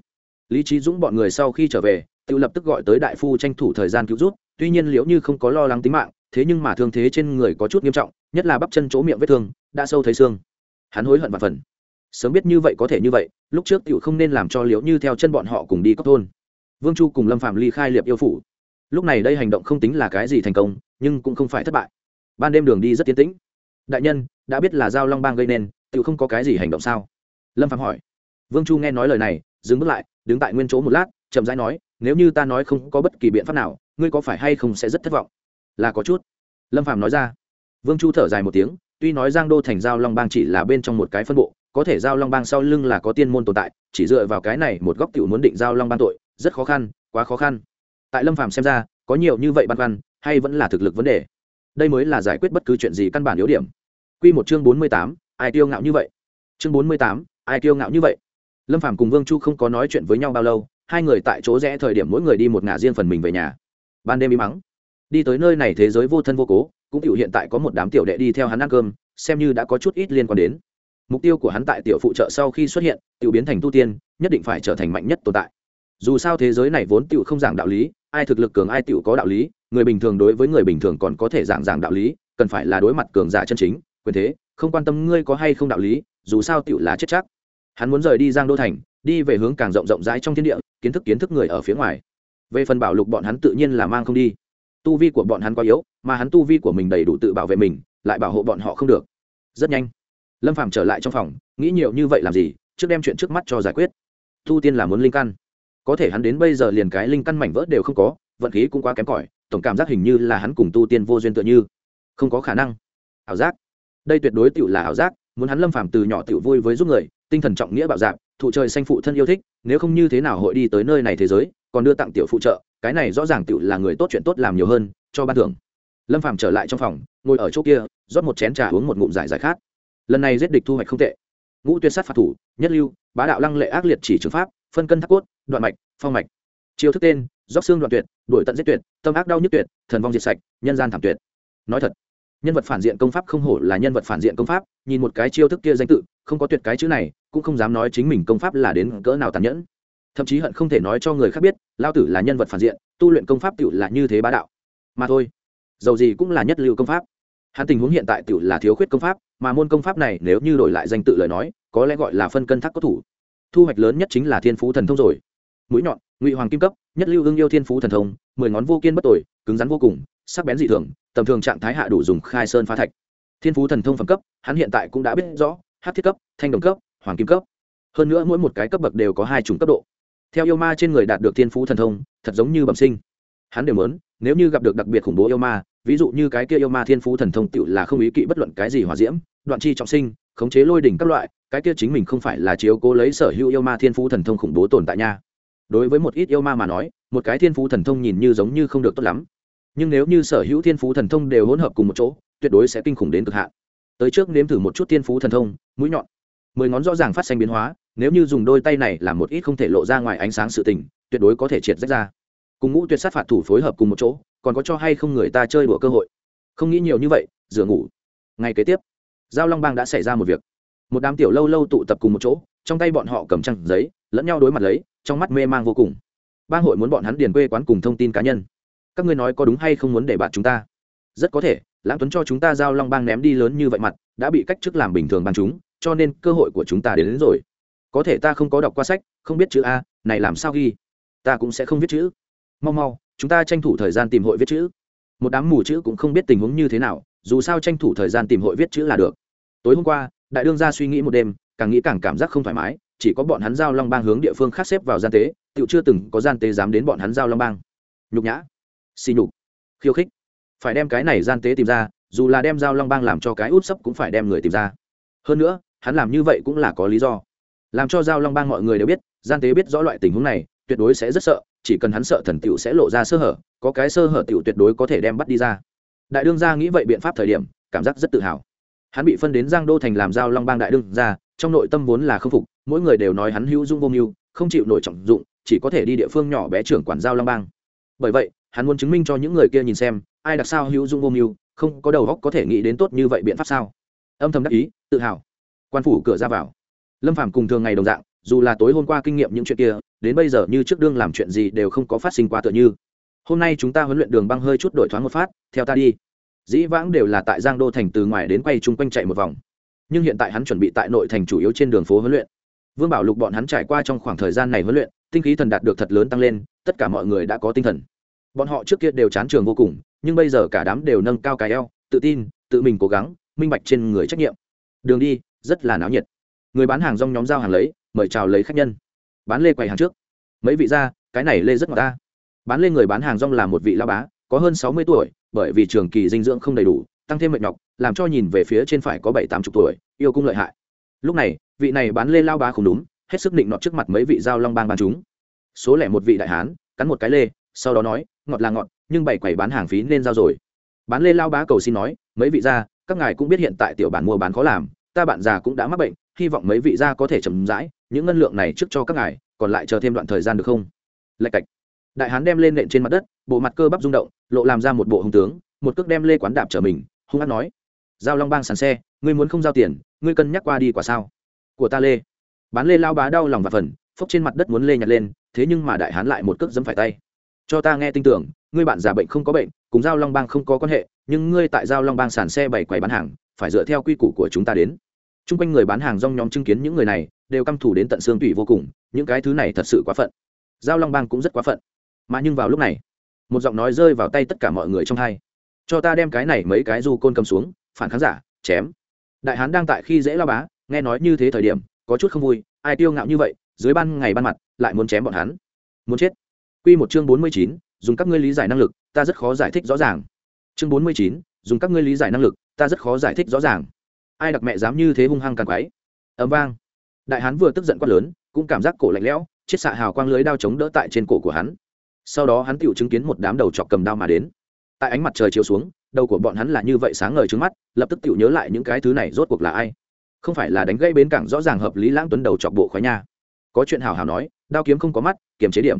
Lý trí dũng bọn người sau khi trở về, tự lập tức gọi tới đại phu tranh thủ thời gian cứu rút tuy nhiên liễu như không có lo lắng tính mạng, thế nhưng mà thương thế trên người có chút nghiêm trọng, nhất là bắp chân chỗ miệng vết thương, đã sâu thấy xương. Hắn hối hận và phần. Sớm biết như vậy có thể như vậy, lúc trước tựu không nên làm cho liễu như theo chân bọn họ cùng đi cấp thôn. Vương chu cùng lâm phạm ly khai liệp yêu phủ lúc này đây hành động không tính là cái gì thành công, nhưng cũng không phải thất bại. Ban đêm đường đi rất tiến tĩnh. Đại nhân, đã biết là giao long bang gây nên tự không có cái gì hành động sao? Lâm phạm hỏi. Vương chu nghe nói lời này, dừng bước lại, đứng tại nguyên chỗ một lát, chậm rãi nói, nếu như ta nói không có bất kỳ biện pháp nào, ngươi có phải hay không sẽ rất thất vọng? Là có chút. Lâm phạm nói ra. Vương chu thở dài một tiếng, tuy nói giang đô thành giao long bang chỉ là bên trong một cái phân bộ, có thể giao long bang sau lưng là có tiên môn tồn tại, chỉ dựa vào cái này một góc tiểu muốn định giao long bang tội, rất khó khăn, quá khó khăn tại lâm phàm xem ra có nhiều như vậy băn khoăn hay vẫn là thực lực vấn đề. Đây mới là giải quyết bất cứ chuyện gì căn bản yếu điểm. Quy một chương bốn mươi tám, ai tiêu ngạo như vậy? Chương bốn mươi tám, ai tiêu ngạo như vậy? Lâm phàm cùng vương chu không có nói chuyện với nhau bao lâu hai người tại chỗ rẽ thời điểm mỗi người đi một ngả riêng phần mình về nhà. Ban đêm im mắng. Đi tới nơi này thế giới vô thân vô cố cũng tiểu hiện tại có một đám tiểu đệ đi theo hắn ăn cơm xem như đã có chút ít liên quan đến. Mục tiêu của hắn tại tiểu phụ trợ sau khi xuất hiện tiểu biến thành tu tiên nhất định phải trở thành mạnh nhất tồn tại dù sao thế giới này vốn tiểu không giảng đạo lý, ai thực lực cường ai tiểu có đạo lý, người bình thường đối với người bình thường còn có thể giảng giảng đạo lý, cần phải là đối mặt cường giả chân chính, quyền thế, không quan tâm ngươi có hay không đạo lý, dù sao tiểu là chết chắc. Hắn muốn rời đi giang đô thành, đi về hướng càng rộng rộng rãi trong thiên địa, kiến thức kiến thức người ở phía ngoài. Về phần bảo lục bọn hắn tự nhiên là mang không đi. Tu vi của bọn hắn quá yếu, mà hắn tu vi của mình đầy đủ tự bảo vệ mình, lại bảo hộ bọn họ không được. Rất nhanh, lâm phàm trở lại trong phòng, nghĩ nhiều như vậy làm gì, trước đem chuyện trước mắt cho giải quyết. Tu tiên là muốn linh căn có thể hắn đến bây giờ liền cái linh căn mảnh vỡ đều không có, vận khí cũng quá kém cỏi, tổng cảm giác hình như là hắn cùng tu tiên vô duyên tựa như. Không có khả năng. Ảo giác. Đây tuyệt đối tựu là ảo giác, muốn hắn lâm phàm từ nhỏ tựu vui với giúp người, tinh thần trọng nghĩa bảo dạng thụ trời xanh phụ thân yêu thích, nếu không như thế nào hội đi tới nơi này thế giới, còn đưa tặng tiểu phụ trợ, cái này rõ ràng tựu là người tốt chuyện tốt làm nhiều hơn, cho ban thưởng. Lâm phàm trở lại trong phòng, ngồi ở chỗ kia, rót một chén trà uống một ngụm giải giải khát. Lần này giết địch thu hoạch không tệ. Ngũ tuyệt sát phạt thủ, nhất lưu, bá đạo lăng lệ ác liệt chỉ trường pháp phân cân thác cốt, đoạn mạch, phong mạch. Chiêu thức tên dóc xương đoạn tuyệt, đuổi tận giết tuyệt, tâm ác đau nhất tuyệt, thần vong diệt sạch, nhân gian thảm tuyệt. Nói thật, nhân vật phản diện công pháp không hổ là nhân vật phản diện công pháp, nhìn một cái chiêu thức kia danh tự, không có tuyệt cái chữ này, cũng không dám nói chính mình công pháp là đến cỡ nào tàn nhẫn. Thậm chí hận không thể nói cho người khác biết, lao tử là nhân vật phản diện, tu luyện công pháp tựu là như thế bá đạo. Mà thôi, dầu gì cũng là nhất lưu công pháp. Hắn tình huống hiện tại tựu là thiếu khuyết công pháp, mà môn công pháp này nếu như đổi lại danh tự lời nói, có lẽ gọi là phân cân thác có thủ thu hoạch lớn nhất chính là thiên phú thần thông rồi. Mũi nhọn, ngụy hoàng kim cấp, nhất lưu ương yêu thiên phú thần thông, mười ngón vô kiên bất tội cứng rắn vô cùng, sắc bén dị thường, tầm thường trạng thái hạ đủ dùng khai sơn phá thạch. Thiên phú thần thông phẩm cấp, hắn hiện tại cũng đã biết rõ hát thiết cấp, thanh đồng cấp, hoàng kim cấp. Hơn nữa mỗi một cái cấp bậc đều có hai chủng cấp độ. Theo yêu ma trên người đạt được thiên phú thần thông, thật giống như bẩm sinh. Hắn đều muốn, nếu như gặp được đặc biệt khủng bố yêu ma, ví dụ như cái kia yêu ma thiên phú thần thông tựu là không ý kỵ bất luận cái gì hòa diễm, đoạn chi trọng sinh khống chế lôi đỉnh các loại, cái kia chính mình không phải là chiếu cố lấy sở hữu yêu ma thiên phú thần thông khủng bố tồn tại nha. Đối với một ít yêu ma mà nói, một cái thiên phú thần thông nhìn như giống như không được tốt lắm. Nhưng nếu như sở hữu thiên phú thần thông đều hỗn hợp cùng một chỗ, tuyệt đối sẽ kinh khủng đến cực hạn. Tới trước nếm thử một chút thiên phú thần thông, mũi nhọn. Mười ngón rõ ràng phát sinh biến hóa, nếu như dùng đôi tay này làm một ít không thể lộ ra ngoài ánh sáng sự tình, tuyệt đối có thể triệt rách ra. Cùng ngũ tuyệt sát phạt thủ phối hợp cùng một chỗ, còn có cho hay không người ta chơi đùa cơ hội. Không nghĩ nhiều như vậy, rửa ngủ. Ngày kế tiếp giao long bang đã xảy ra một việc. Một đám tiểu lâu lâu tụ tập cùng một chỗ trong tay bọn họ cầm trăng giấy lẫn nhau đối mặt lấy trong mắt mê mang vô cùng. Bang hội muốn bọn hắn điền quê quán cùng thông tin cá nhân. Các ngươi nói có đúng hay không muốn để bạn chúng ta? Rất có thể lãng tuấn cho chúng ta giao long bang ném đi lớn như vậy mặt đã bị cách chức làm bình thường bằng chúng cho nên cơ hội của chúng ta đến, đến rồi. Có thể ta không có đọc qua sách không biết chữ a này làm sao ghi? Ta cũng sẽ không viết chữ. Mau mau chúng ta tranh thủ thời gian tìm hội viết chữ. Một đám mù chữ cũng không biết tình huống như thế nào dù sao tranh thủ thời gian tìm hội viết chữ là được tối hôm qua, đại đương Gia suy nghĩ một đêm, càng nghĩ càng cảm giác không thoải mái, chỉ có bọn hắn giao long bang hướng địa phương khác xếp vào gian tế tự chưa từng có gian tế dám đến bọn hắn giao long bang. Nhục nhã. Xì nhục. Khiêu khích. Phải đem cái này gian tế tìm ra, dù là đem giao long bang làm cho cái út sấp cũng phải đem người tìm ra. Hơn nữa, hắn làm như vậy cũng là có lý do. Làm cho giao long bang mọi người đều biết, gian tế biết rõ loại tình huống này, tuyệt đối sẽ rất sợ, chỉ cần hắn sợ thần t sẽ lộ ra sơ hở, có cái sơ hở t tuyệt đối có thể đem bắt đi ra. Đại đương gia nghĩ vậy biện pháp thời điểm, cảm giác rất tự hào hắn bị phân đến giang đô thành làm giao long bang đại đương ra trong nội tâm vốn là k phục, mỗi người đều nói hắn hữu dung vô mưu, không chịu nổi trọng dụng, chỉ có thể đi địa phương nhỏ bé trưởng quản giao long bang. Bởi vậy, hắn muốn chứng minh cho những người kia nhìn xem, ai đặc sao hữu dung vô mưu, không có đầu góc có thể nghĩ đến tốt như vậy biện pháp sao? Âm thầm đắc ý, tự hào. Quan phủ cửa ra vào. Lâm phàm cùng thường ngày đồng dạng, dù là tối hôm qua kinh nghiệm những chuyện kia, đến bây giờ như trước đương làm chuyện gì đều không có phát sinh qua tựa như. Hôm nay chúng ta huấn luyện đường băng hơi chút đổi thoáng một phát, theo ta đi dĩ vãng đều là tại giang đô thành từ ngoài đến quay chung quanh chạy một vòng. Nhưng hiện tại hắn chuẩn bị tại nội thành chủ yếu trên đường phố huấn luyện. Vương bảo lục bọn hắn trải qua trong khoảng thời gian này huấn luyện, tinh khí thần đạt được thật lớn tăng lên, tất cả mọi người đã có tinh thần. Bọn họ trước kia đều chán trường vô cùng, nhưng bây giờ cả đám đều nâng cao cái eo, tự tin, tự mình cố gắng, minh bạch trên người trách nhiệm. Đường đi, rất là náo nhiệt. Người bán hàng rong nhóm giao hàng lấy, mời chào lấy khách nhân. Bán lê quầy hàng trước. Mấy vị ra, cái này lê rất ngọt ta. Bán lê người bán hàng rong là một vị lao bá, có hơn sáu mươi tuổi bởi vì trường kỳ dinh dưỡng không đầy đủ, tăng thêm mệt nhọc, làm cho nhìn về phía trên phải có bảy tám chục tuổi, yêu cung lợi hại. Lúc này, vị này bán lê lao bá không đúng, hết sức định nọt trước mặt mấy vị giao long bang bán chúng. Số lẻ một vị đại hán, cắn một cái lê, sau đó nói, ngọt là ngọt, nhưng bảy quầy bán hàng phí nên giao rồi. Bán lê lao bá cầu xin nói, mấy vị gia, các ngài cũng biết hiện tại tiểu bản mua bán khó làm, ta bạn già cũng đã mắc bệnh, hy vọng mấy vị gia có thể chậm rãi, những ngân lượng này trước cho các ngài, còn lại chờ thêm đoạn thời gian được không? Lạch cạch. Đại hán đem lên nện trên mặt đất bộ mặt cơ bắp rung động, lộ làm ra một bộ hung tướng, một cước đem lê quán đạp trở mình, hung hát nói, giao long bang sàn xe, ngươi muốn không giao tiền, ngươi cân nhắc qua đi quả sao? Của ta lê. Bán lê lao bá đau lòng và phần, phốc trên mặt đất muốn lê nhặt lên, thế nhưng mà đại hán lại một cước dẫm phải tay. Cho ta nghe tin tưởng, ngươi bạn già bệnh không có bệnh, cùng giao long bang không có quan hệ, nhưng ngươi tại giao long bang sàn xe bảy quầy bán hàng, phải dựa theo quy củ của chúng ta đến. T r u n g quanh người bán hàng rong nhóm chứng kiến những người này, đều căm thủ đến tận xương tủy vô cùng, những cái thứ này thật sự quá phận. Giao long bang cũng rất quá phận. Mà nhưng vào lúc này một giọng nói rơi vào tay tất cả mọi người trong hai. Cho ta đem cái này mấy cái du côn cầm xuống, phản khán giả, chém. Đại hán đang tại khi dễ lao bá, nghe nói như thế thời điểm, có chút không vui, ai tiêu ngạo như vậy, dưới ban ngày ban mặt, lại muốn chém bọn hắn. Muốn chết. Quy một chương bốn mươi chín, dùng các ngươi lý giải năng lực, ta rất khó giải thích rõ ràng. Chương bốn mươi chín, dùng các ngươi lý giải năng lực, ta rất khó giải thích rõ ràng. Ai đặc mẹ dám như thế hung hăng càng quái. Ấm vang. Đại hán vừa tức giận quát lớn, cũng cảm giác cổ lạnh lẽo chiết xạ hào quang lưới đao chống đỡ tại trên cổ của hắn sau đó hắn tựu chứng kiến một đám đầu chọc cầm đao mà đến. Tại ánh mặt trời chiếu xuống, đầu của bọn hắn là như vậy sáng ngời trước mắt, lập tức tựu nhớ lại những cái thứ này rốt cuộc là ai. Không phải là đánh gãy bến cảng rõ ràng hợp lý lãng tuấn đầu chọc bộ khói nha. Có chuyện hào hào nói, đao kiếm không có mắt, kiềm chế điểm.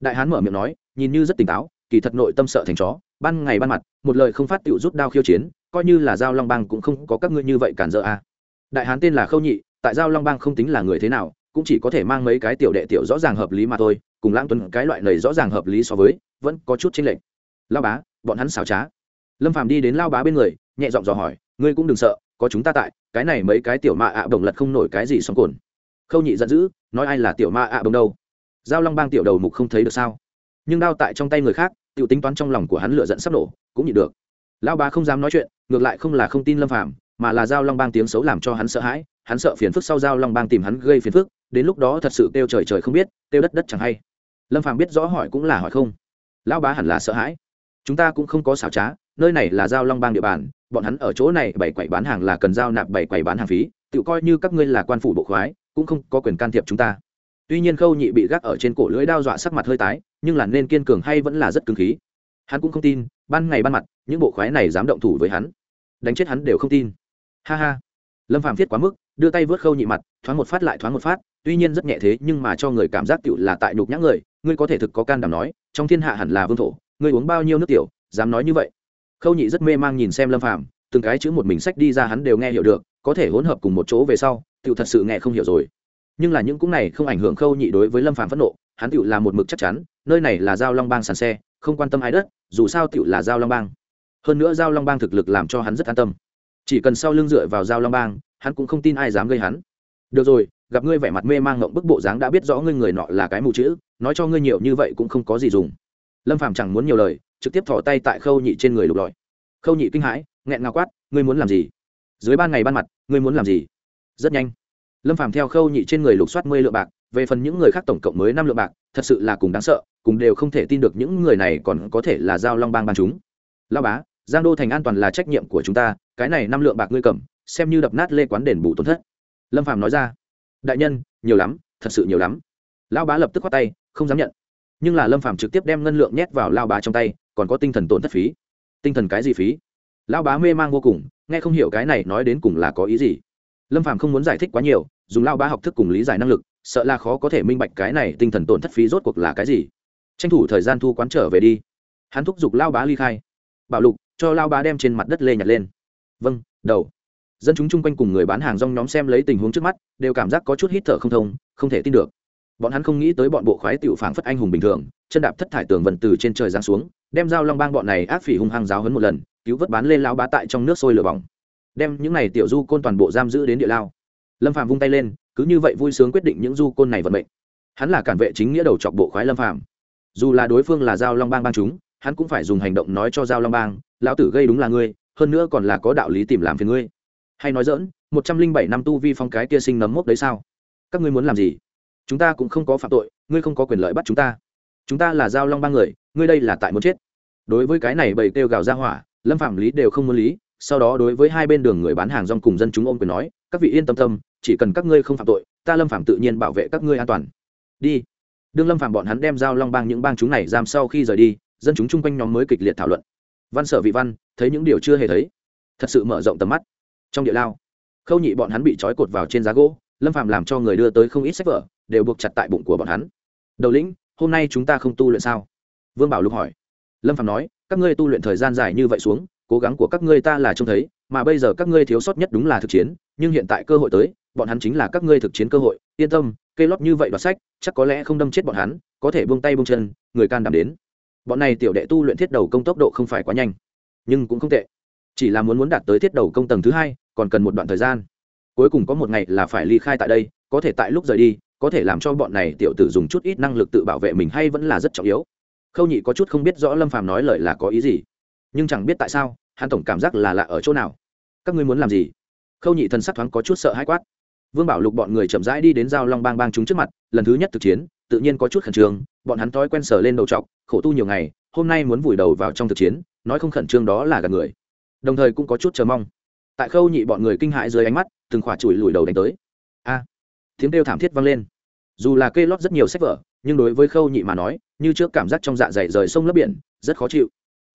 Đại hán mở miệng nói, nhìn như rất tỉnh táo, kỳ thật nội tâm sợ thành chó, ban ngày ban mặt, một lời không phát tựu rút đao khiêu chiến, coi như là giao long bang cũng không có các ngươi như vậy cản dỡ a. À. đại hán tên là khâu nhị, tại giao long bang không tính là người thế nào, cũng chỉ có thể mang mấy cái tiểu đệ tiểu rõ ràng hợp lý mà thôi cùng lãng tuấn cái loại này rõ ràng hợp lý so với, vẫn có chút chênh lệch. Lao bá, bọn hắn xảo trá. Lâm phàm đi đến lao bá bên người, nhẹ giọng dò hỏi, ngươi cũng đừng sợ, có chúng ta tại, cái này mấy cái tiểu ma ạ bồng lật không nổi cái gì sóng cồn khâu nhị giận dữ, nói ai là tiểu ma ạ bồng đâu? Giao long bang tiểu đầu mục không thấy được sao? Nhưng đao tại trong tay người khác tự tính toán trong lòng của hắn lựa giận sắp nổ, cũng nhịn được. Lão bá không dám nói chuyện, ngược lại không là không tin lâm phàm, mà là giao long bang tiếng xấu làm cho hắn sợ hãi, hắn sợ phiền phức sau giao long bang tìm hắn gây phiền phức, đến lúc đó thật sự kêu trời trời không biết, kêu đất đất chẳng hay lâm phàm biết rõ hỏi cũng là hỏi không. Lão bá hẳn là sợ hãi. Chúng ta cũng không có xảo trá, nơi này là giao long bang địa bàn, bọn hắn ở chỗ này bảy quầy bán hàng là cần giao nạp bảy quầy bán hàng phí, tự coi như các ngươi là quan phủ bộ khoái, cũng không có quyền can thiệp chúng ta. Tuy nhiên khâu nhị bị gác ở trên cổ lưỡi đao dọa sắc mặt hơi tái, nhưng là nên kiên cường hay vẫn là rất cứng khí. Hắn cũng không tin, ban ngày ban mặt, những bộ khoái này dám động thủ với hắn. Đánh chết hắn đều không tin. Ha ha. Lâm phạm thiết quá mức, đưa tay vớt khâu nhị mặt, thoáng một phát lại thoáng một phát, tuy nhiên rất nhẹ thế nhưng mà cho người cảm giác tựu là tại nhục nhã người ngươi có thể thực có can đảm nói trong thiên hạ hẳn là vương thổ ngươi uống bao nhiêu nước tiểu dám nói như vậy. Khâu nhị rất mê mang nhìn xem lâm Phàm, từng cái chữ một mình sách đi ra hắn đều nghe hiểu được có thể hỗn hợp cùng một chỗ về sau tựu thật sự nghe không hiểu rồi. Nhưng là những cũng này không ảnh hưởng khâu nhị đối với lâm Phàm phẫn nộ hắn tựu là một mực chắc chắn nơi này là giao long bang sàn xe không quan tâm ai đất dù sao tựu là giao long bang. Hơn nữa giao long bang thực lực làm cho hắn rất an tâm. Chỉ cần sau lưng dựa vào giao long bang hắn cũng không tin ai dám gây hắn. Được rồi gặp ngươi vẻ mặt mê mang ngộng bức bộ dáng đã biết rõ ngươi người nọ là cái mù chữ nói cho ngươi nhiều như vậy cũng không có gì dùng. Lâm phàm chẳng muốn nhiều lời, trực tiếp thỏ tay tại khâu nhị trên người lục lọi. Khâu nhị kinh hãi, nghẹn ngào quát, ngươi muốn làm gì? Dưới ban ngày ban mặt, ngươi muốn làm gì? Rất nhanh. Lâm phàm theo khâu nhị trên người lục soát mươi lượng bạc, về phần những người khác tổng cộng mới năm lượng bạc, thật sự là cùng đáng sợ, cùng đều không thể tin được những người này còn có thể là giao long bang ban chúng. Lao bá, giang đô thành an toàn là trách nhiệm của chúng ta, cái này năm lượng bạc ngươi cầm, xem như đập nát lê quán đền bù tổn thất. Lâm phàm nói ra. Đại nhân, nhiều lắm, thật sự nhiều lắm. Lão bá lập tức khoát tay không dám nhận. Nhưng là lâm phàm trực tiếp đem ngân lượng nhét vào lao bá trong tay, còn có tinh thần tổn thất phí. Tinh thần cái gì phí? Lão bá mê mang vô cùng, nghe không hiểu cái này nói đến cùng là có ý gì. Lâm phàm không muốn giải thích quá nhiều, dùng lao bá học thức cùng lý giải năng lực, sợ là khó có thể minh bạch cái này tinh thần tổn thất phí rốt cuộc là cái gì. Tranh thủ thời gian thu quán trở về đi. Hắn thúc giục lao bá ly khai. Bảo lục, cho lao bá đem trên mặt đất lê nhặt lên. Vâng đầu. Dân chúng chung quanh cùng người bán hàng rong nhóm xem lấy tình huống trước mắt, đều cảm giác có chút hít thở không thông, không thể tin được bọn hắn không nghĩ tới bọn bộ khoái tiểu phảng phất anh hùng bình thường chân đạp thất thải tường vần từ trên trời giáng xuống đem dao long bang bọn này ác phỉ hung hăng giáo hấn một lần cứu vớt bán lên lao bá tại trong nước sôi lửa bỏng. Đem những này tiểu du côn toàn bộ giam giữ đến địa lao. Lâm Phàm vung tay lên cứ như vậy vui sướng quyết định những du côn này vận mệnh. Hắn là cản vệ chính nghĩa đầu chọc bộ khoái lâm Phàm, dù là đối phương là giao long bang bang chúng hắn cũng phải dùng hành động nói cho giao long bang lão tử gây đúng là ngươi hơn nữa còn là có đạo lý tìm làm phiền ngươi. Hay nói dỡn một trăm linh bảy năm tu vi phong cái kia sinh nấm mốc đấy sao? Các ngươi muốn làm gì? Chúng ta cũng không có phạm tội, ngươi không có quyền lợi bắt chúng ta. Chúng ta là giao long ba người, ngươi đây là tại muốn chết. Đối với cái này bầy kêu gào ra hỏa, lâm phạm lý đều không muốn lý, sau đó đối với hai bên đường người bán hàng rong cùng dân chúng ôm quyền nói, các vị yên tâm tâm, chỉ cần các ngươi không phạm tội, ta lâm phạm tự nhiên bảo vệ các ngươi an toàn. Đi. Đương lâm phạm bọn hắn đem giao long bang những bang chúng này giam sau khi rời đi, dân chúng chung quanh nhóm mới kịch liệt thảo luận. Văn sở vị văn, thấy những điều chưa hề thấy, thật sự mở rộng tầm mắt. Trong địa lao, khâu nhị bọn hắn bị trói cột vào trên giá gỗ, lâm phạm làm cho người đưa tới không ít sách vở đều buộc chặt tại bụng của bọn hắn. Đầu lĩnh, hôm nay chúng ta không tu luyện sao? Vương bảo lục hỏi. Lâm phạm nói, các ngươi tu luyện thời gian dài như vậy xuống, cố gắng của các ngươi ta là trông thấy, mà bây giờ các ngươi thiếu sót nhất đúng là thực chiến, nhưng hiện tại cơ hội tới, bọn hắn chính là các ngươi thực chiến cơ hội. Yên tâm, cây lót như vậy đoạt sách, chắc có lẽ không đâm chết bọn hắn, có thể buông tay buông chân, người can đảm đến. Bọn này tiểu đệ tu luyện thiết đầu công tốc độ không phải quá nhanh, nhưng cũng không tệ. Chỉ là muốn muốn đạt tới thiết đầu công tầng thứ hai, còn cần một đoạn thời gian. Cuối cùng có một ngày là phải ly khai tại đây, có thể tại lúc rời đi có thể làm cho bọn này tiểu tử dùng chút ít năng lực tự bảo vệ mình hay vẫn là rất trọng yếu. Khâu nhị có chút không biết rõ lâm phàm nói lời là có ý gì, nhưng chẳng biết tại sao, hắn tổng cảm giác là lạ ở chỗ nào. Các ngươi muốn làm gì? Khâu nhị thần sắc thoáng có chút sợ hãi quát. Vương bảo lục bọn người chậm rãi đi đến giao long bang bang chúng trước mặt, lần thứ nhất thực chiến, tự nhiên có chút khẩn trương, bọn hắn thói quen sở lên đầu trọc, khổ tu nhiều ngày, hôm nay muốn vùi đầu vào trong thực chiến, nói không khẩn trương đó là gạt người. Đồng thời cũng có chút chờ mong. Tại khâu nhị bọn người kinh hại dưới ánh mắt, từng khỏa chùi lùi đầu đánh tới. A! Tiếng kêu thảm thiết vang lên dù là kê lót rất nhiều sách vở, nhưng đối với khâu nhị mà nói, như trước cảm giác trong dạ dày rời sông lấp biển, rất khó chịu.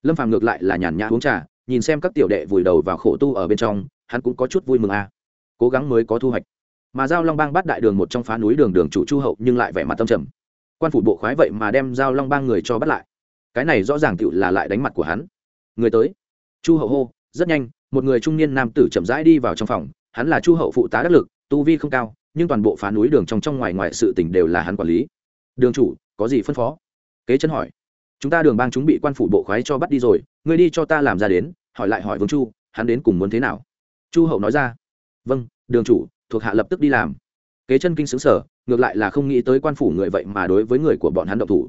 Lâm phàm ngược lại là nhàn nhã uống trà, nhìn xem các tiểu đệ vùi đầu vào khổ tu ở bên trong, hắn cũng có chút vui mừng a cố gắng mới có thu hoạch. Mà giao long bang bắt đại đường một trong phá núi đường đường chủ chu hậu, nhưng lại vẻ mặt tâm trầm. Quan phủ bộ khoái vậy mà đem giao long bang người cho bắt lại. Cái này rõ ràng tựu là lại đánh mặt của hắn. Người tới. Chu hậu hô, rất nhanh, một người trung niên nam tử chậm rãi đi vào trong phòng. Hắn là chu hậu phụ tá đắc lực, tu vi không cao nhưng toàn bộ phá núi đường trong trong ngoài ngoài sự tỉnh đều là hắn quản lý. Đường chủ, có gì phân phó? Kế chân hỏi. Chúng ta đường bang chúng bị quan phủ bộ khoái cho bắt đi rồi, ngươi đi cho ta làm ra đến, hỏi lại hỏi vương chu, hắn đến cùng muốn thế nào? Chu hậu nói ra. Vâng đường chủ, thuộc hạ lập tức đi làm. Kế chân kinh xứng sở ngược lại là không nghĩ tới quan phủ người vậy mà đối với người của bọn hắn động thủ.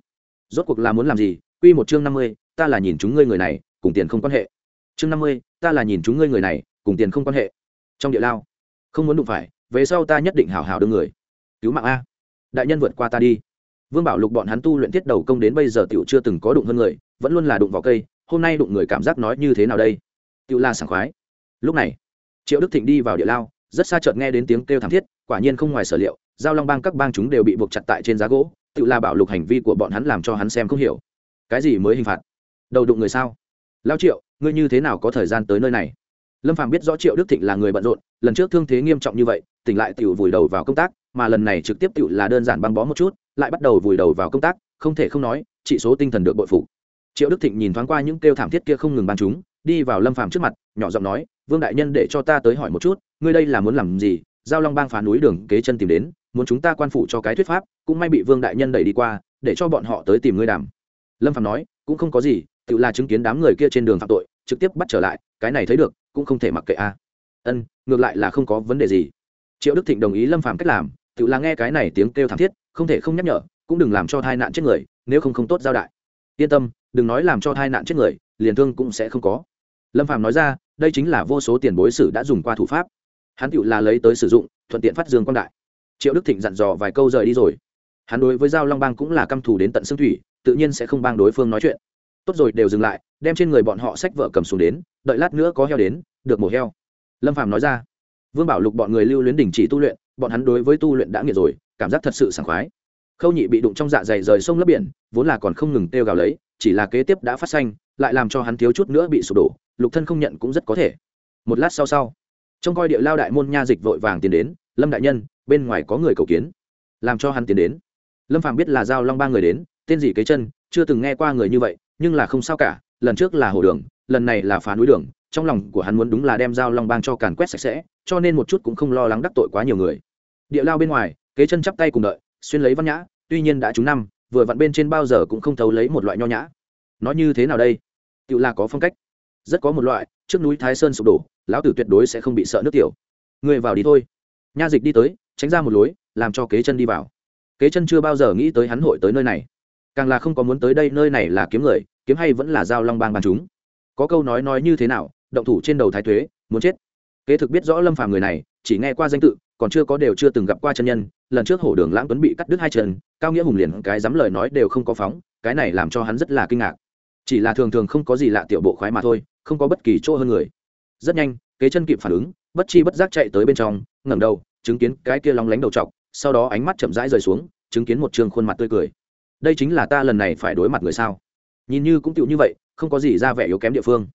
Rốt cuộc là muốn làm gì? Quy một chương năm mươi, ta là nhìn chúng ngươi người này, cùng tiền không quan hệ. Chương năm mươi, ta là nhìn chúng ngươi người này, cùng tiền không quan hệ. Trong địa lao. Không muốn đụng phải về sau ta nhất định hảo hảo đương người. Cứu mạng a. Đại nhân vượt qua ta đi. Vương bảo lục bọn hắn tu luyện thiết đầu công đến bây giờ tiểu chưa từng có đụng hơn người, vẫn luôn là đụng vào cây, hôm nay đụng người cảm giác nói như thế nào đây? Tiểu la sảng khoái. Lúc này, triệu đức thịnh đi vào địa lao, rất xa chợt nghe đến tiếng kêu thảm thiết, quả nhiên không ngoài sở liệu, giao long bang các bang chúng đều bị buộc chặt tại trên giá gỗ tự la bảo lục hành vi của bọn hắn làm cho hắn xem không hiểu. Cái gì mới hình phạt? Đầu đụng người sao? Lao triệu, ngươi như thế nào có thời gian tới nơi này? Lâm phàm biết rõ triệu đức thịnh là người bận rộn, lần trước thương thế nghiêm trọng như vậy tỉnh lại tiểu vùi đầu vào công tác, mà lần này trực tiếp tiểu là đơn giản băng bó một chút, lại bắt đầu vùi đầu vào công tác, không thể không nói, chỉ số tinh thần được bội phụ triệu đức thịnh nhìn thoáng qua những kêu thảm thiết kia không ngừng ban chúng, đi vào lâm phàm trước mặt, nhỏ giọng nói, vương đại nhân để cho ta tới hỏi một chút, ngươi đây là muốn làm gì? Giao long bang phá núi đường, kế chân tìm đến, muốn chúng ta quan phủ cho cái thuyết pháp, cũng may bị vương đại nhân đẩy đi qua, để cho bọn họ tới tìm ngươi đàm. Lâm phàm nói, cũng không có gì tự là chứng kiến đám người kia trên đường phạm tội, trực tiếp bắt trở lại, cái này thấy được, cũng không thể mặc kệ a. Ân, ngược lại là không có vấn đề gì triệu đức thịnh đồng ý lâm phàm cách làm, tự là nghe cái này tiếng kêu thảm thiết, không thể không nhắc nhở, cũng đừng làm cho tai nạn chết người, nếu không không tốt giao đại. Yên tâm, đừng nói làm cho tai nạn chết người, liền thương cũng sẽ không có. Lâm phàm nói ra, đây chính là vô số tiền bối sử đã dùng qua thủ pháp. Hắn tự là lấy tới sử dụng, thuận tiện phát dương quan đại. Triệu đức thịnh dặn dò vài câu rời đi rồi. Hắn đối với giao long bang cũng là căm thù đến tận xương thủy, tự nhiên sẽ không bang đối phương nói chuyện. Tốt rồi, đều dừng lại, đem trên người bọn họ sách vợ cầm xuống đến, đợi lát nữa có heo đến, được mổ heo. Lâm phàm nói ra vương bảo lục bọn người lưu luyến đình chỉ tu luyện, bọn hắn đối với tu luyện đã nghiệt rồi, cảm giác thật sự sảng khoái. Khâu nhị bị đụng trong dạ dày rời sông lấp biển, vốn là còn không ngừng têu gào lấy, chỉ là kế tiếp đã phát xanh lại làm cho hắn thiếu chút nữa bị sụp đổ, lục thân không nhận cũng rất có thể. Một lát sau sau, trông coi địa lao đại môn nha dịch vội vàng tiến đến, lâm đại nhân, bên ngoài có người cầu kiến. Làm cho hắn tiến đến. Lâm Phàm biết là giao long ba người đến, tên gì kế chân, chưa từng nghe qua người như vậy, nhưng là không sao cả, lần trước là hồ đường, lần này là phá núi đường, trong lòng của hắn muốn đúng là đem giao long bang cho càn quét sạch sẽ cho nên một chút cũng không lo lắng đắc tội quá nhiều người. Địa lao bên ngoài, kế chân chắp tay cùng đợi, xuyên lấy văn nhã, tuy nhiên đã trúng năm, vừa vặn bên trên bao giờ cũng không thấu lấy một loại nho nhã. Nó như thế nào đây? Tự là có phong cách. Rất có một loại, trước núi thái sơn sụp đổ, lão tử tuyệt đối sẽ không bị sợ nước tiểu. Người vào đi thôi. Nha dịch đi tới, tránh ra một lối, làm cho kế chân đi vào. Kế chân chưa bao giờ nghĩ tới hắn hội tới nơi này. Càng là không có muốn tới đây, nơi này là kiếm người, kiếm hay vẫn là giao long bang bàn chúng. Có câu nói nói như thế nào, động thủ trên đầu thái thuế muốn chết kế thực biết rõ lâm phàm người này, chỉ nghe qua danh tự, còn chưa có đều chưa từng gặp qua chân nhân. Lần trước hổ đường lãng tuấn bị cắt đứt hai chân, cao nghĩa hùng liền cái dám lời nói đều không có phóng, cái này làm cho hắn rất là kinh ngạc. Chỉ là thường thường không có gì lạ tiểu bộ khoái mà thôi, không có bất kỳ chỗ hơn người. Rất nhanh, kế chân kịp phản ứng, bất chi bất giác chạy tới bên trong, ngẩng đầu, chứng kiến cái kia lóng lánh đầu t sau đó ánh mắt chậm rãi rời xuống, chứng kiến một trường khuôn mặt tươi cười. Đây chính là ta lần này phải đối mặt người sao? Nhìn như cũng tựu như vậy, không có gì ra vẻ yếu kém địa phương.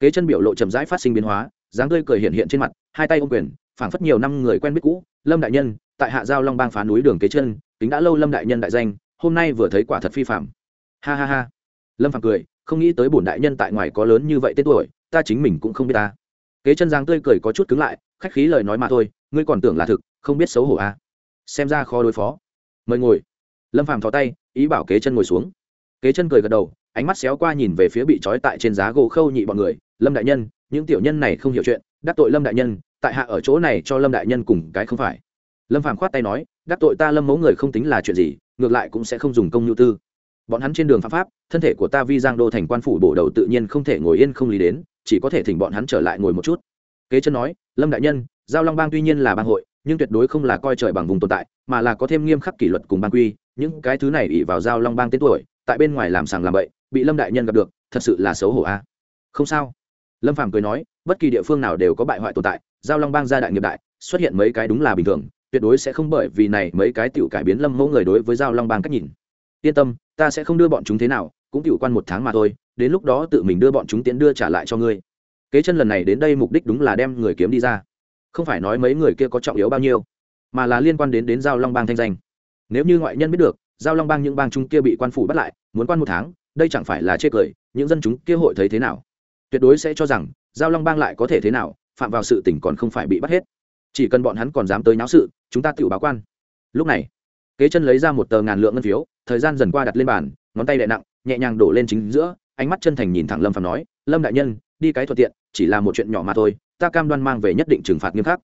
Kế chân biểu lộ chậm rãi phát sinh biến hóa dáng tươi cười hiện hiện trên mặt, hai tay ôm quyền, phảng phất nhiều năm người quen biết cũ, lâm đại nhân, tại hạ giao long bang phá núi đường kế chân tính đã lâu lâm đại nhân đại danh, hôm nay vừa thấy quả thật phi phạm ha ha ha. Lâm phàm cười, không nghĩ tới bổn đại nhân tại ngoài có lớn như vậy tên tuổi, ta chính mình cũng không biết ta. Kế chân giang tươi cười có chút cứng lại, khách khí lời nói mà thôi, ngươi còn tưởng là thực, không biết xấu hổ à. xem ra khó đối phó. Mời ngồi. Lâm phàm thò tay, ý bảo kế chân ngồi xuống. Kế chân cười gật đầu, ánh mắt xéo qua nhìn về phía bị trói tại trên giá gỗ khâu nhị bọn người, lâm đại nhân những tiểu nhân này không hiểu chuyện, đắc tội lâm đại nhân, tại hạ ở chỗ này cho lâm đại nhân cùng cái không phải. Lâm phàm khoát tay nói, đắc tội ta lâm mẫu người không tính là chuyện gì, ngược lại cũng sẽ không dùng công nhu tư. Bọn hắn trên đường pháp pháp, thân thể của ta vi giang đô thành quan phủ bổ đầu tự nhiên không thể ngồi yên không lý đến, chỉ có thể thỉnh bọn hắn trở lại ngồi một chút. Kế chân nói, lâm đại nhân, giao long bang tuy nhiên là bang hội, nhưng tuyệt đối không là coi trời bằng vùng tồn tại, mà là có thêm nghiêm khắc kỷ luật cùng bang quy, những cái thứ này ỉ vào giao long bang tên tuổi, tại bên ngoài làm sàng làm bậy, bị lâm đại nhân gặp được, thật sự là xấu hổ a. Không sao lâm phàm cười nói, bất kỳ địa phương nào đều có bại hoại tồn tại, giao long bang gia đại nghiệp đại, xuất hiện mấy cái đúng là bình thường, tuyệt đối sẽ không bởi vì này mấy cái tiểu cải biến lâm mẫu người đối với giao long bang cách nhìn. Yên tâm, ta sẽ không đưa bọn chúng thế nào, cũng tiểu quan một tháng mà thôi, đến lúc đó tự mình đưa bọn chúng tiễn đưa trả lại cho ngươi. Kế chân lần này đến đây mục đích đúng là đem người kiếm đi ra. Không phải nói mấy người kia có trọng yếu bao nhiêu, mà là liên quan đến đến giao long bang thanh danh. Nếu như ngoại nhân biết được, giao long bang những bang chúng kia bị quan phủ bắt lại, muốn quan một tháng, đây chẳng phải là chê cười, những dân chúng kia hội thấy thế nào? Tuyệt đối sẽ cho rằng, giao long bang lại có thể thế nào, phạm vào sự tỉnh còn không phải bị bắt hết. Chỉ cần bọn hắn còn dám tới náo sự, chúng ta tự báo quan. Lúc này, kế chân lấy ra một tờ ngàn lượng ngân phiếu, thời gian dần qua đặt lên bàn, ngón tay đ nặng, nhẹ nhàng đổ lên chính giữa, ánh mắt chân thành nhìn thẳng lâm phạm nói, lâm đại nhân, đi cái thuận tiện, chỉ là một chuyện nhỏ mà thôi, ta cam đoan mang về nhất định trừng phạt nghiêm khắc.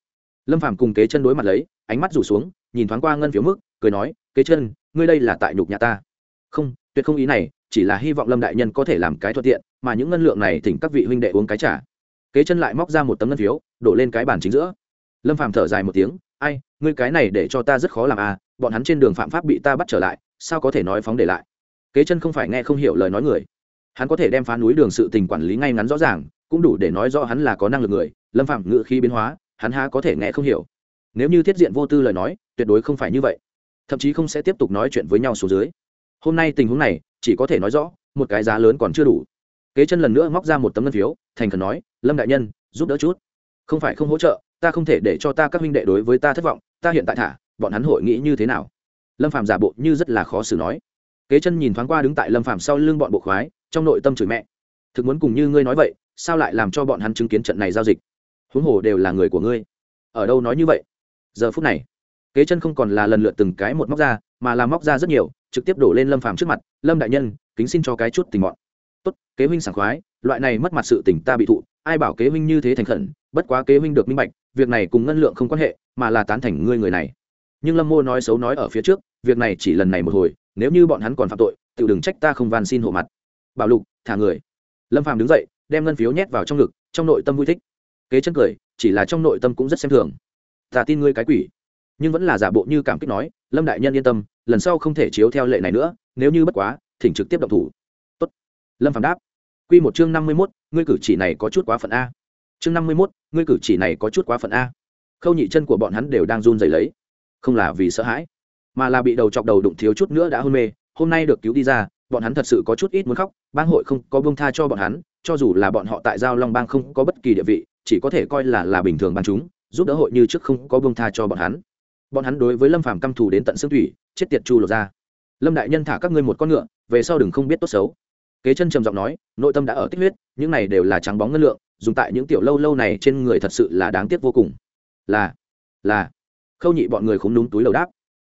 Lâm phạm cùng kế chân đối mặt lấy, ánh mắt rủ xuống, nhìn thoáng qua ngân phiếu mức, cười nói, kế chân, ngươi đây là tại nhục nhà ta. Không tuyệt không ý này, chỉ là hy vọng lâm đại nhân có thể làm cái thuận tiện, mà những ngân lượng này thỉnh các vị huynh đệ uống cái trả kế chân lại móc ra một tấm ngân phiếu, đổ lên cái bàn chính giữa. Lâm phàm thở dài một tiếng, ai, ngươi cái này để cho ta rất khó làm à bọn hắn trên đường phạm pháp bị ta bắt trở lại, sao có thể nói phóng để lại? Kế chân không phải nghe không hiểu lời nói người. Hắn có thể đem phá núi đường sự tình quản lý ngay ngắn rõ ràng, cũng đủ để nói rõ hắn là có năng lực người, lâm phạm ngự khí biến hóa, hắn há có thể nghe không hiểu. Nếu như thiết diện vô tư lời nói, tuyệt đối không phải như vậy. Thậm chí không sẽ tiếp tục nói chuyện với nhau xuống dưới hôm nay tình huống này, chỉ có thể nói rõ, một cái giá lớn còn chưa đủ. Kế chân lần nữa móc ra một tấm ngân phiếu, thành khẩn nói, lâm đại nhân, giúp đỡ chút. Không phải không hỗ trợ, ta không thể để cho ta các huynh đệ đối với ta thất vọng, ta hiện tại thả, bọn hắn hội nghĩ như thế nào? Lâm phạm giả bộ như rất là khó xử nói. Kế chân nhìn thoáng qua đứng tại lâm phạm sau lưng bọn bộ khoái, trong nội tâm chửi mẹ. Thực muốn cùng như ngươi nói vậy, sao lại làm cho bọn hắn chứng kiến trận này giao dịch? Huống hồ đều là người của ngươi. Ở đâu nói như vậy? Giờ phút này, kế chân không còn là lần lượt từng cái một móc ra, mà là móc ra rất nhiều trực tiếp đổ lên lâm phàm trước mặt, lâm đại nhân, kính xin cho cái chút tình bọn tốt, kế huynh sảng khoái, loại này mất mặt sự tình ta bị thụ, ai bảo kế huynh như thế thành khẩn, bất quá kế huynh được minh bạch, việc này cùng ngân lượng không quan hệ, mà là tán thành ngươi người này. Nhưng lâm mô nói xấu nói ở phía trước, việc này chỉ lần này một hồi, nếu như bọn hắn còn phạm tội tự đừng trách ta không van xin hộ mặt. Bảo lục, thả người. Lâm phàm đứng dậy, đem ngân phiếu nhét vào trong ngực, trong nội tâm vui thích. Kế chân cười, chỉ là trong nội tâm cũng rất xem thường. Ta tin ngươi cái quỷ nhưng vẫn là giả bộ như cảm kích nói, lâm đại nhân yên tâm, lần sau không thể chiếu theo lệ này nữa, nếu như bất quá, thỉnh trực tiếp động thủ. Tốt. lâm phạm đáp. Q một chương năm mươi mốt, ngươi cử chỉ này có chút quá phận a. Chương năm mươi mốt, ngươi cử chỉ này có chút quá phận a. Khâu nhị chân của bọn hắn đều đang run dày lấy. Không là vì sợ hãi, mà là bị đầu chọc đầu đụng thiếu chút nữa đã hôn mê. Hôm nay được cứu đi ra, bọn hắn thật sự có chút ít muốn khóc. Bang hội không có bông tha cho bọn hắn, cho dù là bọn họ tại giao long bang không có bất kỳ địa vị, chỉ có thể coi là là bình thường ban chúng, giúp đỡ hội như trước không có bông tha cho bọn hắn bọn hắn đối với lâm phàm căm thù đến tận xương thủy, chết tiệt chu lột ra. Lâm đại nhân thả các ngươi một con ngựa, về sau đừng không biết tốt xấu. Kế chân trầm giọng nói, nội tâm đã ở tích huyết, những này đều là trắng bóng ngân lượng, dùng tại những tiểu lâu lâu này trên người thật sự là đáng tiếc vô cùng. Là là. Khâu nhị bọn người khúng đúng túi lầu đáp.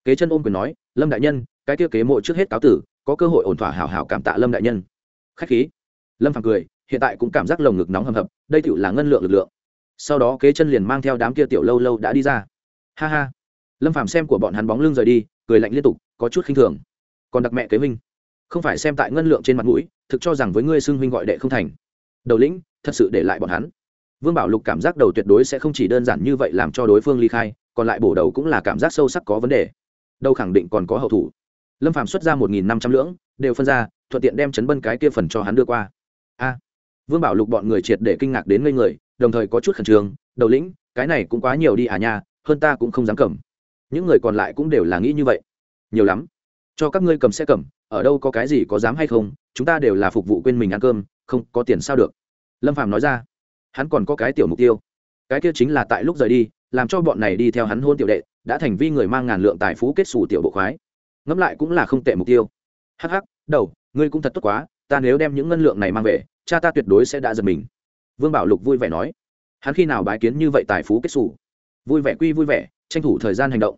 Kế chân ôm quyền nói, lâm đại nhân, cái kia kế mộ trước hết cáo tử, có cơ hội ổn thỏa hảo hảo cảm tạ lâm đại nhân. Khách khí. Lâm phàm cười, hiện tại cũng cảm giác lồng ngực nóng hầm hập, đây tựu là ngân lượng lực lượng. Sau đó kế chân liền mang theo đám kia tiểu lâu lâu đã đi ra. Ha ha lâm phàm xem của bọn hắn bóng lưng rời đi, cười lạnh liên tục, có chút khinh thường. Còn đặc mẹ kế minh không phải xem tại ngân lượng trên mặt mũi, thực cho rằng với ngươi xưng huynh gọi đệ không thành. Đầu lĩnh, thật sự để lại bọn hắn. Vương bảo lục cảm giác đầu tuyệt đối sẽ không chỉ đơn giản như vậy làm cho đối phương ly khai, còn lại bổ đầu cũng là cảm giác sâu sắc có vấn đề. Đâu khẳng định còn có hậu thủ. Lâm phàm xuất ra một nghìn năm trăm lưỡng, đều phân ra, thuận tiện đem chấn bân cái kia phần cho hắn đưa qua. A. Vương bảo lục bọn người triệt để kinh ngạc đến ngây người, đồng thời có chút khẩn trương, đầu lĩnh, cái này cũng quá nhiều đi à nha, hơn ta cũng không dám cầm những người còn lại cũng đều là nghĩ như vậy. Nhiều lắm. Cho các ngươi cầm xe cầm, ở đâu có cái gì có dám hay không, chúng ta đều là phục vụ quên mình ăn cơm, không có tiền sao được. Lâm Phạm nói ra. Hắn còn có cái tiểu mục tiêu. Cái kia chính là tại lúc rời đi, làm cho bọn này đi theo hắn hôn tiểu đệ, đã thành vi người mang ngàn lượng tài phú kết xù tiểu bộ khoái. Ngẫm lại cũng là không tệ mục tiêu. Hắc hắc, đầu, ngươi cũng thật tốt quá, ta nếu đem những ngân lượng này mang về, cha ta tuyệt đối sẽ đã giật mình. Vương bảo lục vui vẻ nói. Hắn khi nào bái kiến như vậy tài phú kết xù? Vui vẻ quy vui vẻ tranh thủ thời gian hành động.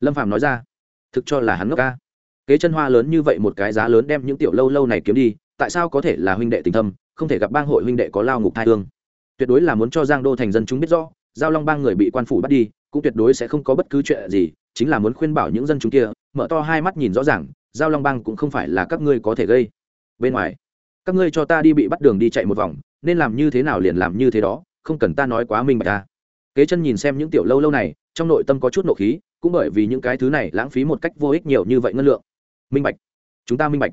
Lâm phạm nói ra, thực cho là hắn ngốc ca. Kế chân hoa lớn như vậy một cái giá lớn đem những tiểu lâu lâu này kiếm đi, tại sao có thể là huynh đệ tình thâm, không thể gặp bang hội huynh đệ có lao ngục thai thương tuyệt đối là muốn cho giang đô thành dân chúng biết rõ, giao long bang người bị quan phủ bắt đi, cũng tuyệt đối sẽ không có bất cứ chuyện gì, chính là muốn khuyên bảo những dân chúng kia, mở to hai mắt nhìn rõ ràng, giao long bang cũng không phải là các ngươi có thể gây. Bên ngoài, các ngươi cho ta đi bị bắt đường đi chạy một vòng, nên làm như thế nào liền làm như thế đó, không cần ta nói quá minh bạch ta. Kế chân nhìn xem những tiểu lâu lâu này trong nội tâm có chút nộ khí, cũng bởi vì những cái thứ này lãng phí một cách vô ích nhiều như vậy ngân lượng. Minh bạch. Chúng ta minh bạch.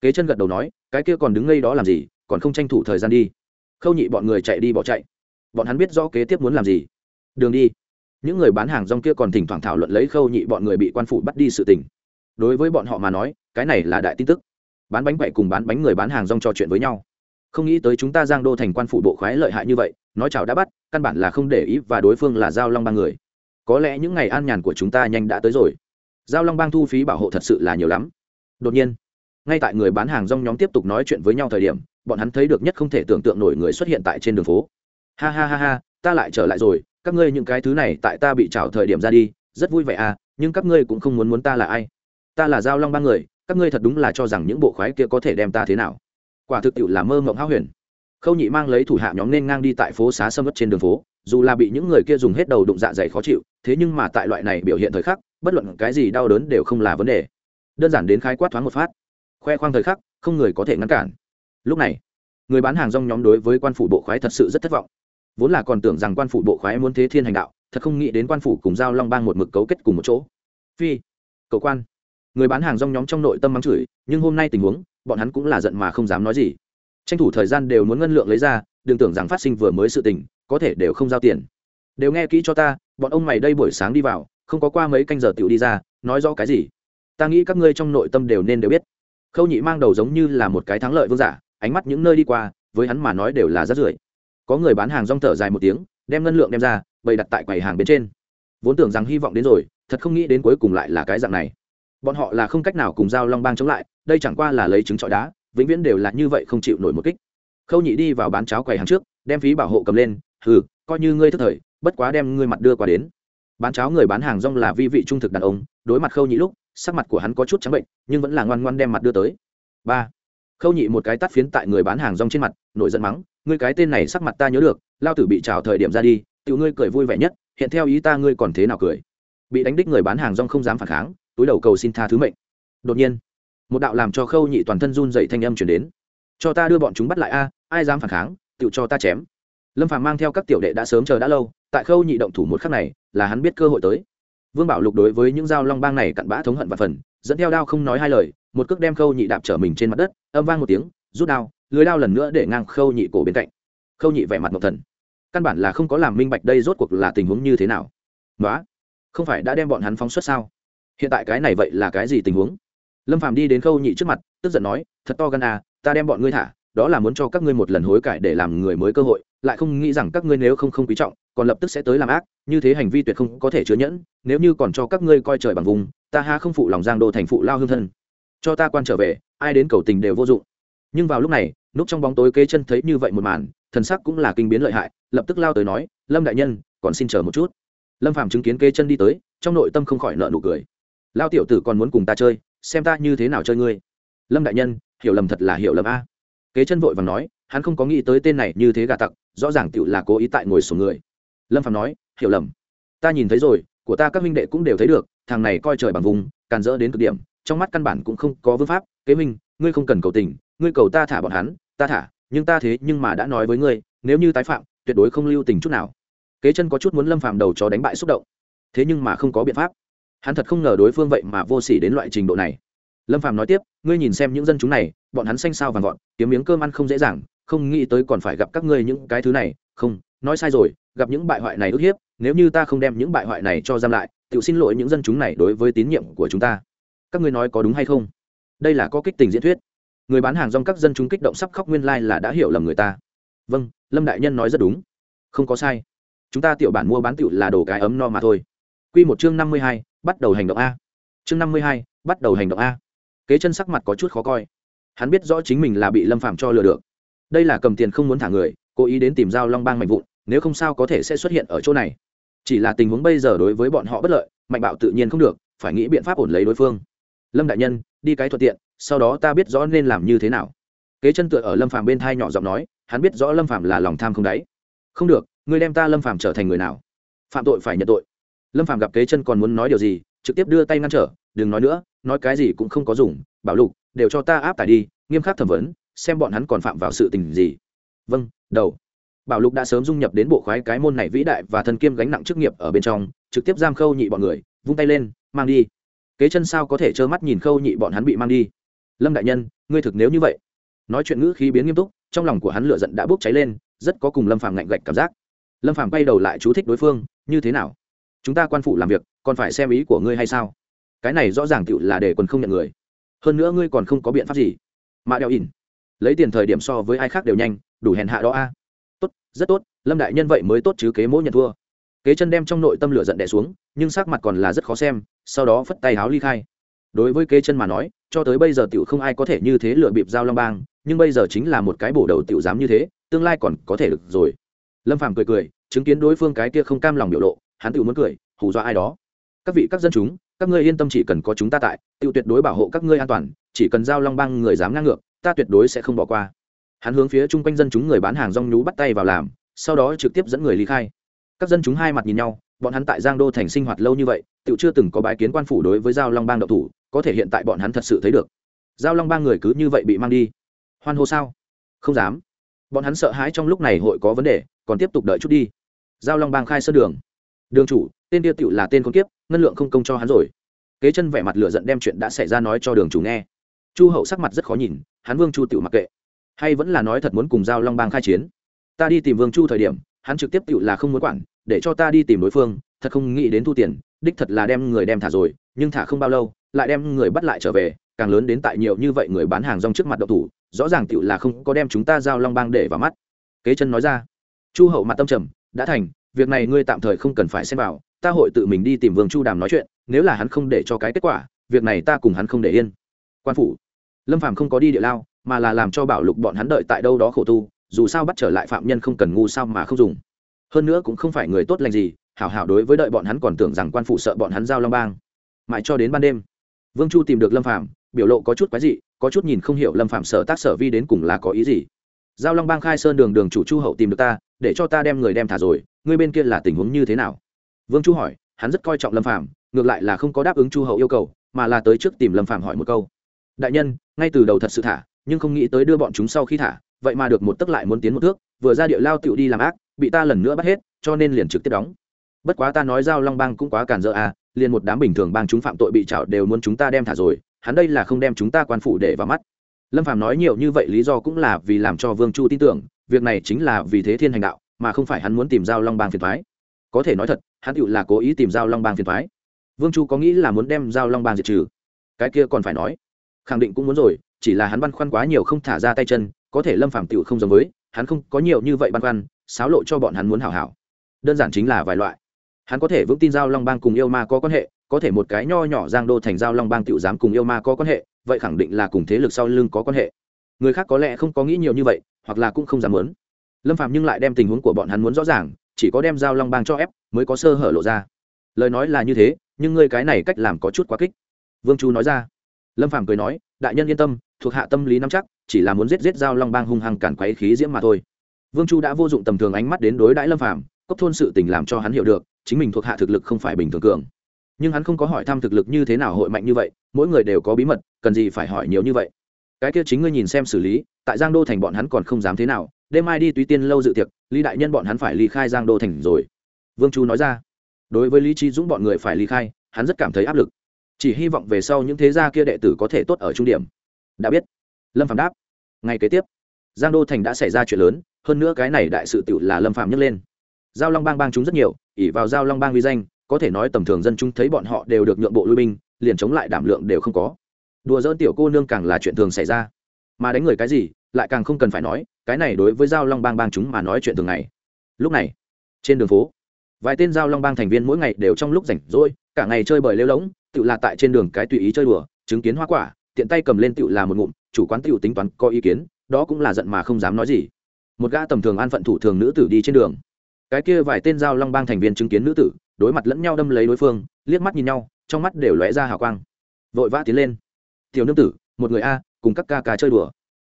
Kế chân gật đầu nói, cái kia còn đứng ngây đó làm gì, còn không tranh thủ thời gian đi. Khâu nhị bọn người chạy đi bỏ chạy. Bọn hắn biết rõ kế tiếp muốn làm gì. Đường đi. Những người bán hàng rong kia còn thỉnh thoảng thảo luận lấy khâu nhị bọn người bị quan phủ bắt đi sự tình. Đối với bọn họ mà nói, cái này là đại tin tức. Bán bánh quậy cùng bán bánh người bán hàng rong trò chuyện với nhau. Không nghĩ tới chúng ta giang đô thành quan phủ bộ khoái lợi hại như vậy, nói chào đã bắt, căn bản là không để ý và đối phương là giao long ba người có lẽ những ngày an nhàn của chúng ta nhanh đã tới rồi. Giao long bang thu phí bảo hộ thật sự là nhiều lắm. Đột nhiên, ngay tại người bán hàng rong nhóm tiếp tục nói chuyện với nhau thời điểm, bọn hắn thấy được nhất không thể tưởng tượng nổi người xuất hiện tại trên đường phố. Ha ha ha ha, ta lại trở lại rồi, các ngươi những cái thứ này tại ta bị trào thời điểm ra đi, rất vui vẻ à nhưng các ngươi cũng không muốn muốn ta là ai? Ta là giao long ba người, các ngươi thật đúng là cho rằng những bộ khoái kia có thể đem ta thế nào? Quả thực tiệu là mơ mộng háo huyền. Khâu nhị mang lấy thủ hạ nhóm nên ngang đi tại phố xá sâm ớt trên đường phố dù là bị những người kia dùng hết đầu đụng dạ dày khó chịu, thế nhưng mà tại loại này biểu hiện thời khắc, bất luận cái gì đau đớn đều không là vấn đề. Đơn giản đến khái quát thoáng một phát. Khoe khoang thời khắc, không người có thể ngăn cản. Lúc này, người bán hàng rong nhóm đối với quan phủ bộ khoái thật sự rất thất vọng. Vốn là còn tưởng rằng quan phủ bộ khoái muốn thế thiên hành đạo, thật không nghĩ đến quan phủ cùng giao long bang một mực cấu kết cùng một chỗ. Phi cầu quan. Người bán hàng rong nhóm trong nội tâm mắng chửi, nhưng hôm nay tình huống, bọn hắn cũng là giận mà không dám nói gì. Tranh thủ thời gian đều muốn ngân lượng lấy ra, đừng tưởng rằng phát sinh vừa mới sự tình có thể đều không giao tiền. Đều nghe kỹ cho ta, bọn ông mày đây buổi sáng đi vào, không có qua mấy canh giờ tiểu đi ra, nói rõ cái gì? Ta nghĩ các ngươi trong nội tâm đều nên đều biết. Khâu nhị mang đầu giống như là một cái thắng lợi vương giả, ánh mắt những nơi đi qua, với hắn mà nói đều là rất rưởi. Có người bán hàng rong thở dài một tiếng, đem ngân lượng đem ra, bày đặt tại quầy hàng bên trên. Vốn tưởng rằng hy vọng đến rồi, thật không nghĩ đến cuối cùng lại là cái dạng này. Bọn họ là không cách nào cùng giao long bang chống lại, đây chẳng qua là lấy trứng trọi đá, vĩnh viễn đều là như vậy không chịu nổi một kích. Khâu nhị đi vào bán cháo quầy hàng trước, đem phí bảo hộ cầm lên hừ, coi như ngươi thức thời, bất quá đem ngươi mặt đưa qua đến. Bán cháo người bán hàng rong là vi vị trung thực đàn ông, đối mặt khâu nhị lúc, sắc mặt của hắn có chút trắng bệnh, nhưng vẫn là ngoan ngoan đem mặt đưa tới. Ba, khâu nhị một cái tắt phiến tại người bán hàng rong trên mặt, nổi giận mắng, ngươi cái tên này sắc mặt ta nhớ được, lao tử bị trào thời điểm ra đi tự ngươi cười vui vẻ nhất, hiện theo ý ta ngươi còn thế nào cười. Bị đánh đích người bán hàng rong không dám phản kháng, túi đầu cầu xin tha thứ mệnh. Đột nhiên, một đạo làm cho khâu nhị toàn thân run dậy thanh âm chuyển đến. Cho ta đưa bọn chúng bắt lại a, ai dám phản kháng tự cho ta chém lâm phàm mang theo các tiểu đệ đã sớm chờ đã lâu, tại khâu nhị động thủ một khắc này, là hắn biết cơ hội tới. Vương bảo lục đối với những dao long bang này cặn bã thống hận và phần, dẫn theo đao không nói hai lời, một cước đem khâu nhị đạp trở mình trên mặt đất, âm vang một tiếng, rút đao, lưới đao lần nữa để ngang khâu nhị cổ bên cạnh. Khâu nhị vẻ mặt ngọc thần. Căn bản là không có làm minh bạch đây rốt cuộc là tình huống như thế nào. Đó không phải đã đem bọn hắn phóng xuất sao? Hiện tại cái này vậy là cái gì tình huống? Lâm phàm đi đến khâu nhị trước mặt, tức giận nói, thật to gan à ta đem bọn ngươi thả đó là muốn cho các ngươi một lần hối cải để làm người mới cơ hội, lại không nghĩ rằng các ngươi nếu không không quý trọng, còn lập tức sẽ tới làm ác, như thế hành vi tuyệt không có thể chứa nhẫn, nếu như còn cho các ngươi coi trời bằng vùng, ta ha không phụ lòng giang đô thành phụ lao hương thân. Cho ta quan trở về, ai đến cầu tình đều vô dụng. Nhưng vào lúc này, núp trong bóng tối kế chân thấy như vậy một màn, thần sắc cũng là kinh biến lợi hại, lập tức lao tới nói, lâm đại nhân, còn xin chờ một chút. Lâm phàm chứng kiến kế chân đi tới, trong nội tâm không khỏi nợ nụ cười. Lao tiểu tử còn muốn cùng ta chơi, xem ta như thế nào chơi ngươi. Lâm đại nhân, hiểu lầm thật là hiểu lầm a kế chân vội và nói, hắn không có nghĩ tới tên này như thế gà tặc, rõ ràng tựu là cố ý tại ngồi xuống người. Lâm phạm nói, hiểu lầm. Ta nhìn thấy rồi, của ta các minh đệ cũng đều thấy được, thằng này coi trời bằng vùng, càn rỡ đến cực điểm, trong mắt căn bản cũng không có vương pháp. Kế minh ngươi không cần cầu tình, ngươi cầu ta thả bọn hắn, ta thả, nhưng ta thế nhưng mà đã nói với ngươi, nếu như tái phạm, tuyệt đối không lưu tình chút nào. Kế chân có chút muốn lâm phạm đầu cho đánh bại xúc động, thế nhưng mà không có biện pháp. Hắn thật không ngờ đối phương vậy mà vô s ỉ đến loại trình độ này lâm phạm nói tiếp, ngươi nhìn xem những dân chúng này, bọn hắn xanh sao vàng gọn kiếm miếng cơm ăn không dễ dàng, không nghĩ tới còn phải gặp các ngươi những cái thứ này. Không, nói sai rồi, gặp những bại hoại này ức hiếp, nếu như ta không đem những bại hoại này cho giam lại tự xin lỗi những dân chúng này đối với tín nhiệm của chúng ta. Các ngươi nói có đúng hay không? Đây là có kích tình diễn thuyết. Người bán hàng rong các dân chúng kích động sắp khóc nguyên lai、like、là đã hiểu lầm người ta. Vâng lâm đại nhân nói rất đúng. Không có sai. Chúng ta tiểu bản mua bán tiểu là đồ cái ấm no mà thôi. Q một chương năm mươi hai, bắt đầu hành động a. Chương năm mươi hai, bắt đầu hành động a kế chân sắc mặt có chút khó coi. Hắn biết rõ chính mình là bị lâm phạm cho lừa được. Đây là cầm tiền không muốn thả người, cố ý đến tìm giao long bang mạnh vụn, nếu không sao có thể sẽ xuất hiện ở chỗ này. Chỉ là tình huống bây giờ đối với bọn họ bất lợi, mạnh bạo tự nhiên không được, phải nghĩ biện pháp ổn lấy đối phương. Lâm đại nhân, đi cái thuận tiện, sau đó ta biết rõ nên làm như thế nào. Kế chân tựa ở lâm phàm bên thai nhỏ giọng nói, hắn biết rõ lâm phàm là lòng tham không đáy. Không được, ngươi đem ta lâm phàm trở thành người nào? Phạm tội phải nhận tội. Lâm phàm gặp kế chân còn muốn nói điều gì, trực tiếp đưa tay ngăn trở đừng nói nữa, nói cái gì cũng không có dùng, bảo lục, đều cho ta áp tải đi, nghiêm khắc thẩm vấn, xem bọn hắn còn phạm vào sự tình gì. Vâng đầu. Bảo lục đã sớm dung nhập đến bộ khoái cái môn này vĩ đại và thân kiêm gánh nặng chức nghiệp ở bên trong, trực tiếp giam khâu nhị bọn người, vung tay lên, mang đi. Kế chân sao có thể trơ mắt nhìn khâu nhị bọn hắn bị mang đi? Lâm đại nhân, ngươi thực nếu như vậy. Nói chuyện ngữ khí biến nghiêm túc, trong lòng của hắn lửa giận đã bốc cháy lên, rất có cùng lâm phàm ngạnh gạch cảm giác. Lâm phàm bay đầu lại chú thích đối phương, như thế nào? Chúng ta quan phụ làm việc, còn phải xem ý của ngươi hay sao? Cái này rõ ràng tựu là để quần không nhận người. Hơn nữa ngươi còn không có biện pháp gì. Mạ đeo ỉn, lấy tiền thời điểm so với ai khác đều nhanh, đủ hèn hạ đó a. Tốt, rất tốt, lâm đại nhân vậy mới tốt chứ kế mỗi nhận thua. Kế chân đem trong nội tâm lửa giận đẻ xuống, nhưng sắc mặt còn là rất khó xem, sau đó phất tay háo ly khai. Đối với kế chân mà nói, cho tới bây giờ tiểu không ai có thể như thế lựa bịp giao long bang, nhưng bây giờ chính là một cái bổ đầu tiểu dám như thế, tương lai còn có thể được rồi. Lâm phàm cười cười, chứng kiến đối phương cái kia không cam lòng biểu lộ, hắn tiểu muốn cười, hù dọa ai đó. Các vị các dân chúng các ngươi yên tâm chỉ cần có chúng ta tại tự tuyệt đối bảo hộ các ngươi an toàn, chỉ cần giao long bang người dám ngang ngược, ta tuyệt đối sẽ không bỏ qua. Hắn hướng phía chung quanh dân chúng người bán hàng rong nhú bắt tay vào làm, sau đó trực tiếp dẫn người ly khai. Các dân chúng hai mặt nhìn nhau, bọn hắn tại giang đô thành sinh hoạt lâu như vậy tự chưa từng có bái kiến quan phủ đối với giao long bang độc thủ, có thể hiện tại bọn hắn thật sự thấy được. Giao long bang người cứ như vậy bị mang đi. Hoan hô sao? Không dám. Bọn hắn sợ hãi trong lúc này hội có vấn đề, còn tiếp tục đợi chút đi. Giao long bang khai sơ đường. Đường chủ, tên tiêu tựu là tên con kiếp ngân lượng không công cho hắn rồi. Kế chân vẻ mặt lửa giận đem chuyện đã xảy ra nói cho đường chủ nghe. Chu hậu sắc mặt rất khó nhìn, hắn vương chu tự mặc kệ. Hay vẫn là nói thật muốn cùng giao long bang khai chiến. Ta đi tìm vương chu thời điểm, hắn trực tiếp tự là không muốn quản, để cho ta đi tìm đối phương, thật không nghĩ đến thu tiền, đích thật là đem người đem thả rồi, nhưng thả không bao lâu, lại đem người bắt lại trở về, càng lớn đến tại nhiều như vậy người bán hàng rong trước mặt độc thủ, rõ ràng tự là không có đem chúng ta giao long bang để vào mắt. Kế chân nói ra. Chu hậu mặt tâm trầm, đã thành, việc này ngươi tạm thời không cần phải xem vào ta hội tự mình đi tìm vương chu đàm nói chuyện, nếu là hắn không để cho cái kết quả, việc này ta cùng hắn không để yên. Quan phủ, lâm phàm không có đi địa lao, mà là làm cho bảo lục bọn hắn đợi tại đâu đó khổ tu, dù sao bắt trở lại phạm nhân không cần ngu sao mà không dùng. Hơn nữa cũng không phải người tốt lành gì, hảo hảo đối với đợi bọn hắn còn tưởng rằng quan phủ sợ bọn hắn giao long bang. Mãi cho đến ban đêm, vương chu tìm được lâm phàm, biểu lộ có chút quái dị, có chút nhìn không hiểu lâm phàm sở tác sở vi đến cùng là có ý gì. Giao long bang khai sơn đường đường chủ chu hậu tìm được ta, để cho ta đem người đem thả rồi ngươi bên kia là tình huống như thế nào? Vương chu hỏi, hắn rất coi trọng lâm phàm, ngược lại là không có đáp ứng chu hậu yêu cầu, mà là tới trước tìm lâm phàm hỏi một câu. Đại nhân, ngay từ đầu thật sự thả, nhưng không nghĩ tới đưa bọn chúng sau khi thả, vậy mà được một tức lại muốn tiến một thước, vừa ra địa lao tựu đi làm ác, bị ta lần nữa bắt hết, cho nên liền trực tiếp đóng. Bất quá ta nói giao long bang cũng quá cản dỡ à liền một đám bình thường bang chúng phạm tội bị trảo đều muốn chúng ta đem thả rồi, hắn đây là không đem chúng ta quan phủ để vào mắt. Lâm phàm nói nhiều như vậy lý do cũng là vì làm cho vương chu tin tưởng, việc này chính là vì thế thiên hành đạo, mà không phải hắn muốn tìm giao long bang phiền thoái có thể nói thật hắn tựu là cố ý tìm giao long bang phiền thoái. Vương chu có nghĩ là muốn đem giao long bang diệt trừ? Cái kia còn phải nói. Khẳng định cũng muốn rồi, chỉ là hắn băn khoăn quá nhiều không thả ra tay chân, có thể lâm phàm tựu không giống với, hắn không có nhiều như vậy băn khoăn, xáo lộ cho bọn hắn muốn hảo hảo. Đơn giản chính là vài loại. Hắn có thể vững tin giao long bang cùng yêu ma có quan hệ, có thể một cái nho nhỏ giang đô thành giao long bang tựu dám cùng yêu ma có quan hệ, vậy khẳng định là cùng thế lực sau lưng có quan hệ. Người khác có lẽ không có nghĩ nhiều như vậy, hoặc là cũng không dám muốn. Lâm phạm nhưng lại đem tình huống của bọn hắn muốn rõ ràng chỉ có đem giao long bang cho ép, mới có sơ hở lộ ra. Lời nói là như thế, nhưng ngươi cái này cách làm có chút quá kích. Vương chu nói ra. Lâm phàm cười nói, đại nhân yên tâm, thuộc hạ tâm lý nắm chắc, chỉ là muốn giết giết giao long bang hung hăng cản quấy khí diễm mà thôi. Vương chu đã vô dụng tầm thường ánh mắt đến đối đãi lâm phàm cốc thôn sự tình làm cho hắn hiểu được, chính mình thuộc hạ thực lực không phải bình thường cường. Nhưng hắn không có hỏi thăm thực lực như thế nào hội mạnh như vậy, mỗi người đều có bí mật, cần gì phải hỏi nhiều như vậy. Cái kia chính ngươi nhìn xem xử lý, tại giang đô thành bọn hắn còn không dám thế nào đêm mai đi túy tiên lâu dự tiệc, lý đại nhân bọn hắn phải ly khai giang đô thành rồi. Vương chu nói ra. Đối với lý trí dũng bọn người phải ly khai, hắn rất cảm thấy áp lực. Chỉ hy vọng về sau những thế gia kia đệ tử có thể tốt ở trung điểm. Đã biết. Lâm phạm đáp. Ngày kế tiếp, giang đô thành đã xảy ra chuyện lớn, hơn nữa cái này đại sự tự là lâm phạm nhấc lên. Giao long bang bang chúng rất nhiều ỉ vào giao long bang uy danh, có thể nói tầm thường dân chúng thấy bọn họ đều được nhượng bộ lui binh, liền chống lại đảm lượng đều không có. Đùa dỡn tiểu cô nương càng là chuyện thường xảy ra. Mà đánh người cái gì lại càng không cần phải nói, cái này đối với giao long bang bang chúng mà nói chuyện thường ngày. Lúc này, trên đường phố, vài tên giao long bang thành viên mỗi ngày đều trong lúc rảnh rỗi, cả ngày chơi bời lêu lỗng tự là tại trên đường cái tùy ý chơi đùa, chứng kiến hoa quả, tiện tay cầm lên tự là một ngụm, chủ quán tự tính toán có ý kiến, đó cũng là giận mà không dám nói gì. Một gã tầm thường an phận thủ thường nữ tử đi trên đường. Cái kia vài tên giao long bang thành viên chứng kiến nữ tử, đối mặt lẫn nhau đâm lấy đối phương, liếc mắt nhìn nhau, trong mắt đều lóe ra hào quang. Vội vã tiến lên. Tiểu nương tử, một người a, cùng các ca ca chơi đùa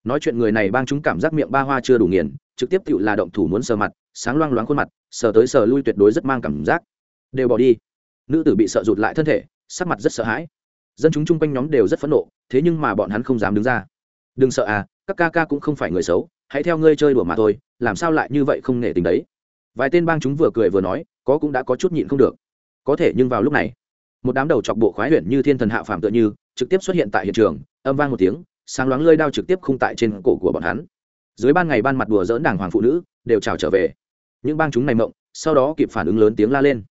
nói chuyện người này bang chúng cảm giác miệng ba hoa chưa đủ nghiền, trực tiếp tự là động thủ muốn sờ mặt, sáng loang loáng khuôn mặt, sờ tới sờ lui tuyệt đối rất mang cảm giác. Đều bỏ đi. Nữ tử bị sợ rụt lại thân thể, sắc mặt rất sợ hãi. Dân chúng chung quanh nhóm đều rất phẫn nộ, thế nhưng mà bọn hắn không dám đứng ra. Đừng sợ à các ca ca cũng không phải người xấu, hãy theo ngươi chơi đùa mà thôi, làm sao lại như vậy không nể tình đấy. Vài tên bang chúng vừa cười vừa nói, có cũng đã có chút nhịn không được. Có thể nhưng vào lúc này, một đám đầu chọc bộ khoái huyện như thiên thần hạ phàm tựa như, trực tiếp xuất hiện tại hiện trường, âm vang một tiếng sáng loáng lơi đao trực tiếp khung tại trên cổ của bọn hắn. Dưới ban ngày ban mặt đùa dỡn đảng hoàng phụ nữ, đều trào trở về. Những bang chúng này mộng, sau đó kịp phản ứng lớn tiếng la lên.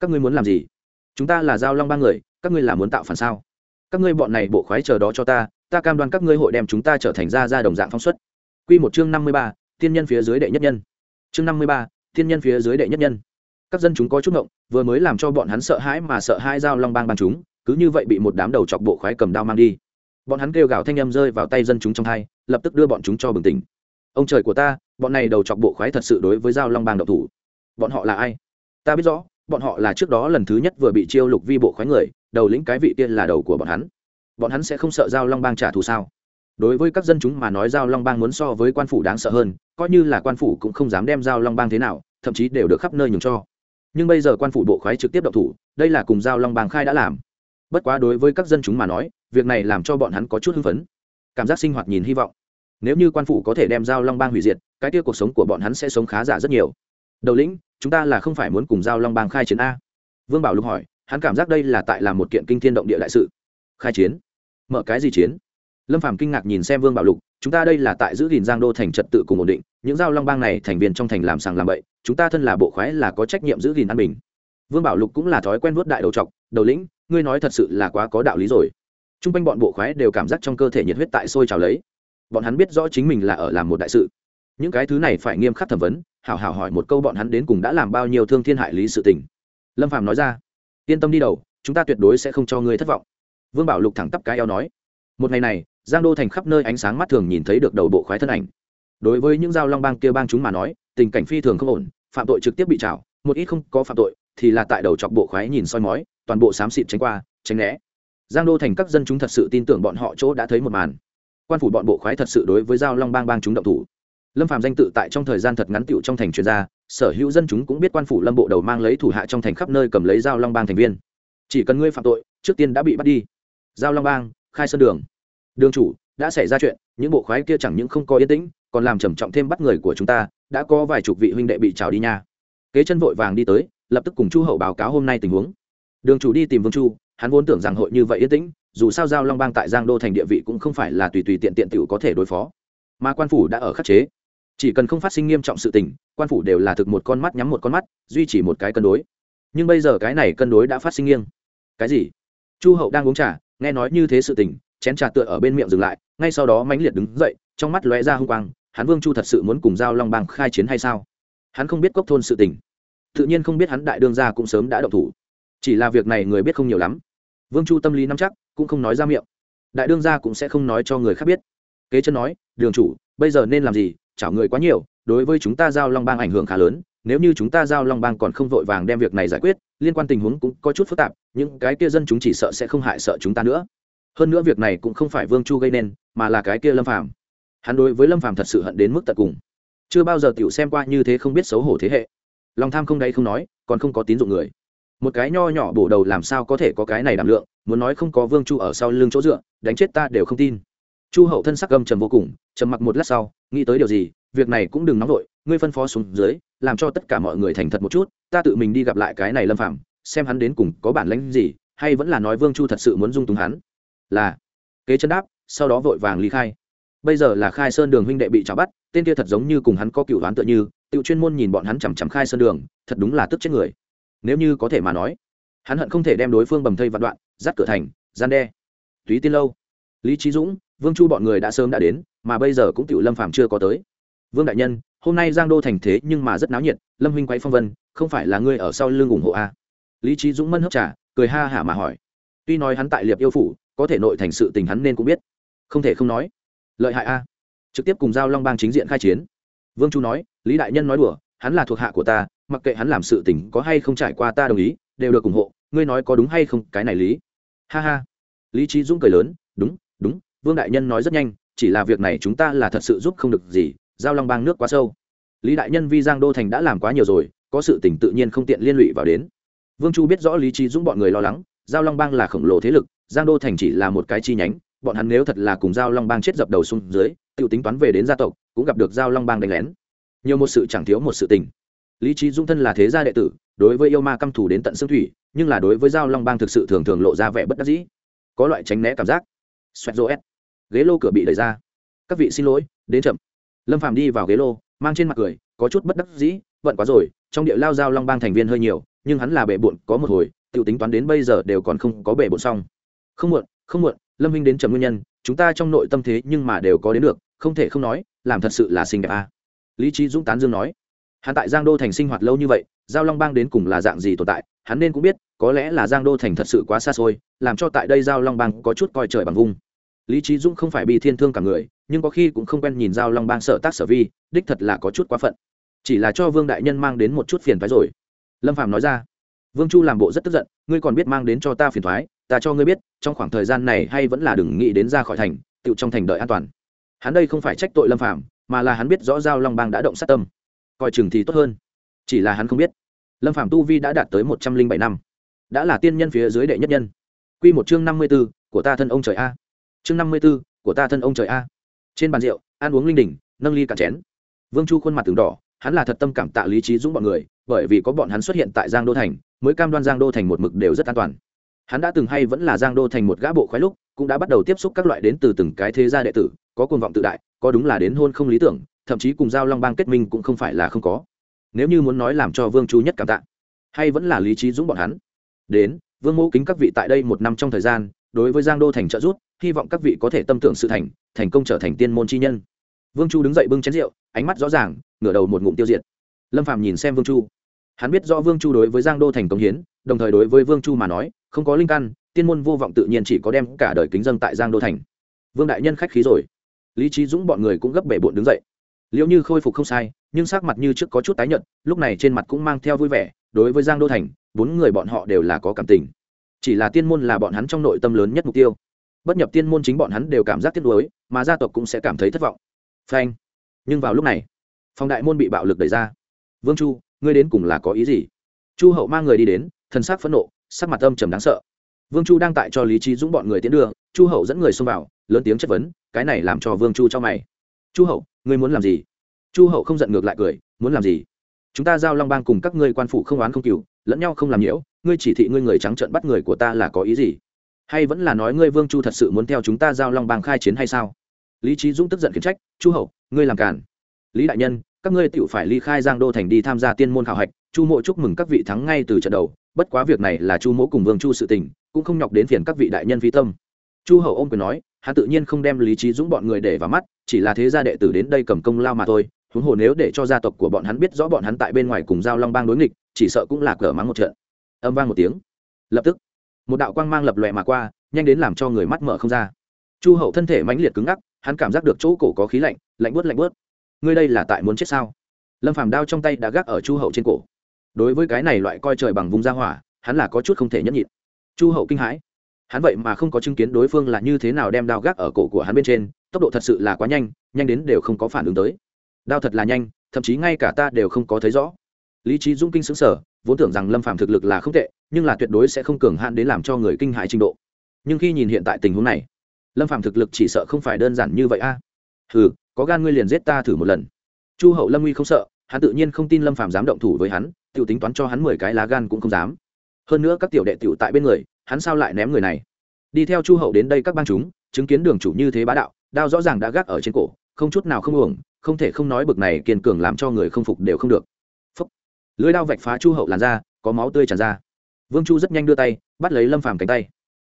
Các ngươi muốn làm gì? Chúng ta là giao long ba người, các ngươi là muốn tạo phản sao? Các ngươi bọn này bộ khoái chờ đó cho ta ta cam đoan các ngươi hội đem chúng ta trở thành ra ra đồng dạng phong suất q một chương năm mươi ba, tiên nhân phía dưới đệ nhất nhân. Chương năm mươi ba, tiên nhân phía dưới đệ nhất nhân. Các dân chúng có chút ngộng vừa mới làm cho bọn hắn sợ hãi mà sợ hai giao long bang bang chúng, cứ như vậy bị một đám đầu chọc bộ khoái cầm đao mang đi bọn hắn kêu gào thanh â m rơi vào tay dân chúng trong hai, lập tức đưa bọn chúng cho bừng tỉnh. Ông trời của ta, bọn này đầu chọc bộ khoái thật sự đối với giao long bang độc thủ. Bọn họ là ai? Ta biết rõ, bọn họ là trước đó lần thứ nhất vừa bị chiêu lục vi bộ khoái người, đầu lĩnh cái vị tiên là đầu của bọn hắn. Bọn hắn sẽ không sợ giao long bang trả thù sao? Đối với các dân chúng mà nói giao long bang muốn so với quan phủ đáng sợ hơn, coi như là quan phủ cũng không dám đem giao long bang thế nào, thậm chí đều được khắp nơi nhường cho. Nhưng bây giờ quan phủ bộ khoái trực tiếp độc thủ, đây là cùng giao long bang khai đã làm. Bất quá đối với các dân chúng mà nói việc này làm cho bọn hắn có chút hưng phấn. Cảm giác sinh hoạt nhìn hy vọng. Nếu như quan phủ có thể đem giao long bang hủy diệt, cái kia cuộc sống của bọn hắn sẽ sống khá giả rất nhiều. Đầu lĩnh, chúng ta là không phải muốn cùng giao long bang khai chiến a. Vương bảo lục hỏi, hắn cảm giác đây là tại làm một kiện kinh thiên động địa đại sự. Khai chiến? Mở cái gì chiến? Lâm phàm kinh ngạc nhìn xem vương bảo lục, chúng ta đây là tại giữ gìn giang đô thành trật tự cùng ổn định, những giao long bang này thành viên trong thành làm sàng làm bậy, chúng ta thân là bộ khoái là có trách nhiệm giữ gìn an bình. Vương bảo lục cũng là thói quen vuốt đại đầu trọc, đầu lĩnh, ngươi nói thật sự là quá có đạo lý rồi t r u n g quanh bọn bộ khoái đều cảm giác trong cơ thể nhiệt huyết tại sôi trào lấy. Bọn hắn biết rõ chính mình là ở làm một đại sự. Những cái thứ này phải nghiêm khắc thẩm vấn, hảo hảo hỏi một câu bọn hắn đến cùng đã làm bao nhiêu thương thiên hại lý sự tình. Lâm phàm nói ra, yên tâm đi đầu, chúng ta tuyệt đối sẽ không cho ngươi thất vọng. Vương bảo lục thẳng tắp cái eo nói, một ngày này, giang đô thành khắp nơi ánh sáng mắt thường nhìn thấy được đầu bộ khoái thân ảnh. Đối với những giao long bang kia bang chúng mà nói, tình cảnh phi thường không ổn, phạm tội trực tiếp bị trảo, một ít không có phạm tội thì là tại đầu chọc bộ khoái nhìn soi mói, toàn bộ xám xịt tránh qua, tránh né giang đô thành các dân chúng thật sự tin tưởng bọn họ chỗ đã thấy một màn. Quan phủ bọn bộ khoái thật sự đối với giao long bang bang chúng động thủ. Lâm phạm danh tự tại trong thời gian thật ngắn tựu trong thành chuyên gia sở hữu dân chúng cũng biết quan phủ lâm bộ đầu mang lấy thủ hạ trong thành khắp nơi cầm lấy giao long bang thành viên. Chỉ cần ngươi phạm tội, trước tiên đã bị bắt đi. Giao long bang, khai sơn đường. Đường chủ, đã xảy ra chuyện, những bộ khoái kia chẳng những không có yên tĩnh, còn làm trầm trọng thêm bắt người của chúng ta, đã có vài chục vị huynh đệ bị trào đi nha. Kế chân vội vàng đi tới, lập tức cùng chu hậu báo cáo hôm nay tình huống. Đường chủ đi tìm vương chu hắn vốn tưởng rằng hội như vậy yên tĩnh, dù sao giao long bang tại giang đô thành địa vị cũng không phải là tùy tùy tiện tiện t có thể đối phó. Mà quan phủ đã ở khắc chế. Chỉ cần không phát sinh nghiêm trọng sự tình, quan phủ đều là thực một con mắt nhắm một con mắt, duy trì một cái cân đối. Nhưng bây giờ cái này cân đối đã phát sinh nghiêng. Cái gì? Chu hậu đang uống trà, nghe nói như thế sự tình, chén trà tựa ở bên miệng dừng lại, ngay sau đó mãnh liệt đứng dậy, trong mắt lóe ra hung quang, hắn vương chu thật sự muốn cùng giao long bang khai chiến hay sao? Hắn không biết cốc thôn sự tình. Tự nhiên không biết hắn đại đương gia cũng sớm đã động thủ chỉ là việc này người biết không nhiều lắm. Vương chu tâm lý nắm chắc, cũng không nói ra miệng. Đại đương gia cũng sẽ không nói cho người khác biết. Kế chân nói, đường chủ, bây giờ nên làm gì? Chảo người quá nhiều, đối với chúng ta giao long bang ảnh hưởng khá lớn. Nếu như chúng ta giao long bang còn không vội vàng đem việc này giải quyết, liên quan tình huống cũng có chút phức tạp, những cái kia dân chúng chỉ sợ sẽ không hại sợ chúng ta nữa. Hơn nữa việc này cũng không phải vương chu gây nên, mà là cái kia lâm phàm. Hắn đối với lâm phàm thật sự hận đến mức tận cùng. Chưa bao giờ tiểu xem qua như thế không biết xấu hổ thế hệ. Lòng tham không đáy không nói, còn không có tín dụng người một cái nho nhỏ bổ đầu làm sao có thể có cái này đảm lượng, muốn nói không có vương chu ở sau lưng chỗ dựa, đánh chết ta đều không tin. Chu hậu thân sắc gầm trầm vô cùng, trầm mặc một lát sau, nghĩ tới điều gì, việc này cũng đừng nóng vội, ngươi phân phó xuống dưới, làm cho tất cả mọi người thành thật một chút, ta tự mình đi gặp lại cái này lâm phạm xem hắn đến cùng có bản lãnh gì, hay vẫn là nói vương chu thật sự muốn dung túng hắn. Là. Kế chân đáp, sau đó vội vàng ly khai. Bây giờ là khai sơn đường huynh đệ bị trả bắt, tên kia thật giống như cùng hắn có cựu đoán tựa như tự chuyên môn nhìn bọn hắn chằm chằm khai sơn đường, thật đúng là tức chết người nếu như có thể mà nói hắn hận không thể đem đối phương bầm thây vạn đoạn dắt cửa thành gian đe. Túy tiên lâu lý trí dũng vương chu bọn người đã sớm đã đến mà bây giờ cũng tiểu lâm phàm chưa có tới. Vương đại nhân hôm nay giang đô thành thế nhưng mà rất náo nhiệt lâm huynh quay phong vân không phải là ngươi ở sau lưng ủng hộ a lý trí dũng mân hấp trả, cười ha hả mà hỏi. Tuy nói hắn tại liệp yêu phủ có thể nội thành sự tình hắn nên cũng biết không thể không nói lợi hại a. Trực tiếp cùng giao long bang chính diện khai chiến. Vương chu nói lý đại nhân nói đùa hắn là thuộc hạ của ta mặc kệ hắn làm sự tình có hay không trải qua ta đồng ý, đều được ủng hộ, ngươi nói có đúng hay không, cái này lý. Ha ha. Lý trí dũng cười lớn, đúng đúng, vương đại nhân nói rất nhanh, chỉ là việc này chúng ta là thật sự giúp không được gì, giao long bang nước quá sâu. Lý đại nhân vi giang đô thành đã làm quá nhiều rồi, có sự tỉnh tự nhiên không tiện liên lụy vào đến. Vương chu biết rõ lý trí dũng bọn người lo lắng, giao long bang là khổng lồ thế lực, giang đô thành chỉ là một cái chi nhánh, bọn hắn nếu thật là cùng giao long bang chết dập đầu xuống dưới tự tính toán về đến gia tộc, cũng gặp được giao long bang đánh lén. Nhiều một sự chẳng thiếu một sự tình lý trí dung thân là thế gia đệ tử, đối với yêu ma căm thù đến tận xương thủy, nhưng là đối với giao long bang thực sự thường thường lộ ra vẻ bất đắc dĩ. Có loại tránh né cảm giác. Xoẹt rô s ghế lô cửa bị đẩy ra. Các vị xin lỗi, đến chậm. Lâm phàm đi vào ghế lô, mang trên mặt cười, có chút bất đắc dĩ bận quá rồi, trong địa lao giao long bang thành viên hơi nhiều, nhưng hắn là bệ bộn, có một hồi tự tính toán đến bây giờ đều còn không có bệ bộn xong. Không muộn không muộn, lâm minh đến trầm nguyên nhân, chúng ta trong nội tâm thế nhưng mà đều có đến được, không thể không nói, làm thật sự là xinh đẹp à. lý trí dũng tán dương nói hắn tại giang đô thành sinh hoạt lâu như vậy, giao long bang đến cùng là dạng gì tồn tại, hắn nên cũng biết, có lẽ là giang đô thành thật sự quá xa xôi, làm cho tại đây giao long bang có chút coi trời bằng vung. Lý trí dũng không phải bị thiên thương cả người, nhưng có khi cũng không quen nhìn giao long bang sợ tác sở vi, đích thật là có chút quá phận. Chỉ là cho vương đại nhân mang đến một chút phiền thoái rồi. Lâm phạm nói ra, vương chu làm bộ rất tức giận, ngươi còn biết mang đến cho ta phiền thoái ta cho ngươi biết, trong khoảng thời gian này hay vẫn là đừng nghĩ đến ra khỏi thành, tựu trong thành đợi an toàn. Hắn đây không phải trách tội lâm phạm mà là hắn biết rõ giao long bang đã động sát tâm coi chừng thì tốt hơn. Chỉ là hắn không biết. Lâm phạm tu vi đã đạt tới một trăm linh bảy năm. Đã là tiên nhân phía dưới đệ nhất nhân. Q một chương năm mươi b ố của ta thân ông trời a. Chương năm mươi b ố của ta thân ông trời a. Trên bàn rượu, ăn uống linh đình, nâng ly cả chén. Vương chu khuôn mặt từng đỏ, hắn là thật tâm cảm tạ lý trí dũng bọn người, bởi vì có bọn hắn xuất hiện tại giang đô thành, mới cam đoan giang đô thành một mực đều rất an toàn. Hắn đã từng hay vẫn là giang đô thành một gã bộ khoái lúc, cũng đã bắt đầu tiếp xúc các loại đến từ từng cái thế gia đệ tử, có cuồng vọng tự đại, có đúng là đến hôn không lý tưởng thậm chí cùng giao long bang kết minh cũng không phải là không có. Nếu như muốn nói làm cho vương chu nhất cảm tạ, hay vẫn là lý trí dũng bọn hắn. Đến, vương mẫu kính các vị tại đây một năm trong thời gian, đối với giang đô thành trợ giúp, hy vọng các vị có thể tâm tưởng sự thành thành công trở thành tiên môn chi nhân. Vương chu đứng dậy bưng chén rượu, ánh mắt rõ ràng, ngửa đầu một ngụm tiêu diệt. Lâm phạm nhìn xem vương chu. Hắn biết rõ vương chu đối với giang đô thành công hiến, đồng thời đối với vương chu mà nói, không có linh căn, tiên môn vô vọng tự nhiên chỉ có đem cả đời kính dân tại giang đô thành. Vương đại nhân khách khí rồi. Lý trí dũng bọn người cũng gấp bể bộn đứng dậy liệu như khôi phục không sai, nhưng sắc mặt như trước có chút tái nhợt, lúc này trên mặt cũng mang theo vui vẻ, đối với giang đô thành, bốn người bọn họ đều là có cảm tình. Chỉ là tiên môn là bọn hắn trong nội tâm lớn nhất mục tiêu. Bất nhập tiên môn chính bọn hắn đều cảm giác tiếc nuối, mà gia tộc cũng sẽ cảm thấy thất vọng. Phanh. Nhưng vào lúc này, phòng đại môn bị bạo lực đẩy ra. Vương chu, ngươi đến cùng là có ý gì? Chu hậu mang người đi đến thân xác phẫn nộ, sắc mặt âm trầm đáng sợ. Vương chu đang tại cho lý trí dũng bọn người tiến đưa, chu hậu dẫn người xông vào, lớn tiếng chất vấn, cái này làm cho vương chu cho mày. Chu hậu ngươi muốn làm gì? Chu hậu không giận ngược lại cười, muốn làm gì? Chúng ta giao long bang cùng các ngươi quan phụ không oán không cừu, lẫn nhau không làm nhiễu, ngươi chỉ thị ngươi người trắng trợn bắt người của ta là có ý gì? Hay vẫn là nói ngươi vương chu thật sự muốn theo chúng ta giao long bang khai chiến hay sao? Lý trí dũng tức giận khiển trách, chu hậu, ngươi làm cản lý đại nhân, các ngươi tự phải ly khai giang đô thành đi tham gia tiên môn khảo hạch, chu mộ chúc mừng các vị thắng ngay từ trận đầu, bất quá việc này là chu mỗ cùng vương chu sự tình, cũng không nhọc đến phiền các vị đại nhân phi tâm chu hậu ôm quyền nói, hắn tự nhiên không đem lý trí dũng bọn người để vào mắt, chỉ là thế gia đệ tử đến đây cầm công lao mà thôi, huống hồ nếu để cho gia tộc của bọn hắn biết rõ bọn hắn tại bên ngoài cùng giao long bang đối nghịch, chỉ sợ cũng là cờ mắng một trận. Âm vang một tiếng. Lập tức, một đạo quang mang lập lòe mà qua, nhanh đến làm cho người mắt mở không ra. Chu hậu thân thể mãnh liệt cứng ngắc, hắn cảm giác được chỗ cổ có khí lạnh lạnh bớt lạnh bớt ngươi đây là tại muốn chết sao? Lâm phàm đao trong tay đã gác ở chu hậu trên cổ. Đối với cái này loại coi trời bằng vùng ra hỏa, hắn là có chút không thể nhẫn nhịn. Chu hậu kinh hãi hắn vậy mà không có chứng kiến đối phương là như thế nào đem đao gác ở cổ của hắn bên trên, tốc độ thật sự là quá nhanh nhanh đến đều không có phản ứng tới. Đao thật là nhanh, thậm chí ngay cả ta đều không có thấy rõ. Lý trí dung kinh xứng sở vốn tưởng rằng lâm phạm thực lực là không tệ, nhưng là tuyệt đối sẽ không cường hạn đến làm cho người kinh hại trình độ. Nhưng khi nhìn hiện tại tình huống này, lâm phạm thực lực chỉ sợ không phải đơn giản như vậy a. À? ừ có gan ngươi liền giết ta thử một lần. Chu hậu lâm uy không sợ, hắn tự nhiên không tin lâm phạm dám động thủ với hắn t i ể u tính toán cho hắn mười cái lá gan cũng không dám. Hơn nữa các tiểu đệ t i ể u tại bên người hắn sao lại ném người này? Đi theo chu hậu đến đây các bang chúng, chứng kiến đường chủ như thế bá đạo, đao rõ ràng đã gác ở trên cổ, không chút nào không uổng, không thể không nói bực này kiên cường làm cho người không phục đều không được. Phúc. lưới đao vạch phá chu hậu làn ra có máu tươi tràn ra. Vương chu rất nhanh đưa tay, bắt lấy lâm phàm cánh tay.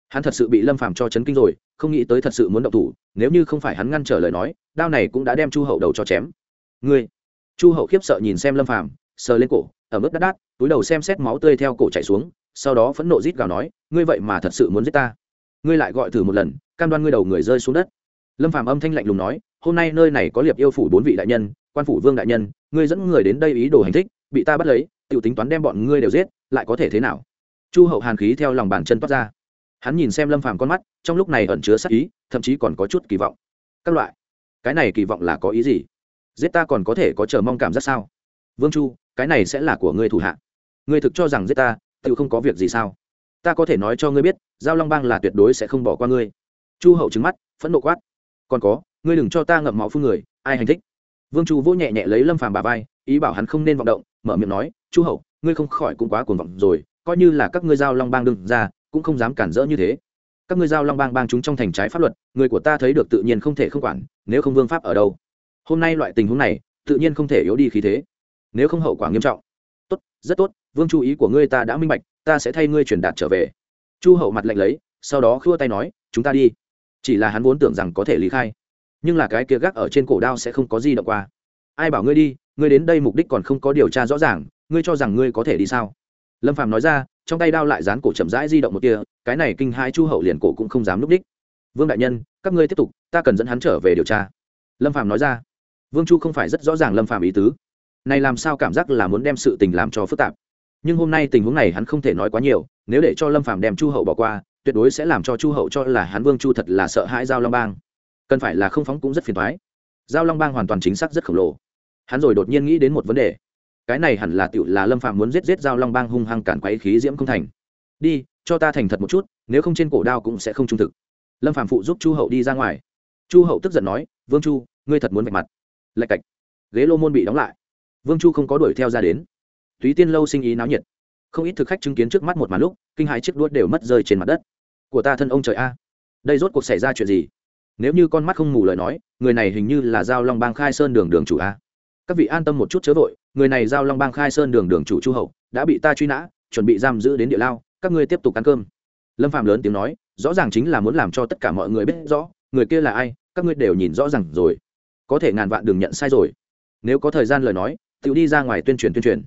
Hắn thật sự bị lâm phàm cho chấn kinh rồi, không nghĩ tới thật sự muốn động thủ, nếu như không phải hắn ngăn trở lời nói, đao này cũng đã đem chu hậu đầu cho chém. Ngươi. Chu hậu khiếp sợ nhìn xem lâm phàm, sờ lên cổ, ở mức đắt đát túi đầu xem xét máu tươi theo cổ chạy xuống sau đó phẫn nộ rít gào nói, ngươi vậy mà thật sự muốn giết ta? Ngươi lại gọi thử một lần, cam đoan ngươi đầu người rơi xuống đất. Lâm phàm âm thanh lạnh lùng nói, hôm nay nơi này có liệp yêu phủ bốn vị đại nhân, quan phủ vương đại nhân, ngươi dẫn người đến đây ý đồ hành thích, bị ta bắt lấy tự tính toán đem bọn ngươi đều giết, lại có thể thế nào? Chu hậu hàn khí theo lòng bàn chân toát ra. Hắn nhìn xem lâm phàm con mắt, trong lúc này ẩn chứa sắc ý, thậm chí còn có chút kỳ vọng. Các loại, cái này kỳ vọng là có ý gì? Giết ta còn có thể có chờ mong cảm giác sao? Vương chu, cái này sẽ là của ngươi thủ hạ. Ngươi thực cho rằng giết ta tự không có việc gì sao? Ta có thể nói cho ngươi biết, giao long bang là tuyệt đối sẽ không bỏ qua ngươi. Chu hậu trứng mắt, phẫn nộ quát. Còn có, ngươi đừng cho ta ngậm máu phun người, ai hành thích? Vương chu vỗ nhẹ nhẹ lấy lâm phàm bà vai, ý bảo hắn không nên vọng động, mở miệng nói, chu hậu, ngươi không khỏi cũng quá cuồng vọng rồi, coi như là các ngươi giao long bang đừng ra, cũng không dám cản rỡ như thế. Các ngươi giao long bang bang chúng trong thành trái pháp luật, người của ta thấy được tự nhiên không thể không quản, nếu không vương pháp ở đâu? Hôm nay loại tình huống này, tự nhiên không thể yếu đi khí thế. Nếu không hậu quả nghiêm trọng. Tốt, rất tốt vương chú ý của ngươi ta đã minh bạch, ta sẽ thay ngươi truyền đạt trở về. Chu hậu mặt lạnh lấy, sau đó khua tay nói, chúng ta đi. Chỉ là hắn vốn tưởng rằng có thể lý khai, nhưng là cái kia gác ở trên cổ đao sẽ không có gì động qua. Ai bảo ngươi đi, ngươi đến đây mục đích còn không có điều tra rõ ràng, ngươi cho rằng ngươi có thể đi sao? Lâm phạm nói ra, trong tay đao lại dán cổ chậm rãi di động một kia, cái này kinh hai chu hậu liền cổ cũng không dám núp đích. Vương đại nhân, các ngươi tiếp tục, ta cần dẫn hắn trở về điều tra. Lâm phạm nói ra. Vương chu không phải rất rõ ràng lâm phạm ý tứ. Này làm sao cảm giác là muốn đem sự tình làm cho phức tạp? Nhưng hôm nay tình huống này hắn không thể nói quá nhiều, nếu để cho lâm phạm đem chu hậu bỏ qua, tuyệt đối sẽ làm cho chu hậu cho là hắn vương chu thật là sợ hãi giao long bang. Cần phải là không phóng cũng rất phiền thoái giao long bang hoàn toàn chính xác rất khổng lồ. Hắn rồi đột nhiên nghĩ đến một vấn đề. Cái này hẳn là tựu là lâm phạm muốn giết giết giao long bang hung hăng cản quấy khí diễm không thành. Đi, cho ta thành thật một chút, nếu không trên cổ đao cũng sẽ không trung thực. Lâm phạm phụ giúp chu hậu đi ra ngoài. Chu hậu tức giận nói, vương chu, ngươi thật muốn vạch mặt. Lạch cạch. Ghế lô môn bị đóng lại. Vương chu không có đuổi theo ra đến túy tiên lâu sinh ý náo nhiệt. Không ít thực khách chứng kiến trước mắt một màn lúc, kinh hãi chiếc đuốt đều mất rơi trên mặt đất. Của ta thân ông trời a. Đây rốt cuộc xảy ra chuyện gì? Nếu như con mắt không mù lời nói, người này hình như là giao long bang khai sơn đường đường chủ a. Các vị an tâm một chút chớ vội, người này giao long bang khai sơn đường đường chủ chu hậu, đã bị ta truy nã, chuẩn bị giam giữ đến địa lao, các ngươi tiếp tục ăn cơm. Lâm phạm lớn tiếng nói, rõ ràng chính là muốn làm cho tất cả mọi người biết rõ, người kia là ai, các ngươi đều nhìn rõ ràng rồi. Có thể ngàn vạn đừng nhận sai rồi. Nếu có thời gian lời nói, tự đi ra ngoài tuyên truyền tuyên truyền.